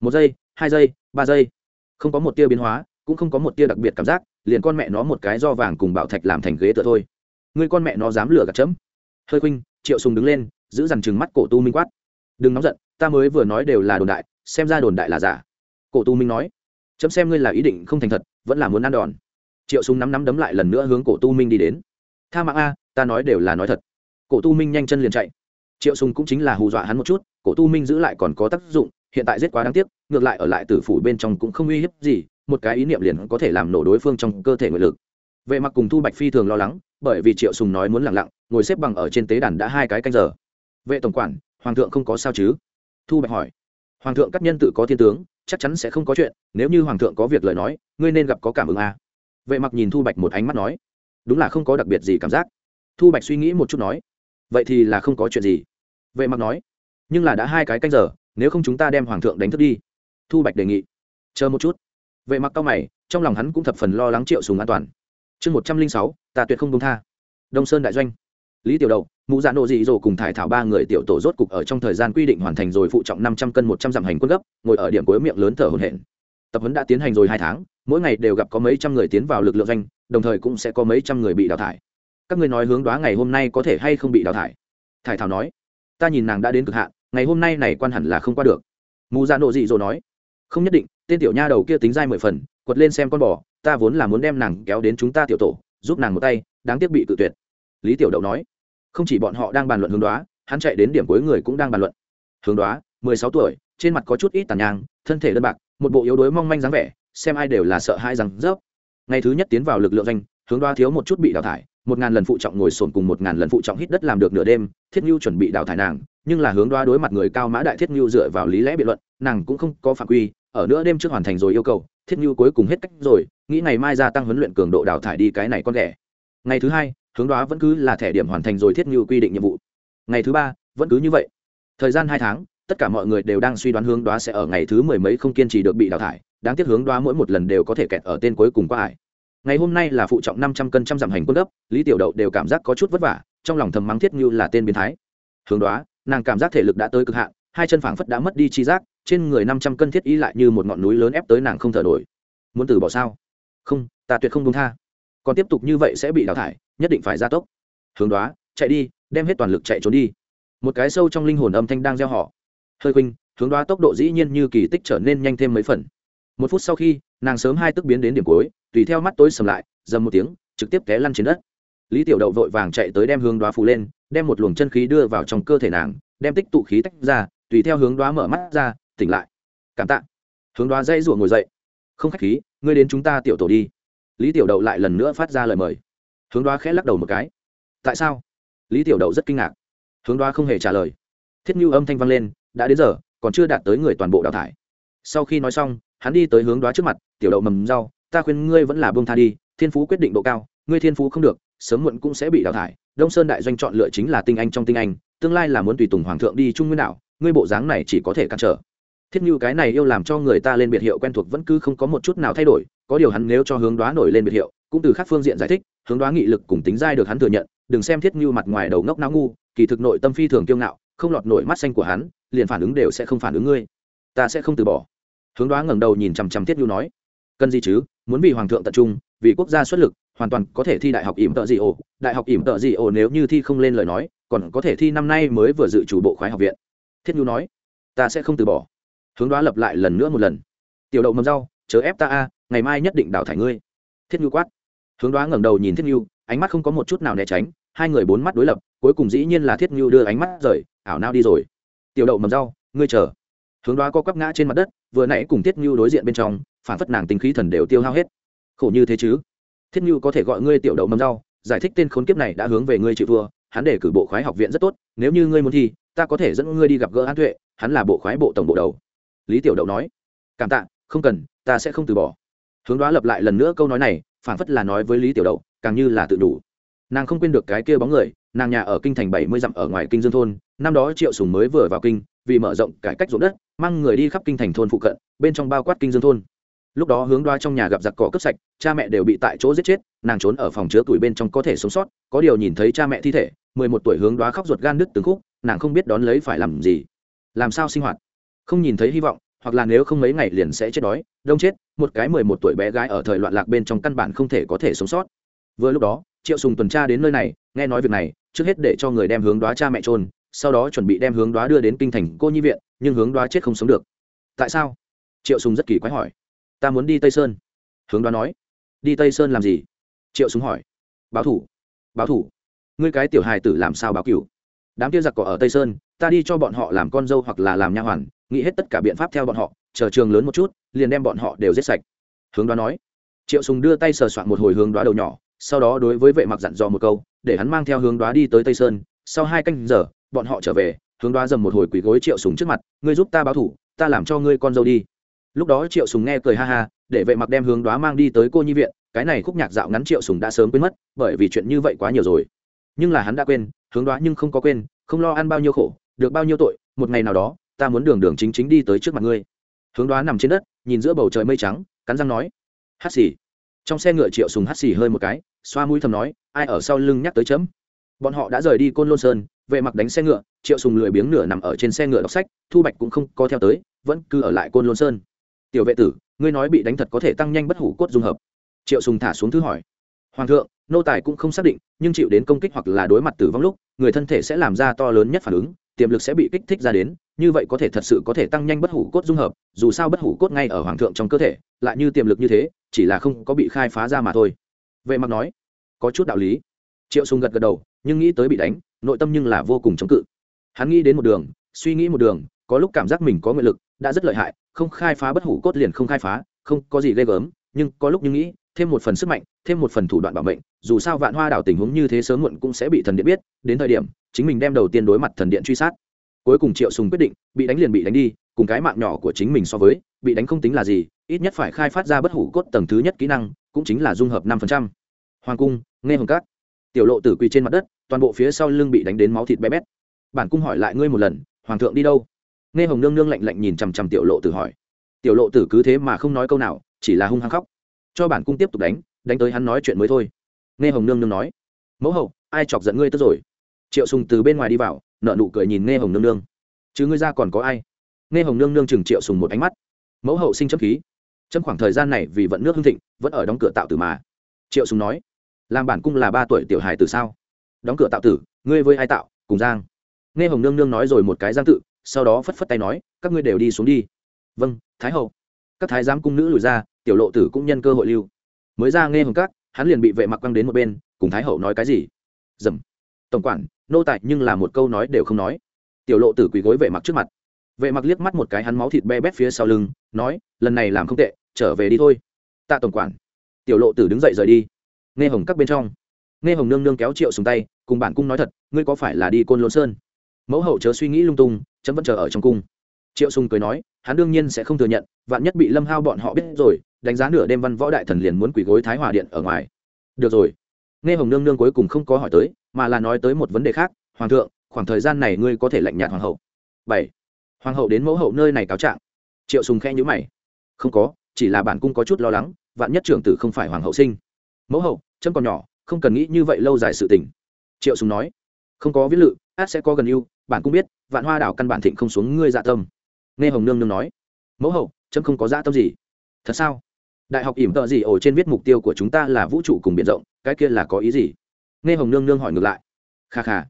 một giây, hai giây, ba giây. Không có một tia biến hóa, cũng không có một tia đặc biệt cảm giác, liền con mẹ nó một cái do vàng cùng bảo thạch làm thành ghế tựa thôi. Người con mẹ nó dám lừa gạt chấm. Hơi khuynh, triệu sùng đứng lên, giữ dằn chừng mắt cổ tu minh quát. Đừng nóng giận, ta mới vừa nói đều là đồn đại, xem ra đồn đại là giả. Cổ tu minh nói. Chấm xem ngươi là ý định không thành thật, vẫn là muốn ăn đòn. Triệu sùng nắm nắm đấm lại lần nữa hướng cổ tu minh đi đến. Tha mạng a, ta nói đều là nói thật. Cổ tu minh nhanh chân liền chạy. Triệu sùng cũng chính là hù dọa hắn một chút, cổ tu minh giữ lại còn có tác dụng hiện tại giết quá đáng tiếc, ngược lại ở lại tử phủ bên trong cũng không uy hiếp gì, một cái ý niệm liền có thể làm nổ đối phương trong cơ thể nguyện lực. Vệ mặc cùng thu bạch phi thường lo lắng, bởi vì triệu sùng nói muốn lặng lặng, ngồi xếp bằng ở trên tế đàn đã hai cái canh giờ. Vệ tổng quản, hoàng thượng không có sao chứ? Thu bạch hỏi. Hoàng thượng các nhân tự có thiên tướng, chắc chắn sẽ không có chuyện, nếu như hoàng thượng có việc lời nói, ngươi nên gặp có cảm ứng à. vệ mặc nhìn thu bạch một ánh mắt nói. Đúng là không có đặc biệt gì cảm giác. Thu bạch suy nghĩ một chút nói. Vậy thì là không có chuyện gì. Vệ mặc nói. Nhưng là đã hai cái canh giờ nếu không chúng ta đem hoàng thượng đánh thức đi. Thu bạch đề nghị. Chờ một chút. Vệ mặc cao mày, trong lòng hắn cũng thập phần lo lắng triệu sùng an toàn. Chương một trăm linh sáu, ta tuyệt không công tha. Đông sơn đại doanh. Lý tiểu đậu mụ dạ nộ dị dỗ cùng thải thảo ba người tiểu tổ rốt cục ở trong thời gian quy định hoàn thành rồi phụ trọng năm trăm cân một trăm dặm hành quân gấp, ngồi ở điểm cuối miệng lớn thở hổn hển. Tập huấn đã tiến hành rồi hai tháng, mỗi ngày đều gặp có mấy trăm người tiến vào lực lượng doanh, đồng thời cũng sẽ có mấy trăm người bị đào thải. Các ngươi nói hướng đoá ngày hôm nay có thể hay không bị đào thải? Thải thảo nói. Ta nhìn nàng đã đến cực hạn ngày hôm nay này quan hẳn là không qua được. Mù dạ nộ dị dỗ nói, không nhất định, tên tiểu nha đầu kia tính dai mười phần, quật lên xem con bò, ta vốn là muốn đem nàng kéo đến chúng ta tiểu tổ, giúp nàng một tay, đáng tiếc bị tự tuyệt. Lý tiểu đậu nói, không chỉ bọn họ đang bàn luận hướng đoá, hắn chạy đến điểm cuối người cũng đang bàn luận. Hướng đoá, mười sáu tuổi, trên mặt có chút ít tàn nhang, thân thể đơn bạc, một bộ yếu đuối mong manh dáng vẻ, xem ai đều là sợ hai rằng rớp. Ngày thứ nhất tiến vào lực lượng danh hướng đoá thiếu một chút bị đào thải một ngàn lần phụ trọng ngồi sồn cùng một ngàn lần phụ trọng hít đất làm được nửa đêm, thiết nhu chuẩn bị đào thải nàng, nhưng là hướng đoá đối mặt người cao mã đại thiết nhu dựa vào lý lẽ biện luận, nàng cũng không có phạm quy, ở nửa đêm trước hoàn thành rồi yêu cầu, thiết nhu cuối cùng hết cách rồi, nghĩ ngày mai gia tăng huấn luyện cường độ đào thải đi cái này con ghẻ. Ngày thứ hai, hướng đoá vẫn cứ là thẻ điểm hoàn thành rồi thiết như quy định nhiệm vụ. Ngày thứ ba, vẫn cứ như vậy. Thời gian hai tháng, tất cả mọi người đều đang suy đoán hướng đoá sẽ ở ngày thứ mười mấy không kiên trì được bị đào thải, đáng tiếc hướng đoá mỗi một lần đều có thể kẹt ở tên cuối cùng qua ải ngày hôm nay là phụ trọng năm trăm cân trăm dặm hành quân gấp, lý tiểu đậu đều cảm giác có chút vất vả, trong lòng thầm mắng thiết như là tên biến thái. Hướng đó nàng cảm giác thể lực đã tới cực hạn, hai chân phảng phất đã mất đi chi giác, trên người năm trăm cân thiết y lại như một ngọn núi lớn ép tới nàng không thở nổi. Muốn từ bỏ sao? Không, ta tuyệt không đúng tha. Còn tiếp tục như vậy sẽ bị đào thải, nhất định phải gia tốc. Hướng đó chạy đi, đem hết toàn lực chạy trốn đi. Một cái sâu trong linh hồn âm thanh đang gieo họ. Hơi khuynh, hướng đoá tốc độ dĩ nhiên như kỳ tích trở nên nhanh thêm mấy phần. Một phút sau khi nàng sớm hai tức biến đến điểm cuối, tùy theo mắt tối sầm lại, dầm một tiếng, trực tiếp té lăn trên đất. Lý tiểu đậu vội vàng chạy tới đem hướng đoá phủ lên, đem một luồng chân khí đưa vào trong cơ thể nàng, đem tích tụ khí tách ra, tùy theo hướng đoá mở mắt ra, tỉnh lại. Cảm tạ. Hướng đoá dây rủa ngồi dậy. Không khách khí, ngươi đến chúng ta tiểu tổ đi. Lý tiểu đậu lại lần nữa phát ra lời mời. Hướng đoá khẽ lắc đầu một cái. Tại sao? Lý tiểu đậu rất kinh ngạc. Hướng đoá không hề trả lời. Thiết như âm thanh vang lên, đã đến giờ, còn chưa đạt tới người toàn bộ đào thải. Sau khi nói xong hắn đi tới hướng đoá trước mặt, tiểu đậu mầm rau, ta khuyên ngươi vẫn là bông tha đi, thiên phú quyết định độ cao, ngươi thiên phú không được, sớm muộn cũng sẽ bị đào thải, đông sơn đại doanh chọn lựa chính là tinh anh trong tinh anh, tương lai là muốn tùy tùng hoàng thượng đi trung nguyên đạo ngươi bộ dáng này chỉ có thể cản trở. Thiết như cái này yêu làm cho người ta lên biệt hiệu quen thuộc vẫn cứ không có một chút nào thay đổi, có điều hắn nếu cho hướng đoá nổi lên biệt hiệu, cũng từ khác phương diện giải thích, hướng đoá nghị lực cùng tính dai được hắn thừa nhận, đừng xem thiết như mặt ngoài đầu ngốc não ngu, kỳ thực nội tâm phi thường kiêu ngạo, không lọt nổi mắt xanh của hắn, liền phản ứng đều sẽ không phản ứng ngươi. Ta sẽ không từ bỏ hướng đoá ngẩng đầu nhìn chằm chằm thiết nhu nói, cần gì chứ? Muốn vì hoàng thượng tập trung, vì quốc gia xuất lực, hoàn toàn có thể thi đại học ỉm tợ gì ồ đại học ỉm tợ gì ồ nếu như thi không lên lời nói, còn có thể thi năm nay mới vừa dự chủ bộ khoái học viện. Thiết nhu nói, ta sẽ không từ bỏ. Hướng đoá lập lại lần nữa một lần. Tiểu đậu mầm rau, chớ ép ta a, ngày mai nhất định đào thải ngươi. Thiết nhu quát. Hướng đoá ngẩng đầu nhìn thiết nhu, ánh mắt không có một chút nào né tránh, hai người bốn mắt đối lập, cuối cùng dĩ nhiên là thiết nhu đưa ánh mắt rời, ảo nao đi rồi. Tiểu đậu mầm rau, ngươi chờ hướng đoá co quắp ngã trên mặt đất, vừa nãy cùng thiết như đối diện bên trong, phản phất nàng tính khí thần đều tiêu hao hết. Khổ như thế chứ? Thiết như có thể gọi ngươi tiểu đậu mâm rau, giải thích tên khốn kiếp này đã hướng về ngươi chịu thua, hắn để cử bộ khoái học viện rất tốt, nếu như ngươi muốn thi, ta có thể dẫn ngươi đi gặp gỡ an tuệ, hắn là bộ khoái bộ tổng bộ đầu. Lý tiểu đậu nói, cảm tạ, không cần, ta sẽ không từ bỏ. Hướng đoá lập lại lần nữa câu nói này, phản phất là nói với lý tiểu đậu, càng như là tự đủ. Nàng không quên được cái kia bóng người, nàng nhà ở kinh thành bảy mươi dặm ở ngoài kinh dương thôn, năm đó triệu sùng mới vừa vào kinh vì mở rộng cải cách ruộng đất, mang người đi khắp kinh thành thôn phụ cận, bên trong bao quát kinh dương thôn. Lúc đó hướng đoa trong nhà gặp giặc cỏ cướp sạch, cha mẹ đều bị tại chỗ giết chết, nàng trốn ở phòng chứa tuổi bên trong có thể sống sót, có điều nhìn thấy cha mẹ thi thể, mười một tuổi hướng đoa khóc ruột gan đứt từng khúc, nàng không biết đón lấy phải làm gì. Làm sao sinh hoạt? Không nhìn thấy hy vọng, hoặc là nếu không mấy ngày liền sẽ chết đói, đông chết, một cái mười một tuổi bé gái ở thời loạn lạc bên trong căn bản không thể có thể sống sót. Vừa lúc đó, triệu sùng tuần tra đến nơi này, nghe nói việc này, trước hết để cho người đem hướng đoá cha mẹ trôn sau đó chuẩn bị đem hướng đoá đưa đến kinh thành cô nhi viện, nhưng hướng đoá chết không sống được. Tại sao? Triệu sùng rất kỳ quái hỏi. Ta muốn đi tây sơn. Hướng đoá nói. Đi tây sơn làm gì? Triệu sùng hỏi. Báo thủ. Báo thủ. Ngươi cái tiểu hài tử làm sao báo cửu? Đám kia giặc cỏ ở tây sơn, ta đi cho bọn họ làm con dâu hoặc là làm nha hoàn, nghĩ hết tất cả biện pháp theo bọn họ, chờ trường lớn một chút, liền đem bọn họ đều giết sạch. Hướng đoá nói. Triệu sùng đưa tay sờ soạn một hồi hướng đoá đầu nhỏ, sau đó đối với vệ mặc dặn dò một câu, để hắn mang theo hướng đoá đi tới tây sơn, sau hai canh giờ bọn họ trở về, hướng đoá dầm một hồi quỳ gối triệu sùng trước mặt, ngươi giúp ta báo thủ, ta làm cho ngươi con dâu đi. Lúc đó triệu sùng nghe cười ha ha, để vệ mặc đem hướng đoá mang đi tới cô nhi viện, cái này khúc nhạc dạo ngắn triệu sùng đã sớm quên mất, bởi vì chuyện như vậy quá nhiều rồi. Nhưng là hắn đã quên, hướng đoá nhưng không có quên, không lo ăn bao nhiêu khổ, được bao nhiêu tội, một ngày nào đó, ta muốn đường đường chính chính đi tới trước mặt ngươi. Hướng đoá nằm trên đất, nhìn giữa bầu trời mây trắng, cắn răng nói hắt xì. Trong xe ngựa triệu sùng hắt xì hơi một cái, xoa mũi thầm nói, ai ở sau lưng nhắc tới chấm? Bọn họ đã rời đi côn lôn sơn vệ mặc đánh xe ngựa, triệu sùng lười biếng nửa nằm ở trên xe ngựa đọc sách, thu bạch cũng không có theo tới, vẫn cứ ở lại côn lôn sơn. Tiểu vệ tử, ngươi nói bị đánh thật có thể tăng nhanh bất hủ cốt dung hợp. Triệu sùng thả xuống thứ hỏi. Hoàng thượng, nô tài cũng không xác định, nhưng chịu đến công kích hoặc là đối mặt tử vong lúc, người thân thể sẽ làm ra to lớn nhất phản ứng, tiềm lực sẽ bị kích thích ra đến, như vậy có thể thật sự có thể tăng nhanh bất hủ cốt dung hợp, dù sao bất hủ cốt ngay ở hoàng thượng trong cơ thể, lại như tiềm lực như thế, chỉ là không có bị khai phá ra mà thôi. Vệ mặc nói. Có chút đạo lý. Triệu sùng gật gật đầu, nhưng nghĩ tới bị đánh nội tâm nhưng là vô cùng chống cự. Hắn nghĩ đến một đường, suy nghĩ một đường, có lúc cảm giác mình có nguyện lực, đã rất lợi hại, không khai phá bất hủ cốt liền không khai phá, không có gì ghê gớm, nhưng có lúc như nghĩ, thêm một phần sức mạnh, thêm một phần thủ đoạn bảo mệnh, dù sao vạn hoa đảo tình huống như thế sớm muộn cũng sẽ bị thần điện biết, đến thời điểm, chính mình đem đầu tiên đối mặt thần điện truy sát. Cuối cùng triệu sùng quyết định, bị đánh liền bị đánh đi, cùng cái mạng nhỏ của chính mình so với, bị đánh không tính là gì, ít nhất phải khai phát ra bất hủ cốt tầng thứ nhất kỹ năng, cũng chính là dung hợp năm hoàng cung, nghe hồng cát tiểu lộ tử quỳ trên mặt đất, toàn bộ phía sau lưng bị đánh đến máu thịt bé bét. Bản cung hỏi lại ngươi một lần, hoàng thượng đi đâu? Nghe hồng nương nương lạnh lạnh nhìn chằm chằm tiểu lộ tử hỏi. Tiểu lộ tử cứ thế mà không nói câu nào, chỉ là hung hăng khóc. Cho bản cung tiếp tục đánh đánh tới hắn nói chuyện mới thôi. Nghe hồng nương nương nói. Mẫu hậu, ai chọc giận ngươi tức rồi? Triệu sùng từ bên ngoài đi vào nợ nụ cười nhìn nghe hồng nương nương. Chứ ngươi ra còn có ai? Nghe hồng nương nương chừng triệu sùng một ánh mắt. Mẫu hậu sinh chấm khí. Trong khoảng thời gian này vì vận nước hưng thịnh, vẫn ở đóng cửa tạo tử mà. Triệu sùng nói làm bản cung là ba tuổi tiểu hài từ sao? Đóng cửa tạo tử, ngươi với ai tạo? Cùng giang. Nghe hồng nương nương nói rồi một cái giang tự, sau đó phất phất tay nói, các ngươi đều đi xuống đi. Vâng thái hậu. Các thái giám cung nữ lùi ra, tiểu lộ tử cũng nhân cơ hội lưu. Mới ra nghe hồng các, hắn liền bị vệ mặc quăng đến một bên, cùng thái hậu nói cái gì? Dầm. Tổng quản, nô tại nhưng là một câu nói đều không nói. Tiểu lộ tử quỳ gối vệ mặc trước mặt. Vệ mặc liếc mắt một cái hắn máu thịt be bét phía sau lưng, nói, lần này làm không tệ, trở về đi thôi. Tạ tổng quản. Tiểu lộ tử đứng dậy rời đi nghe hồng các bên trong. Nghe hồng nương nương kéo triệu xuống tay, cùng bản cung nói thật, ngươi có phải là đi côn lôn sơn? Mẫu hậu chớ suy nghĩ lung tung, chấm vẫn chờ ở trong cung. Triệu sùng cười nói, hắn đương nhiên sẽ không thừa nhận, vạn nhất bị lâm hao bọn họ biết rồi, đánh giá nửa đêm văn võ đại thần liền muốn quỳ gối thái hòa điện ở ngoài. Được rồi. Nghe hồng nương nương cuối cùng không có hỏi tới, mà là nói tới một vấn đề khác, hoàng thượng, khoảng thời gian này ngươi có thể lạnh nhạt hoàng hậu. Bảy. Hoàng hậu đến mẫu hậu nơi này cáo trạng. Triệu sùng khe nhíu mày. Không có, chỉ là bản cung có chút lo lắng, vạn nhất trưởng tử không phải hoàng hậu sinh mẫu hậu trâm còn nhỏ, không cần nghĩ như vậy lâu dài sự tình. Triệu sùng nói, không có viết lự, át sẽ có gần yêu bạn cũng biết, vạn hoa đảo căn bản thịnh không xuống ngươi dạ tâm. Nghe hồng nương nương nói, mẫu hậu trâm không có dạ tâm gì. Thật sao? Đại học ỉm tợ gì ổ trên viết mục tiêu của chúng ta là vũ trụ cùng biển rộng, cái kia là có ý gì? Nghe hồng nương nương hỏi ngược lại, kha kha.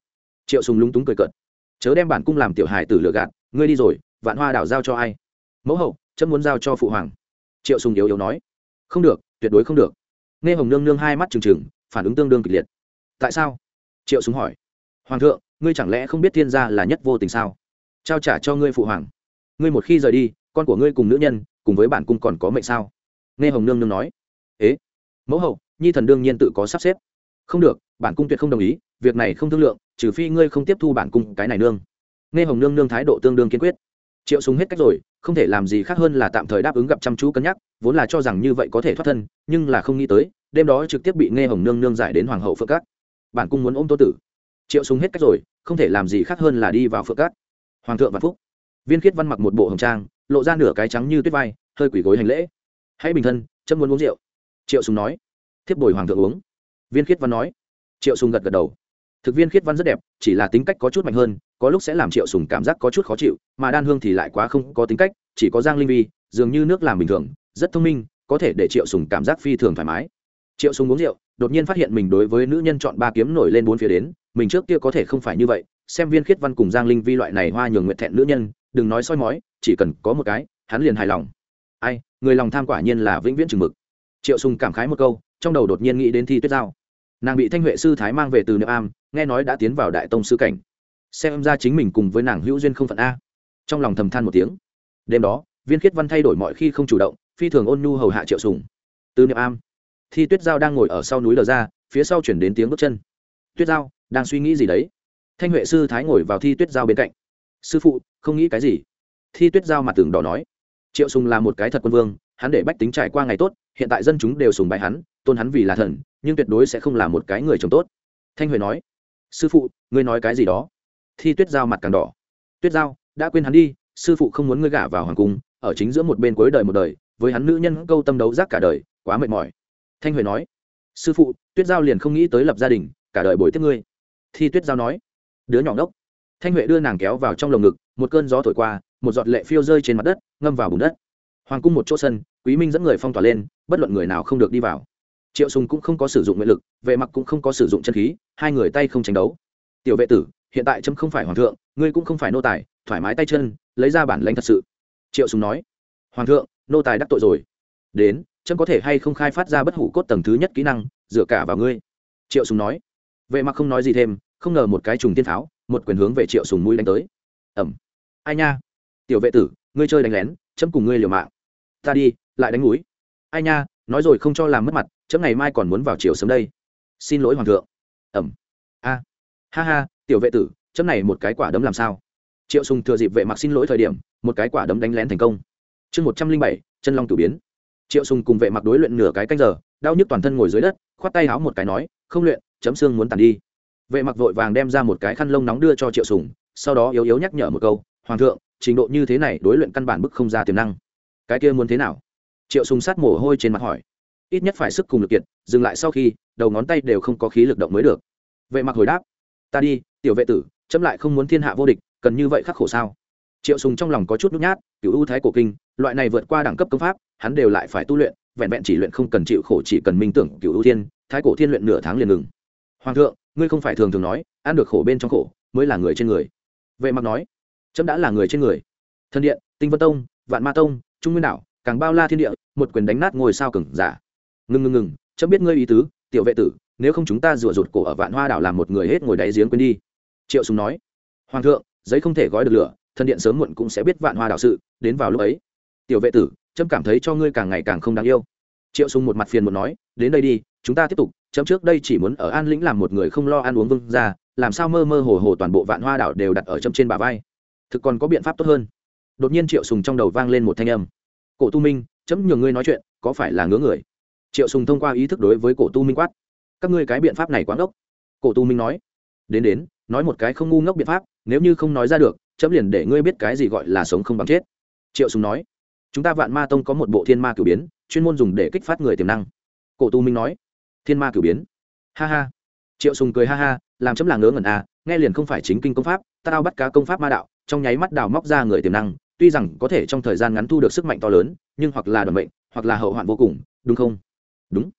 Triệu sùng lúng túng cười cợt, chớ đem bản cung làm tiểu hài tử lừa gạt, ngươi đi rồi, vạn hoa đảo giao cho ai? Mẫu hậu trâm muốn giao cho phụ hoàng. Triệu sùng yếu yếu nói, không được, tuyệt đối không được nghe hồng nương nương hai mắt trừng trừng, phản ứng tương đương kịch liệt. Tại sao? Triệu súng hỏi. Hoàng thượng, ngươi chẳng lẽ không biết thiên gia là nhất vô tình sao? Trao trả cho ngươi phụ hoàng. Ngươi một khi rời đi, con của ngươi cùng nữ nhân, cùng với bản cung còn có mệnh sao? Nghe hồng nương nương nói. Ế? Mẫu hậu, nhi thần đương nhiên tự có sắp xếp. Không được, bản cung tuyệt không đồng ý, việc này không thương lượng, trừ phi ngươi không tiếp thu bản cung cái này nương. Nghe hồng nương nương thái độ tương đương kiên quyết triệu súng hết cách rồi, không thể làm gì khác hơn là tạm thời đáp ứng gặp chăm chú cân nhắc, vốn là cho rằng như vậy có thể thoát thân, nhưng là không nghĩ tới, đêm đó trực tiếp bị nghe hồng nương nương giải đến hoàng hậu phượng cát. Bản cung muốn ôm tô tử. Triệu súng hết cách rồi, không thể làm gì khác hơn là đi vào phượng cát. Hoàng thượng vạn phúc. Viên khiết văn mặc một bộ hồng trang, lộ ra nửa cái trắng như tuyết vai, hơi quỷ gối hành lễ. Hãy bình thân, chấm muốn uống rượu. Triệu súng nói. Thiếp bồi hoàng thượng uống. Viên khiết văn nói. Triệu sùng gật gật đầu thực viên khiết văn rất đẹp, chỉ là tính cách có chút mạnh hơn, có lúc sẽ làm triệu sùng cảm giác có chút khó chịu, mà đan hương thì lại quá không có tính cách, chỉ có giang linh vi, dường như nước làm bình thường, rất thông minh, có thể để triệu sùng cảm giác phi thường thoải mái. Triệu sùng uống rượu, đột nhiên phát hiện mình đối với nữ nhân chọn ba kiếm nổi lên bốn phía đến, mình trước kia có thể không phải như vậy, xem viên khiết văn cùng giang linh vi loại này hoa nhường nguyện thẹn nữ nhân, đừng nói soi mói, chỉ cần có một cái, hắn liền hài lòng. Ai, người lòng tham quả nhiên là vĩnh viễn chừng mực. Triệu sùng cảm khái một câu, trong đầu đột nhiên nghĩ đến thi tuyết giao nàng bị thanh huệ sư thái mang về từ niệm am, nghe nói đã tiến vào đại tông sư cảnh. Xem ra chính mình cùng với nàng hữu duyên không phận a. Trong lòng thầm than một tiếng. Đêm đó, viên khiết văn thay đổi mọi khi không chủ động, phi thường ôn nhu hầu hạ triệu sùng. Từ niệm am, thi tuyết giao đang ngồi ở sau núi lờ ra, phía sau chuyển đến tiếng bước chân. Tuyết giao, đang suy nghĩ gì đấy? Thanh huệ sư thái ngồi vào thi tuyết giao bên cạnh. Sư phụ, không nghĩ cái gì? Thi tuyết giao mặt tường đỏ nói. Triệu sùng là một cái thật quân vương, hắn để bách tính trải qua ngày tốt, hiện tại dân chúng đều sùng bái hắn tôn hắn vì là thần, nhưng tuyệt đối sẽ không là một cái người chồng tốt. Thanh huệ nói, sư phụ, ngươi nói cái gì đó? Thi tuyết giao mặt càng đỏ. Tuyết giao, đã quên hắn đi, sư phụ không muốn ngươi gả vào hoàng cung, ở chính giữa một bên cuối đời một đời, với hắn nữ nhân câu tâm đấu giác cả đời, quá mệt mỏi. Thanh huệ nói, sư phụ, tuyết giao liền không nghĩ tới lập gia đình, cả đời bồi tiếp ngươi. Thi tuyết giao nói, đứa nhỏ ngốc. Thanh huệ đưa nàng kéo vào trong lồng ngực, một cơn gió thổi qua, một giọt lệ phiêu rơi trên mặt đất, ngâm vào bùn đất. Hoàng cung một chỗ sân, quý minh dẫn người phong tỏa lên, bất luận người nào không được đi vào triệu sùng cũng không có sử dụng nguyện lực, vệ mặc cũng không có sử dụng chân khí, hai người tay không tranh đấu. Tiểu vệ tử, hiện tại trâm không phải hoàng thượng, ngươi cũng không phải nô tài, thoải mái tay chân, lấy ra bản lãnh thật sự. Triệu sùng nói, hoàng thượng, nô tài đắc tội rồi. Đến trâm có thể hay không khai phát ra bất hủ cốt tầng thứ nhất kỹ năng, dựa cả vào ngươi. Triệu sùng nói, vệ mặc không nói gì thêm, không ngờ một cái trùng tiên tháo một quyền hướng về triệu sùng mũi đánh tới. Ẩm. Ai nha? Tiểu vệ tử, ngươi chơi đánh lén, chấm cùng ngươi liều mạng. Ta đi, lại đánh núi ai nha, nói rồi không cho làm mất mặt chấm ngày mai còn muốn vào chiều sớm đây. Xin lỗi hoàng thượng. Ẩm. A. Ha ha, tiểu vệ tử, chấm này một cái quả đấm làm sao? Triệu sùng thừa dịp vệ mặc xin lỗi thời điểm, một cái quả đấm đánh lén thành công. Chương một trăm linh bảy, chân long tử biến. Triệu sùng cùng vệ mặc đối luyện nửa cái canh giờ, đau nhức toàn thân ngồi dưới đất, khoát tay háo một cái nói, không luyện, chấm xương muốn tàn đi. Vệ mặc vội vàng đem ra một cái khăn lông nóng đưa cho triệu sùng, sau đó yếu yếu nhắc nhở một câu, hoàng thượng, trình độ như thế này đối luyện căn bản bức không ra tiềm năng. Cái kia muốn thế nào? Triệu sùng sát mồ hôi trên mặt hỏi ít nhất phải sức cùng lực kiệt, dừng lại sau khi, đầu ngón tay đều không có khí lực động mới được. Vệ mặc hồi đáp, ta đi, tiểu vệ tử, chấm lại không muốn thiên hạ vô địch, cần như vậy khắc khổ sao? Triệu sùng trong lòng có chút nhút nhát, cửu ưu thái cổ kinh, loại này vượt qua đẳng cấp công pháp, hắn đều lại phải tu luyện, vẹn vẹn chỉ luyện không cần chịu khổ, chỉ cần minh tưởng cửu ưu thiên, thái cổ thiên luyện nửa tháng liền ngừng. Hoàng thượng, ngươi không phải thường thường nói, ăn được khổ bên trong khổ, mới là người trên người. Vệ mặc nói, chấm đã là người trên người. Thân điện, tinh vân tông, vạn ma tông, trung nguyên đảo, càng bao la thiên địa, một quyền đánh nát ngôi sao cừng giả ngừng ngừng ngừng chấm biết ngươi ý tứ, tiểu vệ tử, nếu không chúng ta rủa rụt cổ ở vạn hoa đảo làm một người hết ngồi đáy giếng quên đi. Triệu sùng nói. Hoàng thượng, giấy không thể gói được lửa thần điện sớm muộn cũng sẽ biết vạn hoa đảo sự, đến vào lúc ấy. Tiểu vệ tử trâm cảm thấy cho ngươi càng ngày càng không đáng yêu. Triệu sùng một mặt phiền một nói. Đến đây đi, chúng ta tiếp tục, chấm trước đây chỉ muốn ở an lĩnh làm một người không lo ăn uống vương ra làm sao mơ mơ hồ hồ toàn bộ vạn hoa đảo đều đặt ở châm trên bả vai. Thực còn có biện pháp tốt hơn. Đột nhiên triệu sùng trong đầu vang lên một thanh âm. Cổ tu minh, chấm nhường ngươi nói chuyện, có phải là ngứa người? Triệu sùng thông qua ý thức đối với cổ tu minh quát, các ngươi cái biện pháp này quá ngốc. Cổ tu minh nói, đến đến, nói một cái không ngu ngốc biện pháp, nếu như không nói ra được, chấm liền để ngươi biết cái gì gọi là sống không bằng chết. Triệu sùng nói, chúng ta vạn ma tông có một bộ thiên ma cửu biến, chuyên môn dùng để kích phát người tiềm năng. Cổ tu minh nói, thiên ma cửu biến? Ha ha. Triệu sùng cười ha ha, làm chấm là ngớ ngẩn à nghe liền không phải chính kinh công pháp, ta tao bắt cá công pháp ma đạo, trong nháy mắt đào móc ra người tiềm năng, tuy rằng có thể trong thời gian ngắn thu được sức mạnh to lớn, nhưng hoặc là đoàn mệnh, hoặc là hậu hoạn vô cùng, đúng không? Đúng.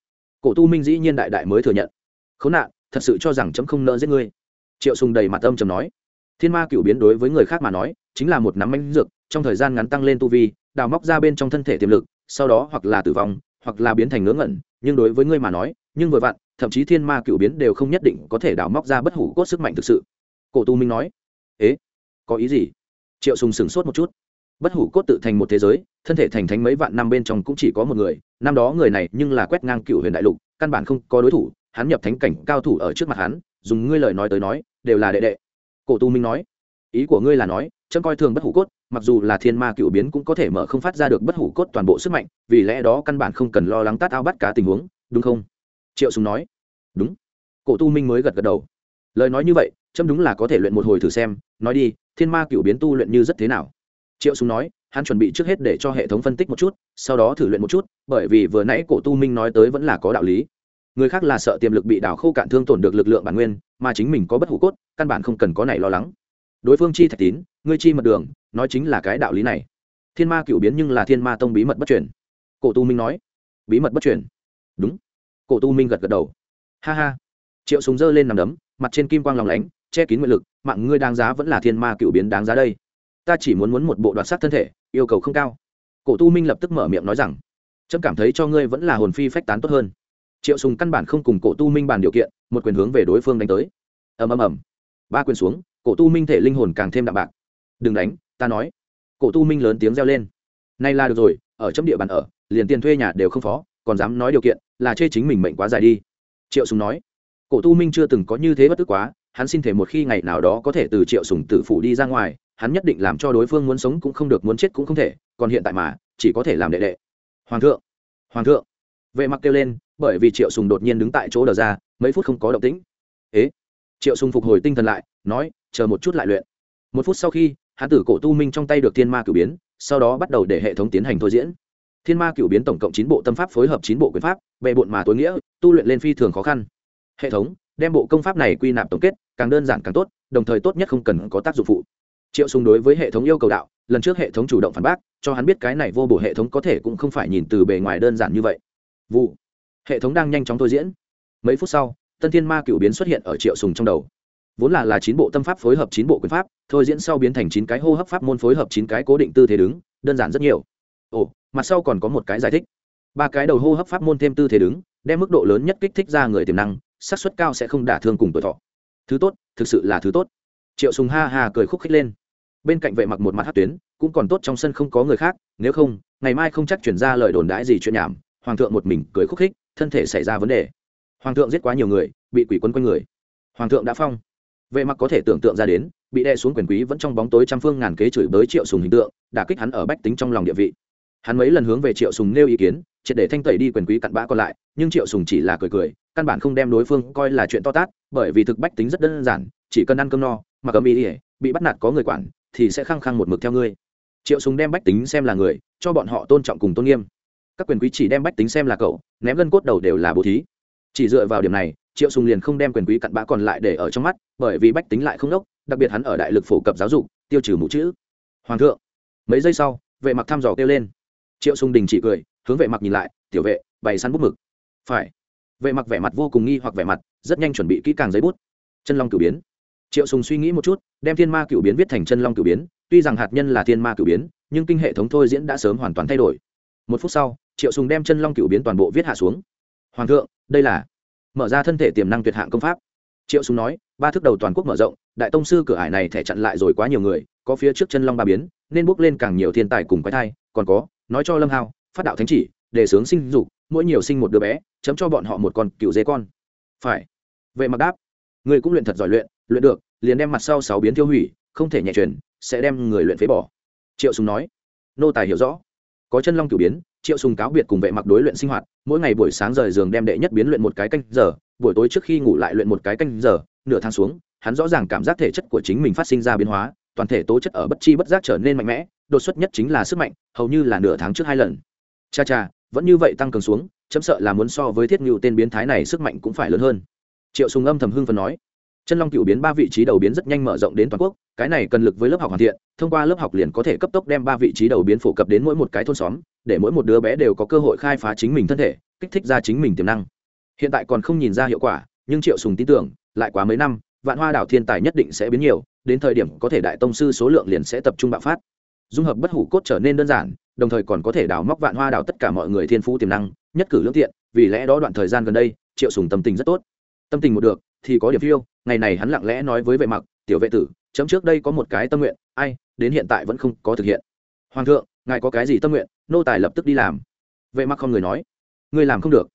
Cổ tu minh dĩ nhiên đại đại mới thừa nhận. Khốn nạn, thật sự cho rằng chấm không nợ giết ngươi. Triệu sùng đầy mặt âm trầm nói. Thiên ma cựu biến đối với người khác mà nói, chính là một nắm manh dược, trong thời gian ngắn tăng lên tu vi, đào móc ra bên trong thân thể tiềm lực, sau đó hoặc là tử vong, hoặc là biến thành ngớ ngẩn, nhưng đối với ngươi mà nói, nhưng vừa vặn, thậm chí thiên ma cựu biến đều không nhất định có thể đào móc ra bất hủ cốt sức mạnh thực sự. Cổ tu minh nói. Ế, có ý gì? Triệu sùng sửng sốt một chút bất hủ cốt tự thành một thế giới, thân thể thành thánh mấy vạn năm bên trong cũng chỉ có một người, năm đó người này nhưng là quét ngang cựu huyền đại lục, căn bản không có đối thủ, hắn nhập thánh cảnh cao thủ ở trước mặt hắn, dùng ngươi lời nói tới nói, đều là đệ đệ. Cổ tu minh nói, ý của ngươi là nói trâm coi thường bất hủ cốt, mặc dù là thiên ma cựu biến cũng có thể mở không phát ra được bất hủ cốt toàn bộ sức mạnh, vì lẽ đó căn bản không cần lo lắng tát ao bắt cá tình huống, đúng không? Triệu sùng nói, đúng. Cổ tu minh mới gật gật đầu. Lời nói như vậy trâm đúng là có thể luyện một hồi thử xem, nói đi, thiên ma cựu biến tu luyện như rất thế nào? Triệu sùng nói, hắn chuẩn bị trước hết để cho hệ thống phân tích một chút, sau đó thử luyện một chút, bởi vì vừa nãy cổ tu minh nói tới vẫn là có đạo lý. Người khác là sợ tiềm lực bị đảo khô cạn thương tổn được lực lượng bản nguyên, mà chính mình có bất hủ cốt, căn bản không cần có này lo lắng. Đối phương chi thạch tín, ngươi chi mật đường, nói chính là cái đạo lý này. Thiên ma cựu biến nhưng là thiên ma tông bí mật bất truyền. Cổ tu minh nói, bí mật bất truyền. Đúng. Cổ tu minh gật gật đầu. Ha ha. Triệu súng giơ lên nằm đấm, mặt trên kim quang lòng lánh, che kín nguyện lực, mạng ngươi đáng giá vẫn là thiên ma cựu biến đáng giá đây ta chỉ muốn muốn một bộ đoạt sắc thân thể, yêu cầu không cao. Cổ tu minh lập tức mở miệng nói rằng trâm cảm thấy cho ngươi vẫn là hồn phi phách tán tốt hơn. Triệu sùng căn bản không cùng cổ tu minh bàn điều kiện, một quyền hướng về đối phương đánh tới. Ầm ầm ầm. Ba quyền xuống, cổ tu minh thể linh hồn càng thêm đạm bạc. Đừng đánh, ta nói. Cổ tu minh lớn tiếng reo lên. Nay là được rồi, ở chấm địa bàn ở, liền tiền thuê nhà đều không phó, còn dám nói điều kiện, là chê chính mình mệnh quá dài đi. Triệu sùng nói. Cổ tu minh chưa từng có như thế bất tức quá, hắn xin thể một khi ngày nào đó có thể từ triệu sùng tử phủ đi ra ngoài hắn nhất định làm cho đối phương muốn sống cũng không được, muốn chết cũng không thể, còn hiện tại mà, chỉ có thể làm đệ đệ. Hoàng thượng hoàng thượng. Vệ mặc kêu lên, bởi vì triệu sùng đột nhiên đứng tại chỗ đờ ra, mấy phút không có động tĩnh. Ế? Triệu sùng phục hồi tinh thần lại, nói, chờ một chút lại luyện. Một phút sau khi, hắn tử cổ tu minh trong tay được thiên ma cửu biến, sau đó bắt đầu để hệ thống tiến hành thôi diễn. Thiên ma cửu biến tổng cộng chín bộ tâm pháp phối hợp chín bộ quyền pháp, bệ bộn mà tối nghĩa, tu luyện lên phi thường khó khăn. Hệ thống, đem bộ công pháp này quy nạp tổng kết, càng đơn giản càng tốt, đồng thời tốt nhất không cần có tác dụng phụ triệu sùng đối với hệ thống yêu cầu đạo, lần trước hệ thống chủ động phản bác, cho hắn biết cái này vô bổ hệ thống có thể cũng không phải nhìn từ bề ngoài đơn giản như vậy. Vụ. Hệ thống đang nhanh chóng thôi diễn. Mấy phút sau, tân thiên ma cựu biến xuất hiện ở triệu sùng trong đầu. Vốn là là chín bộ tâm pháp phối hợp chín bộ quyền pháp, thôi diễn sau biến thành chín cái hô hấp pháp môn phối hợp chín cái cố định tư thế đứng, đơn giản rất nhiều. Ồ, mặt sau còn có một cái giải thích. Ba cái đầu hô hấp pháp môn thêm tư thế đứng, đem mức độ lớn nhất kích thích ra người tiềm năng, xác suất cao sẽ không đả thương cùng tuổi thọ. Thứ tốt, thực sự là thứ tốt triệu sùng ha ha cười khúc khích lên. Bên cạnh vệ mặc một mặt hát tuyến, cũng còn tốt trong sân không có người khác, nếu không, ngày mai không chắc chuyển ra lời đồn đãi gì chuyện nhảm. Hoàng thượng một mình cười khúc khích, thân thể xảy ra vấn đề. Hoàng thượng giết quá nhiều người, bị quỷ quân quanh người. Hoàng thượng đã phong. Vệ mặc có thể tưởng tượng ra đến, bị đè xuống quyền quý vẫn trong bóng tối trăm phương ngàn kế chửi bới triệu sùng hình tượng, đả kích hắn ở bách tính trong lòng địa vị. Hắn mấy lần hướng về triệu sùng nêu ý kiến, triệt để thanh tẩy đi quyền quý cặn bã còn lại, nhưng triệu sùng chỉ là cười cười, căn bản không đem đối phương coi là chuyện to tát, bởi vì thực bách tính rất đơn giản, chỉ cần ăn cơm no mà âm ý ỉa, bị bắt nạt có người quản, thì sẽ khăng khăng một mực theo ngươi. Triệu súng đem bách tính xem là người, cho bọn họ tôn trọng cùng tôn nghiêm. Các quyền quý chỉ đem bách tính xem là cậu, ném gân cốt đầu đều là bố thí. Chỉ dựa vào điểm này, triệu sùng liền không đem quyền quý cặn bã còn lại để ở trong mắt, bởi vì bách tính lại không đốc, đặc biệt hắn ở đại lực phổ cập giáo dục, tiêu trừ mũ chữ. Hoàng thượng, mấy giây sau, vệ mặc thăm dò kêu lên. Triệu sùng đình chỉ cười, hướng vệ mặc nhìn lại, tiểu vệ, bày săn bút mực. Phải. Vệ mặc vẻ mặt vô cùng nghi hoặc vẻ mặt, rất nhanh chuẩn bị kỹ càng giấy bút. Chân long cửu biến triệu sùng suy nghĩ một chút, đem thiên ma cửu biến viết thành chân long cửu biến, tuy rằng hạt nhân là thiên ma cửu biến, nhưng kinh hệ thống thôi diễn đã sớm hoàn toàn thay đổi. Một phút sau, triệu sùng đem chân long cửu biến toàn bộ viết hạ xuống. Hoàng thượng, đây là mở ra thân thể tiềm năng tuyệt hạng công pháp. Triệu sùng nói, ba thước đầu toàn quốc mở rộng, đại tông sư cửa ải này thẻ chặn lại rồi quá nhiều người, có phía trước chân long ba biến, nên bước lên càng nhiều thiên tài cùng quái thai, còn có, nói cho lâm hao phát đạo thánh chỉ để sướng sinh dục, mỗi nhiều sinh một đứa bé, chấm cho bọn họ một con cựu dế con. Phải. Vậy mặc đáp Ngươi cũng luyện thật giỏi luyện luyện được, liền đem mặt sau sáu biến tiêu hủy, không thể nhẹ truyền sẽ đem người luyện phế bỏ. Triệu sùng nói. Nô tài hiểu rõ. Có chân long cửu biến, triệu sùng cáo biệt cùng vệ mặc đối luyện sinh hoạt, mỗi ngày buổi sáng rời giường đem đệ nhất biến luyện một cái canh giờ, buổi tối trước khi ngủ lại luyện một cái canh giờ, nửa tháng xuống, hắn rõ ràng cảm giác thể chất của chính mình phát sinh ra biến hóa, toàn thể tố chất ở bất chi bất giác trở nên mạnh mẽ, đột xuất nhất chính là sức mạnh, hầu như là nửa tháng trước hai lần. Cha cha, vẫn như vậy tăng cường xuống, chấm sợ là muốn so với thiết Ngưu tên biến thái này sức mạnh cũng phải lớn hơn triệu sùng âm thầm hưng phần nói, chân long cựu biến ba vị trí đầu biến rất nhanh mở rộng đến toàn quốc, cái này cần lực với lớp học hoàn thiện, thông qua lớp học liền có thể cấp tốc đem ba vị trí đầu biến phổ cập đến mỗi một cái thôn xóm, để mỗi một đứa bé đều có cơ hội khai phá chính mình thân thể, kích thích ra chính mình tiềm năng. Hiện tại còn không nhìn ra hiệu quả, nhưng triệu sùng tin tưởng, lại quá mấy năm, vạn hoa đảo thiên tài nhất định sẽ biến nhiều, đến thời điểm có thể đại tông sư số lượng liền sẽ tập trung bạo phát. Dung hợp bất hủ cốt trở nên đơn giản, đồng thời còn có thể đào móc vạn hoa đảo tất cả mọi người thiên phú tiềm năng, nhất cử lương thiện, vì lẽ đó đoạn thời gian gần đây, triệu sùng tâm tình rất tốt tâm tình một được, thì có điểm phiêu, ngày này hắn lặng lẽ nói với vệ mặc, tiểu vệ tử, chấm trước đây có một cái tâm nguyện, ai, đến hiện tại vẫn không có thực hiện. Hoàng thượng, ngài có cái gì tâm nguyện, nô tài lập tức đi làm. Vệ mặc không người nói. Ngươi làm không được.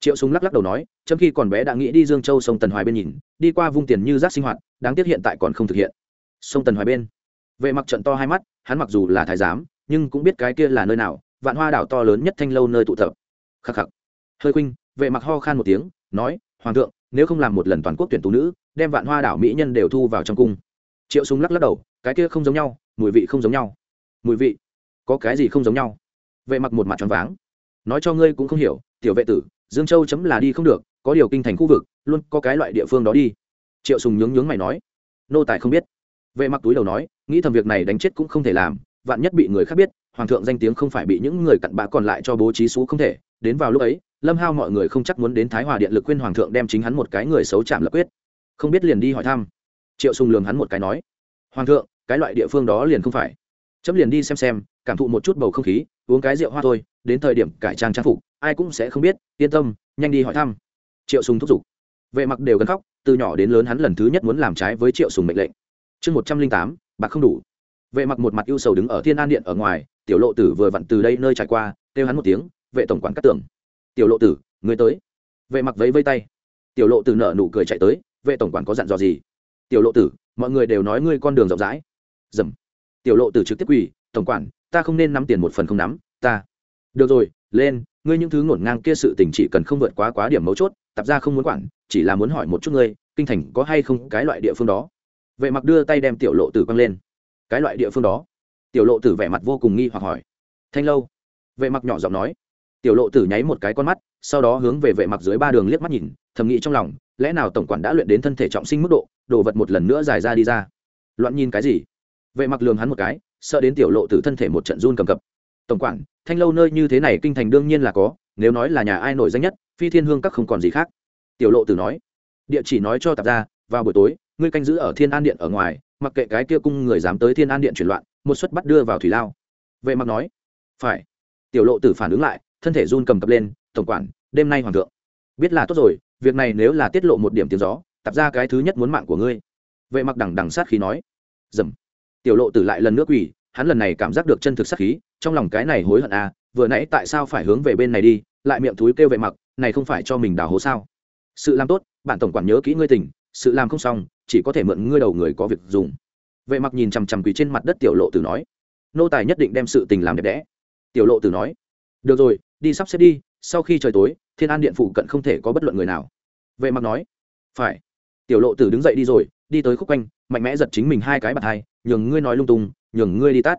Triệu súng lắc lắc đầu nói, chấm khi còn bé đã nghĩ đi dương châu sông tần hoài bên nhìn, đi qua vung tiền như rác sinh hoạt, đáng tiếc hiện tại còn không thực hiện. Sông tần hoài bên. Vệ mặc trận to hai mắt, hắn mặc dù là thái giám, nhưng cũng biết cái kia là nơi nào, vạn hoa đảo to lớn nhất thanh lâu nơi tụ tập. Khắc khắc. Hơi khuynh. Vệ mặc ho khan một tiếng, nói, hoàng thượng nếu không làm một lần toàn quốc tuyển tú nữ, đem vạn hoa đảo mỹ nhân đều thu vào trong cung. Triệu súng lắc lắc đầu, cái kia không giống nhau, mùi vị không giống nhau. Mùi vị? Có cái gì không giống nhau? Vệ mặc một mặt tròn váng. Nói cho ngươi cũng không hiểu, tiểu vệ tử, dương châu chấm là đi không được, có điều kinh thành khu vực, luôn có cái loại địa phương đó đi. Triệu sùng nhướng nhướng mày nói. Nô tài không biết. Vệ mặc túi đầu nói, nghĩ thầm việc này đánh chết cũng không thể làm, vạn nhất bị người khác biết, hoàng thượng danh tiếng không phải bị những người cặn bã còn lại cho bố trí xú không thể, đến vào lúc ấy lâm hao mọi người không chắc muốn đến thái hòa điện lực khuyên hoàng thượng đem chính hắn một cái người xấu chạm lập quyết. Không biết liền đi hỏi thăm. Triệu sùng lường hắn một cái nói, hoàng thượng, cái loại địa phương đó liền không phải. Chấm liền đi xem xem, cảm thụ một chút bầu không khí, uống cái rượu hoa thôi, đến thời điểm cải trang trang phục, ai cũng sẽ không biết, yên tâm, nhanh đi hỏi thăm. Triệu sùng thúc giục. Vệ mặc đều gần khóc, từ nhỏ đến lớn hắn lần thứ nhất muốn làm trái với triệu sùng mệnh lệnh. Chương một trăm linh tám, bạc không đủ. Vệ mặc một mặt ưu sầu đứng ở thiên an điện ở ngoài, tiểu lộ tử vừa vặn từ đây nơi trải qua, kêu hắn một tiếng, vệ tổng quản cắt tưởng tiểu lộ tử người tới. Vệ mặc vẫy vây tay. Tiểu lộ tử nở nụ cười chạy tới, vệ tổng quản có dặn dò gì? Tiểu lộ tử, mọi người đều nói ngươi con đường rộng rãi. Dầm. Tiểu lộ tử trực tiếp quỳ, tổng quản, ta không nên nắm tiền một phần không nắm, ta. Được rồi, lên, ngươi những thứ ngổn ngang kia sự tình chỉ cần không vượt quá quá điểm mấu chốt tập ra không muốn quản, chỉ là muốn hỏi một chút ngươi, kinh thành có hay không cái loại địa phương đó? Vệ mặc đưa tay đem tiểu lộ tử quăng lên. Cái loại địa phương đó? Tiểu lộ tử vẻ mặt vô cùng nghi hoặc hỏi. Thanh lâu. Vệ mặc nhỏ giọng nói tiểu lộ tử nháy một cái con mắt, sau đó hướng về vệ mặc dưới ba đường liếc mắt nhìn, thầm nghĩ trong lòng, lẽ nào tổng quản đã luyện đến thân thể trọng sinh mức độ, đồ vật một lần nữa dài ra đi ra. Loạn nhìn cái gì? Vệ mặc lường hắn một cái, sợ đến tiểu lộ tử thân thể một trận run cầm cập. Tổng quản, thanh lâu nơi như thế này kinh thành đương nhiên là có, nếu nói là nhà ai nổi danh nhất, phi thiên hương các không còn gì khác. Tiểu lộ tử nói, địa chỉ nói cho tạp ra vào buổi tối, ngươi canh giữ ở thiên an điện ở ngoài, mặc kệ cái kia cung người dám tới thiên an điện chuyển loạn, một suất bắt đưa vào thủy lao. Vệ mặc nói, phải. Tiểu lộ tử phản ứng lại thân thể run cầm cập lên, tổng quản, đêm nay hoàng thượng, biết là tốt rồi, việc này nếu là tiết lộ một điểm tiếng gió tập ra cái thứ nhất muốn mạng của ngươi. Vệ mặc đằng đằng sát khí nói. Dầm. Tiểu lộ tử lại lần nước quỳ, hắn lần này cảm giác được chân thực sát khí, trong lòng cái này hối hận à vừa nãy tại sao phải hướng về bên này đi, lại miệng thúi kêu vệ mặc, này không phải cho mình đào hố sao? Sự làm tốt bạn tổng quản nhớ kỹ ngươi tình, sự làm không xong, chỉ có thể mượn ngươi đầu người có việc dùng. Vệ mặc nhìn chằm chằm quỳ trên mặt đất tiểu lộ tử nói. Nô tài nhất định đem sự tình làm đẹp đẽ. Tiểu lộ tử nói. Được rồi đi sắp xếp đi, sau khi trời tối, thiên an điện phụ cận không thể có bất luận người nào. Vệ mặc nói. Phải. Tiểu lộ tử đứng dậy đi rồi, đi tới khúc quanh, mạnh mẽ giật chính mình hai cái bạt hai, nhường ngươi nói lung tung, nhường ngươi đi tát.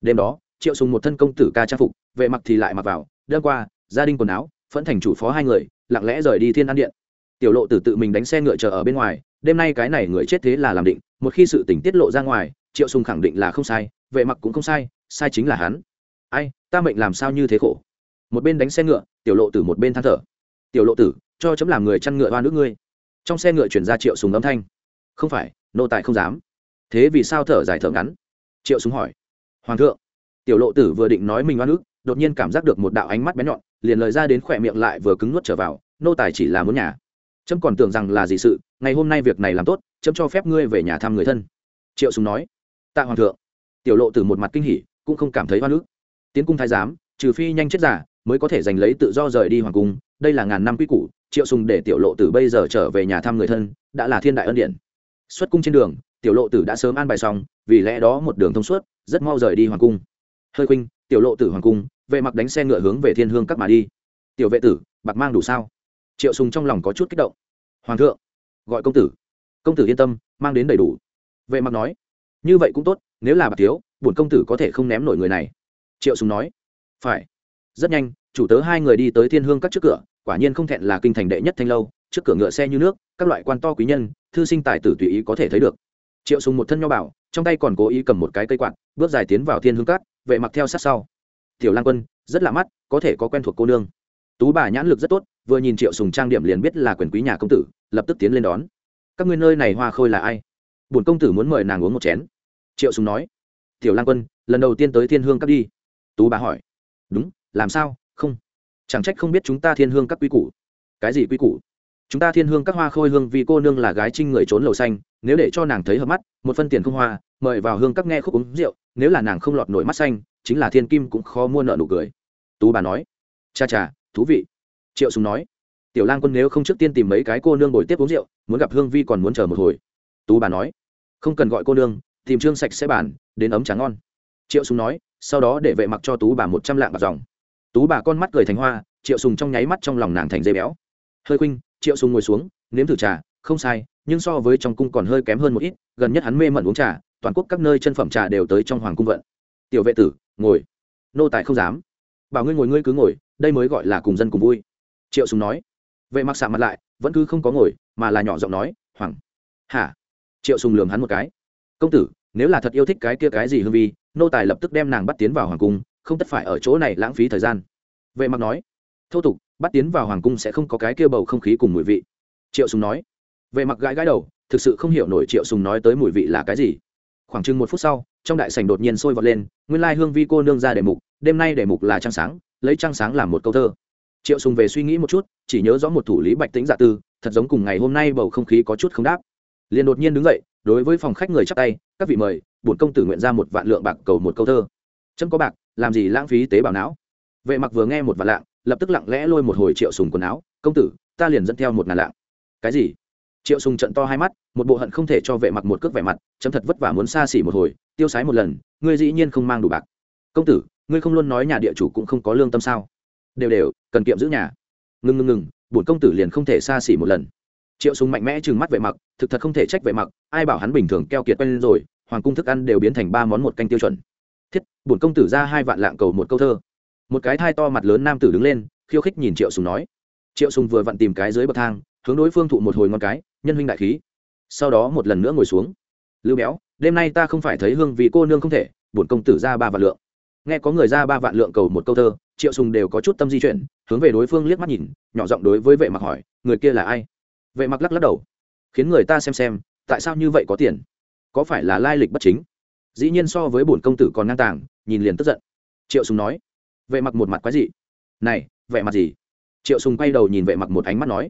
Đêm đó, triệu sùng một thân công tử ca trang phục, vệ mặc thì lại mặc vào, đêm qua, gia đình quần áo, phẫn thành chủ phó hai người, lặng lẽ rời đi thiên an điện. Tiểu lộ tử tự mình đánh xe ngựa chờ ở bên ngoài, đêm nay cái này người chết thế là làm định, một khi sự tình tiết lộ ra ngoài, triệu sùng khẳng định là không sai, vệ mặc cũng không sai sai chính là hắn. Ai, ta mệnh làm sao như thế khổ? Một bên đánh xe ngựa, tiểu lộ tử một bên than thở. Tiểu lộ tử, cho chấm làm người chăn ngựa hoa nước ngươi. Trong xe ngựa chuyển ra triệu súng âm thanh. Không phải, nô tài không dám. Thế vì sao thở dài thở ngắn? Triệu súng hỏi. Hoàng thượng. Tiểu lộ tử vừa định nói mình oan ức, đột nhiên cảm giác được một đạo ánh mắt bé nhọn, liền lời ra đến khỏe miệng lại vừa cứng nuốt trở vào, nô tài chỉ là muốn nhà. Trâm còn tưởng rằng là gì sự, ngày hôm nay việc này làm tốt trâm cho phép ngươi về nhà thăm người thân. Triệu súng nói. Tạ hoàng thượng. Tiểu lộ tử một mặt kinh hỉ, cũng không cảm thấy oan ức. Tiến cung thái giám, trừ phi nhanh chết giả mới có thể giành lấy tự do rời đi hoàng cung. Đây là ngàn năm quy củ, triệu sùng để tiểu lộ tử bây giờ trở về nhà thăm người thân, đã là thiên đại ân điển. Xuất cung trên đường, tiểu lộ tử đã sớm an bài xong, vì lẽ đó một đường thông suốt, rất mau rời đi hoàng cung. Hơi khuynh, tiểu lộ tử hoàng cung, vệ mặc đánh xe ngựa hướng về thiên hương các mà đi. Tiểu vệ tử, bạc mang đủ sao? Triệu sùng trong lòng có chút kích động. Hoàng thượng, gọi công tử. Công tử yên tâm, mang đến đầy đủ. Vệ mặc nói. Như vậy cũng tốt, nếu là bạc thiếu, bổn công tử có thể không ném nổi người này. Triệu sùng nói. Phải rất nhanh, chủ tớ hai người đi tới thiên hương các trước cửa, quả nhiên không thẹn là kinh thành đệ nhất thanh lâu, trước cửa ngựa xe như nước, các loại quan to quý nhân, thư sinh tài tử tùy ý có thể thấy được. Triệu sùng một thân nho bảo trong tay còn cố ý cầm một cái cây quạt, bước dài tiến vào thiên hương cát vệ mặc theo sát sau. Tiểu lang quân, rất lạ mắt, có thể có quen thuộc cô nương. Tú bà nhãn lực rất tốt, vừa nhìn triệu sùng trang điểm liền biết là quyền quý nhà công tử, lập tức tiến lên đón. Các ngươi nơi này hoa khôi là ai? Bổn công tử muốn mời nàng uống một chén. Triệu sùng nói. Tiểu lang quân, lần đầu tiên tới thiên hương các đi. Tú bà hỏi. Đúng làm sao? Không. Chẳng trách không biết chúng ta thiên hương các quy củ. Cái gì quy củ? Chúng ta thiên hương các hoa khôi hương vì cô nương là gái trinh người trốn lầu xanh, nếu để cho nàng thấy hợp mắt, một phân tiền không hoa, mời vào hương các nghe khúc uống rượu, nếu là nàng không lọt nổi mắt xanh, chính là thiên kim cũng khó mua nợ nụ cười. Tú bà nói. Cha cha, thú vị. Triệu sùng nói. Tiểu lang quân nếu không trước tiên tìm mấy cái cô nương bồi tiếp uống rượu, muốn gặp hương vi còn muốn chờ một hồi. Tú bà nói. Không cần gọi cô nương, tìm trương sạch sẽ bàn, đến ấm tráng ngon. Triệu sùng nói, sau đó để vệ mặc cho tú bà một trăm lạng bạc dòng tú bà con mắt cười thành hoa, triệu sùng trong nháy mắt trong lòng nàng thành dây béo. Hơi khuynh, triệu sùng ngồi xuống, nếm thử trà, không sai, nhưng so với trong cung còn hơi kém hơn một ít, gần nhất hắn mê mẩn uống trà, toàn quốc các nơi chân phẩm trà đều tới trong hoàng cung vận. Tiểu vệ tử, ngồi. Nô tài không dám. Bảo ngươi ngồi, ngươi cứ ngồi, đây mới gọi là cùng dân cùng vui. Triệu sùng nói. Vệ mặc sạm mặt lại, vẫn cứ không có ngồi, mà là nhỏ giọng nói, hoàng. Hả? Triệu sùng lườm hắn một cái. Công tử, nếu là thật yêu thích cái kia cái gì hương vi nô tài lập tức đem nàng bắt tiến vào hoàng cung không tất phải ở chỗ này lãng phí thời gian. Vệ mặc nói, thô tục, bắt tiến vào hoàng cung sẽ không có cái kia bầu không khí cùng mùi vị. Triệu sùng nói, vệ mặc gãi gãi đầu, thực sự không hiểu nổi triệu sùng nói tới mùi vị là cái gì. Khoảng chừng một phút sau, trong đại sảnh đột nhiên sôi vọt lên, nguyên lai hương vi cô nương ra đề mục, đêm nay đề mục là trăng sáng, lấy trăng sáng làm một câu thơ. Triệu sùng về suy nghĩ một chút, chỉ nhớ rõ một thủ lý bạch tĩnh dạ tư, thật giống cùng ngày hôm nay bầu không khí có chút không đáp. Liền đột nhiên đứng dậy, đối với phòng khách người chắp tay, các vị mời, bổn công tử nguyện ra một vạn lượng bạc cầu một câu thơ. Chấm có bạc làm gì lãng phí tế bào não? Vệ mặc vừa nghe một vạn lạng, lập tức lặng lẽ lôi một hồi triệu sùng quần áo. Công tử, ta liền dẫn theo một ngàn lạng. Cái gì? Triệu sùng trận to hai mắt, một bộ hận không thể cho vệ mặc một cước vẻ mặt, chấm thật vất vả muốn xa xỉ một hồi, tiêu sái một lần, ngươi dĩ nhiên không mang đủ bạc. Công tử, ngươi không luôn nói nhà địa chủ cũng không có lương tâm sao? Đều đều, cần kiệm giữ nhà. Ngừng ngừng ngừng bổn công tử liền không thể xa xỉ một lần. Triệu sùng mạnh mẽ trừng mắt vệ mặc, thực thật không thể trách vệ mặc, ai bảo hắn bình thường keo kiệt quen rồi, hoàng cung thức ăn đều biến thành ba món một canh tiêu chuẩn thiết, bổn công tử ra hai vạn lạng cầu một câu thơ. Một cái thai to mặt lớn nam tử đứng lên, khiêu khích nhìn triệu sùng nói. Triệu sùng vừa vặn tìm cái dưới bậc thang, hướng đối phương thụ một hồi ngon cái, nhân huynh đại khí. Sau đó một lần nữa ngồi xuống. Lưu béo, đêm nay ta không phải thấy hương vì cô nương không thể, bổn công tử ra ba vạn lượng. Nghe có người ra ba vạn lượng cầu một câu thơ, triệu sùng đều có chút tâm di chuyển, hướng về đối phương liếc mắt nhìn, nhỏ giọng đối với vệ mặc hỏi, người kia là ai? Vệ mặc lắc lắc đầu, khiến người ta xem xem, tại sao như vậy có tiền? Có phải là lai lịch bất chính? Dĩ nhiên so với bổn công tử còn ngang tàng, nhìn liền tức giận. Triệu sùng nói, vệ mặc một mặt quái gì này, vệ mặt gì? Triệu sùng quay đầu nhìn vệ mặc một ánh mắt nói,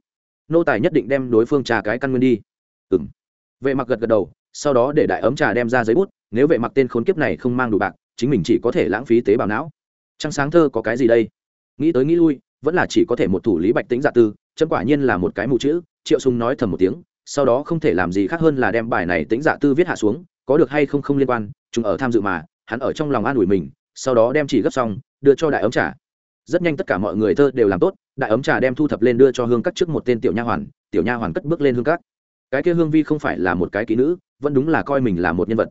nô tài nhất định đem đối phương trà cái căn nguyên đi. Ừm. Vệ mặc gật gật đầu, sau đó để đại ấm trà đem ra giấy bút, nếu vệ mặc tên khốn kiếp này không mang đủ bạc, chính mình chỉ có thể lãng phí tế bào não. Trăng sáng thơ có cái gì đây? Nghĩ tới nghĩ lui, vẫn là chỉ có thể một thủ lý bạch tính dạ tư, chấm quả nhiên là một cái mù chữ. Triệu sùng nói thầm một tiếng, sau đó không thể làm gì khác hơn là đem bài này tính dạ tư viết hạ xuống có được hay không không liên quan, chúng ở tham dự mà, hắn ở trong lòng an ủi mình, sau đó đem chỉ gấp xong, đưa cho đại ấm trà. Rất nhanh tất cả mọi người thơ đều làm tốt, đại ấm trà đem thu thập lên đưa cho hương cắt trước một tên tiểu nha hoàn, tiểu nha hoàn cất bước lên hương cắt cái kia hương vi không phải là một cái kỹ nữ, vẫn đúng là coi mình là một nhân vật.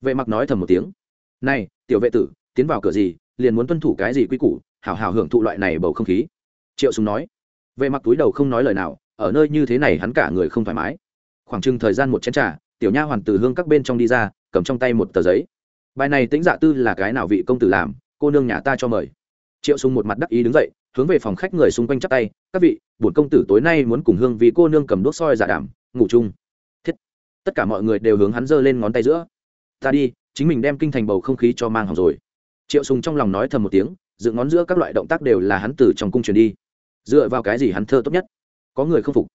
Vệ mặc nói thầm một tiếng, này, tiểu vệ tử, tiến vào cửa gì, liền muốn tuân thủ cái gì quy củ, hảo hảo hưởng thụ loại này bầu không khí. Triệu sùng nói. Vệ mặc túi đầu không nói lời nào, ở nơi như thế này hắn cả người không thoải mái. Khoảng chừng thời gian một chén trà tiểu nha hoàn từ hương các bên trong đi ra, cầm trong tay một tờ giấy. Bài này tính dạ tư là cái nào vị công tử làm, cô nương nhà ta cho mời. Triệu sùng một mặt đắc ý đứng dậy, hướng về phòng khách người xung quanh chắp tay, các vị, bổn công tử tối nay muốn cùng hương vì cô nương cầm đuốc soi giả đảm ngủ chung. Thiết. Tất cả mọi người đều hướng hắn giơ lên ngón tay giữa. Ta đi, chính mình đem kinh thành bầu không khí cho mang hỏng rồi. Triệu sùng trong lòng nói thầm một tiếng dự ngón giữa các loại động tác đều là hắn từ trong cung truyền đi. Dựa vào cái gì hắn thơ tốt nhất? Có người không phục?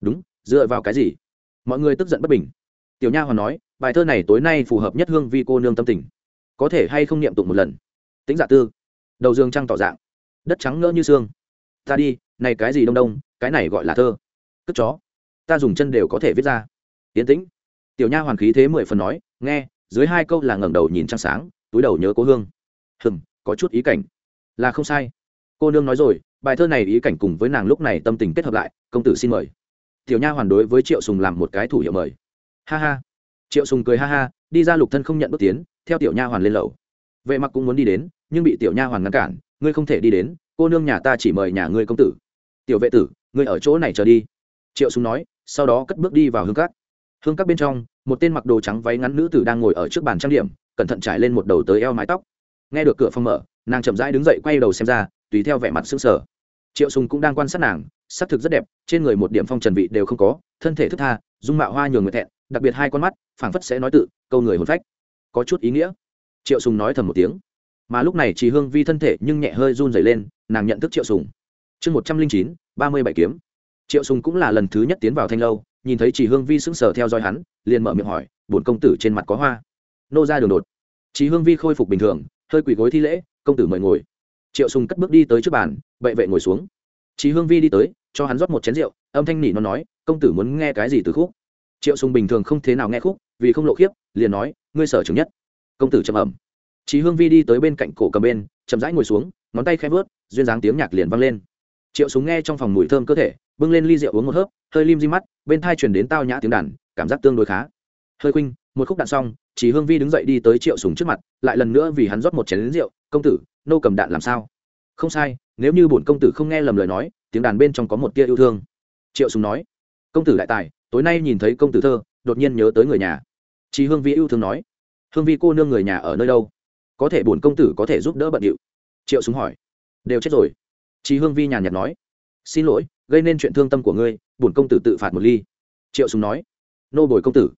Đúng, dựa vào cái gì? Mọi người tức giận bất bình tiểu nha hoàn nói, bài thơ này tối nay phù hợp nhất hương vi cô nương tâm tình. Có thể hay không niệm tụng một lần? Tính giả dạ tư. Đầu dương trăng tỏ dạng. Đất trắng ngỡ như xương. Ta đi, này cái gì đông đông, cái này gọi là thơ. Cất chó. Ta dùng chân đều có thể viết ra. Yến tĩnh. Tiểu nha hoàn khí thế mười phần nói, nghe, dưới hai câu là ngẩng đầu nhìn trăng sáng, túi đầu nhớ cố hương. Hừm, có chút ý cảnh. Là không sai. Cô nương nói rồi, bài thơ này ý cảnh cùng với nàng lúc này tâm tình kết hợp lại, công tử xin mời. Tiểu nha hoàn đối với triệu sùng làm một cái thủ hiệu mời ha ha. Triệu sùng cười ha ha, đi ra lục thân không nhận bước tiến, theo tiểu nha hoàn lên lầu. Vệ mặc cũng muốn đi đến, nhưng bị tiểu nha hoàn ngăn cản, ngươi không thể đi đến, cô nương nhà ta chỉ mời nhà ngươi công tử. Tiểu vệ tử, ngươi ở chỗ này chờ đi. Triệu sùng nói, sau đó cất bước đi vào hương cát. Hương cát bên trong, một tên mặc đồ trắng váy ngắn nữ tử đang ngồi ở trước bàn trang điểm, cẩn thận trải lên một đầu tới eo mái tóc. Nghe được cửa phòng mở, nàng chậm rãi đứng dậy quay đầu xem ra, tùy theo vẻ mặt sững sờ. Triệu sùng cũng đang quan sát nàng, sắc thực rất đẹp, trên người một điểm phong trần vị đều không có, thân thể thức tha, dung mạo hoa nhường người thẹn đặc biệt hai con mắt, phảng phất sẽ nói tự, câu người hồn phách. Có chút ý nghĩa. Triệu sùng nói thầm một tiếng. Mà lúc này chỉ hương vi thân thể nhưng nhẹ hơi run rẩy lên, nàng nhận thức triệu sùng. Chương một trăm linh chín, ba mươi bảy kiếm. Triệu sùng cũng là lần thứ nhất tiến vào thanh lâu, nhìn thấy chỉ hương vi sững sờ theo dõi hắn, liền mở miệng hỏi, bổn công tử trên mặt có hoa? Nô ra đường đột. Chỉ hương vi khôi phục bình thường, hơi quỳ gối thi lễ, công tử mời ngồi. Triệu sùng cất bước đi tới trước bàn, bệ vệ ngồi xuống. Chỉ hương vi đi tới, cho hắn rót một chén rượu, âm thanh nỉ nó nói, công tử muốn nghe cái gì từ khúc? Triệu sùng bình thường không thế nào nghe khúc, vì không lộ khiếp, liền nói, ngươi sở trường nhất. Công tử trầm ẩm. Chỉ hương vi đi tới bên cạnh cổ cầm bên, chậm rãi ngồi xuống, ngón tay khẽ vớt, duyên dáng tiếng nhạc liền vang lên. Triệu súng nghe trong phòng mùi thơm cơ thể, bưng lên ly rượu uống một hớp, hơi lim di mắt, bên thai truyền đến tao nhã tiếng đàn, cảm giác tương đối khá. Hơi khuynh một khúc đạn xong, chỉ hương vi đứng dậy đi tới triệu súng trước mặt, lại lần nữa vì hắn rót một chén rượu, công tử, nô cầm đạn làm sao? Không sai, nếu như bổn công tử không nghe lầm lời nói, tiếng đàn bên trong có một tia yêu thương. Triệu súng nói. Công tử đại tài tối nay nhìn thấy công tử thơ, đột nhiên nhớ tới người nhà. Chị hương vi yêu thương nói, hương vi cô nương người nhà ở nơi đâu? Có thể bổn công tử có thể giúp đỡ bận điệu. Triệu súng hỏi, đều chết rồi. Chị hương vi nhàn nhạt nói, xin lỗi, gây nên chuyện thương tâm của ngươi, bổn công tử tự phạt một ly. Triệu súng nói, nô bồi công tử.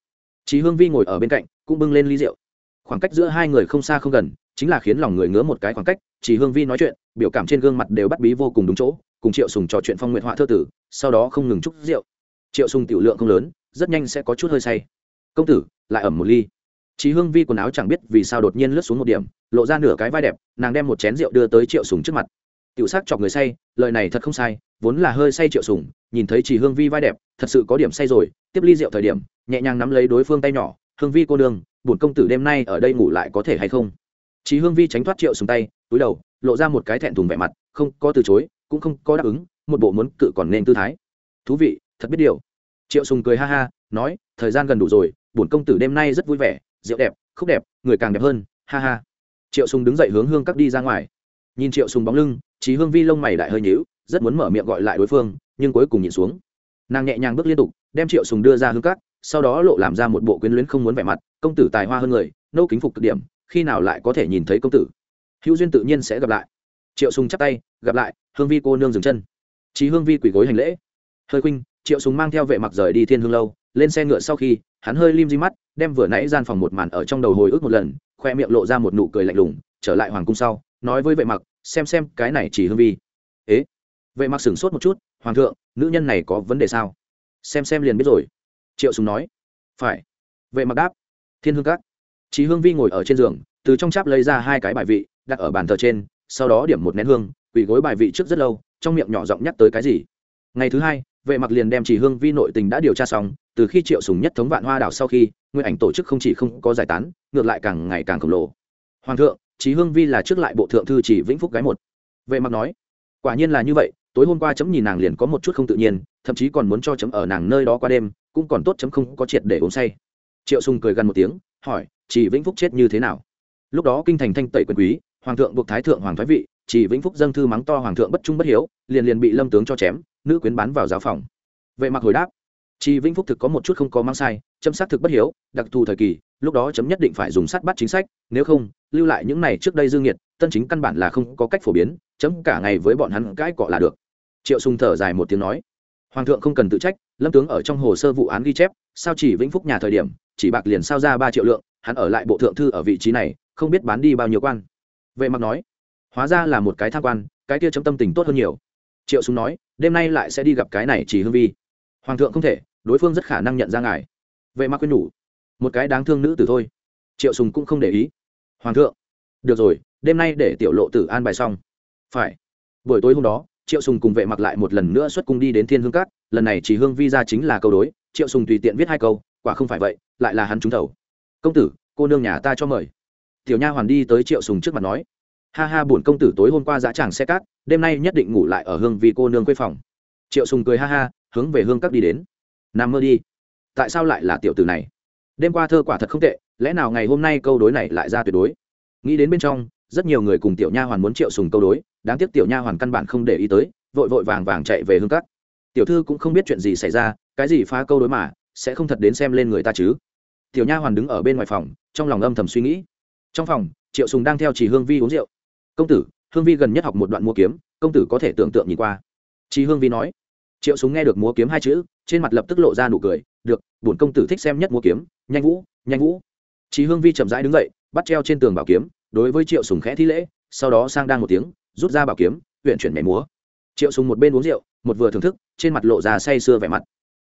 Chị hương vi ngồi ở bên cạnh, cũng bưng lên ly rượu. Khoảng cách giữa hai người không xa không gần, chính là khiến lòng người ngứa một cái khoảng cách chỉ hương vi nói chuyện, biểu cảm trên gương mặt đều bắt bí vô cùng đúng chỗ, cùng triệu sùng trò chuyện phong nguyện họa thơ tử, sau đó không ngừng chúc rượu triệu sùng tiểu lượng không lớn rất nhanh sẽ có chút hơi say công tử lại ẩm một ly Chí Hương Vi quần áo chẳng biết vì sao đột nhiên lướt xuống một điểm, lộ ra nửa cái vai đẹp, nàng đem một chén rượu đưa tới Triệu Sùng trước mặt. Tiểu sắc chọc người say, lời này thật không sai, vốn là hơi say Triệu Sùng, nhìn thấy Chỉ Hương Vi vai đẹp, thật sự có điểm say rồi, tiếp ly rượu thời điểm, nhẹ nhàng nắm lấy đối phương tay nhỏ, "Hương Vi cô nương, bổn công tử đêm nay ở đây ngủ lại có thể hay không?" Chí Hương Vi tránh thoát Triệu Sùng tay, cúi đầu, lộ ra một cái thẹn thùng vẻ mặt, không có từ chối, cũng không có đáp ứng, một bộ muốn cự còn nên tư thái. Thú vị, thật biết điều. Triệu Sùng cười ha ha, nói, thời gian gần đủ rồi, bổn công tử đêm nay rất vui vẻ, rượu đẹp, khúc đẹp người càng đẹp hơn ha ha. Triệu sùng đứng dậy hướng hương các đi ra ngoài. Nhìn triệu sùng bóng lưng trí hương vi lông mày đại hơi nhíu rất muốn mở miệng gọi lại đối phương nhưng cuối cùng nhìn xuống. Nàng nhẹ nhàng bước liên tục đem triệu sùng đưa ra hương các sau đó lộ làm ra một bộ quyến luyến không muốn vẻ mặt công tử tài hoa hơn người nô kính phục cực điểm khi nào lại có thể nhìn thấy công tử? Hữu duyên tự nhiên sẽ gặp lại. Triệu sùng chắp tay gặp lại hương vi cô nương dừng chân. Trí hương vi quỳ gối hành lễ. Hơi khuynh triệu Súng mang theo vệ mặc rời đi thiên hương lâu, lên xe ngựa sau khi, hắn hơi lim di mắt, đem vừa nãy gian phòng một màn ở trong đầu hồi ức một lần, khoe miệng lộ ra một nụ cười lạnh lùng, trở lại hoàng cung sau, nói với vệ mặc, xem xem, cái này chỉ hương vi. Ế? Vệ mặc sửng sốt một chút, hoàng thượng, nữ nhân này có vấn đề sao? Xem xem liền biết rồi. Triệu Súng nói. Phải. Vệ mặc đáp. Thiên hương các. Chỉ hương vi ngồi ở trên giường, từ trong cháp lấy ra hai cái bài vị, đặt ở bàn thờ trên, sau đó điểm một nén hương, quỳ gối bài vị trước rất lâu, trong miệng nhỏ giọng nhắc tới cái gì? Ngày thứ hai vệ mặc liền đem chỉ hương vi nội tình đã điều tra xong, từ khi triệu sùng nhất thống vạn hoa đảo sau khi, nguyên ảnh tổ chức không chỉ không có giải tán, ngược lại càng ngày càng khổng lồ. Hoàng thượng, Chỉ hương vi là trước lại bộ thượng thư chỉ vĩnh phúc gái một. Vệ mặc nói, quả nhiên là như vậy, tối hôm qua chấm nhìn nàng liền có một chút không tự nhiên, thậm chí còn muốn cho chấm ở nàng nơi đó qua đêm, cũng còn tốt chấm không có triệt để uống say. Triệu sùng cười gần một tiếng, hỏi, chỉ vĩnh phúc chết như thế nào? Lúc đó kinh thành thanh tẩy quyền quý, hoàng thượng buộc thái thượng hoàng thái vị, chỉ vĩnh phúc dâng thư mắng to hoàng thượng bất trung bất hiếu, liền liền bị lâm tướng cho chém nữ quyến bán vào giáo phòng. Vệ mặc hồi đáp chị vĩnh phúc thực có một chút không có mang sai, chấm xác thực bất hiếu, đặc thù thời kỳ, lúc đó chấm nhất định phải dùng sát bắt chính sách, nếu không, lưu lại những này trước đây dương nhiệt tân chính căn bản là không có cách phổ biến, chấm cả ngày với bọn hắn cãi cọ là được. Triệu sùng thở dài một tiếng nói, hoàng thượng không cần tự trách, lâm tướng ở trong hồ sơ vụ án ghi chép, sao chỉ vĩnh phúc nhà thời điểm, chỉ bạc liền sao ra ba triệu lượng, hắn ở lại bộ thượng thư ở vị trí này, không biết bán đi bao nhiêu quan. Vệ mặc nói, hóa ra là một cái tham quan, cái kia chấm tâm tình tốt hơn nhiều triệu súng nói, đêm nay lại sẽ đi gặp cái này chỉ hương vi. Hoàng thượng không thể, đối phương rất khả năng nhận ra ngài. Vệ mặc quyên nhủ. Một cái đáng thương nữ tử thôi. Triệu sùng cũng không để ý. Hoàng thượng. Được rồi, đêm nay để tiểu lộ tử an bài xong. Phải. Buổi tối hôm đó, triệu sùng cùng vệ mặc lại một lần nữa xuất cung đi đến thiên hương cát lần này chỉ hương vi ra chính là câu đối, triệu sùng tùy tiện viết hai câu, quả không phải vậy, lại là hắn trúng thầu. Công tử, cô nương nhà ta cho mời. Tiểu nha hoàn đi tới triệu sùng trước mặt nói ha ha, buồn công tử tối hôm qua dã tràng xe cát, đêm nay nhất định ngủ lại ở hương vì cô nương quê phòng. Triệu sùng cười ha ha, hướng về hương các đi đến. Nằm mơ đi. Tại sao lại là tiểu tử này? Đêm qua thơ quả thật không tệ, lẽ nào ngày hôm nay câu đối này lại ra tuyệt đối? Nghĩ đến bên trong, rất nhiều người cùng tiểu nha hoàn muốn triệu sùng câu đối, đáng tiếc tiểu nha hoàn căn bản không để ý tới, vội vội vàng vàng chạy về hương các. Tiểu thư cũng không biết chuyện gì xảy ra, cái gì phá câu đối mà, sẽ không thật đến xem lên người ta chứ? Tiểu nha hoàn đứng ở bên ngoài phòng, trong lòng âm thầm suy nghĩ. Trong phòng, triệu sùng đang theo chỉ hương vi uống rượu công tử, hương vi gần nhất học một đoạn múa kiếm, công tử có thể tưởng tượng nhìn qua. Chị hương vi nói. Triệu súng nghe được múa kiếm hai chữ, trên mặt lập tức lộ ra nụ cười. Được, bổn công tử thích xem nhất múa kiếm. Nhanh vũ nhanh vũ. Chị hương vi chậm rãi đứng dậy, bắt treo trên tường bảo kiếm, đối với triệu sùng khẽ thi lễ, sau đó sang đang một tiếng, rút ra bảo kiếm huyện chuyển nhảy múa. Triệu sùng một bên uống rượu, một vừa thưởng thức, trên mặt lộ ra say sưa vẻ mặt.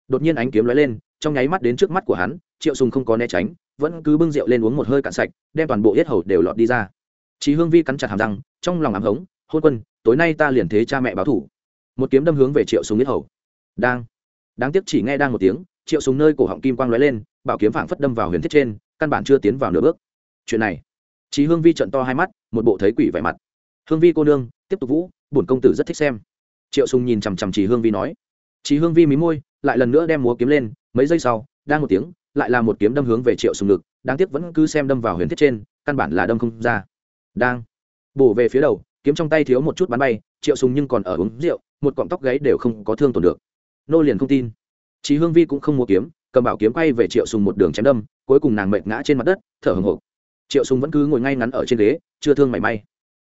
Đột nhiên ánh kiếm lóe lên, trong nháy mắt đến trước mắt của hắn, triệu sùng không có né tránh, vẫn cứ bưng rượu lên uống một hơi cạn sạch, đem toàn bộ yết hầu đều lọt đi ra. Chí Hương Vi cắn chặt hàm răng, trong lòng ám hống, hôn quân, tối nay ta liền thế cha mẹ báo thủ. Một kiếm đâm hướng về Triệu Sùng Niết hầu. Đang. Đáng tiếc chỉ nghe đang một tiếng, Triệu Sùng nơi cổ họng kim quang lóe lên, bảo kiếm phảng phất đâm vào huyền thiết trên, căn bản chưa tiến vào nửa bước. Chuyện này, Chí Hương Vi trợn to hai mắt, một bộ thấy quỷ vẻ mặt. Hương Vi cô nương, tiếp tục vũ, bổn công tử rất thích xem. Triệu Sùng nhìn chằm chằm Chí Hương Vi nói. Chí Hương Vi mí môi, lại lần nữa đem múa kiếm lên, mấy giây sau, đang một tiếng, lại là một kiếm đâm hướng về Triệu Sùng ngực, đáng tiếc vẫn cứ xem đâm vào huyền thiết trên, căn bản là đâm không ra. Đang bổ về phía đầu, kiếm trong tay thiếu một chút bắn bay, Triệu Sùng nhưng còn ở uống rượu, một cọng tóc gáy đều không có thương tổn được. Nô liền không tin. Chí Hương Vi cũng không mua kiếm, cầm bảo kiếm quay về Triệu Sùng một đường chém đâm, cuối cùng nàng mệt ngã trên mặt đất, thở hổn hộc. Triệu Sùng vẫn cứ ngồi ngay ngắn ở trên ghế, chưa thương mảy may.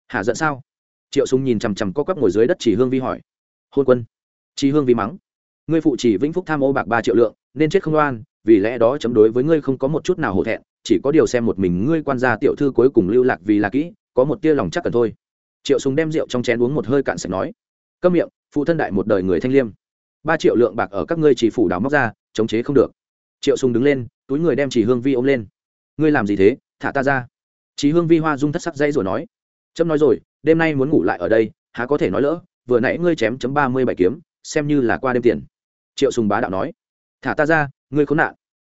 Hả giận sao? Triệu Sùng nhìn chằm chằm co quắp ngồi dưới đất Chỉ Hương Vi hỏi. Hôn quân. Chí Hương Vi mắng ngươi phụ chỉ vĩnh phúc tham ô bạc ba triệu lượng nên chết không oan vì lẽ đó chấm đối với ngươi không có một chút nào hổ thẹn chỉ có điều xem một mình ngươi quan gia tiểu thư cuối cùng lưu lạc vì là kỹ có một tia lòng chắc cần thôi. Triệu súng đem rượu trong chén uống một hơi cạn sạch nói, câm miệng, phụ thân đại một đời người thanh liêm. Ba triệu lượng bạc ở các ngươi chỉ phủ đào móc ra, chống chế không được. Triệu súng đứng lên, túi người đem chỉ hương vi ôm lên. Ngươi làm gì thế? Thả ta ra. Chỉ hương vi hoa dung thất sắc dây rồi nói trâm nói rồi, đêm nay muốn ngủ lại ở đây, há có thể nói lỡ, vừa nãy ngươi chém chấm ba mươi bảy kiếm, xem như là qua đêm tiền. Triệu sùng bá đạo nói, thả ta ra, ngươi khốn nạn.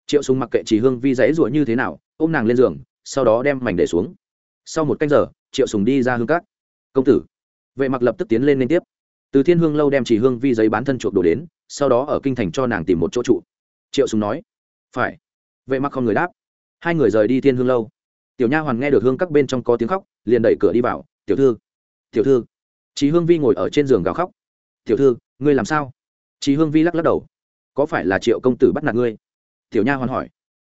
Triệu sùng mặc kệ chỉ hương vi dãy ruột như thế nào, ôm nàng lên giường, sau đó đem mảnh để xuống sau một canh giờ, triệu sùng đi ra hương cát. Công tử. Vệ mặc lập tức tiến lên liên tiếp. Từ thiên hương lâu đem chỉ hương vi giấy bán thân chuộc đồ đến, sau đó ở kinh thành cho nàng tìm một chỗ trụ. Triệu sùng nói, phải. Vệ mặc không người đáp. Hai người rời đi thiên hương lâu. Tiểu nha hoàn nghe được hương các bên trong có tiếng khóc, liền đẩy cửa đi vào, tiểu thư tiểu thư. Chỉ hương vi ngồi ở trên giường gào khóc, tiểu thư, ngươi làm sao? Chị hương vi lắc lắc đầu, có phải là triệu công tử bắt nạt ngươi? Tiểu nha hoàn hỏi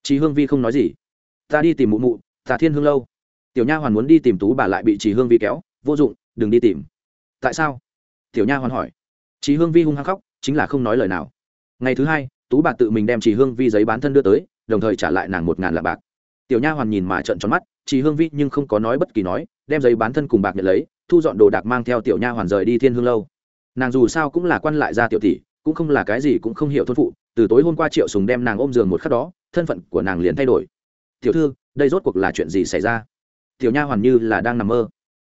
chị hương vi không nói gì, ta đi tìm mụ mụ, ta thiên hương lâu tiểu nha hoàn muốn đi tìm tú bà lại bị chị hương vi kéo. Vô dụng, đừng đi tìm. Tại sao? Tiểu nha hoàn hỏi. Chị hương vi hung hăng khóc, chính là không nói lời nào. Ngày thứ hai, tú bà tự mình đem chị hương vi giấy bán thân đưa tới, đồng thời trả lại nàng một ngàn lạ bạc. Tiểu nha hoàn nhìn mà trợn tròn mắt chị hương vi nhưng không có nói bất kỳ nói, đem giấy bán thân cùng bạc nhận lấy, thu dọn đồ đạc mang theo tiểu nha hoàn rời đi thiên hương lâu. Nàng dù sao cũng là quan lại gia tiểu tỷ, cũng không là cái gì cũng không hiểu thôn phụ, từ tối hôm qua triệu sùng đem nàng ôm giường một khắc đó, thân phận của nàng liền thay đổi. Tiểu thư, đây rốt cuộc là chuyện gì xảy ra? Tiểu nha hoàn như là đang nằm mơ.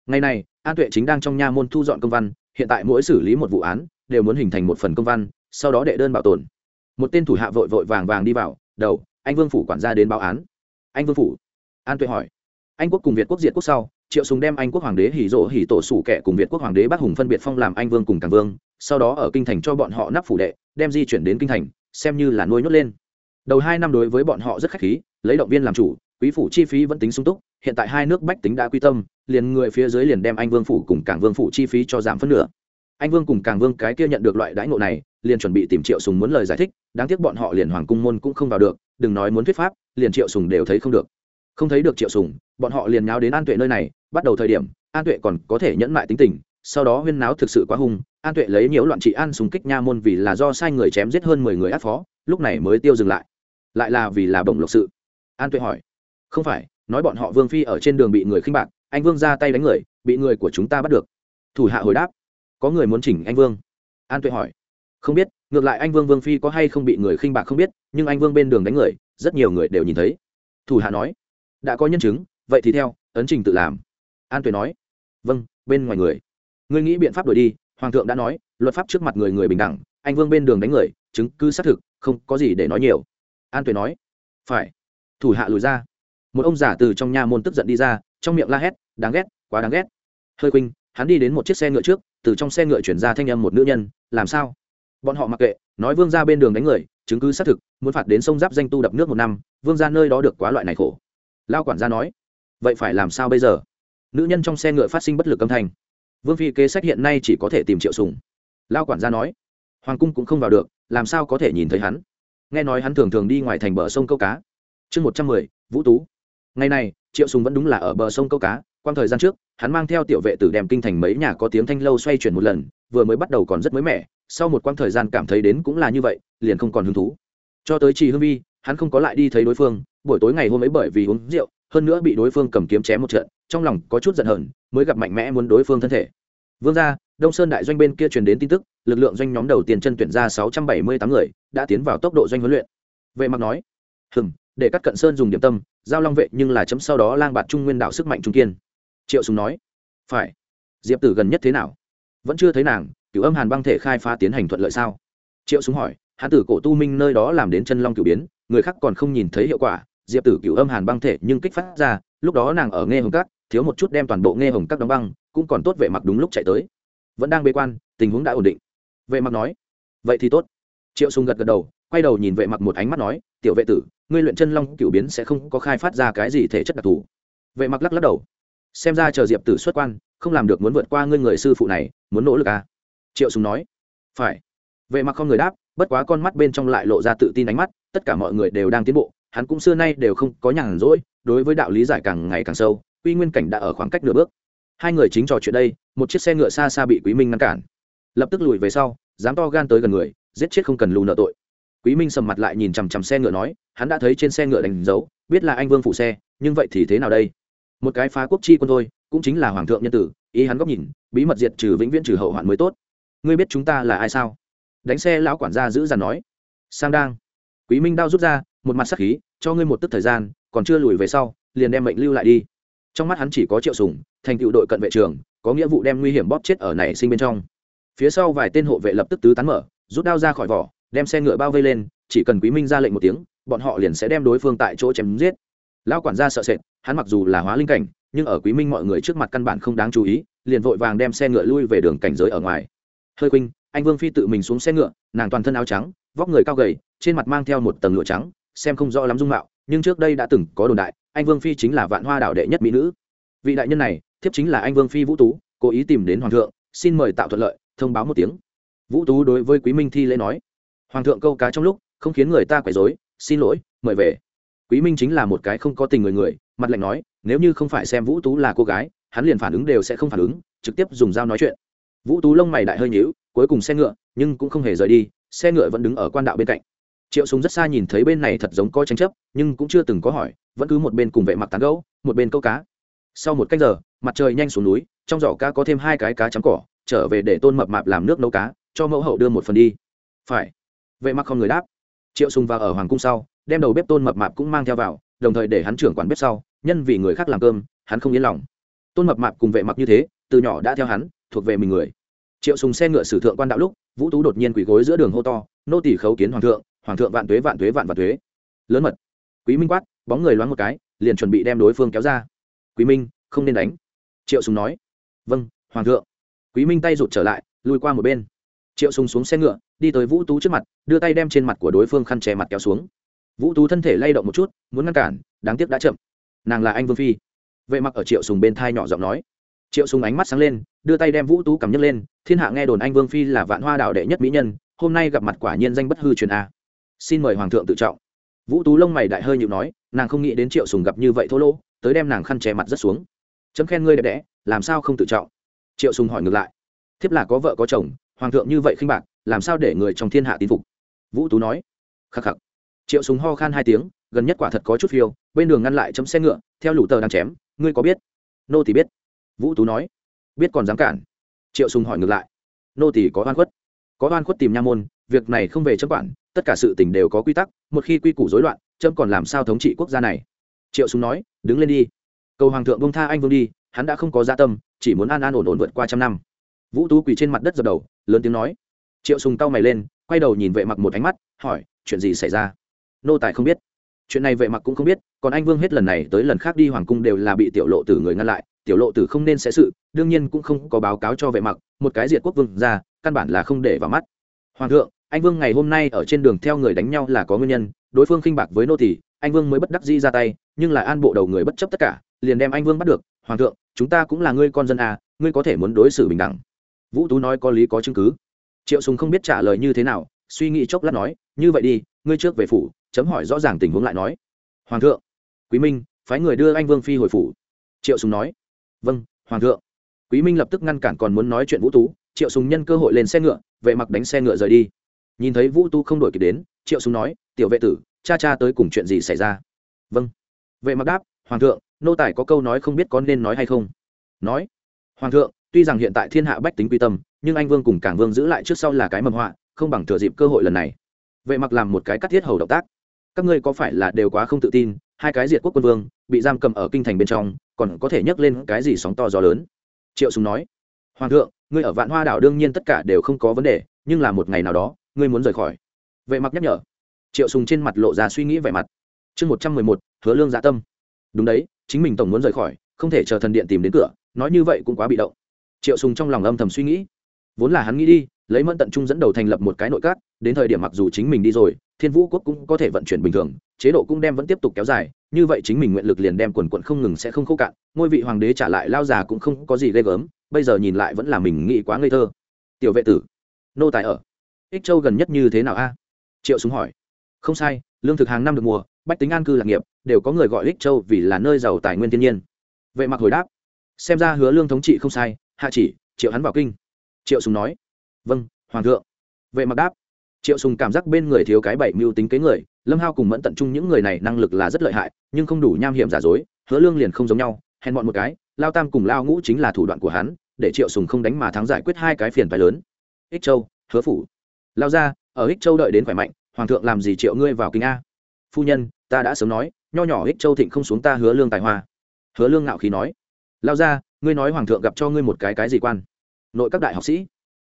Ngày này, an tuệ chính đang trong nha môn thu dọn công văn, hiện tại mỗi xử lý một vụ án, đều muốn hình thành một phần công văn, sau đó đệ đơn bảo tồn. Một tên thủ hạ vội vội vàng vàng đi vào, đầu, anh vương phủ quản gia đến báo án. Anh vương phủ? An tuệ hỏi. Anh quốc cùng việt quốc diệt quốc sau, triệu sùng đem anh quốc hoàng đế hỉ rỗ hỉ tổ sủ kẻ cùng việt quốc hoàng đế bắc hùng phân biệt phong làm anh vương cùng càng vương, sau đó ở kinh thành cho bọn họ nắp phủ đệ, đem di chuyển đến kinh thành, xem như là nuôi nhốt lên. Đầu hai năm đối với bọn họ rất khách khí, lấy động viên làm chủ quý phủ chi phí vẫn tính sung túc, hiện tại hai nước bách tính đã quy tâm, liền người phía dưới liền đem anh vương phủ cùng cảng vương phủ chi phí cho giảm phân nửa. Anh vương cùng cảng vương cái kia nhận được loại đãi ngộ này, liền chuẩn bị tìm triệu sùng muốn lời giải thích, đáng tiếc bọn họ liền hoàng cung môn cũng không vào được, đừng nói muốn thuyết pháp, liền triệu sùng đều thấy không được. Không thấy được triệu sùng, bọn họ liền nháo đến an tuệ nơi này, bắt đầu thời điểm, an tuệ còn có thể nhẫn lại tính tình, sau đó huyên náo thực sự quá hung, an tuệ lấy nhiễu loạn trị an súng kích nha môn vì là do sai người chém giết hơn mười người ác phó, lúc này mới tiêu dừng lại. Lại là vì là bổng lộc sự. An tuệ hỏi không phải, nói bọn họ vương phi ở trên đường bị người khinh bạc, anh vương ra tay đánh người, bị người của chúng ta bắt được. Thủ hạ hồi đáp, có người muốn chỉnh anh vương. An tuệ hỏi, không biết, ngược lại anh vương vương phi có hay không bị người khinh bạc không biết, nhưng anh vương bên đường đánh người, rất nhiều người đều nhìn thấy. Thủ hạ nói, đã có nhân chứng, vậy thì theo, ấn trình tự làm. An tuệ nói vâng bên ngoài người. Ngươi nghĩ biện pháp đổi đi, hoàng thượng đã nói, luật pháp trước mặt người người bình đẳng, anh vương bên đường đánh người, chứng cứ xác thực, không có gì để nói nhiều. An tuệ nói, phải. Thủ hạ lùi ra một ông già từ trong nhà môn tức giận đi ra, trong miệng la hét, đáng ghét, quá đáng ghét. Hơi khuynh, hắn đi đến một chiếc xe ngựa trước, từ trong xe ngựa chuyển ra thanh âm một nữ nhân, làm sao? Bọn họ mặc kệ, nói vương ra bên đường đánh người, chứng cứ xác thực, muốn phạt đến sông giáp danh tu đập nước một năm, vương ra nơi đó được quá loại này khổ. Lao quản gia nói, vậy phải làm sao bây giờ? Nữ nhân trong xe ngựa phát sinh bất lực âm thanh. Vương phi kế sách hiện nay chỉ có thể tìm triệu sùng. Lao quản gia nói, hoàng cung cũng không vào được, làm sao có thể nhìn thấy hắn? Nghe nói hắn thường thường đi ngoài thành bờ sông câu cá. Chương một trăm mười, vũ tú ngày này, triệu sùng vẫn đúng là ở bờ sông câu cá quan thời gian trước, hắn mang theo tiểu vệ tử đem kinh thành mấy nhà có tiếng thanh lâu xoay chuyển một lần, vừa mới bắt đầu còn rất mới mẻ, sau một quãng thời gian cảm thấy đến cũng là như vậy, liền không còn hứng thú. Cho tới chị hương vi, hắn không có lại đi thấy đối phương, buổi tối ngày hôm ấy bởi vì uống rượu, hơn nữa bị đối phương cầm kiếm chém một trận, trong lòng có chút giận hờn, mới gặp mạnh mẽ muốn đối phương thân thể. Vương gia, đông sơn đại doanh bên kia truyền đến tin tức, lực lượng doanh nhóm đầu tiên chân tuyển ra sáu trăm bảy mươi tám người, đã tiến vào tốc độ doanh huấn luyện. Vệ mặc nói hừng để các cận sơn dùng điểm tâm, giao long vệ nhưng là chấm sau đó lang bạt trung nguyên đạo sức mạnh trung kiên. Triệu sùng nói, phải. Diệp tử gần nhất thế nào? Vẫn chưa thấy nàng, cửu âm hàn băng thể khai phá tiến hành thuận lợi sao? Triệu sùng hỏi, hán tử cổ tu minh nơi đó làm đến chân long cửu biến, người khác còn không nhìn thấy hiệu quả. Diệp tử cửu âm hàn băng thể nhưng kích phát ra, lúc đó nàng ở nghe hồng cát thiếu một chút đem toàn bộ nghe hồng cát đóng băng, cũng còn tốt vệ mặc đúng lúc chạy tới. Vẫn đang bế quan, tình huống đã ổn định. Vệ mặc nói, vậy thì tốt. Triệu sùng gật gật đầu quay đầu nhìn vệ mặc một ánh mắt nói, tiểu vệ tử, ngươi luyện chân long cựu biến sẽ không có khai phát ra cái gì thể chất đặc thù. Vệ mặc lắc lắc đầu. Xem ra chờ diệp tử xuất quan, không làm được muốn vượt qua ngươi người sư phụ này, muốn nỗ lực à? Triệu sùng nói. Phải. Vệ mặc không người đáp, bất quá con mắt bên trong lại lộ ra tự tin ánh mắt, tất cả mọi người đều đang tiến bộ, hắn cũng xưa nay đều không có nhàn rỗi, đối với đạo lý giải càng ngày càng sâu uy nguyên cảnh đã ở khoảng cách nửa bước. Hai người chính trò chuyện đây, một chiếc xe ngựa xa xa bị quý minh ngăn cản. Lập tức lùi về sau, dám to gan tới gần người, giết chết không cần lù nợ tội quý minh sầm mặt lại nhìn chằm chằm xe ngựa nói, hắn đã thấy trên xe ngựa đánh dấu, biết là anh vương phụ xe, nhưng vậy thì thế nào đây? Một cái phá quốc chi quân thôi, cũng chính là hoàng thượng nhân tử, ý hắn góc nhìn, bí mật diệt trừ vĩnh viễn trừ hậu hoạn mới tốt. Ngươi biết chúng ta là ai sao? Đánh xe lão quản gia giữ dằn nói. Sang đang. Quý minh đao rút ra, một mặt sắc khí, cho ngươi một tức thời gian, còn chưa lùi về sau, liền đem mệnh lưu lại đi. Trong mắt hắn chỉ có triệu sùng, thành tựu đội cận vệ trường có nghĩa vụ đem nguy hiểm bóp chết ở này sinh bên trong. Phía sau vài tên hộ vệ lập tức tứ tán mở, rút đao ra khỏi vỏ đem xe ngựa bao vây lên chỉ cần quý minh ra lệnh một tiếng bọn họ liền sẽ đem đối phương tại chỗ chém giết. Lão quản gia sợ sệt hắn mặc dù là hóa linh cảnh nhưng ở quý minh mọi người trước mặt căn bản không đáng chú ý liền vội vàng đem xe ngựa lui về đường cảnh giới ở ngoài. Hơi quỳnh, anh vương phi tự mình xuống xe ngựa nàng toàn thân áo trắng vóc người cao gầy trên mặt mang theo một tầng lụa trắng xem không rõ lắm dung mạo nhưng trước đây đã từng có đồn đại anh vương phi chính là vạn hoa đảo đệ nhất mỹ nữ. Vị đại nhân này thiếp chính là anh vương phi vũ tú cố ý tìm đến hoàng thượng xin mời tạo thuận lợi thông báo một tiếng. Vũ tú đối với quý minh thi lễ nói hoàng thượng câu cá trong lúc, không khiến người ta quấy rối, xin lỗi, mời về. Quý minh chính là một cái không có tình người người, mặt lạnh nói, nếu như không phải xem vũ tú là cô gái, hắn liền phản ứng đều sẽ không phản ứng, trực tiếp dùng dao nói chuyện. Vũ tú lông mày đại hơi nhíu, cuối cùng xe ngựa, nhưng cũng không hề rời đi, xe ngựa vẫn đứng ở quan đạo bên cạnh. Triệu súng rất xa nhìn thấy bên này thật giống có tranh chấp, nhưng cũng chưa từng có hỏi, vẫn cứ một bên cùng vệ mặc tán gấu một bên câu cá. Sau một cách giờ, mặt trời nhanh xuống núi, trong giỏ cá có thêm hai cái cá chấm cỏ, trở về để tôn mập mạp làm nước nấu cá, cho mẫu hậu đưa một phần đi. Phải vệ mặc không người đáp. Triệu sùng vào ở hoàng cung sau, đem đầu bếp tôn mập mạp cũng mang theo vào, đồng thời để hắn trưởng quản bếp sau, nhân vì người khác làm cơm, hắn không yên lòng. Tôn mập mạp cùng vệ mặc như thế, từ nhỏ đã theo hắn, thuộc về mình người. Triệu sùng xe ngựa sử thượng quan đạo lúc, vũ tú đột nhiên quỳ gối giữa đường hô to, nô tỳ khấu kiến hoàng thượng hoàng thượng vạn tuế vạn tuế vạn vạn tuế. Lớn mật. Quý minh quát, bóng người loáng một cái, liền chuẩn bị đem đối phương kéo ra. Quý minh, không nên đánh. Triệu sùng nói. Vâng hoàng thượng. Quý minh tay rụt trở lại lùi qua một bên triệu sùng xuống xe ngựa, đi tới vũ tú trước mặt, đưa tay đem trên mặt của đối phương khăn che mặt kéo xuống. Vũ tú thân thể lay động một chút, muốn ngăn cản, đáng tiếc đã chậm. Nàng là anh vương phi. Vệ mặc ở triệu sùng bên thai nhỏ giọng nói. Triệu sùng ánh mắt sáng lên, đưa tay đem vũ tú cầm nhấc lên, thiên hạ nghe đồn anh vương phi là vạn hoa đạo đệ nhất mỹ nhân, hôm nay gặp mặt quả nhiên danh bất hư truyền a. Xin mời hoàng thượng tự trọng. Vũ tú lông mày đại hơi nhịu nói, nàng không nghĩ đến triệu sùng gặp như vậy thô lỗ, tới đem nàng khăn che mặt rất xuống. Chấm khen ngươi đẹp đẽ, làm sao không tự trọng? Triệu sùng hỏi ngược lại. Thiếp là có vợ có chồng hoàng thượng như vậy khinh bạc, làm sao để người trong thiên hạ tín phục? Vũ tú nói. Khắc khắc. Triệu Súng ho khan hai tiếng, gần nhất quả thật có chút phiêu, bên đường ngăn lại chấm xe ngựa, theo lũ tờ đang chém, ngươi có biết? Nô thì biết. Vũ tú nói. Biết còn dám cản. Triệu sùng hỏi ngược lại. Nô thì có oan khuất. Có oan khuất tìm nha môn, việc này không về chấm quản, tất cả sự tình đều có quy tắc, một khi quy củ rối loạn, chấm còn làm sao thống trị quốc gia này? Triệu sùng nói. Đứng lên đi. Cầu hoàng thượng bông tha anh vương đi, hắn đã không có gia tâm, chỉ muốn an an ổn ổn vượt qua trăm năm. Vũ tú quỳ trên mặt đất dập đầu lớn tiếng nói. Triệu sùng cau mày lên, quay đầu nhìn vệ mặc một ánh mắt, hỏi, chuyện gì xảy ra? Nô tài không biết. Chuyện này vệ mặc cũng không biết, còn anh vương hết lần này tới lần khác đi hoàng cung đều là bị tiểu lộ tử người ngăn lại, tiểu lộ tử không nên sẽ sự, đương nhiên cũng không có báo cáo cho vệ mặc, một cái diệt quốc vương ra, căn bản là không để vào mắt. Hoàng thượng, anh vương ngày hôm nay ở trên đường theo người đánh nhau là có nguyên nhân, đối phương khinh bạc với nô tỳ, anh vương mới bất đắc dĩ ra tay, nhưng là an bộ đầu người bất chấp tất cả, liền đem anh vương bắt được. Hoàng thượng, chúng ta cũng là ngươi con dân à ngươi có thể muốn đối xử bình đẳng vũ tú nói có lý có chứng cứ. Triệu sùng không biết trả lời như thế nào, suy nghĩ chốc lát nói, như vậy đi, ngươi trước về phủ, chấm hỏi rõ ràng tình huống lại nói. Hoàng thượng. Quý minh, phái người đưa anh vương phi hồi phủ. Triệu sùng nói. Vâng hoàng thượng. Quý minh lập tức ngăn cản còn muốn nói chuyện vũ tú, triệu sùng nhân cơ hội lên xe ngựa, vệ mặc đánh xe ngựa rời đi. Nhìn thấy vũ tú không đổi kịp đến, triệu sùng nói, tiểu vệ tử, cha cha tới cùng chuyện gì xảy ra? Vâng. Vệ mặc đáp, hoàng thượng, nô tài có câu nói không biết có nên nói hay không? Nói, hoàng thượng tuy rằng hiện tại thiên hạ bách tính quy tâm, nhưng anh vương cùng cảng vương giữ lại trước sau là cái mầm họa, không bằng thừa dịp cơ hội lần này. Vệ mặc làm một cái cắt thiết hầu động tác. Các ngươi có phải là đều quá không tự tin, hai cái diệt quốc quân vương, bị giam cầm ở kinh thành bên trong, còn có thể nhấc lên cái gì sóng to gió lớn? Triệu sùng nói. Hoàng thượng, ngươi ở vạn hoa đảo đương nhiên tất cả đều không có vấn đề, nhưng là một ngày nào đó, ngươi muốn rời khỏi. Vệ mặc nhắc nhở. Triệu sùng trên mặt lộ ra suy nghĩ vẻ mặt. Chương một trăm mười một, hứa lương dạ tâm. Đúng đấy, chính mình tổng muốn rời khỏi, không thể chờ thần điện tìm đến cửa, nói như vậy cũng quá bị động triệu sùng trong lòng âm thầm suy nghĩ. Vốn là hắn nghĩ đi, lấy mẫn tận trung dẫn đầu thành lập một cái nội các, đến thời điểm mặc dù chính mình đi rồi, thiên vũ quốc cũng có thể vận chuyển bình thường, chế độ cũng đem vẫn tiếp tục kéo dài, như vậy chính mình nguyện lực liền đem quần quận không ngừng sẽ không khô cạn, ngôi vị hoàng đế trả lại lao già cũng không có gì ghê gớm, bây giờ nhìn lại vẫn là mình nghĩ quá ngây thơ. Tiểu vệ tử, nô tài ở. Ích châu gần nhất như thế nào a? Triệu súng hỏi. Không sai, lương thực hàng năm được mùa, bách tính an cư lạc nghiệp, đều có người gọi ích châu vì là nơi giàu tài nguyên thiên nhiên. Vệ mặc hồi đáp. Xem ra hứa lương thống trị không sai hạ chỉ, triệu hắn vào kinh. Triệu sùng nói vâng hoàng thượng. Vệ mặc đáp, triệu sùng cảm giác bên người thiếu cái bảy mưu tính kế người, lâm hao cùng mẫn tận trung những người này năng lực là rất lợi hại, nhưng không đủ nham hiểm giả dối, hứa lương liền không giống nhau, hèn bọn một cái, lao tam cùng lao ngũ chính là thủ đoạn của hắn, để triệu sùng không đánh mà thắng giải quyết hai cái phiền phải lớn. Ích châu, hứa phủ. Lao ra, ở ích châu đợi đến khỏe mạnh, hoàng thượng làm gì triệu ngươi vào kinh a? Phu nhân, ta đã sớm nói, nho nhỏ ích châu thịnh không xuống ta hứa lương tài hoa. Hứa lương ngạo khí nói, lao ra ngươi nói hoàng thượng gặp cho ngươi một cái cái gì quan? Nội các đại học sĩ,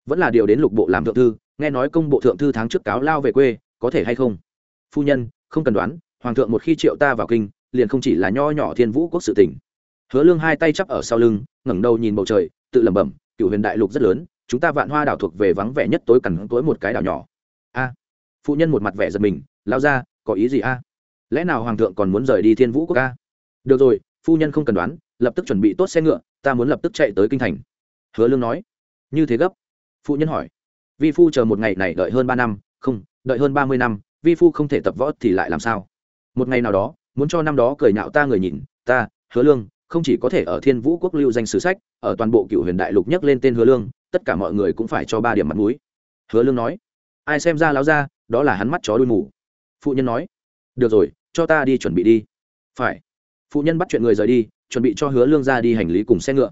vẫn là điều đến lục bộ làm thượng thư, nghe nói công bộ thượng thư tháng trước cáo lao về quê, có thể hay không? Phu nhân, không cần đoán, hoàng thượng một khi triệu ta vào kinh, liền không chỉ là nho nhỏ thiên vũ quốc sự tỉnh hứa lương hai tay chắp ở sau lưng, ngẩng đầu nhìn bầu trời, tự lẩm bẩm cựu huyền đại lục rất lớn, chúng ta vạn hoa đảo thuộc về vắng vẻ nhất tối cằn tối một cái đảo nhỏ. A. Phụ nhân một mặt vẻ giật mình lao ra có ý gì a? Lẽ nào hoàng thượng còn muốn rời đi thiên vũ quốc a? Được rồi, phu nhân không cần đoán lập tức chuẩn bị tốt xe ngựa, ta muốn lập tức chạy tới kinh thành. Hứa lương nói. Như thế gấp? Phụ nhân hỏi. Vi phu chờ một ngày này đợi hơn ba năm, không, đợi hơn ba mươi năm, vi phu không thể tập võ thì lại làm sao? Một ngày nào đó, muốn cho năm đó cười nhạo ta người nhìn, ta, hứa lương, không chỉ có thể ở thiên vũ quốc lưu danh sử sách, ở toàn bộ cựu huyền đại lục nhắc lên tên hứa lương, tất cả mọi người cũng phải cho ba điểm mặt mũi. Hứa lương nói. Ai xem ra láo ra, đó là hắn mắt chó đuôi mù. Phụ nhân nói. Được rồi, cho ta đi chuẩn bị đi. Phải. Phụ nhân bắt chuyện người rời đi chuẩn bị cho hứa lương ra đi hành lý cùng xe ngựa.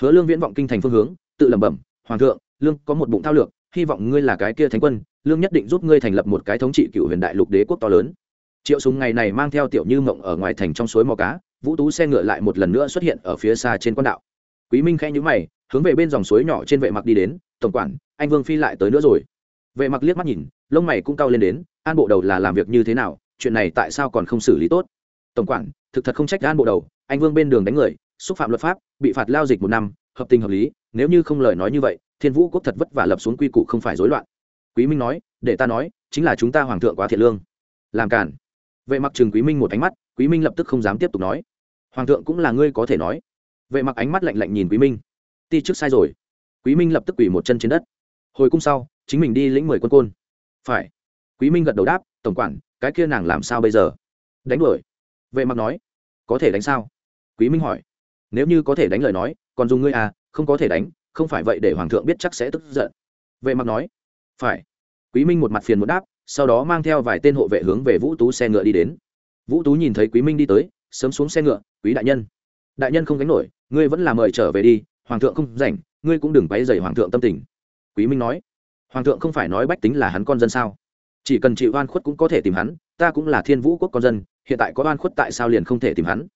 Hứa lương viễn vọng kinh thành phương hướng, tự lẩm bẩm, hoàng thượng, lương có một bụng thao lược, hy vọng ngươi là cái kia thánh quân, lương nhất định giúp ngươi thành lập một cái thống trị cựu huyền đại lục đế quốc to lớn. Triệu súng ngày này mang theo tiểu như mộng ở ngoài thành trong suối mò cá, vũ tú xe ngựa lại một lần nữa xuất hiện ở phía xa trên quan đạo. Quý minh khẽ nhíu mày, hướng về bên dòng suối nhỏ trên vệ mặc đi đến, tổng quản, anh vương phi lại tới nữa rồi. Vệ mặc liếc mắt nhìn, lông mày cũng cao lên đến, an bộ đầu là làm việc như thế nào, chuyện này tại sao còn không xử lý tốt? Tổng quản, thực thật không trách gan bộ đầu, anh vương bên đường đánh người, xúc phạm luật pháp, bị phạt lao dịch một năm, hợp tình hợp lý, nếu như không lời nói như vậy, thiên vũ quốc thật vất vả lập xuống quy củ không phải rối loạn. Quý minh nói, để ta nói, chính là chúng ta hoàng thượng quá thiện lương. Làm cản vệ mặc trừng quý minh một ánh mắt, quý minh lập tức không dám tiếp tục nói. Hoàng thượng cũng là ngươi có thể nói. Vệ mặc ánh mắt lạnh lạnh nhìn quý minh. Ti trước sai rồi. Quý minh lập tức quỳ một chân trên đất. Hồi cung sau, chính mình đi lĩnh mười quân côn. Phải. Quý minh gật đầu đáp, tổng quản, cái kia nàng làm sao bây giờ? Đánh đuổi vệ mặc nói, có thể đánh sao? Quý minh hỏi, nếu như có thể đánh lời nói, còn dùng ngươi à không có thể đánh, không phải vậy để hoàng thượng biết chắc sẽ tức giận. Vệ mặc nói, phải. Quý minh một mặt phiền một đáp, sau đó mang theo vài tên hộ vệ hướng về vũ tú xe ngựa đi đến. Vũ tú nhìn thấy quý minh đi tới, sớm xuống xe ngựa, quý đại nhân đại nhân không gánh nổi, ngươi vẫn là mời trở về đi, hoàng thượng không rảnh, ngươi cũng đừng quấy rầy hoàng thượng tâm tình. Quý minh nói, hoàng thượng không phải nói bách tính là hắn con dân sao? Chỉ cần chịu oan khuất cũng có thể tìm hắn, ta cũng là thiên vũ quốc con dân hiện tại có oan khuất tại sao liền không thể tìm hắn?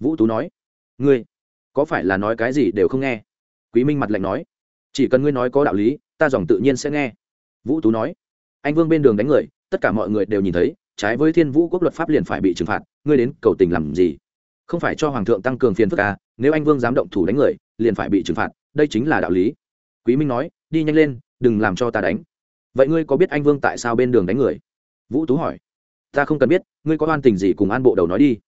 Vũ tú nói. Ngươi, có phải là nói cái gì đều không nghe? Quý minh mặt lạnh nói. Chỉ cần ngươi nói có đạo lý, ta dòng tự nhiên sẽ nghe. Vũ tú nói. Anh vương bên đường đánh người, tất cả mọi người đều nhìn thấy, trái với thiên vũ quốc luật pháp liền phải bị trừng phạt. Ngươi đến cầu tình làm gì? Không phải cho hoàng thượng tăng cường phiền phức à? Nếu anh vương dám động thủ đánh người, liền phải bị trừng phạt. Đây chính là đạo lý. Quý minh nói. Đi nhanh lên, đừng làm cho ta đánh. Vậy ngươi có biết anh vương tại sao bên đường đánh người? Vũ tú hỏi ta không cần biết, ngươi có oan tình gì cùng an bộ đầu nói đi.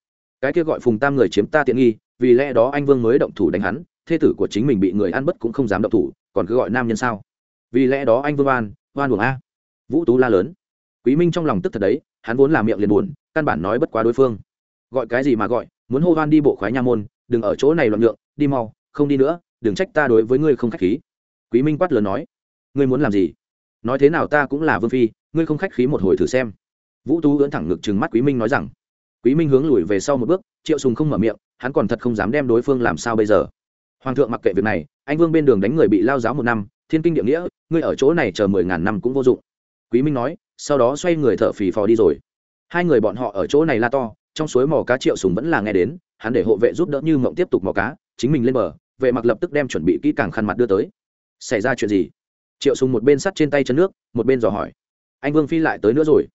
Cái kia gọi phùng tam người chiếm ta tiện nghi, vì lẽ đó anh vương mới động thủ đánh hắn, thê tử của chính mình bị người ăn bất cũng không dám động thủ, còn cứ gọi nam nhân sao? Vì lẽ đó anh vương oan oan buồng a. Vũ tú la lớn. Quý minh trong lòng tức thật đấy, hắn vốn là miệng liền buồn, căn bản nói bất quá đối phương. Gọi cái gì mà gọi, muốn hô hoan đi bộ khoái nha môn, đừng ở chỗ này loạn lượng đi mau, không đi nữa, đừng trách ta đối với ngươi không khách khí. Quý minh quát lớn nói, ngươi muốn làm gì? Nói thế nào ta cũng là vương phi, ngươi không khách khí một hồi thử xem vũ tú ưỡn thẳng ngực trừng mắt quý minh nói rằng, quý minh hướng lùi về sau một bước, triệu sùng không mở miệng, hắn còn thật không dám đem đối phương làm sao bây giờ. Hoàng thượng mặc kệ việc này, anh vương bên đường đánh người bị lao giáo một năm, thiên kinh địa nghĩa, ngươi ở chỗ này chờ mười ngàn năm cũng vô dụng. Quý minh nói, sau đó xoay người thở phì phò đi rồi. Hai người bọn họ ở chỗ này la to, trong suối mò cá triệu sùng vẫn là nghe đến, hắn để hộ vệ giúp đỡ như mộng tiếp tục mò cá, chính mình lên bờ, vệ mặc lập tức đem chuẩn bị kỹ càng khăn mặt đưa tới. Xảy ra chuyện gì? Triệu sùng một bên sắt trên tay chân nước, một bên dò hỏi. Anh vương phi lại tới nữa rồi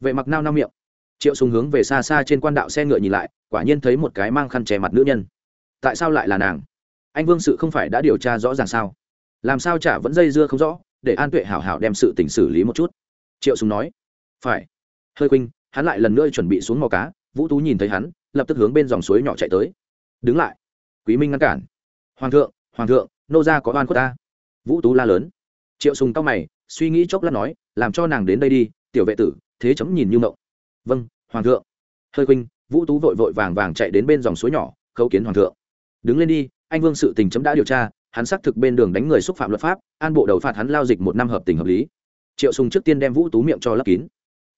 vệ mặc nao nao miệng. Triệu sùng hướng về xa xa trên quan đạo xe ngựa nhìn lại, quả nhiên thấy một cái mang khăn che mặt nữ nhân. Tại sao lại là nàng? Anh vương sự không phải đã điều tra rõ ràng sao? Làm sao chả vẫn dây dưa không rõ, để an tuệ hảo hảo đem sự tình xử lý một chút? Triệu sùng nói. Phải. Hơi quỳnh hắn lại lần nữa chuẩn bị xuống mò cá, vũ tú nhìn thấy hắn, lập tức hướng bên dòng suối nhỏ chạy tới. Đứng lại. Quý minh ngăn cản. Hoàng thượng hoàng thượng, nô gia có oan của ta. Vũ tú la lớn. Triệu sùng cao mày, suy nghĩ chốc lát nói, làm cho nàng đến đây đi, tiểu vệ tử thế chấm nhìn như mộng vâng hoàng thượng. Hơi quỳnh vũ tú vội vội vàng vàng chạy đến bên dòng suối nhỏ, khấu kiến hoàng thượng. Đứng lên đi, anh vương sự tình chấm đã điều tra, hắn xác thực bên đường đánh người xúc phạm luật pháp, an bộ đầu phạt hắn lao dịch một năm hợp tình hợp lý. Triệu sùng trước tiên đem vũ tú miệng cho lấp kín.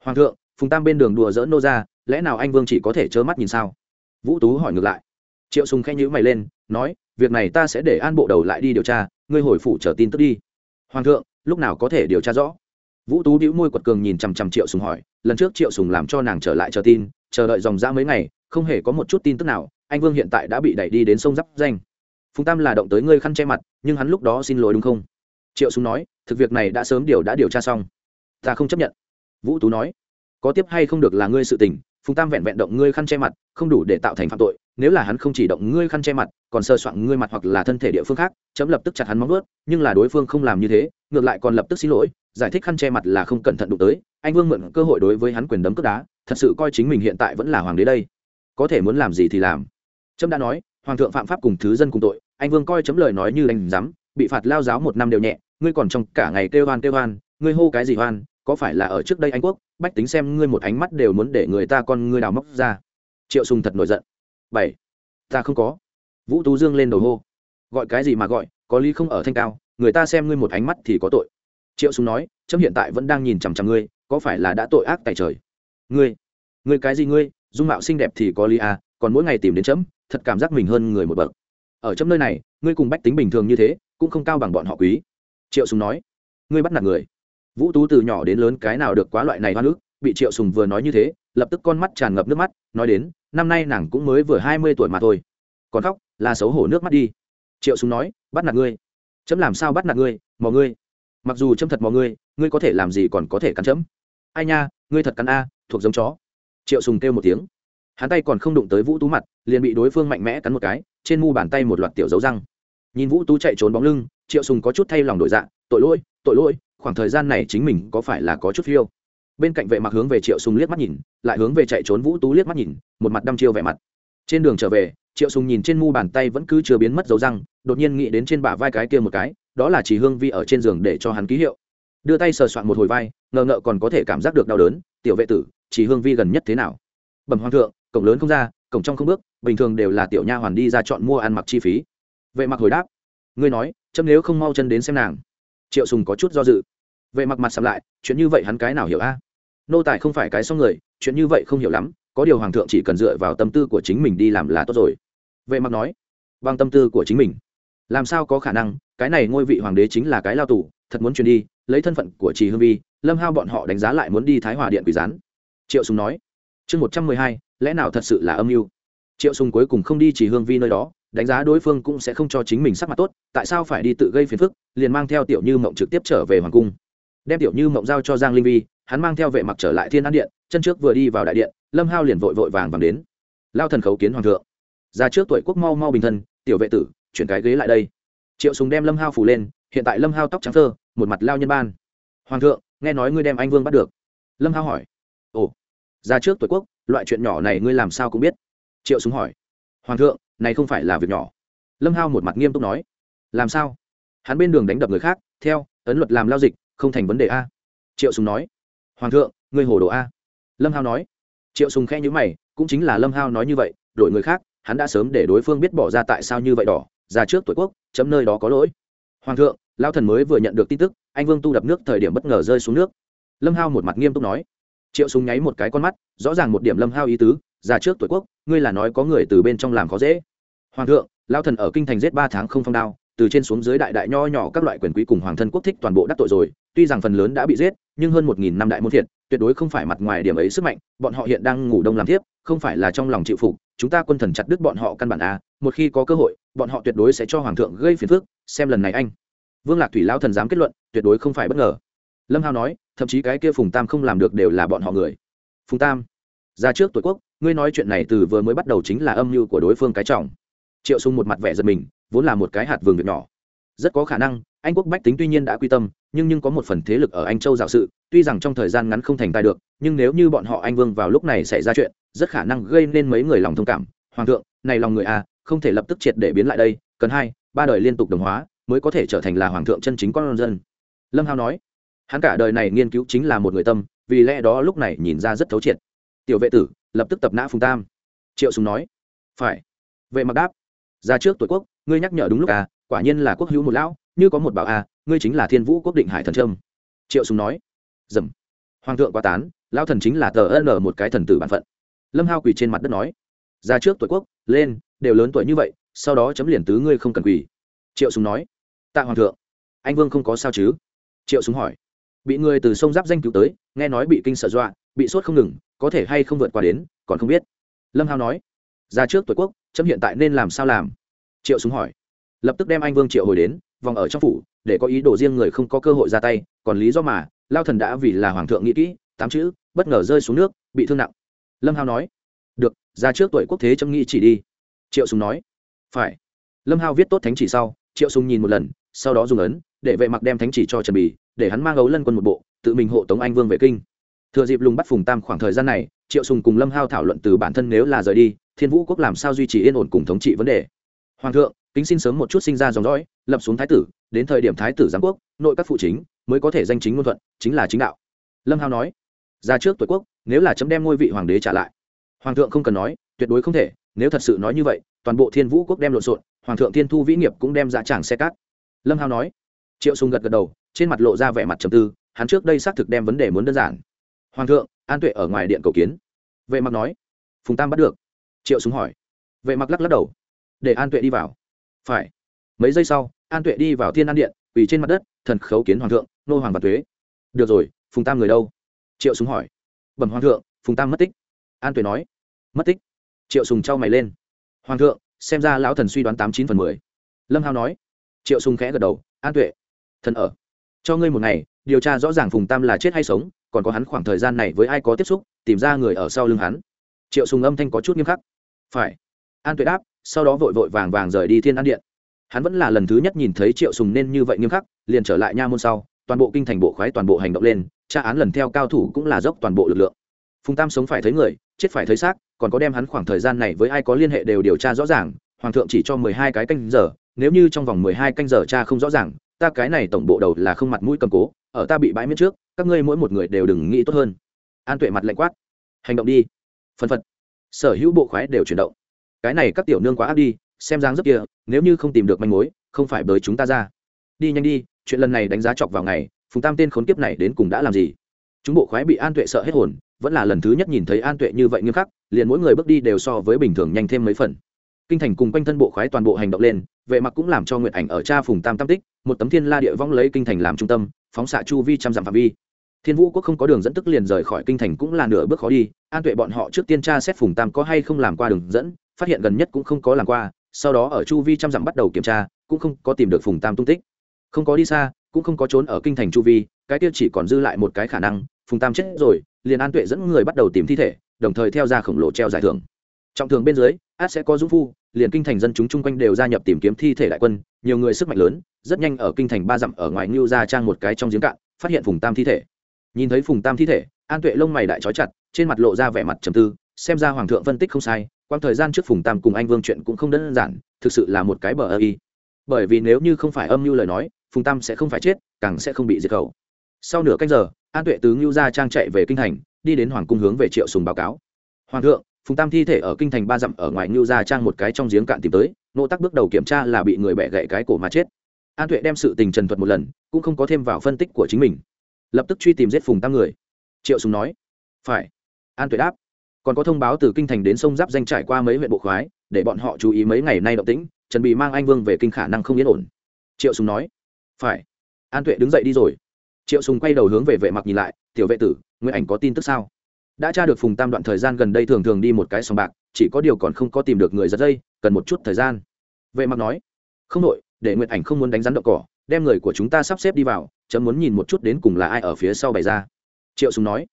Hoàng thượng, phùng tam bên đường đùa dỡ nô ra, lẽ nào anh vương chỉ có thể trơ mắt nhìn sao? Vũ tú hỏi ngược lại. Triệu sùng khẽ nhíu mày lên, nói, việc này ta sẽ để an bộ đầu lại đi điều tra, ngươi hồi phủ chờ tin tức đi. Hoàng thượng, lúc nào có thể điều tra rõ? Vũ tú đĩu môi quật cường nhìn chằm chằm triệu sùng hỏi, lần trước triệu sùng làm cho nàng trở lại chờ tin, chờ đợi dòng ra mấy ngày, không hề có một chút tin tức nào, anh vương hiện tại đã bị đẩy đi đến sông giáp danh. Phùng tam là động tới ngươi khăn che mặt, nhưng hắn lúc đó xin lỗi đúng không? Triệu sùng nói, thực việc này đã sớm điều đã điều tra xong. Ta không chấp nhận. Vũ tú nói, có tiếp hay không được là ngươi sự tình, phùng tam vẹn vẹn động ngươi khăn che mặt, không đủ để tạo thành phạm tội, nếu là hắn không chỉ động ngươi khăn che mặt, còn sơ soạn ngươi mặt hoặc là thân thể địa phương khác, chấm lập tức chặt hắn móng ướt nhưng là đối phương không làm như thế, ngược lại còn lập tức xin lỗi giải thích khăn che mặt là không cẩn thận đụng tới, anh vương mượn cơ hội đối với hắn quyền đấm cướp đá, thật sự coi chính mình hiện tại vẫn là hoàng đế đây. Có thể muốn làm gì thì làm. Trâm đã nói, hoàng thượng phạm pháp cùng thứ dân cùng tội, anh vương coi chấm lời nói như đành rắm bị phạt lao giáo một năm đều nhẹ, ngươi còn trong cả ngày kêu hoan kêu hoan, ngươi hô cái gì hoan, có phải là ở trước đây anh quốc, bách tính xem ngươi một ánh mắt đều muốn để người ta con ngươi đào móc ra. Triệu sùng thật nổi giận. Bảy, ta không có. Vũ tú dương lên đầu hô. Gọi cái gì mà gọi, có lý không ở thanh cao, người ta xem ngươi một ánh mắt thì có tội triệu sùng nói chấm hiện tại vẫn đang nhìn chằm chằm ngươi, có phải là đã tội ác tại trời? Ngươi ngươi cái gì ngươi? Dung mạo xinh đẹp thì có lý à còn mỗi ngày tìm đến chấm thật cảm giác mình hơn người một bậc. Ở chấm nơi này, ngươi cùng bách tính bình thường như thế, cũng không cao bằng bọn họ quý. Triệu sùng nói, ngươi bắt nạt người. Vũ tú từ nhỏ đến lớn cái nào được quá loại này hoa nước bị triệu sùng vừa nói như thế, lập tức con mắt tràn ngập nước mắt, nói đến, năm nay nàng cũng mới vừa hai mươi tuổi mà thôi, còn khóc, là xấu hổ nước mắt đi. Triệu sùng nói, bắt nạt ngươi. Chấm làm sao bắt nạt ngươi, mò ngươi? Mặc dù châm thật mọi ngươi ngươi có thể làm gì còn có thể cắn chấm. Ai nha, ngươi thật cắn a, thuộc giống chó. Triệu sùng kêu một tiếng. Hắn tay còn không đụng tới vũ tú mặt, liền bị đối phương mạnh mẽ cắn một cái, trên mu bàn tay một loạt tiểu dấu răng. Nhìn vũ tú chạy trốn bóng lưng, triệu sùng có chút thay lòng đổi dạ tội lỗi tội lỗi, khoảng thời gian này chính mình có phải là có chút phiêu? Bên cạnh vệ mặc hướng về triệu sùng liếc mắt nhìn, lại hướng về chạy trốn vũ tú liếc mắt nhìn, một mặt đăm chiêu vẻ mặt. Trên đường trở về, triệu sùng nhìn trên mu bàn tay vẫn cứ chưa biến mất dấu răng, đột nhiên nghĩ đến trên bả vai cái kia một cái đó là chỉ hương vi ở trên giường để cho hắn ký hiệu. Đưa tay sờ soạn một hồi vai, ngờ ngợ còn có thể cảm giác được đau đớn, tiểu vệ tử, chỉ hương vi gần nhất thế nào? Bẩm hoàng thượng, cổng lớn không ra, cổng trong không bước, bình thường đều là tiểu nha hoàn đi ra chọn mua ăn mặc chi phí. Vệ mặc hồi đáp, ngươi nói, chấm nếu không mau chân đến xem nàng. Triệu sùng có chút do dự. Vệ mặc mặt sầm lại, chuyện như vậy hắn cái nào hiểu a? Nô tài không phải cái xong người, chuyện như vậy không hiểu lắm, có điều hoàng thượng chỉ cần dựa vào tâm tư của chính mình đi làm là tốt rồi. Vệ mặc nói, bằng tâm tư của chính mình làm sao có khả năng, cái này ngôi vị hoàng đế chính là cái lao tù, thật muốn truyền đi, lấy thân phận của trì hương vi, lâm hao bọn họ đánh giá lại muốn đi thái hòa điện quỷ gián. Triệu sùng nói, chương một trăm mười hai, lẽ nào thật sự là âm mưu? Triệu sùng cuối cùng không đi trì hương vi nơi đó, đánh giá đối phương cũng sẽ không cho chính mình sắc mặt tốt, tại sao phải đi tự gây phiền phức, liền mang theo tiểu như mộng trực tiếp trở về hoàng cung. Đem tiểu như mộng giao cho giang linh vi, hắn mang theo vệ mặc trở lại thiên an điện, chân trước vừa đi vào đại điện, lâm hao liền vội vội vàng vàng đến. Lao thần khấu kiến hoàng thượng. Ra trước tuổi quốc mau mau bình thân, tiểu vệ tử chuyển cái ghế lại đây. Triệu sùng đem lâm hao phủ lên, hiện tại lâm hao tóc trắng thơ một mặt lao nhân ban. Hoàng thượng, nghe nói ngươi đem anh vương bắt được. Lâm hao hỏi. Ồ, ra trước tuổi quốc, loại chuyện nhỏ này ngươi làm sao cũng biết. Triệu sùng hỏi. Hoàng thượng, này không phải là việc nhỏ. Lâm hao một mặt nghiêm túc nói. Làm sao? Hắn bên đường đánh đập người khác, theo, ấn luật làm lao dịch, không thành vấn đề a. Triệu sùng nói. Hoàng thượng, ngươi hồ đồ a. Lâm hao nói. Triệu sùng khẽ nhíu mày, cũng chính là lâm hao nói như vậy, đổi người khác, hắn đã sớm để đối phương biết bỏ ra tại sao như vậy đỏ ra trước tuổi quốc, chấm nơi đó có lỗi. Hoàng thượng lao thần mới vừa nhận được tin tức, anh vương tu đập nước thời điểm bất ngờ rơi xuống nước. Lâm hao một mặt nghiêm túc nói. Triệu súng nháy một cái con mắt, rõ ràng một điểm lâm hao ý tứ, ra trước tuổi quốc, ngươi là nói có người từ bên trong làm khó dễ. Hoàng thượng lao thần ở kinh thành giết ba tháng không phong đao, từ trên xuống dưới đại đại nho nhỏ các loại quyền quý cùng hoàng thân quốc thích toàn bộ đắc tội rồi, tuy rằng phần lớn đã bị giết, nhưng hơn một nghìn năm đại môn thiệt tuyệt đối không phải mặt ngoài điểm ấy sức mạnh, bọn họ hiện đang ngủ đông làm thiếp, không phải là trong lòng chịu phục, chúng ta quân thần chặt đứt bọn họ căn bản a một khi có cơ hội bọn họ tuyệt đối sẽ cho hoàng thượng gây phiền phức, xem lần này anh. Vương lạc thủy lao thần dám kết luận, tuyệt đối không phải bất ngờ. Lâm hao nói, thậm chí cái kia phùng tam không làm được đều là bọn họ người. Phùng tam, ra trước tuổi quốc, ngươi nói chuyện này từ vừa mới bắt đầu chính là âm mưu của đối phương cái trọng. Triệu sung một mặt vẻ giật mình, vốn là một cái hạt vườn việc nhỏ. Rất có khả năng, anh quốc bách tính tuy nhiên đã quy tâm, nhưng nhưng có một phần thế lực ở anh châu dạo sự, tuy rằng trong thời gian ngắn không thành tài được, nhưng nếu như bọn họ anh vương vào lúc này xảy ra chuyện, rất khả năng gây nên mấy người lòng thông cảm. Hoàng thượng, này lòng người a không thể lập tức triệt để biến lại đây, cần hai, ba đời liên tục đồng hóa mới có thể trở thành là hoàng thượng chân chính con dân. Lâm hao nói. Hắn cả đời này nghiên cứu chính là một người tâm, vì lẽ đó lúc này nhìn ra rất thấu triệt. Tiểu vệ tử, lập tức tập nã phùng tam. Triệu sùng nói. Phải. Vệ mặc đáp. Ra trước tuổi quốc, ngươi nhắc nhở đúng lúc à quả nhiên là quốc hữu một lão, như có một bảo à ngươi chính là thiên vũ quốc định hải thần trâm. Triệu sùng nói. Dầm. Hoàng thượng quá tán, lão thần chính là tờ ân một cái thần tử bản phận. Lâm hao quỳ trên mặt đất nói. Ra trước tuổi quốc, lên đều lớn tuổi như vậy, sau đó chấm liền tứ ngươi không cần quỳ. Triệu Súng nói. Tạ hoàng thượng, anh vương không có sao chứ? Triệu Súng hỏi. Bị người từ sông giáp danh cứu tới, nghe nói bị kinh sợ dọa, bị sốt không ngừng, có thể hay không vượt qua đến, còn không biết. Lâm hao nói. Ra trước tuổi quốc, chấm hiện tại nên làm sao làm? Triệu súng hỏi. Lập tức đem anh vương triệu hồi đến, vòng ở trong phủ, để có ý đồ riêng người không có cơ hội ra tay, còn lý do mà, lao thần đã vì là hoàng thượng nghĩ kỹ, tám chữ, bất ngờ rơi xuống nước, bị thương nặng. Lâm hao nói. Được, ra trước tuổi quốc thế chấm nghĩ chỉ đi triệu Sùng nói. Phải. Lâm hao viết tốt thánh chỉ sau, triệu Sùng nhìn một lần, sau đó dùng ấn, để vệ mặc đem thánh chỉ cho trần bì, để hắn mang ấu lân quân một bộ, tự mình hộ tống anh vương về kinh. Thừa dịp lùng bắt phùng tam khoảng thời gian này, triệu sùng cùng lâm hao thảo luận từ bản thân nếu là rời đi, thiên vũ quốc làm sao duy trì yên ổn cùng thống trị vấn đề. Hoàng thượng, kính xin sớm một chút sinh ra dòng dõi, lập xuống thái tử, đến thời điểm thái tử giám quốc, nội các phụ chính mới có thể danh chính ngôn thuận, chính là chính đạo. Lâm hao nói. Ra trước tuổi quốc, nếu là chấm đem ngôi vị hoàng đế trả lại. Hoàng thượng không cần nói, tuyệt đối không thể nếu thật sự nói như vậy, toàn bộ thiên vũ quốc đem lộn xộn, hoàng thượng thiên thu vĩ nghiệp cũng đem ra tràng xe cát. Lâm hao nói. Triệu sùng gật gật đầu, trên mặt lộ ra vẻ mặt trầm tư, hắn trước đây xác thực đem vấn đề muốn đơn giản. Hoàng thượng, an tuệ ở ngoài điện cầu kiến. Vệ mặc nói. Phùng tam bắt được. Triệu súng hỏi. Vệ mặc lắc lắc đầu. Để an tuệ đi vào. Phải. Mấy giây sau, an tuệ đi vào thiên an điện, quỳ trên mặt đất, thần khấu kiến hoàng thượng, nô hoàng và thuế được rồi, phùng tam người đâu? Triệu súng hỏi. Bẩm hoàng thượng, phùng tam mất tích. An tuệ nói. Mất tích triệu sùng trao mày lên. Hoàng thượng, xem ra lão thần suy đoán tám chín phần mười. Lâm hao nói. Triệu sùng khẽ gật đầu, an tuệ, thần ở. Cho ngươi một ngày, điều tra rõ ràng phùng tam là chết hay sống, còn có hắn khoảng thời gian này với ai có tiếp xúc, tìm ra người ở sau lưng hắn. Triệu sùng âm thanh có chút nghiêm khắc. Phải. An tuệ đáp, sau đó vội vội vàng vàng rời đi thiên an điện. Hắn vẫn là lần thứ nhất nhìn thấy triệu sùng nên như vậy nghiêm khắc, liền trở lại nha môn sau, toàn bộ kinh thành bộ khoái toàn bộ hành động lên, tra án lần theo cao thủ cũng là dốc toàn bộ lực lượng. Phùng tam sống phải thấy người chết phải thấy xác, còn có đem hắn khoảng thời gian này với ai có liên hệ đều điều tra rõ ràng, hoàng thượng chỉ cho mười hai cái canh giờ, nếu như trong vòng mười hai canh giờ tra không rõ ràng, ta cái này tổng bộ đầu là không mặt mũi cầm cố, ở ta bị bãi miễn trước, các ngươi mỗi một người đều đừng nghĩ tốt hơn. An tuệ mặt lạnh quát. Hành động đi. Phân phật. Sở hữu bộ khoái đều chuyển động. Cái này các tiểu nương quá áp đi, xem dáng rất kia, nếu như không tìm được manh mối, không phải bới chúng ta ra. Đi nhanh đi, chuyện lần này đánh giá chọc vào ngày, phùng tam tên khốn kiếp này đến cùng đã làm gì? Chúng bộ khoái bị an tuệ sợ hết hồn vẫn là lần thứ nhất nhìn thấy an tuệ như vậy nghiêm khắc, liền mỗi người bước đi đều so với bình thường nhanh thêm mấy phần. Kinh thành cùng quanh thân bộ khoái toàn bộ hành động lên, vệ mặc cũng làm cho nguyện ảnh ở cha phùng tam tam tích, một tấm thiên la địa vong lấy kinh thành làm trung tâm, phóng xạ chu vi trăm dặm phạm vi. Thiên vũ quốc không có đường dẫn tức liền rời khỏi kinh thành cũng là nửa bước khó đi, an tuệ bọn họ trước tiên tra xét phùng tam có hay không làm qua đường dẫn, phát hiện gần nhất cũng không có làm qua, sau đó ở chu vi trăm dặm bắt đầu kiểm tra, cũng không có tìm được phùng tam tung tích. Không có đi xa, cũng không có trốn ở kinh thành chu vi, cái tiêu chỉ còn dư lại một cái khả năng, phùng tam chết rồi liền an tuệ dẫn người bắt đầu tìm thi thể, đồng thời theo ra khổng lồ treo giải thưởng. Trọng thường bên dưới, át sẽ có dũng phu, liền kinh thành dân chúng chung quanh đều gia nhập tìm kiếm thi thể đại quân, nhiều người sức mạnh lớn, rất nhanh ở kinh thành ba dặm ở ngoài ngưu ra trang một cái trong giếng cạn, phát hiện phùng tam thi thể. Nhìn thấy phùng tam thi thể, an tuệ lông mày đại trói chặt, trên mặt lộ ra vẻ mặt trầm tư, xem ra hoàng thượng phân tích không sai quang thời gian trước phùng tam cùng anh vương chuyện cũng không đơn giản, thực sự là một cái bờ ơ y. Bởi vì nếu như không phải âm mưu lời nói, phùng tam sẽ không phải chết, càng sẽ không bị diệt khẩu. Sau nửa canh giờ an tuệ tứ ngưu gia trang chạy về kinh thành, đi đến hoàng cung hướng về triệu sùng báo cáo. Hoàng thượng, phùng tam thi thể ở kinh thành ba dặm ở ngoài ngưu gia trang một cái trong giếng cạn tìm tới nỗ tắc bước đầu kiểm tra là bị người bẻ gãy cái cổ mà chết. An tuệ đem sự tình trần thuật một lần, cũng không có thêm vào phân tích của chính mình. Lập tức truy tìm giết phùng tam người. Triệu sùng nói, phải. An tuệ đáp, còn có thông báo từ kinh thành đến sông giáp danh trải qua mấy huyện bộ khoái, để bọn họ chú ý mấy ngày nay động tĩnh, chuẩn bị mang anh vương về kinh khả năng không yên ổn. Triệu sùng nói, phải. An tuệ đứng dậy đi rồi triệu sùng quay đầu hướng về vệ mặc nhìn lại, tiểu vệ tử, nguyên ảnh có tin tức sao? Đã tra được phùng tam đoạn thời gian gần đây thường thường đi một cái sòng bạc, chỉ có điều còn không có tìm được người giật dây, cần một chút thời gian. Vệ mặc nói, không đội để nguyện ảnh không muốn đánh rắn đậu cỏ, đem người của chúng ta sắp xếp đi vào, chấm muốn nhìn một chút đến cùng là ai ở phía sau bày ra. Triệu sùng nói,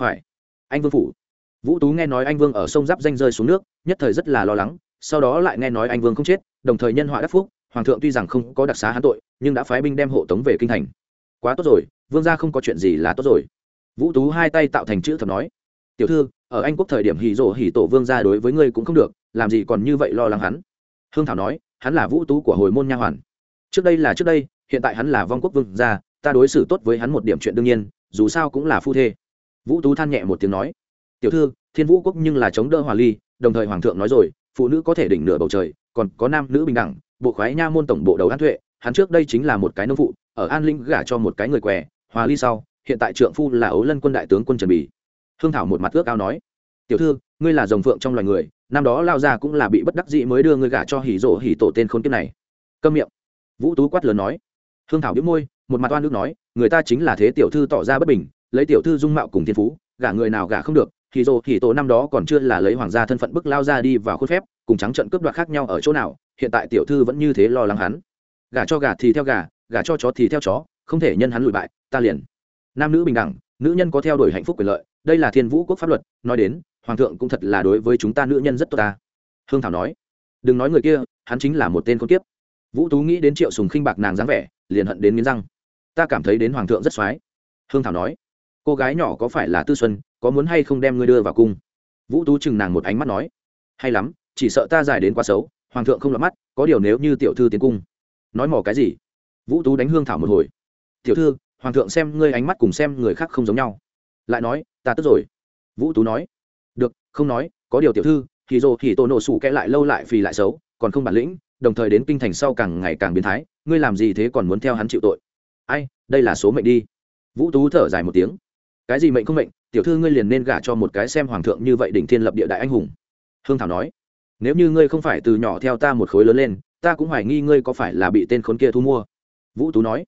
phải, anh vương phủ. Vũ tú nghe nói anh vương ở sông giáp danh rơi xuống nước, nhất thời rất là lo lắng, sau đó lại nghe nói anh vương không chết, đồng thời nhân họa đắc phúc, hoàng thượng tuy rằng không có đặc xá hắn tội, nhưng đã phái binh đem hộ tống về kinh thành. Quá tốt rồi vương gia không có chuyện gì là tốt rồi. Vũ tú hai tay tạo thành chữ thập nói, tiểu thư, ở anh quốc thời điểm hỉ rỗ hỉ tổ vương gia đối với ngươi cũng không được, làm gì còn như vậy lo lắng hắn? Hương thảo nói, hắn là vũ tú của hồi môn nha hoàn. Trước đây là trước đây, hiện tại hắn là vong quốc vương gia, ta đối xử tốt với hắn một điểm chuyện đương nhiên, dù sao cũng là phu thê. Vũ tú than nhẹ một tiếng nói, tiểu thư, thiên vũ quốc nhưng là chống đỡ hòa ly, đồng thời hoàng thượng nói rồi, phụ nữ có thể đỉnh nửa bầu trời, còn có nam nữ bình đẳng, bộ khoái nha môn tổng bộ đầu an thuệ hắn trước đây chính là một cái nông phụ, ở an linh gả cho một cái người què hòa ly sau, hiện tại trượng phu là ấu lân quân đại tướng quân trần bỉ hương thảo một mặt ước ao nói, tiểu thư, ngươi là rồng phượng trong loài người, năm đó lao ra cũng là bị bất đắc dĩ mới đưa ngươi gả cho hỉ rổ hỉ tổ tên khôn kiếp này. Câm miệng. Vũ tú quát lớn nói. Hương thảo đĩu môi, một mặt oan nước nói, người ta chính là thế tiểu thư tỏ ra bất bình, lấy tiểu thư dung mạo cùng thiên phú, gả người nào gả không được, hỉ rộ hỉ tổ năm đó còn chưa là lấy hoàng gia thân phận bức lao ra đi vào khuôn phép, cùng trắng trận cướp đoạt khác nhau ở chỗ nào, hiện tại tiểu thư vẫn như thế lo lắng hắn. Gả cho gà thì theo gà, gả cho chó thì theo chó không thể nhân hắn lùi bại, ta liền. Nam nữ bình đẳng, nữ nhân có theo đuổi hạnh phúc quyền lợi, đây là thiên vũ quốc pháp luật, nói đến, hoàng thượng cũng thật là đối với chúng ta nữ nhân rất tốt ta. Hương thảo nói, đừng nói người kia, hắn chính là một tên con kiếp. Vũ tú nghĩ đến triệu sùng khinh bạc nàng dáng vẻ, liền hận đến nghiến răng. Ta cảm thấy đến hoàng thượng rất xoái. Hương thảo nói, cô gái nhỏ có phải là tư xuân, có muốn hay không đem ngươi đưa vào cung? Vũ tú chừng nàng một ánh mắt nói, hay lắm, chỉ sợ ta giải đến quá xấu, hoàng thượng không lọt mắt, có điều nếu như tiểu thư tiến cung, nói mỏ cái gì? Vũ tú đánh hương thảo một hồi tiểu thư, hoàng thượng xem ngươi ánh mắt cùng xem người khác không giống nhau. Lại nói, ta tức rồi. Vũ tú nói, được, không nói, có điều tiểu thư thì dồ thì tổ nổ sủ kẽ lại lâu lại phì lại xấu, còn không bản lĩnh, đồng thời đến kinh thành sau càng ngày càng biến thái, ngươi làm gì thế còn muốn theo hắn chịu tội? Ai, đây là số mệnh đi. Vũ tú thở dài một tiếng, cái gì mệnh không mệnh, tiểu thư ngươi liền nên gả cho một cái xem hoàng thượng như vậy đỉnh thiên lập địa đại anh hùng. Hương thảo nói, nếu như ngươi không phải từ nhỏ theo ta một khối lớn lên, ta cũng hoài nghi ngươi có phải là bị tên khốn kia thu mua. Vũ tú nói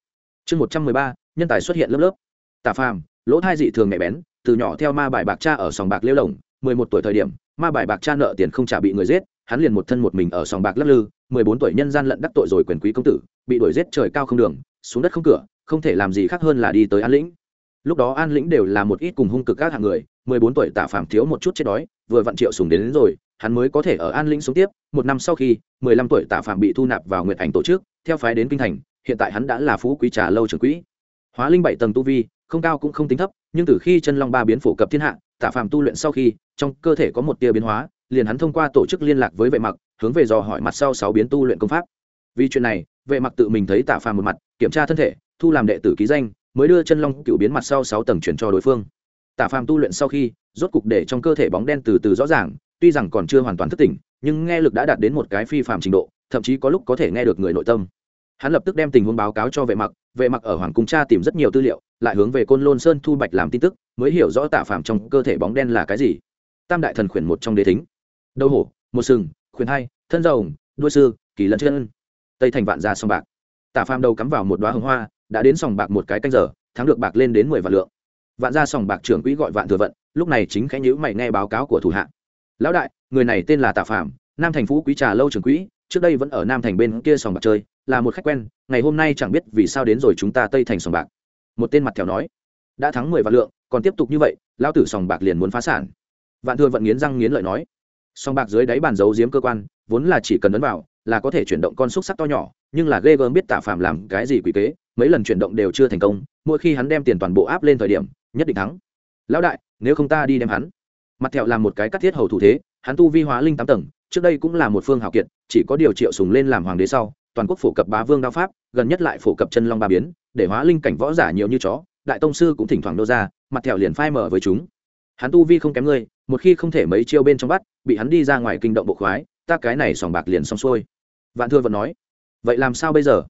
chương một trăm mười ba nhân tài xuất hiện lớp lớp. Tà phàm lỗ thai dị thường nhạy bén từ nhỏ theo ma bài bạc cha ở sòng bạc liêu lồng mười một tuổi thời điểm ma bài bạc cha nợ tiền không trả bị người giết hắn liền một thân một mình ở sòng bạc lắc lư mười bốn tuổi nhân gian lận đắc tội rồi quyền quý công tử bị đuổi giết trời cao không đường xuống đất không cửa không thể làm gì khác hơn là đi tới an lĩnh. Lúc đó an lĩnh đều là một ít cùng hung cực các hạng người mười bốn tuổi Tả phàm thiếu một chút chết đói vừa vặn triệu sùng đến, đến rồi hắn mới có thể ở an lĩnh sống tiếp một năm sau khi mười lăm tuổi Tả phàm bị thu nạp vào nguyệt ảnh tổ chức theo phái đến kinh thành hiện tại hắn đã là phú quý trà lâu trưởng quỹ. Hóa linh bảy tầng tu vi, không cao cũng không tính thấp, nhưng từ khi chân long ba biến phổ cập thiên hạ, tạ phàm tu luyện sau khi, trong cơ thể có một tia biến hóa, liền hắn thông qua tổ chức liên lạc với vệ mặc, hướng về dò hỏi mặt sau sáu biến tu luyện công pháp. Vì chuyện này, vệ mặc tự mình thấy tạ phàm một mặt, kiểm tra thân thể, thu làm đệ tử ký danh, mới đưa chân long cựu biến mặt sau sáu tầng chuyển cho đối phương. Tạ phàm tu luyện sau khi, rốt cục để trong cơ thể bóng đen từ từ rõ ràng, tuy rằng còn chưa hoàn toàn thức tỉnh, nhưng nghe lực đã đạt đến một cái phi phạm trình độ, thậm chí có lúc có thể nghe được người nội tâm hắn lập tức đem tình huống báo cáo cho vệ mặc vệ mặc ở hoàng cung cha tìm rất nhiều tư liệu lại hướng về côn lôn sơn thu bạch làm tin tức mới hiểu rõ tạ phàm trong cơ thể bóng đen là cái gì. Tam đại thần khuyển một trong đế thính. Đầu hổ một sừng khuyển hai thân rồng, đuôi sư kỳ lân chân. Tây thành vạn ra sòng bạc. Tạ phàm đầu cắm vào một đoá hồng hoa đã đến sòng bạc một cái canh giờ thắng được bạc lên đến mười vạn lượng. Vạn ra sòng bạc trưởng quỹ gọi vạn thừa vận lúc này chính khẽ nhữ mày nghe báo cáo của thủ hạ. Lão đại người này tên là tạ phàm nam thành phú quý trà lâu trưởng quỹ trước đây vẫn ở nam thành bên kia sòng bạc chơi, là một khách quen, ngày hôm nay chẳng biết vì sao đến rồi chúng ta tây thành sòng bạc. Một tên mặt thèo nói, đã thắng mười vạn lượng, còn tiếp tục như vậy, lão tử sòng bạc liền muốn phá sản. Vạn thừa vận nghiến răng nghiến lợi nói, sòng bạc dưới đáy bàn giấu giếm cơ quan, vốn là chỉ cần ấn vào, là có thể chuyển động con xúc sắc to nhỏ, nhưng là ghê gớm biết tạ phạm làm cái gì quỷ kế, mấy lần chuyển động đều chưa thành công, mỗi khi hắn đem tiền toàn bộ áp lên thời điểm, nhất định thắng. Lão đại, nếu không ta đi đem hắn. Mặt thẹo làm một cái cắt thiết hầu thủ thế, hắn tu vi hóa linh tám tầng trước đây cũng là một phương hào kiệt, chỉ có điều triệu sùng lên làm hoàng đế sau, toàn quốc phổ cập bá vương đao pháp, gần nhất lại phổ cập chân long ba biến, để hóa linh cảnh võ giả nhiều như chó, đại tông sư cũng thỉnh thoảng đô ra, mặt thẹo liền phai mở với chúng. Hắn tu vi không kém ngươi, một khi không thể mấy chiêu bên trong bắt, bị hắn đi ra ngoài kinh động bộ khoái, ta cái này sòng bạc liền xong xuôi. Vạn thưa vẫn nói, vậy làm sao bây giờ?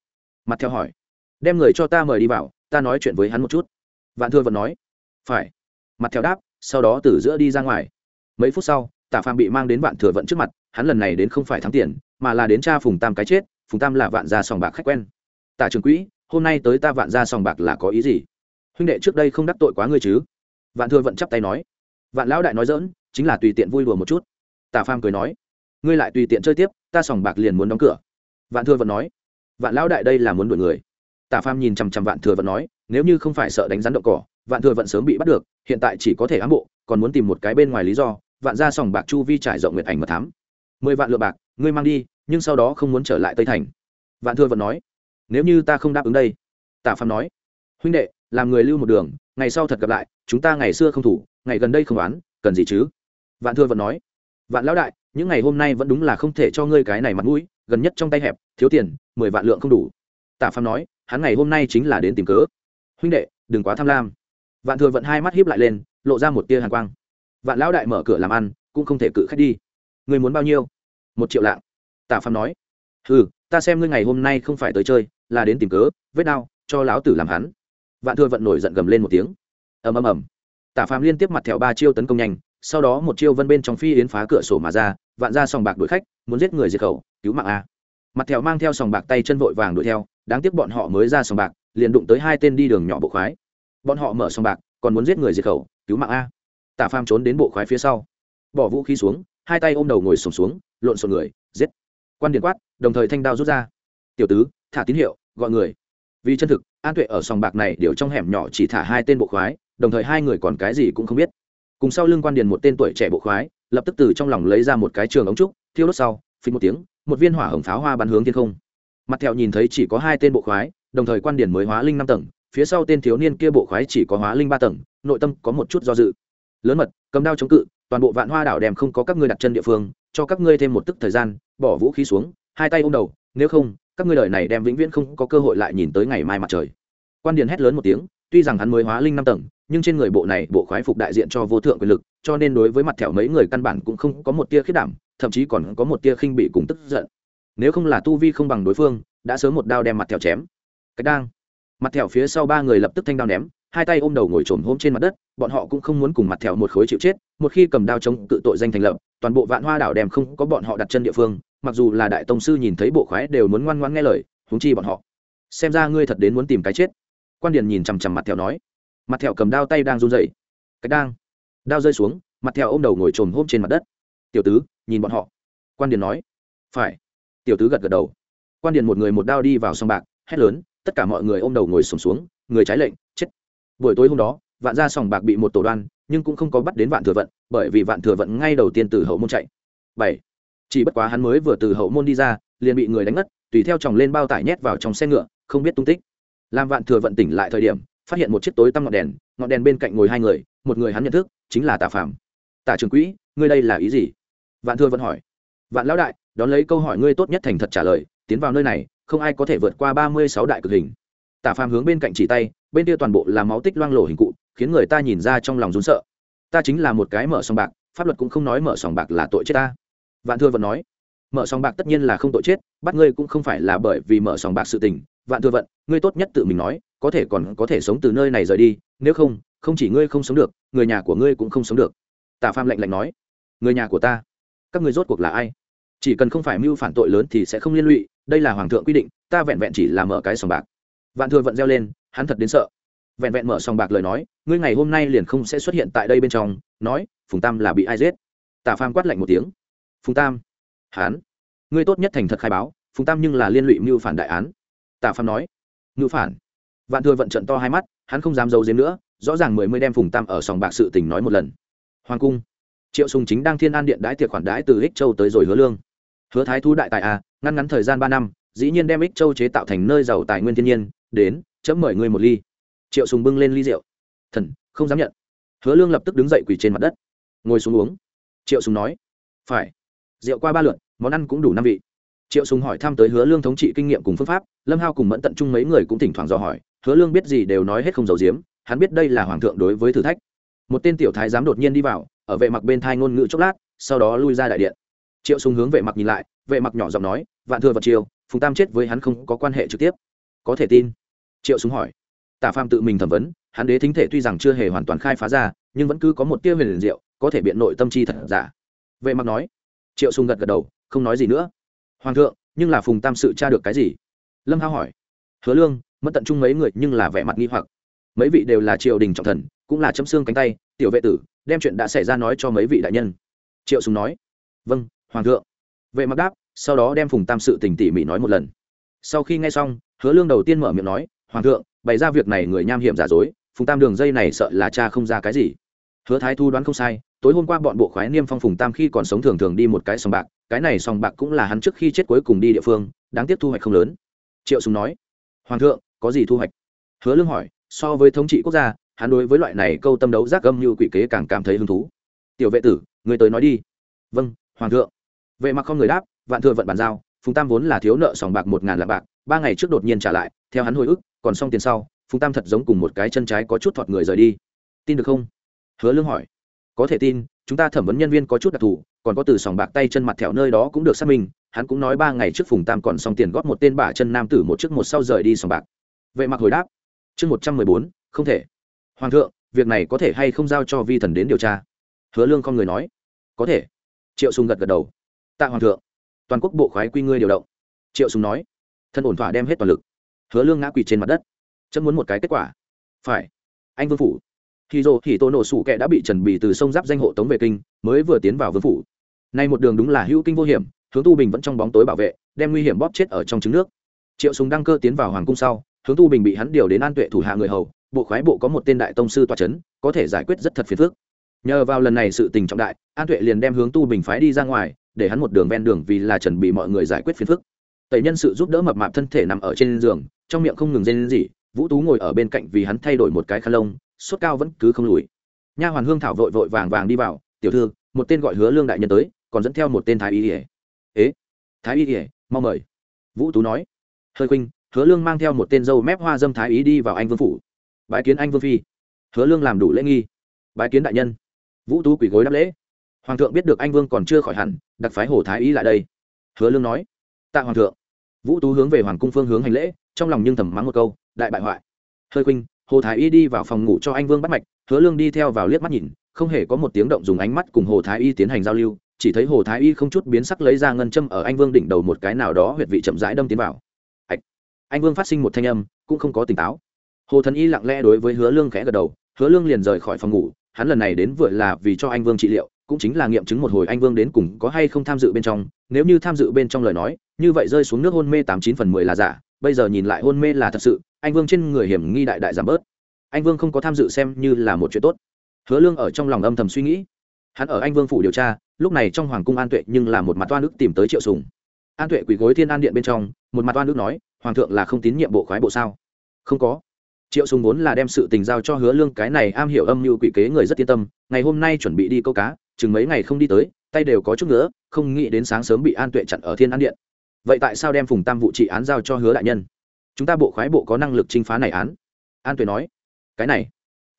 Mặt theo hỏi. Đem người cho ta mời đi vào, ta nói chuyện với hắn một chút. Vạn thưa vẫn nói. Phải. Mặt theo đáp, sau đó từ giữa đi ra ngoài. Mấy phút sau tả phàm bị mang đến vạn thừa vận trước mặt, hắn lần này đến không phải thắng tiền, mà là đến cha phùng tam cái chết, phùng tam là vạn gia sòng bạc khách quen. Tả trường quỹ, hôm nay tới ta vạn gia sòng bạc là có ý gì? Huynh đệ trước đây không đắc tội quá ngươi chứ? Vạn thừa vận chắp tay nói. Vạn lão đại nói dỡn chính là tùy tiện vui đùa một chút. Tả phàm cười nói. Ngươi lại tùy tiện chơi tiếp, ta sòng bạc liền muốn đóng cửa. Vạn thừa vận nói. Vạn lão đại đây là muốn đuổi người. Tả phàm nhìn chằm chằm vạn thừa vận nói, nếu như không phải sợ đánh rắn động cỏ, vạn thừa vận sớm bị bắt được, hiện tại chỉ có thể ám bộ, còn muốn tìm một cái bên ngoài lý do vạn ra sòng bạc chu vi trải rộng nguyệt ảnh mật thám. Mười vạn lượng bạc, ngươi mang đi, nhưng sau đó không muốn trở lại tây thành. Vạn thừa vận nói, nếu như ta không đáp ứng đây, tả phạm nói, huynh đệ, làm người lưu một đường, ngày sau thật gặp lại, chúng ta ngày xưa không thủ, ngày gần đây không đoán cần gì chứ? Vạn thừa vận nói, vạn lão đại, những ngày hôm nay vẫn đúng là không thể cho ngươi cái này mặt mũi, gần nhất trong tay hẹp, thiếu tiền, mười vạn lượng không đủ. Tả phạm nói, hắn ngày hôm nay chính là đến tìm cớ. Huynh đệ, đừng quá tham lam. Vạn thừa vận hai mắt hiếp lại lên, lộ ra một tia hàn quang vạn lão đại mở cửa làm ăn, cũng không thể cự khách đi. Ngươi muốn bao nhiêu? Một triệu lạng. Tả phạm nói. Ừ ta xem ngươi ngày hôm nay không phải tới chơi, là đến tìm cớ, vết đau, cho lão tử làm hắn. Vạn thừa vận nổi giận gầm lên một tiếng. Ầm ầm ầm. Tả phạm liên tiếp mặt thẹo ba chiêu tấn công nhanh, sau đó một chiêu vân bên trong phi yến phá cửa sổ mà ra, vạn ra sòng bạc đuổi khách, muốn giết người diệt khẩu, cứu mạng a. Mặt thẹo mang theo sòng bạc tay chân vội vàng đuổi theo, đáng tiếc bọn họ mới ra sòng bạc, liền đụng tới hai tên đi đường nhỏ bộ khoái. Bọn họ mở sòng bạc, còn muốn giết người diệt khẩu, cứu mạng a tả phàm trốn đến bộ khoái phía sau. Bỏ vũ khí xuống hai tay ôm đầu ngồi sùng xuống, xuống lộn xộn người giết. Quan điện quát đồng thời thanh đao rút ra. Tiểu tứ thả tín hiệu gọi người. Vì chân thực an tuệ ở sòng bạc này đều trong hẻm nhỏ chỉ thả hai tên bộ khoái đồng thời hai người còn cái gì cũng không biết. Cùng sau lưng quan điền một tên tuổi trẻ bộ khoái lập tức từ trong lòng lấy ra một cái trường ống trúc thiêu đốt sau phình một tiếng một viên hỏa hồng pháo hoa bắn hướng thiên không. Mặt thẹo nhìn thấy chỉ có hai tên bộ khoái đồng thời quan điền mới hóa linh năm tầng phía sau tên thiếu niên kia bộ khoái chỉ có hóa linh ba tầng nội tâm có một chút do dự lớn mật, cầm đao chống cự, toàn bộ vạn hoa đảo đem không có các ngươi đặt chân địa phương, cho các ngươi thêm một tức thời gian, bỏ vũ khí xuống, hai tay ôm đầu, nếu không, các ngươi đời này đem vĩnh viễn không có cơ hội lại nhìn tới ngày mai mặt trời. Quan điền hét lớn một tiếng, tuy rằng hắn mới hóa linh năm tầng, nhưng trên người bộ này bộ khoái phục đại diện cho vô thượng quyền lực, cho nên đối với mặt thẻo mấy người căn bản cũng không có một tia khiết đảm, thậm chí còn có một tia khinh bị cùng tức giận. Nếu không là tu vi không bằng đối phương, đã sớm một đao đem mặt thẻo chém. Cách đang. Mặt thẻo phía sau ba người lập tức thanh đao ném hai tay ôm đầu ngồi trồm hôm trên mặt đất bọn họ cũng không muốn cùng mặt thẹo một khối chịu chết một khi cầm đao chống tự tội danh thành lập toàn bộ vạn hoa đảo đem không có bọn họ đặt chân địa phương mặc dù là đại tông sư nhìn thấy bộ khoái đều muốn ngoan ngoan nghe lời húng chi bọn họ. Xem ra ngươi thật đến muốn tìm cái chết. Quan điền nhìn chằm chằm mặt thẹo nói. Mặt thẹo cầm đao tay đang run rẩy. Cách đang. Đao rơi xuống mặt thẹo ôm đầu ngồi trồm hôm trên mặt đất. Tiểu tứ nhìn bọn họ. Quan điền nói. Phải. Tiểu tứ gật gật đầu. Quan điền một người một đao đi vào sông bạc hét lớn tất cả mọi người ôm đầu ngồi sùng xuống, xuống người trái lệnh buổi tối hôm đó, vạn gia sòng bạc bị một tổ đoan, nhưng cũng không có bắt đến vạn thừa vận, bởi vì vạn thừa vận ngay đầu tiên từ hậu môn chạy. Bảy. Chỉ bất quá hắn mới vừa từ hậu môn đi ra, liền bị người đánh ngất, tùy theo chồng lên bao tải nhét vào trong xe ngựa, không biết tung tích. Làm vạn thừa vận tỉnh lại thời điểm, phát hiện một chiếc tối tăm ngọn đèn ngọn đèn bên cạnh ngồi hai người, một người hắn nhận thức, chính là tà phạm tả trường quỹ, ngươi đây là ý gì? Vạn thừa vận hỏi. Vạn lão đại, đón lấy câu hỏi ngươi tốt nhất thành thật trả lời, tiến vào nơi này, không ai có thể vượt qua ba mươi sáu đại cực hình tả phàm hướng bên cạnh chỉ tay, bên kia toàn bộ là máu tích loang lổ hình cụ, khiến người ta nhìn ra trong lòng rún sợ. Ta chính là một cái mở sòng bạc, pháp luật cũng không nói mở sòng bạc là tội chết ta. Vạn thừa vận nói, mở sòng bạc tất nhiên là không tội chết, bắt ngươi cũng không phải là bởi vì mở sòng bạc sự tình. Vạn thừa vận, ngươi tốt nhất tự mình nói, có thể còn có thể sống từ nơi này rời đi, nếu không không chỉ ngươi không sống được, người nhà của ngươi cũng không sống được. Tả phàm lạnh lạnh nói, người nhà của ta, các ngươi rốt cuộc là ai? Chỉ cần không phải mưu phản tội lớn thì sẽ không liên lụy, đây là hoàng thượng quy định, ta vẹn vẹn chỉ là mở cái sòng bạc vạn thừa vận reo lên, hắn thật đến sợ. Vẹn vẹn mở sòng bạc lời nói, ngươi ngày hôm nay liền không sẽ xuất hiện tại đây bên trong, nói, phùng tam là bị ai giết? Tả phàm quát lạnh một tiếng. Phùng tam? Hán. Ngươi tốt nhất thành thật khai báo, phùng tam nhưng là liên lụy mưu phản đại án. Tả phàm nói. Ngữ phản? Vạn thừa vận trận to hai mắt, hắn không dám giấu giếm nữa, rõ ràng mười mươi đem phùng tam ở sòng bạc sự tình nói một lần. Hoàng cung. Triệu sùng chính đang thiên an điện đái tiệc khoản đái từ ích châu tới rồi hứa lương. Hứa thái thú đại tài à, a ngăn ngắn thời gian ba năm, dĩ nhiên đem ích châu chế tạo thành nơi giàu tài nguyên thiên nhiên đến, chấm mời ngươi một ly. Triệu sùng bưng lên ly rượu. Thần, không dám nhận. Hứa lương lập tức đứng dậy quỳ trên mặt đất. Ngồi xuống uống. Triệu sùng nói, phải. Rượu qua ba lượt, món ăn cũng đủ năm vị. Triệu sùng hỏi thăm tới hứa lương thống trị kinh nghiệm cùng phương pháp, lâm hao cùng mẫn tận chung mấy người cũng thỉnh thoảng dò hỏi, hứa lương biết gì đều nói hết không giấu giếm, hắn biết đây là hoàng thượng đối với thử thách. Một tên tiểu thái giám đột nhiên đi vào, ở vệ mặc bên thai ngôn ngữ chốc lát, sau đó lui ra đại điện. Triệu sùng hướng vệ mặc nhìn lại, vệ mặc nhỏ giọng nói, vạn thừa vật triều, phùng tam chết với hắn không có quan hệ trực tiếp. Có thể tin triệu Súng hỏi. Tả phàm tự mình thẩm vấn, hắn đế thính thể tuy rằng chưa hề hoàn toàn khai phá ra, nhưng vẫn cứ có một tia huyền liền diệu, có thể biện nội tâm chi thật giả. Vệ mặc nói. Triệu sùng gật gật đầu, không nói gì nữa. Hoàng thượng, nhưng là phùng tam sự tra được cái gì? Lâm hao hỏi. Hứa lương, mất tận chung mấy người, nhưng là vẻ mặt nghi hoặc. Mấy vị đều là triều đình trọng thần, cũng là chấm xương cánh tay, tiểu vệ tử, đem chuyện đã xảy ra nói cho mấy vị đại nhân. Triệu sùng nói. Vâng hoàng thượng. Vệ mặc đáp, sau đó đem phùng tam sự tình tỉ mỉ nói một lần. Sau khi nghe xong, hứa lương đầu tiên mở miệng nói hoàng thượng, bày ra việc này người nham hiểm giả dối, phùng tam đường dây này sợ là cha không ra cái gì. Hứa thái thu đoán không sai, tối hôm qua bọn bộ khoái niêm phong phùng tam khi còn sống thường thường đi một cái sòng bạc, cái này sòng bạc cũng là hắn trước khi chết cuối cùng đi địa phương, đáng tiếc thu hoạch không lớn. Triệu sùng nói, hoàng thượng, có gì thu hoạch? Hứa lương hỏi, so với thống trị quốc gia, hắn đối với loại này câu tâm đấu giác âm như quỷ kế càng cảm thấy hứng thú. Tiểu vệ tử, người tới nói đi. Vâng hoàng thượng. Vệ mặc không người đáp, vạn thừa vận bàn giao, phùng tam vốn là thiếu nợ sòng bạc một ngàn lạng bạc ba ngày trước đột nhiên trả lại, theo hắn hồi ức, còn xong tiền sau, phùng tam thật giống cùng một cái chân trái có chút thọt người rời đi. Tin được không? Hứa lương hỏi. Có thể tin, chúng ta thẩm vấn nhân viên có chút đặc thù, còn có từ sòng bạc tay chân mặt thẹo nơi đó cũng được xác minh, hắn cũng nói ba ngày trước phùng tam còn xong tiền góp một tên bả chân nam tử một trước một sau rời đi sòng bạc. Vậy mặc hồi đáp. Chương một trăm mười bốn, không thể. Hoàng thượng, việc này có thể hay không giao cho vi thần đến điều tra? Hứa lương con người nói. Có thể. Triệu sùng gật gật đầu. Tạ hoàng thượng, toàn quốc bộ khoái quy ngươi điều động. Triệu sùng nói thân ổn thỏa đem hết toàn lực. Hứa lương ngã quỳ trên mặt đất. Chấm muốn một cái kết quả. Phải. Anh vương phủ. Khi rồ thì tô nổ sủ kệ đã bị trần bị từ sông giáp danh hộ tống về kinh, mới vừa tiến vào vương phủ. Nay một đường đúng là hữu kinh vô hiểm, hướng tu bình vẫn trong bóng tối bảo vệ, đem nguy hiểm bóp chết ở trong trứng nước. Triệu sùng đăng cơ tiến vào hoàng cung sau, hướng tu bình bị hắn điều đến an tuệ thủ hạ người hầu, bộ khoái bộ có một tên đại tông sư tọa chấn, có thể giải quyết rất thật phiền phức. Nhờ vào lần này sự tình trọng đại, an tuệ liền đem hướng tu bình phái đi ra ngoài, để hắn một đường ven đường vì là chuẩn bị mọi người giải quyết phiền phức tẩy nhân sự giúp đỡ mập mạp thân thể nằm ở trên giường, trong miệng không ngừng rên rỉ, vũ tú ngồi ở bên cạnh vì hắn thay đổi một cái khăn lông sốt cao vẫn cứ không lùi. Nha hoàn hương thảo vội vội vàng vàng đi vào, tiểu thư, một tên gọi hứa lương đại nhân tới, còn dẫn theo một tên thái y ỉa ế? Thái y ỉa mau mời. Vũ tú nói. Hơi khuynh, hứa lương mang theo một tên dâu mép hoa dâm thái y đi vào anh vương phủ. Bái kiến anh vương phi. Hứa lương làm đủ lễ nghi. Bái kiến đại nhân. Vũ tú quỳ gối đáp lễ. Hoàng thượng biết được anh vương còn chưa khỏi hẳn, đặc phái hồ thái y lại đây. Hứa lương nói. Tạ hoàng thượng vũ tú hướng về hoàng cung phương hướng hành lễ, trong lòng nhưng thầm mắng một câu, đại bại hoại. Hơi khuynh, hồ thái y đi vào phòng ngủ cho anh vương bắt mạch. Hứa lương đi theo vào liếc mắt nhìn, không hề có một tiếng động dùng ánh mắt cùng hồ thái y tiến hành giao lưu, chỉ thấy hồ thái y không chút biến sắc lấy ra ngân châm ở anh vương đỉnh đầu một cái nào đó huyệt vị chậm rãi đâm tiến vào. Ảch! anh vương phát sinh một thanh âm, cũng không có tỉnh táo. Hồ thần y lặng lẽ đối với hứa lương khẽ gật đầu, hứa lương liền rời khỏi phòng ngủ, hắn lần này đến vừa là vì cho anh vương trị liệu, cũng chính là nghiệm chứng một hồi anh vương đến cùng có hay không tham dự bên trong, nếu như tham dự bên trong lời nói như vậy rơi xuống nước hôn mê tám chín phần mười là giả, bây giờ nhìn lại hôn mê là thật sự, anh vương trên người hiểm nghi đại đại giảm bớt. Anh vương không có tham dự xem như là một chuyện tốt. Hứa lương ở trong lòng âm thầm suy nghĩ. Hắn ở anh vương phủ điều tra, lúc này trong hoàng cung an tuệ nhưng là một mặt toan ức tìm tới triệu sùng. An tuệ quỳ gối thiên an điện bên trong, một mặt toan ức nói, hoàng thượng là không tín nhiệm bộ khoái bộ sao? Không có. Triệu sùng vốn là đem sự tình giao cho hứa lương, cái này am hiểu âm mưu quỷ kế người rất yên tâm, ngày hôm nay chuẩn bị đi câu cá, chừng mấy ngày không đi tới, tay đều có chút nữa, không nghĩ đến sáng sớm bị an tuệ chặn ở thiên an điện vậy tại sao đem phùng tam vụ trị án giao cho hứa đại nhân? Chúng ta bộ khoái bộ có năng lực trinh phá này án. An tuệ nói, cái này,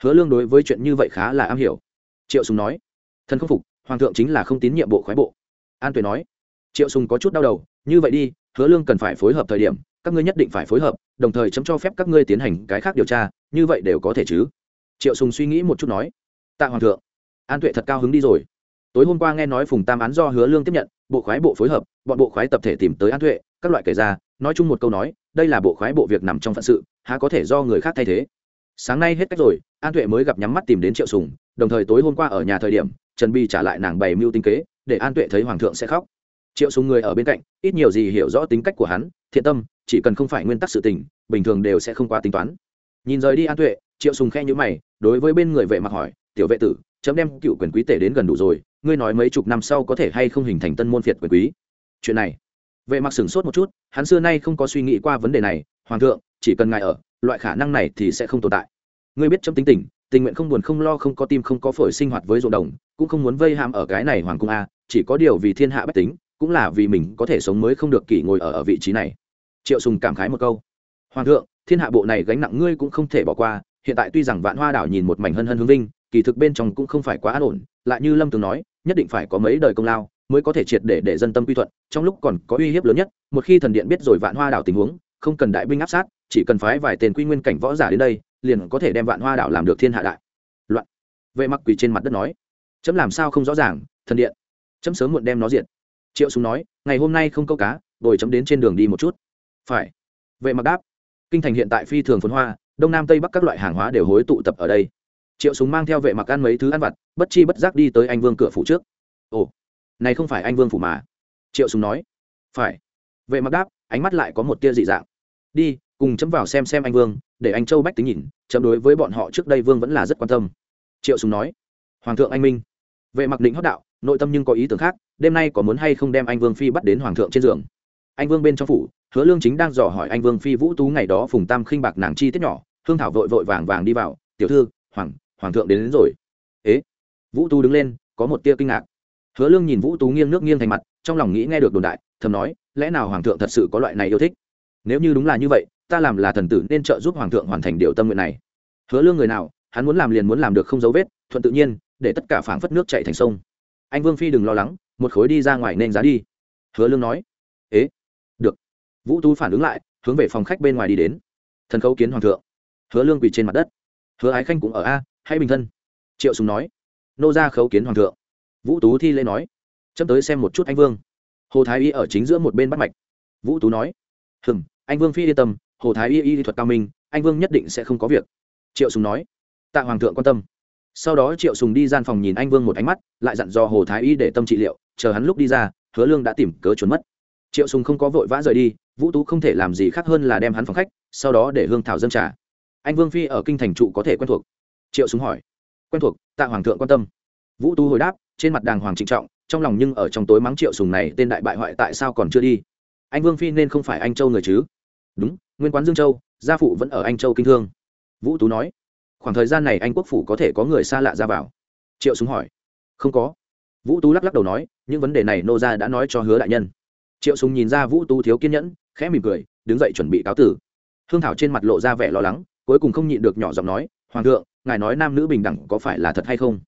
hứa lương đối với chuyện như vậy khá là am hiểu. Triệu sùng nói, thần không phục, hoàng thượng chính là không tín nhiệm bộ khoái bộ. An tuệ nói, triệu sùng có chút đau đầu, như vậy đi, hứa lương cần phải phối hợp thời điểm, các ngươi nhất định phải phối hợp, đồng thời chấm cho phép các ngươi tiến hành cái khác điều tra, như vậy đều có thể chứ. Triệu sùng suy nghĩ một chút nói, tạ hoàng thượng. An tuệ thật cao hứng đi rồi. Tối hôm qua nghe nói phùng tam án do hứa lương tiếp nhận bộ khoái bộ phối hợp, bọn bộ khoái tập thể tìm tới an thuệ các loại kể ra, nói chung một câu nói, đây là bộ khoái bộ việc nằm trong phận sự, há có thể do người khác thay thế. Sáng nay hết cách rồi, an tuệ mới gặp nhắm mắt tìm đến triệu sùng, đồng thời tối hôm qua ở nhà thời điểm, trần bi trả lại nàng bày mưu tinh kế, để an tuệ thấy hoàng thượng sẽ khóc. Triệu sùng người ở bên cạnh, ít nhiều gì hiểu rõ tính cách của hắn, thiện tâm, chỉ cần không phải nguyên tắc sự tình, bình thường đều sẽ không qua tính toán. Nhìn rời đi an tuệ, triệu sùng khe nhíu mày, đối với bên người vệ mặc hỏi, tiểu vệ tử, chấm đem cựu quyền quý tể đến gần đủ rồi ngươi nói mấy chục năm sau có thể hay không hình thành tân môn phiệt quyền quý? Chuyện này, vệ mặc sửng sốt một chút, hắn xưa nay không có suy nghĩ qua vấn đề này. Hoàng thượng, chỉ cần ngài ở, loại khả năng này thì sẽ không tồn tại. Ngươi biết trong tính tình tình nguyện không buồn không lo, không có tim không có phổi sinh hoạt với ruộng đồng, cũng không muốn vây hàm ở cái này hoàng cung a, chỉ có điều vì thiên hạ bách tính, cũng là vì mình có thể sống mới không được kỷ ngồi ở ở vị trí này. Triệu sùng cảm khái một câu. Hoàng thượng, thiên hạ bộ này gánh nặng ngươi cũng không thể bỏ qua, hiện tại tuy rằng vạn hoa đảo nhìn một mảnh hân hân hướng vinh, kỳ thực bên trong cũng không phải quá an ổn, lại như lâm từng nói nhất định phải có mấy đời công lao mới có thể triệt để để dân tâm quy thuận, trong lúc còn có uy hiếp lớn nhất, một khi thần điện biết rồi vạn hoa đảo tình huống, không cần đại binh áp sát, chỉ cần phái vài tên quy nguyên cảnh võ giả đến đây, liền có thể đem vạn hoa đảo làm được thiên hạ đại. Loạn. Vệ mặc quỳ trên mặt đất nói. Chấm làm sao không rõ ràng, thần điện. Chấm sớm muộn đem nó diệt. Triệu súng nói, ngày hôm nay không câu cá rồi chấm đến trên đường đi một chút. Phải. Vệ mặc đáp. Kinh thành hiện tại phi thường phồn hoa, đông nam tây bắc các loại hàng hóa đều hối tụ tập ở đây triệu súng mang theo vệ mặc ăn mấy thứ ăn vặt, bất chi bất giác đi tới anh vương cửa phủ trước. Ồ, này không phải anh vương phủ mà. Triệu súng nói. Phải. Vệ mặc đáp, ánh mắt lại có một tia dị dạng. Đi, cùng chấm vào xem xem anh vương, để anh châu bách tính nhìn, chấm đối với bọn họ trước đây vương vẫn là rất quan tâm. Triệu súng nói. Hoàng thượng anh minh. Vệ mặc định hót đạo, nội tâm nhưng có ý tưởng khác, đêm nay có muốn hay không đem anh vương phi bắt đến hoàng thượng trên giường. Anh vương bên trong phủ, hứa lương chính đang dò hỏi anh vương phi vũ tú ngày đó phùng tam khinh bạc nàng chi tiết nhỏ, hương thảo vội vội vàng vàng đi vào, tiểu thư, hoàng hoàng thượng đến, đến rồi. Ế vũ tú đứng lên có một tia kinh ngạc. Hứa lương nhìn vũ tú nghiêng nước nghiêng thành mặt trong lòng nghĩ nghe được đồn đại thầm nói lẽ nào hoàng thượng thật sự có loại này yêu thích? Nếu như đúng là như vậy ta làm là thần tử nên trợ giúp hoàng thượng hoàn thành điều tâm nguyện này. Hứa lương người nào hắn muốn làm liền muốn làm được không dấu vết thuận tự nhiên để tất cả phảng phất nước chạy thành sông. Anh vương phi đừng lo lắng một khối đi ra ngoài nên giá đi. Hứa lương nói ế được. Vũ tú phản ứng lại hướng về phòng khách bên ngoài đi đến. Thần khấu kiến hoàng thượng. Hứa lương quỳ trên mặt đất. Hứa ái khanh cũng ở a hãy bình thân. Triệu sùng nói. Nô ra khấu kiến hoàng thượng. Vũ tú thi lễ nói. Chấm tới xem một chút anh vương. Hồ thái y ở chính giữa một bên bắt mạch. Vũ tú nói. Hừm, anh vương phi yên tâm, hồ thái y y thuật cao minh, anh vương nhất định sẽ không có việc. Triệu sùng nói. Tạ hoàng thượng quan tâm. Sau đó triệu sùng đi gian phòng nhìn anh vương một ánh mắt, lại dặn dò hồ thái y để tâm trị liệu, chờ hắn lúc đi ra, hứa lương đã tìm cớ trốn mất. Triệu sùng không có vội vã rời đi, vũ tú không thể làm gì khác hơn là đem hắn phòng khách, sau đó để hương thảo dâng trà. Anh vương phi ở kinh thành trụ có thể quen thuộc triệu Súng hỏi. Quen thuộc, tạ hoàng thượng quan tâm. Vũ tú hồi đáp, trên mặt đàng hoàng trịnh trọng, trong lòng nhưng ở trong tối mắng triệu sùng này tên đại bại hoại tại sao còn chưa đi. Anh vương phi nên không phải anh châu người chứ? Đúng, nguyên quán dương châu, gia phụ vẫn ở anh châu kinh thương. Vũ tú nói, khoảng thời gian này anh quốc phủ có thể có người xa lạ ra vào. Triệu súng hỏi, không có. Vũ tú lắc lắc đầu nói, những vấn đề này nô gia đã nói cho hứa đại nhân. Triệu súng nhìn ra vũ tú thiếu kiên nhẫn, khẽ mỉm cười, đứng dậy chuẩn bị cáo tử. Hương thảo trên mặt lộ ra vẻ lo lắng, cuối cùng không nhịn được nhỏ giọng nói hoàng thượng, ngài nói nam nữ bình đẳng có phải là thật hay không?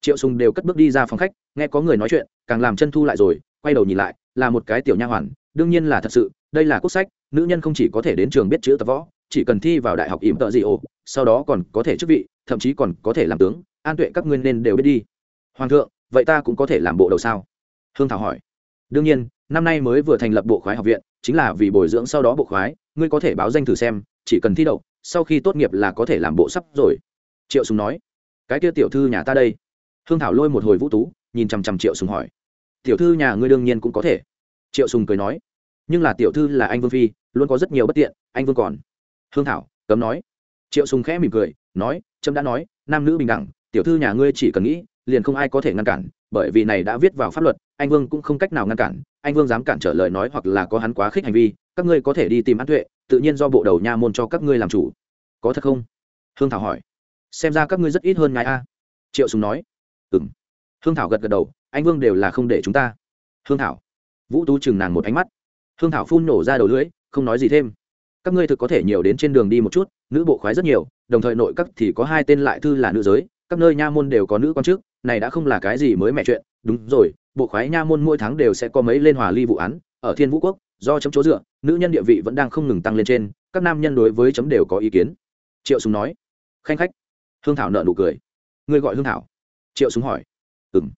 Triệu sùng đều cất bước đi ra phòng khách, nghe có người nói chuyện, càng làm chân thu lại rồi, quay đầu nhìn lại, là một cái tiểu nha hoàn, đương nhiên là thật sự, đây là quốc sách, nữ nhân không chỉ có thể đến trường biết chữ tập võ, chỉ cần thi vào đại học ỉm tợ gì ồ sau đó còn có thể chức vị, thậm chí còn có thể làm tướng, an tuệ các nguyên nên đều biết đi. Hoàng thượng, vậy ta cũng có thể làm bộ đầu sao? Hương thảo hỏi. Đương nhiên, năm nay mới vừa thành lập bộ khoái học viện, chính là vì bồi dưỡng sau đó bộ khoái, ngươi có thể báo danh thử xem, chỉ cần thi đậu sau khi tốt nghiệp là có thể làm bộ sắp rồi. Triệu sùng nói, cái kia tiểu thư nhà ta đây. Hương thảo lôi một hồi vũ tú, nhìn chằm chằm triệu sùng hỏi, tiểu thư nhà ngươi đương nhiên cũng có thể. Triệu sùng cười nói, nhưng là tiểu thư là anh vương phi, luôn có rất nhiều bất tiện, anh vương còn. Hương thảo cấm nói. Triệu sùng khẽ mỉm cười, nói, trâm đã nói, nam nữ bình đẳng, tiểu thư nhà ngươi chỉ cần nghĩ, liền không ai có thể ngăn cản, bởi vì này đã viết vào pháp luật, anh vương cũng không cách nào ngăn cản, anh vương dám cản trở lời nói hoặc là có hắn quá khích hành vi, các ngươi có thể đi tìm an tuệ tự nhiên do bộ đầu nha môn cho các ngươi làm chủ. Có thật không? Hương thảo hỏi. Xem ra các ngươi rất ít hơn ngài a. Triệu sùng nói. Ừm. Hương thảo gật gật đầu, anh vương đều là không để chúng ta. Hương thảo. Vũ tú chừng nàng một ánh mắt. Hương thảo phun nổ ra đầu lưỡi, không nói gì thêm. Các ngươi thực có thể nhiều đến trên đường đi một chút, nữ bộ khoái rất nhiều, đồng thời nội các thì có hai tên lại thư là nữ giới, các nơi nha môn đều có nữ quan chức, này đã không là cái gì mới mẹ chuyện. Đúng rồi, bộ khoái nha môn mỗi tháng đều sẽ có mấy lên hòa ly vụ án, ở thiên vũ quốc do chấm chỗ dựa, nữ nhân địa vị vẫn đang không ngừng tăng lên trên, các nam nhân đối với chấm đều có ý kiến. Triệu súng nói. Khanh khách. Hương thảo nợ nụ cười. Ngươi gọi hương thảo? Triệu súng hỏi. Ừ m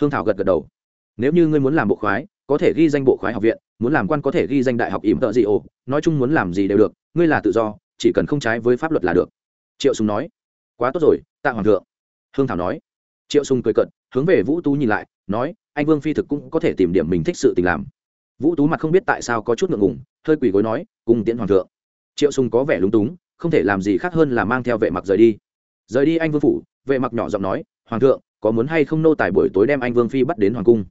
hương thảo gật gật đầu. Nếu như ngươi muốn làm bộ khoái, có thể ghi danh bộ khoái học viện, muốn làm quan có thể ghi danh đại học ỉm tợ gì ồ nói chung muốn làm gì đều được, ngươi là tự do, chỉ cần không trái với pháp luật là được. Triệu súng nói. Quá tốt rồi, tạ hoàng thượng. Hương thảo nói. Triệu sùng cười cận hướng về vũ tú nhìn lại, nói, anh vương phi thực cũng có thể tìm điểm mình thích sự tình làm vũ tú mặt không biết tại sao có chút ngượng ngùng, hơi quỳ gối nói, cùng tiễn hoàng thượng. Triệu sùng có vẻ lúng túng, không thể làm gì khác hơn là mang theo vệ mặc rời đi. Rời đi anh vương phủ, vệ mặc nhỏ giọng nói, hoàng thượng, có muốn hay không nô tài buổi tối đem anh vương phi bắt đến hoàng cung?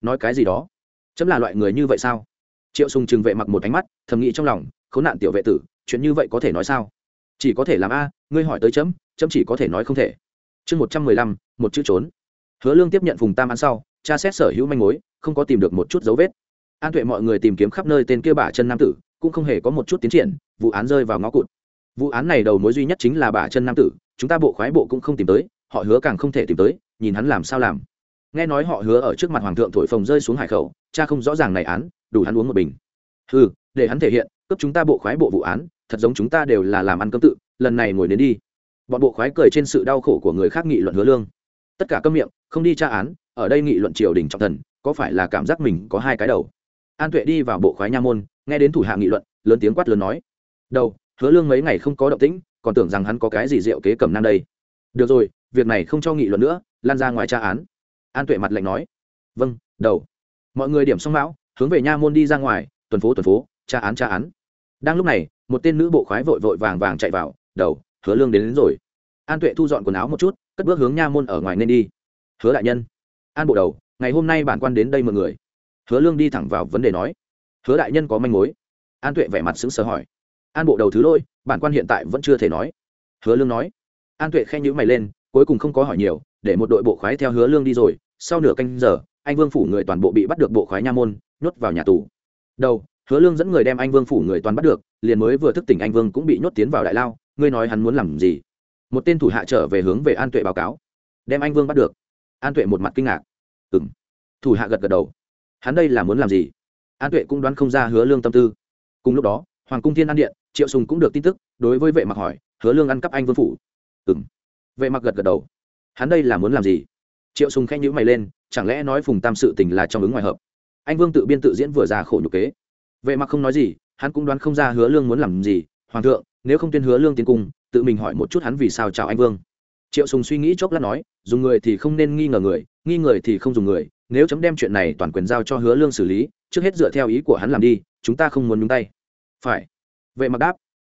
Nói cái gì đó? Chấm là loại người như vậy sao? Triệu sùng trừng vệ mặc một ánh mắt, thầm nghĩ trong lòng, khốn nạn tiểu vệ tử, chuyện như vậy có thể nói sao? Chỉ có thể làm a, ngươi hỏi tới chấm chấm chỉ có thể nói không thể. Chương một trăm mười lăm, một chữ trốn. Hứa lương tiếp nhận phùng tam ăn sau, tra xét sở hữu manh mối, không có tìm được một chút dấu vết an tuệ mọi người tìm kiếm khắp nơi tên kia bả chân nam tử, cũng không hề có một chút tiến triển, vụ án rơi vào ngõ cụt. Vụ án này đầu mối duy nhất chính là bả chân nam tử, chúng ta bộ khoái bộ cũng không tìm tới, họ hứa càng không thể tìm tới, nhìn hắn làm sao làm. Nghe nói họ hứa ở trước mặt hoàng thượng thổi phồng rơi xuống hải khẩu, cha không rõ ràng này án, đủ hắn uống một bình. Ừ để hắn thể hiện cấp chúng ta bộ khoái bộ vụ án, thật giống chúng ta đều là làm ăn cơm tự, lần này ngồi đến đi. Bọn bộ khoái cười trên sự đau khổ của người khác nghị luận hứa lương. Tất cả câm miệng, không đi tra án, ở đây nghị luận triều đình trọng thần, có phải là cảm giác mình có hai cái đầu? An tuệ đi vào bộ khoái nha môn nghe đến thủ hạ nghị luận lớn tiếng quát lớn nói. Đầu hứa lương mấy ngày không có động tĩnh còn tưởng rằng hắn có cái gì rượu kế cầm nam đây. Được rồi việc này không cho nghị luận nữa lan ra ngoài tra án. An tuệ mặt lạnh nói. Vâng đầu. Mọi người điểm xong mão hướng về nha môn đi ra ngoài tuần phố tuần phố tra án tra án. Đang lúc này một tên nữ bộ khoái vội vội vàng vàng chạy vào đầu hứa lương đến, đến rồi. An tuệ thu dọn quần áo một chút cất bước hướng nha môn ở ngoài nên đi. Hứa đại nhân. An bộ đầu ngày hôm nay bản quan đến đây mọi người hứa lương đi thẳng vào vấn đề nói. Hứa đại nhân có manh mối. An tuệ vẻ mặt sững sờ hỏi. An bộ đầu thứ lôi bản quan hiện tại vẫn chưa thể nói. Hứa lương nói. An tuệ khen nhữ mày lên, cuối cùng không có hỏi nhiều, để một đội bộ khoái theo hứa lương đi rồi. Sau nửa canh giờ, anh vương phủ người toàn bộ bị bắt được bộ khoái nha môn, nhốt vào nhà tù. Đầu, hứa lương dẫn người đem anh vương phủ người toàn bắt được, liền mới vừa thức tỉnh anh vương cũng bị nhốt tiến vào đại lao. Ngươi nói hắn muốn làm gì? Một tên thủ hạ trở về hướng về an tuệ báo cáo. Đem anh vương bắt được. An tuệ một mặt kinh ngạc. Ừ m thủ hạ gật gật đầu hắn đây là muốn làm gì? An tuệ cũng đoán không ra hứa lương tâm tư. Cùng lúc đó, hoàng cung thiên an điện, triệu sùng cũng được tin tức, đối với vệ mặc hỏi, hứa lương ăn cắp anh vương phủ? Ừm. Vệ mặc gật gật đầu. Hắn đây là muốn làm gì? Triệu sùng khẽ nhữ mày lên, chẳng lẽ nói phùng tam sự tình là trong ứng ngoài hợp? Anh vương tự biên tự diễn vừa ra khổ nhục kế. Vệ mặc không nói gì, hắn cũng đoán không ra hứa lương muốn làm gì. Hoàng thượng, nếu không tuyên hứa lương tiến cung, tự mình hỏi một chút hắn vì sao chào anh vương. Triệu sùng suy nghĩ chốc lát nói, dùng người thì không nên nghi ngờ người, nghi người thì không dùng người nếu chấm đem chuyện này toàn quyền giao cho hứa lương xử lý, trước hết dựa theo ý của hắn làm đi, chúng ta không muốn nhúng tay. Phải. Vậy mặc đáp.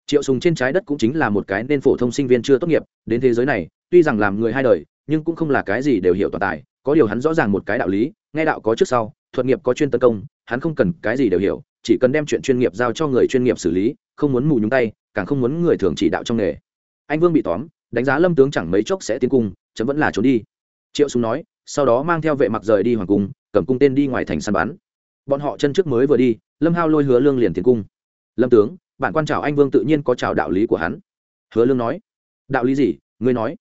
Triệu sùng trên trái đất cũng chính là một cái nên phổ thông sinh viên chưa tốt nghiệp, đến thế giới này, tuy rằng làm người hai đời, nhưng cũng không là cái gì đều hiểu toàn tài, có điều hắn rõ ràng một cái đạo lý, nghe đạo có trước sau, thuật nghiệp có chuyên tấn công, hắn không cần cái gì đều hiểu, chỉ cần đem chuyện chuyên nghiệp giao cho người chuyên nghiệp xử lý, không muốn mù nhúng tay, càng không muốn người thường chỉ đạo trong nghề. Anh vương bị tóm, đánh giá lâm tướng chẳng mấy chốc sẽ tiến cung, chấm vẫn là trốn đi. Triệu sùng nói sau đó mang theo vệ mặc rời đi hoàng cung, cầm cung tên đi ngoài thành săn bắn. Bọn họ chân trước mới vừa đi, lâm hao lôi hứa lương liền tiến cung. Lâm tướng, bản quan trào anh vương tự nhiên có trào đạo lý của hắn. Hứa lương nói. Đạo lý gì? Ngươi nói.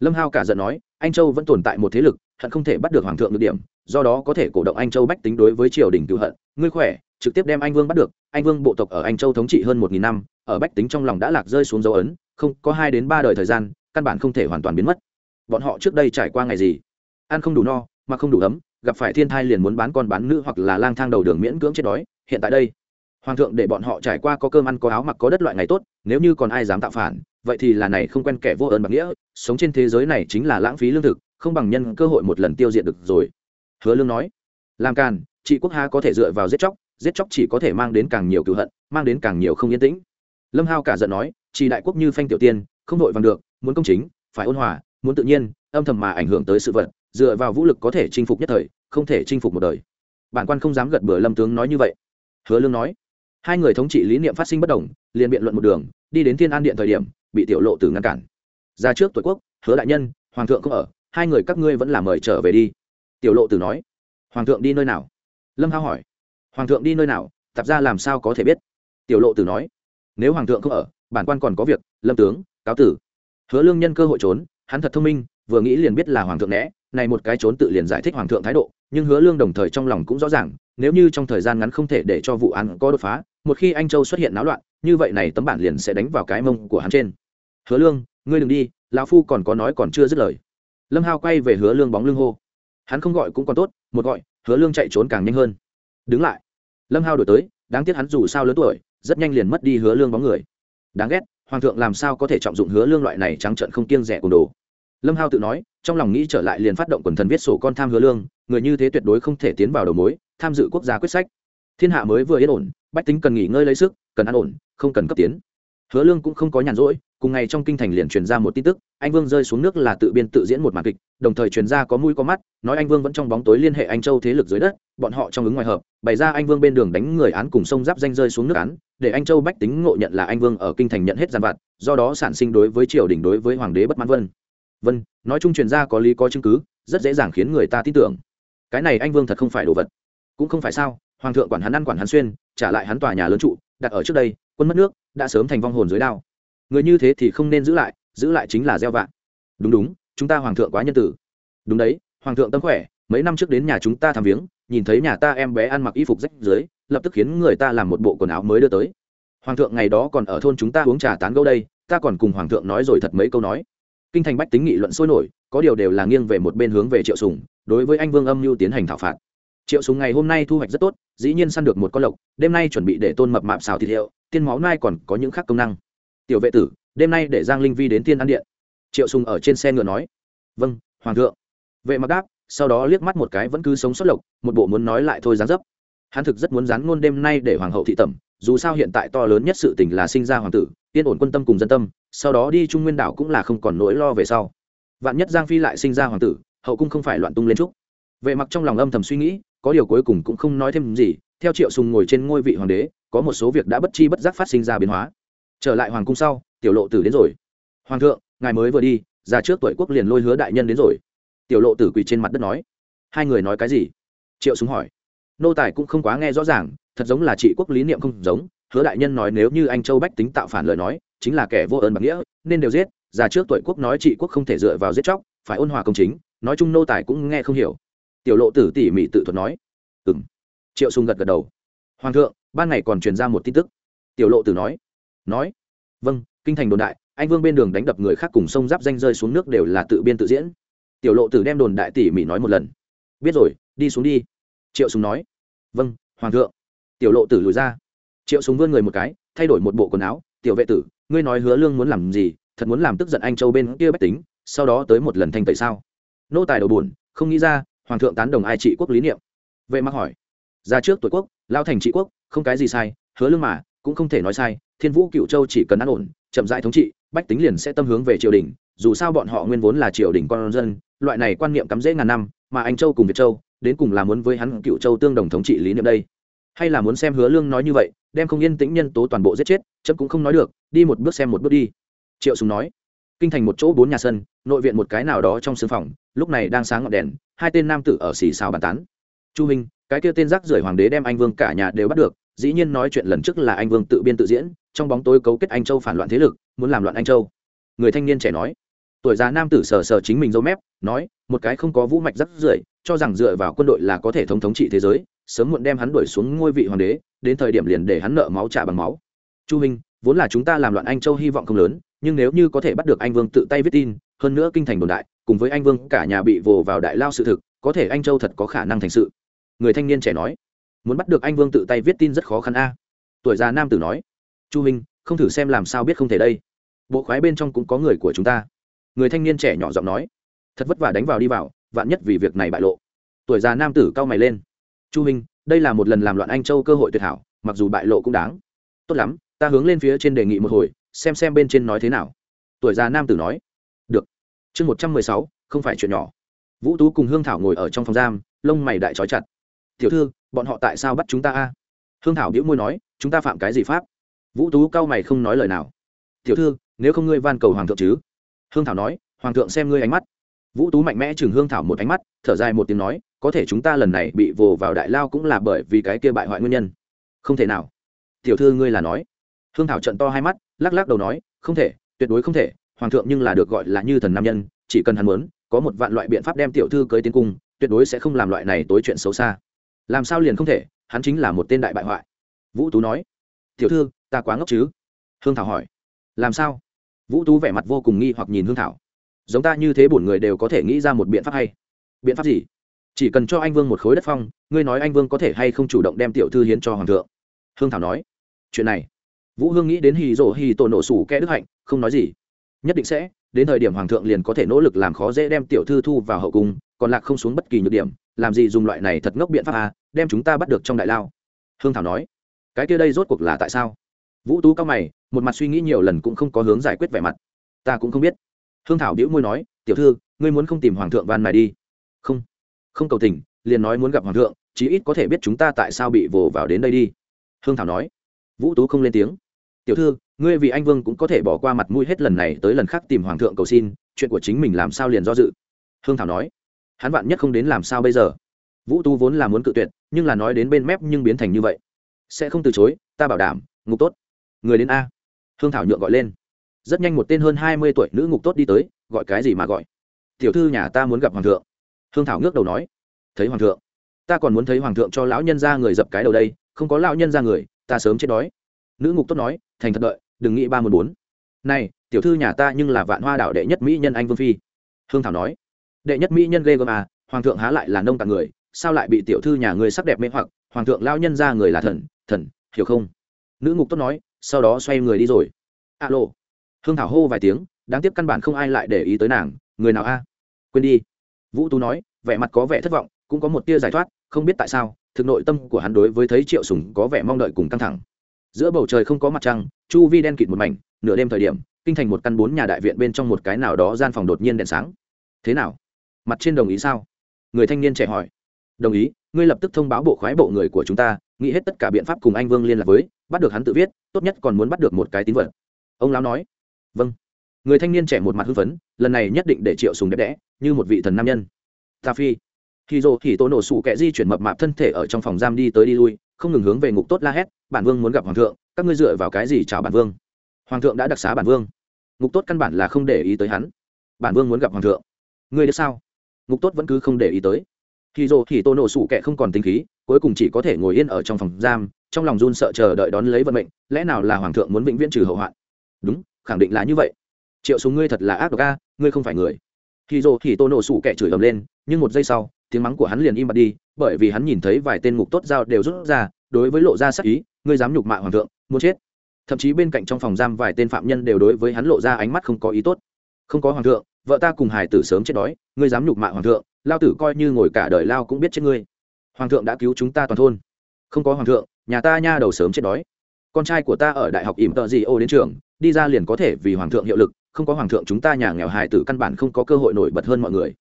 Lâm hao cả giận nói. Anh châu vẫn tồn tại một thế lực, hận không thể bắt được hoàng thượng được điểm, do đó có thể cổ động anh châu bách tính đối với triều đình cựu hận. Ngươi khỏe, trực tiếp đem anh vương bắt được. Anh vương bộ tộc ở anh châu thống trị hơn một nghìn năm, ở bách tính trong lòng đã lạc rơi xuống dấu ấn, không có hai đến ba đời thời gian, căn bản không thể hoàn toàn biến mất. Bọn họ trước đây trải qua ngày gì? Ăn không đủ no mà không đủ ấm, gặp phải thiên thai liền muốn bán con bán nữ hoặc là lang thang đầu đường miễn cưỡng chết đói, hiện tại đây. Hoàng thượng để bọn họ trải qua có cơm ăn có áo mặc có đất loại ngày tốt, nếu như còn ai dám tạo phản, vậy thì là này không quen kẻ vô ơn bạc nghĩa, sống trên thế giới này chính là lãng phí lương thực, không bằng nhân cơ hội một lần tiêu diệt được rồi. Hứa lương nói. Làm càn chị quốc ha có thể dựa vào giết chóc giết chóc chỉ có thể mang đến càng nhiều cựu hận, mang đến càng nhiều không yên tĩnh. Lâm hao cả giận nói, chỉ đại quốc như phanh tiểu tiên, không đội vàng được, muốn công chính, phải ôn hòa, muốn tự nhiên, âm thầm mà ảnh hưởng tới sự vật dựa vào vũ lực có thể chinh phục nhất thời, không thể chinh phục một đời. Bản quan không dám gật bừa lâm tướng nói như vậy. Hứa lương nói, hai người thống trị lý niệm phát sinh bất đồng, liền biện luận một đường, đi đến thiên an điện thời điểm, bị tiểu lộ tử ngăn cản. Ra trước tuổi quốc, hứa đại nhân, hoàng thượng không ở, hai người các ngươi vẫn là mời trở về đi. Tiểu lộ tử nói, hoàng thượng đi nơi nào? Lâm hao hỏi, hoàng thượng đi nơi nào, tạp ra làm sao có thể biết? Tiểu lộ tử nói, nếu hoàng thượng không ở, bản quan còn có việc, lâm tướng, cáo tử. Hứa lương nhân cơ hội trốn, hắn thật thông minh, vừa nghĩ liền biết là hoàng thượng né này một cái trốn tự liền giải thích hoàng thượng thái độ, nhưng hứa lương đồng thời trong lòng cũng rõ ràng, nếu như trong thời gian ngắn không thể để cho vụ án có đột phá, một khi anh châu xuất hiện náo loạn, như vậy này tấm bản liền sẽ đánh vào cái mông của hắn trên. Hứa lương, ngươi đừng đi, lão phu còn có nói còn chưa dứt lời. Lâm hao quay về hứa lương bóng lưng hô. Hắn không gọi cũng còn tốt, một gọi, hứa lương chạy trốn càng nhanh hơn. Đứng lại. Lâm hao đổi tới, đáng tiếc hắn dù sao lớn tuổi, rất nhanh liền mất đi hứa lương bóng người. Đáng ghét, hoàng thượng làm sao có thể trọng dụng hứa lương loại này trắng trận không kiêng rẻ côn đồ. Lâm hao tự nói trong lòng nghĩ trở lại liền phát động quần thần viết sổ con tham hứa lương, người như thế tuyệt đối không thể tiến vào đầu mối, tham dự quốc gia quyết sách. Thiên hạ mới vừa yên ổn, bách tính cần nghỉ ngơi lấy sức, cần an ổn, không cần cấp tiến. Hứa lương cũng không có nhàn rỗi, cùng ngày trong kinh thành liền truyền ra một tin tức, anh vương rơi xuống nước là tự biên tự diễn một màn kịch, đồng thời truyền ra có mũi có mắt, nói anh vương vẫn trong bóng tối liên hệ anh châu thế lực dưới đất, bọn họ trong ứng ngoài hợp, bày ra anh vương bên đường đánh người án cùng sông giáp danh rơi xuống nước án, để anh châu bách tính ngộ nhận là anh vương ở kinh thành nhận hết gian vặt, do đó sản sinh đối với triều đình đối với hoàng đế bất mãn vân vân, nói chung truyền ra có lý có chứng cứ, rất dễ dàng khiến người ta tin tưởng. Cái này anh vương thật không phải đồ vật. Cũng không phải sao, hoàng thượng quản hắn ăn quản hắn xuyên, trả lại hắn tòa nhà lớn trụ, đặt ở trước đây, quân mất nước, đã sớm thành vong hồn dưới đao. Người như thế thì không nên giữ lại giữ lại chính là gieo vạn đúng đúng, chúng ta hoàng thượng quá nhân tử. Đúng đấy, hoàng thượng tâm khỏe, mấy năm trước đến nhà chúng ta thăm viếng, nhìn thấy nhà ta em bé ăn mặc y phục rách dưới lập tức khiến người ta làm một bộ quần áo mới đưa tới. Hoàng thượng ngày đó còn ở thôn chúng ta uống trà tán gẫu đây, ta còn cùng hoàng thượng nói rồi thật mấy câu nói kinh thành bách tính nghị luận sôi nổi, có điều đều là nghiêng về một bên hướng về triệu sùng, đối với anh vương âm mưu tiến hành thảo phạt. Triệu sùng ngày hôm nay thu hoạch rất tốt, dĩ nhiên săn được một con lộc, đêm nay chuẩn bị để tôn mập mạp xào thịt hiệu, tiên máu nai còn có những khác công năng. Tiểu vệ tử, đêm nay để giang linh vi đến tiên ăn điện. Triệu sùng ở trên xe ngựa nói. Vâng hoàng thượng. Vệ mặc đáp, sau đó liếc mắt một cái vẫn cứ sống sót lộc, một bộ muốn nói lại thôi dáng dấp. Hắn thực rất muốn dán ngôn đêm nay để hoàng hậu thị tẩm dù sao hiện tại to lớn nhất sự tình là sinh ra hoàng tử, yên ổn quân tâm cùng dân tâm, sau đó đi trung nguyên đảo cũng là không còn nỗi lo về sau. Vạn nhất giang phi lại sinh ra hoàng tử, hậu cung không phải loạn tung lên trúc. Vệ mặc trong lòng âm thầm suy nghĩ, có điều cuối cùng cũng không nói thêm gì, theo triệu sùng ngồi trên ngôi vị hoàng đế, có một số việc đã bất chi bất giác phát sinh ra biến hóa. Trở lại hoàng cung sau, tiểu lộ tử đến rồi. Hoàng thượng, ngài mới vừa đi ra trước tuổi quốc liền lôi hứa đại nhân đến rồi. Tiểu lộ tử quỳ trên mặt đất nói. Hai người nói cái gì? Triệu Sùng hỏi. Nô tài cũng không quá nghe rõ ràng thật giống là trị quốc lý niệm không giống, hứa đại nhân nói nếu như anh châu bách tính tạo phản lời nói, chính là kẻ vô ơn bạc nghĩa, nên đều giết, già trước tuổi quốc nói trị quốc không thể dựa vào giết chóc, phải ôn hòa công chính, nói chung nô tài cũng nghe không hiểu. Tiểu lộ tử tỉ mỉ tự thuật nói. Ừng triệu sùng gật gật đầu. Hoàng thượng, ban ngày còn truyền ra một tin tức. Tiểu lộ tử nói. Nói. Vâng kinh thành đồn đại, anh vương bên đường đánh đập người khác cùng sông giáp danh rơi xuống nước đều là tự biên tự diễn. Tiểu lộ tử đem đồn đại tỉ mỉ nói một lần. Biết rồi, đi xuống đi. Triệu sùng nói. Vâng hoàng thượng tiểu lộ tử lùi ra. Triệu súng vươn người một cái, thay đổi một bộ quần áo. Tiểu vệ tử, ngươi nói hứa lương muốn làm gì? Thật muốn làm tức giận anh châu bên kia bách tính, sau đó tới một lần thanh tẩy sao? Nô tài đầu buồn, không nghĩ ra, hoàng thượng tán đồng ai trị quốc lý niệm. Vệ mặc hỏi. Ra trước tuổi quốc, lao thành trị quốc, không cái gì sai, hứa lương mà, cũng không thể nói sai. Thiên vũ cựu châu chỉ cần an ổn, chậm rãi thống trị, bách tính liền sẽ tâm hướng về triều đình. Dù sao bọn họ nguyên vốn là triều đình con dân, loại này quan niệm cắm rễ ngàn năm, mà anh châu cùng việt châu, đến cùng là muốn với hắn cựu châu tương đồng thống trị lý niệm đây hay là muốn xem hứa lương nói như vậy, đem không yên tĩnh nhân tố toàn bộ giết chết, chấm cũng không nói được, đi một bước xem một bước đi. Triệu sùng nói. Kinh thành một chỗ bốn nhà sân, nội viện một cái nào đó trong sương phòng, lúc này đang sáng ngọn đèn, hai tên nam tử ở xì xào bàn tán. Chu minh, cái kia tên rác rưởi hoàng đế đem anh vương cả nhà đều bắt được, dĩ nhiên nói chuyện lần trước là anh vương tự biên tự diễn, trong bóng tối cấu kết anh châu phản loạn thế lực, muốn làm loạn anh châu. Người thanh niên trẻ nói. Tuổi già nam tử sờ sờ chính mình dâu mép, nói, một cái không có vũ mạch rắc rưởi, cho rằng dựa vào quân đội là có thể thống thống trị thế giới sớm muộn đem hắn đuổi xuống ngôi vị hoàng đế, đến thời điểm liền để hắn nợ máu trả bằng máu. Chu minh, vốn là chúng ta làm loạn anh châu hy vọng không lớn, nhưng nếu như có thể bắt được anh vương tự tay viết tin, hơn nữa kinh thành đồn đại, cùng với anh vương cả nhà bị vồ vào đại lao sự thực, có thể anh châu thật có khả năng thành sự. Người thanh niên trẻ nói, muốn bắt được anh vương tự tay viết tin rất khó khăn a. Tuổi già nam tử nói, chu minh, không thử xem làm sao biết không thể đây. Bộ khoái bên trong cũng có người của chúng ta. Người thanh niên trẻ nhỏ giọng nói, thật vất vả đánh vào đi vào, vạn nhất vì việc này bại lộ. Tuổi già nam tử cau mày lên chu minh đây là một lần làm loạn anh châu cơ hội tuyệt hảo, mặc dù bại lộ cũng đáng. Tốt lắm, ta hướng lên phía trên đề nghị một hồi, xem xem bên trên nói thế nào. Tuổi già nam tử nói. Được. Chương một trăm mười sáu, không phải chuyện nhỏ. Vũ tú cùng hương thảo ngồi ở trong phòng giam, lông mày đại trói chặt. Tiểu thư, bọn họ tại sao bắt chúng ta a? Hương thảo đĩu môi nói, chúng ta phạm cái gì pháp? Vũ tú cau mày không nói lời nào. Tiểu thư, nếu không ngươi van cầu hoàng thượng chứ? Hương thảo nói, hoàng thượng xem ngươi ánh mắt. Vũ tú mạnh mẽ chừng hương thảo một ánh mắt, thở dài một tiếng nói có thể chúng ta lần này bị vồ vào đại lao cũng là bởi vì cái kia bại hoại nguyên nhân. Không thể nào. Tiểu thư ngươi là nói. Hương thảo trận to hai mắt, lắc lắc đầu nói, không thể, tuyệt đối không thể, hoàng thượng nhưng là được gọi là như thần nam nhân, chỉ cần hắn muốn, có một vạn loại biện pháp đem tiểu thư cưới tiến cung, tuyệt đối sẽ không làm loại này tối chuyện xấu xa. Làm sao liền không thể, hắn chính là một tên đại bại hoại. Vũ tú nói. Tiểu thư, ta quá ngốc chứ? Hương thảo hỏi. Làm sao? Vũ tú vẻ mặt vô cùng nghi hoặc nhìn hương thảo. Giống ta như thế bổn người đều có thể nghĩ ra một biện pháp hay. Biện pháp gì? Chỉ cần cho anh vương một khối đất phong, ngươi nói anh vương có thể hay không chủ động đem tiểu thư hiến cho hoàng thượng? Hương thảo nói. Chuyện này. Vũ hương nghĩ đến hì rổ hì tổ nổ sủ kẽ đức hạnh, không nói gì. Nhất định sẽ, đến thời điểm hoàng thượng liền có thể nỗ lực làm khó dễ đem tiểu thư thu vào hậu cung, còn lạc không xuống bất kỳ nhược điểm, làm gì dùng loại này thật ngốc biện pháp à đem chúng ta bắt được trong đại lao. Hương thảo nói. Cái kia đây rốt cuộc là tại sao? Vũ tú cao mày, một mặt suy nghĩ nhiều lần cũng không có hướng giải quyết vẻ mặt. Ta cũng không biết. Hương thảo bĩu môi nói, tiểu thư, ngươi muốn không tìm hoàng thượng van này đi? Không không cầu tình, liền nói muốn gặp hoàng thượng, chí ít có thể biết chúng ta tại sao bị vồ vào đến đây đi. Hương thảo nói. Vũ tú không lên tiếng. Tiểu thư, ngươi vì anh vương cũng có thể bỏ qua mặt mũi hết lần này tới lần khác tìm hoàng thượng cầu xin, chuyện của chính mình làm sao liền do dự? Hương thảo nói. Hắn vạn nhất không đến làm sao bây giờ? Vũ tú vốn là muốn cự tuyệt, nhưng là nói đến bên mép nhưng biến thành như vậy. Sẽ không từ chối, ta bảo đảm, ngục tốt. Người đến a. Hương thảo nhượng gọi lên. Rất nhanh một tên hơn hai mươi tuổi nữ ngục tốt đi tới, gọi cái gì mà gọi. Tiểu thư nhà ta muốn gặp hoàng thượng hương thảo ngước đầu nói, thấy hoàng thượng, ta còn muốn thấy hoàng thượng cho lão nhân ra người dập cái đầu đây, không có lão nhân ra người, ta sớm chết đói. Nữ ngục tốt nói, thành thật đợi, đừng nghĩ ba mươi bốn. Này, tiểu thư nhà ta nhưng là vạn hoa đảo đệ nhất mỹ nhân anh vương phi. Hương thảo nói, đệ nhất mỹ nhân ghê gớm à hoàng thượng há lại là nông tạng người, sao lại bị tiểu thư nhà người sắc đẹp mê hoặc, hoàng thượng lao nhân ra người là thần thần, hiểu không? Nữ ngục tốt nói, sau đó xoay người đi rồi. Alo. Hương thảo hô vài tiếng, đáng tiếc căn bản không ai lại để ý tới nàng, người nào a? Quên đi vũ tú nói, vẻ mặt có vẻ thất vọng, cũng có một tia giải thoát, không biết tại sao, thực nội tâm của hắn đối với thấy triệu sùng có vẻ mong đợi cùng căng thẳng. Giữa bầu trời không có mặt trăng, chu vi đen kịt một mảnh, nửa đêm thời điểm, kinh thành một căn bốn nhà đại viện bên trong một cái nào đó gian phòng đột nhiên đèn sáng. Thế nào? Mặt trên đồng ý sao? Người thanh niên trẻ hỏi. Đồng ý, ngươi lập tức thông báo bộ khoái bộ người của chúng ta, nghĩ hết tất cả biện pháp cùng anh vương liên lạc với, bắt được hắn tự viết, tốt nhất còn muốn bắt được một cái tín vật. Ông lão nói. Vâng người thanh niên trẻ một mặt hưng phấn, lần này nhất định để triệu sùng đẹp đẽ, như một vị thần nam nhân. Ta phi. Khi dồ thì tô nổ sụ kẻ di chuyển mập mạp thân thể ở trong phòng giam đi tới đi lui, không ngừng hướng về ngục tốt la hét, bản vương muốn gặp hoàng thượng, các ngươi dựa vào cái gì chào bản vương? Hoàng thượng đã đặc xá bản vương. Ngục tốt căn bản là không để ý tới hắn. Bản vương muốn gặp hoàng thượng. Ngươi được sao? Ngục tốt vẫn cứ không để ý tới. Khi dồ thì tô nổ sủ kẻ không còn tính khí, cuối cùng chỉ có thể ngồi yên ở trong phòng giam, trong lòng run sợ chờ đợi đón lấy vận mệnh, lẽ nào là hoàng thượng muốn vĩnh viễn trừ hậu hoạn? Đúng, khẳng định là như vậy triệu súng ngươi thật là ác độc a, ngươi không phải người. Khi dồ thì tô nổ sủ kẻ chửi ầm lên, nhưng một giây sau, tiếng mắng của hắn liền im bặt đi, bởi vì hắn nhìn thấy vài tên ngục tốt dao đều rút ra, đối với lộ ra sắc ý, ngươi dám nhục mạ hoàng thượng, muốn chết. Thậm chí bên cạnh trong phòng giam vài tên phạm nhân đều đối với hắn lộ ra ánh mắt không có ý tốt. Không có hoàng thượng, vợ ta cùng hải tử sớm chết đói, ngươi dám nhục mạ hoàng thượng, lao tử coi như ngồi cả đời lao cũng biết chết ngươi. Hoàng thượng đã cứu chúng ta toàn thôn. Không có hoàng thượng, nhà ta nha đầu sớm chết đói. Con trai của ta ở đại học ỉm tợ gì ô đến trường, đi ra liền có thể vì hoàng thượng hiệu lực không có hoàng thượng chúng ta nhà nghèo hài tử căn bản không có cơ hội nổi bật hơn mọi người.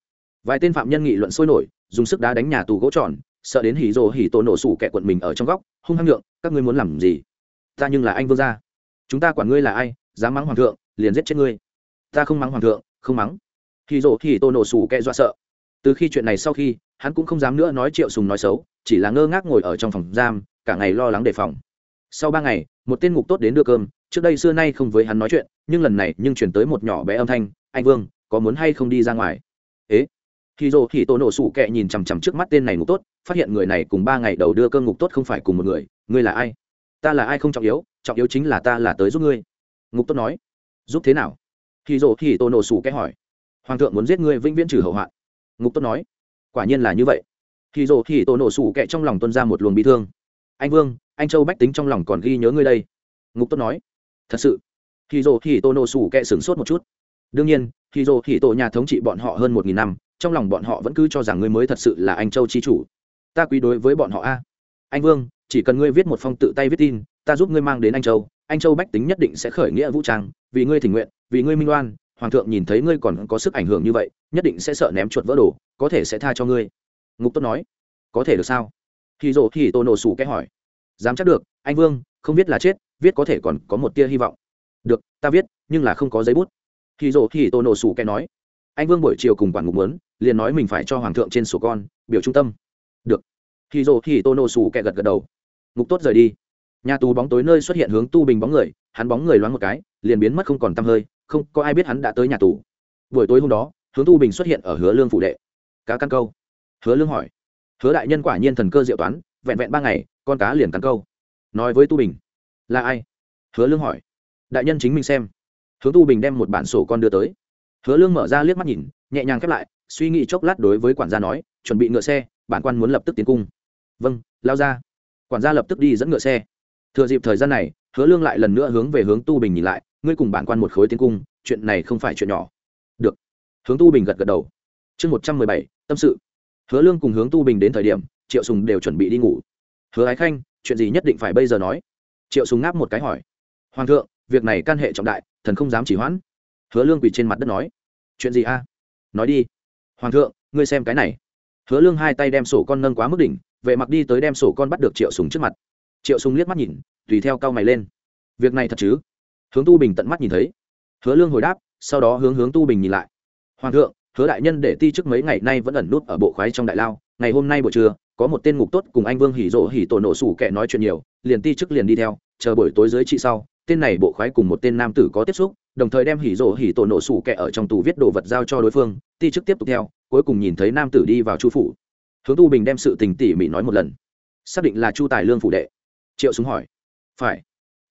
Vài tên phạm nhân nghị luận sôi nổi, dùng sức đá đánh nhà tù gỗ tròn, sợ đến hỉ rồ hỉ tổ nổ sủ kẻ quận mình ở trong góc, hung hăng nhượng, các ngươi muốn làm gì? Ta nhưng là anh vương gia. Chúng ta quản ngươi là ai, dám mắng hoàng thượng, liền giết chết ngươi. Ta không mắng hoàng thượng, không mắng. Hỉ rồ hỉ tổ nổ sủ kẻ dọa sợ. Từ khi chuyện này sau khi, hắn cũng không dám nữa nói triệu sùng nói xấu, chỉ là ngơ ngác ngồi ở trong phòng giam, cả ngày lo lắng đề phòng. Sau ba ngày, một tên ngục tốt đến đưa cơm, trước đây xưa nay không với hắn nói chuyện nhưng lần này nhưng chuyển tới một nhỏ bé âm thanh, anh vương, có muốn hay không đi ra ngoài? Ế? Khi dô thì tổ nổ sủ kẹ nhìn chằm chằm trước mắt tên này ngục tốt, phát hiện người này cùng ba ngày đầu đưa cơ ngục tốt không phải cùng một người, ngươi là ai? Ta là ai không trọng yếu trọng yếu chính là ta là tới giúp ngươi. Ngục tốt nói. Giúp thế nào? Khi dô thì tổ nổ sủ kẹ hỏi. Hoàng thượng muốn giết ngươi vĩnh viễn trừ hậu hoạn. Ngục tốt nói. Quả nhiên là như vậy. Khi dô thì tổ nổ sủ kẹ trong lòng tuân ra một luồng bị thương. Anh vương, anh châu bách tính trong lòng còn ghi nhớ ngươi đây. Ngục tốt nói. Thật sự khi dô thì tô nổ sủ kẹ sửng sốt một chút. Đương nhiên khi dô thì tô nhà thống trị bọn họ hơn một nghìn năm, trong lòng bọn họ vẫn cứ cho rằng ngươi mới thật sự là anh châu chi chủ. Ta quý đối với bọn họ a. Anh vương, chỉ cần ngươi viết một phong tự tay viết tin, ta giúp ngươi mang đến anh châu. Anh châu bách tính nhất định sẽ khởi nghĩa vũ trang, vì ngươi tình nguyện, vì ngươi minh oan. Hoàng thượng nhìn thấy ngươi còn có sức ảnh hưởng như vậy, nhất định sẽ sợ ném chuột vỡ đồ, có thể sẽ tha cho ngươi. Ngục tốt nói. Có thể được sao? Khi rộ thì tô nổ sủ kẽ hỏi. Dám chắc được, anh vương, không viết là chết, viết có thể còn có một tia hy vọng được, ta viết, nhưng là không có giấy bút. Khi dỗ thì tô nổ sủ kẻ nói. Anh vương buổi chiều cùng quản ngục muốn, liền nói mình phải cho hoàng thượng trên sổ con, biểu trung tâm. Được. Khi dỗ thì tô nổ sủ kẻ gật gật đầu. Ngục tốt rời đi. Nhà tù bóng tối nơi xuất hiện hướng tu bình bóng người, hắn bóng người loáng một cái, liền biến mất không còn tăm hơi, không có ai biết hắn đã tới nhà tù. Buổi tối hôm đó, hướng tu bình xuất hiện ở hứa lương phụ đệ. Cá căn câu. Hứa lương hỏi. Hứa đại nhân quả nhiên thần cơ diệu toán, vẹn vẹn ba ngày, con cá liền cắn câu. Nói với tu bình. Là ai? Hứa lương hỏi đại nhân chính mình xem. Hướng tu bình đem một bản sổ con đưa tới. Hứa lương mở ra liếc mắt nhìn, nhẹ nhàng khép lại, suy nghĩ chốc lát đối với quản gia nói, chuẩn bị ngựa xe, bản quan muốn lập tức tiến cung. Vâng lao ra. Quản gia lập tức đi dẫn ngựa xe. Thừa dịp thời gian này, hứa lương lại lần nữa hướng về hướng tu bình nhìn lại, ngươi cùng bản quan một khối tiến cung, chuyện này không phải chuyện nhỏ. Được. Hướng tu bình gật gật đầu. Chương một trăm mười bảy, tâm sự. Hứa lương cùng hướng tu bình đến thời điểm, triệu sùng đều chuẩn bị đi ngủ. Hứa ái khanh, chuyện gì nhất định phải bây giờ nói? Triệu sùng ngáp một cái hỏi. Hoàng thượng việc này can hệ trọng đại, thần không dám chỉ hoãn. Hứa lương quỳ trên mặt đất nói. Chuyện gì a? Nói đi. Hoàng thượng, ngươi xem cái này. Hứa lương hai tay đem sổ con nâng quá mức đỉnh, vệ mặc đi tới đem sổ con bắt được triệu sùng trước mặt. Triệu sùng liếc mắt nhìn, tùy theo cao mày lên. Việc này thật chứ? Hướng tu bình tận mắt nhìn thấy. Hứa lương hồi đáp, sau đó hướng hướng tu bình nhìn lại. Hoàng thượng, hứa đại nhân để ti trước mấy ngày nay vẫn ẩn nút ở bộ khoái trong đại lao, ngày hôm nay buổi trưa, có một tên ngục tốt cùng anh vương hỉ rộ hỉ tổ nổ sủ kẻ nói chuyện nhiều, liền ti chức liền đi theo, chờ buổi tối dưới trị sau tên này bộ khoái cùng một tên nam tử có tiếp xúc, đồng thời đem hỉ rộ hỉ tổ nổ sủ kẹ ở trong tù viết đồ vật giao cho đối phương, ti chức tiếp tục theo, cuối cùng nhìn thấy nam tử đi vào chu phủ. Hướng tu bình đem sự tình tỉ mỉ nói một lần. Xác định là chu tài lương phủ đệ. Triệu súng hỏi. Phải.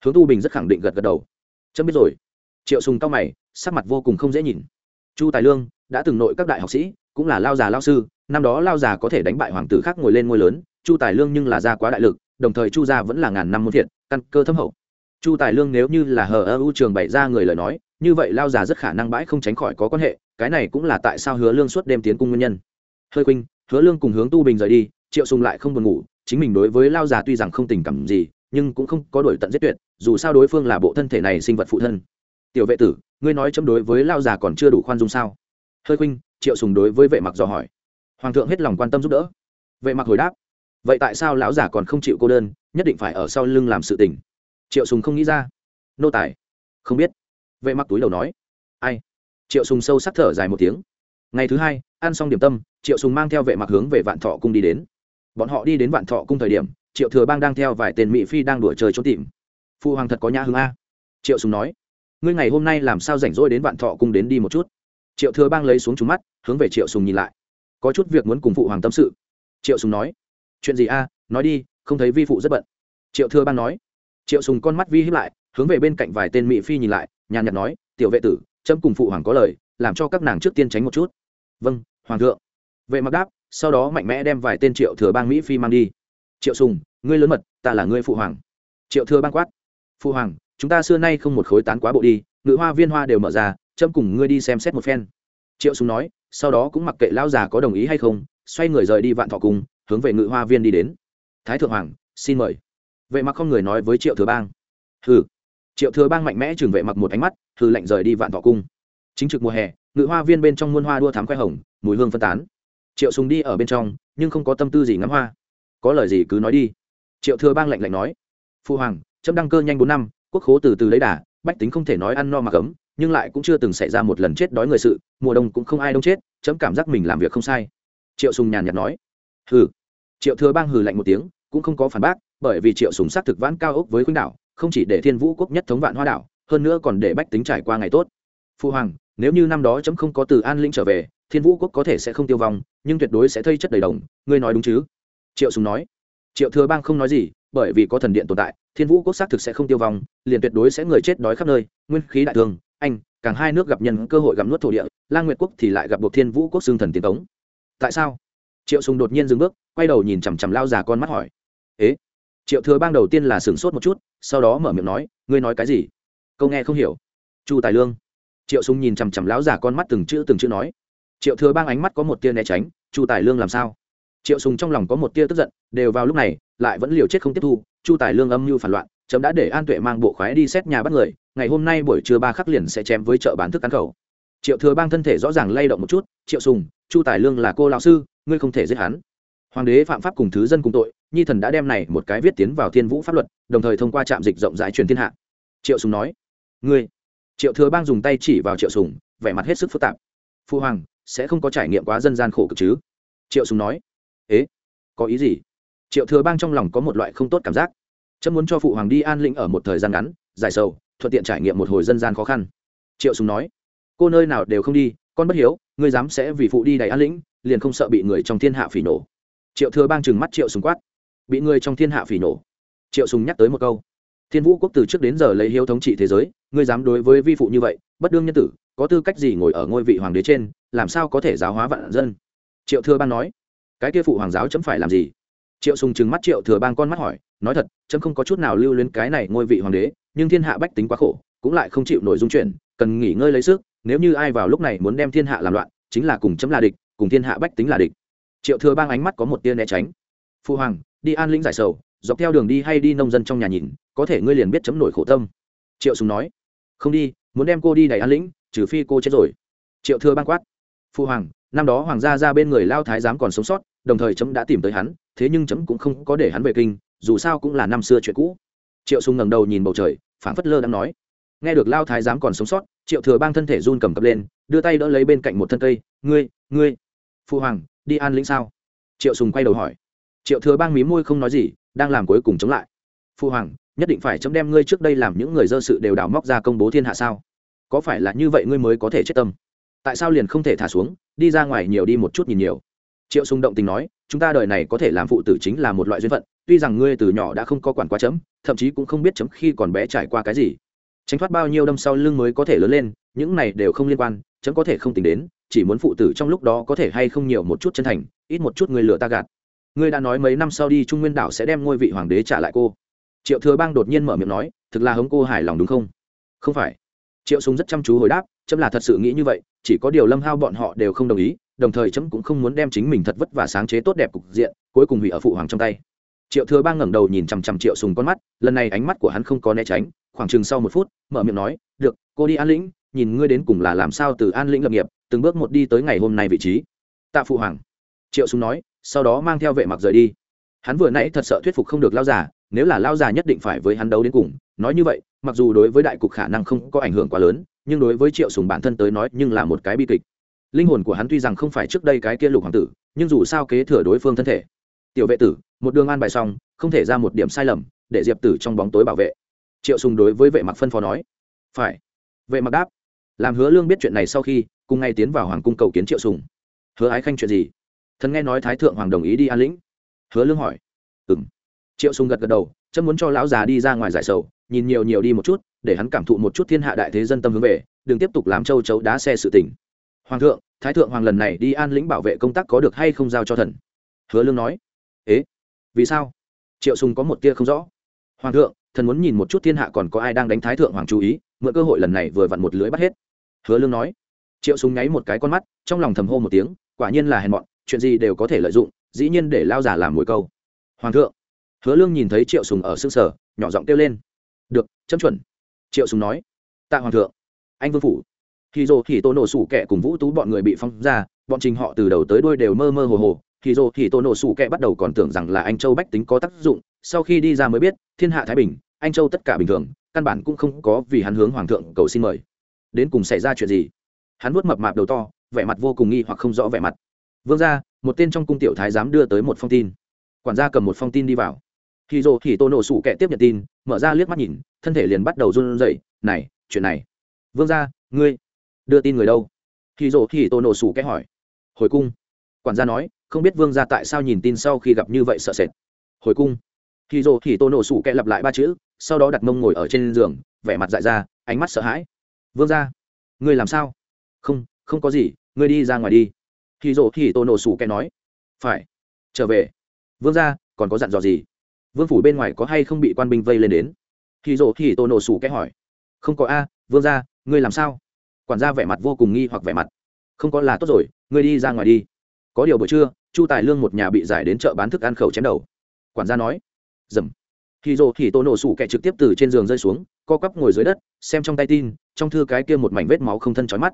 Hướng tu bình rất khẳng định gật gật đầu. Chấm biết rồi. Triệu sùng cao mày, sắc mặt vô cùng không dễ nhìn. Chu tài lương đã từng nội các đại học sĩ, cũng là lao già lao sư, năm đó lao già có thể đánh bại hoàng tử khác ngồi lên ngôi lớn, chu tài lương nhưng là gia quá đại lực, đồng thời chu gia vẫn là ngàn năm muôn thiện, căn cơ thâm hậu chu tài lương nếu như là hờ ơ u trường bày ra người lời nói, như vậy lao già rất khả năng bãi không tránh khỏi có quan hệ, cái này cũng là tại sao hứa lương suốt đêm tiến cung nguyên nhân. Hơi khuynh, hứa lương cùng hướng tu bình rời đi, triệu sùng lại không buồn ngủ, chính mình đối với lao già tuy rằng không tình cảm gì, nhưng cũng không có đổi tận giết tuyệt, dù sao đối phương là bộ thân thể này sinh vật phụ thân. Tiểu vệ tử, ngươi nói chấm đối với lao già còn chưa đủ khoan dung sao? Hơi khuynh, triệu sùng đối với vệ mặc dò hỏi. Hoàng thượng hết lòng quan tâm giúp đỡ. Vệ mặc hồi đáp. Vậy tại sao lão già còn không chịu cô đơn, nhất định phải ở sau lưng làm sự tình triệu sùng không nghĩ ra. Nô tài? Không biết. Vệ mặc túi đầu nói. Ai? Triệu sùng sâu sắc thở dài một tiếng. Ngày thứ hai, ăn xong điểm tâm, triệu sùng mang theo vệ mặc hướng về vạn thọ cung đi đến. Bọn họ đi đến vạn thọ cung thời điểm, triệu thừa bang đang theo vài tên mỹ phi đang đuổi trời trốn tìm. Phụ hoàng thật có nhã hứng a. Triệu sùng nói. Ngươi ngày hôm nay làm sao rảnh rỗi đến vạn thọ cung đến đi một chút? Triệu thừa bang lấy xuống trúng mắt, hướng về triệu sùng nhìn lại. Có chút việc muốn cùng phụ hoàng tâm sự. Triệu sùng nói. Chuyện gì a? Nói đi, không thấy vi phụ rất bận. Triệu thừa bang nói triệu sùng con mắt vi hiếp lại hướng về bên cạnh vài tên mỹ phi nhìn lại nhàn nhạt nói tiểu vệ tử trâm cùng phụ hoàng có lời làm cho các nàng trước tiên tránh một chút. Vâng hoàng thượng. Vệ mặc đáp sau đó mạnh mẽ đem vài tên triệu thừa bang mỹ phi mang đi. Triệu sùng ngươi lớn mật ta là ngươi phụ hoàng. Triệu thừa bang quát phụ hoàng chúng ta xưa nay không một khối tán quá bộ đi ngự hoa viên hoa đều mở ra trâm cùng ngươi đi xem xét một phen. Triệu sùng nói sau đó cũng mặc kệ lão già có đồng ý hay không xoay người rời đi vạn thọ cùng, hướng về ngự hoa viên đi đến. Thái thượng hoàng xin mời vệ mặc không người nói với triệu thừa bang. Hừ. Triệu thừa bang mạnh mẽ chừng vệ mặc một ánh mắt, hừ lạnh rời đi vạn thọ cung. Chính trực mùa hè, ngự hoa viên bên trong muôn hoa đua thám khoe hồng, mùi hương phân tán. Triệu sùng đi ở bên trong, nhưng không có tâm tư gì ngắm hoa. Có lời gì cứ nói đi. Triệu thừa bang lạnh lạnh nói. Phu hoàng, chấm đăng cơ nhanh bốn năm, quốc khố từ từ lấy đà, bách tính không thể nói ăn no mà cấm, nhưng lại cũng chưa từng xảy ra một lần chết đói người sự, mùa đông cũng không ai đông chết, chấm cảm giác mình làm việc không sai. Triệu sùng nhàn nhạt nói. Hừ. Triệu thừa bang hừ lạnh một tiếng cũng không có phản bác, bởi vì triệu sùng xác thực vãn cao ốc với khuynh đảo, không chỉ để thiên vũ quốc nhất thống vạn hoa đảo, hơn nữa còn để bách tính trải qua ngày tốt. Phu hoàng, nếu như năm đó chấm không có từ an lĩnh trở về, thiên vũ quốc có thể sẽ không tiêu vong, nhưng tuyệt đối sẽ thây chất đầy đồng, ngươi nói đúng chứ? Triệu sùng nói. Triệu thừa bang không nói gì, bởi vì có thần điện tồn tại, thiên vũ quốc xác thực sẽ không tiêu vong, liền tuyệt đối sẽ người chết đói khắp nơi, nguyên khí đại thương anh, càng hai nước gặp nhân cơ hội gặp nuốt thổ địa, lang nguyệt quốc thì lại gặp buộc thiên vũ quốc xương thần tiến cống tại sao? Triệu sùng đột nhiên dừng bước, quay đầu nhìn chằm chằm lao già con mắt hỏi ế? Triệu thừa bang đầu tiên là sửng sốt một chút, sau đó mở miệng nói, ngươi nói cái gì? Câu nghe không hiểu. Chu tài lương. Triệu sùng nhìn chằm chằm lão già con mắt từng chữ từng chữ nói. Triệu thừa bang ánh mắt có một tia né tránh, chu tài lương làm sao? Triệu sùng trong lòng có một tia tức giận, đều vào lúc này, lại vẫn liều chết không tiếp thu, chu tài lương âm mưu phản loạn, chấm đã để an tuệ mang bộ khoái đi xét nhà bắt người, ngày hôm nay buổi trưa ba khắc liền sẽ chém với chợ bán thức ăn khẩu. Triệu thừa bang thân thể rõ ràng lay động một chút, triệu sùng, chu tài lương là cô lão sư, ngươi không thể giết hắn hoàng đế phạm pháp cùng thứ dân cùng tội, nhi thần đã đem này một cái viết tiến vào thiên vũ pháp luật, đồng thời thông qua trạm dịch rộng rãi truyền thiên hạ. Triệu sùng nói, ngươi. Triệu thừa bang dùng tay chỉ vào triệu sùng, vẻ mặt hết sức phức tạp. Phu hoàng, sẽ không có trải nghiệm quá dân gian khổ cực chứ? Triệu sùng nói, ế, có ý gì? Triệu thừa bang trong lòng có một loại không tốt cảm giác. Chấm muốn cho phụ hoàng đi an lĩnh ở một thời gian ngắn dài sâu thuận tiện trải nghiệm một hồi dân gian khó khăn. Triệu sùng nói, cô nơi nào đều không đi, con bất hiếu, ngươi dám sẽ vì phụ đi đầy an lĩnh, liền không sợ bị người trong thiên hạ phỉ nổ triệu thừa bang chừng mắt triệu sùng quát. Bị người trong thiên hạ phỉ nổ. Triệu sùng nhắc tới một câu. Thiên vũ quốc từ trước đến giờ lấy hiếu thống trị thế giới, ngươi dám đối với vi phụ như vậy, bất đương nhân tử, có tư cách gì ngồi ở ngôi vị hoàng đế trên, làm sao có thể giáo hóa vạn dân? Triệu thừa bang nói. Cái kia phụ hoàng giáo chấm phải làm gì? Triệu sùng trừng mắt triệu thừa bang con mắt hỏi, nói thật, chấm không có chút nào lưu luyến cái này ngôi vị hoàng đế, nhưng thiên hạ bách tính quá khổ, cũng lại không chịu nổi dung chuyển, cần nghỉ ngơi lấy sức, nếu như ai vào lúc này muốn đem thiên hạ làm loạn, chính là cùng chấm là địch, cùng thiên hạ bách tính là địch triệu thừa bang ánh mắt có một tia né tránh. Phu hoàng, đi an lĩnh giải sầu, dọc theo đường đi hay đi nông dân trong nhà nhìn, có thể ngươi liền biết chấm nổi khổ tâm. Triệu sùng nói. Không đi, muốn đem cô đi đầy an lĩnh, trừ phi cô chết rồi. Triệu thừa bang quát. Phu hoàng, năm đó hoàng gia ra bên người lao thái giám còn sống sót, đồng thời chấm đã tìm tới hắn, thế nhưng chấm cũng không có để hắn về kinh, dù sao cũng là năm xưa chuyện cũ. Triệu sùng ngẩng đầu nhìn bầu trời, phảng phất lơ đang nói. Nghe được lao thái giám còn sống sót, triệu thừa bang thân thể run cầm cập lên, đưa tay đỡ lấy bên cạnh một thân cây. Ngươi ngươi, Phu hoàng đi an lĩnh sao? Triệu sùng quay đầu hỏi. Triệu thừa bang mí môi không nói gì, đang làm cuối cùng chống lại. Phu hoàng, nhất định phải chấm đem ngươi trước đây làm những người dơ sự đều đào móc ra công bố thiên hạ sao? Có phải là như vậy ngươi mới có thể chết tâm? Tại sao liền không thể thả xuống, đi ra ngoài nhiều đi một chút nhìn nhiều? Triệu sùng động tình nói, chúng ta đời này có thể làm phụ tử chính là một loại duyên phận, tuy rằng ngươi từ nhỏ đã không có quản quá chấm, thậm chí cũng không biết chấm khi còn bé trải qua cái gì. Tránh thoát bao nhiêu đâm sau lưng mới có thể lớn lên, những này đều không liên quan, chấm có thể không tính đến chỉ muốn phụ tử trong lúc đó có thể hay không nhiều một chút chân thành, ít một chút người lừa ta gạt. Ngươi đã nói mấy năm sau đi, trung nguyên đảo sẽ đem ngôi vị hoàng đế trả lại cô. Triệu thừa bang đột nhiên mở miệng nói, thực là hống cô hài lòng đúng không? Không phải. Triệu súng rất chăm chú hồi đáp, chấm là thật sự nghĩ như vậy, chỉ có điều lâm hao bọn họ đều không đồng ý, đồng thời chấm cũng không muốn đem chính mình thật vất và sáng chế tốt đẹp cục diện, cuối cùng hủy ở phụ hoàng trong tay. Triệu thừa bang ngẩng đầu nhìn chằm chằm triệu sùng con mắt, lần này ánh mắt của hắn không có né tránh, khoảng chừng sau một phút, mở miệng nói, được, cô đi an lĩnh, nhìn ngươi đến cùng là làm sao từ an lĩnh lập nghiệp từng bước một đi tới ngày hôm nay vị trí. Tạ phụ hoàng. Triệu Súng nói, sau đó mang theo vệ mặc rời đi. Hắn vừa nãy thật sợ thuyết phục không được lao giả nếu là lao giả nhất định phải với hắn đấu đến cùng. Nói như vậy, mặc dù đối với đại cục khả năng không có ảnh hưởng quá lớn, nhưng đối với triệu sùng bản thân tới nói nhưng là một cái bi kịch. Linh hồn của hắn tuy rằng không phải trước đây cái kia lục hoàng tử, nhưng dù sao kế thừa đối phương thân thể. Tiểu vệ tử, một đường an bài xong, không thể ra một điểm sai lầm, để diệp tử trong bóng tối bảo vệ. Triệu sùng đối với vệ mặc phân phó nói. Phải. Vệ mặc đáp. Làm hứa lương biết chuyện này sau khi cùng ngay tiến vào hoàng cung cầu kiến triệu sùng. Hứa ái khanh chuyện gì? Thần nghe nói thái thượng hoàng đồng ý đi an lĩnh. Hứa lương hỏi. Ừm. Triệu sùng gật gật đầu, chấm muốn cho lão già đi ra ngoài giải sầu, nhìn nhiều nhiều đi một chút, để hắn cảm thụ một chút thiên hạ đại thế dân tâm hướng về, đừng tiếp tục làm châu chấu đá xe sự tình. Hoàng thượng, thái thượng hoàng lần này đi an lĩnh bảo vệ công tác có được hay không giao cho thần? Hứa lương nói. Ế, vì sao? Triệu sùng có một tia không rõ. Hoàng thượng, thần muốn nhìn một chút thiên hạ còn có ai đang đánh thái thượng hoàng chú ý, mượn cơ hội lần này vừa vặn một lưới bắt hết. Hứa lương nói triệu sùng nháy một cái con mắt, trong lòng thầm hô một tiếng, quả nhiên là hèn mọn, chuyện gì đều có thể lợi dụng, dĩ nhiên để lao giả làm mồi câu. Hoàng thượng, hứa lương nhìn thấy triệu sùng ở xương sở, nhỏ giọng kêu lên. Được, chấm chuẩn. Triệu sùng nói. Tạ hoàng thượng. Anh vương phủ. Khi dô thì tô nổ sủ kẻ cùng vũ tú bọn người bị phong ra, bọn trình họ từ đầu tới đuôi đều mơ mơ hồ hồ. Khi dô thì tô nổ sủ kẻ bắt đầu còn tưởng rằng là anh châu bách tính có tác dụng, sau khi đi ra mới biết, thiên hạ thái bình, anh châu tất cả bình thường, căn bản cũng không có vì hắn hướng hoàng thượng cầu xin mời. Đến cùng xảy ra chuyện gì? Hắn vuốt mập mạp đầu to, vẻ mặt vô cùng nghi hoặc không rõ vẻ mặt. Vương ra một tên trong cung tiểu thái dám đưa tới một phong tin. Quản gia cầm một phong tin đi vào. Khi dô thì tô nổ sủ kẻ tiếp nhận tin, mở ra liếc mắt nhìn, thân thể liền bắt đầu run rẩy. Này, chuyện này. Vương ra ngươi đưa tin người đâu? Khi dô thì tô nổ sủ kẻ hỏi. Hồi cung. Quản gia nói, không biết vương ra tại sao nhìn tin sau khi gặp như vậy sợ sệt. Hồi cung. Khi dô thì tô nổ sủ kẻ lặp lại ba chữ, sau đó đặt mông ngồi ở trên giường, vẻ mặt dại ra, ánh mắt sợ hãi. Vương ra ngươi làm sao? Không không có gì, ngươi đi ra ngoài đi. Khi dô thì tô nổ sủ kẻ nói. Phải. Trở về. Vương ra còn có dặn dò gì? Vương phủ bên ngoài có hay không bị quan binh vây lên đến? Khi dỗ thì tô nổ sủ kẽ hỏi. Không có a, vương ra ngươi làm sao? Quản gia vẻ mặt vô cùng nghi hoặc vẻ mặt. Không có là tốt rồi, ngươi đi ra ngoài đi. Có điều buổi trưa, chu tài lương một nhà bị giải đến chợ bán thức ăn khẩu chém đầu. Quản gia nói. Dầm. Hì rồ thì tô nổ sủ kẻ trực tiếp từ trên giường rơi xuống, co quắp ngồi dưới đất, xem trong tay tin, trong thư cái kia một mảnh vết máu không thân trói mắt.